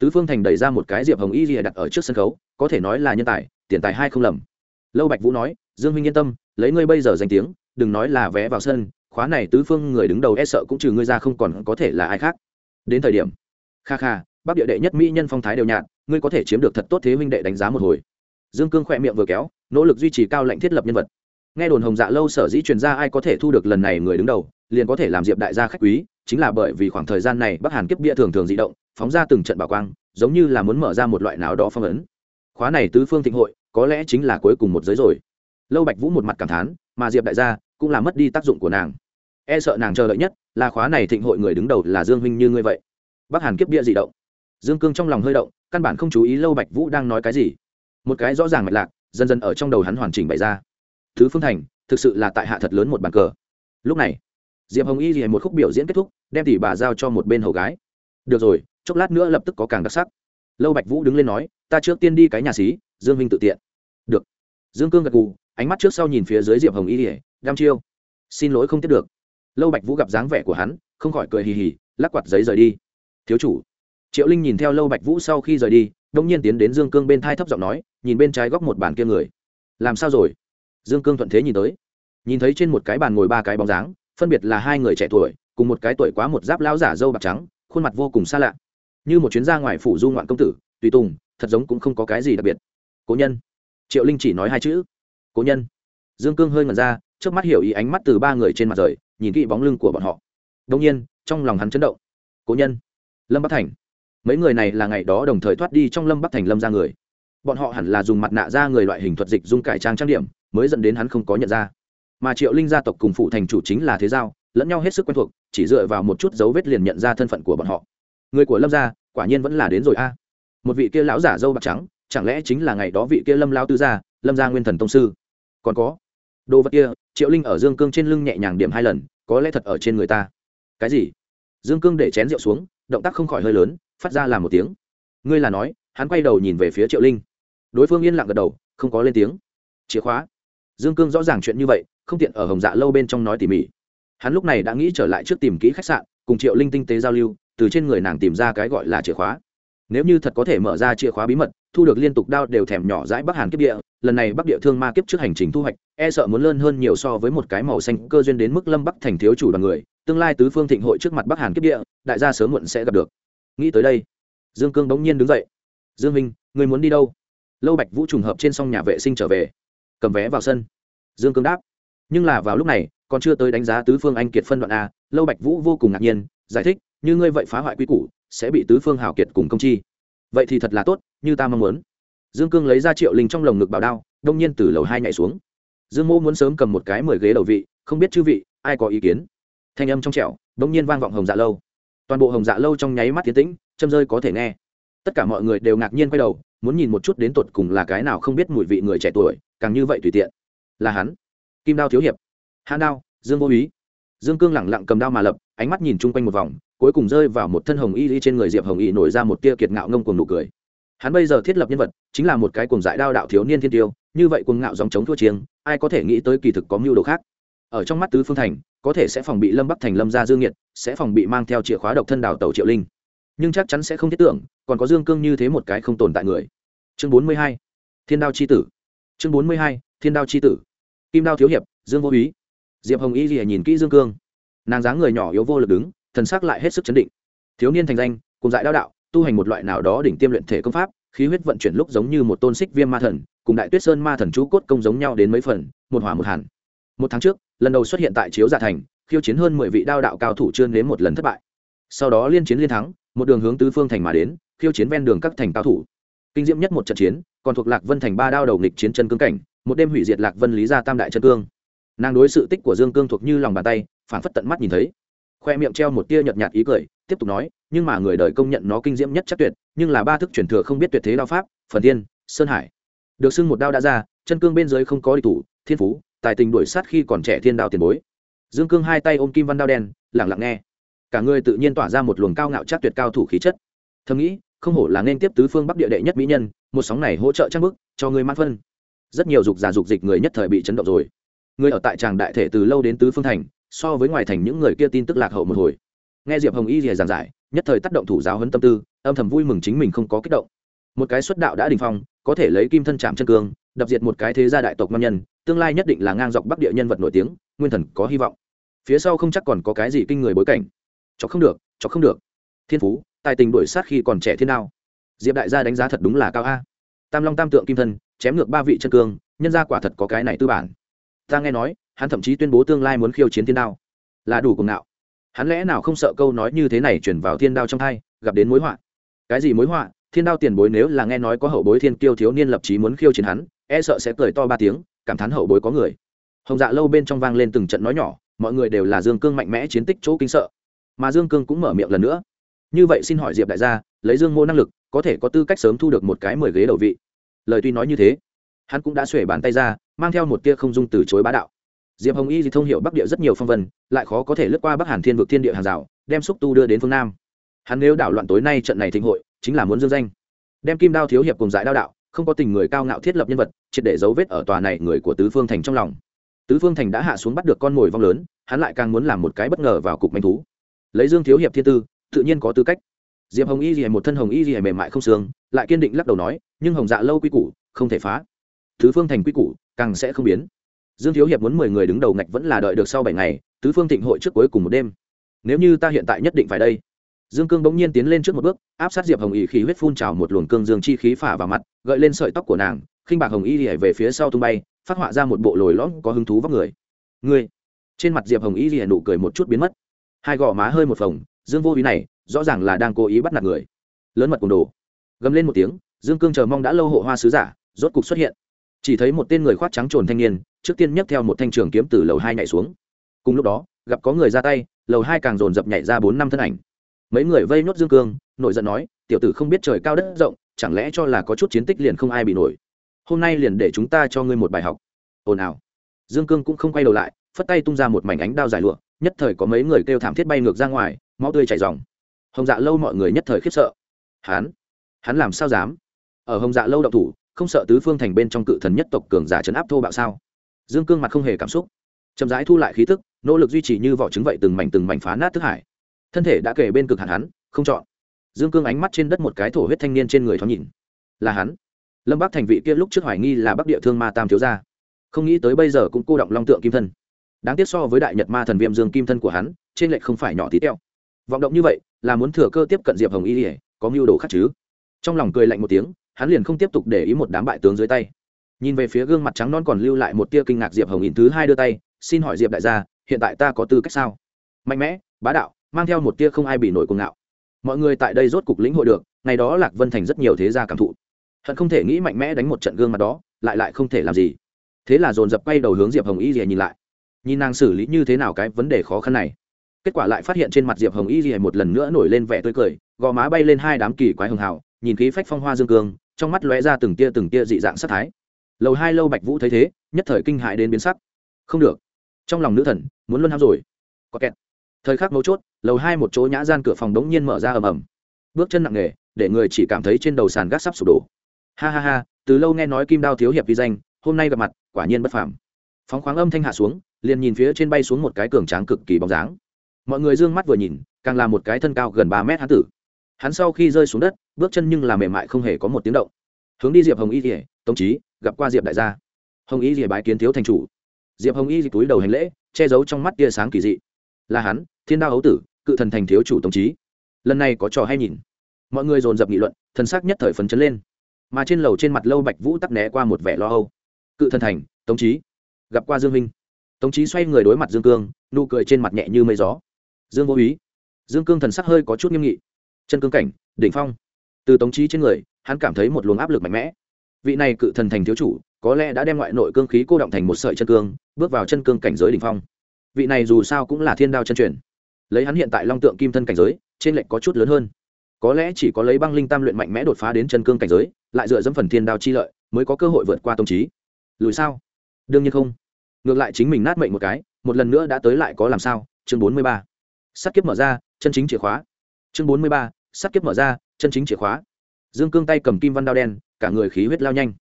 tứ phương thành đẩy ra một cái diệp hồng y lìa đặt ở trước sân khấu, có thể nói là nhân tài, tiền tài hai không lầm. Lâu bạch vũ nói, dương huynh yên tâm, lấy ngươi bây giờ danh tiếng, đừng nói là vé vào sân, khóa này tứ phương người đứng đầu e sợ cũng trừ ngươi ra không còn có thể là ai khác. Đến thời điểm, kha kha, bắc địa đệ nhất mỹ nhân phong thái đều nhạt, ngươi có thể chiếm được thật tốt thế huynh đệ đánh giá một hồi. Dương cương khỏe miệng vừa kéo, nỗ lực duy trì cao lệnh thiết lập nhân vật. Nghe đồn hồng dạ lâu sở dĩ truyền ra ai có thể thu được lần này người đứng đầu, liền có thể làm diệp đại gia khách quý, chính là bởi vì khoảng thời gian này bắc hàn kiếp bia thường thường di động phóng ra từng trận bảo quang, giống như là muốn mở ra một loại nào đó phong ấn. Khóa này tứ phương thịnh hội, có lẽ chính là cuối cùng một giới rồi. Lâu bạch vũ một mặt cảm thán, mà diệp đại gia cũng là mất đi tác dụng của nàng. E sợ nàng chờ đợi nhất là khóa này thịnh hội người đứng đầu là dương huynh như ngươi vậy. Bắc hàn kiếp bia dị động. Dương cương trong lòng hơi động, căn bản không chú ý lâu bạch vũ đang nói cái gì. Một cái rõ ràng mạch lạc, dần dần ở trong đầu hắn hoàn chỉnh bày ra. Thứ phương thành, thực sự là tại hạ thật lớn một bàn cờ. Lúc này, diệp hồng y thì một khúc biểu diễn kết thúc, đem tỷ bà giao cho một bên hầu gái. Được rồi chốc lát nữa lập tức có càng đặc sắc. Lâu bạch vũ đứng lên nói, ta trước tiên đi cái nhà xí, dương minh tự tiện. Được. Dương cương gật gù, ánh mắt trước sau nhìn phía dưới diệp hồng y ỉa đam chiêu. Xin lỗi không tiếp được. Lâu bạch vũ gặp dáng vẻ của hắn, không khỏi cười hì hì, lắc quạt giấy rời đi. Thiếu chủ. Triệu linh nhìn theo lâu bạch vũ sau khi rời đi đông nhiên tiến đến dương cương bên thai thấp giọng nói, nhìn bên trái góc một bàn kia người. Làm sao rồi? Dương cương thuận thế nhìn tới. Nhìn thấy trên một cái bàn ngồi ba cái bóng dáng, phân biệt là hai người trẻ tuổi, cùng một cái tuổi quá một giáp lão giả dâu bạc trắng, khuôn mặt vô cùng xa lạ như một chuyến ra ngoài phủ du ngoạn công tử, tùy tùng, thật giống cũng không có cái gì đặc biệt. Cố nhân. Triệu linh chỉ nói hai chữ. Cố nhân. Dương cương hơi ngẩn ra trước mắt hiểu ý ánh mắt từ ba người trên mặt rời, nhìn kỹ bóng lưng của bọn họ. Đông nhiên, trong lòng hắn chấn động. Cố nhân. Lâm bắc thành. Mấy người này là ngày đó đồng thời thoát đi trong lâm bắc thành lâm ra người. Bọn họ hẳn là dùng mặt nạ ra người loại hình thuật dịch dung cải trang trang điểm, mới dẫn đến hắn không có nhận ra. Mà triệu linh gia tộc cùng phụ thành chủ chính là thế giao, lẫn nhau hết sức quen thuộc, chỉ dựa vào một chút dấu vết liền nhận ra thân phận của bọn họ. Người của lâm gia quả nhiên vẫn là đến rồi a. Một vị kia lão giả dâu bạc trắng, chẳng lẽ chính là ngày đó vị kia lâm lao tư gia, lâm gia nguyên thần tông sư? Còn có, đồ vật kia, triệu linh ở dương cương trên lưng nhẹ nhàng điểm hai lần, có lẽ thật ở trên người ta. Cái gì? Dương cương để chén rượu xuống, động tác không khỏi hơi lớn, phát ra làm một tiếng. Ngươi là nói, hắn quay đầu nhìn về phía triệu linh. Đối phương yên lặng gật đầu, không có lên tiếng. Chìa khóa. Dương cương rõ ràng chuyện như vậy, không tiện ở hồng dạ lâu bên trong nói tỉ mỉ. Hắn lúc này đã nghĩ trở lại trước tìm kỹ khách sạn, cùng triệu linh tinh tế giao lưu từ trên người nàng tìm ra cái gọi là chìa khóa. Nếu như thật có thể mở ra chìa khóa bí mật, thu được liên tục đao đều thèm nhỏ dãi bắc hàn kiếp địa, lần này bắc địa thương ma kiếp trước hành trình thu hoạch e sợ muốn lớn hơn nhiều so với một cái màu xanh cơ duyên đến mức lâm bắc thành thiếu chủ đoàn người, tương lai tứ phương thịnh hội trước mặt bắc hàn kiếp địa, đại gia sớm muộn sẽ gặp được. Nghĩ tới đây, dương cương bỗng nhiên đứng dậy. Dương minh người muốn đi đâu? Lâu bạch vũ trùng hợp trên song nhà vệ sinh trở về. Cầm vé vào sân. Dương cương đáp. Nhưng là vào lúc này, còn chưa tới đánh giá tứ phương anh kiệt phân đoạn a, lâu bạch vũ vô cùng ngạc nhiên, giải thích như ngươi vậy phá hoại quy củ, sẽ bị tứ phương hảo kiệt cùng công chi. Vậy thì thật là tốt, như ta mong muốn. Dương cương lấy ra triệu linh trong lồng ngực bảo đao, đông nhiên từ lầu hai nhảy xuống. Dương mô muốn sớm cầm một cái mười ghế đầu vị, không biết chư vị, ai có ý kiến? Thanh âm trong trẻo, đông nhiên vang vọng hồng dạ lâu. Toàn bộ hồng dạ lâu trong nháy mắt tiến tĩnh, châm rơi có thể nghe. Tất cả mọi người đều ngạc nhiên quay đầu, muốn nhìn một chút đến tột cùng là cái nào không biết mùi vị người trẻ tuổi, càng như vậy tùy tiện. Là hắn. Kim đao thiếu hiệp. Hãn đao, dương vô ý. Dương cương lẳng lặng cầm đao mà lập, ánh mắt nhìn chung quanh một vòng cuối cùng rơi vào một thân hồng y y trên người diệp hồng y nổi ra một tia kiệt ngạo ngông cuồng nụ cười. Hắn bây giờ thiết lập nhân vật, chính là một cái cuồng dại đao đạo thiếu niên thiên tiêu, như vậy cuồng ngạo dòng chống thua chiêng, ai có thể nghĩ tới kỳ thực có mưu đồ khác. Ở trong mắt tứ phương thành, có thể sẽ phòng bị lâm bắc thành lâm gia dương nhiệt sẽ phòng bị mang theo chìa khóa độc thân đào tàu triệu linh. Nhưng chắc chắn sẽ không thiết tưởng, còn có dương cương như thế một cái không tồn tại người. Chương bốn mươi hai, thiên đao c h i tử. Chương bốn mươi hai, thiên đao c h i tử. Kim đao thiếu hiệp, dương vô ý diệp hồng y rìa nhìn kỹ dương cương. Nàng dáng người nhỏ yếu vô lực đứng thần sắc lại hết sức chấn định. Thiếu niên thành danh, cùng dại đao đạo, tu hành một loại nào đó đỉnh tiêm luyện thể công pháp, khí huyết vận chuyển lúc giống như một tôn xích viêm ma thần, cùng đại tuyết sơn ma thần chú cốt công giống nhau đến mấy phần, một hỏa một hàn. Một tháng trước, lần đầu xuất hiện tại chiếu giả thành, khiêu chiến hơn mười vị đao đạo cao thủ chưa đến một lần thất bại. Sau đó liên chiến liên thắng, một đường hướng tứ phương thành mà đến, khiêu chiến ven đường các thành cao thủ. Kinh diễm nhất một trận chiến, còn thuộc lạc vân thành ba đao đầu nghịch chiến chân cương cảnh, một đêm hủy diệt lạc vân lý gia tam đại chân cương. Nàng đối sự tích của dương cương thuộc như lòng bàn tay phản phất tận mắt nhìn thấy khoe miệng treo một tia nhợt nhạt ý cười, tiếp tục nói, nhưng mà người đời công nhận nó kinh diễm nhất chắc tuyệt, nhưng là ba thức truyền thừa không biết tuyệt thế đao pháp, phần tiên sơn hải. Được xưng một đao đã ra, chân cương bên dưới không có đi thủ, thiên phú, tài tình đuổi sát khi còn trẻ thiên đao tiền bối. Dương cương hai tay ôm kim văn đao đen lẳng lặng nghe. Cả người tự nhiên tỏa ra một luồng cao ngạo chắc tuyệt cao thủ khí chất. Thầm nghĩ, không hổ là nên tiếp tứ phương bắc địa đệ nhất mỹ nhân, một sóng này hỗ trợ trang bức, cho người mãn phân. Rất nhiều dục giả dục dịch người nhất thời bị chấn động rồi. Người ở tại tràng đại thể từ lâu đến tứ phương thành so với ngoài thành những người kia tin tức lạc hậu một hồi. Nghe diệp hồng y rìa giảng giải, nhất thời tác động thủ giáo hấn tâm tư, âm thầm vui mừng chính mình không có kích động. Một cái xuất đạo đã đình phong, có thể lấy kim thân chạm chân cương, đập diệt một cái thế gia đại tộc nam nhân, tương lai nhất định là ngang dọc bắc địa nhân vật nổi tiếng, nguyên thần có hy vọng. Phía sau không chắc còn có cái gì kinh người bối cảnh. Cho không được cho không được. Thiên phú, tài tình đuổi sát khi còn trẻ thiên nào diệp đại gia đánh giá thật đúng là cao a. Tam long tam tượng kim thân, chém ngược ba vị chân cương, nhân gia quả thật có cái này tư bản. Ta nghe nói hắn thậm chí tuyên bố tương lai muốn khiêu chiến thiên đao. Là đủ cùng nào hắn lẽ nào không sợ câu nói như thế này chuyển vào thiên đao trong thai, gặp đến mối họa? Cái gì mối họa? Thiên đao tiền bối nếu là nghe nói có hậu bối thiên kiêu thiếu niên lập trí muốn khiêu chiến hắn e sợ sẽ cười to ba tiếng, cảm thán hậu bối có người. Hồng dạ lâu bên trong vang lên từng trận nói nhỏ, mọi người đều là dương cương mạnh mẽ chiến tích chỗ kinh sợ. Mà dương cương cũng mở miệng lần nữa. Như vậy xin hỏi diệp đại gia, lấy dương mô năng lực, có thể có tư cách sớm thu được một cái mười ghế đầu vị? Lời tuy nói như thế, hắn cũng đã xuể bàn tay ra, mang theo một tia không dung từ chối bá đạo diệp hồng y thì thông hiểu bắc địa rất nhiều phong vân, lại khó có thể lướt qua bắc hàn thiên vực thiên địa hàng rào, đem xúc tu đưa đến phương nam. Hắn nếu đảo loạn tối nay trận này thịnh hội, chính là muốn dương danh. Đem kim đao thiếu hiệp cùng giải đao đạo, không có tình người cao ngạo thiết lập nhân vật, triệt để dấu vết ở tòa này người của tứ phương thành trong lòng. Tứ phương thành đã hạ xuống bắt được con mồi vong lớn, hắn lại càng muốn làm một cái bất ngờ vào cục manh thú. Lấy dương thiếu hiệp thiên tư, tự nhiên có tư cách. Diệp hồng y gì một thân hồng y gì mềm mại không sướng lại kiên định lắc đầu nói, nhưng hồng dạ lâu quy củ, không thể phá. Tứ phương thành quy củ, càng sẽ không biến dương thiếu hiệp muốn mười người đứng đầu ngạch vẫn là đợi được sau bảy ngày, tứ phương thịnh hội trước cuối cùng một đêm. Nếu như ta hiện tại nhất định phải đây. Dương cương bỗng nhiên tiến lên trước một bước, áp sát diệp hồng y khí huyết phun trào một luồng cương dương chi khí phả vào mặt, gợi lên sợi tóc của nàng, khinh bạc hồng y lìa về phía sau tung bay, phát họa ra một bộ lồi lõm có hứng thú vóc người. Người trên mặt diệp hồng y lìa nụ cười một chút biến mất. Hai gò má hơi một phồng, dương vô ý này, rõ ràng là đang cố ý bắt nạt người. Lớn mật cùng đồ. Gầm lên một tiếng, dương cương chờ mong đã lâu hộ hoa sứ giả, rốt cục xuất hiện. Chỉ thấy một tên người khoác trắng trồn thanh niên trước tiên nhấc theo một thanh trường kiếm từ lầu hai nhảy xuống. Cùng lúc đó, gặp có người ra tay, lầu hai càng dồn dập nhảy ra bốn năm thân ảnh. Mấy người vây nốt dương cương nội giận nói, tiểu tử không biết trời cao đất rộng, chẳng lẽ cho là có chút chiến tích liền không ai bị nổi? Hôm nay liền để chúng ta cho ngươi một bài học. Ồn ào. Dương cương cũng không quay đầu lại, phất tay tung ra một mảnh ánh đao dài lụa, nhất thời có mấy người kêu thảm thiết bay ngược ra ngoài, máu tươi chảy dòng hồng dạ lâu mọi người nhất thời khiếp sợ. Hắn hắn làm sao dám? Ở hồng dạ lâu đậu thủ, không sợ tứ phương thành bên trong cự thần nhất tộc cường giả trấn áp thô bạo sao? Dương cương mặt không hề cảm xúc. Chậm rãi thu lại khí tức, nỗ lực duy trì như vỏ trứng vậy từng mảnh từng mảnh phá nát thức hải. Thân thể đã kể bên cực hạn hắn, không chọn. Dương cương ánh mắt trên đất một cái thổ huyết thanh niên trên người thoáng nhìn. Là hắn. Lâm bắc thành vị kia lúc trước hoài nghi là bắc địa thương ma tam thiếu gia. Không nghĩ tới bây giờ cũng cô động long tượng kim thân. Đáng tiếc so với đại nhật ma thần viêm dương kim thân của hắn, trên lệch không phải nhỏ tí teo. Vọng động như vậy, là muốn thừa cơ tiếp cận diệp hồng y ỉa có mưu đồ khác chứ? Trong lòng cười lạnh một tiếng, hắn liền không tiếp tục để ý một đám bại tướng dưới tay nhìn về phía gương mặt trắng non còn lưu lại một tia kinh ngạc diệp hồng ỉn thứ hai đưa tay, xin hỏi diệp đại gia, hiện tại ta có tư cách sao? Mạnh mẽ, bá đạo, mang theo một tia không ai bị nổi cuồng ngạo. Mọi người tại đây rốt cục lĩnh hội được, ngày đó lạc vân thành rất nhiều thế gia cảm thụ. Hận không thể nghĩ mạnh mẽ đánh một trận gương mặt đó, lại lại không thể làm gì. Thế là dồn dập quay đầu hướng diệp hồng y rìa nhìn lại. Nhìn nàng xử lý như thế nào cái vấn đề khó khăn này. Kết quả lại phát hiện trên mặt diệp hồng y rìa một lần nữa nổi lên vẻ tươi cười, gò má bay lên hai đám kỳ quái hường hào, nhìn khí phách phong hoa dương cương, trong mắt lóe ra từng tia từng tia dị dạng sắc thái lầu hai lâu bạch vũ thấy thế, nhất thời kinh hại đến biến sắc. Không được. Trong lòng nữ thần, muốn luân ham rồi. Có kẹt. Thời khắc mấu chốt, lầu hai một chỗ nhã gian cửa phòng đống nhiên mở ra ầm ầm. Bước chân nặng nề, để người chỉ cảm thấy trên đầu sàn gác sắp sụp đổ. Ha ha ha, từ lâu nghe nói kim đao thiếu hiệp vi danh, hôm nay gặp mặt, quả nhiên bất phàm. Phóng khoáng âm thanh hạ xuống, liền nhìn phía trên bay xuống một cái cường tráng cực kỳ bóng dáng. Mọi người d ư ơ n g mắt vừa nhìn, càng là một cái thân cao gần ba mét hán tử. Hắn sau khi rơi xuống đất, bước chân nhưng là mềm mại không hề có một tiếng động hướng đi diệp hồng y rỉa tống trí gặp qua diệp đại gia. Hồng y rỉa bái kiến thiếu thành chủ. Diệp hồng y túi đầu hành lễ, che giấu trong mắt tia sáng kỳ dị. Là hắn, thiên đao hấu tử, cự thần thành thiếu chủ tống trí lần này có trò hay nhìn. Mọi người dồn dập nghị luận, thần sắc nhất thời phấn chấn lên. Mà trên lầu trên mặt lâu bạch vũ tắc né qua một vẻ lo âu. Cự thần thành, tống trí gặp qua dương minh. Tống trí xoay người đối mặt dương cương, nụ cười trên mặt nhẹ như mây gió. Dương vô ý. Dương cương thần sắc hơi có chút nghiêm nghị. Chân cương cảnh, đỉnh phong. Từ tống trí trên người hắn cảm thấy một luồng áp lực mạnh mẽ. Vị này cự thần thành thiếu chủ, có lẽ đã đem ngoại nội cương khí cô động thành một sợi chân cương, bước vào chân cương cảnh giới đỉnh phong. Vị này dù sao cũng là thiên đao chân truyền. Lấy hắn hiện tại long tượng kim thân cảnh giới, trên lệnh có chút lớn hơn. Có lẽ chỉ có lấy băng linh tam luyện mạnh mẽ đột phá đến chân cương cảnh giới, lại dựa dẫm phần thiên đao chi lợi, mới có cơ hội vượt qua tông trí. Lùi sao? Đương nhiên không. Ngược lại chính mình nát mệnh một cái, một lần nữa đã tới lại có làm sao? Chương bốn mươi ba. Sắt kiếp mở ra, chân chính chìa khóa. Chương bốn mươi ba. Sắt kiếp mở ra, chân chính chìa khóa dương cương tay cầm kim văn đao đen, cả người khí huyết lao nhanh.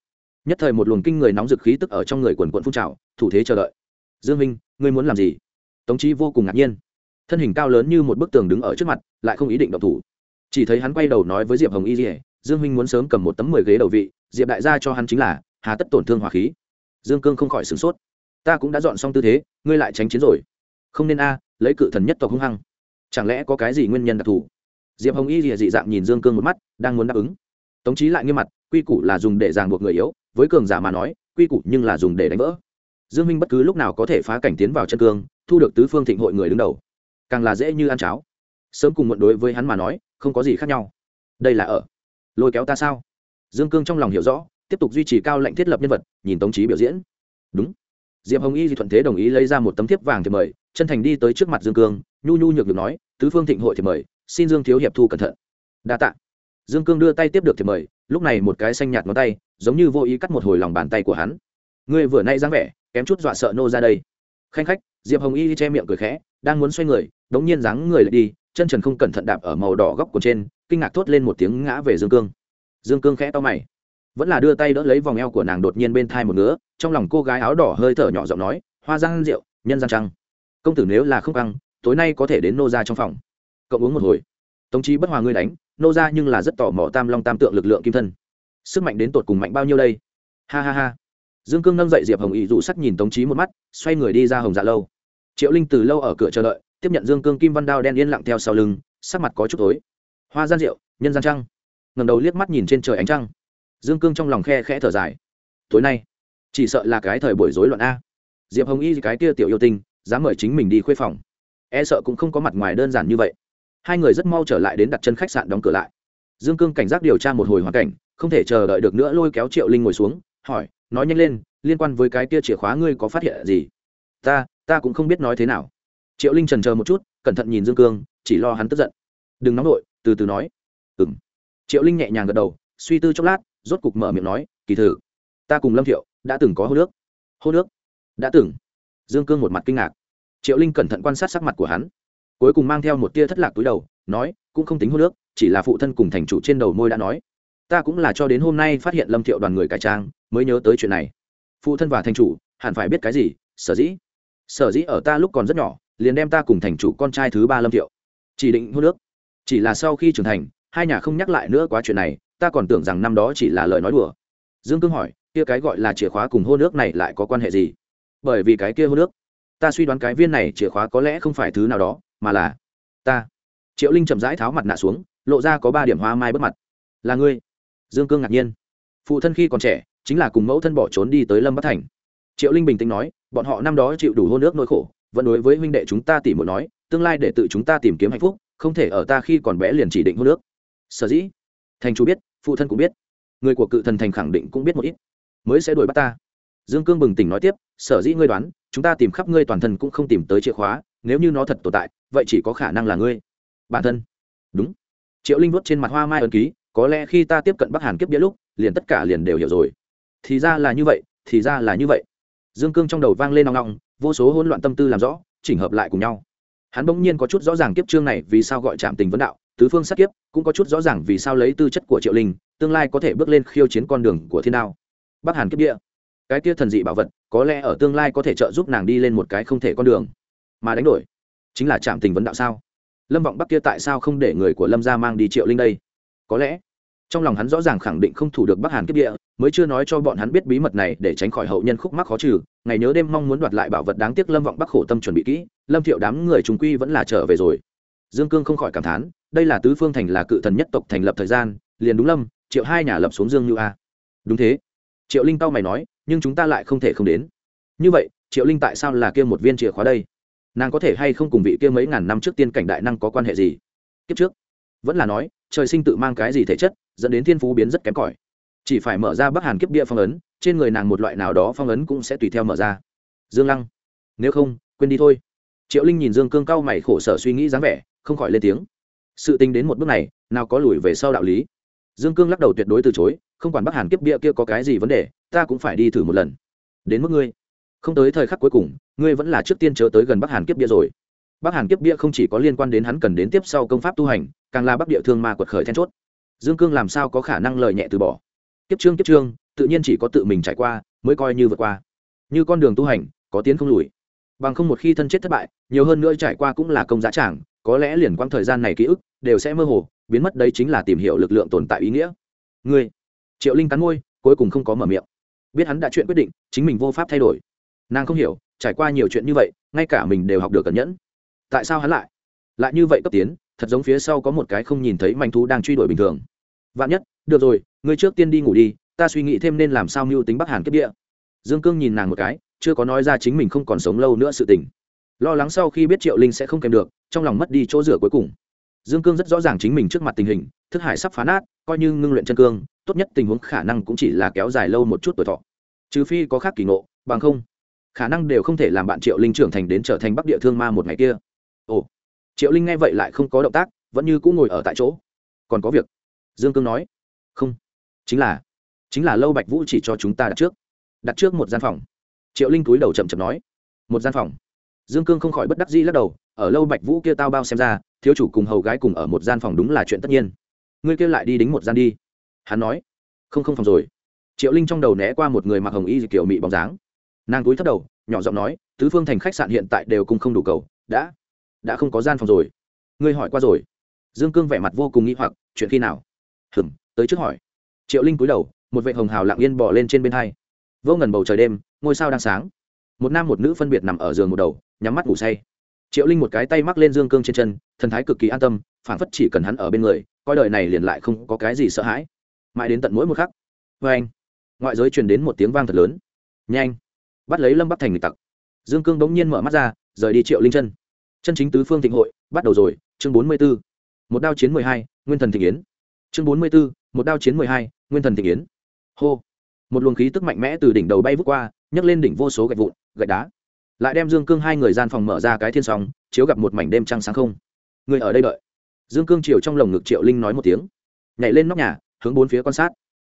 Nhất thời một luồng kinh người nóng dực khí tức ở trong người quần quận phun trào, thủ thế chờ đợi. Dương minh, ngươi muốn làm gì? Tống trí vô cùng ngạc nhiên. Thân hình cao lớn như một bức tường đứng ở trước mặt, lại không ý định động thủ. Chỉ thấy hắn quay đầu nói với diệp hồng y dỉa dương minh muốn sớm cầm một tấm mười ghế đầu vị, diệp đại gia cho hắn chính là hà tất tổn thương hỏa khí. Dương cương không khỏi sửng sốt. Ta cũng đã dọn xong tư thế, ngươi lại tránh chiến rồi. Không nên a, lấy cự thần nhất tộc hung hăng. Chẳng lẽ có cái gì nguyên nhân đặc thù? Diệp hồng y dị dạng nhìn dương cương một mắt, đang muốn đáp ứng. Tống trí lại nghiêm mặt, quy củ là dùng để ràng buộc người yếu, với cường giả mà nói, quy củ nhưng là dùng để đánh vỡ. Dương minh bất cứ lúc nào có thể phá cảnh tiến vào chân cương, thu được tứ phương thịnh hội người đứng đầu. Càng là dễ như ăn cháo. Sớm cùng muộn đối với hắn mà nói, không có gì khác nhau. Đây là ở. Lôi kéo ta sao? Dương cương trong lòng hiểu rõ, tiếp tục duy trì cao lệnh thiết lập nhân vật, nhìn tống trí biểu diễn. Đúng. Diệp hồng y di thuận thế đồng ý lấy ra một tấm thiếp vàng thì mời, chân thành đi tới trước mặt dương cương, nhu nhu nhược được nói, tứ phương thịnh hội thì mời xin dương thiếu hiệp thu cẩn thận. Đa tạ. Dương cương đưa tay tiếp được thì mời, lúc này một cái xanh nhạt ngón tay, giống như vô ý cắt một hồi lòng bàn tay của hắn. Ngươi vừa nay dáng vẻ, kém chút dọa sợ nô ra đây. Khanh khách, diệp hồng y che miệng cười khẽ, đang muốn xoay người, đống nhiên dáng người lại đi, chân trần không cẩn thận đạp ở màu đỏ góc của trên, kinh ngạc thốt lên một tiếng ngã về dương cương. Dương cương khẽ to mày. Vẫn là đưa tay đỡ lấy vòng eo của nàng đột nhiên bên thai một ngứa, trong lòng cô gái áo đỏ hơi thở nhỏ giọng nói, hoa giang rượu, nhân gian trăng. Công tử nếu là không căng, tối nay có thể đến nô ra trong phòng cậu uống một hồi. Tống trí bất hòa ngươi đánh, nô ra nhưng là rất tò mò tam long tam tượng lực lượng kim thân. Sức mạnh đến tột cùng mạnh bao nhiêu đây? Ha ha ha. Dương cương nâng dậy diệp hồng ý dụ sắc nhìn tống trí một mắt, xoay người đi ra hồng dạ lâu. Triệu linh từ lâu ở cửa chờ đợi, tiếp nhận dương cương kim văn đao đen yên lặng theo sau lưng, sắc mặt có chút tối. Hoa gian rượu, nhân gian trăng. Ngầm đầu liếc mắt nhìn trên trời ánh trăng. Dương cương trong lòng khe khẽ thở dài. Tối nay, chỉ sợ là cái thời buổi rối loạn a. Diệp hồng y cái kia tiểu yêu tinh, dám mời chính mình đi khuê phòng. E sợ cũng không có mặt ngoài đơn giản như vậy hai người rất mau trở lại đến đặt chân khách sạn đóng cửa lại. Dương cương cảnh giác điều tra một hồi hoàn cảnh, không thể chờ đợi được nữa lôi kéo triệu linh ngồi xuống, hỏi, nói nhanh lên, liên quan với cái kia chìa khóa ngươi có phát hiện gì? Ta ta cũng không biết nói thế nào. Triệu linh trần chờ một chút, cẩn thận nhìn dương cương, chỉ lo hắn tức giận. Đừng nóng nổi từ từ nói. Ừng triệu linh nhẹ nhàng gật đầu, suy tư chốc lát, rốt cục mở miệng nói, kỳ thử, ta cùng lâm thiệu đã từng có hô nước. Hô nước? Đã từng. Dương cương một mặt kinh ngạc. Triệu linh cẩn thận quan sát sắc mặt của hắn cuối cùng mang theo một tia thất lạc túi đầu, nói, cũng không tính hô nước chỉ là phụ thân cùng thành chủ trên đầu môi đã nói. Ta cũng là cho đến hôm nay phát hiện lâm thiệu đoàn người cải trang, mới nhớ tới chuyện này. Phụ thân và thành chủ, hẳn phải biết cái gì, sở dĩ? Sở dĩ ở ta lúc còn rất nhỏ, liền đem ta cùng thành chủ con trai thứ ba lâm thiệu. Chỉ định hô nước chỉ là sau khi trưởng thành, hai nhà không nhắc lại nữa quá chuyện này, ta còn tưởng rằng năm đó chỉ là lời nói đùa. Dương cương hỏi, kia cái gọi là chìa khóa cùng hô nước này lại có quan hệ gì? Bởi vì cái kia hô nước ta suy đoán cái viên này chìa khóa có lẽ không phải thứ nào đó mà là, ta. Triệu linh chậm rãi tháo mặt nạ xuống, lộ ra có ba điểm hoa mai bất mặt. Là ngươi. Dương cương ngạc nhiên. Phụ thân khi còn trẻ, chính là cùng mẫu thân bỏ trốn đi tới lâm bắc thành. Triệu linh bình tĩnh nói, bọn họ năm đó chịu đủ hôn nước nỗi khổ, vẫn đối với huynh đệ chúng ta tỉ một nói, tương lai để tự chúng ta tìm kiếm hạnh phúc, không thể ở ta khi còn bé liền chỉ định hôn nước sở dĩ, thành chú biết, phụ thân cũng biết. Người của cự thần thành khẳng định cũng biết một ít. Mới sẽ đuổi bắt ta. Dương cương bừng tỉnh nói tiếp, sở dĩ ngươi đoán, chúng ta tìm khắp ngươi toàn thân cũng không tìm tới chìa khóa nếu như nó thật tồn tại, vậy chỉ có khả năng là ngươi. Bản thân. Đúng. Triệu linh vuốt trên mặt hoa mai ấn ký, có lẽ khi ta tiếp cận bắc hàn kiếp bia lúc, liền tất cả liền đều hiểu rồi. Thì ra là như vậy, thì ra là như vậy. Dương cương trong đầu vang lên nong nong vô số hỗn loạn tâm tư làm rõ, chỉnh hợp lại cùng nhau. Hắn bỗng nhiên có chút rõ ràng kiếp chương này vì sao gọi trạm tình vấn đạo, tứ phương sát kiếp, cũng có chút rõ ràng vì sao lấy tư chất của triệu linh, tương lai có thể bước lên khiêu chiến con đường của thiên đao. Bắc hàn kiếp địa cái kia thần dị bảo vật, có lẽ ở tương lai có thể trợ giúp nàng đi lên một cái không thể con đường mà đánh đổi. Chính là trạm tình vấn đạo sao? Lâm vọng bắc kia tại sao không để người của lâm gia mang đi triệu linh đây? Có lẽ, trong lòng hắn rõ ràng khẳng định không thủ được bắc hàn kiếp địa, mới chưa nói cho bọn hắn biết bí mật này để tránh khỏi hậu nhân khúc mắc khó trừ. Ngày nhớ đêm mong muốn đoạt lại bảo vật đáng tiếc, lâm vọng bắc khổ tâm chuẩn bị kỹ, lâm thiệu đám người chúng quy vẫn là trở về rồi. Dương cương không khỏi cảm thán, đây là tứ phương thành là cự thần nhất tộc thành lập thời gian, liền đúng lâm, triệu hai nhà lập xuống dương như a. Đúng thế. Triệu linh tao mày nói, nhưng chúng ta lại không thể không đến. Như vậy, triệu linh tại sao là kia một viên chìa khóa đây? Nàng có thể hay không cùng vị kia mấy ngàn năm trước tiên cảnh đại năng có quan hệ gì? Kiếp trước, vẫn là nói, trời sinh tự mang cái gì thể chất, dẫn đến thiên phú biến rất kém cỏi. Chỉ phải mở ra bắc hàn kiếp địa phong ấn, trên người nàng một loại nào đó phong ấn cũng sẽ tùy theo mở ra. Dương lăng, nếu không, quên đi thôi. Triệu linh nhìn dương cương cao mày khổ sở suy nghĩ dáng vẻ, không khỏi lên tiếng. Sự tình đến một bước này, nào có lùi về sau đạo lý. Dương cương lắc đầu tuyệt đối từ chối, không quản bắc hàn kiếp bia kia có cái gì vấn đề, ta cũng phải đi thử một lần. Đến mức ngươi. Không tới thời khắc cuối cùng ngươi vẫn là trước tiên chớ tới gần bắc hàn kiếp bia rồi bắc hàn kiếp bia không chỉ có liên quan đến hắn cần đến tiếp sau công pháp tu hành càng là bắc địa thương ma quật khởi then chốt dương cương làm sao có khả năng lời nhẹ từ bỏ kiếp trương kiếp trương tự nhiên chỉ có tự mình trải qua mới coi như vượt qua như con đường tu hành có tiến không lùi bằng không một khi thân chết thất bại nhiều hơn nữa trải qua cũng là công giá trảng có lẽ liền quãng thời gian này ký ức đều sẽ mơ hồ biến mất đấy chính là tìm hiểu lực lượng tồn tại ý nghĩa ngươi triệu linh cắn môi cuối cùng không có mở miệng biết hắn đã chuyện quyết định chính mình vô pháp thay đổi nàng không hiểu, trải qua nhiều chuyện như vậy, ngay cả mình đều học được cẩn nhẫn. Tại sao hắn lại lại như vậy cấp tiến, thật giống phía sau có một cái không nhìn thấy manh thú đang truy đuổi bình thường. Vạn nhất, được rồi, ngươi trước tiên đi ngủ đi, ta suy nghĩ thêm nên làm sao mưu tính bắc hàn kiếp địa. Dương cương nhìn nàng một cái, chưa có nói ra chính mình không còn sống lâu nữa sự tình. Lo lắng sau khi biết triệu linh sẽ không kèm được, trong lòng mất đi chỗ rửa cuối cùng. Dương cương rất rõ ràng chính mình trước mặt tình hình, thức hải sắp phá nát, coi như ngưng luyện chân cương, tốt nhất tình huống khả năng cũng chỉ là kéo dài lâu một chút tuổi thọ. Trừ phi có khác kỳ ngộ, bằng không khả năng đều không thể làm bạn triệu linh trưởng thành đến trở thành bắc địa thương ma một ngày kia. Ồ, triệu linh nghe vậy lại không có động tác, vẫn như cũng ngồi ở tại chỗ. Còn có việc. Dương cương nói. Không. Chính là chính là lâu bạch vũ chỉ cho chúng ta đặt trước. Đặt trước một gian phòng. Triệu linh túi đầu chậm chậm nói. Một gian phòng. Dương cương không khỏi bất đắc dĩ lắc đầu, ở lâu bạch vũ kia tao bao xem ra, thiếu chủ cùng hầu gái cùng ở một gian phòng đúng là chuyện tất nhiên. Ngươi kêu lại đi đính một gian đi. Hắn nói. Không không phòng rồi. Triệu linh trong đầu né qua một người mặc hồng y kiểu mị bóng dáng nàng túi thấp đầu, nhỏ giọng nói, tứ phương thành khách sạn hiện tại đều cùng không đủ cầu, đã đã không có gian phòng rồi. Ngươi hỏi qua rồi. Dương cương vẻ mặt vô cùng nghĩ hoặc, chuyện khi nào? Hừng tới trước hỏi. Triệu linh cúi đầu, một vệ hồng hào lặng yên bỏ lên trên bên hai. Vô ngần bầu trời đêm, ngôi sao đang sáng. Một nam một nữ phân biệt nằm ở giường một đầu, nhắm mắt ngủ say. Triệu linh một cái tay mắc lên dương cương trên chân, thần thái cực kỳ an tâm phản phất chỉ cần hắn ở bên người, coi đời này liền lại không có cái gì sợ hãi. Mãi đến tận mỗi một khắc. Vê anh ngoại giới truyền đến một tiếng vang thật lớn. Nhanh bắt lấy lâm bắc thành nghịch tặc dương cương bỗng nhiên mở mắt ra rời đi triệu linh chân chân chính tứ phương thịnh hội bắt đầu rồi chương bốn mươi b ố một đao chiến mười hai nguyên thần thịnh yến chương bốn mươi b ố một đao chiến mười hai nguyên thần thịnh yến hô một luồng khí tức mạnh mẽ từ đỉnh đầu bay vút qua nhấc lên đỉnh vô số gạch vụn gạch đá lại đem dương cương hai người gian phòng mở ra cái thiên sóng chiếu gặp một mảnh đêm trăng sáng không người ở đây đợi dương cương chiều trong lồng ngực triệu linh nói một tiếng nhảy lên nóc nhà hướng bốn phía quan sát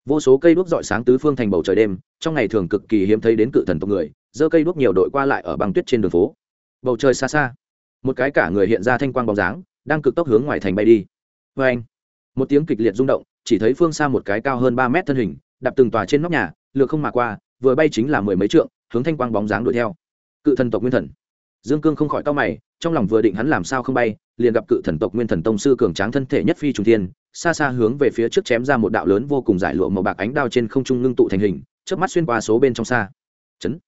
vô số cây đuốc dọi sáng tứ phương thành bầu trời đêm, trong ngày thường cực kỳ hiếm thấy đến cự thần tộc người, giơ cây đuốc nhiều đội qua lại ở băng tuyết trên đường phố. Bầu trời xa xa, một cái cả người hiện ra thanh quang bóng dáng, đang cực tốc hướng ngoài thành bay đi. Vê anh, một tiếng kịch liệt rung động, chỉ thấy phương xa một cái cao hơn ba mét thân hình, đạp từng tòa trên nóc nhà, lược không mà qua, vừa bay chính là mười mấy trượng, hướng thanh quang bóng dáng đuổi theo. Cự thần tộc nguyên thần. Dương cương không khỏi to mày, trong lòng vừa định hắn làm sao không bay, liền gặp cự thần tộc nguyên thần tông sư cường tráng thân thể nhất phi trùng thiên xa xa hướng về phía trước chém ra một đạo lớn vô cùng giải lụa màu bạc ánh đao trên không trung ngưng tụ thành hình trước mắt xuyên qua số bên trong xa. Chấn.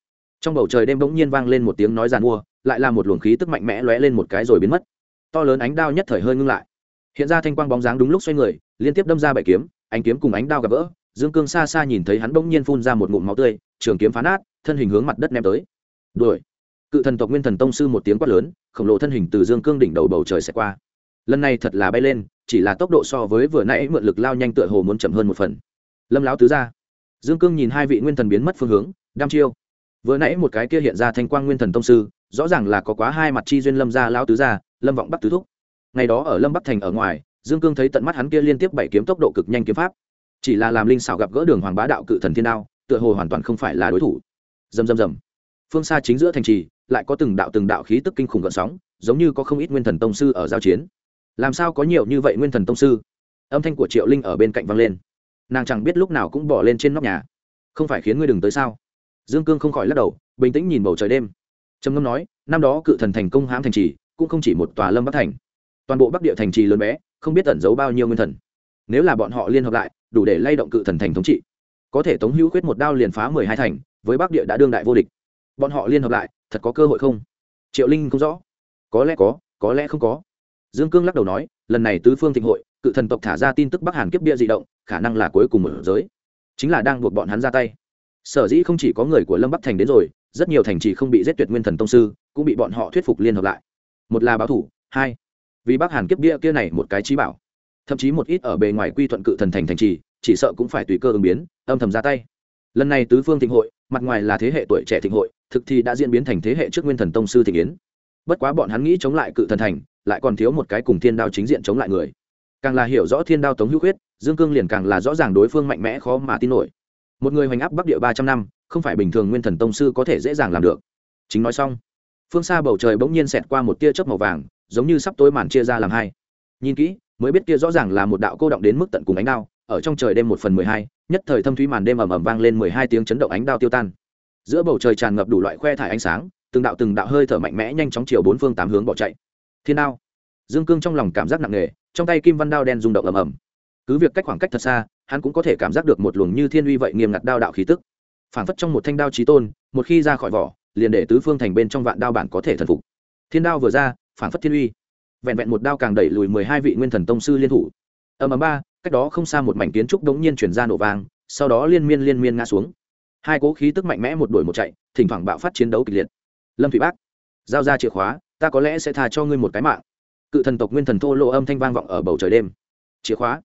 Trong bầu trời đêm bỗng nhiên vang lên một tiếng nói giàn mua, lại là một luồng khí tức mạnh mẽ lóe lên một cái rồi biến mất. To lớn ánh đao nhất thời hơi ngưng lại. Hiện ra thanh quang bóng dáng đúng lúc xoay người, liên tiếp đâm ra bảy kiếm, ánh kiếm cùng ánh đao gặp vỡ. dương cương xa xa nhìn thấy hắn bỗng nhiên phun ra một ngụm máu tươi, trường kiếm phá nát, thân hình hướng mặt đất ném tới. Đuổi. Cự thần tộc nguyên thần tông sư một tiếng quát lớn, khổng lồ thân hình từ dương cương đỉnh đầu bầu trời sẽ qua lần này thật là bay lên, chỉ là tốc độ so với vừa nãy mượn lực lao nhanh tựa hồ muốn chậm hơn một phần. Lâm lão tứ ra dương cương nhìn hai vị nguyên thần biến mất phương hướng đam chiêu. Vừa nãy một cái kia hiện ra thanh quang nguyên thần tông sư, rõ ràng là có quá hai mặt chi duyên lâm gia lão tứ gia, lâm vọng bắc tứ thúc. Ngày đó ở lâm bắc thành ở ngoài, dương cương thấy tận mắt hắn kia liên tiếp bảy kiếm tốc độ cực nhanh kiếm pháp. Chỉ là làm linh xảo gặp gỡ đường hoàng bá đạo cự thần thiên đao, tựa hồ hoàn toàn không phải là đối thủ. Dầm dầm dầm phương xa chính giữa thành trì, lại có từng đạo từng đạo khí tức kinh khủng gợn sóng, giống như có không ít nguyên thần tông sư ở giao chiến làm sao có nhiều như vậy nguyên thần tông sư? Âm thanh của triệu linh ở bên cạnh vang lên. Nàng chẳng biết lúc nào cũng bỏ lên trên nóc nhà. Không phải khiến ngươi đừng tới sao? Dương cương không khỏi lắc đầu, bình tĩnh nhìn bầu trời đêm. Trầm ngâm nói, năm đó cự thần thành công hãm thành trì, cũng không chỉ một tòa lâm bắc thành. Toàn bộ bắc địa thành trì lớn bé, không biết tẩn giấu bao nhiêu nguyên thần. Nếu là bọn họ liên hợp lại, đủ để lay động cự thần thành thống trị. Có thể tống hữu quyết một đao liền phá mười hai thành, với bắc địa đã đương đại vô địch. Bọn họ liên hợp lại, thật có cơ hội không? Triệu linh không rõ. Có lẽ có có lẽ không có dương cương lắc đầu nói, lần này tứ phương thịnh hội, cự thần tộc thả ra tin tức bắc hàn kiếp bia di động, khả năng là cuối cùng ở giới. Chính là đang buộc bọn hắn ra tay. Sở dĩ không chỉ có người của lâm bắc thành đến rồi, rất nhiều thành trì không bị giết tuyệt nguyên thần tông sư, cũng bị bọn họ thuyết phục liên hợp lại. Một là báo thủ, hai, vì bắc hàn kiếp bia kia này một cái trí bảo. Thậm chí một ít ở bề ngoài quy thuận cự thần thành thành trì, chỉ sợ cũng phải tùy cơ ứng biến, âm thầm ra tay. Lần này tứ phương thịnh hội, mặt ngoài là thế hệ tuổi trẻ thịnh hội, thực thì đã diễn biến thành thế hệ trước nguyên thần tông sư thịnh yến. Bất quá bọn hắn nghĩ chống lại cự thần thành lại còn thiếu một cái cùng thiên đao chính diện chống lại người. Càng là hiểu rõ thiên đao tống hữu khuyết, dương cương liền càng là rõ ràng đối phương mạnh mẽ khó mà tin nổi. Một người hoành áp bắc địa ba trăm năm, không phải bình thường nguyên thần tông sư có thể dễ dàng làm được. Chính nói xong, phương xa bầu trời bỗng nhiên xẹt qua một tia chớp màu vàng, giống như sắp tối màn chia ra làm hai. Nhìn kỹ, mới biết kia rõ ràng là một đạo cô động đến mức tận cùng ánh đao, ở trong trời đêm một phần mười hai, nhất thời thâm thúy màn đêm ầm ầm vang lên mười hai tiếng chấn động ánh đao tiêu tan. Giữa bầu trời tràn ngập đủ loại khoe thải ánh sáng, từng đạo từng đạo hơi thở mạnh mẽ nhanh chóng chiều bốn phương tám hướng bỏ chạy thiên đao. Dương cương trong lòng cảm giác nặng nề trong tay kim văn đao đen rung động ầm ầm. Cứ việc cách khoảng cách thật xa hắn cũng có thể cảm giác được một luồng như thiên uy vậy nghiêm ngặt đao đạo khí tức. Phảng phất trong một thanh đao trí tôn một khi ra khỏi vỏ liền để tứ phương thành bên trong vạn đao bản có thể thần phục. Thiên đao vừa ra phảng phất thiên uy vẹn vẹn một đao càng đẩy lùi mười hai vị nguyên thần tông sư liên thủ. Ầm ầm ba cách đó không xa một mảnh kiến trúc đống nhiên chuyển ra nổ vàng, sau đó liên miên liên miên ngã xuống. Hai cố khí tức mạnh mẽ một đuổi một chạy thỉnh thoảng bạo phát chiến đấu kịch liệt. Lâm thủy bác giao ra chìa khóa ta có lẽ sẽ tha cho ngươi một cái mạng. Cự thần tộc nguyên thần thô lộ âm thanh vang vọng ở bầu trời đêm. Chìa khóa.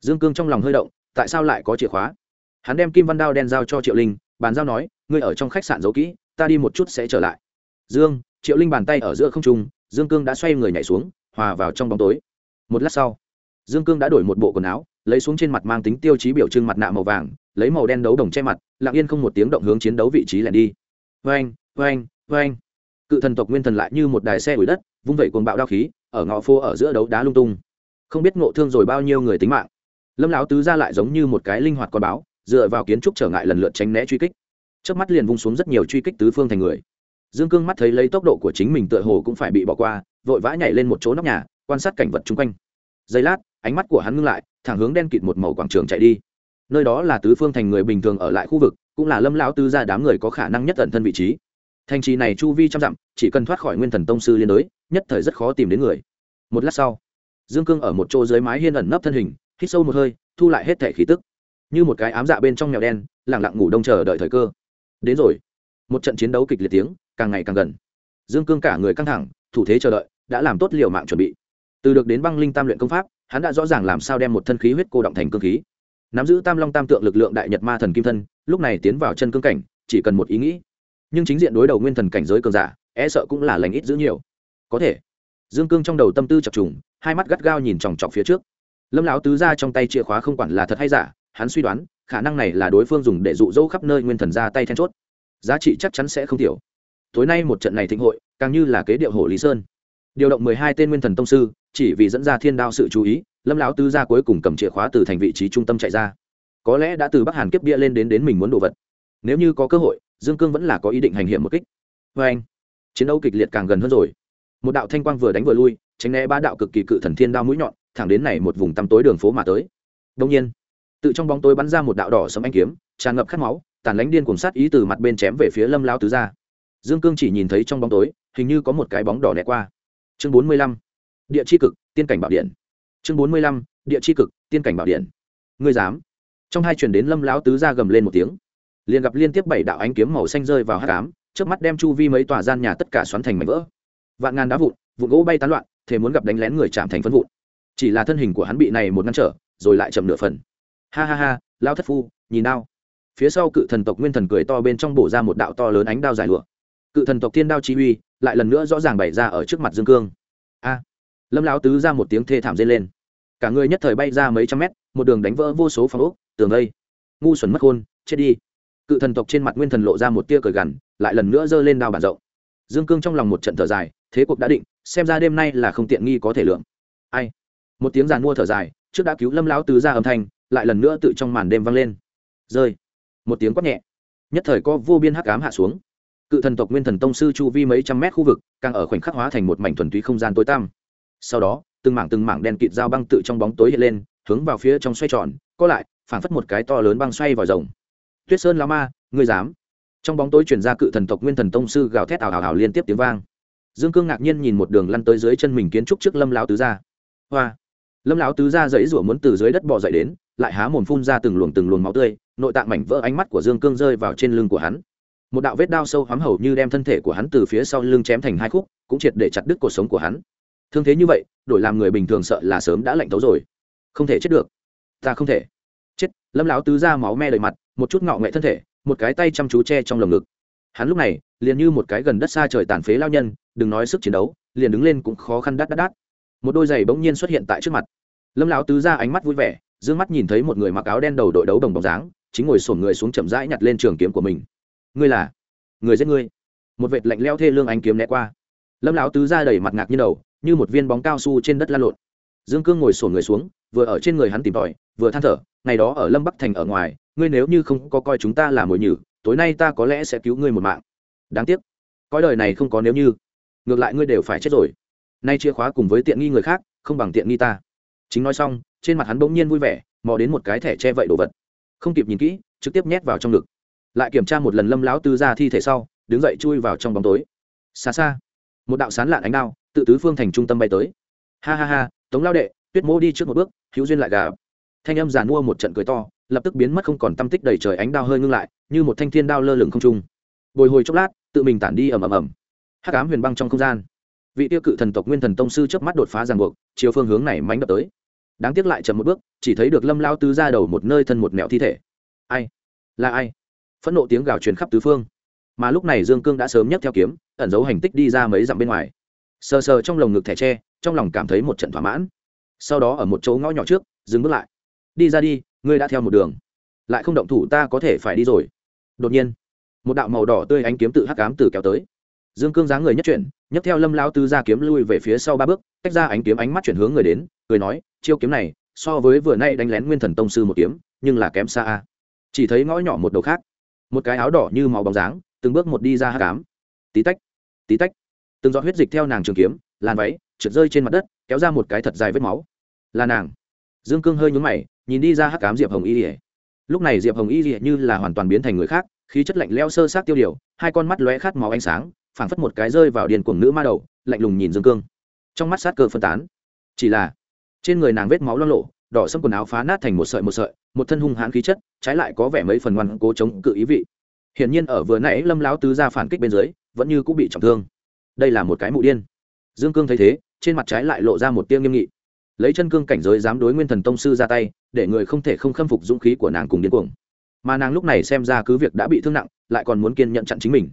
Dương cương trong lòng hơi động, tại sao lại có chìa khóa? Hắn đem kim văn đao đen giao cho triệu linh, bàn giao nói, ngươi ở trong khách sạn giấu kỹ, ta đi một chút sẽ trở lại. Dương, triệu linh bàn tay ở giữa không trung, dương cương đã xoay người nhảy xuống, hòa vào trong bóng tối. Một lát sau, dương cương đã đổi một bộ quần áo, lấy xuống trên mặt mang tính tiêu chí biểu trưng mặt nạ màu vàng, lấy màu đen đấu đồng che mặt, lặng yên không một tiếng động hướng chiến đấu vị trí lẻn đi. Vê anh vê anh vê anh cự thần tộc nguyên thần lại như một đài xe đuổi đất, vung vẩy cuồng bạo đao khí, ở ngõ phố ở giữa đấu đá lung tung. Không biết ngộ thương rồi bao nhiêu người tính mạng. Lâm lão tứ ra lại giống như một cái linh hoạt con báo, dựa vào kiến trúc trở ngại lần lượt tránh né truy kích. Trước mắt liền vung xuống rất nhiều truy kích tứ phương thành người. Dương cương mắt thấy lấy tốc độ của chính mình tựa hồ cũng phải bị bỏ qua, vội vã nhảy lên một chỗ nóc nhà, quan sát cảnh vật chung quanh. Giây lát, ánh mắt của hắn ngưng lại, thẳng hướng đen kịt một màu quảng trường chạy đi. Nơi đó là tứ phương thành người bình thường ở lại khu vực, cũng là lâm lão tứ gia đám người có khả năng nhất tận thân vị trí thành trì này chu vi trăm dặm, chỉ cần thoát khỏi nguyên thần tông sư liên đối, nhất thời rất khó tìm đến người. Một lát sau, dương cương ở một chỗ dưới mái hiên ẩn nấp thân hình, hít sâu một hơi, thu lại hết thể khí tức. Như một cái ám dạ bên trong mèo đen lẳng lặng ngủ đông chờ đợi thời cơ. Đến rồi. Một trận chiến đấu kịch liệt tiếng, càng ngày càng gần. Dương cương cả người căng thẳng, thủ thế chờ đợi, đã làm tốt liều mạng chuẩn bị. Từ được đến băng linh tam luyện công pháp, hắn đã rõ ràng làm sao đem một thân khí huyết cô động thành cương khí. Nắm giữ tam long tam tượng lực lượng đại nhật ma thần kim thân, lúc này tiến vào chân cương cảnh, chỉ cần một ý nghĩ nhưng chính diện đối đầu nguyên thần cảnh giới cường giả e sợ cũng là lành ít giữ nhiều. Có thể, dương cương trong đầu tâm tư chập trùng, hai mắt gắt gao nhìn chòng chọc phía trước. Lâm lão tứ ra trong tay chìa khóa không quản là thật hay giả, hắn suy đoán, khả năng này là đối phương dùng để dụ dỗ khắp nơi nguyên thần ra tay then chốt. Giá trị chắc chắn sẽ không thiểu tối nay một trận này thịnh hội, càng như là kế điệu hồ lý sơn. Điều động mười hai tên nguyên thần tông sư, chỉ vì dẫn ra thiên đao sự chú ý, lâm lão tứ ra cuối cùng cầm chìa khóa từ thành vị trí trung tâm chạy ra. Có lẽ đã từ bắc hàn kiếp bia lên đến đến mình muốn đồ vật. Nếu như có cơ hội dương cương vẫn là có ý định hành hiểm một kích. Vê anh, chiến đấu kịch liệt càng gần hơn rồi. Một đạo thanh quang vừa đánh vừa lui, tránh né ba đạo cực kỳ cự thần thiên đao mũi nhọn, thẳng đến này một vùng tăm tối đường phố mà tới. Đông nhiên, tự trong bóng tối bắn ra một đạo đỏ sấm anh kiếm, tràn ngập khát máu, tàn lánh điên cùng sát ý từ mặt bên chém về phía lâm lao tứ ra dương cương chỉ nhìn thấy trong bóng tối, hình như có một cái bóng đỏ lẹ qua. Chương bốn mươi lăm, địa chi cực, tiên cảnh bảo điện. Chương bốn mươi lăm, địa chi cực, tiên cảnh bảo điện. Ngươi dám? Trong hai chuyển đến lâm lão tứ ra gầm lên một tiếng liền gặp liên tiếp bảy đạo ánh kiếm màu xanh rơi vào hát ám, trước mắt đem chu vi mấy tòa gian nhà tất cả xoắn thành mảnh vỡ. Vạn ngàn đá vụn vụn gỗ bay tán loạn thế muốn gặp đánh lén người chạm thành phân vụn. Chỉ là thân hình của hắn bị này một ngăn trở rồi lại chậm nửa phần. Ha ha ha lao thất phu nhìn đao. Phía sau cự thần tộc nguyên thần cười to bên trong bổ ra một đạo to lớn ánh đao dài lụa. Cự thần tộc thiên đao chi uy lại lần nữa rõ ràng bày ra ở trước mặt dương cương. A. Lâm lão tứ ra một tiếng thê thảm dây lên. Cả người nhất thời bay ra mấy trăm mét một đường đánh vỡ vô số phòng ốc tường đây. ngu xuẩn mất hôn, chết đi cự thần tộc trên mặt nguyên thần lộ ra một tia cờ gằn, lại lần nữa giơ lên đao bản rộng. Dương cương trong lòng một trận thở dài, thế cuộc đã định, xem ra đêm nay là không tiện nghi có thể lượng. Ai? Một tiếng giàn mua thở dài, trước đã cứu lâm lão tứ ra âm thanh, lại lần nữa tự trong màn đêm vang lên. Rơi. Một tiếng quát nhẹ. Nhất thời có vô biên hắc ám hạ xuống. Cự thần tộc nguyên thần tông sư chu vi mấy trăm mét khu vực, càng ở khoảnh khắc hóa thành một mảnh thuần túy không gian tối tăm. Sau đó, từng mảng từng mảng đen kịt dao băng tự trong bóng tối hiện lên, hướng vào phía trong xoay tròn, co lại, phảng phất một cái to lớn băng xoay vào rồng tuyết sơn lao ma, ngươi dám? Trong bóng tối chuyển ra cự thần tộc nguyên thần tông sư gào thét ảo ảo ảo liên tiếp tiếng vang. Dương cương ngạc nhiên nhìn một đường lăn tới dưới chân mình kiến trúc trước lâm lão tứ gia. Hoa! Lâm lão tứ gia dãy rủa muốn từ dưới đất bò dậy đến, lại há mồm phun ra từng luồng từng luồng máu tươi, nội tạng mảnh vỡ ánh mắt của dương cương rơi vào trên lưng của hắn. Một đạo vết đao sâu hoắm hầu như đem thân thể của hắn từ phía sau lưng chém thành hai khúc, cũng triệt để chặt đứt cuộc sống của hắn. Thương thế như vậy, đổi làm người bình thường sợ là sớm đã lạnh tấu rồi. Không thể chết được. Ta không thể lâm lão tứ ra máu me đầy mặt, một chút ngọ nghệ thân thể, một cái tay chăm chú che trong lồng ngực. Hắn lúc này, liền như một cái gần đất xa trời tàn phế lao nhân, đừng nói sức chiến đấu, liền đứng lên cũng khó khăn đắt đắt đắt. Một đôi giày bỗng nhiên xuất hiện tại trước mặt. Lâm lão tứ ra ánh mắt vui vẻ d ư ơ n g mắt nhìn thấy một người mặc áo đen đầu đội đấu đồng bóng dáng, chính ngồi sổm người xuống chậm rãi nhặt lên trường kiếm của mình. Ngươi là? Người giết ngươi. Một vệt lạnh leo thê lương ánh kiếm né qua. Lâm lão tứ ra đẩy mặt ngạc như đầu, như một viên bóng cao su trên đất la lộn dương cương ngồi sổn người xuống, vừa ở trên người hắn tìm tòi, vừa than thở, ngày đó ở lâm bắc thành ở ngoài, ngươi nếu như không có coi chúng ta là mồi nhử, tối nay ta có lẽ sẽ cứu ngươi một mạng. Đáng tiếc, cõi đời này không có nếu như, ngược lại ngươi đều phải chết rồi. Nay chìa khóa cùng với tiện nghi người khác, không bằng tiện nghi ta. Chính nói xong, trên mặt hắn bỗng nhiên vui vẻ, mò đến một cái thẻ che vậy đồ vật. Không kịp nhìn kỹ, trực tiếp nhét vào trong ngực. Lại kiểm tra một lần lâm lão tư ra thi thể sau, đứng dậy chui vào trong bóng tối. Xa xa, một đạo sán lạn ánh đao, tự tứ phương thành trung tâm bay tới. Ha ha ha tống lao đệ, tuyết mô đi trước một bước, hữu duyên lại gà. Thanh âm giàn mua một trận cười to, lập tức biến mất không còn tâm tích đầy trời ánh đao hơi ngưng lại, như một thanh thiên đao lơ lửng không trung. Bồi hồi chốc lát, tự mình tản đi ầm ầm ầm. Hắc ám huyền băng trong không gian. Vị tiêu cự thần tộc nguyên thần tông sư chớp mắt đột phá ràng buộc, chiều phương hướng này mánh đập tới. Đáng tiếc lại chậm một bước, chỉ thấy được lâm lao tứ ra đầu một nơi thân một mẹo thi thể. Ai? Là ai? Phẫn nộ tiếng gào truyền khắp tứ phương. Mà lúc này dương cương đã sớm nhấc theo kiếm, ẩn giấu hành tích đi ra mấy dặm bên ngoài. Sờ sờ trong lồng ngực thẻ tre trong lòng cảm thấy một trận thỏa mãn. Sau đó ở một chỗ ngõ nhỏ trước, dừng bước lại. Đi ra đi, ngươi đã theo một đường. Lại không động thủ ta có thể phải đi rồi. Đột nhiên, một đạo màu đỏ tươi ánh kiếm tự hắc cám từ kéo tới. Dương cương dáng người nhất chuyển, nhấc theo lâm lao tư ra kiếm lui về phía sau ba bước, tách ra ánh kiếm ánh mắt chuyển hướng người đến, cười nói, chiêu kiếm này, so với vừa nay đánh lén nguyên thần tông sư một kiếm, nhưng là kém xa a. Chỉ thấy ngõ nhỏ một đầu khác, một cái áo đỏ như màu bóng dáng, từng bước một đi ra hắc cám tí tách tí tách, từng giọt huyết dịch theo nàng trường kiếm, làn váy trượt rơi trên mặt đất, kéo ra một cái thật dài vết máu. Là nàng. Dương cương hơi nhúng mày, nhìn đi ra hắc cám diệp hồng y ỉa lúc này diệp hồng y ỉa như là hoàn toàn biến thành người khác, khí chất lạnh leo sơ sát tiêu điều, hai con mắt lóe khát máu ánh sáng, phảng phất một cái rơi vào điền cuồng nữ ma đầu, lạnh lùng nhìn dương cương. Trong mắt sát cơ phân tán. Chỉ là, trên người nàng vết máu lo lộ đỏ sâm quần áo phá nát thành một sợi một sợi, một thân hung hãn khí chất, trái lại có vẻ mấy phần ngoan cố chống cự ý vị. Hiển nhiên ở vừa nãy lâm lão tứ ra phản kích bên dưới, vẫn như cũng bị trọng thương. Đây là một cái mụ điên. Dương cương thấy thế trên mặt trái lại lộ ra một tia nghiêm nghị. Lấy chân cương cảnh giới dám đối nguyên thần tông sư ra tay, để người không thể không khâm phục dũng khí của nàng cùng điên cuồng. Mà nàng lúc này xem ra cứ việc đã bị thương nặng, lại còn muốn kiên nhận chặn chính mình.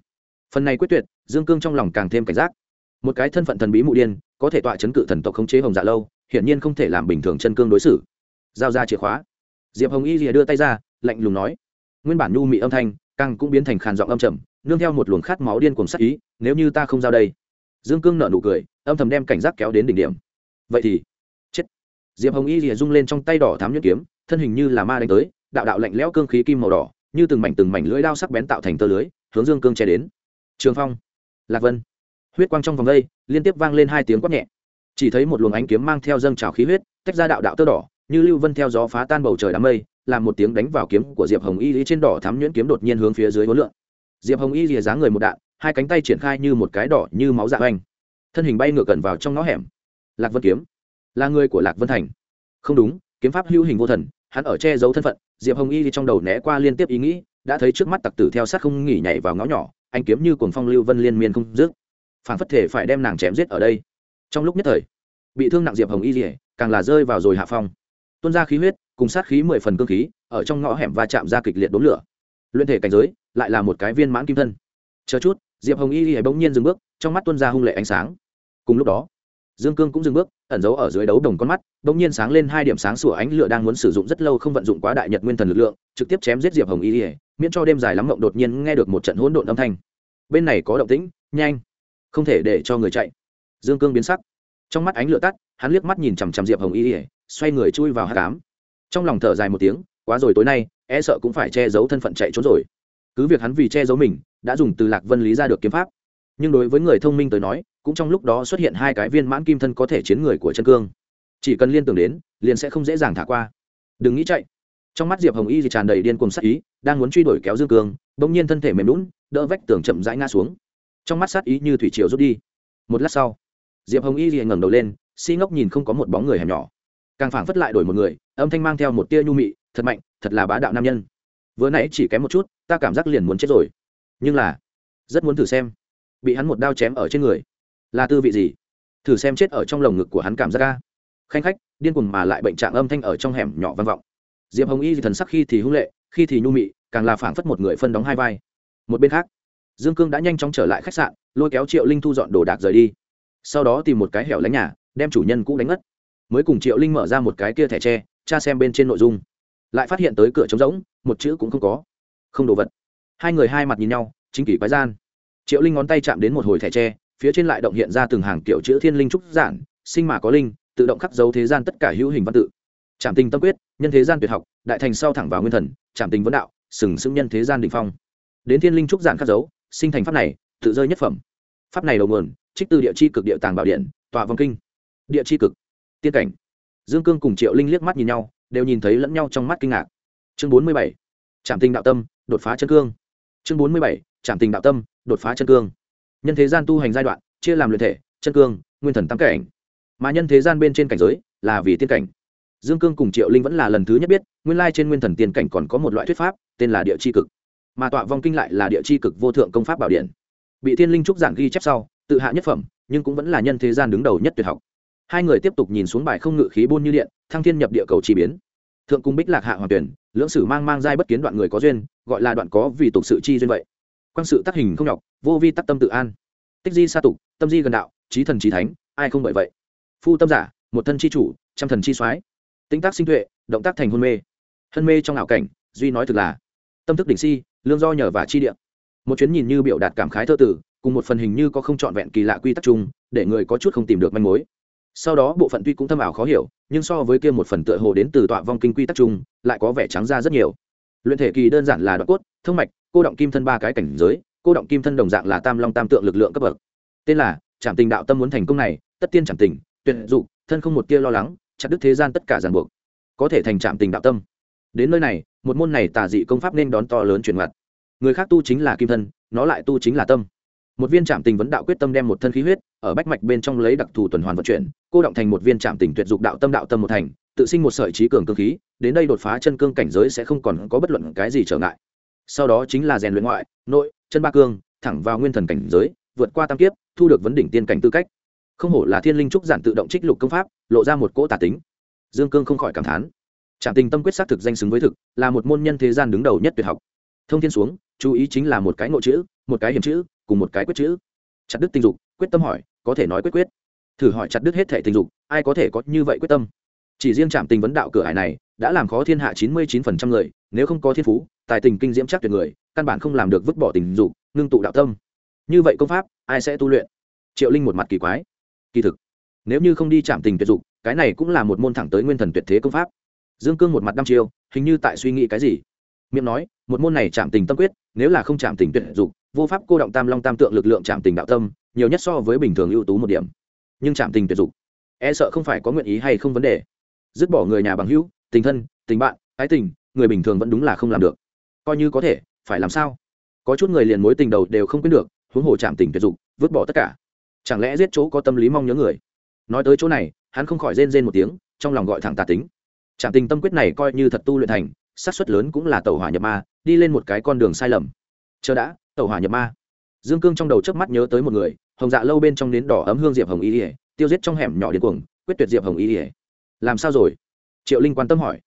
Phần này quyết tuyệt, dương cương trong lòng càng thêm cảnh giác. Một cái thân phận thần bí mụ điên, có thể tọa chấn cự thần tộc khống chế hồng dạ lâu, hiển nhiên không thể làm bình thường chân cương đối xử. Giao ra chìa khóa. Diệp hồng y rìa đưa tay ra, lạnh lùng nói. Nguyên bản nhu mị âm thanh, càng cũng biến thành khàn giọng âm trầm, nương theo một luồng khát máu điên cuồng sắc ý, nếu như ta không giao đây. Dương cương nợ nụ cười âm thầm đem cảnh giác kéo đến đỉnh điểm. Vậy thì, chết. Diệp hồng y rìa rung lên trong tay đỏ thám nhuyễn kiếm, thân hình như là ma đánh tới, đạo đạo lạnh lẽo cương khí kim màu đỏ, như từng mảnh từng mảnh lưỡi đao sắc bén tạo thành tơ lưới, hướng dương cương che đến. Trường phong, lạc vân. Huyết quang trong vòng đây, liên tiếp vang lên hai tiếng quát nhẹ. Chỉ thấy một luồng ánh kiếm mang theo dâng trào khí huyết, tách ra đạo đạo tơ đỏ, như lưu vân theo gió phá tan bầu trời đám mây, làm một tiếng đánh vào kiếm của diệp hồng y lý trên đỏ thắm nhuyễn kiếm đột nhiên hướng phía dưới hối lượng diệp hồng y lìa dáng người một đạn, hai cánh tay triển khai như một cái đỏ như máu dạ oanh thân hình bay ngược gần vào trong ngõ hẻm. Lạc vân kiếm. Là người của lạc vân thành. Không đúng, kiếm pháp hữu hình vô thần, hắn ở che giấu thân phận, diệp hồng y trong đầu né qua liên tiếp ý nghĩ, đã thấy trước mắt tặc tử theo sát không nghỉ nhảy vào ngõ nhỏ, anh kiếm như cuồng phong lưu vân liên miên không dứt. Phản phất thể phải đem nàng chém giết ở đây. Trong lúc nhất thời, bị thương nặng diệp hồng y rỉa càng là rơi vào rồi hạ phong. Tuôn ra khí huyết, cùng sát khí mười phần cơ khí, ở trong ngõ hẻm va chạm ra kịch liệt đốn lửa. Luyện thể cảnh giới, lại là một cái viên mãn kim thân. Chờ chút, diệp hồng y rỉa bỗng nhiên dừng bước, trong mắt tuôn ra hung lệ ánh sáng cùng lúc đó, dương cương cũng dừng bước, ẩn giấu ở dưới đấu đồng con mắt bỗng nhiên sáng lên hai điểm sáng sủa ánh lửa đang muốn sử dụng rất lâu không vận dụng quá đại nhật nguyên thần lực lượng, trực tiếp chém giết diệp hồng y ỉa miễn cho đêm dài lắm mộng đột nhiên nghe được một trận hỗn độn âm thanh. Bên này có động tĩnh, nhanh, không thể để cho người chạy. Dương cương biến sắc, trong mắt ánh lửa tắt, hắn liếc mắt nhìn chằm chằm diệp hồng y ỉa xoay người chui vào hát cám trong lòng thở dài một tiếng, quá rồi tối nay e sợ cũng phải che giấu thân phận chạy trốn rồi. Cứ việc hắn vì che giấu mình, đã dùng từ lạc vân lý ra được kiếm pháp. Nhưng đối với người thông minh tới nói cũng trong lúc đó xuất hiện hai cái viên mãn kim thân có thể chiến người của chân cương. Chỉ cần liên tưởng đến, liền sẽ không dễ dàng thả qua. Đừng nghĩ chạy. Trong mắt diệp hồng y thì tràn đầy điên cùng sát ý, đang muốn truy đuổi kéo dương cương bỗng nhiên thân thể mềm lún đỡ vách tường chậm rãi ngã xuống. Trong mắt sát ý như thủy triều rút đi. Một lát sau, diệp hồng y thì ngẩng đầu lên, si ngốc nhìn không có một bóng người hẻm nhỏ. Càng phảng phất lại đổi một người, âm thanh mang theo một tia nhu mị, thật mạnh, thật là bá đạo nam nhân. Vừa nãy chỉ kém một chút, ta cảm giác liền muốn chết rồi. Nhưng là, rất muốn thử xem. Bị hắn một đao chém ở trên người là tư vị gì? Thử xem chết ở trong lồng ngực của hắn cảm giác ca khanh khách, điên cuồng mà lại bệnh trạng âm thanh ở trong hẻm nhỏ vang vọng. Diệp hồng y thì thần sắc khi thì hung lệ, khi thì nhu mị, càng là phảng phất một người phân đóng hai vai. Một bên khác, dương cương đã nhanh chóng trở lại khách sạn, lôi kéo triệu linh thu dọn đồ đạc rời đi. Sau đó tìm một cái hẻo lánh nhà, đem chủ nhân cũ đánh ngất. Mới cùng triệu linh mở ra một cái kia thẻ tre, tra xem bên trên nội dung. Lại phát hiện tới cửa trống rỗng, một chữ cũng không có. Không đồ vật. Hai người hai mặt nhìn nhau, chính kỷ quái gian. Triệu linh ngón tay chạm đến một hồi thẻ tre phía trên lại động hiện ra từng hàng kiểu chữ thiên linh trúc giản, sinh mà có linh, tự động khắc dấu thế gian tất cả hữu hình văn tự. Trảm tình tâm quyết, nhân thế gian tuyệt học, đại thành sau thẳng vào nguyên thần, trảm tình vấn đạo, sừng sững nhân thế gian đình phong. Đến thiên linh trúc giản khắc dấu, sinh thành pháp này, tự rơi nhất phẩm. Pháp này đầu nguồn, trích từ địa chi cực địa tàng bảo điện tọa vong kinh. Địa chi cực. Tiên cảnh. Dương cương cùng triệu linh liếc mắt nhìn nhau, đều nhìn thấy lẫn nhau trong mắt kinh ngạc. Chương bốn mươi bảy. Trảm tình đạo tâm, đột phá chân cương. Chương bốn mươi bảy. Trảm tình đạo tâm, đột phá chân cương nhân thế gian tu hành giai đoạn, chia làm luyện thể, chân cương, nguyên thần tam cảnh. Mà nhân thế gian bên trên cảnh giới là vì tiên cảnh. Dương cương cùng triệu linh vẫn là lần thứ nhất biết, nguyên lai trên nguyên thần tiên cảnh còn có một loại thuyết pháp, tên là địa c h i cực. Mà tọa vong kinh lại là địa c h i cực vô thượng công pháp bảo điện. Bị thiên linh trúc giảng ghi chép sau, tự hạ nhất phẩm, nhưng cũng vẫn là nhân thế gian đứng đầu nhất tuyệt học. Hai người tiếp tục nhìn xuống bài không ngự khí buôn như điện, thăng thiên nhập địa cầu chi biến. Thượng cung bích lạc hạ hoàng tuyển, lưỡng sử mang mang giai bất kiến đoạn người có duyên, gọi là đoạn có vì tục sự chi duyên vậy. Quan sự tác hình không nhọc vô vi tắc tâm tự an. Tích di sa tục, tâm di gần đạo, trí thần trí thánh, ai không bởi vậy? Phu tâm giả, một thân chi chủ, trăm thần chi soái. Tính tác sinh tuệ, động tác thành hôn mê. Hân mê trong ảo cảnh, duy nói thực là, tâm thức đỉnh si, lương do nhờ và chi địa. Một chuyến nhìn như biểu đạt cảm khái thơ tử, cùng một phần hình như có không trọn vẹn kỳ lạ quy tắc chung, để người có chút không tìm được manh mối. Sau đó bộ phận tuy cũng thâm ảo khó hiểu, nhưng so với kia một phần tựa hồ đến từ tọa vong kinh quy tắc chung, lại có vẻ trắng ra rất nhiều. Luyện thể kỳ đơn giản là đoạn cốt, thông mạch, cô động kim thân ba cái cảnh giới cô động kim thân đồng dạng là tam long tam tượng lực lượng cấp bậc. Tên là trạm tình đạo tâm muốn thành công này, tất tiên trạm tình, tuyệt dụ thân không một tia lo lắng, chặt đứt thế gian tất cả ràng buộc. Có thể thành trạm tình đạo tâm. Đến nơi này, một môn này tà dị công pháp nên đón to lớn chuyển ngặt người khác tu chính là kim thân, nó lại tu chính là tâm. Một viên trạm tình vấn đạo quyết tâm đem một thân khí huyết, ở bách mạch bên trong lấy đặc thù tuần hoàn vận chuyển, cô động thành một viên trạm tình tuyệt dục đạo tâm đạo tâm một thành, tự sinh một sợi trí cường cương khí, đến đây đột phá chân cương cảnh giới sẽ không còn có bất luận cái gì trở ngại. Sau đó chính là rèn luyện ngoại, nội chân ba cương, thẳng vào nguyên thần cảnh giới, vượt qua tam kiếp, thu được vấn đỉnh tiên cảnh tư cách. Không hổ là thiên linh trúc giản tự động trích lục công pháp, lộ ra một cỗ tả tính. Dương cương không khỏi cảm thán. Trạm tình tâm quyết xác thực danh xứng với thực, là một môn nhân thế gian đứng đầu nhất tuyệt học. Thông thiên xuống, chú ý chính là một cái ngộ chữ, một cái hiểm chữ, cùng một cái quyết chữ. Chặt đứt tình dục, quyết tâm hỏi, có thể nói quyết quyết. Thử hỏi chặt đứt hết thể tình dục, ai có thể có như vậy quyết tâm? Chỉ riêng trạm tình vấn đạo cửa hải này, đã làm khó thiên hạ chín mươi chín phần trăm người, nếu không có thiên phú, tài tình kinh diễm chắc tuyệt người căn bản không làm được vứt bỏ tình dục, ngưng tụ đạo tâm. Như vậy công pháp, ai sẽ tu luyện? Triệu linh một mặt kỳ quái. Kỳ thực, nếu như không đi chạm tình tuyệt dục, cái này cũng là một môn thẳng tới nguyên thần tuyệt thế công pháp. Dương cương một mặt năm chiêu, hình như tại suy nghĩ cái gì. Miệng nói, một môn này chạm tình tâm quyết, nếu là không chạm tình tuyệt dục, vô pháp cô động tam long tam tượng lực lượng chạm tình đạo tâm, nhiều nhất so với bình thường ưu tú một điểm. Nhưng chạm tình tuyệt dục e sợ không phải có nguyện ý hay không vấn đề. Dứt bỏ người nhà bằng hữu, tình thân, tình bạn, ái tình, người bình thường vẫn đúng là không làm được. Coi như có thể phải làm sao? Có chút người liền mối tình đầu đều không quyết được, huống hồ chạm tình tuyệt dục, vứt bỏ tất cả. Chẳng lẽ giết chỗ có tâm lý mong nhớ người? Nói tới chỗ này, hắn không khỏi rên rên một tiếng, trong lòng gọi thẳng tà tính. Chạm tình tâm quyết này coi như thật tu luyện thành sát suất lớn cũng là tàu hỏa nhập ma, đi lên một cái con đường sai lầm. Chờ đã tàu hỏa nhập ma. Dương cương trong đầu trước mắt nhớ tới một người, hồng dạ lâu bên trong nến đỏ ấm hương diệp hồng y ỉa tiêu giết trong hẻm nhỏ điên cuồng, quyết tuyệt diệp hồng y ỉa làm sao rồi? Triệu linh quan tâm hỏi.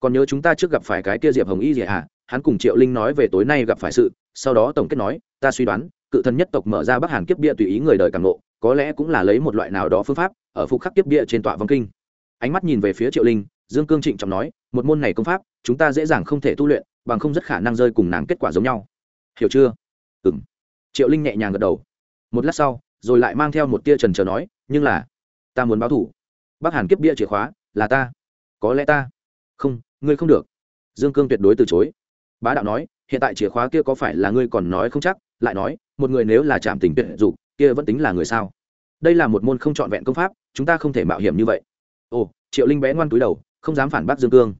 Còn nhớ chúng ta trước gặp phải cái kia diệp hồng y ỉa à? Hắn cùng triệu linh nói về tối nay gặp phải sự, sau đó tổng kết nói, ta suy đoán, cự thần nhất tộc mở ra bắc hàn kiếp bia tùy ý người đời càng nộ có lẽ cũng là lấy một loại nào đó phương pháp, ở phục khắc kiếp bia trên tọa vong kinh. Ánh mắt nhìn về phía triệu linh, dương cương trịnh trọng nói, một môn này công pháp, chúng ta dễ dàng không thể tu luyện, bằng không rất khả năng rơi cùng nàng kết quả giống nhau. Hiểu chưa? Ừ m triệu linh nhẹ nhàng gật đầu. Một lát sau, rồi lại mang theo một tia trần trờ nói, nhưng là, ta muốn báo thủ. Bắc hàn kiếp bia chìa khóa, là ta. Có lẽ ta. Không, ngươi không được. Dương cương tuyệt đối từ chối bá đạo nói, hiện tại chìa khóa kia có phải là ngươi còn nói không chắc? Lại nói, một người nếu là chạm tình tuyệt dục, kia vẫn tính là người sao? Đây là một môn không trọn vẹn công pháp, chúng ta không thể mạo hiểm như vậy. Ồ, triệu linh bé ngoan túi đầu, không dám phản bác dương cương.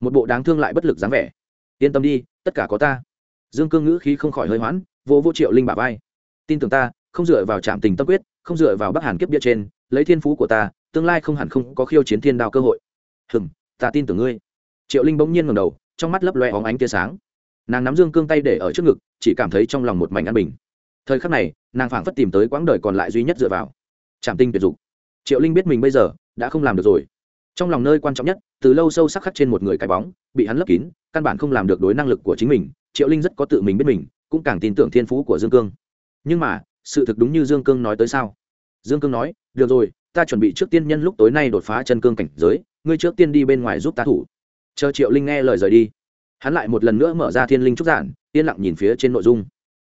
Một bộ đáng thương lại bất lực dáng vẻ. Yên tâm đi, tất cả có ta. Dương cương ngữ khí không khỏi hơi hoãn, vô vô triệu linh bà vai. Tin tưởng ta, không dựa vào trạm tình tâm quyết, không dựa vào bắc hàn kiếp bia trên, lấy thiên phú của ta, tương lai không hẳn không có khiêu chiến thiên đao cơ hội. Hừng ta tin tưởng ngươi. Triệu linh bỗng nhiên ngầm đầu trong mắt lấp loe óng ánh tia sáng. Nàng nắm dương cương tay để ở trước ngực, chỉ cảm thấy trong lòng một mảnh an bình. Thời khắc này, nàng phảng phất tìm tới quãng đời còn lại duy nhất dựa vào. Trạm tinh tuyệt dục. Triệu linh biết mình bây giờ đã không làm được rồi. Trong lòng nơi quan trọng nhất, từ lâu sâu sắc khắc trên một người cái bóng, bị hắn lấp kín, căn bản không làm được đối năng lực của chính mình, triệu linh rất có tự mình biết mình, cũng càng tin tưởng thiên phú của dương cương. Nhưng mà, sự thực đúng như dương cương nói tới sao? Dương cương nói, được rồi, ta chuẩn bị trước tiên nhân lúc tối nay đột phá chân cương cảnh giới, ngươi trước tiên đi bên ngoài giúp ta thủ chờ triệu linh nghe lời rời đi, hắn lại một lần nữa mở ra thiên linh trúc giản, yên lặng nhìn phía trên nội dung.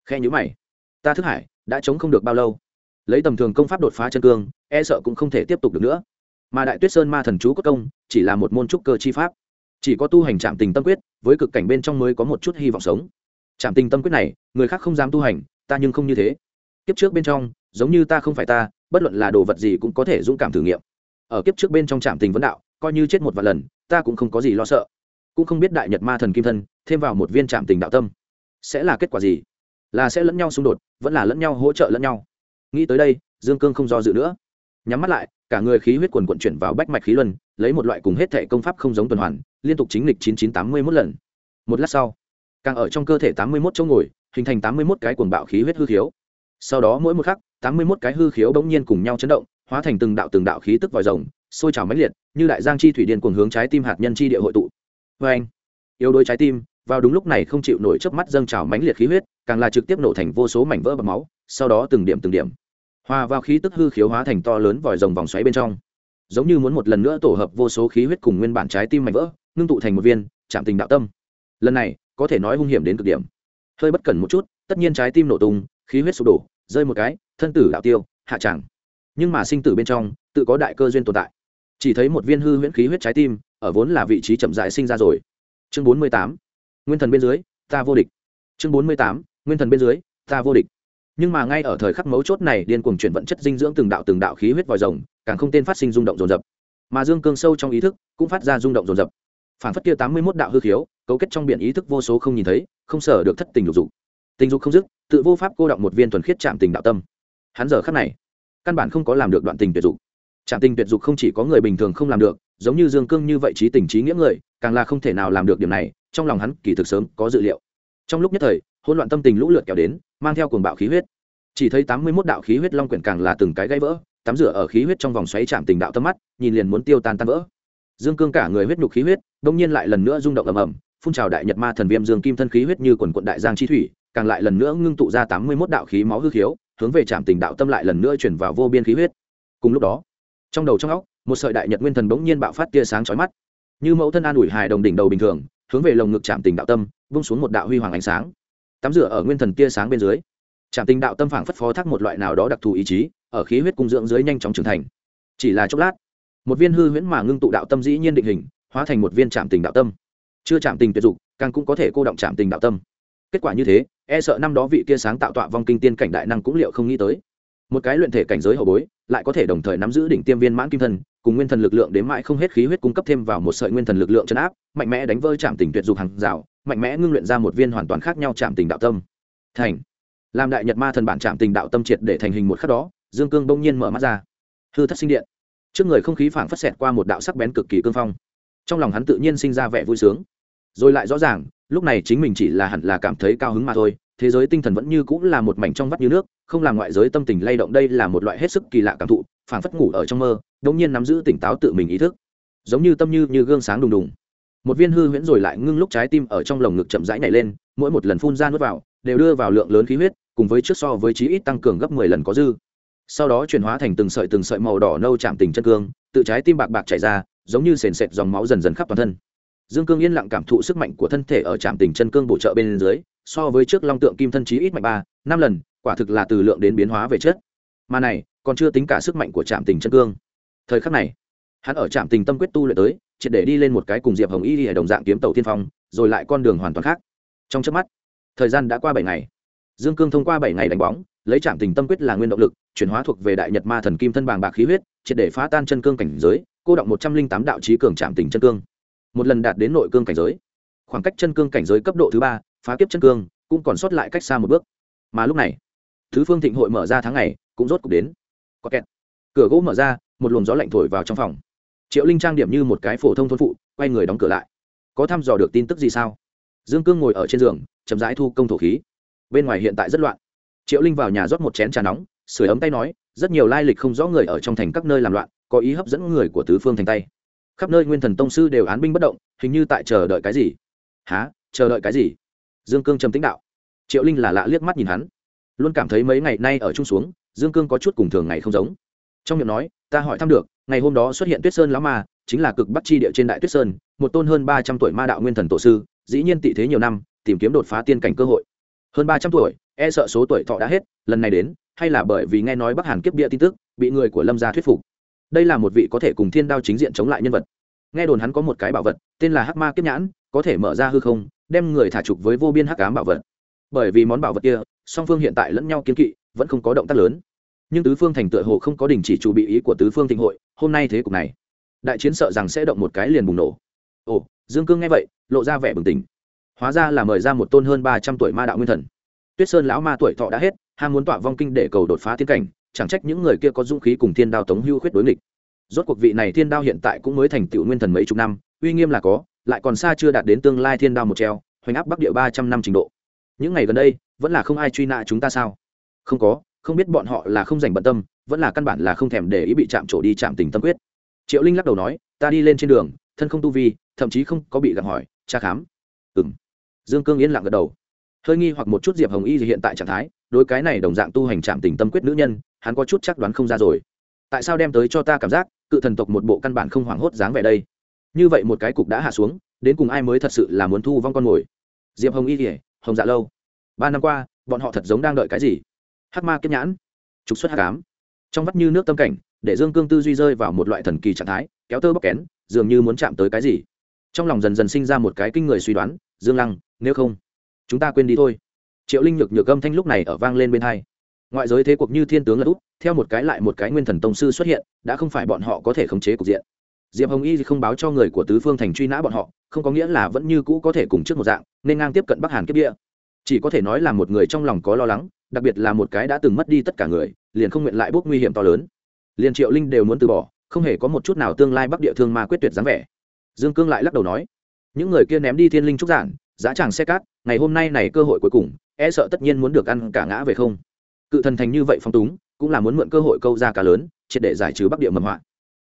Khe nhữ mày. Ta thức hải, đã chống không được bao lâu? Lấy tầm thường công pháp đột phá chân cương e sợ cũng không thể tiếp tục được nữa. Mà đại tuyết sơn ma thần chú cốt công, chỉ là một môn trúc cơ chi pháp. Chỉ có tu hành trạm tình tâm quyết, với cực cảnh bên trong mới có một chút hy vọng sống. Trạm tình tâm quyết này, người khác không dám tu hành, ta nhưng không như thế. Kiếp trước bên trong, giống như ta không phải ta, bất luận là đồ vật gì cũng có thể dũng cảm thử nghiệm. Ở kiếp trước bên trong trạm tình vấn đạo coi như chết một vài lần, ta cũng không có gì lo sợ. Cũng không biết đại nhật ma thần kim thân, thêm vào một viên trạm tình đạo tâm, sẽ là kết quả gì? Là sẽ lẫn nhau xung đột, vẫn là lẫn nhau hỗ trợ lẫn nhau? Nghĩ tới đây, dương cương không do dự nữa. Nhắm mắt lại, cả người khí huyết quần quận chuyển vào bách mạch khí luân, lấy một loại cùng hết thể công pháp không giống tuần hoàn, liên tục chính lịch chín chín tám mươi mốt lần. Một lát sau, càng ở trong cơ thể tám mươi mốt chỗ ngồi, hình thành tám mươi mốt cái cuồng bạo khí huyết hư khiếu. Sau đó mỗi một khắc, tám mươi mốt cái hư khiếu bỗng nhiên cùng nhau chấn động hóa thành từng đạo từng đạo khí tức vòi rồng, sôi trào mãnh liệt, như đại giang chi thủy điên cuồng hướng trái tim hạt nhân chi địa hội tụ. Vê anh yếu đuối trái tim, vào đúng lúc này không chịu nổi chớp mắt dâng trào mãnh liệt khí huyết, càng là trực tiếp nổ thành vô số mảnh vỡ bầm máu, sau đó từng điểm từng điểm. Hòa vào khí tức hư khiếu hóa thành to lớn vòi rồng vòng xoáy bên trong. Giống như muốn một lần nữa tổ hợp vô số khí huyết cùng nguyên bản trái tim mảnh vỡ, ngưng tụ thành một viên, chạm tình đạo tâm. Lần này, có thể nói hung hiểm đến cực điểm. Hơi bất cẩn một chút, tất nhiên trái tim nổ tung, khí huyết sụp đổ, rơi một cái, thân tử đạo tiêu, hạ tràng nhưng mà sinh tử bên trong, tự có đại cơ duyên tồn tại. Chỉ thấy một viên hư huyễn khí huyết trái tim, ở vốn là vị trí chậm rãi sinh ra rồi. Chương bốn mươi tám. Nguyên thần bên dưới, ta vô địch. Chương bốn mươi tám. Nguyên thần bên dưới, ta vô địch. Nhưng mà ngay ở thời khắc mấu chốt này, điên cuồng chuyển vận chất dinh dưỡng từng đạo từng đạo khí huyết vòi rồng, càng không tên phát sinh rung động rồn rập mà dương cương sâu trong ý thức, cũng phát ra rung động rồn rập phản phất kia tám mươi mốt đạo hư khiếu, cấu kết trong biển ý thức vô số không nhìn thấy, không sở được thất tình lục dục. Tình dục không dứt, tự vô pháp cô động một viên thuần khiết chạm tình đạo tâm. Hắn giờ khắc này căn bản không có làm được đoạn tình tuyệt dục. Trạng tình tuyệt dục không chỉ có người bình thường không làm được, giống như dương cương như vậy trí tình trí nghĩa người, càng là không thể nào làm được điểm này, trong lòng hắn kỳ thực sớm có dự liệu. Trong lúc nhất thời, hỗn loạn tâm tình lũ lượt kéo đến, mang theo cuồng bạo khí huyết. Chỉ thấy tám mươi mốt đạo khí huyết long quyển càng là từng cái gãy vỡ, tắm rửa ở khí huyết trong vòng xoáy chạm tình đạo tâm mắt, nhìn liền muốn tiêu tan tan vỡ. Dương cương cả người huyết nhục khí huyết, đông nhiên lại lần nữa rung động ầm ầm, phun trào đại nhật ma thần viêm dương kim thân khí huyết như quần quận đại giang chi thủy, càng lại lần nữa ngưng tụ ra tám mươi mốt đạo khí máu hư khiếu hướng về trạm tình đạo tâm lại lần nữa chuyển vào vô biên khí huyết. Cùng lúc đó, trong đầu trong óc, một sợi đại nhật nguyên thần bỗng nhiên bạo phát tia sáng chói mắt. Như mẫu thân an ủi hài đồng đỉnh đầu bình thường, hướng về lồng ngực trạm tình đạo tâm, vung xuống một đạo huy hoàng ánh sáng. Tắm rửa ở nguyên thần tia sáng bên dưới. Trạm tình đạo tâm phảng phất phó thác một loại nào đó đặc thù ý chí, ở khí huyết cung dưỡng dưới nhanh chóng trưởng thành. Chỉ là chốc lát, một viên hư huyễn mà ngưng tụ đạo tâm dĩ nhiên định hình, hóa thành một viên trạm tình đạo tâm. Chưa chạm tình tuyệt dục, càng cũng có thể cô động chạm tình đạo tâm. Kết quả như thế e sợ năm đó vị kia sáng tạo tọa vong kinh tiên cảnh đại năng cũng liệu không nghĩ tới. Một cái luyện thể cảnh giới hậu bối, lại có thể đồng thời nắm giữ đỉnh tiêm viên mãn kim thân, cùng nguyên thần lực lượng đến mãi không hết khí huyết cung cấp thêm vào một sợi nguyên thần lực lượng chấn áp, mạnh mẽ đánh vơi chạm tình tuyệt dục hàng rào, mạnh mẽ ngưng luyện ra một viên hoàn toàn khác nhau chạm tình đạo tâm. Thành. Làm đại nhật ma thần bản chạm tình đạo tâm triệt để thành hình một khắc đó, dương cương bỗng nhiên mở mắt ra. Hư thất sinh điện. Trước người không khí phảng phất xẹt qua một đạo sắc bén cực kỳ cương phong. Trong lòng hắn tự nhiên sinh ra vẻ vui sướng. Rồi lại rõ ràng lúc này chính mình chỉ là hẳn là cảm thấy cao hứng mà thôi, thế giới tinh thần vẫn như cũng là một mảnh trong vắt như nước, không làm ngoại giới tâm tình lay động đây là một loại hết sức kỳ lạ cảm thụ, phảng phất ngủ ở trong mơ đống nhiên nắm giữ tỉnh táo tự mình ý thức. Giống như tâm như như gương sáng đùng đùng. Một viên hư huyễn rồi lại ngưng lúc trái tim ở trong lồng ngực chậm rãi nhảy lên, mỗi một lần phun ra nuốt vào, đều đưa vào lượng lớn khí huyết, cùng với trước so với chí ít tăng cường gấp mười lần có dư. Sau đó chuyển hóa thành từng sợi từng sợi màu đỏ nâu chạm tình chân cương, tự trái tim bạc bạc chảy ra, giống như sền sệt dòng máu dần dần khắp toàn thân dương cương yên lặng cảm thụ sức mạnh của thân thể ở trạm tình chân cương bổ trợ bên dưới, so với trước long tượng kim thân chí ít mạnh ba, năm lần, quả thực là từ lượng đến biến hóa về chất. Mà này, còn chưa tính cả sức mạnh của trạm tình chân cương. Thời khắc này, hắn ở trạm tình tâm quyết tu luyện tới, triệt để đi lên một cái cùng diệp hồng y ở đồng dạng kiếm tàu tiên phong, rồi lại con đường hoàn toàn khác. Trong trước mắt, thời gian đã qua bảy ngày. Dương cương thông qua bảy ngày đánh bóng, lấy trạm tình tâm quyết là nguyên động lực, chuyển hóa thuộc về đại nhật ma thần kim thân bàng bạc khí huyết, triệt để phá tan chân cương cảnh giới, cô động một trăm linh tám đạo trí cường trạm tình chân cương một lần đạt đến nội cương cảnh giới. Khoảng cách chân cương cảnh giới cấp độ thứ ba, phá kiếp chân cương, cũng còn sót lại cách xa một bước. Mà lúc này, thứ phương thịnh hội mở ra tháng ngày, cũng rốt cục đến. Có kẹt. Cửa gỗ mở ra, một luồng gió lạnh thổi vào trong phòng. Triệu linh trang điểm như một cái phổ thông thôn phụ, quay người đóng cửa lại. Có thăm dò được tin tức gì sao? Dương cương ngồi ở trên giường, chậm rãi thu công thổ khí. Bên ngoài hiện tại rất loạn. Triệu linh vào nhà rót một chén trà nóng sửa ấm tay nói, rất nhiều lai lịch không rõ người ở trong thành các nơi làm loạn, có ý hấp dẫn người của tứ phương thành tay khắp nơi nguyên thần tông sư đều án binh bất động, hình như tại chờ đợi cái gì? Há chờ đợi cái gì? Dương cương trầm tĩnh đạo. Triệu linh là lạ liếc mắt nhìn hắn. Luôn cảm thấy mấy ngày nay ở chung xuống, dương cương có chút cùng thường ngày không giống. Trong miệng nói, ta hỏi thăm được, ngày hôm đó xuất hiện tuyết sơn lão ma, chính là cực bắc chi địa trên đại tuyết sơn, một tôn hơn ba trăm tuổi ma đạo nguyên thần tổ sư, dĩ nhiên tị thế nhiều năm, tìm kiếm đột phá tiên cảnh cơ hội. Hơn ba trăm tuổi e sợ số tuổi thọ đã hết, lần này đến, hay là bởi vì nghe nói bắc hàn kiếp bia tin tức, bị người của lâm gia thuyết phục đây là một vị có thể cùng thiên đao chính diện chống lại nhân vật. Nghe đồn hắn có một cái bảo vật, tên là hắc ma kiếp nhãn, có thể mở ra hư không, đem người thả trục với vô biên hắc ám bảo vật. Bởi vì món bảo vật kia, song phương hiện tại lẫn nhau kiến kỵ, vẫn không có động tác lớn. Nhưng tứ phương thành tựa hồ không có đình chỉ chủ bị ý của tứ phương thịnh hội, hôm nay thế cục này, đại chiến sợ rằng sẽ động một cái liền bùng nổ. Ồ, dương cương nghe vậy, lộ ra vẻ bừng tỉnh. Hóa ra là mời ra một tôn hơn ba trăm tuổi ma đạo nguyên thần. Tuyết sơn lão ma tuổi thọ đã hết, ham muốn tọa vong kinh để cầu đột phá tiến cảnh chẳng trách những người kia có dũng khí cùng thiên đao tống hưu khuyết đối nghịch. Rốt cuộc vị này thiên đao hiện tại cũng mới thành tựu nguyên thần mấy chục năm, uy nghiêm là có, lại còn xa chưa đạt đến tương lai thiên đao một treo, hoành áp bắc địa ba trăm năm trình độ. Những ngày gần đây, vẫn là không ai truy nã chúng ta sao? Không có, không biết bọn họ là không dành bận tâm, vẫn là căn bản là không thèm để ý bị chạm trổ đi chạm tình tâm quyết. Triệu linh lắc đầu nói, ta đi lên trên đường, thân không tu vi, thậm chí không có bị gặng hỏi tra khám. Ừ m dương cương yên lặng gật đầu. Hơi nghi hoặc một chút diệp hồng y thì hiện tại trạng thái, đối cái này đồng dạng tu hành chạm tình tâm quyết nữ nhân hắn có chút chắc đoán không ra rồi. Tại sao đem tới cho ta cảm giác, cự thần tộc một bộ căn bản không hoảng hốt dáng vẻ đây? Như vậy một cái cục đã hạ xuống, đến cùng ai mới thật sự là muốn thu vong con mồi? Diệp hồng y kỉa hồng dạ lâu. Ba năm qua, bọn họ thật giống đang đợi cái gì? Hắc ma kiếp nhãn, trục xuất hắc ám. Trong vắt như nước tâm cảnh, để dương cương tư duy rơi vào một loại thần kỳ trạng thái, kéo tơ bóc kén, dường như muốn chạm tới cái gì. Trong lòng dần dần sinh ra một cái kinh người suy đoán, dương lăng, nếu không, chúng ta quên đi thôi. Triệu linh nhược nhược âm thanh lúc này ở vang lên bên hai ngoại giới thế cuộc như thiên tướng lật út, theo một cái lại một cái nguyên thần tông sư xuất hiện, đã không phải bọn họ có thể khống chế cục diện. Diệp hồng y không báo cho người của tứ phương thành truy nã bọn họ, không có nghĩa là vẫn như cũ có thể cùng trước một dạng, nên ngang tiếp cận bắc hàn kiếp địa. Chỉ có thể nói là một người trong lòng có lo lắng, đặc biệt là một cái đã từng mất đi tất cả người, liền không nguyện lại bốc nguy hiểm to lớn. Liền triệu linh đều muốn từ bỏ, không hề có một chút nào tương lai bắc địa thương mà quyết tuyệt dáng vẻ. Dương cương lại lắc đầu nói, những người kia ném đi thiên linh trúc giản, giá tràng xe cát, ngày hôm nay này cơ hội cuối cùng e sợ tất nhiên muốn được ăn cả ngã về không cự thần thành như vậy phong túng, cũng là muốn mượn cơ hội câu ra cá lớn, triệt để giải trừ bắc địa mầm họa.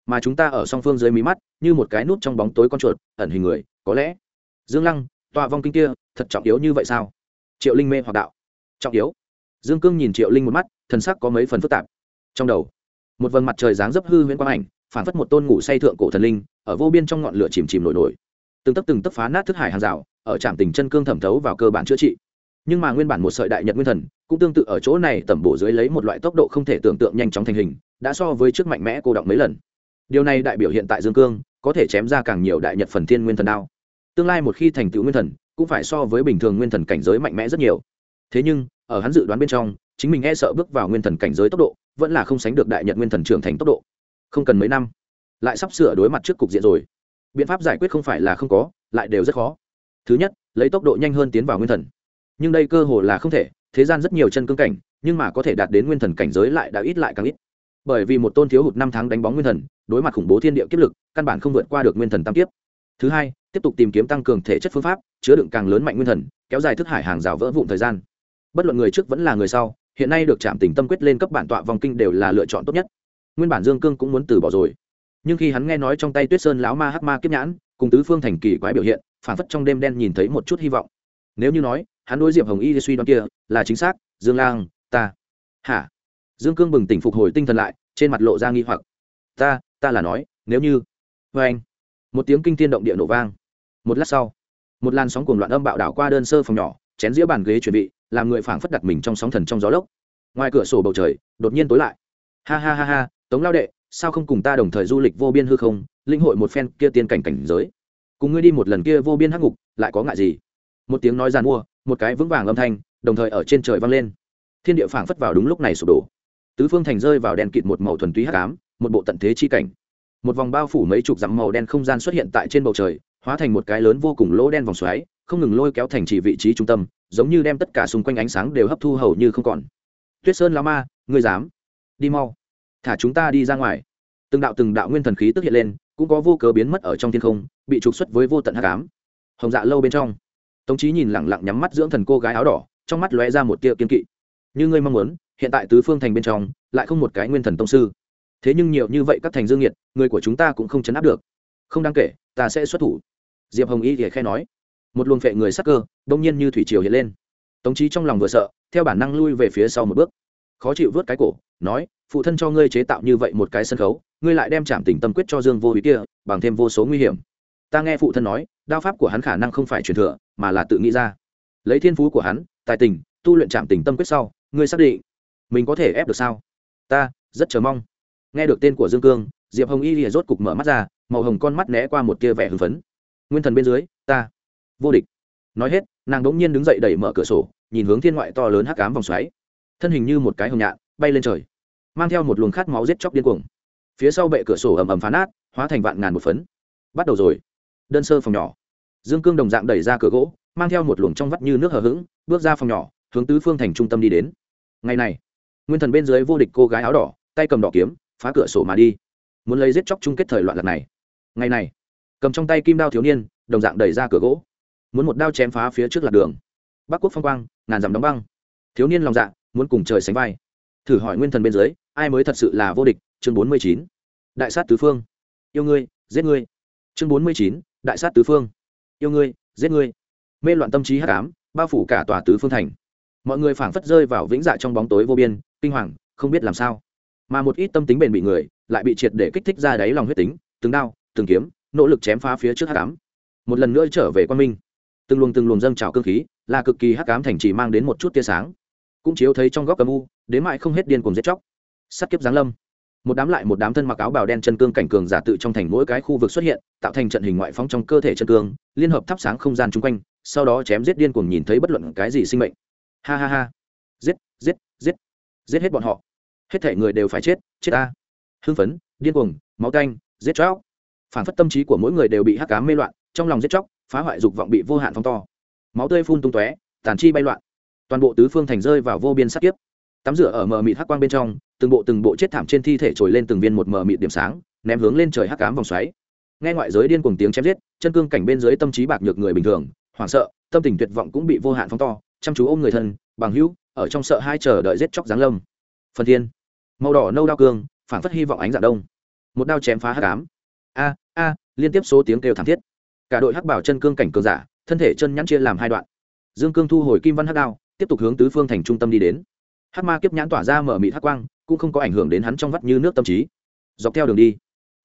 Mà chúng ta ở song phương dưới mí mắt, như một cái nút trong bóng tối con chuột, ẩn hình người, có lẽ. Dương lăng, tọa vong kinh kia, thật trọng yếu như vậy sao? Triệu linh mê hoặc đạo. Trọng yếu. Dương cương nhìn triệu linh một mắt, thần sắc có mấy phần phức tạp. Trong đầu, một vầng mặt trời dáng dấp hư huyễn quang ảnh phản phất một tôn ngủ say thượng cổ thần linh, ở vô biên trong ngọn lửa chìm chìm nổi nổi. Từng tấc từng tấc phá nát thức hải hàng rào, ở trạm tình chân cương thẩm thấu vào cơ bản chữa trị. Nhưng mà nguyên bản một sợi đại nhật nguyên thần cũng tương tự ở chỗ này tẩm bổ dưới lấy một loại tốc độ không thể tưởng tượng nhanh chóng thành hình, đã so với trước mạnh mẽ cô động mấy lần. Điều này đại biểu hiện tại dương cương có thể chém ra càng nhiều đại nhật phần thiên nguyên thần đao. Tương lai một khi thành tựu nguyên thần, cũng phải so với bình thường nguyên thần cảnh giới mạnh mẽ rất nhiều. Thế nhưng, ở hắn dự đoán bên trong, chính mình e sợ bước vào nguyên thần cảnh giới tốc độ, vẫn là không sánh được đại nhật nguyên thần trưởng thành tốc độ. Không cần mấy năm, lại sắp sửa đối mặt trước cục diện rồi. Biện pháp giải quyết không phải là không có, lại đều rất khó. Thứ nhất, lấy tốc độ nhanh hơn tiến vào nguyên thần. Nhưng đây cơ hồ là không thể thế gian rất nhiều chân cương cảnh, nhưng mà có thể đạt đến nguyên thần cảnh giới lại đã ít lại càng ít. Bởi vì một tôn thiếu hụt năm tháng đánh bóng nguyên thần, đối mặt khủng bố thiên địa kiếp lực, căn bản không vượt qua được nguyên thần tam kiếp. Thứ hai, tiếp tục tìm kiếm tăng cường thể chất phương pháp, chứa đựng càng lớn mạnh nguyên thần, kéo dài thức hải hàng rào vỡ vụn thời gian. Bất luận người trước vẫn là người sau, hiện nay được chạm tình tâm quyết lên cấp bản tọa vòng kinh đều là lựa chọn tốt nhất. Nguyên bản dương cương cũng muốn từ bỏ rồi. Nhưng khi hắn nghe nói trong tay tuyết sơn lão ma hắc ma kiếp nhãn, cùng tứ phương thành kỳ quái biểu hiện phản phất trong đêm đen nhìn thấy một chút hy vọng. Nếu như nói hắn đối diệp hồng y suy đoán kia là chính xác, dương lang, ta. Hả? Dương cương bừng tỉnh phục hồi tinh thần lại, trên mặt lộ ra nghi hoặc. Ta ta là nói, nếu như vê anh. Một tiếng kinh tiên động địa nổ vang. Một lát sau, một làn sóng cuồng loạn âm bạo đảo qua đơn sơ phòng nhỏ, chén dĩa bàn ghế chuẩn bị, làm người phảng phất đặt mình trong sóng thần trong gió lốc. Ngoài cửa sổ bầu trời, đột nhiên tối lại. Ha ha ha ha, tống lao đệ, sao không cùng ta đồng thời du lịch vô biên hư không, linh hội một phen kia tiên cảnh cảnh giới? Cùng ngươi đi một lần kia vô biên hắc ngục, lại có ngại gì? Một tiếng nói giàn mua một cái vững vàng âm thanh, đồng thời ở trên trời vang lên. Thiên địa phảng phất vào đúng lúc này sụp đổ. Tứ phương thành rơi vào đèn kịt một màu thuần túy hắc ám, một bộ tận thế chi cảnh. Một vòng bao phủ mấy chục dặm màu đen không gian xuất hiện tại trên bầu trời, hóa thành một cái lớn vô cùng lỗ đen vòng xoáy, không ngừng lôi kéo thành chỉ vị trí trung tâm, giống như đem tất cả xung quanh ánh sáng đều hấp thu hầu như không còn. Tuyết sơn lao ma, ngươi dám? Đi mau. Thả chúng ta đi ra ngoài. Từng đạo từng đạo nguyên thần khí tức hiện lên, cũng có vô cớ biến mất ở trong thiên không, bị trục xuất với vô tận hắc ám. Hồng dạ lâu bên trong tống trí nhìn lẳng lặng nhắm mắt dưỡng thần cô gái áo đỏ, trong mắt lóe ra một tia kiên kỵ. Như ngươi mong muốn, hiện tại tứ phương thành bên trong, lại không một cái nguyên thần tông sư. Thế nhưng nhiều như vậy các thành dương nhiệt người của chúng ta cũng không chấn áp được. Không đáng kể, ta sẽ xuất thủ. Diệp hồng y thì khe nói. Một luồng phệ người sắc cơ đông nhiên như thủy triều hiện lên. Tống trí trong lòng vừa sợ, theo bản năng lui về phía sau một bước. Khó chịu vớt cái cổ, nói, phụ thân cho ngươi chế tạo như vậy một cái sân khấu, ngươi lại đem chạm tình tâm quyết cho dương vô ý kia, bằng thêm vô số nguy hiểm. Ta nghe phụ thân nói, đao pháp của hắn khả năng không phải truyền thừa mà là tự nghĩ ra. Lấy thiên phú của hắn, tài tình, tu luyện chạm tình tâm quyết sau, ngươi xác định mình có thể ép được sao? Ta, rất chờ mong. Nghe được tên của dương cương, diệp hồng y lìa rốt cục mở mắt ra, màu hồng con mắt né qua một tia vẻ hưng phấn. Nguyên thần bên dưới, ta, vô địch. Nói hết, nàng đ ỗ n g nhiên đứng dậy đẩy mở cửa sổ, nhìn hướng thiên ngoại to lớn hắc cám vòng xoáy. Thân hình như một cái hồng nhạn, bay lên trời, mang theo một luồng khát máu giết chóc điên cuồng. Phía sau bệ cửa sổ ầm ầm phá nát, hóa thành vạn ngàn một phấn. Bắt đầu rồi. Đơn sơ phòng nhỏ dương cương đồng dạng đẩy ra cửa gỗ, mang theo một luồng trong vắt như nước hờ hững, bước ra phòng nhỏ, hướng tứ phương thành trung tâm đi đến. Ngày này, nguyên thần bên dưới vô địch cô gái áo đỏ, tay cầm đỏ kiếm, phá cửa sổ mà đi. Muốn lấy giết chóc chung kết thời loạn lạc này. Ngày này, cầm trong tay kim đao thiếu niên, đồng dạng đẩy ra cửa gỗ. Muốn một đao chém phá phía trước lạc đường. Bắc quốc phong quang, ngàn dặm đóng băng. Thiếu niên lòng dạ muốn cùng trời sánh vai. Thử hỏi nguyên thần bên dưới, ai mới thật sự là vô địch? Chương bốn mươi chín. Đại sát tứ phương. Yêu ngươi, giết ngươi. Chương bốn mươi chín. Đại sát tứ phương yêu ngươi, giết ngươi. Mê loạn tâm trí hắc ám, bao phủ cả tòa tứ phương thành. Mọi người phảng phất rơi vào vĩnh dạ trong bóng tối vô biên, kinh hoàng, không biết làm sao. Mà một ít tâm tính bền bị người, lại bị triệt để kích thích ra đáy lòng huyết tính, từng đao, từng kiếm, nỗ lực chém phá phía trước hắc ám. Một lần nữa trở về quan minh. Từng luồng từng luồng dâng trào cơ khí, là cực kỳ hắc ám thành chỉ mang đến một chút tia sáng. Cũng chiếu thấy trong góc âm u, đến mại không hết điên cùng giết chóc. Sắt kiếp giáng lâm một đám lại một đám thân mặc áo bào đen chân cương cảnh cường giả tự trong thành mỗi cái khu vực xuất hiện, tạo thành trận hình ngoại phóng trong cơ thể chân cương, liên hợp thắp sáng không gian chung quanh, sau đó chém giết điên cuồng nhìn thấy bất luận cái gì sinh mệnh. Ha ha ha. Giết giết giết. Giết hết bọn họ. Hết thể người đều phải chết chết ta. Hưng phấn, điên cuồng, máu canh giết chóc. Phản phất tâm trí của mỗi người đều bị hắc cá mê loạn, trong lòng giết chóc, phá hoại dục vọng bị vô hạn phong to. Máu tươi phun tung tóe, tàn chi bay loạn. Toàn bộ tứ phương thành rơi vào vô biên sát kiếp. Tắm rửa ở mờ mịt hắc quang bên trong từng bộ từng bộ chết thảm trên thi thể trồi lên từng viên một mờ mịt điểm sáng, ném hướng lên trời hắc cám vòng xoáy. Nghe ngoại giới điên cuồng tiếng chém giết, chân cương cảnh bên dưới tâm trí bạc nhược người bình thường, hoảng sợ, tâm tình tuyệt vọng cũng bị vô hạn phong to, chăm chú ôm người thân, bằng hữu, ở trong sợ hai chờ đợi giết chóc giáng lâm. Phần thiên. Màu đỏ nâu đao cương phản phất hy vọng ánh dạng đông. Một đao chém phá hắc ám. A a, liên tiếp số tiếng kêu thảm thiết. Cả đội hắc bảo chân cương cảnh cường giả, thân thể chân nhắn chia làm hai đoạn. Dương cương thu hồi kim văn hắc đao, tiếp tục hướng tứ phương thành trung tâm đi đến hát ma kiếp nhãn tỏa ra mở mịt hát quang, cũng không có ảnh hưởng đến hắn trong vắt như nước tâm trí. Dọc theo đường đi,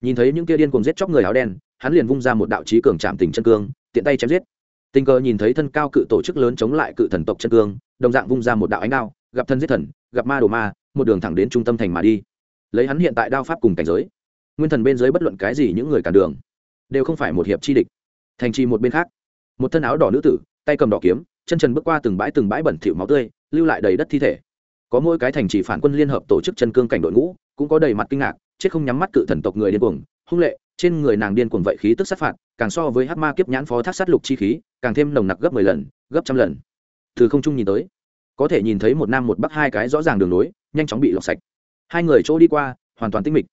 nhìn thấy những kia điên cùng giết chóc người áo đen, hắn liền vung ra một đạo trí cường chạm tình chân cương, tiện tay chém giết. Tình cờ nhìn thấy thân cao cự tổ chức lớn chống lại cự thần tộc chân cương, đồng dạng vung ra một đạo ánh đao, gặp thân giết thần, gặp ma đồ ma, một đường thẳng đến trung tâm thành mà đi. Lấy hắn hiện tại đao pháp cùng cảnh giới, nguyên thần bên dưới bất luận cái gì những người cản đường, đều không phải một hiệp chi địch. Thành trì một bên khác, một thân áo đỏ nữ tử, tay cầm đỏ kiếm, chân trần bước qua từng bãi từng bãi bẩn thỉu máu tươi, lưu lại đầy đất thi thể có mỗi cái thành trì phản quân liên hợp tổ chức chân cương cảnh đội ngũ, cũng có đầy mặt kinh ngạc, chết không nhắm mắt cự thần tộc người điên cuồng, hung lệ, trên người nàng điên cuồng vậy khí tức sát phạt, càng so với hát ma kiếp nhãn phó thác sát lục chi khí, càng thêm nồng nặc gấp mười lần, gấp trăm lần. Từ không trung nhìn tới, có thể nhìn thấy một nam một bắc hai cái rõ ràng đường nối nhanh chóng bị lọc sạch. Hai người chỗ đi qua, hoàn toàn tinh mịch.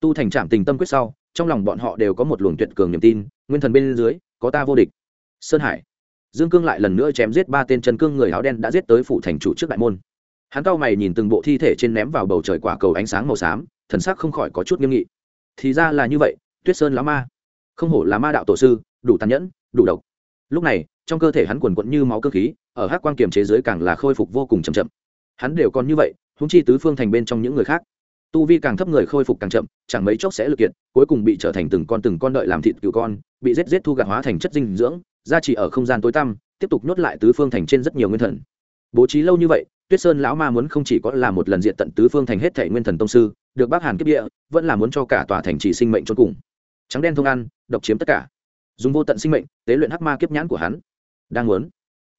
Tu thành trạm tình tâm quyết sau, trong lòng bọn họ đều có một luồng tuyệt cường niềm tin, nguyên thần bên dưới, có ta vô địch. Sơn hải. Dương cương lại lần nữa chém giết ba tên chân cương người áo đen đã giết tới phủ thành chủ trước đại môn hắn cao mày nhìn từng bộ thi thể trên ném vào bầu trời quả cầu ánh sáng màu xám, thần sắc không khỏi có chút nghiêm nghị. Thì ra là như vậy, tuyết sơn lá ma. Không hổ là ma đạo tổ sư, đủ tàn nhẫn, đủ độc. Lúc này, trong cơ thể hắn quần quẫn như máu cơ khí, ở hát quan kiềm chế giới càng là khôi phục vô cùng chậm chậm. Hắn đều còn như vậy húng chi tứ phương thành bên trong những người khác. Tu vi càng thấp người khôi phục càng chậm, chẳng mấy chốc sẽ lực kiện cuối cùng bị trở thành từng con từng con đợi làm thịt cựu con, bị rết rết thu gạt hóa thành chất dinh dưỡng, gia trì ở không gian tối tăm, tiếp tục nhốt lại tứ phương thành trên rất nhiều nguyên thần. Bố trí lâu như vậy tuyết sơn lão ma muốn không chỉ có là một lần diện tận tứ phương thành hết thể nguyên thần tông sư, được bác hàn kiếp địa, vẫn là muốn cho cả tòa thành trì sinh mệnh chôn cùng. Trắng đen thông ăn, độc chiếm tất cả. Dùng vô tận sinh mệnh, tế luyện hắc ma kiếp nhãn của hắn. Đang muốn,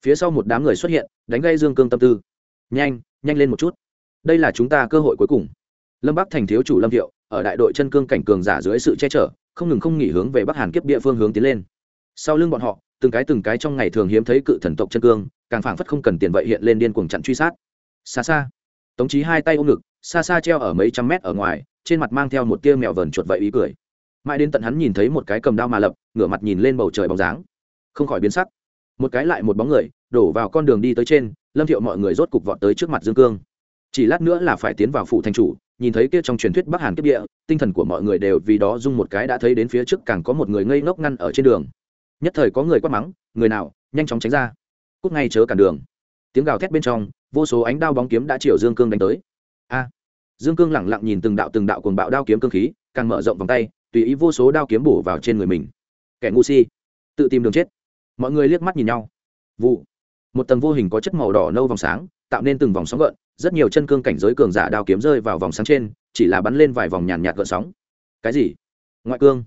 phía sau một đám người xuất hiện, đánh gây dương cương tâm tư. Nhanh nhanh lên một chút. Đây là chúng ta cơ hội cuối cùng. Lâm bắc thành thiếu chủ lâm thiệu, ở đại đội chân cương cảnh cường giả dưới sự che chở, không ngừng không nghỉ hướng về bắc hàn kiếp địa phương hướng tiến lên. Sau lưng bọn họ từng cái từng cái trong ngày thường hiếm thấy cự thần tộc chân cương, càng phảng phất không cần tiền vậy hiện lên điên cuồng chặn truy sát. Xa xa, tống trí hai tay ôm ngực, xa xa treo ở mấy trăm mét ở ngoài, trên mặt mang theo một tia mèo vờn chuột vậy ý cười. Mãi đến tận hắn nhìn thấy một cái cầm đao mà lập, ngửa mặt nhìn lên bầu trời bóng dáng. Không khỏi biến sắc. Một cái lại một bóng người, đổ vào con đường đi tới trên, lâm thiệu mọi người rốt cục vọt tới trước mặt dương cương. Chỉ lát nữa là phải tiến vào phủ thành chủ, nhìn thấy kia trong truyền thuyết bắc hàn kiếp địa, tinh thần của mọi người đều vì đó dung một cái đã thấy đến phía trước càng có một người ngây ngốc ngăn ở trên đường nhất thời có người quát mắng, người nào, nhanh chóng tránh ra. Cúc ngay chớ cản đường. Tiếng gào thét bên trong, vô số ánh đao bóng kiếm đã chiều dương cương đánh tới. A! Dương cương lẳng lặng nhìn từng đạo từng đạo cuồng bạo đao kiếm cương khí, càng mở rộng vòng tay, tùy ý vô số đao kiếm bổ vào trên người mình. Kẻ ngu si! Tự tìm đường chết. Mọi người liếc mắt nhìn nhau. Vụ! Một tầng vô hình có chất màu đỏ nâu vòng sáng, tạo nên từng vòng sóng gợn, rất nhiều chân cương cảnh giới cường giả đao kiếm rơi vào vòng sáng trên, chỉ là bắn lên vài vòng nhàn nhạt gợn sóng. Cái gì? Ngoại cương.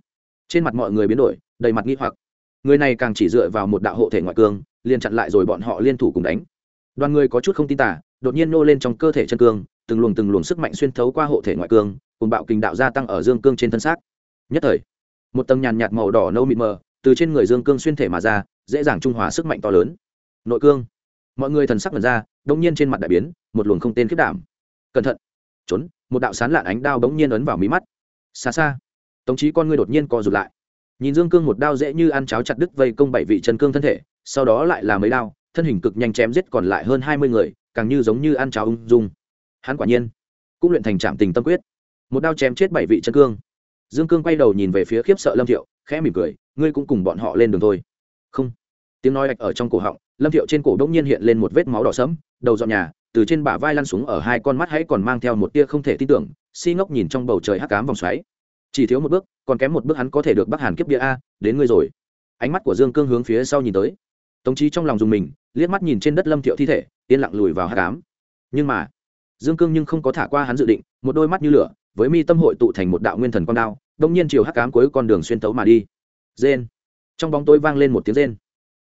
Trên mặt mọi người biến đổi, đầy mặt nghi hoặc người này càng chỉ dựa vào một đạo hộ thể ngoại cương, liền chặn lại rồi bọn họ liên thủ cùng đánh. Đoàn người có chút không tin tả đột nhiên nô lên trong cơ thể chân cương, từng luồng từng luồng sức mạnh xuyên thấu qua hộ thể ngoại cương, cùng bạo kình đạo gia tăng ở dương cương trên thân xác. Nhất thời, một tầng nhàn nhạt màu đỏ nâu mịt mờ từ trên người dương cương xuyên thể mà ra, dễ dàng trung hòa sức mạnh to lớn. Nội cương. Mọi người thần sắc mật ra đông nhiên trên mặt đại biến, một luồng không tên khiết đảm. Cẩn thận. Trốn. Một đạo sán lạn ánh đao bỗng nhiên ấn vào mí mắt. Xa xa. Tống trí con ngươi đột nhiên co rụt lại nhìn dương cương một đao dễ như ăn cháo chặt đứt vây công bảy vị chân cương thân thể, sau đó lại là mấy đao, thân hình cực nhanh chém giết còn lại hơn hai mươi người, càng như giống như ăn cháo ung dung. Hắn quả nhiên cũng luyện thành trạm tình tâm quyết. Một đao chém chết bảy vị chân cương. Dương cương quay đầu nhìn về phía khiếp sợ lâm thiệu, khẽ mỉm cười, ngươi cũng cùng bọn họ lên đường thôi. Không. Tiếng nói ạch ở trong cổ họng, lâm thiệu trên cổ đ ỗ n g nhiên hiện lên một vết máu đỏ sẫm, đầu dọn nhà, từ trên bả vai lăn xuống ở hai con mắt hãy còn mang theo một tia không thể tin tưởng, si ngốc nhìn trong bầu trời hắc cám vòng xoáy chỉ thiếu một bước, còn kém một bước hắn có thể được bắc hàn kiếp địa a, đến ngươi rồi. Ánh mắt của dương cương hướng phía sau nhìn tới. Tống trí trong lòng dùng mình, liếc mắt nhìn trên đất lâm thiệu thi thể, yên lặng lùi vào hắc ám. Nhưng mà, dương cương nhưng không có thả qua hắn dự định, một đôi mắt như lửa, với mi tâm hội tụ thành một đạo nguyên thần con đao, đông nhiên chiều hắc ám cuối con đường xuyên tấu mà đi. Rên. Trong bóng tối vang lên một tiếng rên.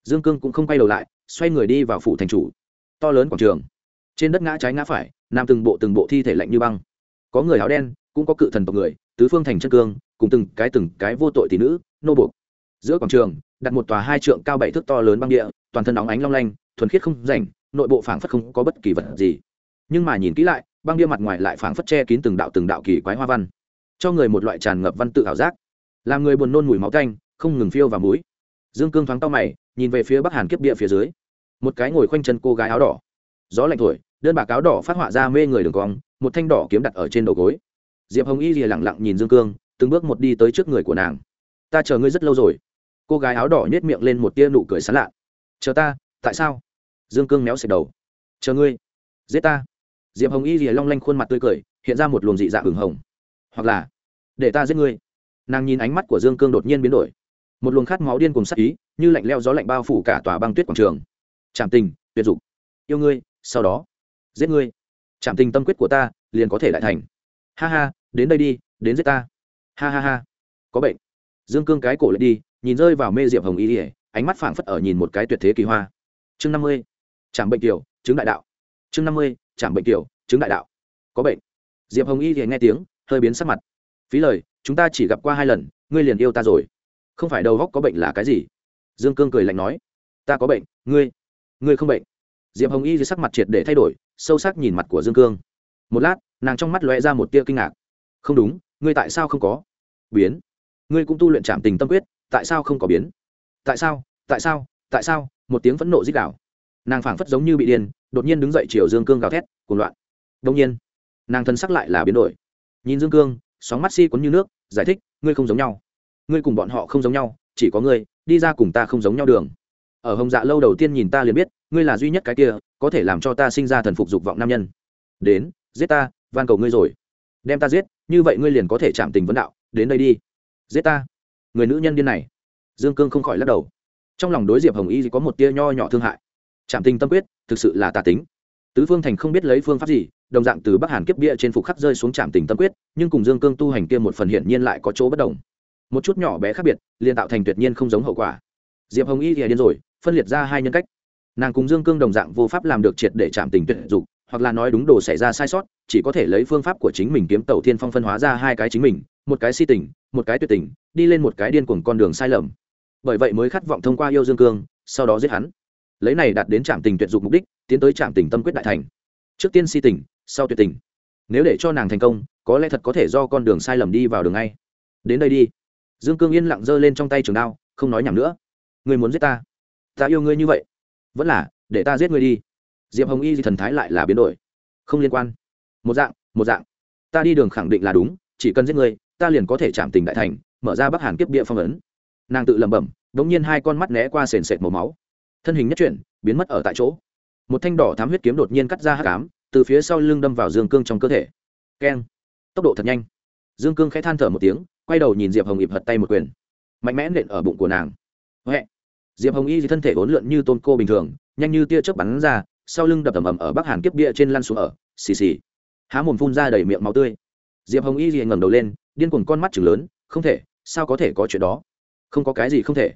Dương cương cũng không quay đầu lại, xoay người đi vào phủ thành chủ. To lớn quảng trường. Trên đất ngã trái ngã phải nằm từng bộ từng bộ thi thể lạnh như băng. Có người áo đen cũng có cự thần tộc người, tứ phương thành chân cương, cùng từng cái từng cái vô tội tỷ nữ, nô buộc. Giữa quảng trường, đặt một tòa hai trượng cao bảy thước to lớn băng địa, toàn thân óng ánh long lanh, thuần khiết không rảnh, nội bộ phảng phất không có bất kỳ vật gì. Nhưng mà nhìn kỹ lại, băng địa mặt ngoài lại phảng phất che kín từng đạo từng đạo kỳ quái hoa văn, cho người một loại tràn ngập văn tự ảo giác. Làm người buồn nôn mùi máu canh không ngừng phiêu và mũi. Dương cương thoáng to mày, nhìn về phía bắc hàn kiếp địa phía dưới. Một cái ngồi khoanh chân cô gái áo đỏ. Gió lạnh thổi, đơn bà áo đỏ phát họa ra mê người đường cong, một thanh đỏ kiếm đặt ở trên đầu gối diệp hồng y lìa lẳng lặng nhìn dương cương, từng bước một đi tới trước người của nàng. Ta chờ ngươi rất lâu rồi. Cô gái áo đỏ nhét miệng lên một tia nụ cười sán lạ. Chờ ta, tại sao? Dương cương méo xẹt đầu. Chờ ngươi, giết ta. Diệp hồng y lìa long lanh khuôn mặt tươi cười, hiện ra một luồng dị dạng hừng hồng. Hoặc là để ta giết ngươi. Nàng nhìn ánh mắt của dương cương đột nhiên biến đổi. Một luồng khát máu điên cùng sắc ý, như lạnh leo gió lạnh bao phủ cả tòa băng tuyết quảng trường. Trảm tình, tuyệt dục. Yêu ngươi, sau đó giết ngươi. Trảm tình tâm quyết của ta liền có thể lại thành ha ha, đến đây đi, đến giết ta. Ha ha ha. Có bệnh. Dương cương cái cổ lại đi, nhìn rơi vào mê diệp hồng y ỉa ánh mắt phảng phất ở nhìn một cái tuyệt thế kỳ hoa. Chương năm mươi. Trạm bệnh tiểu, chứng đại đạo. Chương năm mươi trạm bệnh tiểu, chứng đại đạo. Có bệnh. Diệp hồng y ỉa nghe tiếng, hơi biến sắc mặt. Phí lời, chúng ta chỉ gặp qua hai lần, ngươi liền yêu ta rồi. Không phải đầu góc có bệnh là cái gì? Dương cương cười lạnh nói. Ta có bệnh, ngươi. Ngươi không bệnh. Diệp hồng y dưới sắc mặt triệt để thay đổi, sâu sắc nhìn mặt của dương cương một lát, nàng trong mắt lóe ra một tia kinh ngạc. Không đúng, ngươi tại sao không có biến? Ngươi cũng tu luyện trảm tình tâm quyết, tại sao không có biến? Tại sao tại sao tại sao? Một tiếng phẫn nộ dích đảo nàng phảng phất giống như bị điên, đột nhiên đứng dậy chiều dương cương gào thét, cuồng loạn. Đông nhiên, nàng thân sắc lại là biến đổi. Nhìn dương cương, sóng mắt si cuốn như nước, giải thích, ngươi không giống nhau. Ngươi cùng bọn họ không giống nhau, chỉ có ngươi, đi ra cùng ta không giống nhau đường. Ở hồng dạ lâu đầu tiên nhìn ta liền biết, ngươi là duy nhất cái kia, có thể làm cho ta sinh ra thần phục dục vọng nam nhân. Đến giết ta, van cầu ngươi rồi. Đem ta giết, như vậy ngươi liền có thể chạm tình vấn đạo, đến đây đi. Giết ta. Người nữ nhân điên này. Dương cương không khỏi lắc đầu. Trong lòng đối diệp hồng y có một tia nho nhỏ thương hại. Chạm tình tâm quyết, thực sự là tà tính. Tứ phương thành không biết lấy phương pháp gì, đồng dạng từ bắc hàn kiếp bia trên phục khắc rơi xuống trạm tình tâm quyết, nhưng cùng dương cương tu hành kia một phần hiển nhiên lại có chỗ bất đồng. Một chút nhỏ bé khác biệt, liền tạo thành tuyệt nhiên không giống hậu quả. Diệp hồng y thì điên rồi, phân liệt ra hai nhân cách. Nàng cùng dương cương đồng dạng vô pháp làm được triệt để chạm tình tuyệt dục hoặc là nói đúng đồ xảy ra sai sót, chỉ có thể lấy phương pháp của chính mình kiếm tàu thiên phong phân hóa ra hai cái chính mình, một cái si tình, một cái tuyệt tình, đi lên một cái điên cuồng con đường sai lầm. Bởi vậy mới khát vọng thông qua yêu dương cương, sau đó giết hắn. Lấy này đạt đến trạm tình tuyệt dục mục đích, tiến tới trạm tình tâm quyết đại thành. Trước tiên si tình, sau tuyệt tình. Nếu để cho nàng thành công, có lẽ thật có thể do con đường sai lầm đi vào đường ngay. Đến đây đi. Dương cương yên lặng giơ lên trong tay trường đao, không nói nhầm nữa. Ngươi muốn giết ta? Ta yêu ngươi như vậy. Vẫn là, để ta giết ngươi đi diệp hồng y thần thái lại là biến đổi. Không liên quan. Một dạng một dạng. Ta đi đường khẳng định là đúng chỉ cần giết người, ta liền có thể chạm tình đại thành mở ra bắc hàn kiếp bịa phong ấn. Nàng tự lẩm bẩm đ ỗ n g nhiên hai con mắt né qua sền sệt màu máu. Thân hình nhất chuyển biến mất ở tại chỗ. Một thanh đỏ thám huyết kiếm đột nhiên cắt ra hát cám từ phía sau lưng đâm vào dương cương trong cơ thể. Keng. Tốc độ thật nhanh. Dương cương khẽ than thở một tiếng quay đầu nhìn diệp hồng ịp hật tay một quyền. Mạnh mẽ nện ở bụng của nàng. Huệ. Diệp hồng y thì thân thể ốn lượn như tôn cô bình thường nhanh như tia chớp bắn ra sau lưng đập ầm ầm ở bắc hàn kiếp bia trên lăn xuống ở, xì xì. Há mồm phun ra đầy miệng máu tươi. Diệp hồng y gì ngẩng đầu lên, điên cuồng con mắt chừng lớn, không thể, sao có thể có chuyện đó? Không có cái gì không thể.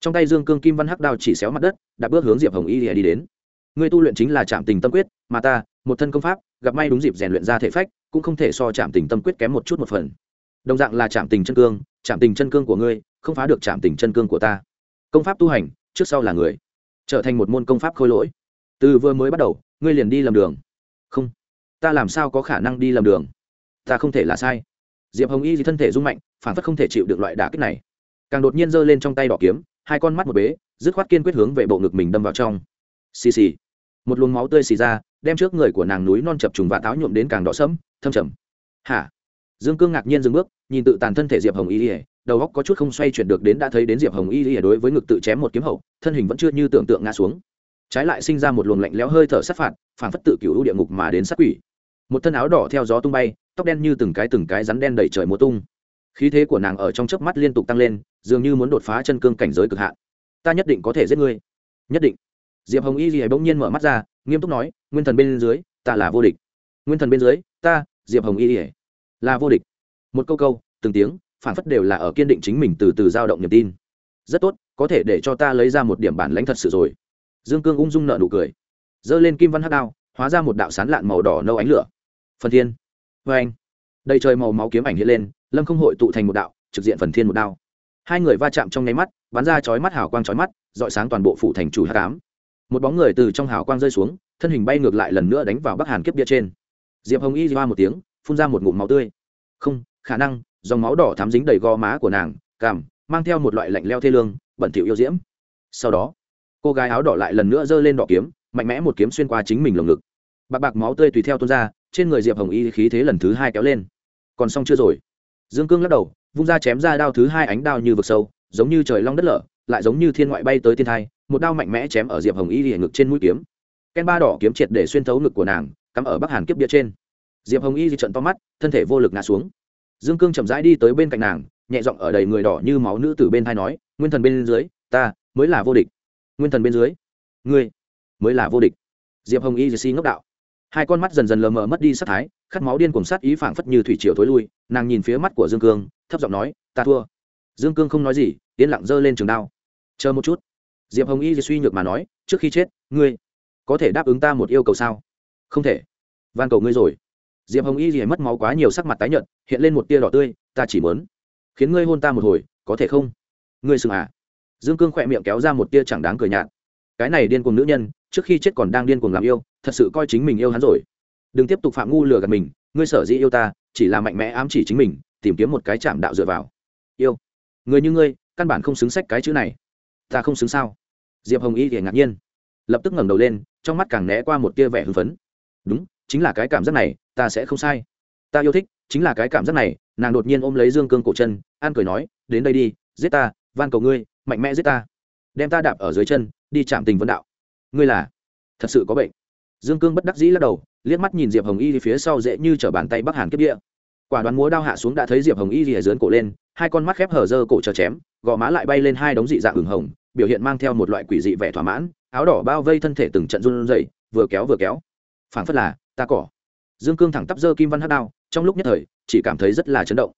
Trong tay dương cương kim văn hắc đao chỉ xéo mặt đất, đã bước hướng diệp hồng y đi đến. Người tu luyện chính là trạm tình tâm quyết, mà ta, một thân công pháp, gặp may đúng dịp rèn luyện ra thể phách, cũng không thể so trạm tình tâm quyết kém một chút một phần. Đồng dạng là trạm tình chân cương, trạm tình chân cương của ngươi, không phá được trạm tình chân cương của ta. Công pháp tu hành, trước sau là người. Trở thành một môn công pháp khôi lỗi từ vừa mới bắt đầu, ngươi liền đi lầm đường. Không. Ta làm sao có khả năng đi lầm đường? Ta không thể là sai. Diệp hồng y thì thân thể rung mạnh, phản phất không thể chịu được loại đả kích này. Càng đột nhiên giơ lên trong tay đỏ kiếm, hai con mắt một bế, dứt khoát kiên quyết hướng về bộ ngực mình đâm vào trong. Xì xì. Một luồng máu tươi xì ra, đem trước người của nàng núi non chập trùng và táo nhuộm đến càng đỏ sẫm, thâm trầm. Hả? Dương cương ngạc nhiên dừng bước, nhìn tự tàn thân thể diệp hồng y ỉa đầu góc có chút không xoay chuyển được đến đã thấy đến diệp hồng y ỉa đối với ngực tự chém một kiếm hậu, thân hình vẫn chưa như tưởng tượng ngã xuống trái lại sinh ra một luồng lạnh lẽo hơi thở sát phạt phản phất tự cựu địa ngục mà đến sát quỷ. Một thân áo đỏ theo gió tung bay, tóc đen như từng cái từng cái rắn đen đầy trời mùa tung. Khí thế của nàng ở trong chớp mắt liên tục tăng lên, dường như muốn đột phá chân cương cảnh giới cực hạn. Ta nhất định có thể giết ngươi. Nhất định. Diệp hồng y gì bỗng nhiên mở mắt ra, nghiêm túc nói, nguyên thần bên dưới, ta là vô địch. Nguyên thần bên dưới, ta, diệp hồng y ỉa là vô địch. Một câu câu, từng tiếng phản phất đều là ở kiên định chính mình từ từ dao động niềm tin. Rất tốt, có thể để cho ta lấy ra một điểm bản lãnh thật sự rồi dương cương ung dung nợ nụ cười. Giơ lên kim văn hát đao, hóa ra một đạo sán lạn màu đỏ nâu ánh lửa. Phần thiên. Vê anh. Đầy trời màu máu kiếm ảnh hiện lên, lâm không hội tụ thành một đạo, trực diện phần thiên một đao. Hai người va chạm trong nháy mắt, bắn ra chói mắt hào quang chói mắt dọi sáng toàn bộ phủ thành chủ hát cám một bóng người từ trong hào quang rơi xuống, thân hình bay ngược lại lần nữa đánh vào bắc hàn kiếp bia trên. Diệp hồng y hoa một tiếng, phun ra một ngụm máu tươi. Không, khả năng, dòng máu đỏ thắm dính đầy gò má của nàng cảm mang theo một loại lạnh leo thê lương, bẩn thỉu yêu diễm. Sau đó cô gái áo đỏ lại lần nữa giơ lên đỏ kiếm, mạnh mẽ một kiếm xuyên qua chính mình lồng ngực. Bạc bạc máu tươi tùy theo tuôn ra, trên người diệp hồng y khí thế lần thứ hai kéo lên. Còn xong chưa rồi? Dương cương lắc đầu, vung ra chém ra đao thứ hai ánh đao như vực sâu, giống như trời long đất lở, lại giống như thiên ngoại bay tới thiên thai, một đao mạnh mẽ chém ở diệp hồng y lìa ngực trên mũi kiếm. Ken ba đỏ kiếm triệt để xuyên thấu ngực của nàng, cắm ở bắc hàn kiếp bia trên. Diệp hồng y di trận to mắt, thân thể vô lực ngã xuống. Dương cương chậm rãi đi tới bên cạnh nàng, nhẹ giọng ở đầy người đỏ như máu nữ từ bên thai nói, nguyên thần bên dưới, ta mới là vô địch nguyên thần bên dưới. Ngươi mới là vô địch. Diệp hồng y dì si ngốc đạo. Hai con mắt dần dần lờ mờ mất đi sát thái, khát máu điên cùng sát ý phảng phất như thủy triều thối lui, nàng nhìn phía mắt của dương cương, thấp giọng nói, ta thua. Dương cương không nói gì, yên lặng giơ lên trường đao. Chờ một chút. Diệp hồng y suy nhược mà nói, trước khi chết, ngươi có thể đáp ứng ta một yêu cầu sao? Không thể. Van cầu ngươi rồi. Diệp hồng y gì mất máu quá nhiều sắc mặt tái nhợt, hiện lên một tia đỏ tươi, ta chỉ mớn khiến ngươi hôn ta một hồi, có thể không? Ngươi sừng à? Dương cương khỏe miệng kéo ra một tia chẳng đáng cười nhạt. Cái này điên cuồng nữ nhân, trước khi chết còn đang điên cuồng làm yêu, thật sự coi chính mình yêu hắn rồi. Đừng tiếp tục phạm ngu lừa gạt mình, ngươi sở dĩ yêu ta, chỉ là mạnh mẽ ám chỉ chính mình, tìm kiếm một cái chạm đạo dựa vào. Yêu. Người như ngươi, căn bản không xứng sách cái chữ này. Ta không xứng sao? Diệp hồng y thì ngạc nhiên. Lập tức ngẩng đầu lên, trong mắt càng né qua một tia vẻ hưng phấn. Đúng, chính là cái cảm giác này, ta sẽ không sai. Ta yêu thích, chính là cái cảm giác này, nàng đột nhiên ôm lấy dương cương cổ chân, an cười nói, đến đây đi, giết ta, van cầu ngươi mạnh mẽ giết ta. Đem ta đạp ở dưới chân, đi chạm tình vấn đạo. Ngươi là? Thật sự có bệnh. Dương cương bất đắc dĩ lắc đầu, liếc mắt nhìn diệp hồng y phía sau dễ như t bàn tay bắc hàn kiếp địa. Quả đoán múa đao hạ xuống đã thấy diệp hồng y rìa dớn cổ lên, hai con mắt khép hở dơ cổ chờ chém, gò má lại bay lên hai đống dị dạng hừng hồng, biểu hiện mang theo một loại quỷ dị vẻ thỏa mãn, áo đỏ bao vây thân thể từng trận run rẩy, vừa kéo vừa kéo. Phảng phất là, ta cỏ. Dương cương thẳng tắp dơ kim văn hát đao, trong lúc nhất thời, chỉ cảm thấy rất là chấn động.